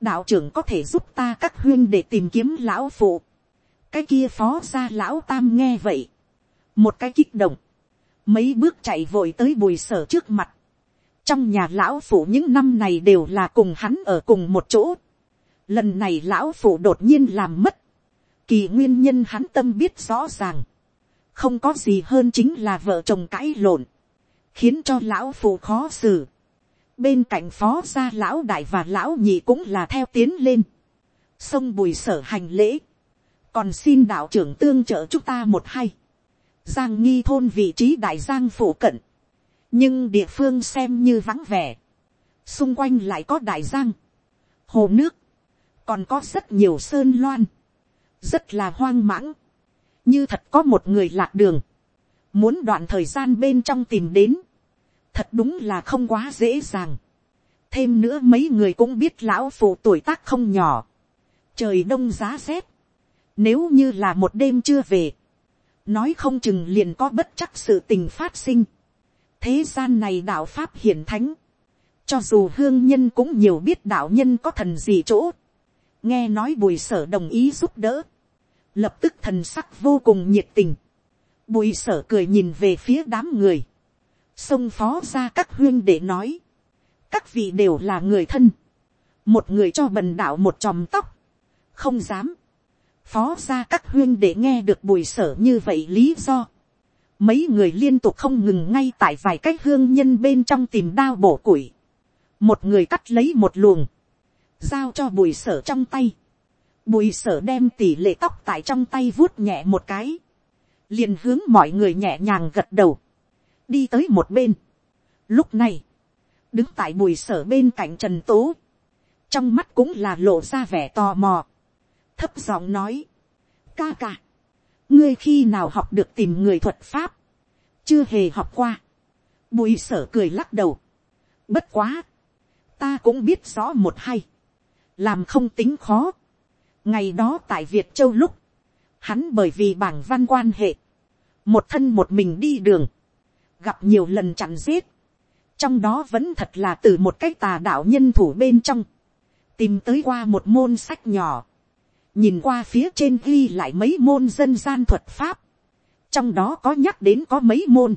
đạo trưởng có thể giúp ta các huyên để tìm kiếm lão phụ. cái kia phó ra lão tam nghe vậy. một cái kích động. mấy bước chạy vội tới bùi sở trước mặt. trong nhà lão phụ những năm này đều là cùng hắn ở cùng một chỗ. lần này lão phụ đột nhiên làm mất. kỳ nguyên nhân hắn tâm biết rõ ràng. không có gì hơn chính là vợ chồng cãi lộn. khiến cho lão phụ khó xử bên cạnh phó gia lão đại và lão nhị cũng là theo tiến lên, sông bùi sở hành lễ, còn xin đạo trưởng tương trợ chúng ta một hay, giang nghi thôn vị trí đại giang phổ cận, nhưng địa phương xem như vắng vẻ, xung quanh lại có đại giang, hồ nước, còn có rất nhiều sơn loan, rất là hoang mãng, như thật có một người lạc đường, muốn đoạn thời gian bên trong tìm đến, thật đúng là không quá dễ dàng. thêm nữa mấy người cũng biết lão phụ tuổi tác không nhỏ. trời đông giá rét. nếu như là một đêm chưa về, nói không chừng liền có bất chắc sự tình phát sinh. thế gian này đạo pháp hiển thánh. cho dù hương nhân cũng nhiều biết đạo nhân có thần gì chỗ. nghe nói bùi sở đồng ý giúp đỡ. lập tức thần sắc vô cùng nhiệt tình. bùi sở cười nhìn về phía đám người sông phó ra các huyên để nói, các vị đều là người thân, một người cho bần đạo một chòm tóc, không dám, phó ra các huyên để nghe được bùi sở như vậy lý do, mấy người liên tục không ngừng ngay tại vài cái hương nhân bên trong tìm đao bổ củi, một người cắt lấy một luồng, giao cho bùi sở trong tay, bùi sở đem tỷ lệ tóc tại trong tay vuốt nhẹ một cái, liền hướng mọi người nhẹ nhàng gật đầu, đi tới một bên. Lúc này, đứng tại bùi sở bên cạnh trần tố, trong mắt cũng là lộ ra vẻ tò mò, thấp giọng nói, ca ca, ngươi khi nào học được tìm người thuật pháp, chưa hề học qua, bùi sở cười lắc đầu, bất quá, ta cũng biết rõ một hay, làm không tính khó, ngày đó tại việt châu lúc, hắn bởi vì bảng văn quan hệ, một thân một mình đi đường, gặp nhiều lần chặn giết, trong đó vẫn thật là từ một cái tà đạo nhân thủ bên trong, tìm tới qua một môn sách nhỏ, nhìn qua phía trên ghi lại mấy môn dân gian thuật pháp, trong đó có nhắc đến có mấy môn,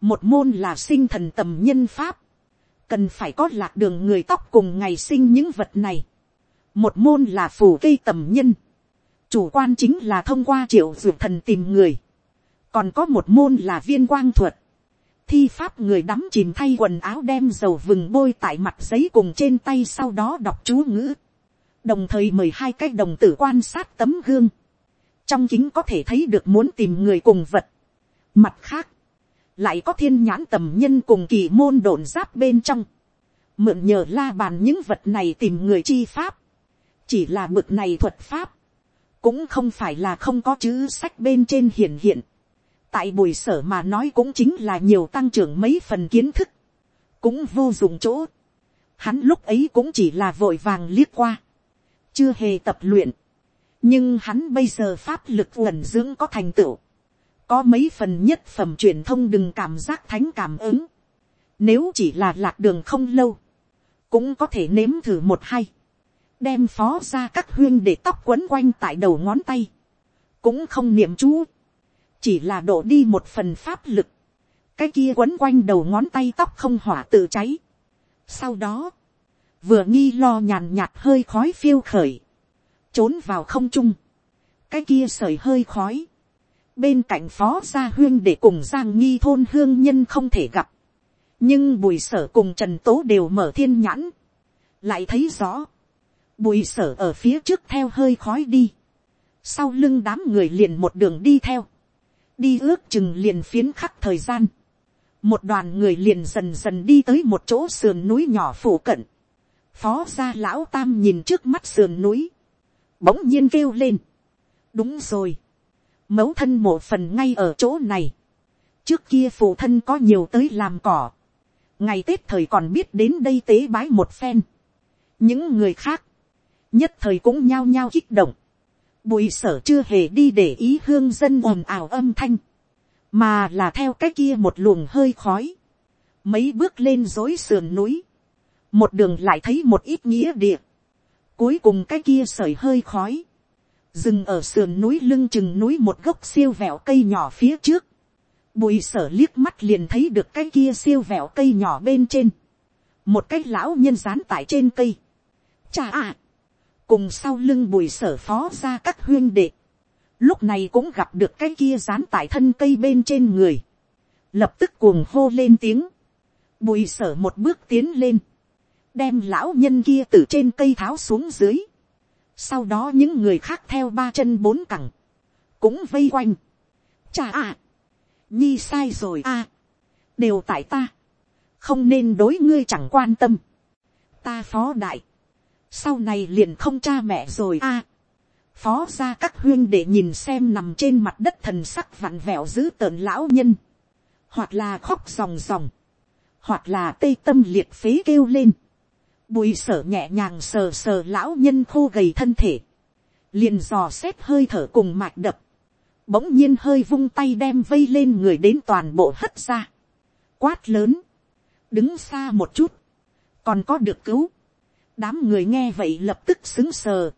một môn là sinh thần tầm nhân pháp, cần phải có lạc đường người tóc cùng ngày sinh những vật này, một môn là phù cây tầm nhân, chủ quan chính là thông qua triệu dược thần tìm người, còn có một môn là viên quang thuật, thi pháp người đắm chìm thay quần áo đem dầu vừng bôi tại mặt giấy cùng trên tay sau đó đọc chú ngữ, đồng thời mời hai cái đồng tử quan sát tấm gương, trong kính có thể thấy được muốn tìm người cùng vật. Mặt khác, lại có thiên nhãn tầm nhân cùng kỳ môn đồn giáp bên trong, mượn nhờ la bàn những vật này tìm người chi pháp, chỉ là mực này thuật pháp, cũng không phải là không có chữ sách bên trên hiển hiện, tại buổi sở mà nói cũng chính là nhiều tăng trưởng mấy phần kiến thức, cũng vô dụng chỗ. Hắn lúc ấy cũng chỉ là vội vàng liếc qua, chưa hề tập luyện, nhưng hắn bây giờ pháp lực ẩn dưỡng có thành tựu, có mấy phần nhất phẩm truyền thông đừng cảm giác thánh cảm ứng, nếu chỉ là lạc đường không lâu, cũng có thể nếm thử một hay, đem phó ra các huyên để tóc quấn quanh tại đầu ngón tay, cũng không niệm chú, chỉ là đổ đi một phần pháp lực, cái kia quấn quanh đầu ngón tay tóc không hỏa tự cháy. Sau đó, vừa nghi lo nhàn nhạt hơi khói phiêu khởi, trốn vào không trung, cái kia sởi hơi khói, bên cạnh phó gia huyên để cùng giang nghi thôn hương nhân không thể gặp, nhưng bùi sở cùng trần tố đều mở thiên nhãn, lại thấy rõ, bùi sở ở phía trước theo hơi khói đi, sau lưng đám người liền một đường đi theo, đi ước chừng liền phiến khắc thời gian, một đoàn người liền dần dần đi tới một chỗ sườn núi nhỏ phủ cận, phó gia lão tam nhìn trước mắt sườn núi, bỗng nhiên kêu lên, đúng rồi, mẫu thân mộ phần ngay ở chỗ này, trước kia phụ thân có nhiều tới làm cỏ, ngày tết thời còn biết đến đây tế bái một phen, những người khác, nhất thời cũng nhao nhao kích động, bùi sở chưa hề đi để ý hương dân ồn ào âm thanh, mà là theo cái kia một luồng hơi khói, mấy bước lên dối sườn núi, một đường lại thấy một ít nghĩa địa, cuối cùng cái kia sởi hơi khói, dừng ở sườn núi lưng chừng núi một gốc siêu vẹo cây nhỏ phía trước, bùi sở liếc mắt liền thấy được cái kia siêu vẹo cây nhỏ bên trên, một cái lão nhân dán tại trên cây, cha ạ, cùng sau lưng bùi sở phó ra các huyên đệ, lúc này cũng gặp được cái kia dán tại thân cây bên trên người, lập tức cuồng hô lên tiếng, bùi sở một bước tiến lên, đem lão nhân kia từ trên cây tháo xuống dưới, sau đó những người khác theo ba chân bốn cẳng, cũng vây quanh, cha à, nhi sai rồi à, đều tại ta, không nên đối ngươi chẳng quan tâm, ta phó đại, sau này liền không cha mẹ rồi a. phó ra các huyên để nhìn xem nằm trên mặt đất thần sắc vặn vẹo giữ tợn lão nhân, hoặc là khóc ròng ròng, hoặc là tê tâm liệt phế kêu lên, bùi sở nhẹ nhàng sờ sờ lão nhân khô gầy thân thể, liền dò xét hơi thở cùng mạch đập, bỗng nhiên hơi vung tay đem vây lên người đến toàn bộ hất ra, quát lớn, đứng xa một chút, còn có được cứu, đám người nghe vậy lập tức xứng sờ.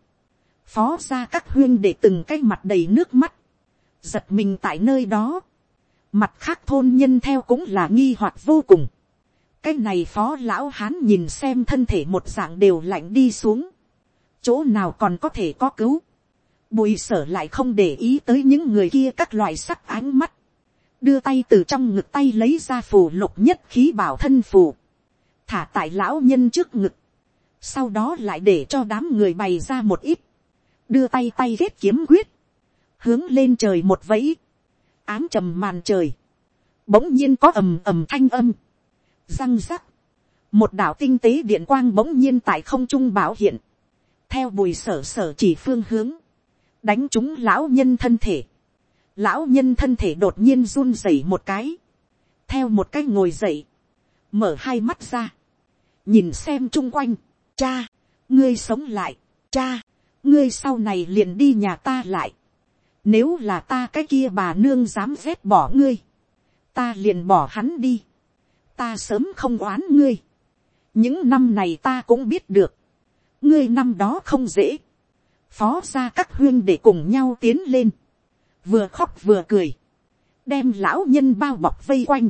phó ra các huyên để từng cái mặt đầy nước mắt. giật mình tại nơi đó. mặt khác thôn nhân theo cũng là nghi hoặc vô cùng. cái này phó lão hán nhìn xem thân thể một dạng đều lạnh đi xuống. chỗ nào còn có thể có cứu. bùi sở lại không để ý tới những người kia các loại sắc ánh mắt. đưa tay từ trong ngực tay lấy ra phù lục nhất khí bảo thân phù. thả tại lão nhân trước ngực sau đó lại để cho đám người bày ra một ít, đưa tay tay ghét kiếm quyết, hướng lên trời một vẫy, ám trầm màn trời, bỗng nhiên có ầm ầm thanh âm, răng rắc, một đảo tinh tế điện quang bỗng nhiên tại không trung bảo hiện, theo bùi sở sở chỉ phương hướng, đánh trúng lão nhân thân thể, lão nhân thân thể đột nhiên run rẩy một cái, theo một cái ngồi dậy, mở hai mắt ra, nhìn xem chung quanh, cha, ngươi sống lại, cha, ngươi sau này liền đi nhà ta lại. Nếu là ta cái kia bà nương dám vét bỏ ngươi, ta liền bỏ hắn đi. Ta sớm không oán ngươi. Những năm này ta cũng biết được. Ngươi năm đó không dễ. Phó ra các huyên để cùng nhau tiến lên. Vừa khóc vừa cười. Đem lão nhân bao bọc vây quanh.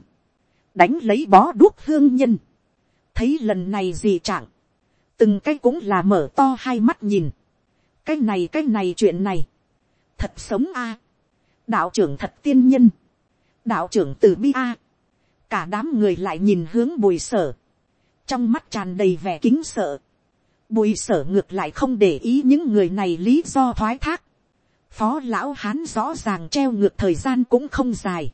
Đánh lấy bó đuốc hương nhân. Thấy lần này gì chẳng từng cái cũng là mở to hai mắt nhìn, cái này cái này chuyện này, thật sống a, đạo trưởng thật tiên nhân, đạo trưởng từ bi a, cả đám người lại nhìn hướng bùi sở, trong mắt tràn đầy vẻ kính sợ, bùi sở ngược lại không để ý những người này lý do thoái thác, phó lão hán rõ ràng treo ngược thời gian cũng không dài,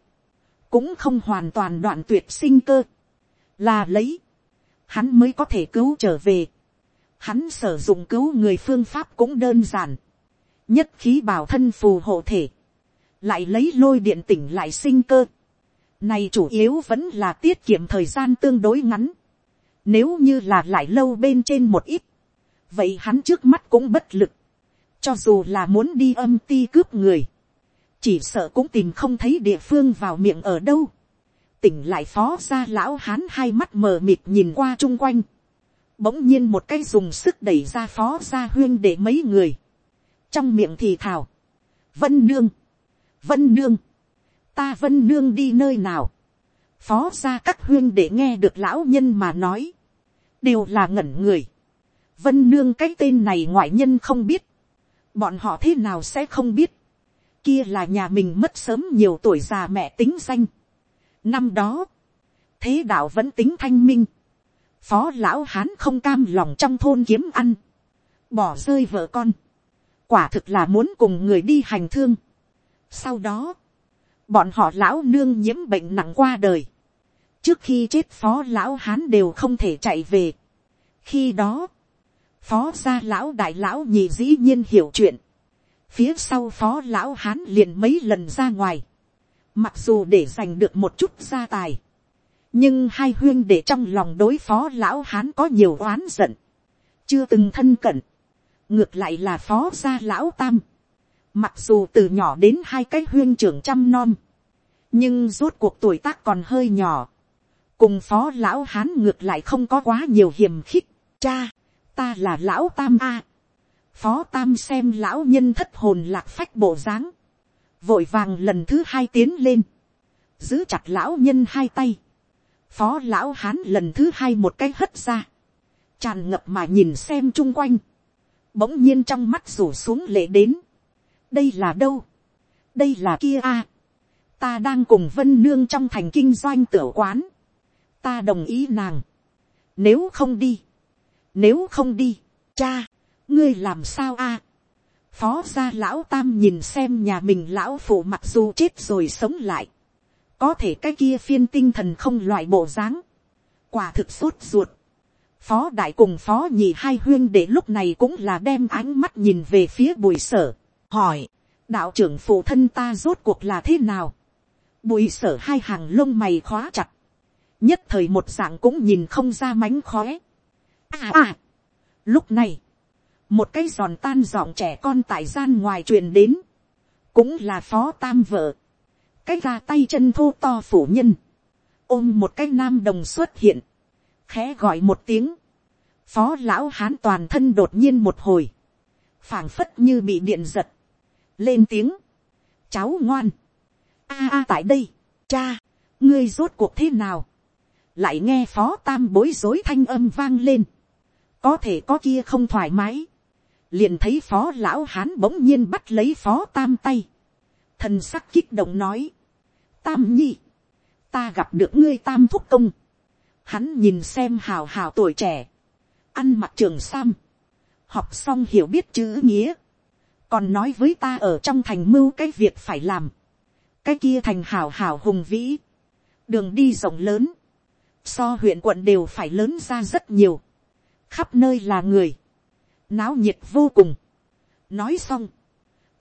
cũng không hoàn toàn đoạn tuyệt sinh cơ, là lấy, hắn mới có thể cứu trở về, hắn sử dụng cứu người phương pháp cũng đơn giản, nhất khí bảo thân phù hộ thể, lại lấy lôi điện tỉnh lại sinh cơ, này chủ yếu vẫn là tiết kiệm thời gian tương đối ngắn, nếu như là lại lâu bên trên một ít, vậy hắn trước mắt cũng bất lực, cho dù là muốn đi âm ti cướp người, chỉ sợ cũng tìm không thấy địa phương vào miệng ở đâu. tỉnh lại phó ra lão hán hai mắt mờ mịt nhìn qua chung quanh bỗng nhiên một cái dùng sức đẩy ra phó gia huyên để mấy người. trong miệng thì thào. vân nương, vân nương, ta vân nương đi nơi nào. phó gia các huyên để nghe được lão nhân mà nói. đều là ngẩn người. vân nương cái tên này ngoại nhân không biết. bọn họ thế nào sẽ không biết kia là nhà mình mất sớm nhiều tuổi già mẹ tính danh. Năm đó, thế đạo vẫn tính thanh minh. Phó lão hán không cam lòng trong thôn kiếm ăn. Bỏ rơi vợ con. Quả thực là muốn cùng người đi hành thương. Sau đó, bọn họ lão nương nhiễm bệnh nặng qua đời. Trước khi chết phó lão hán đều không thể chạy về. Khi đó, phó gia lão đại lão nhị dĩ nhiên hiểu chuyện Phía sau phó lão hán liền mấy lần ra ngoài. Mặc dù để giành được một chút gia tài. Nhưng hai huyên để trong lòng đối phó lão hán có nhiều oán giận. Chưa từng thân cận. Ngược lại là phó gia lão tam. Mặc dù từ nhỏ đến hai cái huyên trưởng trăm non. Nhưng rốt cuộc tuổi tác còn hơi nhỏ. Cùng phó lão hán ngược lại không có quá nhiều hiểm khích. Cha, ta là lão tam A phó tam xem lão nhân thất hồn lạc phách bộ dáng, vội vàng lần thứ hai tiến lên, giữ chặt lão nhân hai tay, phó lão hán lần thứ hai một cái hất ra, tràn ngập mà nhìn xem chung quanh, bỗng nhiên trong mắt rủ xuống lệ đến, đây là đâu, đây là kia a, ta đang cùng vân nương trong thành kinh doanh tiểu quán, ta đồng ý nàng, nếu không đi, nếu không đi, cha, ngươi làm sao a. phó gia lão tam nhìn xem nhà mình lão phụ mặc dù chết rồi sống lại có thể cái kia phiên tinh thần không loại bộ dáng. quả thực sốt ruột. phó đại cùng phó nhị hai huyên để lúc này cũng là đem ánh mắt nhìn về phía bùi sở. hỏi, đạo trưởng phụ thân ta rốt cuộc là thế nào. bùi sở hai hàng lông mày khóa chặt. nhất thời một dạng cũng nhìn không ra mánh khóe. à à, lúc này, một cái giòn tan giọng trẻ con tại gian ngoài truyền đến, cũng là phó tam vợ, cái ra tay chân thô to phủ nhân, ôm một cái nam đồng xuất hiện, khẽ gọi một tiếng, phó lão hán toàn thân đột nhiên một hồi, phảng phất như bị điện giật, lên tiếng, cháu ngoan, a a tại đây, cha, ngươi rốt cuộc thế nào, lại nghe phó tam bối rối thanh âm vang lên, có thể có kia không thoải mái, liền thấy phó lão hán bỗng nhiên bắt lấy phó tam tay, thần sắc kích động nói, tam nhi, ta gặp được ngươi tam thúc công, hắn nhìn xem hào hào tuổi trẻ, ăn mặc trường sam, học xong hiểu biết chữ nghĩa, còn nói với ta ở trong thành mưu cái việc phải làm, cái kia thành hào hào hùng vĩ, đường đi rộng lớn, so huyện quận đều phải lớn ra rất nhiều, khắp nơi là người, náo nhiệt vô cùng. nói xong,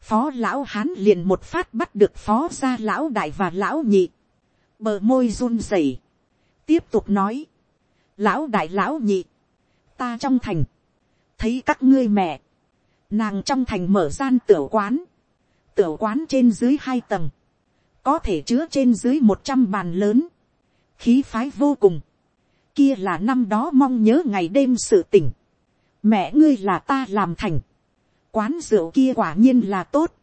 phó lão hán liền một phát bắt được phó gia lão đại và lão nhị, bờ môi run rẩy, tiếp tục nói, lão đại lão nhị, ta trong thành, thấy các ngươi mẹ, nàng trong thành mở gian tiểu quán, tiểu quán trên dưới hai tầng, có thể chứa trên dưới một trăm bàn lớn, khí phái vô cùng, kia là năm đó mong nhớ ngày đêm sự tỉnh, mẹ ngươi là ta làm thành, quán rượu kia quả nhiên là tốt,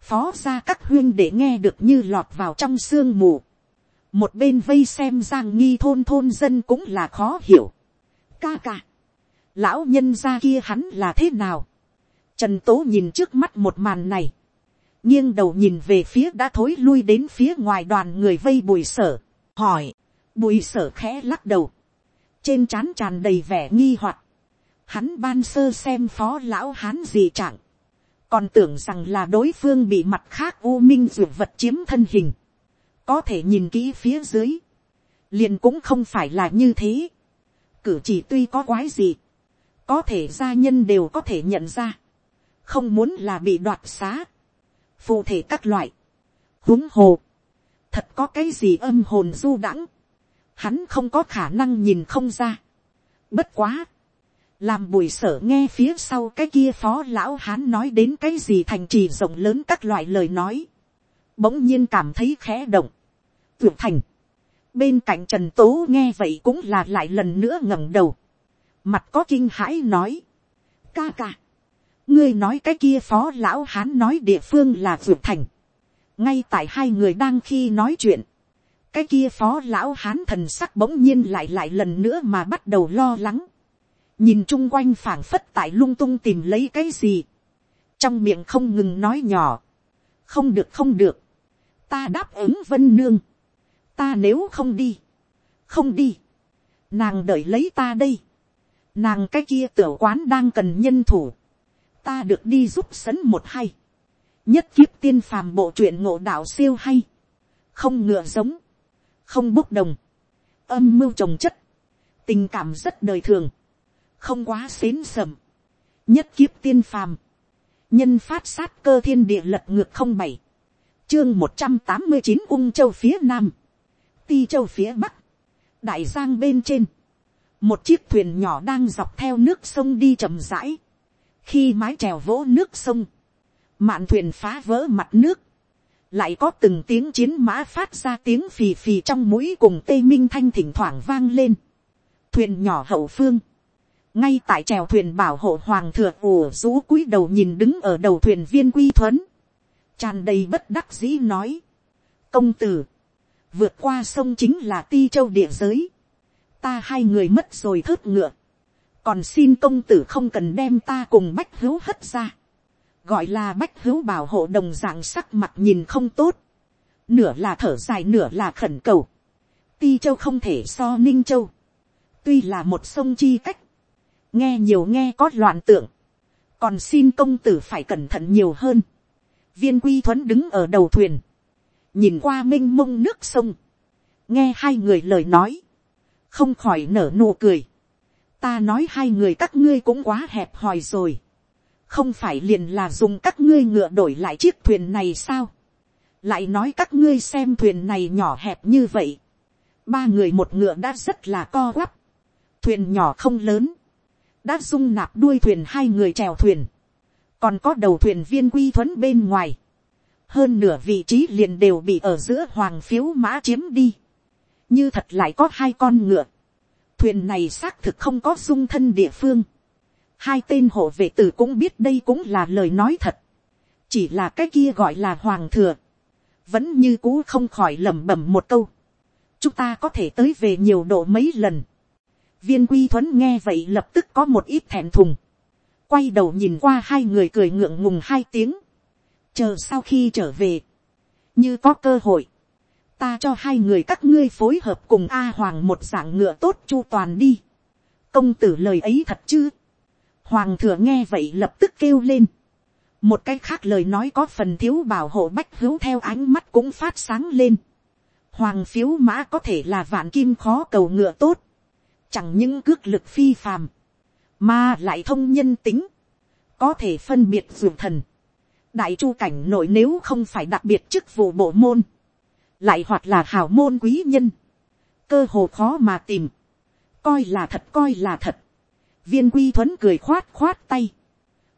phó ra các huyên để nghe được như lọt vào trong sương mù, một bên vây xem giang nghi thôn thôn dân cũng là khó hiểu, ca ca, lão nhân ra kia hắn là thế nào, trần tố nhìn trước mắt một màn này, nghiêng đầu nhìn về phía đã thối lui đến phía ngoài đoàn người vây bùi sở, hỏi, bùi sở khẽ lắc đầu, trên trán tràn đầy vẻ nghi hoặc, hắn ban sơ xem phó lão hán gì trạng, còn tưởng rằng là đối phương bị mặt khác u minh ruột vật chiếm thân hình, có thể nhìn kỹ phía dưới, liền cũng không phải là như thế, cử chỉ tuy có quái gì, có thể gia nhân đều có thể nhận ra, không muốn là bị đoạt xá, phụ thể các loại, huống hồ, thật có cái gì âm hồn du đãng, hắn không có khả năng nhìn không ra. Bất quá, làm bùi sở nghe phía sau cái kia phó lão hán nói đến cái gì thành trì rộng lớn các loại lời nói, bỗng nhiên cảm thấy khẽ động, tưởng thành, bên cạnh trần tố nghe vậy cũng là lại lần nữa ngẩng đầu, mặt có kinh hãi nói, ca ca, ngươi nói cái kia phó lão hán nói địa phương là tưởng thành, ngay tại hai người đang khi nói chuyện, cái kia phó lão hán thần sắc bỗng nhiên lại lại lần nữa mà bắt đầu lo lắng, nhìn chung quanh phảng phất tại lung tung tìm lấy cái gì, trong miệng không ngừng nói nhỏ, không được không được, ta đáp ứng vân nương, ta nếu không đi, không đi, nàng đợi lấy ta đây, nàng cái kia tiểu quán đang cần nhân thủ, ta được đi giúp sấn một hay, nhất kiếp tiên phàm bộ truyện ngộ đạo siêu hay, không ngựa giống, không bốc đồng, âm mưu trồng chất, tình cảm rất đời thường, không quá xến sầm, nhất kiếp tiên phàm, nhân phát sát cơ thiên địa lật ngược không bảy, chương một trăm tám mươi chín ung châu phía nam, ti châu phía bắc, đại giang bên trên, một chiếc thuyền nhỏ đang dọc theo nước sông đi chậm rãi, khi mái trèo vỗ nước sông, mạn thuyền phá vỡ mặt nước, lại có từng tiếng chiến mã phát ra tiếng phì phì trong mũi cùng tây minh thanh thỉnh thoảng vang lên. thuyền nhỏ hậu phương, ngay tại trèo thuyền bảo hộ hoàng thừa ủ rũ cúi đầu nhìn đứng ở đầu thuyền viên quy thuấn, tràn đầy bất đắc dĩ nói, công tử, vượt qua sông chính là ti châu địa giới, ta hai người mất rồi thớt ngựa, còn xin công tử không cần đem ta cùng bách hữu hất ra, gọi là bách hữu bảo hộ đồng dạng sắc mặt nhìn không tốt, nửa là thở dài nửa là khẩn cầu, ti châu không thể so ninh châu, tuy là một sông chi cách, nghe nhiều nghe có loạn tượng, còn xin công tử phải cẩn thận nhiều hơn, viên quy thuấn đứng ở đầu thuyền, nhìn qua m i n h mông nước sông, nghe hai người lời nói, không khỏi nở nụ cười, ta nói hai người các ngươi cũng quá hẹp hòi rồi, không phải liền là dùng các ngươi ngựa đổi lại chiếc thuyền này sao, lại nói các ngươi xem thuyền này nhỏ hẹp như vậy, ba người một ngựa đã rất là co quắp, thuyền nhỏ không lớn, đã dung nạp đuôi thuyền hai người chèo thuyền, còn có đầu thuyền viên quy thuấn bên ngoài, hơn nửa vị trí liền đều bị ở giữa hoàng phiếu mã chiếm đi, như thật lại có hai con ngựa, thuyền này xác thực không có dung thân địa phương, hai tên hộ vệ tử cũng biết đây cũng là lời nói thật, chỉ là cái kia gọi là hoàng thừa, vẫn như cũ không khỏi lẩm bẩm một câu, chúng ta có thể tới về nhiều độ mấy lần, viên quy thuấn nghe vậy lập tức có một ít thẹn thùng, quay đầu nhìn qua hai người cười ngượng ngùng hai tiếng, chờ sau khi trở về, như có cơ hội, ta cho hai người các ngươi phối hợp cùng a hoàng một dạng ngựa tốt chu toàn đi. công tử lời ấy thật chứ. hoàng thừa nghe vậy lập tức kêu lên. một cái khác lời nói có phần thiếu bảo hộ bách hữu theo ánh mắt cũng phát sáng lên. hoàng phiếu mã có thể là vạn kim khó cầu ngựa tốt chẳng những cước lực phi phàm, mà lại thông nhân tính, có thể phân biệt ruột thần. Đại chu cảnh nội nếu không phải đặc biệt chức vụ bộ môn, lại hoặc là hào môn quý nhân, cơ hồ khó mà tìm, coi là thật coi là thật, viên quy thuấn cười khoát khoát tay,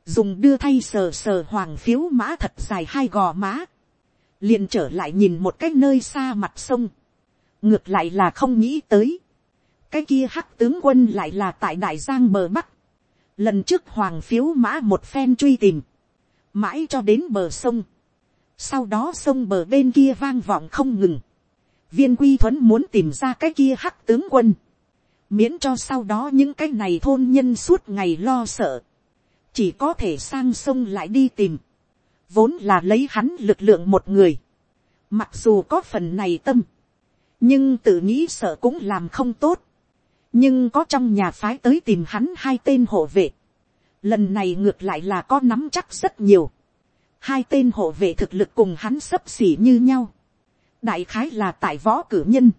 dùng đưa thay sờ sờ hoàng phiếu mã thật dài hai gò má, liền trở lại nhìn một cái nơi xa mặt sông, ngược lại là không nghĩ tới, cái kia hắc tướng quân lại là tại đại giang bờ bắc, lần trước hoàng phiếu mã một phen truy tìm, mãi cho đến bờ sông. Sau đó sông bờ bên kia vang vọng không ngừng. Viên quy thuấn muốn tìm ra cái kia hắc tướng quân. Miễn cho sau đó những cái này thôn nhân suốt ngày lo sợ. Chỉ có thể sang sông lại đi tìm. vốn là lấy hắn lực lượng một người, mặc dù có phần này tâm, nhưng tự nghĩ sợ cũng làm không tốt, nhưng có trong nhà phái tới tìm hắn hai tên hộ vệ, lần này ngược lại là có nắm chắc rất nhiều, hai tên hộ vệ thực lực cùng hắn sấp xỉ như nhau, đại khái là tại võ cử nhân,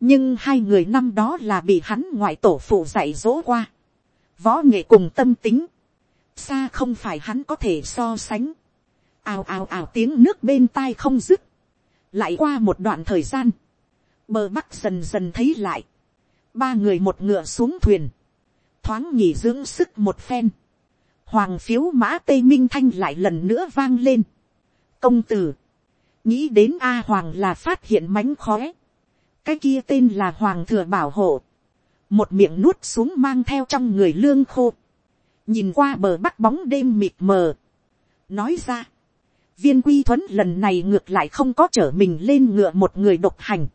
nhưng hai người năm đó là bị hắn ngoại tổ phụ dạy dỗ qua, võ nghệ cùng tâm tính, xa không phải hắn có thể so sánh, ào ào ào tiếng nước bên tai không dứt, lại qua một đoạn thời gian, bờ bắc dần dần thấy lại, ba người một ngựa xuống thuyền, thoáng nghỉ dưỡng sức một phen, hoàng phiếu mã tây minh thanh lại lần nữa vang lên, công tử, nghĩ đến a hoàng là phát hiện mánh khóe, cái kia tên là hoàng thừa bảo hộ, một miệng nuốt xuống mang theo trong người lương khô, nhìn qua bờ bắc bóng đêm mịt mờ, nói ra, viên quy thuấn lần này ngược lại không có trở mình lên ngựa một người độc hành,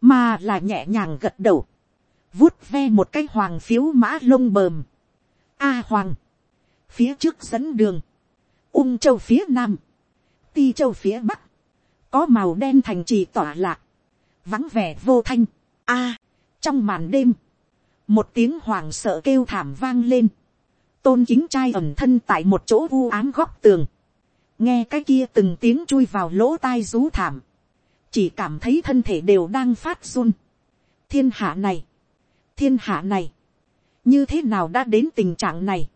mà là nhẹ nhàng gật đầu, vuốt ve một cái hoàng phiếu mã lông bờm. A hoàng, phía trước dẫn đường, ung châu phía nam, ti châu phía bắc, có màu đen thành trì tỏa lạc, vắng vẻ vô thanh. A, trong màn đêm, một tiếng hoàng sợ kêu thảm vang lên, tôn kính trai ẩm thân tại một chỗ u ám góc tường, nghe cái kia từng tiếng chui vào lỗ tai rú thảm, chỉ cảm thấy thân thể đều đang phát run. thiên hạ này, thiên hạ này, như thế nào đã đến tình trạng này.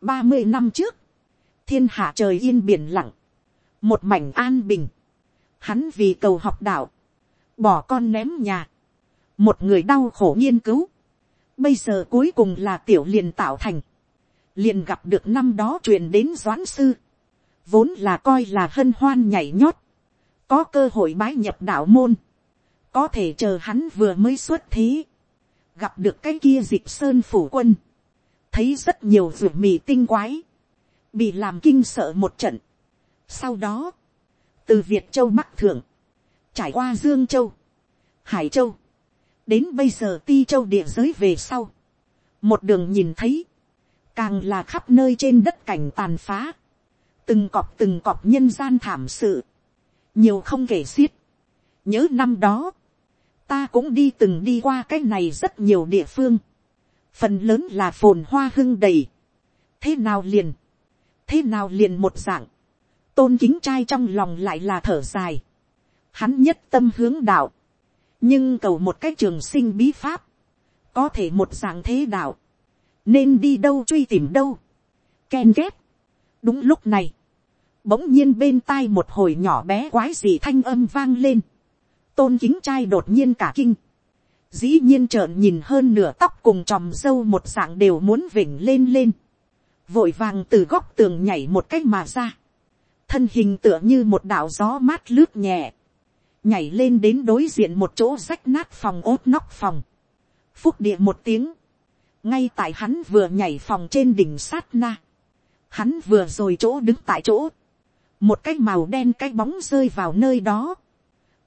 ba mươi năm trước, thiên hạ trời yên biển lặng, một mảnh an bình, hắn vì cầu học đạo, bỏ con ném nhà, một người đau khổ nghiên cứu, bây giờ cuối cùng là tiểu liền tạo thành, liền gặp được năm đó truyền đến doãn sư, vốn là coi là hân hoan nhảy nhót, có cơ hội bái nhập đạo môn, có thể chờ hắn vừa mới xuất thí gặp được cái kia dịp sơn phủ quân, thấy rất nhiều ruột mì tinh quái, bị làm kinh sợ một trận. Sau đó, từ Việt Châu Bắc Thượng, trải qua Dương Châu, Hải Châu, đến bây giờ Ti Châu địa giới về sau, một đường nhìn thấy, càng là khắp nơi trên đất cảnh tàn phá, từng cọp từng cọp nhân gian thảm sự, nhiều không kể xiết. nhớ năm đó, ta cũng đi từng đi qua cái này rất nhiều địa phương, phần lớn là phồn hoa hưng đầy, thế nào liền, thế nào liền một dạng, tôn kính trai trong lòng lại là thở dài, hắn nhất tâm hướng đạo, nhưng cầu một cái trường sinh bí pháp, có thể một dạng thế đạo, nên đi đâu truy tìm đâu, ken ghép. đúng lúc này, bỗng nhiên bên tai một hồi nhỏ bé quái gì thanh âm vang lên, tôn kính trai đột nhiên cả kinh, dĩ nhiên trợn nhìn hơn nửa tóc cùng tròm dâu một dạng đều muốn vỉnh lên lên, vội vàng từ góc tường nhảy một cách mà ra, thân hình tựa như một đạo gió mát lướt nhẹ, nhảy lên đến đối diện một chỗ rách nát phòng ốt nóc phòng, phúc địa một tiếng, ngay tại hắn vừa nhảy phòng trên đỉnh sát na, hắn vừa rồi chỗ đứng tại chỗ, một cái màu đen cái bóng rơi vào nơi đó,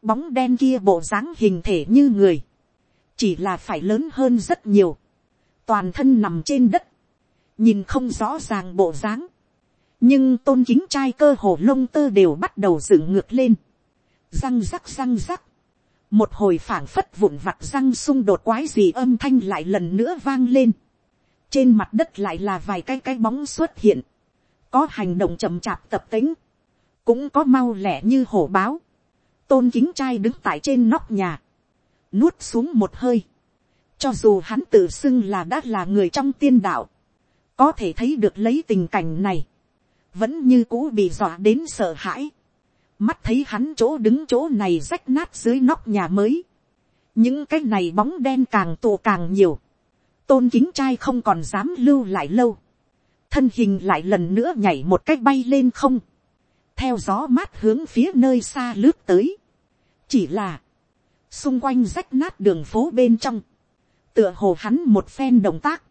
bóng đen kia bộ dáng hình thể như người, chỉ là phải lớn hơn rất nhiều, toàn thân nằm trên đất, nhìn không rõ ràng bộ dáng, nhưng tôn kính trai cơ hồ lông tơ đều bắt đầu dựng ngược lên, răng rắc răng rắc, một hồi phảng phất vụn vặt răng xung đột quái gì âm thanh lại lần nữa vang lên, trên mặt đất lại là vài cái cái bóng xuất hiện, có hành động chậm chạp tập tính, cũng có mau lẻ như hổ báo, tôn kính trai đứng tại trên nóc nhà, nuốt xuống một hơi, cho dù hắn tự xưng là đã là người trong tiên đạo, có thể thấy được lấy tình cảnh này, vẫn như cũ bị dọa đến sợ hãi, mắt thấy hắn chỗ đứng chỗ này rách nát dưới nóc nhà mới, những cái này bóng đen càng tụ càng nhiều, tôn kính trai không còn dám lưu lại lâu, thân hình lại lần nữa nhảy một cách bay lên không, theo gió mát hướng phía nơi xa lướt tới, chỉ là, xung quanh rách nát đường phố bên trong, tựa hồ hắn một phen động tác,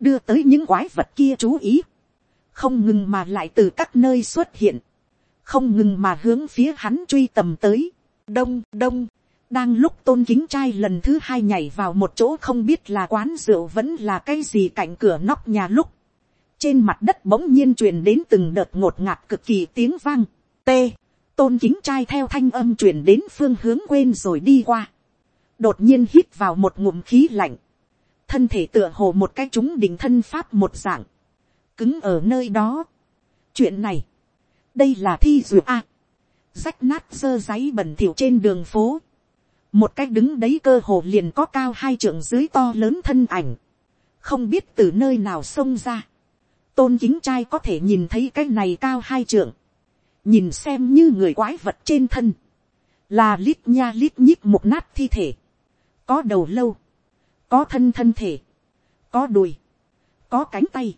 đưa tới những quái vật kia chú ý, không ngừng mà lại từ các nơi xuất hiện, không ngừng mà hướng phía hắn truy tầm tới, đông đông, đang lúc tôn kính trai lần thứ hai nhảy vào một chỗ không biết là quán rượu vẫn là cái gì cạnh cửa nóc nhà lúc, trên mặt đất bỗng nhiên truyền đến từng đợt ngột ngạt cực kỳ tiếng vang, t, tôn kính trai theo thanh âm truyền đến phương hướng quên rồi đi qua, đột nhiên hít vào một ngụm khí lạnh, thân thể tựa hồ một cái chúng đỉnh thân pháp một dạng, cứng ở nơi đó. chuyện này, đây là thi duyệt a, rách nát sơ giấy bẩn thỉu trên đường phố, một cái đứng đấy cơ hồ liền có cao hai trượng dưới to lớn thân ảnh, không biết từ nơi nào xông ra, tôn kính trai có thể nhìn thấy cái này cao hai trượng, nhìn xem như người quái vật trên thân, là lít nha lít nhít một nát thi thể, có đầu lâu, có thân thân thể, có đùi, có cánh tay,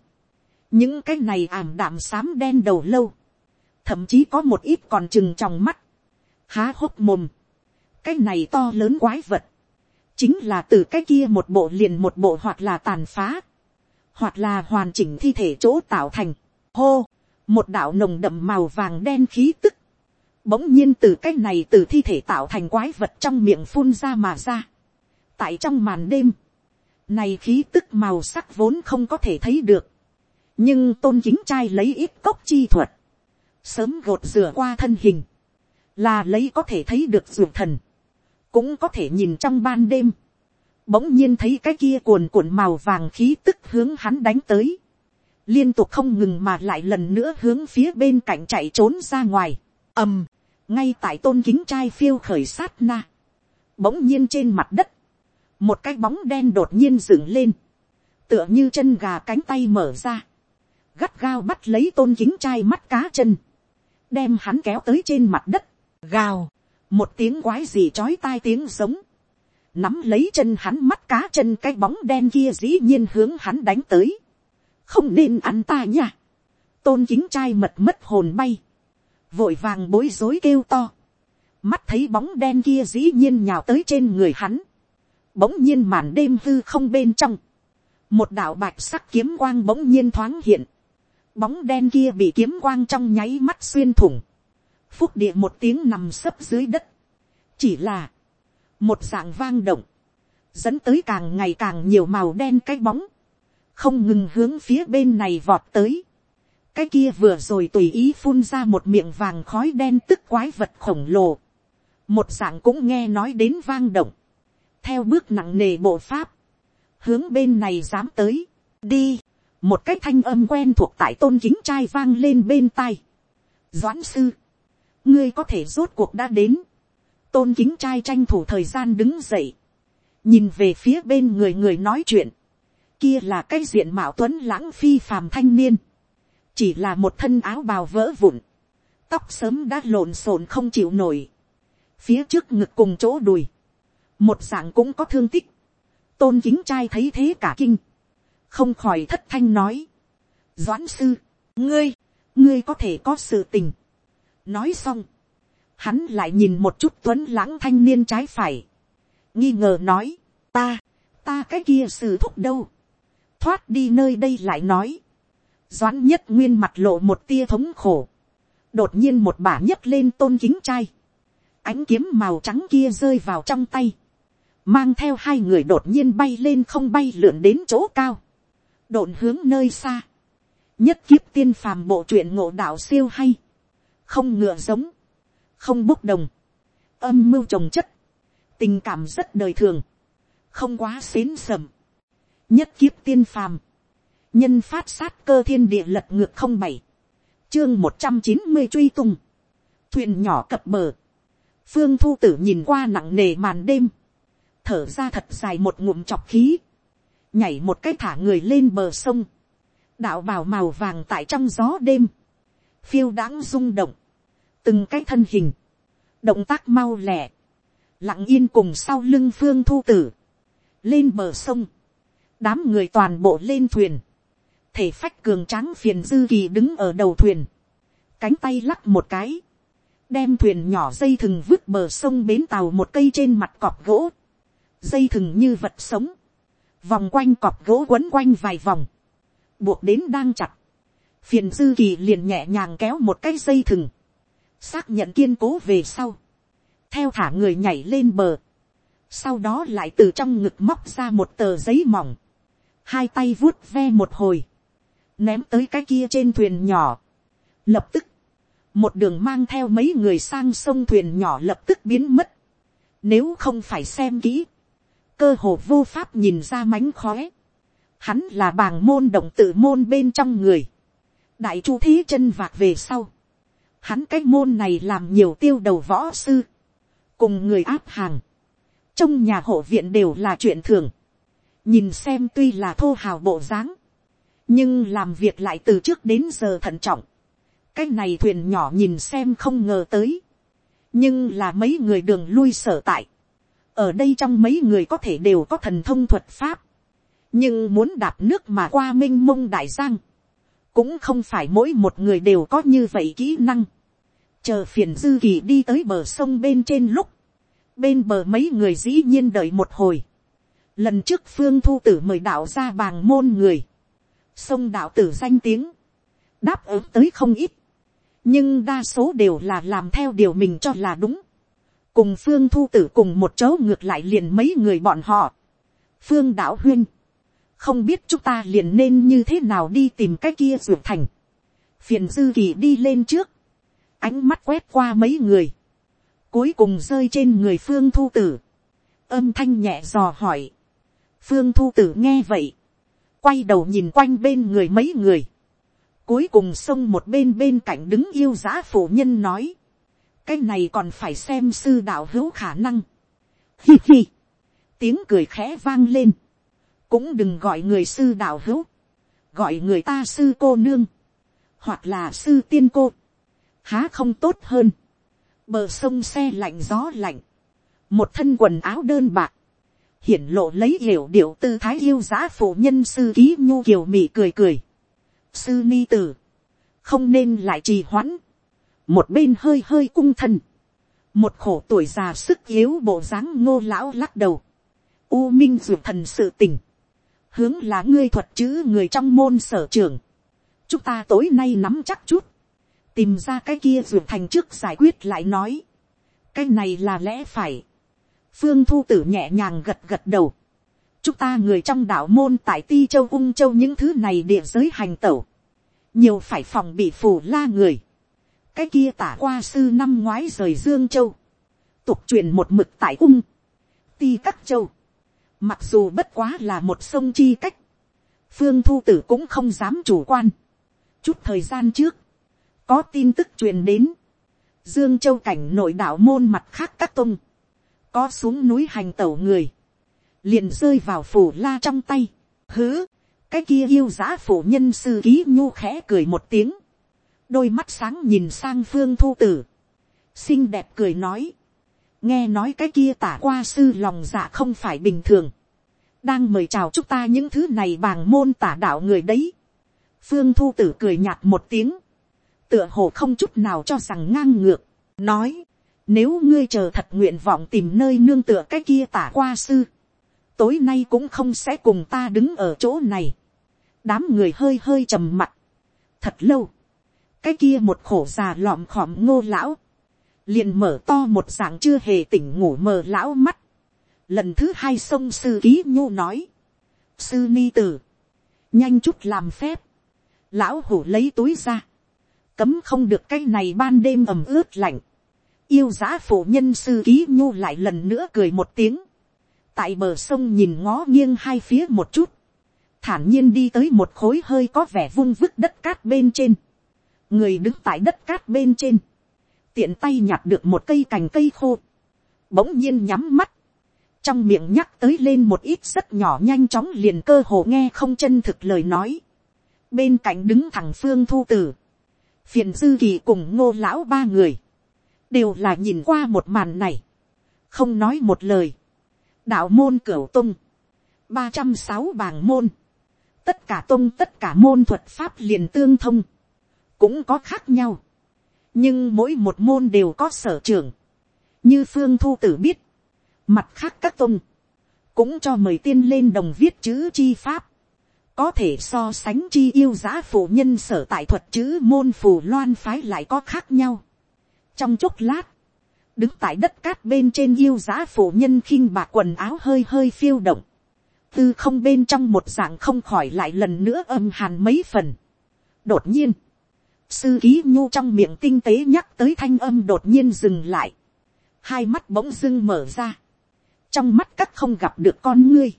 những cái này ảm đạm xám đen đầu lâu, thậm chí có một ít còn chừng trong mắt, há hốc mồm, cái này to lớn quái vật, chính là từ cái kia một bộ liền một bộ hoặc là tàn phá, hoặc là hoàn chỉnh thi thể chỗ tạo thành, hô, một đạo nồng đậm màu vàng đen khí tức, bỗng nhiên từ cái này từ thi thể tạo thành quái vật trong miệng phun ra mà ra, tại trong màn đêm, này khí tức màu sắc vốn không có thể thấy được, nhưng tôn chính trai lấy ít cốc chi thuật, sớm gột rửa qua thân hình, là lấy có thể thấy được ruột thần, cũng có thể nhìn trong ban đêm, bỗng nhiên thấy cái kia cuồn cuộn màu vàng khí tức hướng hắn đánh tới, liên tục không ngừng mà lại lần nữa hướng phía bên cạnh chạy trốn ra ngoài, ầm, ngay tại tôn kính trai phiêu khởi sát na, bỗng nhiên trên mặt đất, một cái bóng đen đột nhiên dựng lên, tựa như chân gà cánh tay mở ra, gắt gao bắt lấy tôn kính trai mắt cá chân, đem hắn kéo tới trên mặt đất, gào, một tiếng quái gì chói tai tiếng giống, nắm lấy chân hắn mắt cá chân cái bóng đen kia dĩ nhiên hướng hắn đánh tới, không nên ăn ta nha, tôn kính trai mật mất hồn bay, vội vàng bối rối kêu to, mắt thấy bóng đen kia dĩ nhiên nhào tới trên người hắn, bỗng nhiên màn đêm hư không bên trong, một đạo bạch sắc kiếm quang bỗng nhiên thoáng hiện, bóng đen kia bị kiếm quang trong nháy mắt xuyên thủng, phúc địa một tiếng nằm sấp dưới đất, chỉ là, một dạng vang động, dẫn tới càng ngày càng nhiều màu đen cái bóng, không ngừng hướng phía bên này vọt tới, cái kia vừa rồi tùy ý phun ra một miệng vàng khói đen tức quái vật khổng lồ, một dạng cũng nghe nói đến vang động, theo bước nặng nề bộ pháp, hướng bên này dám tới, đi, một cái thanh âm quen thuộc tại tôn kính trai vang lên bên tai. doãn sư, ngươi có thể rốt cuộc đã đến, tôn kính trai tranh thủ thời gian đứng dậy, nhìn về phía bên người người nói chuyện, kia là cái diện mạo tuấn lãng phi phàm thanh niên, chỉ là một thân áo bào vỡ vụn, tóc sớm đã lộn xộn không chịu nổi, phía trước ngực cùng chỗ đùi, một dạng cũng có thương tích, tôn kính trai thấy thế cả kinh, không khỏi thất thanh nói, doãn sư, ngươi, ngươi có thể có sự tình. nói xong, hắn lại nhìn một chút tuấn lãng thanh niên trái phải, nghi ngờ nói, ta, ta cái kia sự thúc đâu, thoát đi nơi đây lại nói, doãn nhất nguyên mặt lộ một tia thống khổ, đột nhiên một bả nhấc lên tôn kính trai, ánh kiếm màu trắng kia rơi vào trong tay, mang theo hai người đột nhiên bay lên không bay lượn đến chỗ cao, độn hướng nơi xa, nhất kiếp tiên phàm bộ truyện ngộ đạo siêu hay, không ngựa giống, không bốc đồng, âm mưu trồng chất, tình cảm rất đời thường, không quá xến sầm, nhất kiếp tiên phàm, nhân phát sát cơ thiên địa lật ngược không bảy, chương một trăm chín mươi truy tung, thuyền nhỏ cập bờ, phương thu tử nhìn qua nặng nề màn đêm, thở ra thật dài một ngụm chọc khí, nhảy một cái thả người lên bờ sông, đạo bào màu vàng tại trong gió đêm, phiêu đãng rung động, từng cái thân hình, động tác mau lẻ, lặng yên cùng sau lưng phương thu tử, lên bờ sông, đám người toàn bộ lên thuyền, thể phách cường tráng phiền dư kỳ đứng ở đầu thuyền, cánh tay lắc một cái, đem thuyền nhỏ dây thừng vứt bờ sông bến tàu một cây trên mặt cọp gỗ, dây thừng như vật sống, vòng quanh cọp gỗ quấn quanh vài vòng, buộc đến đang chặt, phiền dư kỳ liền nhẹ nhàng kéo một cái dây thừng, xác nhận kiên cố về sau, theo thả người nhảy lên bờ, sau đó lại từ trong ngực móc ra một tờ giấy mỏng, hai tay vuốt ve một hồi, ném tới cái kia trên thuyền nhỏ. Lập tức, một đường mang theo mấy người sang sông thuyền nhỏ lập tức biến mất. Nếu không phải xem kỹ, cơ hồ vô pháp nhìn ra mánh khóe. Hắn là bàng môn động tự môn bên trong người. Đại chu thí chân vạc về sau. Hắn cái môn này làm nhiều tiêu đầu võ sư. Cùng người áp hàng. Trong nhà hộ viện đều là chuyện thường. Nhìn xem tuy là thô hào bộ dáng, Nhưng làm việc lại từ trước đến giờ thận trọng. Cái này thuyền nhỏ nhìn xem không ngờ tới. Nhưng là mấy người đường lui sở tại. Ở đây trong mấy người có thể đều có thần thông thuật pháp. Nhưng muốn đạp nước mà qua minh mông đại giang cũng không phải mỗi một người đều có như vậy kỹ năng. chờ phiền dư kỳ đi tới bờ sông bên trên lúc, bên bờ mấy người dĩ nhiên đợi một hồi. lần trước phương thu tử mời đạo ra bàng môn người, sông đạo tử danh tiếng, đáp ứng tới không ít, nhưng đa số đều là làm theo điều mình cho là đúng. cùng phương thu tử cùng một chỗ ngược lại liền mấy người bọn họ. phương đạo huyên, không biết chúng ta liền nên như thế nào đi tìm cái kia ruột thành. phiền dư kỳ đi lên trước, ánh mắt quét qua mấy người, cuối cùng rơi trên người phương thu tử, âm thanh nhẹ dò hỏi, phương thu tử nghe vậy, quay đầu nhìn quanh bên người mấy người, cuối cùng xông một bên bên cạnh đứng yêu giá phụ nhân nói, cái này còn phải xem sư đạo hữu khả năng. Hi hi, tiếng cười khẽ vang lên, cũng đừng gọi người sư đạo hữu, gọi người ta sư cô nương, hoặc là sư tiên cô, há không tốt hơn, bờ sông xe lạnh gió lạnh, một thân quần áo đơn bạc, hiển lộ lấy hiểu điệu tư thái yêu giá phụ nhân sư ký nhu kiều mị cười cười, sư ni tử, không nên lại trì hoãn, một bên hơi hơi cung thân, một khổ tuổi già sức yếu bộ dáng ngô lão lắc đầu, u minh ruột thần sự tình, hướng là ngươi thuật chữ người trong môn sở trường. chúng ta tối nay nắm chắc chút, tìm ra cái kia ruột thành trước giải quyết lại nói. cái này là lẽ phải. phương thu tử nhẹ nhàng gật gật đầu. chúng ta người trong đạo môn tại ti châu ung châu những thứ này địa giới hành tẩu. nhiều phải phòng bị phù la người. cái kia tả qua sư năm ngoái rời dương châu. tục truyền một mực tại ung. ti các châu Mặc dù bất quá là một sông chi cách. Phương Thu Tử cũng không dám chủ quan. Chút thời gian trước. Có tin tức truyền đến. Dương Châu cảnh nội đạo môn mặt khác các tung, Có xuống núi hành tẩu người. Liền rơi vào phủ la trong tay. Hứ. Cái kia yêu giá phủ nhân sư ký nhu khẽ cười một tiếng. Đôi mắt sáng nhìn sang Phương Thu Tử. Xinh đẹp cười nói nghe nói cái kia tả qua sư lòng dạ không phải bình thường, đang mời chào chúc ta những thứ này bàng môn tả đạo người đấy. phương thu tử cười nhạt một tiếng, tựa hồ không chút nào cho rằng ngang ngược, nói, nếu ngươi chờ thật nguyện vọng tìm nơi nương tựa cái kia tả qua sư, tối nay cũng không sẽ cùng ta đứng ở chỗ này. đám người hơi hơi trầm mặt, thật lâu, cái kia một khổ già lọm khọm ngô lão, liền mở to một dạng chưa hề tỉnh ngủ mờ lão mắt. Lần thứ hai sông sư ký nhu nói. Sư ni tử. Nhanh chút làm phép. Lão hủ lấy túi ra. Cấm không được cái này ban đêm ẩm ướt lạnh. Yêu giá phổ nhân sư ký nhu lại lần nữa cười một tiếng. Tại bờ sông nhìn ngó nghiêng hai phía một chút. Thản nhiên đi tới một khối hơi có vẻ vung vứt đất cát bên trên. Người đứng tại đất cát bên trên tiện tay nhặt được một cây cành cây khô, bỗng nhiên nhắm mắt, trong miệng nhắc tới lên một ít rất nhỏ nhanh chóng liền cơ hồ nghe không chân thực lời nói, bên cạnh đứng thẳng phương thu tử, phiền dư kỳ cùng ngô lão ba người, đều là nhìn qua một màn này, không nói một lời, đạo môn cửu tung, ba trăm sáu bảng môn, tất cả tung tất cả môn thuật pháp liền tương thông, cũng có khác nhau nhưng mỗi một môn đều có sở trường, như phương thu tử biết, mặt khác các tôn, cũng cho mời tiên lên đồng viết chữ chi pháp, có thể so sánh chi yêu giá phụ nhân sở tại thuật chữ môn phù loan phái lại có khác nhau. trong chốc lát, đứng tại đất cát bên trên yêu giá phụ nhân khinh bạc quần áo hơi hơi phiêu động, tư không bên trong một dạng không khỏi lại lần nữa âm hàn mấy phần, đột nhiên, sư ký nhu trong miệng tinh tế nhắc tới thanh âm đột nhiên dừng lại, hai mắt bỗng dưng mở ra, trong mắt các không gặp được con ngươi,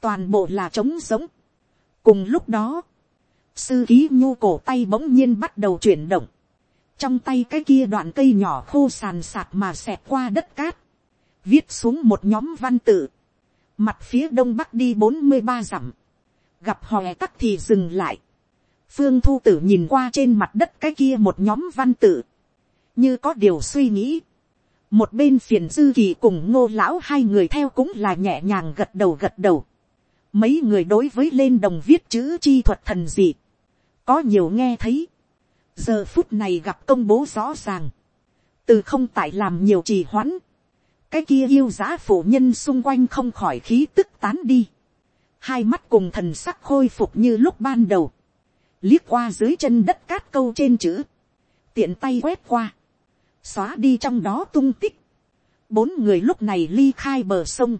toàn bộ là trống giống. cùng lúc đó, sư ký nhu cổ tay bỗng nhiên bắt đầu chuyển động, trong tay cái kia đoạn cây nhỏ khô sàn sạt mà xẹt qua đất cát, viết xuống một nhóm văn tự, mặt phía đông bắc đi bốn mươi ba dặm, gặp hòe tắc thì dừng lại, phương thu tử nhìn qua trên mặt đất cái kia một nhóm văn tự, như có điều suy nghĩ, một bên phiền dư kỳ cùng ngô lão hai người theo cũng là nhẹ nhàng gật đầu gật đầu, mấy người đối với lên đồng viết chữ chi thuật thần gì, có nhiều nghe thấy, giờ phút này gặp công bố rõ ràng, từ không tại làm nhiều trì hoãn, cái kia yêu giá phụ nhân xung quanh không khỏi khí tức tán đi, hai mắt cùng thần sắc khôi phục như lúc ban đầu, liếc qua dưới chân đất cát câu trên chữ, tiện tay quét qua, xóa đi trong đó tung tích, bốn người lúc này ly khai bờ sông,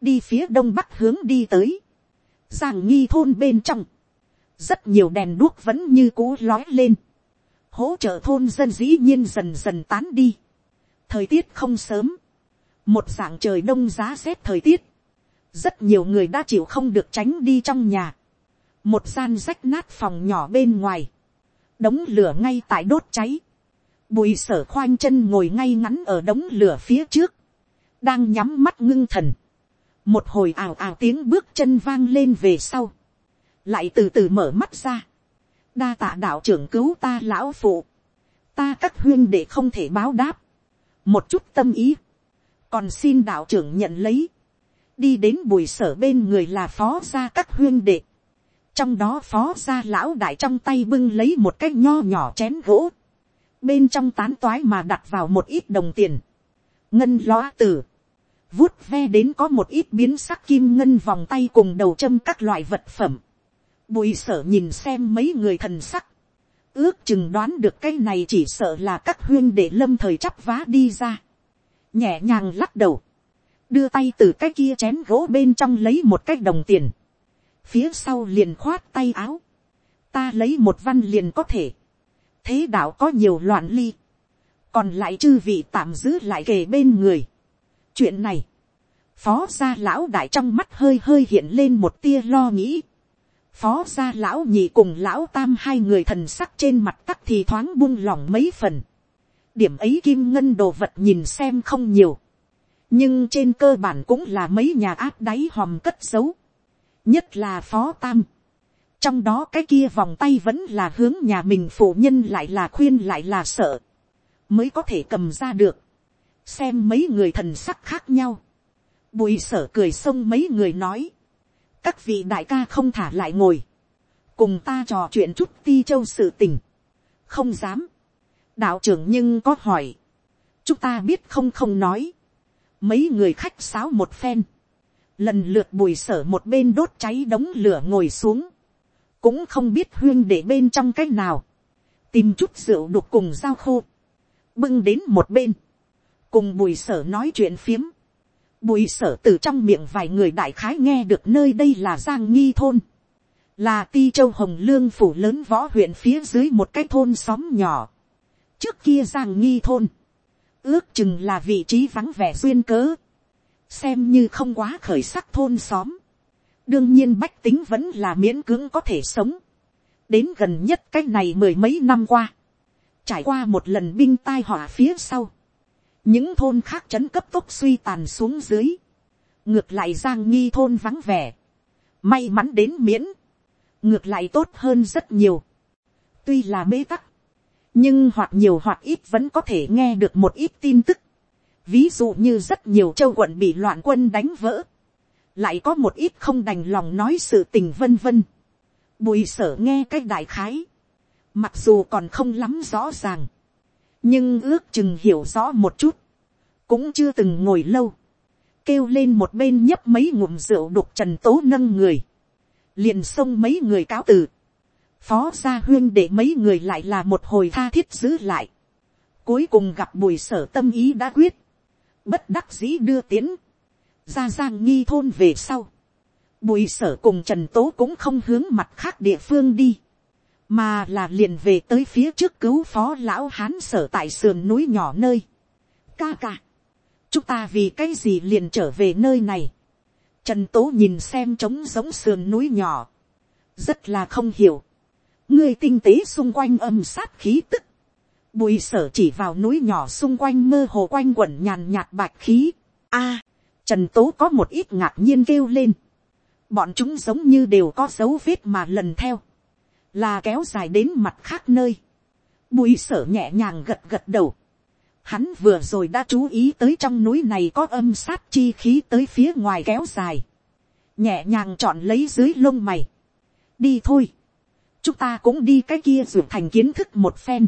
đi phía đông bắc hướng đi tới, giang nghi thôn bên trong, rất nhiều đèn đuốc vẫn như cũ lói lên, hỗ trợ thôn dân dĩ nhiên dần dần tán đi, thời tiết không sớm, một dạng trời đông giá rét thời tiết, rất nhiều người đã chịu không được tránh đi trong nhà, một gian rách nát phòng nhỏ bên ngoài, đống lửa ngay tại đốt cháy, bùi sở khoanh chân ngồi ngay ngắn ở đống lửa phía trước, đang nhắm mắt ngưng thần, một hồi ào ào tiếng bước chân vang lên về sau, lại từ từ mở mắt ra, đa tạ đạo trưởng cứu ta lão phụ, ta các huyên để không thể báo đáp, một chút tâm ý, còn xin đạo trưởng nhận lấy, đi đến bùi sở bên người là phó gia các huyên đệ, trong đó phó gia lão đại trong tay bưng lấy một cái nho nhỏ chén gỗ, bên trong tán toái mà đặt vào một ít đồng tiền, ngân lóa tử, vuốt ve đến có một ít biến sắc kim ngân vòng tay cùng đầu châm các loại vật phẩm, bùi sở nhìn xem mấy người thần sắc, ước chừng đoán được cái này chỉ sợ là các huyên để lâm thời chắp vá đi ra, nhẹ nhàng lắc đầu, đưa tay từ cái kia chén gỗ bên trong lấy một cái đồng tiền, phía sau liền khoát tay áo, ta lấy một văn liền có thể, thế đạo có nhiều loạn ly, còn lại chư vị tạm giữ lại kề bên người. chuyện này, phó gia lão đại trong mắt hơi hơi hiện lên một tia lo nghĩ, phó gia lão nhị cùng lão tam hai người thần sắc trên mặt tắc thì thoáng buông lỏng mấy phần. điểm ấy kim ngân đồ vật nhìn xem không nhiều. nhưng trên cơ bản cũng là mấy nhà áp đáy hòm cất giấu nhất là phó tam. trong đó cái kia vòng tay vẫn là hướng nhà mình phụ nhân lại là khuyên lại là sợ. mới có thể cầm ra được. xem mấy người thần sắc khác nhau. bùi sở cười xông mấy người nói các vị đại ca không thả lại ngồi, cùng ta trò chuyện chút ti châu sự tình, không dám, đạo trưởng nhưng có hỏi, chúng ta biết không không nói, mấy người khách sáo một phen, lần lượt bùi sở một bên đốt cháy đống lửa ngồi xuống, cũng không biết huyên để bên trong cái nào, tìm chút rượu đục cùng dao khô, bưng đến một bên, cùng bùi sở nói chuyện phiếm, Bùi sở từ trong miệng vài người đại khái nghe được nơi đây là Giang Nghi Thôn. Là ti châu Hồng Lương phủ lớn võ huyện phía dưới một cái thôn xóm nhỏ. Trước kia Giang Nghi Thôn. Ước chừng là vị trí vắng vẻ duyên cớ. Xem như không quá khởi sắc thôn xóm. Đương nhiên bách tính vẫn là miễn cưỡng có thể sống. Đến gần nhất cách này mười mấy năm qua. Trải qua một lần binh tai họa phía sau. Những thôn khác trấn cấp tốc suy tàn xuống dưới, ngược lại giang nghi thôn vắng vẻ, may mắn đến miễn, ngược lại tốt hơn rất nhiều, tuy là bế tắc, nhưng hoặc nhiều hoặc ít vẫn có thể nghe được một ít tin tức, ví dụ như rất nhiều châu quận bị loạn quân đánh vỡ, lại có một ít không đành lòng nói sự tình vân vân, bùi sở nghe cái đại khái, mặc dù còn không lắm rõ ràng, nhưng ước chừng hiểu rõ một chút, cũng chưa từng ngồi lâu, kêu lên một bên nhấp mấy ngụm rượu đục trần tố nâng người, liền xông mấy người cáo từ, phó gia huyên để mấy người lại là một hồi tha thiết giữ lại, cuối cùng gặp bùi sở tâm ý đã quyết, bất đắc dĩ đưa tiến, ra giang nghi thôn về sau, bùi sở cùng trần tố cũng không hướng mặt khác địa phương đi, mà là liền về tới phía trước cứu phó lão hán sở tại sườn núi nhỏ nơi. ca ca, chúng ta vì cái gì liền trở về nơi này. Trần tố nhìn xem trống giống sườn núi nhỏ, rất là không hiểu. ngươi tinh tế xung quanh âm sát khí tức, bùi sở chỉ vào núi nhỏ xung quanh mơ hồ quanh quẩn nhàn nhạt bạch khí. a, trần tố có một ít ngạc nhiên kêu lên. bọn chúng giống như đều có dấu vết mà lần theo là kéo dài đến mặt khác nơi. Bùi sở nhẹ nhàng gật gật đầu. Hắn vừa rồi đã chú ý tới trong núi này có âm sát chi khí tới phía ngoài kéo dài. Nhẹ nhàng chọn lấy dưới lông mày. Đi thôi. Chúng ta cũng đi cái kia dù thành kiến thức một phen.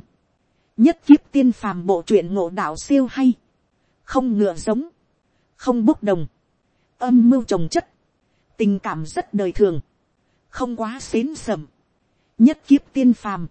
Nhất kiếp tiên phàm bộ truyện ngộ đạo siêu hay. Không ngựa giống. Không bốc đồng. Âm mưu trồng chất. Tình cảm rất đời thường. Không quá xến sầm nhất kiếp tiên phàm,